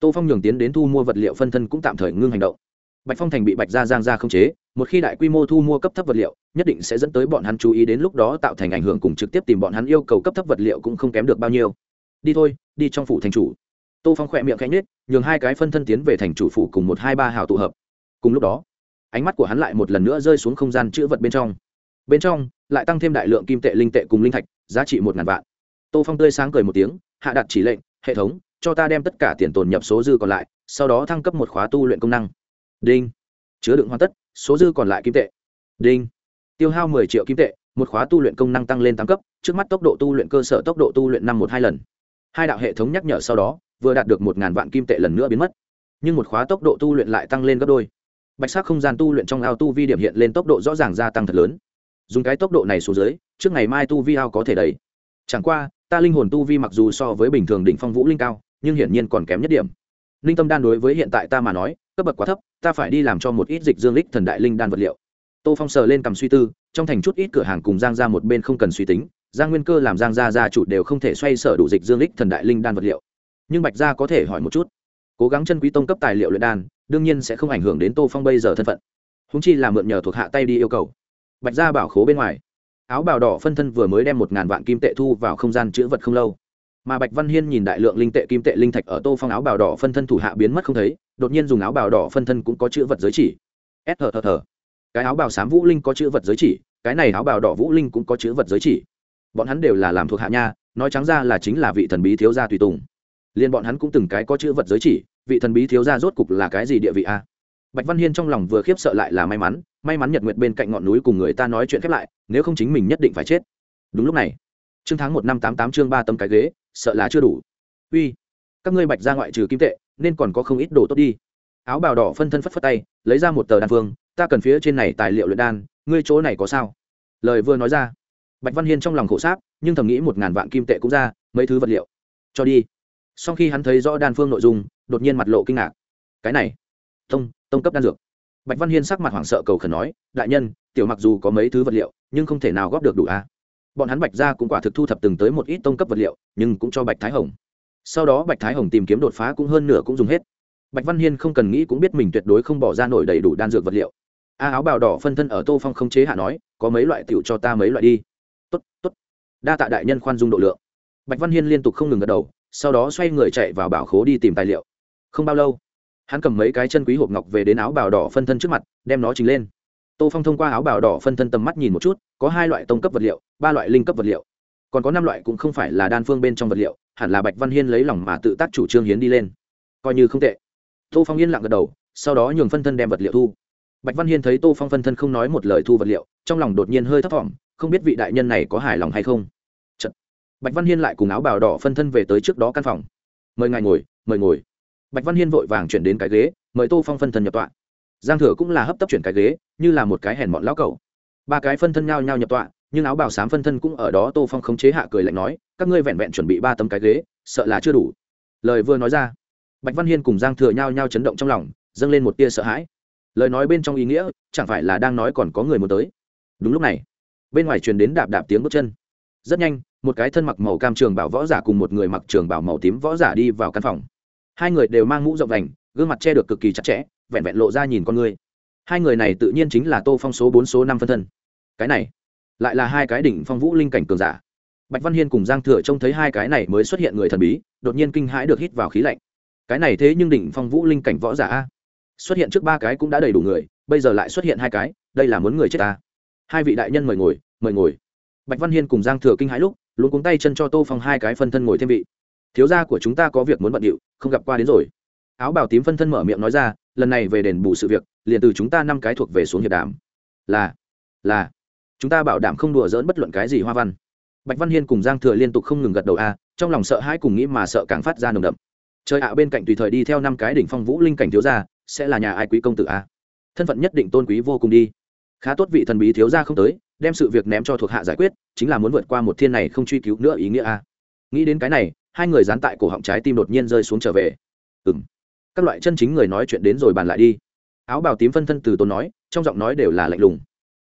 [SPEAKER 1] tô phong nhường tiến đến thu mua vật liệu phân thân cũng tạm thời ngưng hành động. Bạch phong thành bị bạch gia giang ra không chế một khi đại quy mô thu mua cấp thấp vật liệu, nhất định sẽ dẫn tới bọn hắn chú ý đến lúc đó tạo thành ảnh hưởng cùng trực tiếp tìm bọn hắn yêu cầu cấp thấp vật liệu cũng không kém được bao nhiêu. Đi thôi, đi trong phủ thành chủ. Tô phong khỏe miệng khẽ nhết nhường hai cái phân thân tiến về thành chủ phủ cùng một, hai, ba hào tụ hợp. Cùng lúc đó, ánh mắt của hắn lại một lần nữa rơi xuống không gian chữ vật bên trong. Bên trong, lại tăng thêm đại lượng kim tệ linh tệ cùng linh thạch, giá trị một ngàn vạn. Tô phong tươi sáng cười một tiếng, hạ đặt chỉ lệnh, hệ thống, cho ta đem tất cả tiền tồn nhập số dư còn lại, sau đó thăng cấp một khóa tu luyện công năng. Đinh. Chứa đựng hoàn tất số dư còn lại kim tệ. Đinh. Tiêu hao mười triệu kim tệ, một khóa tu luyện công năng tăng lên tám cấp, trước mắt tốc độ tu luyện cơ sở tốc độ tu luyện năm một hai lần. Hai đạo hệ thống nhắc nhở sau đó, vừa đạt được một ngàn vạn kim tệ lần nữa biến mất. Nhưng một khóa tốc độ tu luyện lại tăng lên gấp đôi. Bạch sắc không gian tu luyện trong ao tu vi điểm hiện lên tốc độ rõ ràng gia tăng thật lớn. Dùng cái tốc độ này xuống dưới, trước ngày mai tu vi ao có thể đầy. Chẳng qua, ta linh hồn tu vi mặc dù so với bình thường đỉnh phong vũ linh cao, nhưng hiển nhiên còn kém nhất điểm. Linh tâm đan đối với hiện tại ta mà nói cấp bậc quá thấp, ta phải đi làm cho một ít dịch dương lích thần đại linh đan vật liệu. Tô phong sờ lên cầm suy tư, trong thành chút ít cửa hàng cùng giang ra một bên không cần suy tính, giang nguyên cơ làm giang gia gia chủ đều không thể xoay sở đủ dịch dương lích thần đại linh đan vật liệu. Nhưng bạch gia có thể hỏi một chút. Cố gắng chân quý tông cấp tài liệu luyện đan, đương nhiên sẽ không ảnh hưởng đến tô phong bây giờ thân phận. Húng chi là mượn nhờ thuộc hạ tay đi yêu cầu. Bạch gia bảo khố bên ngoài. Áo bào đỏ phân thân vừa mới đem một ngàn vạn kim tệ thu vào không gian chữ vật không lâu mà bạch văn hiên nhìn đại lượng linh tệ kim tệ linh thạch ở tô phong áo bào đỏ phân thân thủ hạ biến mất không thấy, đột nhiên dùng áo bào đỏ phân thân cũng có chữ vật giới chỉ. S thờ thờ thờ cái áo bào xám vũ linh có chữ vật giới chỉ, cái này áo bào đỏ vũ linh cũng có chữ vật giới chỉ. Bọn hắn đều là làm thuộc hạ nha, nói trắng ra là chính là vị thần bí thiếu gia tùy tùng. Liền bọn hắn cũng từng cái có chữ vật giới chỉ, vị thần bí thiếu gia rốt cục là cái gì địa vị a? Bạch văn hiên trong lòng vừa khiếp sợ lại là may mắn may mắn nhật nguyệt bên cạnh ngọn núi cùng người ta nói chuyện khép lại, nếu không chính mình nhất định phải chết. Đúng lúc này chương tháng một năm tám tám chương ba tấm cái ghế, sợ là chưa đủ. Uy, các ngươi bạch ra ngoại trừ kim tệ, nên còn có không ít đồ tốt đi. Áo bào đỏ phân thân phất phất tay, lấy ra một tờ đan phương, ta cần phía trên này tài liệu luyện đan, ngươi chỗ này có sao? Lời vừa nói ra, bạch văn hiên trong lòng khổ sáp, nhưng thầm nghĩ một ngàn vạn kim tệ cũng ra, mấy thứ vật liệu. Cho đi. Sau khi hắn thấy rõ đan phương nội dung, đột nhiên mặt lộ kinh ngạc. Cái này, tông tông cấp đan dược. Bạch văn hiên sắc mặt hoảng sợ cầu khẩn nói, đại nhân, tiểu mặc dù có mấy thứ vật liệu, nhưng không thể nào góp được đủ a bọn hắn bạch ra cũng quả thực thu thập từng tới một ít tông cấp vật liệu, nhưng cũng cho bạch thái hồng. Sau đó bạch thái hồng tìm kiếm đột phá cũng hơn nửa cũng dùng hết. Bạch văn hiên không cần nghĩ cũng biết mình tuyệt đối không bỏ ra nổi đầy đủ đan dược vật liệu. A áo bào đỏ phân thân ở tô phong không chế hạ nói, có mấy loại tiểu cho ta mấy loại đi. Tốt tốt. Đa tạ đại nhân khoan dung độ lượng. Bạch văn hiên liên tục không ngừng gật đầu, sau đó xoay người chạy vào bảo khố đi tìm tài liệu. Không bao lâu, hắn cầm mấy cái chân quý hộp ngọc về đến áo bào đỏ phân thân trước mặt, đem nó trình lên tô phong thông qua áo bào đỏ phân thân tầm mắt nhìn một chút, có hai loại tông cấp vật liệu, ba loại linh cấp vật liệu. Còn có năm loại cũng không phải là đan phương bên trong vật liệu, hẳn là bạch văn hiên lấy lòng mà tự tác chủ trương hiến đi lên. Coi như không tệ. Tô phong yên lặng gật đầu, sau đó nhường phân thân đem vật liệu thu. Bạch văn hiên thấy tô phong phân thân không nói một lời thu vật liệu, trong lòng đột nhiên hơi thấp t không biết vị đại nhân này có hài lòng hay không. Chật. bạch văn hiên lại cùng áo bào đỏ phân thân về tới trước đó căn phòng. Mời ngài ngồi, mời ngồi. Bạch văn hiên vội vàng chuyển đến cái ghế, mời tô phong phân thân nhập tọa giang thừa cũng là hấp tấp chuyển cái ghế, như là một cái hèn mọn lão cẩu. Ba cái phân thân nhao nhao nhập tọa, nhưng áo bào xám phân thân cũng ở đó tô phong khống chế hạ cười lạnh nói, các ngươi vẹn vẹn chuẩn bị ba tấm cái ghế, sợ là chưa đủ. Lời vừa nói ra, bạch văn hiên cùng giang thừa nhao nhao chấn động trong lòng, dâng lên một tia sợ hãi. Lời nói bên trong ý nghĩa, chẳng phải là đang nói còn có người muốn tới. Đúng lúc này, bên ngoài truyền đến đạp đạp tiếng bước chân. Rất nhanh, một cái thân mặc màu cam trường bảo võ giả cùng một người mặc trường bảo màu tím võ giả đi vào căn phòng. Hai người đều mang mũ rộng vành, gương mặt che được cực kỳ chặt chẽ vẹn vẹn lộ ra nhìn con người hai người này tự nhiên chính là tô phong số bốn, số năm phân thân. Cái này, lại là hai cái đỉnh phong vũ linh cảnh cường giả. Bạch văn hiên cùng giang thừa trông thấy hai cái này mới xuất hiện người thần bí, đột nhiên kinh hãi được hít vào khí lạnh. Cái này thế nhưng đỉnh phong vũ linh cảnh võ giả a. Xuất hiện trước ba cái cũng đã đầy đủ người, bây giờ lại xuất hiện hai cái, đây là muốn người chết ta. Hai vị đại nhân mời ngồi mời ngồi. Bạch văn hiên cùng giang thừa kinh hãi lúc, luôn cuống tay chân cho tô phong hai cái phân thân ngồi thêm vị. Thiếu gia của chúng ta có việc muốn bận điệu, không gặp qua đến rồi. Áo bào tím phân thân mở miệng nói ra lần này về đền bù sự việc, liền từ chúng ta năm cái thuộc về xuống hiệp đàm. Là là, chúng ta bảo đảm không đùa dỡn bất luận cái gì hoa văn. Bạch văn hiên cùng giang thừa liên tục không ngừng gật đầu a, trong lòng sợ hãi cùng nghĩ mà sợ càng phát ra nồng đậm. Trời ạ, bên cạnh tùy thời đi theo năm cái đỉnh phong vũ linh cảnh thiếu gia, sẽ là nhà ai quý công tử a? Thân phận nhất định tôn quý vô cùng đi. Khá tốt vị thần bí thiếu gia không tới, đem sự việc ném cho thuộc hạ giải quyết, chính là muốn vượt qua một thiên này không truy cứu nữa ý nghĩa a. Nghĩ đến cái này, hai người dán tại cổ họng trái tim đột nhiên rơi xuống trở về. Ừng các loại chân chính người nói chuyện đến rồi bàn lại đi. Áo bào tím phân thân từ tôn nói, trong giọng nói đều là lạnh lùng.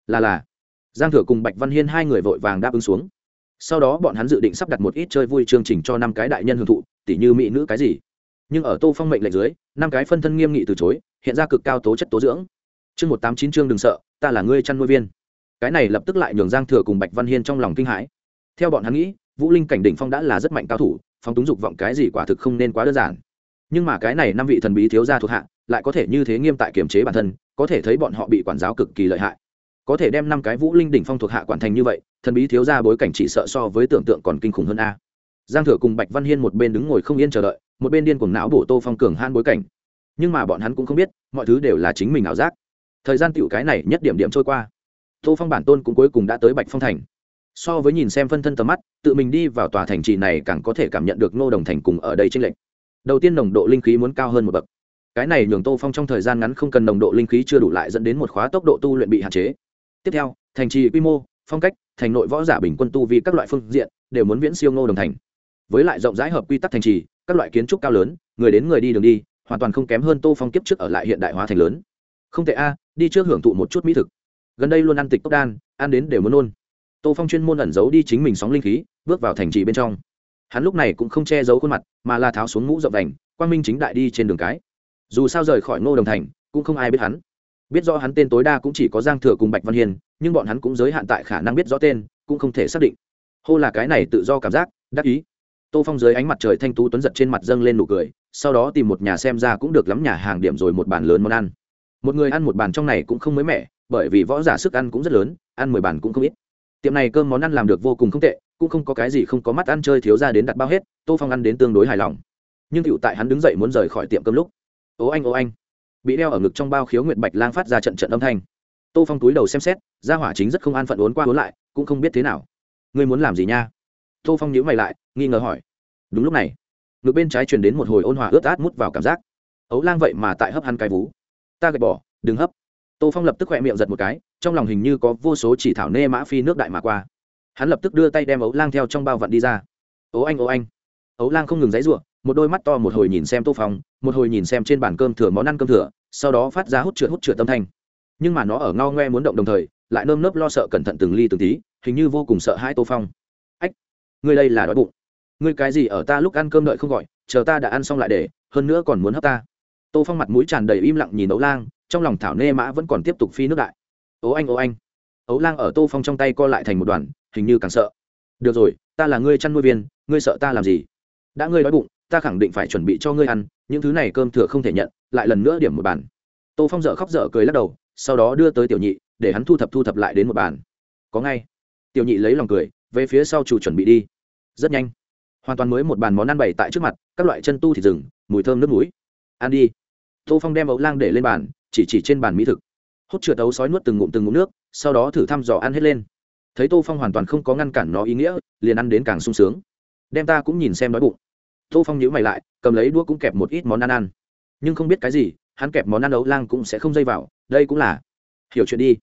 [SPEAKER 1] Là là. Giang thừa cùng bạch văn hiên hai người vội vàng đáp ứng xuống. Sau đó bọn hắn dự định sắp đặt một ít chơi vui chương trình cho năm cái đại nhân hưởng thụ, tỉ như mỹ nữ cái gì. Nhưng ở tô phong mệnh lệnh dưới, năm cái phân thân nghiêm nghị từ chối, hiện ra cực cao tố chất tố dưỡng. Chương một tám chín chương đừng sợ, ta là ngươi chăn nuôi viên. Cái này lập tức lại nhường giang thừa cùng bạch văn hiên trong lòng kinh hãi. Theo bọn hắn nghĩ, vũ linh cảnh đỉnh phong đã là rất mạnh cao thủ phong túng dục vọng cái gì quả thực không nên quá đơn giản nhưng mà cái này năm vị thần bí thiếu gia thuộc hạ, lại có thể như thế nghiêm tại kiềm chế bản thân, có thể thấy bọn họ bị quản giáo cực kỳ lợi hại. Có thể đem năm cái vũ linh đỉnh phong thuộc hạ quản thành như vậy, thần bí thiếu gia bối cảnh chỉ sợ so với tưởng tượng còn kinh khủng hơn a. Giang thừa cùng bạch văn hiên một bên đứng ngồi không yên chờ đợi, một bên điên cuồng não bổ tô phong cường han bối cảnh. Nhưng mà bọn hắn cũng không biết, mọi thứ đều là chính mình ảo giác. Thời gian tiểu cái này nhất điểm điểm trôi qua. Tô phong bản tôn cũng cuối cùng đã tới bạch phong thành. So với nhìn xem phân thân tầm mắt, tự mình đi vào tòa thành trì này càng có thể cảm nhận được ngô đồng thành cùng ở đây tranh lệch đầu tiên nồng độ linh khí muốn cao hơn một bậc. Cái này nhường tô phong trong thời gian ngắn không cần nồng độ linh khí chưa đủ lại dẫn đến một khóa tốc độ tu luyện bị hạn chế. Tiếp theo, thành trì quy mô, phong cách, thành nội võ giả bình quân tu vì các loại phương diện đều muốn viễn siêu ngô đồng thành. Với lại rộng rãi hợp quy tắc thành trì, các loại kiến trúc cao lớn, người đến người đi đường đi, hoàn toàn không kém hơn tô phong kiếp trước ở lại hiện đại hóa thành lớn. Không thể a, đi trước hưởng thụ một chút mỹ thực. Gần đây luôn ăn tịch tốc đan, ăn đến đều muốn nôn. Tô phong chuyên môn ẩn giấu đi chính mình sóng linh khí, bước vào thành trì bên trong hắn lúc này cũng không che giấu khuôn mặt, mà là tháo xuống mũ rộng đành, quang minh chính đại đi trên đường cái. Dù sao rời khỏi ngô đồng thành, cũng không ai biết hắn. Biết rõ hắn tên tối đa cũng chỉ có giang thừa cùng bạch văn hiền nhưng bọn hắn cũng giới hạn tại khả năng biết rõ tên, cũng không thể xác định. Hô là cái này tự do cảm giác, đắc ý. Tô phong dưới ánh mặt trời thanh tú tuấn giật trên mặt dâng lên nụ cười, sau đó tìm một nhà xem ra cũng được lắm nhà hàng điểm rồi một bàn lớn món ăn. Một người ăn một bàn trong này cũng không mới mẻ, bởi vì võ giả sức ăn cũng rất lớn, ăn mười bàn cũng không ít. Tiệm này cơm món ăn làm được vô cùng không tệ cũng không có cái gì không có mắt ăn chơi thiếu ra đến đặt bao hết, tô phong ăn đến tương đối hài lòng. Nhưng cựu tại hắn đứng dậy muốn rời khỏi tiệm cơm lúc ố anh ố anh. Bị đeo ở ngực trong bao khiếu nguyện bạch lang phát ra trận trận âm thanh. Tô phong túi đầu xem xét ra hỏa chính rất không an phận uốn qua uốn lại, cũng không biết thế nào. Ngươi muốn làm gì nha? Tô phong nhíu mày lại, nghi ngờ hỏi. Đúng lúc này, ngực bên trái truyền đến một hồi ôn hòa ướt át mút vào cảm giác. Ấu lang vậy mà tại hấp hắn cái vú. Ta gạch bỏ, đừng hấp. Tô phong lập tức khoe miệng giật một cái, trong lòng hình như có vô số chỉ thảo nê mã phi nước đại mà qua hắn lập tức đưa tay đem ấu lang theo trong bao vặn đi ra. Ố anh ố anh. Ấu lang không ngừng dãy r u ộ một đôi mắt to một hồi nhìn xem tô phong, một hồi nhìn xem trên bàn cơm thừa món ăn cơm thừa, sau đó phát ra hút trượt hút trượt tâm thanh. Nhưng mà nó ở ngao ngoe muốn động đồng thời, lại nơm nớp lo sợ cẩn thận từng ly từng tí, hình như vô cùng sợ hãi tô phong. Ách, ngươi đây là đói bụng. Ngươi cái gì ở ta lúc ăn cơm đợi không gọi, chờ ta đã ăn xong lại để, hơn nữa còn muốn hấp ta. Tô phong mặt mũi tràn đầy im lặng nhìn ấu lang, trong lòng thảo nê mã vẫn còn tiếp tục phi nước đại. Ấu anh ấu anh. Ấu lang ở tô phong trong tay co lại thành một đoàn hình như càng sợ. Được rồi, ta là ngươi chăn nuôi viên, ngươi sợ ta làm gì? Đã ngươi đói bụng, ta khẳng định phải chuẩn bị cho ngươi ăn, những thứ này cơm thừa không thể nhận, lại lần nữa điểm một bàn. Tô phong dở khóc dở cười lắc đầu, sau đó đưa tới tiểu nhị, để hắn thu thập thu thập lại đến một bàn. Có ngay. Tiểu nhị lấy lòng cười, về phía sau chủ chuẩn bị đi. Rất nhanh. Hoàn toàn mới một bàn món ăn bày tại trước mặt, các loại chân tu thịt rừng, mùi thơm nước núi ăn đi. Tô phong đem ấu lang để lên bàn, chỉ chỉ trên bàn mỹ thực. Hốt chừa tấu sói nuốt từng ngụm từng ngụm nước, sau đó thử thăm dò ăn hết lên thấy tô phong hoàn toàn không có ngăn cản nó ý nghĩa, liền ăn đến càng sung sướng. Đem ta cũng nhìn xem đói bụng. Tô phong nhíu mày lại, cầm lấy đũa cũng kẹp một ít món ăn ăn. Nhưng không biết cái gì, hắn kẹp món ăn ấu lang cũng sẽ không dây vào, đây cũng là. Hiểu chuyện đi.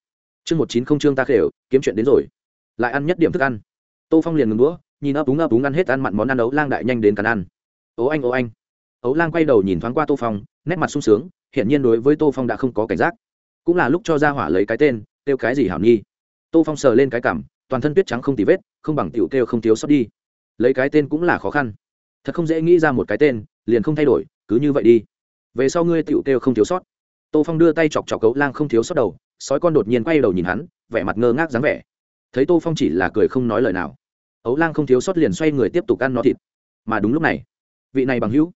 [SPEAKER 1] Chương một chín không chương ta khều, kiếm chuyện đến rồi. Lại ăn nhất điểm thức ăn. Tô phong liền ngừng đũa, nhìn ấp úng ấp úng ăn hết ăn mặn món ăn ấu lang đại nhanh đến cắn ăn. Ố anh ố anh. Ấu lang quay đầu nhìn thoáng qua tô phong, nét mặt sung sướng, hiển nhiên đối với tô phong đã không có cảnh giác. Cũng là lúc cho ra hỏa lấy cái tên, kêu cái gì hảo nhi tô phong sờ lên cái cảm toàn thân tuyết trắng không tì vết, không bằng tiểu kêu không thiếu sót đi. Lấy cái tên cũng là khó khăn. Thật không dễ nghĩ ra một cái tên, liền không thay đổi, cứ như vậy đi. Về sau ngươi tiểu kêu không thiếu sót. Tô phong đưa tay chọc chọc cấu lang không thiếu sót đầu, sói con đột nhiên quay đầu nhìn hắn, vẻ mặt ngơ ngác dáng vẻ. Thấy tô phong chỉ là cười không nói lời nào. Ấu lang không thiếu sót liền xoay người tiếp tục ăn nó thịt. Mà đúng lúc này, vị này bằng hữu,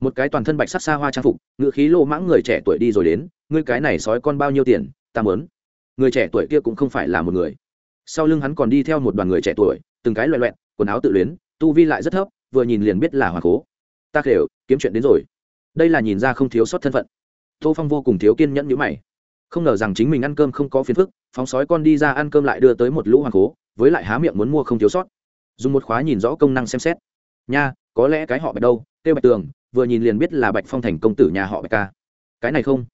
[SPEAKER 1] một cái toàn thân bạch sắc xa hoa trang phục, ngựa khí lô mãng người trẻ tuổi đi rồi đến, ngươi cái này sói con bao nhiêu tiền? Ta mớn người trẻ tuổi kia cũng không phải là một người. Sau lưng hắn còn đi theo một đoàn người trẻ tuổi, từng cái loẹ loẹn quần áo tự luyến, tu vi lại rất thấp, vừa nhìn liền biết là hoàng cố. Ta kêu kiếm chuyện đến rồi. Đây là nhìn ra không thiếu sót thân phận. Tô phong vô cùng thiếu kiên nhẫn như mày. Không ngờ rằng chính mình ăn cơm không có phiền phức, phóng sói con đi ra ăn cơm lại đưa tới một lũ hoàng cố, với lại há miệng muốn mua không thiếu sót. Dùng một khóa nhìn rõ công năng xem xét. Nha, có lẽ cái họ bạch đâu, kêu bạch tường, vừa nhìn liền biết là bạch phong thành công tử nhà họ bạch ca. Cái này không?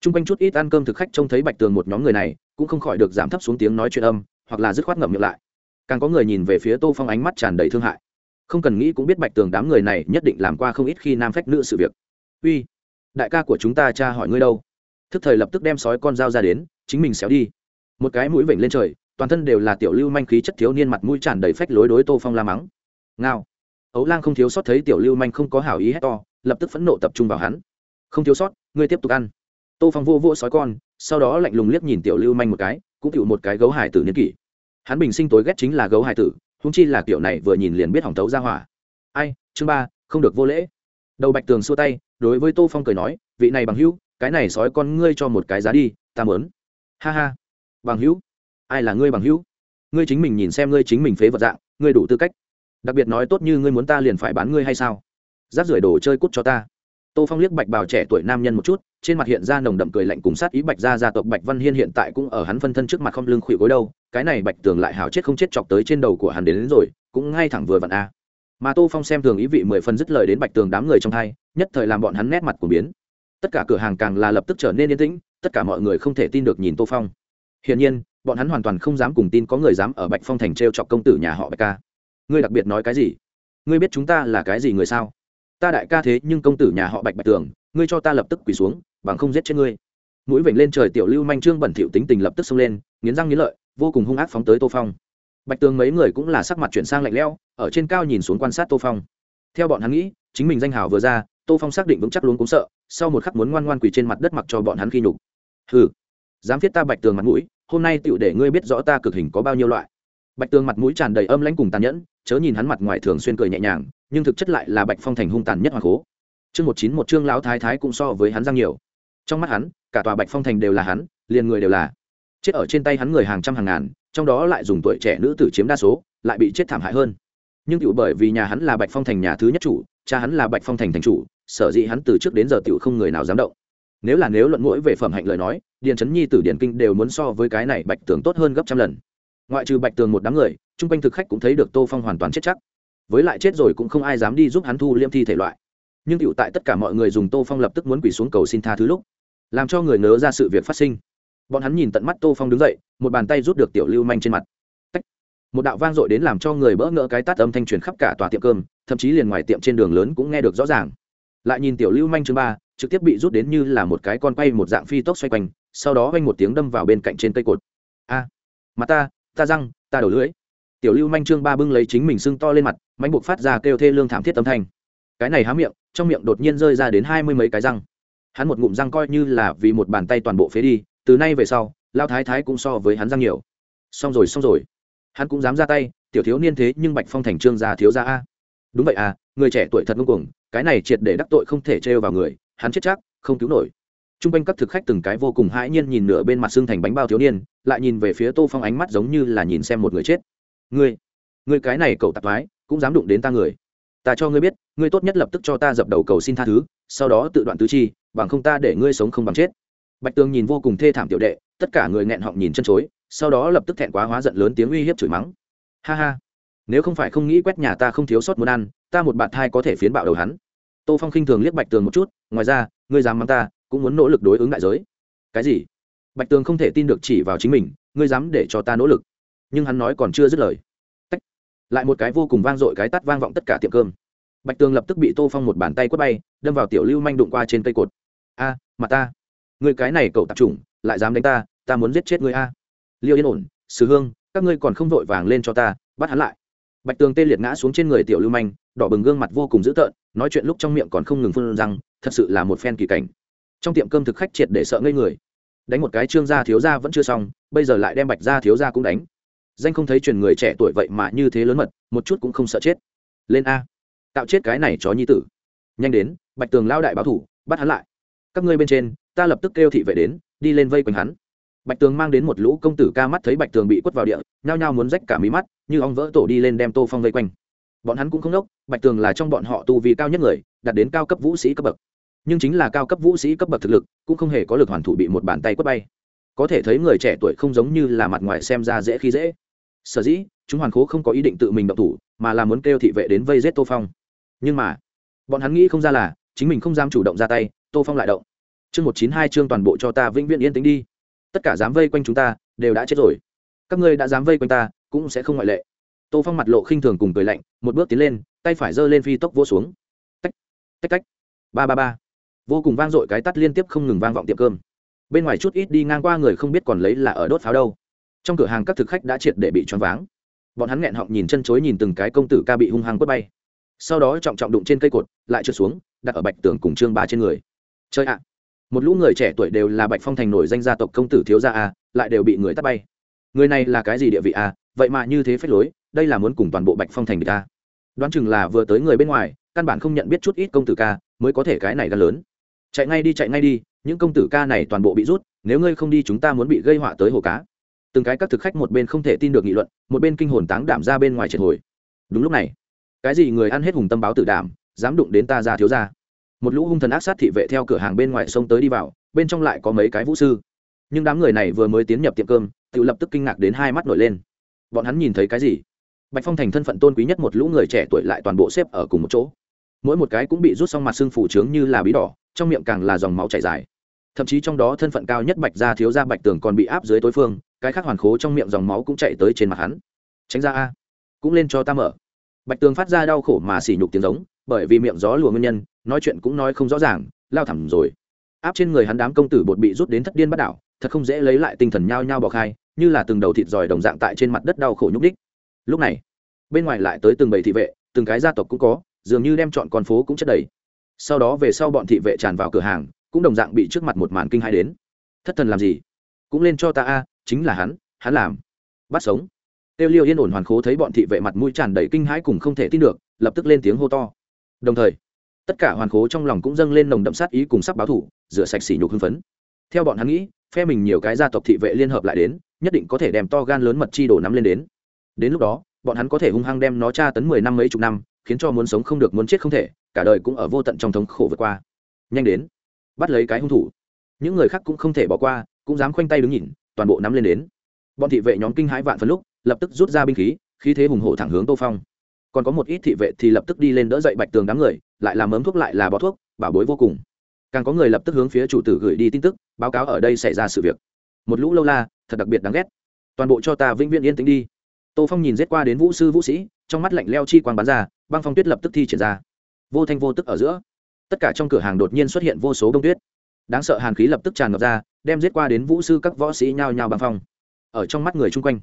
[SPEAKER 1] T r u n g quanh chút ít ăn cơm thực khách trông thấy bạch tường một nhóm người này cũng không khỏi được giảm thấp xuống tiếng nói chuyện âm, hoặc là dứt khoát ngậm miệng lại. Càng có người nhìn về phía tô phong ánh mắt tràn đầy thương hại. Không cần nghĩ cũng biết bạch tường đám người này nhất định làm qua không ít khi nam phách nữ sự việc. Uy, đại ca của chúng ta cha hỏi ngươi đâu? Thức thời lập tức đem sói con dao ra đến, chính mình xéo đi. Một cái mũi vểnh lên trời, toàn thân đều là tiểu lưu manh khí chất thiếu niên mặt mũi tràn đầy phách lối đối tô phong la mắng. Ngao. Ấu lang không thiếu sót thấy tiểu lưu manh không có hảo ý hét to, lập tức phẫn nộ tập trung vào hắn. Không thiếu sót, ngươi tiếp tục ăn. Tô phong vô vô sói con sau đó lạnh lùng liếc nhìn tiểu lưu manh một cái, cũng chịu một cái gấu hải tử niên kỷ. Hắn bình sinh tối ghét chính là gấu hải tử húng chi là kiểu này vừa nhìn liền biết hỏng tấu ra hỏa. Ai, chương ba, không được vô lễ. Đầu bạch tường xua tay, đối với tô phong cười nói, vị này bằng hữu, cái này sói con ngươi cho một cái giá đi, ta mớn ha ha. Bằng hữu? Ai là ngươi bằng hữu? Ngươi chính mình nhìn xem ngươi chính mình phế vật dạng, ngươi đủ tư cách. Đặc biệt nói tốt như ngươi muốn ta liền phải bán ngươi hay sao? Giáp rưởi đồ chơi cút cho ta tô phong liếc bạch bào trẻ tuổi nam nhân một chút trên mặt hiện ra nồng đậm cười lạnh cùng sát ý bạch gia gia tộc bạch văn hiên hiện tại cũng ở hắn phân thân trước mặt không lưng khuỵu gối đâu cái này bạch tường lại hào chết không chết chọc tới trên đầu của hắn đến, đến rồi cũng ngay thẳng vừa vặn a. Mà tô phong xem thường ý vị mười phần dứt lời đến bạch tường đám người trong hai nhất thời làm bọn hắn nét mặt của biến. Tất cả cửa hàng càng là lập tức trở nên yên tĩnh tất cả mọi người không thể tin được nhìn tô phong. Hiển nhiên bọn hắn hoàn toàn không dám cùng tin có người dám ở bạch phong thành t r e o chọc công tử nhà họ bạch ca. Ngươi đặc biệt nói cái gì? Ngươi biết chúng ta là cái gì người sao? Ta đại ca thế nhưng công tử nhà họ bạch bạch tường, ngươi cho ta lập tức quỳ xuống, bằng không giết chết ngươi. Mũi vểnh lên trời tiểu lưu manh trương bẩn thỉu tính tình lập tức xông lên, nghiến răng nghiến lợi, vô cùng hung ác phóng tới tô phong. Bạch tường mấy người cũng là sắc mặt chuyển sang lạnh lẽo, ở trên cao nhìn xuống quan sát tô phong. Theo bọn hắn nghĩ, chính mình danh hào vừa ra, tô phong xác định vững chắc luôn cũng sợ, sau một khắc muốn ngoan ngoan quỳ trên mặt đất mặc cho bọn hắn khi nhục. Hừ, dám thiết ta bạch tường mặt mũi, hôm nay tựu để ngươi biết rõ ta cực hình có bao nhiêu loại. Bạch tường mặt mũi tràn đầy âm lãnh cùng tàn nhẫn, chớ nhìn hắn mặt ngoài thường xuyên cười nhẹ nhàng nhưng thực chất lại là bạch phong thành hung tàn nhất hoàng cố chương một chín một chương lão thái thái cũng so với hắn giang nhiều. Trong mắt hắn, cả tòa bạch phong thành đều là hắn, liền người đều là. Chết ở trên tay hắn người hàng trăm hàng ngàn, trong đó lại dùng tuổi trẻ nữ tử chiếm đa số, lại bị chết thảm hại hơn. Nhưng tựu bởi vì nhà hắn là bạch phong thành nhà thứ nhất chủ, cha hắn là bạch phong thành thành chủ, sở dĩ hắn từ trước đến giờ tựu không người nào dám động. Nếu là nếu luận mũi về phẩm hạnh lời nói, điền trấn nhi tử điển kinh đều muốn so với cái này bạch tường tốt hơn gấp trăm lần. Ngoại trừ bạch tường một đám người, chung quanh thực khách cũng thấy được tô phong hoàn toàn chết chắc với lại chết rồi cũng không ai dám đi giúp hắn thu liêm thi thể loại. Nhưng cựu tại tất cả mọi người dùng tô phong lập tức muốn quỳ xuống cầu xin tha thứ lúc, làm cho người ngớ ra sự việc phát sinh. Bọn hắn nhìn tận mắt tô phong đứng dậy, một bàn tay rút được tiểu lưu manh trên mặt. Tách. một đạo vang dội đến làm cho người bỡ ngỡ cái tát âm thanh truyền khắp cả tòa tiệm cơm, thậm chí liền ngoài tiệm trên đường lớn cũng nghe được rõ ràng. Lại nhìn tiểu lưu manh chương ba, trực tiếp bị rút đến như là một cái con quay một dạng phi tốc xoay quanh, sau đó vanh một tiếng đâm vào bên cạnh trên cây cột. A. Mặt ta ta răng, ta đầu lưỡi. Tiểu lưu manh trương ba bưng lấy chính mình sưng to lên mặt mánh buộc phát ra kêu thê lương thảm thiết âm thanh. Cái này há miệng, trong miệng đột nhiên rơi ra đến hai mươi mấy cái răng. Hắn một ngụm răng coi như là vì một bàn tay toàn bộ phế đi, từ nay về sau lao thái thái cũng so với hắn răng nhiều. Xong rồi xong rồi. Hắn cũng dám ra tay, tiểu thiếu niên thế nhưng bạch phong thành trương gia thiếu gia a. Đúng vậy à người trẻ tuổi thật ngông cuồng, cái này triệt để đắc tội không thể trêu vào người, hắn chết chắc, không cứu nổi. T r u n g quanh các thực khách từng cái vô cùng hãi nhiên nhìn nửa bên mặt xương thành bánh bao thiếu niên, lại nhìn về phía tô phong ánh mắt giống như là nhìn xem một người chết. Ngươi ngươi cái này cậu tạp mái cũng dám đụng đến ta người. Ta cho ngươi biết, ngươi tốt nhất lập tức cho ta dập đầu cầu xin tha thứ, sau đó tự đoạn tứ chi, bằng không ta để ngươi sống không bằng chết. Bạch tường nhìn vô cùng thê thảm tiểu đệ, tất cả người nghẹn họng nhìn chân chối, sau đó lập tức thẹn quá hóa giận lớn tiếng uy hiếp chửi mắng. Ha ha, nếu không phải không nghĩ quét nhà ta không thiếu sót muốn ăn, ta một bạt thai có thể phiến bạo đầu hắn. Tô phong khinh thường liếc bạch tường một chút, ngoài ra, ngươi dám mắng ta, cũng muốn nỗ lực đối ứng đại giới. Cái gì? Bạch tường không thể tin được chỉ vào chính mình, ngươi dám để cho ta nỗ lực. Nhưng hắn nói còn chưa dứt lời lại một cái vô cùng vang dội cái tắt vang vọng tất cả tiệm cơm. Bạch tường lập tức bị tô phong một bàn tay quất bay, đâm vào tiểu lưu manh đụng qua trên cây cột. A mặt ta, người cái này cậu tạp chủng, lại dám đánh ta ta muốn giết chết ngươi a. Liêu yên ổn sứ hương, các ngươi còn không vội vàng lên cho ta, bắt hắn lại. Bạch tường tê liệt ngã xuống trên người tiểu lưu manh, đỏ bừng gương mặt vô cùng dữ tợn, nói chuyện lúc trong miệng còn không ngừng phun rằng thật sự là một phen kỳ cảnh. Trong tiệm cơm thực khách triệt để sợ ngây người. Đánh một cái trương gia thiếu gia vẫn chưa xong, bây giờ lại đem bạch gia thiếu gia cũng đánh danh không thấy truyền người trẻ tuổi vậy mà như thế lớn mật, một chút cũng không sợ chết. Lên a. Tạo chết cái này chó nhi tử. Nhanh đến, bạch tường lao đại báo thủ, bắt hắn lại. Các ngươi bên trên, ta lập tức kêu thị vệ đến, đi lên vây quanh hắn. Bạch tường mang đến một lũ công tử ca mắt thấy bạch tường bị quất vào địa, nhao nhao muốn rách cả mí mắt, như ong vỡ tổ đi lên đem tô phong vây quanh. Bọn hắn cũng không đốc, bạch tường là trong bọn họ tu vì cao nhất người, đạt đến cao cấp vũ sĩ cấp bậc. Nhưng chính là cao cấp vũ sĩ cấp bậc thực lực, cũng không hề có lực hoàn thủ bị một bàn tay quất bay. Có thể thấy người trẻ tuổi không giống như là mặt ngoài xem ra dễ khi dễ sở dĩ, chúng hoàn khố không có ý định tự mình động thủ, mà là muốn kêu thị vệ đến vây giết tô phong. Nhưng mà, bọn hắn nghĩ không ra là, chính mình không dám chủ động ra tay, tô phong lại động. Chương một chín hai chương toàn bộ cho ta vĩnh viễn yên tĩnh đi. Tất cả dám vây quanh chúng ta, đều đã chết rồi. Các ngươi đã dám vây quanh ta, cũng sẽ không ngoại lệ. Tô phong mặt lộ khinh thường cùng cười lạnh, một bước tiến lên, tay phải giơ lên phi tốc vô xuống. Tách tách tách. Ba ba ba. Vô cùng vang dội cái tắt liên tiếp không ngừng vang vọng tiệm cơm. Bên ngoài chút ít đi ngang qua người không biết còn lấy là ở đốt pháo đâu trong cửa hàng các thực khách đã triệt để bị choáng váng. Bọn hắn nghẹn họng nhìn chân chối nhìn từng cái công tử ca bị hung hăng quất bay. Sau đó trọng trọng đụng trên cây cột, lại trượt xuống, đặt ở bạch tường cùng trương ba trên người. Chơi ạ! Một lũ người trẻ tuổi đều là bạch phong thành nổi danh gia tộc công tử thiếu gia a, lại đều bị người tắt bay. Người này là cái gì địa vị a? Vậy mà như thế phép lối, đây là muốn cùng toàn bộ bạch phong thành người ta. Đoán chừng là vừa tới người bên ngoài, căn bản không nhận biết chút ít công tử ca, mới có thể cái này gan lớn. Chạy ngay đi, chạy ngay đi, những công tử ca này toàn bộ bị rút, nếu ngươi không đi chúng ta muốn bị gây họa tới hồ cá từng cái các thực khách một bên không thể tin được nghị luận, một bên kinh hồn táng đảm ra bên ngoài triệt hồi. Đúng lúc này, cái gì người ăn hết hùng tâm báo tử đảm, dám đụng đến ta ra thiếu ra một lũ hung thần ác sát thị vệ theo cửa hàng bên ngoài sông tới đi vào, bên trong lại có mấy cái vũ sư. Nhưng đám người này vừa mới tiến nhập tiệm cơm, tự lập tức kinh ngạc đến hai mắt nổi lên. Bọn hắn nhìn thấy cái gì? Bạch phong thành thân phận tôn quý nhất một lũ người trẻ tuổi lại toàn bộ xếp ở cùng một chỗ. Mỗi một cái cũng bị rút xong mặt xương phủ trướng như là bí đỏ, trong miệng càng là dòng máu chảy dài. Thậm chí trong đó thân phận cao nhất bạch gia thiếu gia bạch tường còn bị áp dưới tối phương cái khác hoàn khố trong miệng dòng máu cũng chạy tới trên mặt hắn. Tránh ra a, cũng lên cho ta mở. Bạch tường phát ra đau khổ mà xỉ nhục tiếng giống, bởi vì miệng gió lùa nguyên nhân, nói chuyện cũng nói không rõ ràng, lao thẳm rồi. Áp trên người hắn đám công tử bột bị rút đến thất điên bắt đảo, thật không dễ lấy lại tinh thần nhao nhao bọc khai, như là từng đầu thịt giỏi đồng dạng tại trên mặt đất đau khổ nhúc đích lúc này, bên ngoài lại tới từng bầy thị vệ, từng cái gia tộc cũng có, dường như đem chọn con phố cũng chất đầy. Sau đó về sau bọn thị vệ tràn vào cửa hàng, cũng đồng dạng bị trước mặt một màn kinh hai đến. Thất thần làm gì? Cũng lên cho ta a chính là hắn hắn làm. Bắt sống. Tiêu liêu yên ổn hoàn khố thấy bọn thị vệ mặt mũi tràn đầy kinh hãi cùng không thể tin được, lập tức lên tiếng hô to. Đồng thời, tất cả hoàn khố trong lòng cũng dâng lên nồng đậm sát ý cùng sắc báo thủ, rửa sạch sỉ nhục hưng phấn. Theo bọn hắn nghĩ, phe mình nhiều cái gia tộc thị vệ liên hợp lại đến, nhất định có thể đem to gan lớn mật chi đổ nắm lên đến. Đến lúc đó, bọn hắn có thể hung hăng đem nó tra tấn mười năm mấy chục năm, khiến cho muốn sống không được muốn chết không thể, cả đời cũng ở vô tận trong thống khổ vượt qua. Nhanh đến, bắt lấy cái hung thủ. Những người khác cũng không thể bỏ qua, cũng dám khoanh tay đứng nhìn toàn bộ nắm lên đến. Bọn thị vệ nhóm kinh hãi vạn phân lúc, lập tức rút ra binh khí khí thế hùng hổ thẳng hướng tô phong. Còn có một ít thị vệ thì lập tức đi lên đỡ dậy bạch tường đám người, lại làm ấm thuốc lại là bó thuốc, bảo bối vô cùng. Càng có người lập tức hướng phía chủ tử gửi đi tin tức, báo cáo ở đây xảy ra sự việc. Một lũ lâu la, thật đặc biệt đáng ghét. Toàn bộ cho ta vĩnh viễn yên tĩnh đi. Tô phong nhìn rết qua đến vũ sư vũ sĩ, trong mắt lạnh leo chi quang bán ra, băng phong tuyết lập tức thi triển ra. Vô thanh vô tức ở giữa, tất cả trong cửa hàng đột nhiên xuất hiện vô số bông tuyết. Đáng sợ hàn khí lập tức tràn ngập ra đem giết qua đến vũ sư các võ sĩ nhao nhao băng phong. Ở trong mắt người chung quanh,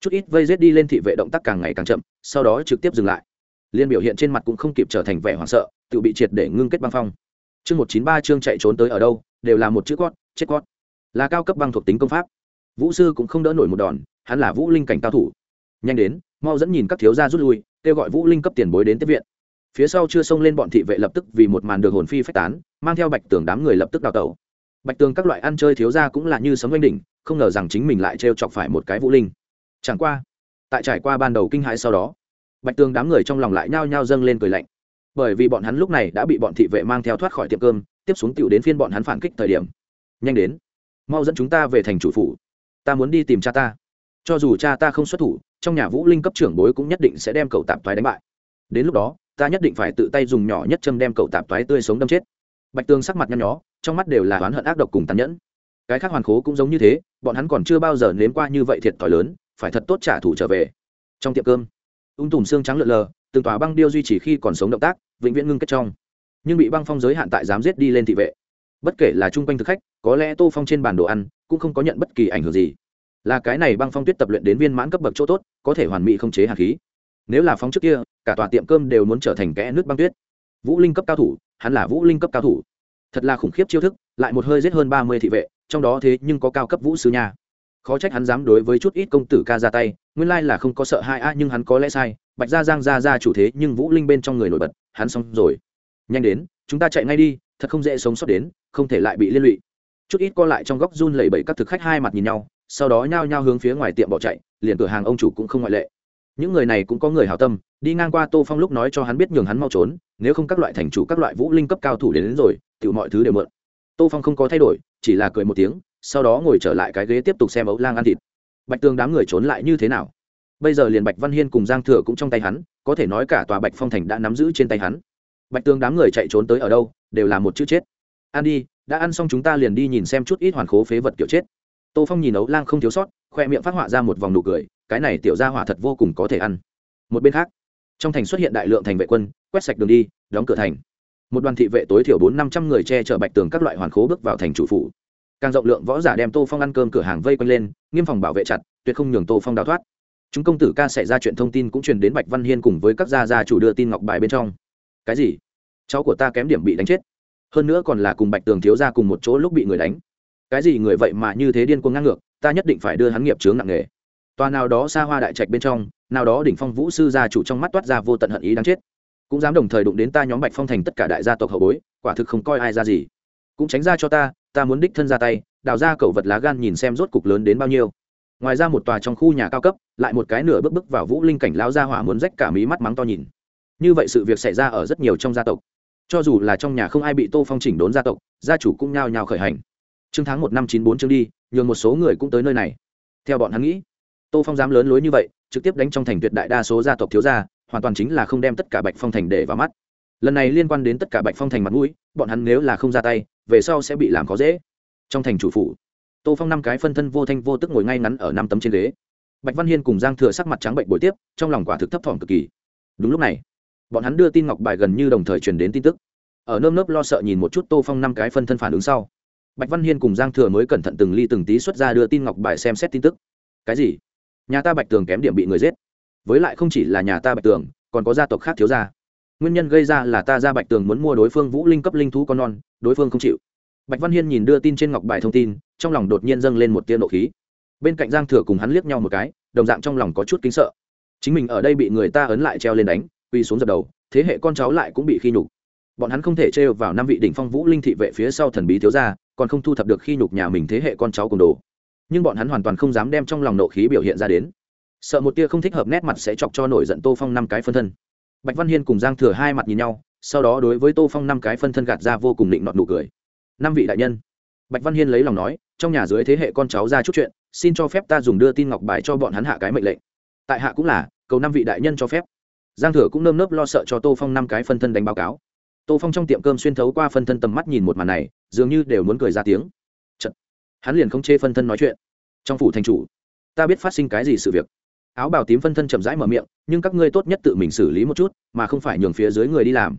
[SPEAKER 1] chút ít vây giết đi lên thị vệ động tác càng ngày càng chậm, sau đó trực tiếp dừng lại. Liên biểu hiện trên mặt cũng không kịp trở thành vẻ hoảng sợ, tự bị triệt để ngưng kết băng phong. Chương một chín ba chương chạy trốn tới ở đâu, đều là một chữ cót, chết cót. Là cao cấp băng thuộc tính công pháp. Vũ sư cũng không đỡ nổi một đòn, hắn là vũ linh cảnh cao thủ. Nhanh đến, mau dẫn nhìn các thiếu gia rút lui, kêu gọi vũ linh cấp tiền bối đến tiếp viện. Phía sau chưa xông lên bọn thị vệ lập tức vì một màn được hồn phi phách tán, mang theo bạch tường đám người lập tức đào tẩu bạch tường các loại ăn chơi thiếu gia cũng là như sấm oanh đỉnh, không ngờ rằng chính mình lại trêu chọc phải một cái vũ linh. Chẳng qua, tại trải qua ban đầu kinh hãi sau đó, bạch tường đám người trong lòng lại nhao nhao dâng lên cười lạnh. Bởi vì bọn hắn lúc này đã bị bọn thị vệ mang theo thoát khỏi tiệm cơm, tiếp xuống tựu đến phiên bọn hắn phản kích thời điểm. Nhanh đến, mau dẫn chúng ta về thành chủ phủ. Ta muốn đi tìm cha ta. Cho dù cha ta không xuất thủ, trong nhà vũ linh cấp trưởng bối cũng nhất định sẽ đem cậu tạp thoái đánh bại. Đến lúc đó, ta nhất định phải tự tay dùng nhỏ nhất châm đem cậu tạp thoái tươi sống đâm chết. Bạch tương sắc mặt nhăn nhó trong mắt đều là oán hận ác độc cùng tàn nhẫn. Cái khác hoàn khố cũng giống như thế, bọn hắn còn chưa bao giờ nếm qua như vậy thiệt thòi lớn, phải thật tốt trả thù trở về. Trong tiệm cơm, ung tùm xương trắng lợn lờ, từng tòa băng điêu duy trì khi còn sống động tác, vĩnh viễn ngưng kết trong. Nhưng bị băng phong giới hạn tại dám giết đi lên thị vệ. Bất kể là chung quanh thực khách, có lẽ tô phong trên bản đồ ăn, cũng không có nhận bất kỳ ảnh hưởng gì. Là cái này băng phong tuyết tập luyện đến viên mãn cấp bậc chỗ tốt, có thể hoàn mỹ không chế hạt khí. Nếu là phóng trước kia, cả tòa tiệm cơm đều muốn trở thành kẽ nước băng tuyết. Vũ linh cấp cao thủ, hắn là vũ linh cấp cao thủ thật là khủng khiếp chiêu thức, lại một hơi giết hơn ba mươi thị vệ, trong đó thế nhưng có cao cấp vũ sư nha. Khó trách hắn dám đối với chút ít công tử ca ra tay, nguyên lai là không có sợ hai a, nhưng hắn có lẽ sai, bạch gia giang ra ra chủ thế, nhưng vũ linh bên trong người nổi bật, hắn xong rồi. Nhanh đến, chúng ta chạy ngay đi, thật không dễ sống sót đến, không thể lại bị liên lụy. Chút ít co lại trong góc run lẩy bẩy các thực khách hai mặt nhìn nhau, sau đó nhao nhao hướng phía ngoài tiệm bỏ chạy, liền cửa hàng ông chủ cũng không ngoại lệ. Những người này cũng có người hào tâm, đi ngang qua tô phong lúc nói cho hắn biết nhường hắn mau trốn nếu không các loại thành chủ các loại vũ linh cấp cao thủ đến, đến rồi tự mọi thứ đều mượn. Tô phong không có thay đổi chỉ là cười một tiếng sau đó ngồi trở lại cái ghế tiếp tục xem ấu lang ăn thịt. Bạch tường đám người trốn lại như thế nào? Bây giờ liền bạch văn hiên cùng giang thừa cũng trong tay hắn có thể nói cả tòa bạch phong thành đã nắm giữ trên tay hắn. Bạch tường đám người chạy trốn tới ở đâu đều là một chữ chết. Ăn đi đã ăn xong chúng ta liền đi nhìn xem chút ít hoàn khố phế vật kiểu chết. Tô phong nhìn ấu lang không thiếu sót khoe miệng phát họa ra một vòng nụ cười cái này tiểu ra hỏa thật vô cùng có thể ăn. Một bên khác trong thành xuất hiện đại lượng thành vệ quân, quét sạch đường đi, đóng cửa thành. Một đoàn thị vệ tối thiểu bốn năm trăm người che chở bạch tường các loại hoàn khố bước vào thành chủ phủ. Càng rộng lượng võ giả đem tô phong ăn cơm cửa hàng vây quanh lên, nghiêm phòng bảo vệ chặt, tuyệt không nhường tô phong đào thoát. Chúng công tử ca xảy ra chuyện thông tin cũng truyền đến bạch văn hiên cùng với các gia gia chủ đưa tin ngọc bài bên trong. Cái gì? Cháu của ta kém điểm bị đánh chết. Hơn nữa còn là cùng bạch tường thiếu ra cùng một chỗ lúc bị người đánh. Cái gì người vậy mà như thế điên cuồng ngang ngược, ta nhất định phải đưa hắn nghiệp chướng nặng nề. Tòa nào đó xa hoa đại trạch bên trong nào đó đỉnh phong vũ sư gia chủ trong mắt toát ra vô tận hận ý đáng chết. Cũng dám đồng thời đụng đến ta nhóm bạch phong thành tất cả đại gia tộc hậu bối, quả thực không coi ai ra gì. Cũng tránh ra cho ta ta muốn đích thân ra tay, đào ra cẩu vật lá gan nhìn xem rốt cục lớn đến bao nhiêu. Ngoài ra một tòa trong khu nhà cao cấp, lại một cái nửa bước bước vào vũ linh cảnh lao ra hỏa muốn rách cả mí mắt mắng to nhìn. Như vậy sự việc xảy ra ở rất nhiều trong gia tộc. Cho dù là trong nhà không ai bị tô phong chỉnh đốn gia tộc, gia chủ cũng nhao nhao khởi hành. Chương tháng một năm chín bốn chương đi, nhường một số người cũng tới nơi này. Theo bọn hắn nghĩ, tô phong dám lớn lối như vậy trực tiếp đánh trong thành tuyệt đại đa số gia tộc thiếu gia, hoàn toàn chính là không đem tất cả bạch phong thành để vào mắt. Lần này liên quan đến tất cả bạch phong thành mặt mũi, bọn hắn nếu là không ra tay, về sau sẽ bị làm khó dễ. Trong thành chủ phủ, tô phong năm cái phân thân vô thanh vô tức ngồi ngay ngắn ở năm tấm trên ghế. Bạch văn hiên cùng giang thừa sắc mặt trắng bệnh buổi tiếp, trong lòng quả thực thấp thỏm cực kỳ. Đúng lúc này, bọn hắn đưa tin ngọc bài gần như đồng thời truyền đến tin tức. Ở nơm nớp lo sợ nhìn một chút tô phong năm cái phân thân phản ứng sau, bạch văn hiên cùng giang thừa mới cẩn thận từng ly từng tí xuất ra đưa tin ngọc bài xem xét tin tức. Cái gì? Nhà ta bạch tường kém điểm bị người giết. Với lại không chỉ là nhà ta bạch tường, còn có gia tộc khác thiếu gia. Nguyên nhân gây ra là ta ra bạch tường muốn mua đối phương vũ linh cấp linh thú con non, đối phương không chịu. Bạch văn hiên nhìn đưa tin trên ngọc bài thông tin, trong lòng đột nhiên dâng lên một tia nộ khí. Bên cạnh giang thừa cùng hắn liếc nhau một cái, đồng dạng trong lòng có chút kính sợ. Chính mình ở đây bị người ta ấn lại treo lên đánh, quỳ xuống dập đầu, thế hệ con cháu lại cũng bị khi nhục. Bọn hắn không thể trêu vào năm vị đỉnh phong vũ linh thị vệ phía sau thần bí thiếu gia, còn không thu thập được khi nhục nhà mình thế hệ con cháu cùng đồ nhưng bọn hắn hoàn toàn không dám đem trong lòng nộ khí biểu hiện ra đến. Sợ một tia không thích hợp nét mặt sẽ chọc cho nổi giận tô phong năm cái phân thân. Bạch văn hiên cùng giang thừa hai mặt nhìn nhau, sau đó đối với tô phong năm cái phân thân gạt ra vô cùng định nọt nụ cười. Năm vị đại nhân. Bạch văn hiên lấy lòng nói, trong nhà dưới thế hệ con cháu ra chút chuyện, xin cho phép ta dùng đưa tin ngọc bài cho bọn hắn hạ cái mệnh lệnh. Tại hạ cũng là, cầu năm vị đại nhân cho phép. Giang thừa cũng nơm nớp lo sợ cho tô phong năm cái phân thân đánh báo cáo. Tô phong trong tiệm cơm xuyên thấu qua phân thân tầm mắt nhìn một màn này, dường như đều muốn cười ra tiếng hắn liền không chê phân thân nói chuyện. Trong phủ thành chủ, ta biết phát sinh cái gì sự việc. Áo bào tím phân thân chậm rãi mở miệng, nhưng các ngươi tốt nhất tự mình xử lý một chút, mà không phải nhường phía dưới người đi làm.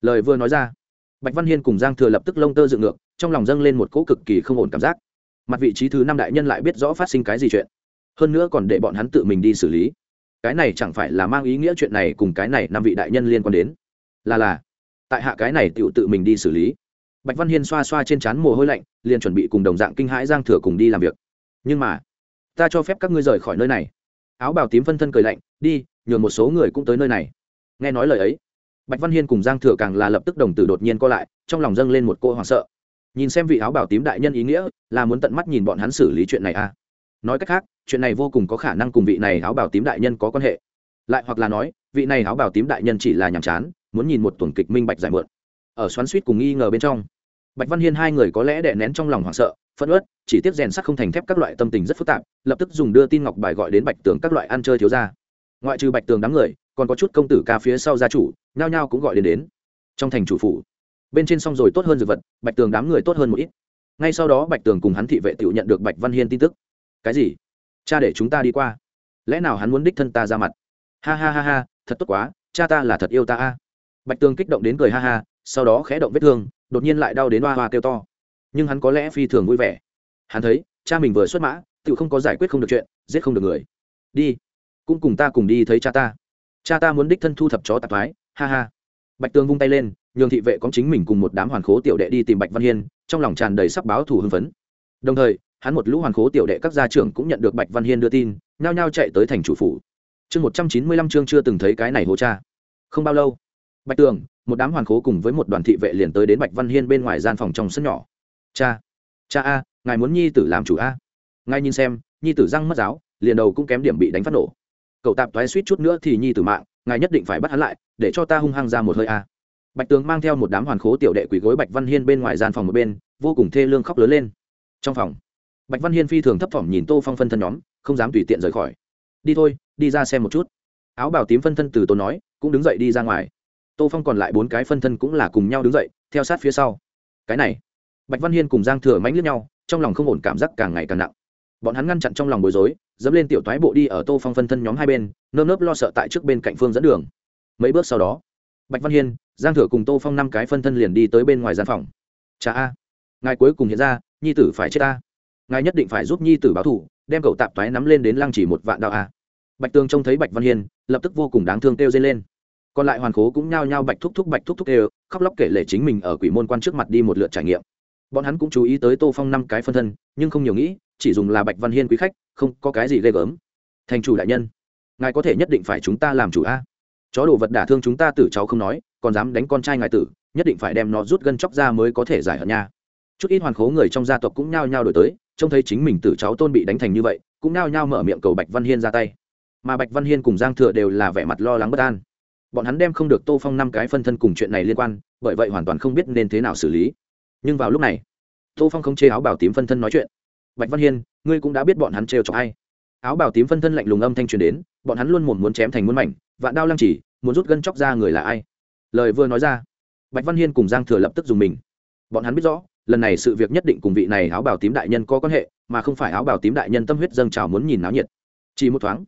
[SPEAKER 1] Lời vừa nói ra, bạch văn hiên cùng giang thừa lập tức lông tơ dựng ngược, trong lòng dâng lên một cỗ cực kỳ không ổn cảm giác. Mặt vị trí thứ năm đại nhân lại biết rõ phát sinh cái gì chuyện. Hơn nữa còn để bọn hắn tự mình đi xử lý. Cái này chẳng phải là mang ý nghĩa chuyện này cùng cái này năm vị đại nhân liên quan đến? Là là, tại hạ cái này tự tự mình đi xử lý bạch văn hiên xoa xoa trên trán mồ hôi lạnh, liền chuẩn bị cùng đồng dạng kinh hãi giang thừa cùng đi làm việc. Nhưng mà, ta cho phép các ngươi rời khỏi nơi này. Áo bào tím phân thân cười lạnh, đi, nhường một số người cũng tới nơi này. Nghe nói lời ấy, bạch văn hiên cùng giang thừa càng là lập tức đồng tử đột nhiên co lại, trong lòng dâng lên một cô hoảng sợ. Nhìn xem vị áo bào tím đại nhân ý nghĩa, là muốn tận mắt nhìn bọn hắn xử lý chuyện này à? Nói cách khác, chuyện này vô cùng có khả năng cùng vị này áo bào tím đại nhân có quan hệ. Lại hoặc là nói, vị này áo bào tím đại nhân chỉ là nhàm chán, muốn nhìn một tuần kịch minh bạch giải mượn ở xoắn suýt cùng nghi ngờ bên trong. Bạch văn hiên hai người có lẽ đè nén trong lòng hoảng sợ, phẫn ớt chỉ tiếp rèn sắc không thành thép các loại tâm tình rất phức tạp, lập tức dùng đưa tin ngọc bài gọi đến bạch tường các loại ăn chơi thiếu ra ngoại trừ bạch tường đám người, còn có chút công tử ca phía sau gia chủ, nhao nhao cũng gọi đến đến. Trong thành chủ phủ, bên trên xong rồi tốt hơn dược vật, bạch tường đám người tốt hơn một ít. Ngay sau đó bạch tường cùng hắn thị vệ tự nhận được bạch văn hiên tin tức. Cái gì? Cha để chúng ta đi qua. Lẽ nào hắn muốn đích thân ta ra mặt? Ha ha ha ha, thật tốt quá, cha ta là thật yêu ta a. Bạch tường kích động đến cười ha ha sau đó khẽ động vết thương, đột nhiên lại đau đến hoa hoa kêu to. Nhưng hắn có lẽ phi thường vui vẻ. Hắn thấy, cha mình vừa xuất mã tự không có giải quyết không được chuyện, giết không được người. Đi, cũng cùng ta cùng đi thấy cha ta. Cha ta muốn đích thân thu thập chó tạp thoái, ha ha. Bạch tường vung tay lên, nhường thị vệ có chính mình cùng một đám hoàn khố tiểu đệ đi tìm bạch văn hiên, trong lòng tràn đầy sắc báo thù hưng phấn. Đồng thời, hắn một lũ hoàn khố tiểu đệ các gia trưởng cũng nhận được bạch văn hiên đưa tin, nhao nhao chạy tới thành chủ phủ. Chương một trăm chín mươi lăm chương chưa từng thấy cái này hố cha. Không bao lâu, bạch tường một đám hoàn khố cùng với một đoàn thị vệ liền tới đến bạch văn hiên bên ngoài gian phòng trong sân nhỏ. Cha cha a, ngài muốn nhi tử làm chủ a? Ngay nhìn xem, nhi tử răng mất giáo, liền đầu cũng kém điểm bị đánh phát nổ. Cậu tạp toái suýt chút nữa thì nhi tử mạng, ngài nhất định phải bắt hắn lại, để cho ta hung hăng ra một hơi a. Bạch tường mang theo một đám hoàn khố tiểu đệ quỷ gối bạch văn hiên bên ngoài gian phòng một bên, vô cùng thê lương khóc lớn lên. Trong phòng, bạch văn hiên phi thường thấp thỏm nhìn tô phong phân thân nhóm, không dám tùy tiện rời khỏi. Đi thôi, đi ra xem một chút. Áo bào tím phân thân từ tốn nói, cũng đứng dậy đi ra ngoài tô phong còn lại bốn cái phân thân cũng là cùng nhau đứng dậy, theo sát phía sau. Cái này, bạch văn hiên cùng giang thừa mánh lướt nhau, trong lòng không ổn cảm giác càng ngày càng nặng. Bọn hắn ngăn chặn trong lòng bối rối, dẫm lên tiểu thoái bộ đi ở tô phong phân thân nhóm hai bên, nơm nớp lo sợ tại trước bên cạnh phương dẫn đường. Mấy bước sau đó, bạch văn hiên, giang thừa cùng tô phong năm cái phân thân liền đi tới bên ngoài gian phòng. Cha a, ngài cuối cùng hiện ra, nhi tử phải chết ta ngài nhất định phải giúp nhi tử báo thủ đem cậu tạp toái nắm lên đến lăng chỉ một vạn đạo a. Bạch tường trông thấy bạch văn hiên, lập tức vô cùng đáng thương kêu dây lên còn lại hoàn khố cũng nhao nhao bạch thúc thúc bạch thúc thúc đều, khóc lóc kể lể chính mình ở quỷ môn quan trước mặt đi một lượt trải nghiệm. Bọn hắn cũng chú ý tới tô phong năm cái phân thân, nhưng không nhiều nghĩ, chỉ dùng là bạch văn hiên quý khách, không có cái gì ghê gớm. Thành chủ đại nhân, ngài có thể nhất định phải chúng ta làm chủ a. Chó đồ vật đả thương chúng ta tử cháu không nói, còn dám đánh con trai ngài tử, nhất định phải đem nó rút gân chóc ra mới có thể giải hận nha. Chút ít hoàn khố người trong gia tộc cũng nhao nhao đổi tới, trông thấy chính mình tử cháu tôn bị đánh thành như vậy, cũng nhao nhao mở miệng cầu bạch văn hiên ra tay. Mà bạch văn hiên cùng giang thừa đều là vẻ mặt lo lắng bất an bọn hắn đem không được tô phong năm cái phân thân cùng chuyện này liên quan, bởi vậy hoàn toàn không biết nên thế nào xử lý. Nhưng vào lúc này, tô phong không chê áo bảo tím phân thân nói chuyện. Bạch văn hiên, ngươi cũng đã biết bọn hắn trêu chọc ai. Áo bảo tím phân thân lạnh lùng âm thanh truyền đến, bọn hắn luôn muốn muốn chém thành muôn mảnh, vạn đao lăng chỉ, muốn rút gân chóc ra người là ai? Lời vừa nói ra, bạch văn hiên cùng giang thừa lập tức dùng mình. Bọn hắn biết rõ, lần này sự việc nhất định cùng vị này áo bảo tím đại nhân có quan hệ, mà không phải áo bảo tím đại nhân tâm huyết dâng trào muốn nhìn náo nhiệt. Chỉ một thoáng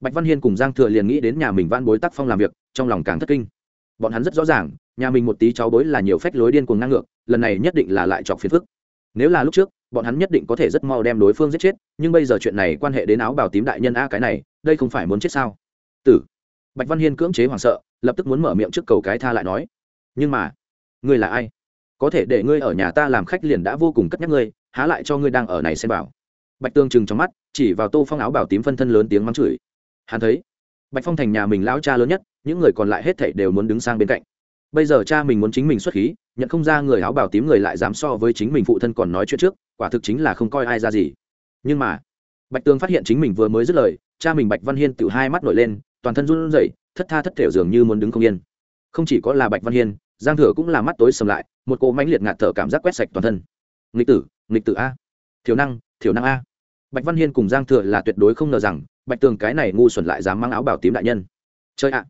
[SPEAKER 1] bạch văn hiên cùng giang thừa liền nghĩ đến nhà mình van bối tác phong làm việc, trong lòng càng thất kinh. Bọn hắn rất rõ ràng, nhà mình một tí cháu bối là nhiều phách lối điên cuồng ngang ngược, lần này nhất định là lại chọc phiền phức. Nếu là lúc trước, bọn hắn nhất định có thể rất mau đem đối phương giết chết, nhưng bây giờ chuyện này quan hệ đến áo bào tím đại nhân a cái này, đây không phải muốn chết sao? Tử. Bạch văn hiên cưỡng chế hoảng sợ, lập tức muốn mở miệng trước cầu cái tha lại nói. Nhưng mà, ngươi là ai? Có thể để ngươi ở nhà ta làm khách liền đã vô cùng cất nhắc ngươi, há lại cho ngươi đang ở này xem bảo. Bạch tương chừng trong mắt, chỉ vào tô phong áo bảo tím phân thân lớn tiếng mắng chửi hắn thấy, bạch phong thành nhà mình lão cha lớn nhất, những người còn lại hết thảy đều muốn đứng sang bên cạnh. Bây giờ cha mình muốn chính mình xuất khí, nhận không ra người áo bảo tím người lại dám so với chính mình phụ thân còn nói chuyện trước, quả thực chính là không coi ai ra gì. Nhưng mà, bạch tường phát hiện chính mình vừa mới dứt lời, cha mình bạch văn hiên tự hai mắt nổi lên, toàn thân run rẩy, thất tha thất thểu dường như muốn đứng không yên. Không chỉ có là bạch văn hiên, giang thừa cũng là mắt tối sầm lại, một cỗ mãnh liệt ngạt thở cảm giác quét sạch toàn thân. Nghịch tử nghịch tử a. Thiếu năng thiếu năng a. Bạch văn hiên cùng giang thừa là tuyệt đối không ngờ rằng bạch tường cái này ngu xuẩn lại dám mang áo bảo tím đại nhân. Chơi ạ,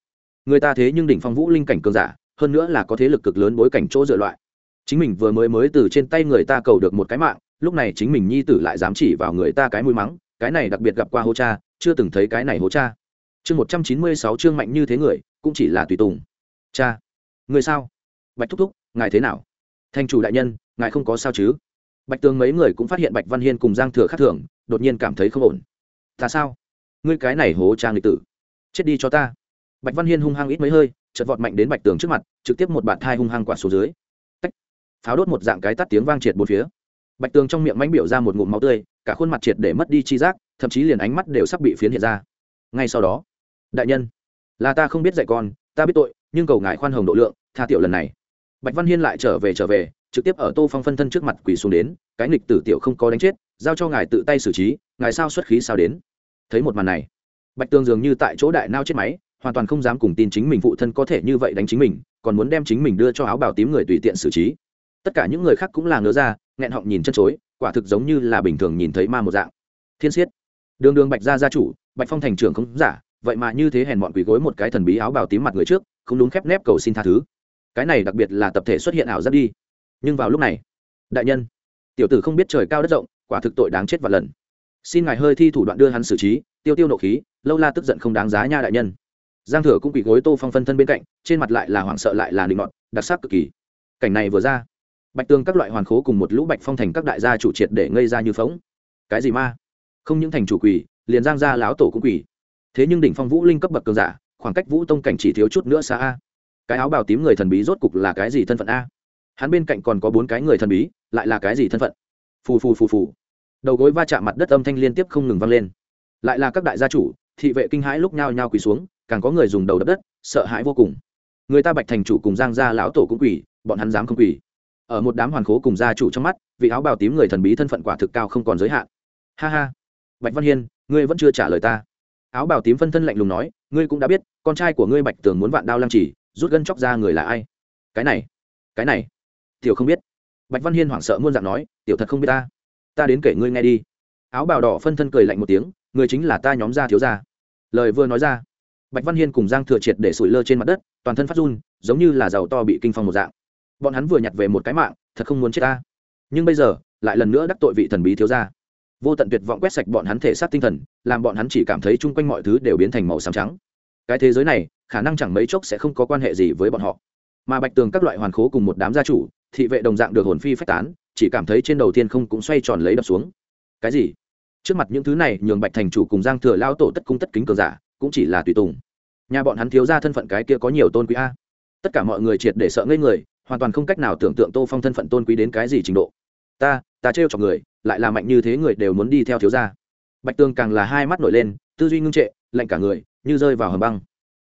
[SPEAKER 1] người ta thế nhưng đỉnh phong vũ linh cảnh cường giả, hơn nữa là có thế lực cực lớn bối cảnh chỗ dựa loại. Chính mình vừa mới mới từ trên tay người ta cầu được một cái mạng, lúc này chính mình nhi tử lại dám chỉ vào người ta cái mũi mắng, cái này đặc biệt gặp qua hô cha, chưa từng thấy cái này hố cha. Chương một trăm chín mươi sáu chương mạnh như thế người, cũng chỉ là tùy tùng. Cha, người sao? Bạch thúc thúc, ngài thế nào? Thanh chủ đại nhân, ngài không có sao chứ? Bạch tường mấy người cũng phát hiện bạch văn hiên cùng giang thừa khắc thường, đột nhiên cảm thấy không ổn. Ta sao? Ngươi cái này hố trang lịch tử. Chết đi cho ta. Bạch văn hiên hung hăng ít mấy hơi chật vọt mạnh đến bạch tường trước mặt, trực tiếp một bạt thai hung hăng quả xuống dưới. Tách. pháo đốt một dạng cái tắt tiếng vang triệt bốn phía. Bạch tường trong miệng mánh biểu ra một ngụm máu tươi, cả khuôn mặt triệt để mất đi chi giác, thậm chí liền ánh mắt đều sắp bị phiến hiện ra. Ngay sau đó, đại nhân, là ta không biết dạy con, ta biết tội, nhưng cầu ngài khoan hồng độ lượng, tha tiểu lần này. Bạch văn hiên lại trở về trở về, trực tiếp ở tô phong phân thân trước mặt quỳ xuống đến, cái nghịch tử tiểu không có đánh chết, giao cho ngài tự tay xử trí, ngài sao xuất khí sao đến thấy một màn này, bạch tường dường như tại chỗ đại nao chết máy, hoàn toàn không dám cùng tin chính mình phụ thân có thể như vậy đánh chính mình, còn muốn đem chính mình đưa cho áo bào tím người tùy tiện xử trí. Tất cả những người khác cũng là ngớ ra, nghẹn họng nhìn chân chối, quả thực giống như là bình thường nhìn thấy ma một dạng. Thiên siết. Đường đường bạch gia gia chủ, bạch phong thành trưởng không giả, vậy mà như thế hèn bọn quỷ gối một cái thần bí áo bào tím mặt người trước, không đúng khép nép cầu xin tha thứ. Cái này đặc biệt là tập thể xuất hiện ảo giác đi. Nhưng vào lúc này, đại nhân, tiểu tử không biết trời cao đất rộng, quả thực tội đáng chết và lần xin ngài hơi thi thủ đoạn đưa hắn xử trí, tiêu tiêu nộ khí, lâu la tức giận không đáng giá nha đại nhân. Giang thừa cũng quỳ gối tô phong phân thân bên cạnh, trên mặt lại là hoảng sợ lại là định ngọn đặc sắc cực kỳ. Cảnh này vừa ra, bạch tương các loại hoàn khố cùng một lũ bạch phong thành các đại gia chủ triệt để ngây ra như phóng cái gì ma? Không những thành chủ quỳ, liền giang gia láo tổ cũng quỳ. Thế nhưng đỉnh phong vũ linh cấp bậc cường giả, khoảng cách vũ tông cảnh chỉ thiếu chút nữa xa a. Cái áo bào tím người thần bí rốt cục là cái gì thân phận a? Hắn bên cạnh còn có bốn cái người thần bí, lại là cái gì thân phận? Phù phù phù phù đầu gối va chạm mặt đất âm thanh liên tiếp không ngừng vang lên. Lại là các đại gia chủ, thị vệ kinh hãi lúc nhao nhao quỳ xuống, càng có người dùng đầu đập đất, sợ hãi vô cùng. Người ta bạch thành chủ cùng giang gia lão tổ cũng quỳ, bọn hắn dám không quỳ. Ở một đám hoàn khố cùng gia chủ trong mắt, vị áo bào tím người thần bí thân phận quả thực cao không còn giới hạn. Ha ha. Bạch văn hiên, ngươi vẫn chưa trả lời ta. Áo bào tím phân thân lạnh lùng nói, ngươi cũng đã biết, con trai của ngươi bạch tường muốn vạn đao lăng chỉ rút gân chóc ra người là ai? Cái này cái này. Tiểu không biết. Bạch văn hiên hoảng sợ muôn dạng nói, tiểu thật không biết ta ta đến kể ngươi nghe đi. Áo bào đỏ phân thân cười lạnh một tiếng người chính là ta nhóm gia thiếu gia. Lời vừa nói ra, bạch văn hiên cùng giang thừa triệt để sủi lơ trên mặt đất, toàn thân phát run, giống như là giàu to bị kinh phong một dạng. Bọn hắn vừa nhặt về một cái mạng, thật không muốn chết ta. Nhưng bây giờ, lại lần nữa đắc tội vị thần bí thiếu gia. Vô tận tuyệt vọng quét sạch bọn hắn thể xác tinh thần, làm bọn hắn chỉ cảm thấy chung quanh mọi thứ đều biến thành màu xám trắng. Cái thế giới này, khả năng chẳng mấy chốc sẽ không có quan hệ gì với bọn họ. Mà bạch tường các loại hoàn khố cùng một đám gia chủ, thị vệ đồng dạng được hồn phi phách tán chỉ cảm thấy trên đầu tiên không cũng xoay tròn lấy đập xuống. Cái gì? Trước mặt những thứ này, nhường bạch thành chủ cùng giang thừa lao tổ tất cung tất kính cường giả, cũng chỉ là tùy tùng. Nhà bọn hắn thiếu ra thân phận cái kia có nhiều tôn quý a. Tất cả mọi người triệt để sợ ngây người, hoàn toàn không cách nào tưởng tượng tô phong thân phận tôn quý đến cái gì trình độ. Ta ta trêu chọc người, lại là mạnh như thế người đều muốn đi theo thiếu gia. Bạch tương càng là hai mắt nổi lên, tư duy ngưng trệ, lạnh cả người, như rơi vào hầm băng.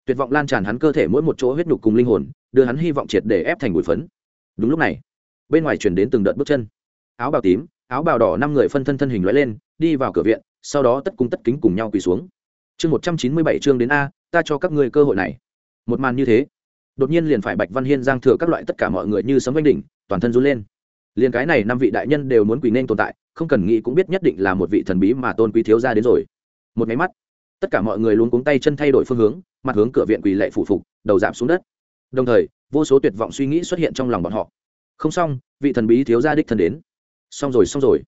[SPEAKER 1] Tuyệt vọng lan tràn hắn cơ thể mỗi một chỗ huyết nhục cùng linh hồn, đưa hắn hy vọng triệt để ép thành bụi phấn. Đúng lúc này bên ngoài chuyển đến từng đợt bước chân. Áo bào tím, áo bào đỏ năm người phân thân thân hình lóe lên, đi vào cửa viện, sau đó tất cung tất kính cùng nhau quỳ xuống. Chương một trăm chín mươi bảy chương đến a, ta cho các ngươi cơ hội này. Một màn như thế, đột nhiên liền phải bạch văn hiên giang thừa các loại tất cả mọi người như sấm vanh đỉnh, toàn thân run lên. Liền cái này năm vị đại nhân đều muốn quỳ nên tồn tại, không cần nghĩ cũng biết nhất định là một vị thần bí mà tôn quý thiếu ra đến rồi. Một máy mắt, tất cả mọi người luôn cuống tay chân thay đổi phương hướng, mặt hướng cửa viện quỳ lệ phủ phục, đầu giảm xuống đất. Đồng thời, vô số tuyệt vọng suy nghĩ xuất hiện trong lòng bọn họ không xong, vị thần bí thiếu gia đích thân đến. Xong rồi xong rồi.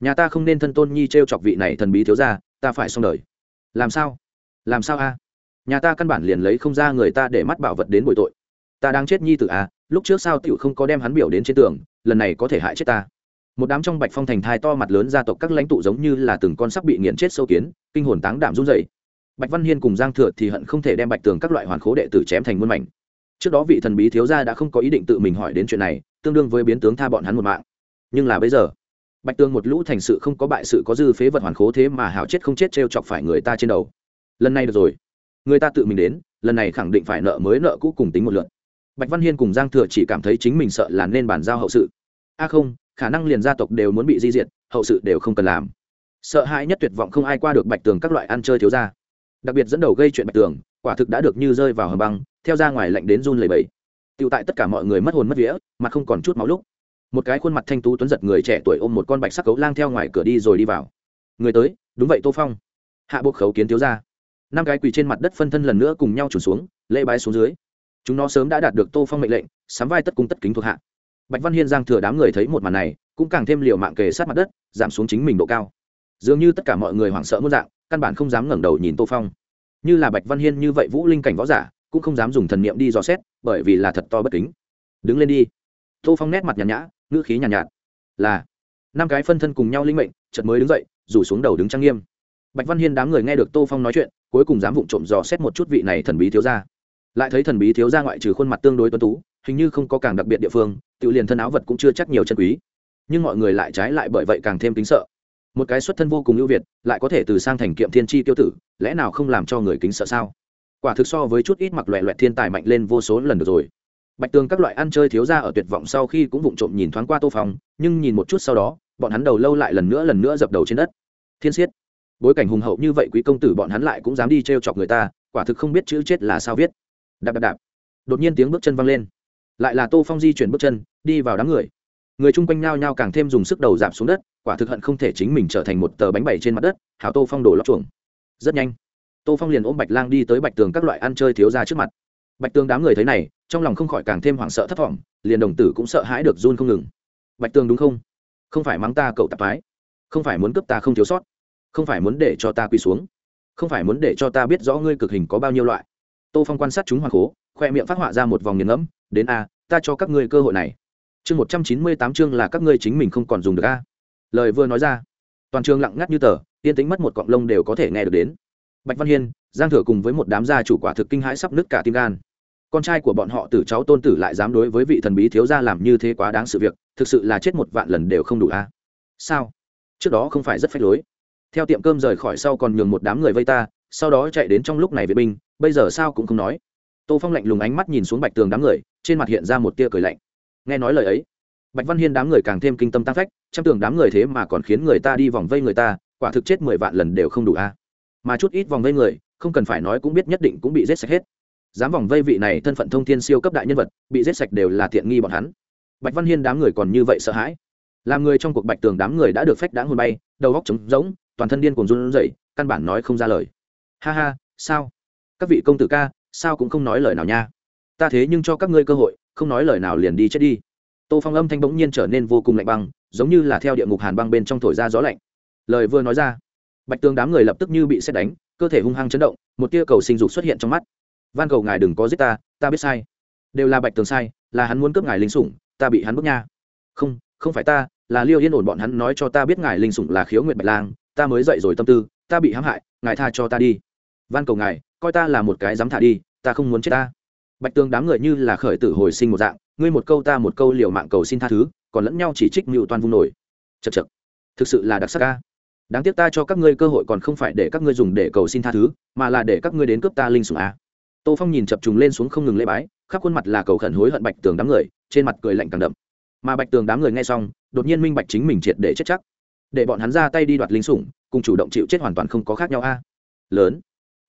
[SPEAKER 1] Nhà ta không nên thân tôn nhi t r e o chọc vị này thần bí thiếu gia, ta phải xong đời. Làm sao? Làm sao a? Nhà ta căn bản liền lấy không ra người ta để mắt bảo vật đến bội tội. Ta đang chết nhi t a, lúc trước sao t không có đem hắn biểu đến trên tường, lần này có thể hại chết ta. Một đám trong bạch phong thành thai to mặt lớn gia tộc các lãnh tụ giống như là từng con sắc bị nghiền chết sâu kiến, kinh hồn táng đảm run dày bạch văn hiên cùng giang thừa thì hận không thể đem bạch tường các loại hoàn khố đệ tử chém thành muôn mảnh. Trước đó vị thần bí thiếu gia đã không có ý định tự mình hỏi đến chuyện này tương đương với biến tướng tha bọn hắn một mạng. Nhưng là bây giờ, bạch tương một lũ thành sự không có bại sự có dư phế vật hoàn khố thế mà hảo chết không chết t r e o chọc phải người ta trên đầu. Lần này được rồi. Người ta tự mình đến, lần này khẳng định phải nợ mới nợ cũ cùng tính một lượt. Bạch văn hiên cùng giang thừa chỉ cảm thấy chính mình sợ là nên bàn giao hậu sự. A à không, khả năng liền gia tộc đều muốn bị di diệt, hậu sự đều không cần làm. Sợ hãi nhất tuyệt vọng không ai qua được bạch tường các loại ăn chơi thiếu ra đặc biệt dẫn đầu gây chuyện bạch tường, quả thực đã được như rơi vào hầm băng, theo ra ngoài lạnh đến run lầy bẫy tựu tại tất cả mọi người mất hồn mất vía, mặt không còn chút máu lúc. Một cái khuôn mặt thanh tú tuấn giật người trẻ tuổi ôm một con bạch sắc cấu lang theo ngoài cửa đi rồi đi vào. Người tới, đúng vậy, tô phong. Hạ buộc khấu kiến thiếu ra năm cái quỳ trên mặt đất phân thân lần nữa cùng nhau trùn xuống, lễ bái xuống dưới. Chúng nó sớm đã đạt được tô phong mệnh lệnh sắm vai tất cung tất kính thuộc hạ. Bạch văn hiên giang thừa đám người thấy một màn này, cũng càng thêm liều mạng kề sát mặt đất, giảm xuống chính mình độ cao. Dường như tất cả mọi người hoảng sợ muôn dạng, căn bản không dám ngẩng đầu nhìn tô phong. Như là bạch văn hiên như vậy vũ linh cảnh võ giả cũng không dám dùng thần niệm đi dò xét bởi vì là thật to bất kính. Đứng lên đi. Tô phong nét mặt nhàn nhã ngữ khí nhàn nhạt, nhạt là năm cái phân thân cùng nhau linh mệnh chợt mới đứng dậy rủ xuống đầu đứng trang nghiêm. Bạch văn hiên đám người nghe được tô phong nói chuyện cuối cùng dám vụng trộm dò xét một chút vị này thần bí thiếu gia. Lại thấy thần bí thiếu gia ngoại trừ khuôn mặt tương đối tuấn tú hình như không có càng đặc biệt địa phương tự liền thân áo vật cũng chưa chắc nhiều chân quý. Nhưng mọi người lại trái lại bởi vậy càng thêm kính sợ. Một cái xuất thân vô cùng ưu việt lại có thể từ sang thành kiệm thiên tri tiêu tử lẽ nào không làm cho người kính sợ sao? Quả thực so với chút ít mặc loẹ loẹt thiên tài mạnh lên vô số lần được rồi. Bạch tường các loại ăn chơi thiếu ra ở tuyệt vọng sau khi cũng vụng trộm nhìn thoáng qua tô phong, nhưng nhìn một chút sau đó, bọn hắn đầu lâu lại lần nữa lần nữa dập đầu trên đất. Thiên siết. Bối cảnh hùng hậu như vậy quý công tử bọn hắn lại cũng dám đi t r e o chọc người ta, quả thực không biết chữ chết là sao viết. Đạp đạp đạp. Đột nhiên tiếng bước chân văng lên. Lại là tô phong di chuyển bước chân, đi vào đám người. Người chung quanh nhao nhao càng thêm dùng sức đầu giảm xuống đất, quả thực hận không thể chính mình trở thành một tờ bánh bày trên mặt đất, hảo tô phong đổ lót chuồng. Rất nhanh tô phong liền ôm bạch lang đi tới bạch tường các loại ăn chơi thiếu ra trước mặt. Bạch tường đám người thấy này, trong lòng không khỏi càng thêm hoảng sợ thất vọng, liền đồng tử cũng sợ hãi được run không ngừng. Bạch tường đúng không? Không phải mắng ta cậu tạp mái không phải muốn cướp ta không thiếu sót. Không phải muốn để cho ta quỳ xuống. Không phải muốn để cho ta biết rõ ngươi cực hình có bao nhiêu loại. Tô phong quan sát chúng hoàng cố khoe miệng phát họa ra một vòng nghiền ngẫm, đến a, ta cho các ngươi cơ hội này. Chương một trăm chín mươi tám chương là các ngươi chính mình không còn dùng được a. Lời vừa nói ra, toàn trường lặng ngắt như tờ, yên tính mất một cọng lông đều có thể nghe được đến bạch văn hiên, giang thừa cùng với một đám gia chủ quả thực kinh hãi sắp nứt cả tim gan. Con trai của bọn họ tử cháu tôn tử lại dám đối với vị thần bí thiếu gia làm như thế quá đáng sự việc, thực sự là chết một vạn lần đều không đủ a. Sao? Trước đó không phải rất phách lối. Theo tiệm cơm rời khỏi sau còn nhường một đám người vây ta, sau đó chạy đến trong lúc này vệ binh, bây giờ sao cũng không nói. Tô phong lạnh lùng ánh mắt nhìn xuống bạch tường đám người, trên mặt hiện ra một tia cười lạnh. Nghe nói lời ấy, bạch văn hiên đám người càng thêm kinh tâm tăng phách, trăm tường đám người thế mà còn khiến người ta đi vòng vây người ta, quả thực chết mười vạn lần đều không đủ a mà chút ít vòng vây người, không cần phải nói cũng biết nhất định cũng bị giết sạch hết. Dám vòng vây vị này thân phận thông thiên siêu cấp đại nhân vật, bị giết sạch đều là tiện nghi bọn hắn. Bạch văn hiên đám người còn như vậy sợ hãi. Làm người trong cuộc bạch tường đám người đã được phách đáng hôn bay, đầu góc trống rỗng, toàn thân điên cuồng run rẩy, căn bản nói không ra lời. Ha ha, sao? Các vị công tử ca, sao cũng không nói lời nào nha. Ta thế nhưng cho các ngươi cơ hội, không nói lời nào liền đi chết đi. Tô phong âm thanh bỗng nhiên trở nên vô cùng lạnh băng, giống như là theo địa ngục hàn băng bên trong thổi ra gió lạnh. Lời vừa nói ra bạch tường đám người lập tức như bị xét đánh, cơ thể hung hăng chấn động, một tia cầu sinh dục xuất hiện trong mắt. Van cầu ngài đừng có giết ta ta biết sai. Đều là bạch tường sai, là hắn muốn cướp ngài linh sủng, ta bị hắn bức nha. Không không phải ta, là liêu yên ổn bọn hắn nói cho ta biết ngài linh sủng là khiếu nguyệt bạch lang, ta mới dậy rồi tâm tư, ta bị hãm hại, ngài tha cho ta đi. Van cầu ngài, coi ta là một cái dám thả đi, ta không muốn chết ta. Bạch tường đám người như là khởi tử hồi sinh một dạng, ngươi một câu ta một câu liều mạng cầu xin tha thứ, còn lẫn nhau chỉ trích mưu toàn vung nổi. Chật chật thực sự là đặc sắc ca đáng tiếc ta cho các ngươi cơ hội còn không phải để các ngươi dùng để cầu xin tha thứ, mà là để các ngươi đến cướp ta linh sủng a. Tô phong nhìn chập trùng lên xuống không ngừng lễ bái, khắp khuôn mặt là cầu khẩn hối hận bạch tường đám người, trên mặt cười lạnh càng đậm. Mà bạch tường đám người nghe xong, đột nhiên minh bạch chính mình triệt để chết chắc. Để bọn hắn ra tay đi đoạt linh sủng, cùng chủ động chịu chết hoàn toàn không có khác nhau a. Lớn.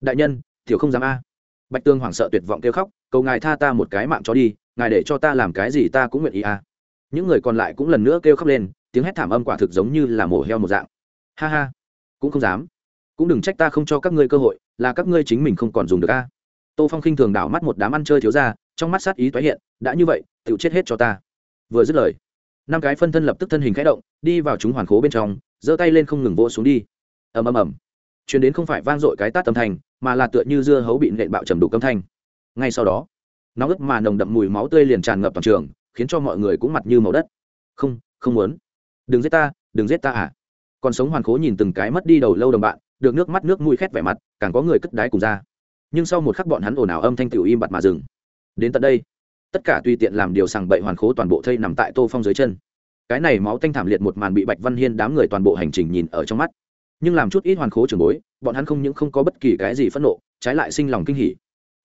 [SPEAKER 1] Đại nhân thiểu không dám a. Bạch tường hoảng sợ tuyệt vọng kêu khóc, cầu ngài tha ta một cái mạng cho đi, ngài để cho ta làm cái gì ta cũng nguyện ý a. Những người còn lại cũng lần nữa kêu khóc lên, tiếng hét thảm âm quả thực giống như là mổ heo một dạng ha ha. Cũng không dám. Cũng đừng trách ta không cho các ngươi cơ hội, là các ngươi chính mình không còn dùng được a. Tô phong khinh thường đảo mắt một đám ăn chơi thiếu ra trong mắt sát ý tái hiện, đã như vậy tự chết hết cho ta. Vừa dứt lời, năm cái phân thân lập tức thân hình khẽ động, đi vào chúng hoàn khố bên trong, giơ tay lên không ngừng vỗ xuống đi. Ầm ầm ầm. Chuyến đến không phải vang dội cái tát âm thanh, mà là tựa như dưa hấu bị nện bạo trầm đủ âm thanh. Ngay sau đó nó ướt mà nồng đậm mùi máu tươi liền tràn ngập toàn trường, khiến cho mọi người cũng mặt như màu đất. Không không muốn. Đừng giết ta, đừng giết ta à còn sống hoàn khố nhìn từng cái mất đi đầu lâu đồng bạn, được nước mắt nước mũi khét vẻ mặt, càng có người cất đái cùng ra. Nhưng sau một khắc bọn hắn ồn ào âm thanh tiểu im bặt mà dừng. Đến tận đây, tất cả tùy tiện làm điều sằng bậy hoàn khố toàn bộ thây nằm tại tô phong dưới chân. Cái này máu tanh thảm liệt một màn bị bạch văn hiên đám người toàn bộ hành trình nhìn ở trong mắt. Nhưng làm chút ít hoàn khố trường bối, bọn hắn không những không có bất kỳ cái gì phẫn nộ, trái lại sinh lòng kinh hỉ.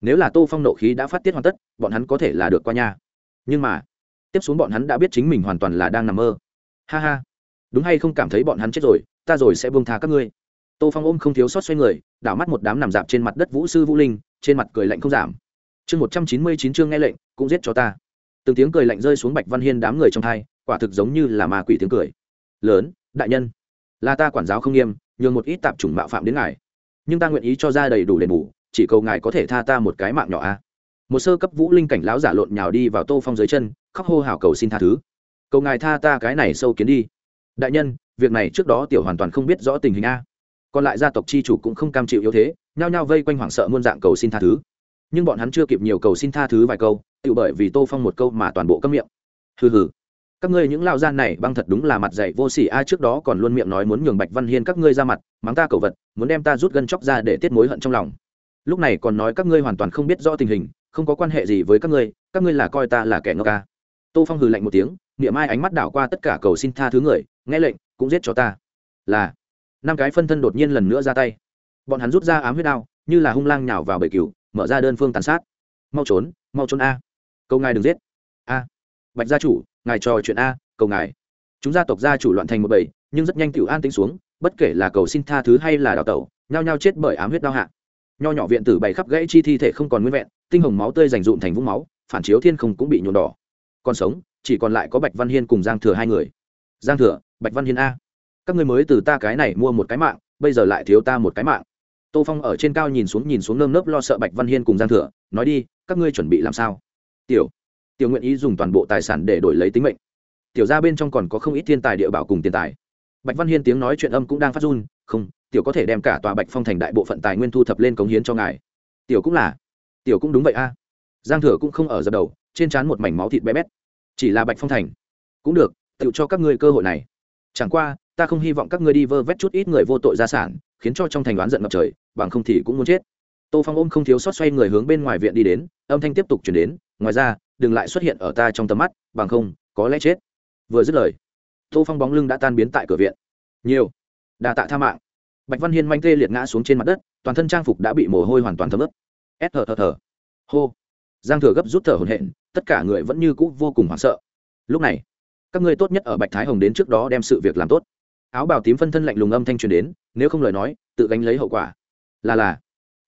[SPEAKER 1] Nếu là tô phong nộ khí đã phát tiết hoàn tất, bọn hắn có thể là được qua nha. Nhưng mà, tiếp xuống bọn hắn đã biết chính mình hoàn toàn là đang nằm mơ. Ha ha đúng hay không cảm thấy bọn hắn chết rồi, ta rồi sẽ buông tha các ngươi. Tô phong ôm không thiếu sót xoay người, đảo mắt một đám nằm dạp trên mặt đất vũ sư vũ linh, trên mặt cười lạnh không giảm. Chương một trăm chín mươi chín chương nghe lệnh, cũng giết cho ta. Từng tiếng cười lạnh rơi xuống bạch văn hiên đám người trong thai, quả thực giống như là ma quỷ tiếng cười. Lớn, đại nhân, là ta quản giáo không nghiêm, nhường một ít tạp chủng mạo phạm đến ngài. Nhưng ta nguyện ý cho ra đầy đủ đền bù, chỉ cầu ngài có thể tha ta một cái mạng nhỏ a. Một sơ cấp vũ linh cảnh láo giả lộn nhào đi vào tô phong dưới chân, khóc hô hào cầu xin tha thứ. Cầu ngài tha ta cái này sâu kiến đi đại nhân, việc này trước đó tiểu hoàn toàn không biết rõ tình hình a. Còn lại gia tộc chi chủ cũng không cam chịu yếu thế, nhao nhao vây quanh hoảng sợ muôn dạng cầu xin tha thứ. Nhưng bọn hắn chưa kịp nhiều cầu xin tha thứ vài câu tự bởi vì tô phong một câu mà toàn bộ cấm miệng. Hừ hừ. Các ngươi những lao gian này băng thật đúng là mặt dạy vô sỉ a, trước đó còn luôn miệng nói muốn nhường bạch văn hiên các ngươi ra mặt, mắng ta cầu vật, muốn đem ta rút gân chóc ra để tiết mối hận trong lòng. Lúc này còn nói các ngươi hoàn toàn không biết rõ tình hình, không có quan hệ gì với các ngươi các ngươi là coi ta là kẻ ngốc ca tô phong hừ lạnh một tiếng, niệm ai ánh mắt đảo qua tất cả cầu xin tha thứ người nghe lệnh, cũng giết cho ta. Là, năm cái phân thân đột nhiên lần nữa ra tay. Bọn hắn rút ra ám huyết đao, như là hung lang nhào vào bầy cừu, mở ra đơn phương tàn sát. Mau trốn mau trốn a. Câu ngài đừng giết. A. Bạch gia chủ, ngài trò chuyện a, cầu ngài. Chúng gia tộc gia chủ loạn thành một bầy, nhưng rất nhanh tiểu an tính xuống, bất kể là cầu xin tha thứ hay là đào tẩu, nhao nhao chết bởi ám huyết đao hạ. Nho nhỏ viện tử bày khắp gãy chi thi thể không còn nguyên vẹn, tinh hồng máu tươi dành dụm thành vũng máu, phản chiếu thiên không cũng bị nhuộm đỏ. Còn sống, chỉ còn lại có bạch văn hiên cùng giang thừa hai người giang thừa, bạch văn hiên a. Các ngươi mới từ ta cái này mua một cái mạng, bây giờ lại thiếu ta một cái mạng. Tô phong ở trên cao nhìn xuống nhìn xuống nơm nớp lo sợ bạch văn hiên cùng giang thừa, nói đi, các ngươi chuẩn bị làm sao? Tiểu tiểu nguyện ý dùng toàn bộ tài sản để đổi lấy tính mệnh. Tiểu ra bên trong còn có không ít thiên tài địa bảo cùng tiền tài. Bạch văn hiên tiếng nói chuyện âm cũng đang phát run, không, tiểu có thể đem cả tòa bạch phong thành đại bộ phận tài nguyên thu thập lên cống hiến cho ngài. Tiểu cũng là, tiểu cũng đúng vậy a. Giang thừa cũng không ở dập đầu, trên trán một mảnh máu thịt bé bét. Chỉ là bạch phong thành, cũng được tự cho các ngươi cơ hội này. Chẳng qua, ta không hy vọng các ngươi đi vơ vét chút ít người vô tội gia sản, khiến cho trong thành đoán giận ngập trời, bằng không thì cũng muốn chết. Tô phong ôm không thiếu sót xoay người hướng bên ngoài viện đi đến, âm thanh tiếp tục chuyển đến, ngoài ra, đừng lại xuất hiện ở ta trong tầm mắt, bằng không, có lẽ chết. Vừa dứt lời, tô phong bóng lưng đã tan biến tại cửa viện. Nhiều. Đà tạ tha mạng. Bạch văn hiên manh tê liệt ngã xuống trên mặt đất, toàn thân trang phục đã bị mồ hôi hoàn toàn thấm ướt. Ép thở thở thở hô. Giang thừa gấp rút thở hổn hển, tất cả người vẫn như cũ vô cùng hoảng sợ. Lúc này các ngươi tốt nhất ở bạch thái hồng đến trước đó đem sự việc làm tốt. Áo bào tím phân thân lạnh lùng âm thanh truyền đến, nếu không lời nói, tự gánh lấy hậu quả. Là là,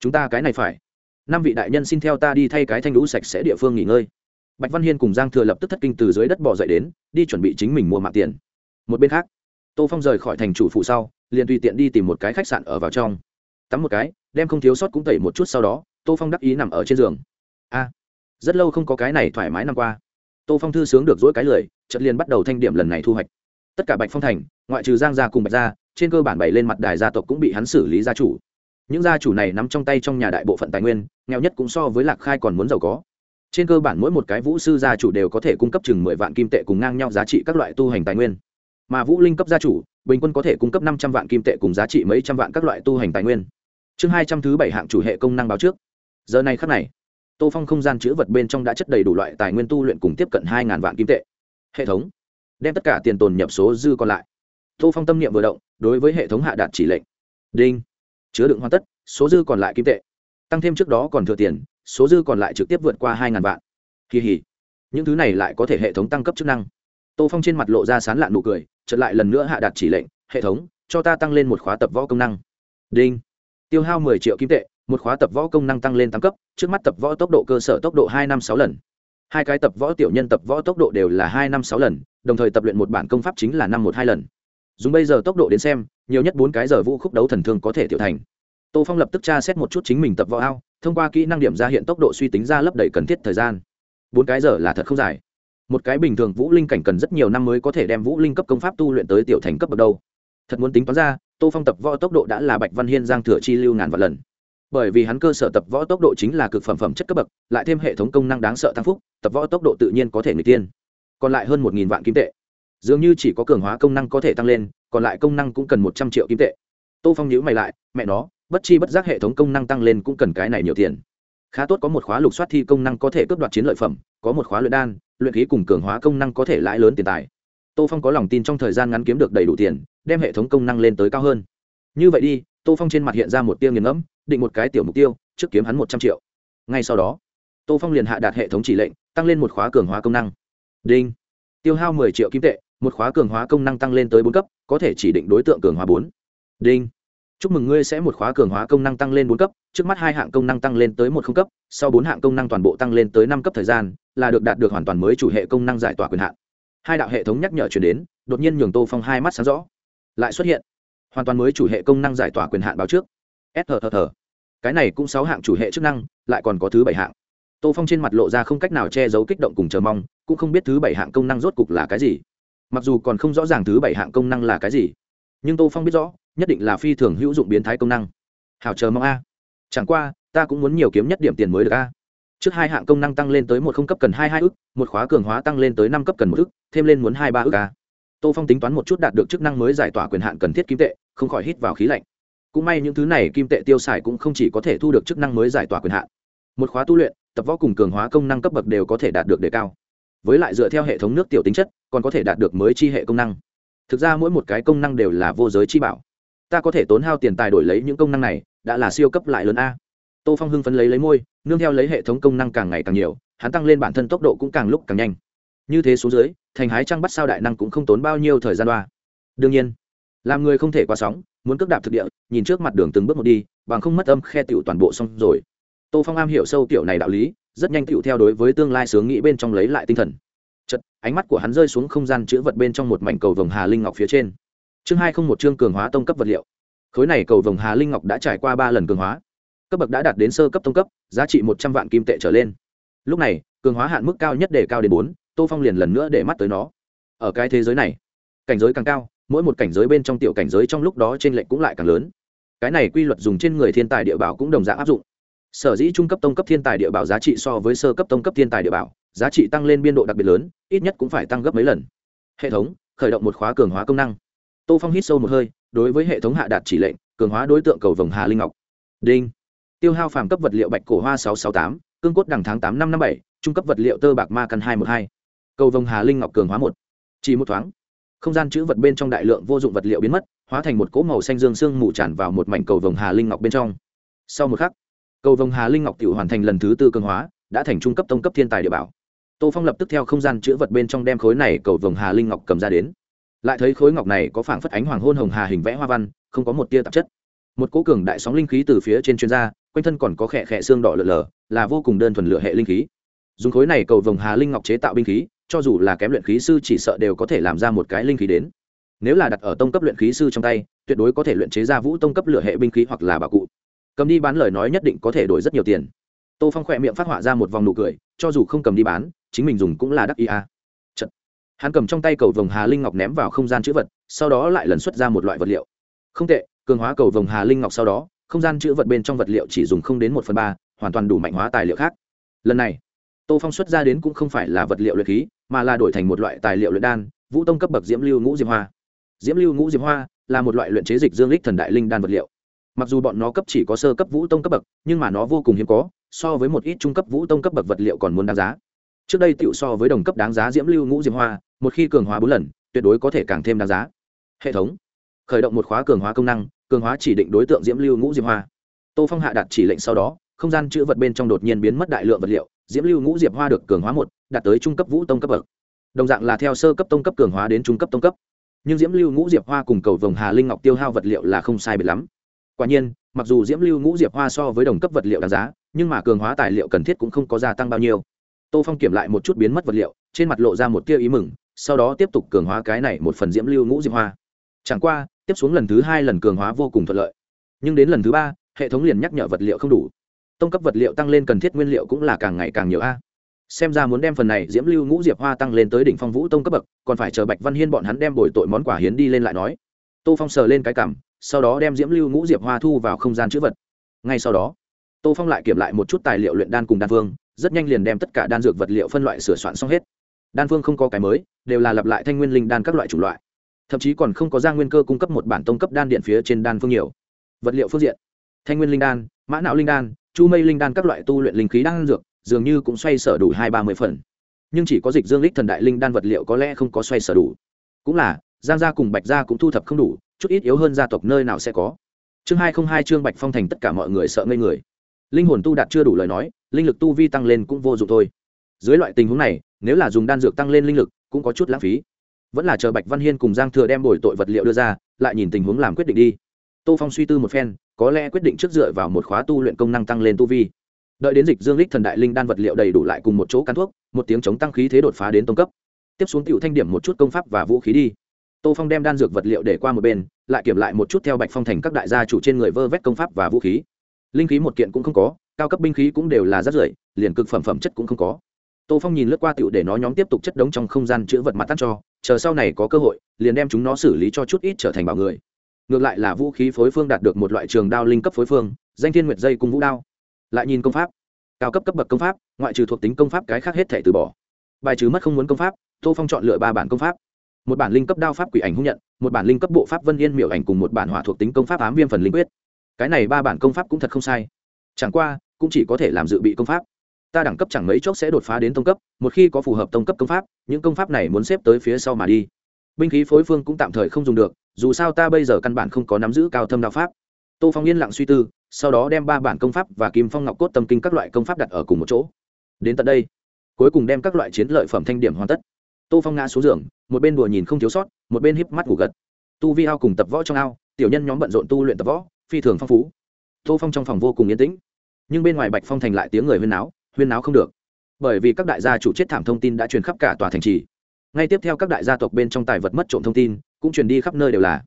[SPEAKER 1] chúng ta cái này phải. Năm vị đại nhân xin theo ta đi thay cái thanh lũ sạch sẽ địa phương nghỉ ngơi. Bạch văn hiên cùng giang thừa lập tức thất kinh từ dưới đất bỏ dậy đến, đi chuẩn bị chính mình mua mạng tiền. Một bên khác, tô phong rời khỏi thành chủ phụ sau, liền tùy tiện đi tìm một cái khách sạn ở vào trong. Tắm một cái, đem không thiếu sót cũng tẩy một chút sau đó, tô phong đắc ý nằm ở trên giường. A, rất lâu không có cái này thoải mái năm qua tô phong thư sướng được dỗi cái lười chợt liền bắt đầu thanh điểm lần này thu hoạch. Tất cả bạch phong thành, ngoại trừ giang gia cùng bạch gia, trên cơ bản bày lên mặt đài gia tộc cũng bị hắn xử lý gia chủ. Những gia chủ này nắm trong tay trong nhà đại bộ phận tài nguyên, nghèo nhất cũng so với lạc khai còn muốn giàu có. Trên cơ bản mỗi một cái vũ sư gia chủ đều có thể cung cấp chừng mười vạn kim tệ cùng ngang nhau giá trị các loại tu hành tài nguyên. Mà vũ linh cấp gia chủ, bình quân có thể cung cấp năm trăm vạn kim tệ cùng giá trị mấy trăm vạn các loại tu hành tài nguyên. Chương hai trăm thứ bảy hạng chủ hệ công năng báo trước. Giờ này khắc này tô phong không gian chữ vật bên trong đã chất đầy đủ loại tài nguyên tu luyện cùng tiếp cận hai ngàn vạn kim tệ. Hệ thống. Đem tất cả tiền tồn nhập số dư còn lại. Tô phong tâm niệm vừa động, đối với hệ thống hạ đạt chỉ lệnh. Đinh. Chứa đựng hoàn tất, số dư còn lại kim tệ. Tăng thêm trước đó còn thừa tiền, số dư còn lại trực tiếp vượt qua hai ngàn vạn. Kỳ hỉ. Những thứ này lại có thể hệ thống tăng cấp chức năng. Tô phong trên mặt lộ ra sán lạn nụ cười chật lại lần nữa hạ đạt chỉ lệnh. Hệ thống, cho ta tăng lên một khóa tập võ công năng. Đinh. Tiêu hao mười triệu kim tệ một khóa tập võ công năng tăng lên tám cấp, trước mắt tập võ tốc độ cơ sở tốc độ hai năm sáu lần. Hai cái tập võ tiểu nhân tập võ tốc độ đều là hai năm sáu lần, đồng thời tập luyện một bản công pháp chính là năm một hai lần. Dùng bây giờ tốc độ đến xem, nhiều nhất bốn cái giờ vũ khúc đấu thần thương có thể tiểu thành. Tô phong lập tức tra xét một chút chính mình tập võ ao, thông qua kỹ năng điểm ra hiện tốc độ suy tính ra lấp đầy cần thiết thời gian. Bốn cái giờ là thật không dài. Một cái bình thường vũ linh cảnh cần rất nhiều năm mới có thể đem vũ linh cấp công pháp tu luyện tới tiểu thành cấp bậc đâu. Thật muốn tính toán ra, tô phong tập võ tốc độ đã là bạch văn hiên, giang thừa chi, lưu ngàn vạn lần bởi vì hắn cơ sở tập võ tốc độ chính là cực phẩm phẩm chất cấp bậc, lại thêm hệ thống công năng đáng sợ tăng phúc, tập võ tốc độ tự nhiên có thể người tiên. Còn lại hơn một nghìn vạn kim tệ. Dường như chỉ có cường hóa công năng có thể tăng lên, còn lại công năng cũng cần một trăm triệu kim tệ. Tô phong nhữ mày lại, mẹ nó, bất chi bất giác hệ thống công năng tăng lên cũng cần cái này nhiều tiền. Khá tốt có một khóa lục soát thi công năng có thể cướp đoạt chiến lợi phẩm, có một khóa luyện đan, luyện khí cùng cường hóa công năng có thể lãi lớn tiền tài. Tô phong có lòng tin trong thời gian ngắn kiếm được đầy đủ tiền, đem hệ thống công năng lên tới cao hơn. Như vậy đi, tô phong trên mặt hiện ra một tiêu nghiền ngẫm định một cái tiểu mục tiêu, trước kiếm hắn một trăm triệu. Ngay sau đó, tô phong liền hạ đạt hệ thống chỉ lệnh, tăng lên một khóa cường hóa công năng. Đinh. Tiêu hao mười triệu kim tệ, một khóa cường hóa công năng tăng lên tới bốn cấp, có thể chỉ định đối tượng cường hóa bốn. Đinh. Chúc mừng ngươi sẽ một khóa cường hóa công năng tăng lên bốn cấp, trước mắt hai hạng công năng tăng lên tới một không cấp, sau bốn hạng công năng toàn bộ tăng lên tới năm cấp thời gian, là được đạt được hoàn toàn mới chủ hệ công năng giải tỏa quyền hạn. Hai đạo hệ thống nhắc nhở chuyển đến, đột nhiên nhường tô phong hai mắt sáng rõ. Lại xuất hiện. Hoàn toàn mới chủ hệ công năng giải tỏa quyền hạn báo trước s thở thở. cái này cũng sáu hạng chủ hệ chức năng, lại còn có thứ bảy hạng. Tô phong trên mặt lộ ra không cách nào che giấu kích động cùng chờ mong, cũng không biết thứ bảy hạng công năng rốt cục là cái gì. Mặc dù còn không rõ ràng thứ bảy hạng công năng là cái gì, nhưng tô phong biết rõ, nhất định là phi thường hữu dụng biến thái công năng. Hào chờ mong a. Chẳng qua, ta cũng muốn nhiều kiếm nhất điểm tiền mới được a. Trước hai hạng công năng tăng lên tới một không cấp cần hai hai ức, một khóa cường hóa tăng lên tới năm cấp cần một ức, thêm lên muốn hai ba ức a. Tô phong tính toán một chút đạt được chức năng mới giải tỏa quyền hạn cần thiết kim tệ, không khỏi hít vào khí lạnh cũng may những thứ này kim tệ tiêu xài cũng không chỉ có thể thu được chức năng mới giải tỏa quyền hạn. Một khóa tu luyện, tập võ cùng cường hóa công năng cấp bậc đều có thể đạt được đề cao. Với lại dựa theo hệ thống nước tiểu tính chất, còn có thể đạt được mới chi hệ công năng. Thực ra mỗi một cái công năng đều là vô giới chi bảo. Ta có thể tốn hao tiền tài đổi lấy những công năng này, đã là siêu cấp lại lớn a. Tô phong hưng phấn lấy lấy môi, nương theo lấy hệ thống công năng càng ngày càng nhiều, hắn tăng lên bản thân tốc độ cũng càng lúc càng nhanh. Như thế số dưới, thành hái trăng bắt sao đại năng cũng không tốn bao nhiêu thời gian đoa. Đương nhiên, làm người không thể qua sóng muốn cước đạp thực địa, nhìn trước mặt đường từng bước một đi, bằng không mất âm khe tựu toàn bộ xong rồi. Tô phong am hiểu sâu kiểu này đạo lý, rất nhanh tựu theo đối với tương lai sướng nghĩ bên trong lấy lại tinh thần. Chật ánh mắt của hắn rơi xuống không gian chữ vật bên trong một mảnh cầu vồng hà linh ngọc phía trên. Chương hai không một chương cường hóa tông cấp vật liệu. Khối này cầu vồng hà linh ngọc đã trải qua ba lần cường hóa. Cấp bậc đã đạt đến sơ cấp tông cấp, giá trị một trăm vạn kim tệ trở lên. Lúc này, cường hóa hạn mức cao nhất để cao đến bốn, tô phong liền lần nữa để mắt tới nó. Ở cái thế giới này, cảnh giới càng cao mỗi một cảnh giới bên trong tiểu cảnh giới trong lúc đó trên lệnh cũng lại càng lớn. Cái này quy luật dùng trên người thiên tài địa bảo cũng đồng dạng áp dụng. Sở dĩ trung cấp tông cấp thiên tài địa bảo giá trị so với sơ cấp tông cấp thiên tài địa bảo, giá trị tăng lên biên độ đặc biệt lớn, ít nhất cũng phải tăng gấp mấy lần. Hệ thống, khởi động một khóa cường hóa công năng. Tô phong hít sâu một hơi, đối với hệ thống hạ đạt chỉ lệnh, cường hóa đối tượng cầu vồng hà linh ngọc. Đinh. Tiêu hao phàm cấp vật liệu bạch cổ hoa sáu sáu tám, cương cốt đằng tháng tám năm năm bảy, trung cấp vật liệu tơ bạc ma căn hai một hai. Cầu vồng hà linh ngọc cường hóa một. Chỉ một thoáng không gian chữ vật bên trong đại lượng vô dụng vật liệu biến mất, hóa thành một cỗ màu xanh dương sương mù tràn vào một mảnh cầu vồng hà linh ngọc bên trong. Sau một khắc, cầu vồng hà linh ngọc tự hoàn thành lần thứ tư cường hóa, đã thành trung cấp tông cấp thiên tài địa bảo. Tô phong lập tức theo không gian chữ vật bên trong đem khối này cầu vồng hà linh ngọc cầm ra đến. Lại thấy khối ngọc này có phảng phất ánh hoàng hôn hồng hà hình vẽ hoa văn, không có một tia tạp chất. Một cố cường đại sóng linh khí từ phía trên chuyên gia quanh thân còn có khẽ khẽ xương đỏ lở lở, là vô cùng đơn thuần lửa hệ linh khí. Dùng khối này cầu vồng hà linh ngọc chế tạo binh khí cho dù là kém luyện khí sư chỉ sợ đều có thể làm ra một cái linh khí đến. Nếu là đặt ở tông cấp luyện khí sư trong tay, tuyệt đối có thể luyện chế ra vũ tông cấp lửa hệ binh khí hoặc là bảo cụ. Cầm đi bán lời nói nhất định có thể đổi rất nhiều tiền. Tô phong khỏe miệng phát họa ra một vòng nụ cười, cho dù không cầm đi bán, chính mình dùng cũng là đắc ý a. Chật. hắn cầm trong tay cầu vồng hà linh ngọc ném vào không gian chữ vật, sau đó lại lần xuất ra một loại vật liệu. Không tệ, cường hóa cầu vồng hà linh ngọc sau đó, không gian chữ vật bên trong vật liệu chỉ dùng không đến một phần ba, hoàn toàn đủ mạnh hóa tài liệu khác. Lần này, tô phong xuất ra đến cũng không phải là vật liệu luyện khí mà là đổi thành một loại tài liệu luyện đan, vũ tông cấp bậc diễm lưu ngũ diệp hoa. Diễm lưu ngũ diệp hoa là một loại luyện chế dịch dương lích thần đại linh đan vật liệu. Mặc dù bọn nó cấp chỉ có sơ cấp vũ tông cấp bậc, nhưng mà nó vô cùng hiếm có, so với một ít trung cấp vũ tông cấp bậc vật liệu còn muốn đáng giá. Trước đây tựu so với đồng cấp đáng giá diễm lưu ngũ diệp hoa, một khi cường hóa bốn lần, tuyệt đối có thể càng thêm đáng giá. Hệ thống. Khởi động một khóa cường hóa công năng, cường hóa chỉ định đối tượng diễm lưu ngũ diệp hoa. Tô phong hạ đặt chỉ lệnh sau đó, không gian chữ vật bên trong đột nhiên biến mất đại lượng vật liệu diễm lưu ngũ diệp hoa được cường hóa một, đạt tới trung cấp vũ tông cấp bậc. Đồng dạng là theo sơ cấp tông cấp cường hóa đến trung cấp tông cấp. Nhưng diễm lưu ngũ diệp hoa cùng cầu vồng hà linh ngọc tiêu hao vật liệu là không sai biệt lắm. Quả nhiên, mặc dù diễm lưu ngũ diệp hoa so với đồng cấp vật liệu đáng giá, nhưng mà cường hóa tài liệu cần thiết cũng không có gia tăng bao nhiêu. Tô phong kiểm lại một chút biến mất vật liệu, trên mặt lộ ra một tia ý mừng, sau đó tiếp tục cường hóa cái này một phần diễm lưu ngũ diệp hoa. Chẳng qua, tiếp xuống lần thứ hai lần cường hóa vô cùng thuận lợi. Nhưng đến lần thứ ba, hệ thống liền nhắc nhở vật liệu không đủ tông cấp vật liệu tăng lên cần thiết nguyên liệu cũng là càng ngày càng nhiều a. Xem ra muốn đem phần này diễm lưu ngũ diệp hoa tăng lên tới đỉnh phong vũ tông cấp bậc, còn phải chờ bạch văn hiên bọn hắn đem bồi tội món quà hiến đi lên lại nói. Tô phong sờ lên cái cảm, sau đó đem diễm lưu ngũ diệp hoa thu vào không gian chữ vật. Ngay sau đó, tô phong lại kiểm lại một chút tài liệu luyện đan cùng đan phương, rất nhanh liền đem tất cả đan dược vật liệu phân loại sửa soạn xong hết. Đan phương không có cái mới, đều là lặp lại thanh nguyên linh đan các loại chủng loại. Thậm chí còn không có ra nguyên cơ cung cấp một bản tông cấp đan điện phía trên đan phương nhiều. Vật liệu phương diện thanh nguyên linh đan, mã não linh đan, chu mây linh đan các loại tu luyện linh khí đan dược, dường như cũng xoay sở đủ hai ba mươi phần. Nhưng chỉ có dịch dương lích thần đại linh đan vật liệu có lẽ không có xoay sở đủ. Cũng là, giang gia cùng bạch gia cũng thu thập không đủ, chút ít yếu hơn gia tộc nơi nào sẽ có. Chương hai không hai chương bạch phong thành tất cả mọi người sợ ngây người. Linh hồn tu đạt chưa đủ lời nói, linh lực tu vi tăng lên cũng vô dụng thôi. Dưới loại tình huống này, nếu là dùng đan dược tăng lên linh lực, cũng có chút lãng phí. Vẫn là chờ bạch văn hiên cùng giang thừa đem bồi tội vật liệu đưa ra, lại nhìn tình huống làm quyết định đi. Tô phong suy tư một phen có lẽ quyết định trước dựa vào một khóa tu luyện công năng tăng lên tu vi. Đợi đến dịch dương lích thần đại linh đan vật liệu đầy đủ lại cùng một chỗ cắn thuốc, một tiếng chống tăng khí thế đột phá đến tông cấp. Tiếp xuống tiểu thanh điểm một chút công pháp và vũ khí đi. Tô phong đem đan dược vật liệu để qua một bên, lại kiểm lại một chút theo bạch phong thành các đại gia chủ trên người vơ vét công pháp và vũ khí. Linh khí một kiện cũng không có, cao cấp binh khí cũng đều là rất rưởi liền cực phẩm phẩm chất cũng không có. Tô phong nhìn lướt qua tựu để nó nhóm tiếp tục chất đống trong không gian chữ vật mặt tắt cho, chờ sau này có cơ hội, liền đem chúng nó xử lý cho chút ít trở thành bảo người ngược lại là vũ khí phối phương đạt được một loại trường đao linh cấp phối phương, danh thiên nguyệt dây cung vũ đao. Lại nhìn công pháp. Cao cấp cấp bậc công pháp, ngoại trừ thuộc tính công pháp cái khác hết thể từ bỏ. Bài trừ mất không muốn công pháp, tô phong chọn lựa ba bản công pháp. Một bản linh cấp đao pháp quỷ ảnh hung nhận, một bản linh cấp bộ pháp vân yên miểu ảnh cùng một bản hỏa thuộc tính công pháp ám viêm phần linh quyết. Cái này ba bản công pháp cũng thật không sai. Chẳng qua, cũng chỉ có thể làm dự bị công pháp. Ta đẳng cấp chẳng mấy chốc sẽ đột phá đến tông cấp, một khi có phù hợp tông cấp công pháp, những công pháp này muốn xếp tới phía sau mà đi binh khí phối phương cũng tạm thời không dùng được, dù sao ta bây giờ căn bản không có nắm giữ cao thâm đạo pháp. Tô phong yên lặng suy tư, sau đó đem ba bản công pháp và kim phong ngọc cốt tâm kinh các loại công pháp đặt ở cùng một chỗ. Đến tận đây, cuối cùng đem các loại chiến lợi phẩm thanh điểm hoàn tất. Tô phong ngã xuống giường, một bên đùa nhìn không thiếu sót, một bên híp mắt ngủ gật. Tu vi ao cùng tập võ trong ao, tiểu nhân nhóm bận rộn tu luyện tập võ, phi thường phong phú. Tô phong trong phòng vô cùng yên tĩnh, nhưng bên ngoài bạch phong thành lại tiếng người huyên náo huyên náo không được. Bởi vì các đại gia chủ chết thảm thông tin đã truyền khắp cả tòa thành trì ngay tiếp theo các đại gia tộc bên trong tài vật mất trộm thông tin, cũng truyền đi khắp nơi đều là.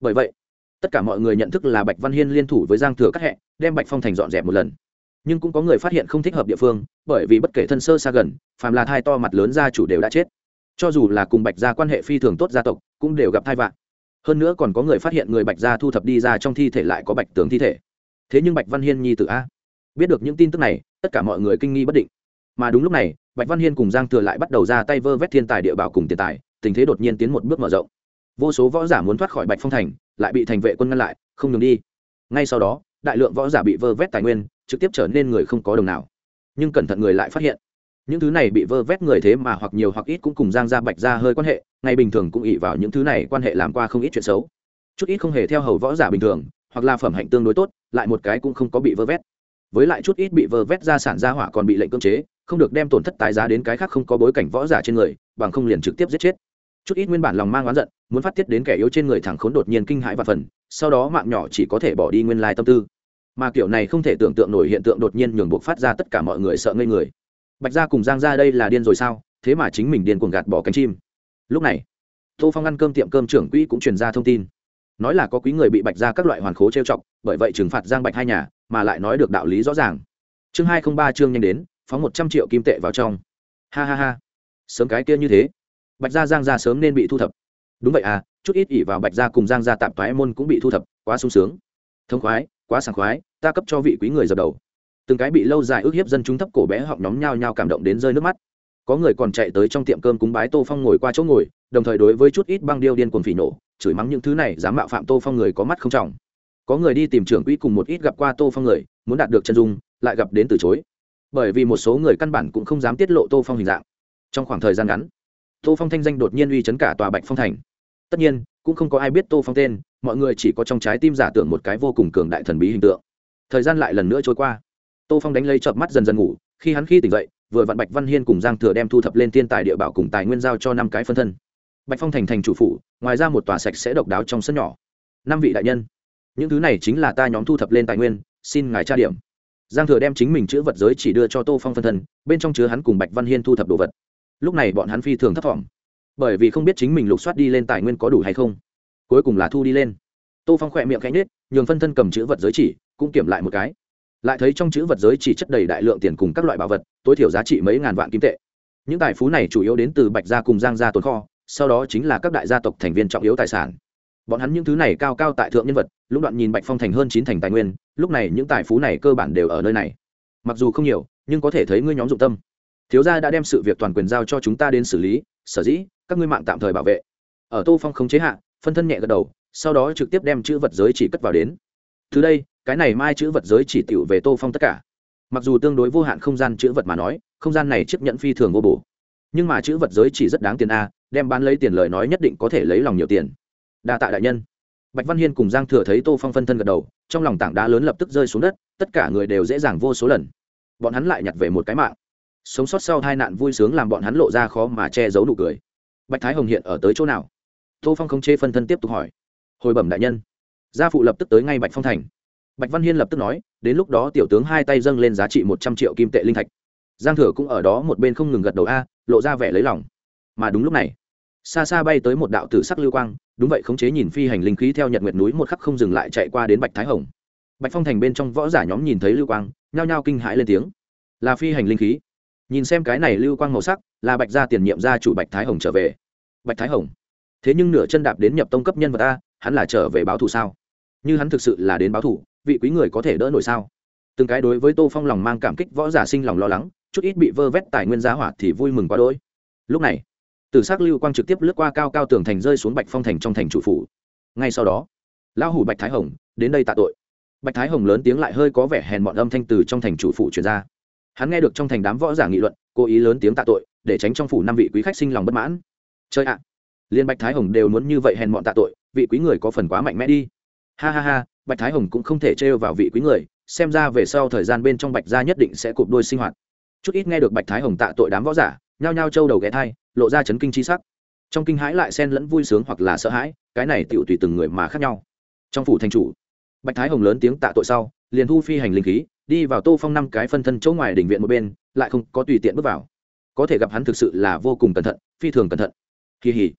[SPEAKER 1] Bởi vậy, tất cả mọi người nhận thức là bạch văn hiên liên thủ với giang thừa các hẹ, đem bạch phong thành dọn dẹp một lần. Nhưng cũng có người phát hiện không thích hợp địa phương, bởi vì bất kể thân sơ xa gần, phàm là thai to mặt lớn gia chủ đều đã chết. Cho dù là cùng bạch gia quan hệ phi thường tốt gia tộc, cũng đều gặp thai vạn hơn nữa còn có người phát hiện người bạch gia thu thập đi ra trong thi thể lại có bạch tướng thi thể. Thế nhưng bạch văn hiên nhi tự a. Biết được những tin tức này, tất cả mọi người kinh nghi bất định mà đúng lúc này, bạch văn hiên cùng giang thừa lại bắt đầu ra tay vơ vét thiên tài địa bảo cùng tiền tài, tình thế đột nhiên tiến một bước mở rộng. Vô số võ giả muốn thoát khỏi bạch phong thành, lại bị thành vệ quân ngăn lại, không ngừng đi. Ngay sau đó, đại lượng võ giả bị vơ vét tài nguyên, trực tiếp trở nên người không có đồng nào. Nhưng cẩn thận người lại phát hiện, những thứ này bị vơ vét người thế mà hoặc nhiều hoặc ít cũng cùng giang gia bạch ra hơi quan hệ ngày bình thường cũng ỉ vào những thứ này quan hệ làm qua không ít chuyện xấu. Chút ít không hề theo hầu võ giả bình thường, hoặc là phẩm hạnh tương đối tốt, lại một cái cũng không có bị vơ vét. Với lại chút ít bị vơ vét ra sản gia hỏa còn bị lệnh cưỡng chế không được đem tổn thất tái giá đến cái khác không có bối cảnh võ giả trên người, bằng không liền trực tiếp giết chết. Chút ít nguyên bản lòng mang oán giận, muốn phát tiết đến kẻ yếu trên người thẳng khốn đột nhiên kinh hãi và phần, sau đó mạng nhỏ chỉ có thể bỏ đi nguyên lai tâm tư. Mà kiểu này không thể tưởng tượng nổi hiện tượng đột nhiên nhường buộc phát ra tất cả mọi người sợ ngây người. Bạch gia cùng giang gia đây là điên rồi sao? Thế mà chính mình điên cuồng gạt bỏ cánh chim. Lúc này, tô phong ăn cơm tiệm cơm trưởng quỹ cũng truyền ra thông tin. Nói là có quý người bị bạch gia các loại hoàn khố trêu chọc, bởi vậy trừng phạt giang bạch hai nhà, mà lại nói được đạo lý rõ ràng. Chương hai không ba chương nhanh đến phóng một trăm triệu kim tệ vào trong. Ha ha ha. Sớm cái kia như thế. Bạch gia giang gia sớm nên bị thu thập. Đúng vậy à chút ít ỉ vào bạch gia cùng giang gia tạm toái môn cũng bị thu thập, quá sung sướng. Thông khoái, quá sảng khoái, ta cấp cho vị quý người dập đầu. Từng cái bị lâu dài ức hiếp dân chúng thấp cổ bé họng nhóm nhao nhao cảm động đến rơi nước mắt. Có người còn chạy tới trong tiệm cơm cúng bái tô phong ngồi qua chỗ ngồi, đồng thời đối với chút ít băng điêu điên cuồng phỉ nổ, chửi mắng những thứ này dám mạo phạm tô phong người có mắt không trọng. Có người đi tìm trưởng quỹ cùng một ít gặp qua tô phong người, muốn đạt được chân dung, lại gặp đến từ chối bởi vì một số người căn bản cũng không dám tiết lộ tô phong hình dạng. Trong khoảng thời gian ngắn, tô phong thanh danh đột nhiên uy chấn cả tòa bạch phong thành. Tất nhiên, cũng không có ai biết tô phong tên, mọi người chỉ có trong trái tim giả tưởng một cái vô cùng cường đại thần bí hình tượng. Thời gian lại lần nữa trôi qua. Tô phong đánh lấy chợp mắt dần dần ngủ, khi hắn khi tỉnh dậy, vừa vặn bạch văn hiên cùng giang thừa đem thu thập lên thiên tài địa bảo cùng tài nguyên giao cho năm cái phân thân. Bạch phong thành thành chủ phủ, ngoài ra một tòa sạch sẽ độc đáo trong sân nhỏ. Năm vị đại nhân, những thứ này chính là ta nhóm thu thập lên tài nguyên, xin ngài tra điểm giang thừa đem chính mình chữ vật giới chỉ đưa cho tô phong phân thân, bên trong chứa hắn cùng bạch văn hiên thu thập đồ vật. Lúc này bọn hắn phi thường thấp t bởi vì không biết chính mình lục soát đi lên tài nguyên có đủ hay không. Cuối cùng là thu đi lên. Tô phong khỏe miệng cánh nết nhường phân thân cầm chữ vật giới chỉ, cũng kiểm lại một cái. Lại thấy trong chữ vật giới chỉ chất đầy đại lượng tiền cùng các loại bảo vật, tối thiểu giá trị mấy ngàn vạn kim tệ. Những tài phú này chủ yếu đến từ bạch gia cùng giang gia tồn kho, sau đó chính là các đại gia tộc thành viên trọng yếu tài sản bọn hắn những thứ này cao cao tại thượng nhân vật lúc đoạn nhìn bạch phong thành hơn chín thành tài nguyên, lúc này những tài phú này cơ bản đều ở nơi này. Mặc dù không nhiều, nhưng có thể thấy ngươi nhóm dụng tâm. Thiếu gia đã đem sự việc toàn quyền giao cho chúng ta đến xử lý, sở dĩ, các ngươi mạng tạm thời bảo vệ. Ở tô phong không chế hạ, phân thân nhẹ gật đầu, sau đó trực tiếp đem chữ vật giới chỉ cất vào đến. Từ đây, cái này mai chữ vật giới chỉ tiểu về tô phong tất cả. Mặc dù tương đối vô hạn không gian chữ vật mà nói, không gian này chấp nhận phi thường vô bổ. Nhưng mà chữ vật giới chỉ rất đáng tiền a, đem bán lấy tiền lời nói nhất định có thể lấy lòng nhiều tiền đa tạ đại nhân. Bạch văn hiên cùng giang thừa thấy tô phong phân thân gật đầu, trong lòng tảng đá lớn lập tức rơi xuống đất, tất cả người đều dễ dàng vô số lần. Bọn hắn lại nhặt về một cái mạng. Sống sót sau hai nạn vui sướng làm bọn hắn lộ ra khó mà che giấu nụ cười. Bạch thái hồng hiện ở tới chỗ nào? Tô phong không chê phân thân tiếp tục hỏi. Hồi bẩm đại nhân. Gia phụ lập tức tới ngay bạch phong thành. Bạch văn hiên lập tức nói, đến lúc đó tiểu tướng hai tay dâng lên giá trị một trăm triệu kim tệ linh thạch. Giang thừa cũng ở đó một bên không ngừng gật đầu a, lộ ra vẻ lấy lòng. Mà đúng lúc này, xa xa bay tới một đạo tử sắc lưu quang đúng vậy khống chế nhìn phi hành linh khí theo nhật nguyệt núi một khắc không dừng lại chạy qua đến bạch thái hồng bạch phong thành bên trong võ giả nhóm nhìn thấy lưu quang nhao nhao kinh hãi lên tiếng là phi hành linh khí nhìn xem cái này lưu quang màu sắc là bạch gia tiền nhiệm gia chủ bạch thái hồng trở về bạch thái hồng thế nhưng nửa chân đạp đến nhập tông cấp nhân vật a hắn là trở về báo thù sao như hắn thực sự là đến báo thù vị quý người có thể đỡ nổi sao từng cái đối với tô phong lòng mang cảm kích võ giả sinh lòng lo lắng chút ít bị vơ vét tài nguyên giá hỏa thì vui mừng quá đỗi lúc này từ s ắ c lưu quang trực tiếp lướt qua cao cao tường thành rơi xuống bạch phong thành trong thành trụ phủ. Ngay sau đó, lão hủ bạch thái hồng đến đây tạ tội. Bạch thái hồng lớn tiếng lại hơi có vẻ hèn mọn âm thanh từ trong thành chủ phủ truyền ra. Hắn nghe được trong thành đám võ giả nghị luận, cố ý lớn tiếng tạ tội, để tránh trong phủ năm vị quý khách sinh lòng bất mãn. Chơi ạ! Liên bạch thái hồng đều muốn như vậy hèn mọn tạ tội, vị quý người có phần quá mạnh mẽ đi. Ha ha ha, bạch thái hồng cũng không thể trêu vào vị quý người, xem ra về sau thời gian bên trong bạch gia nhất định sẽ cụp đôi sinh hoạt. Chút ít nghe được bạch thái hồng tạ tội đám võ giả, nhao nhao trâu đầu ghé thai lộ ra chấn kinh chi sắc. Trong kinh hãi lại xen lẫn vui sướng hoặc là sợ hãi, cái này tựu tùy từng người mà khác nhau. Trong phủ thành chủ, bạch thái hồng lớn tiếng tạ tội sau, liền thu phi hành linh khí, đi vào tô phong năm cái phân thân chỗ ngoài đỉnh viện một bên, lại không có tùy tiện bước vào. Có thể gặp hắn thực sự là vô cùng cẩn thận, phi thường cẩn thận. Kỳ hỉ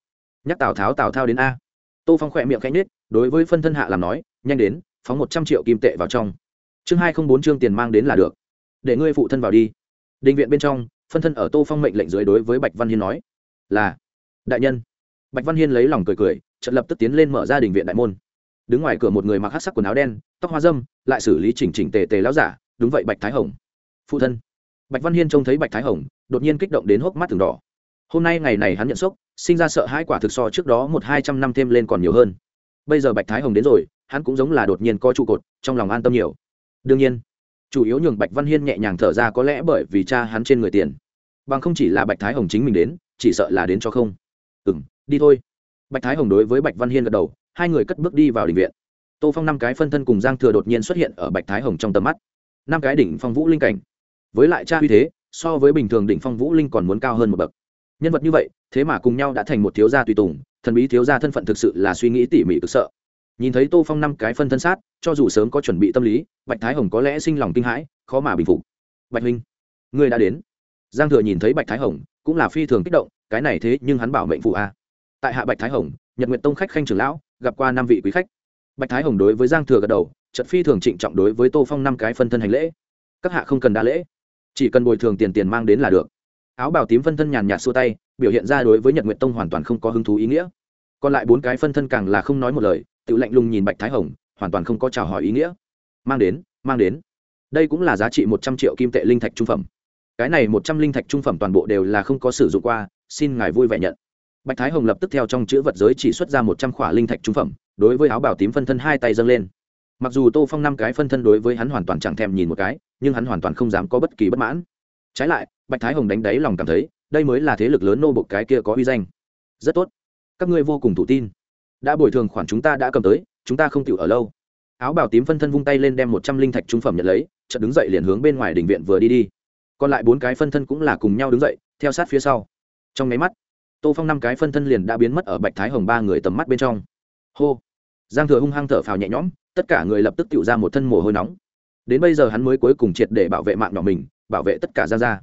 [SPEAKER 1] nhắc tào tháo, tào thao đến a. Tô phong khỏe miệng khẽ nhếch, đối với phân thân hạ làm nói, nhanh đến, phóng một trăm triệu kim tệ vào trong. Chương hai không bốn chương tiền mang đến là được. Để ngươi phụ thân vào đi. Định viện bên trong phân thân ở tô phong mệnh lệnh dưới đối với bạch văn hiên nói, là, đại nhân. Bạch văn hiên lấy lòng cười cười trận lập tức tiến lên mở ra đình viện đại môn. Đứng ngoài cửa một người mặc hát sắc quần áo đen, tóc hoa dâm, lại xử lý chỉnh chỉnh tề tề láo giả, đúng vậy, bạch thái hồng. Phụ thân. Bạch văn hiên trông thấy bạch thái hồng, đột nhiên kích động đến hốc mắt từng đỏ. Hôm nay ngày này hắn nhận sốc, sinh ra sợ hãi quả thực so trước đó một hai trăm năm thêm lên còn nhiều hơn. Bây giờ bạch thái hồng đến rồi, hắn cũng giống là đột nhiên coi trụ cột, trong lòng an tâm nhiều. Đương nhiên, chủ yếu nhường bạch văn hiên nhẹ nhàng thở ra có lẽ bởi vì cha hắn trên người tiền bằng không chỉ là bạch thái hồng chính mình đến, chỉ sợ là đến cho không. Ừ m đi thôi. Bạch thái hồng đối với bạch văn hiên gật đầu, hai người cất bước đi vào định viện. Tô phong năm cái phân thân cùng giang thừa đột nhiên xuất hiện ở bạch thái hồng trong tầm mắt. Năm cái đỉnh phong vũ linh cảnh. Với lại cha uy thế, so với bình thường đỉnh phong vũ linh còn muốn cao hơn một bậc. Nhân vật như vậy, thế mà cùng nhau đã thành một thiếu gia tùy tùng, thần bí thiếu gia thân phận thực sự là suy nghĩ tỉ mỉ cực sợ. Nhìn thấy tô phong năm cái phân thân sát, cho dù sớm có chuẩn bị tâm lý, bạch thái hồng có lẽ sinh lòng kinh hãi, khó mà bình phục. Bạch huynh người đã đến giang thừa nhìn thấy bạch thái hồng, cũng là phi thường kích động, cái này thế nhưng hắn bảo mệnh phụ a. Tại hạ bạch thái hồng, nhật nguyện tông khách khanh trưởng lão, gặp qua năm vị quý khách. Bạch thái hồng đối với giang thừa gật đầu trận phi thường trịnh trọng đối với tô phong năm cái phân thân hành lễ. Các hạ không cần đa lễ, chỉ cần bồi thường tiền tiền mang đến là được. Áo bào tím phân thân nhàn nhạt xua tay, biểu hiện ra đối với nhật nguyện tông hoàn toàn không có hứng thú ý nghĩa. Còn lại bốn cái phân thân càng là không nói một lời, tự lạnh lùng nhìn bạch thái hồng, hoàn toàn không có chào hỏi ý nghĩa. Mang đến mang đến. Đây cũng là giá trị một trăm triệu kim tệ linh thạch trung phẩm cái này một trăm linh thạch trung phẩm toàn bộ đều là không có sử dụng qua, xin ngài vui vẻ nhận. Bạch thái hồng lập tức theo trong chữ vật giới chỉ xuất ra một trăm khỏa linh thạch trung phẩm, đối với áo bảo tím phân thân hai tay dâng lên. Mặc dù tô phong năm cái phân thân đối với hắn hoàn toàn chẳng thèm nhìn một cái, nhưng hắn hoàn toàn không dám có bất kỳ bất mãn. Trái lại, bạch thái hồng đánh đáy lòng cảm thấy, đây mới là thế lực lớn nô bộc cái kia có uy danh. Rất tốt. Các ngươi vô cùng tự tin. Đã bồi thường khoản chúng ta đã cầm tới, chúng ta không chịu ở lâu. Áo bảo tím phân thân vung tay lên đem một trăm linh thạch trung phẩm nhận lấy, chợt đứng dậy liền hướng bên ngoài đình viện vừa đi đi còn lại bốn cái phân thân cũng là cùng nhau đứng dậy, theo sát phía sau. Trong máy mắt, tô phong năm cái phân thân liền đã biến mất ở bạch thái hồng ba người tầm mắt bên trong. Hô! Giang thừa hung hăng thở phào nhẹ nhõm, tất cả người lập tức tự ra một thân mồ hôi nóng. Đến bây giờ hắn mới cuối cùng triệt để bảo vệ mạng nhỏ mình, bảo vệ tất cả ra ra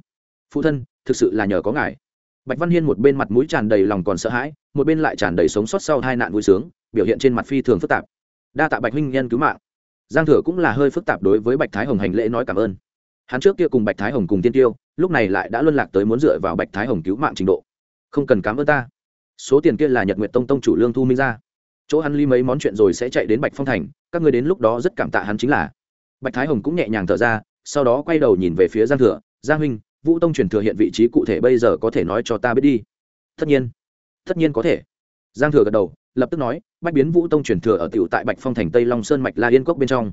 [SPEAKER 1] phụ thân, thực sự là nhờ có ngài. Bạch văn hiên một bên mặt mũi tràn đầy lòng còn sợ hãi, một bên lại tràn đầy sống sót sau hai nạn vui sướng, biểu hiện trên mặt phi thường phức tạp. Đa tạ bạch huynh nhân cứu mạng. Giang thừa cũng là hơi phức tạp đối với bạch thái hồng hành lễ nói cảm ơn hắn trước kia cùng bạch thái hồng cùng tiên tiêu, lúc này lại đã luân lạc tới muốn dựa vào bạch thái hồng cứu mạng trình độ. Không cần cám ơn ta. Số tiền kia là nhật nguyện tông tông chủ lương thu minh ra. Chỗ hắn ly mấy món chuyện rồi sẽ chạy đến bạch phong thành, các người đến lúc đó rất cảm tạ hắn chính là. Bạch thái hồng cũng nhẹ nhàng thở ra, sau đó quay đầu nhìn về phía giang thừa, giang huynh, vũ tông truyền thừa hiện vị trí cụ thể bây giờ có thể nói cho ta biết đi. Tất nhiên tất nhiên có thể. Giang thừa gật đầu, lập tức nói, bách biến vũ tông truyền thừa ở tiểu tại bạch phong thành tây long sơn mạch la yên cốc bên trong.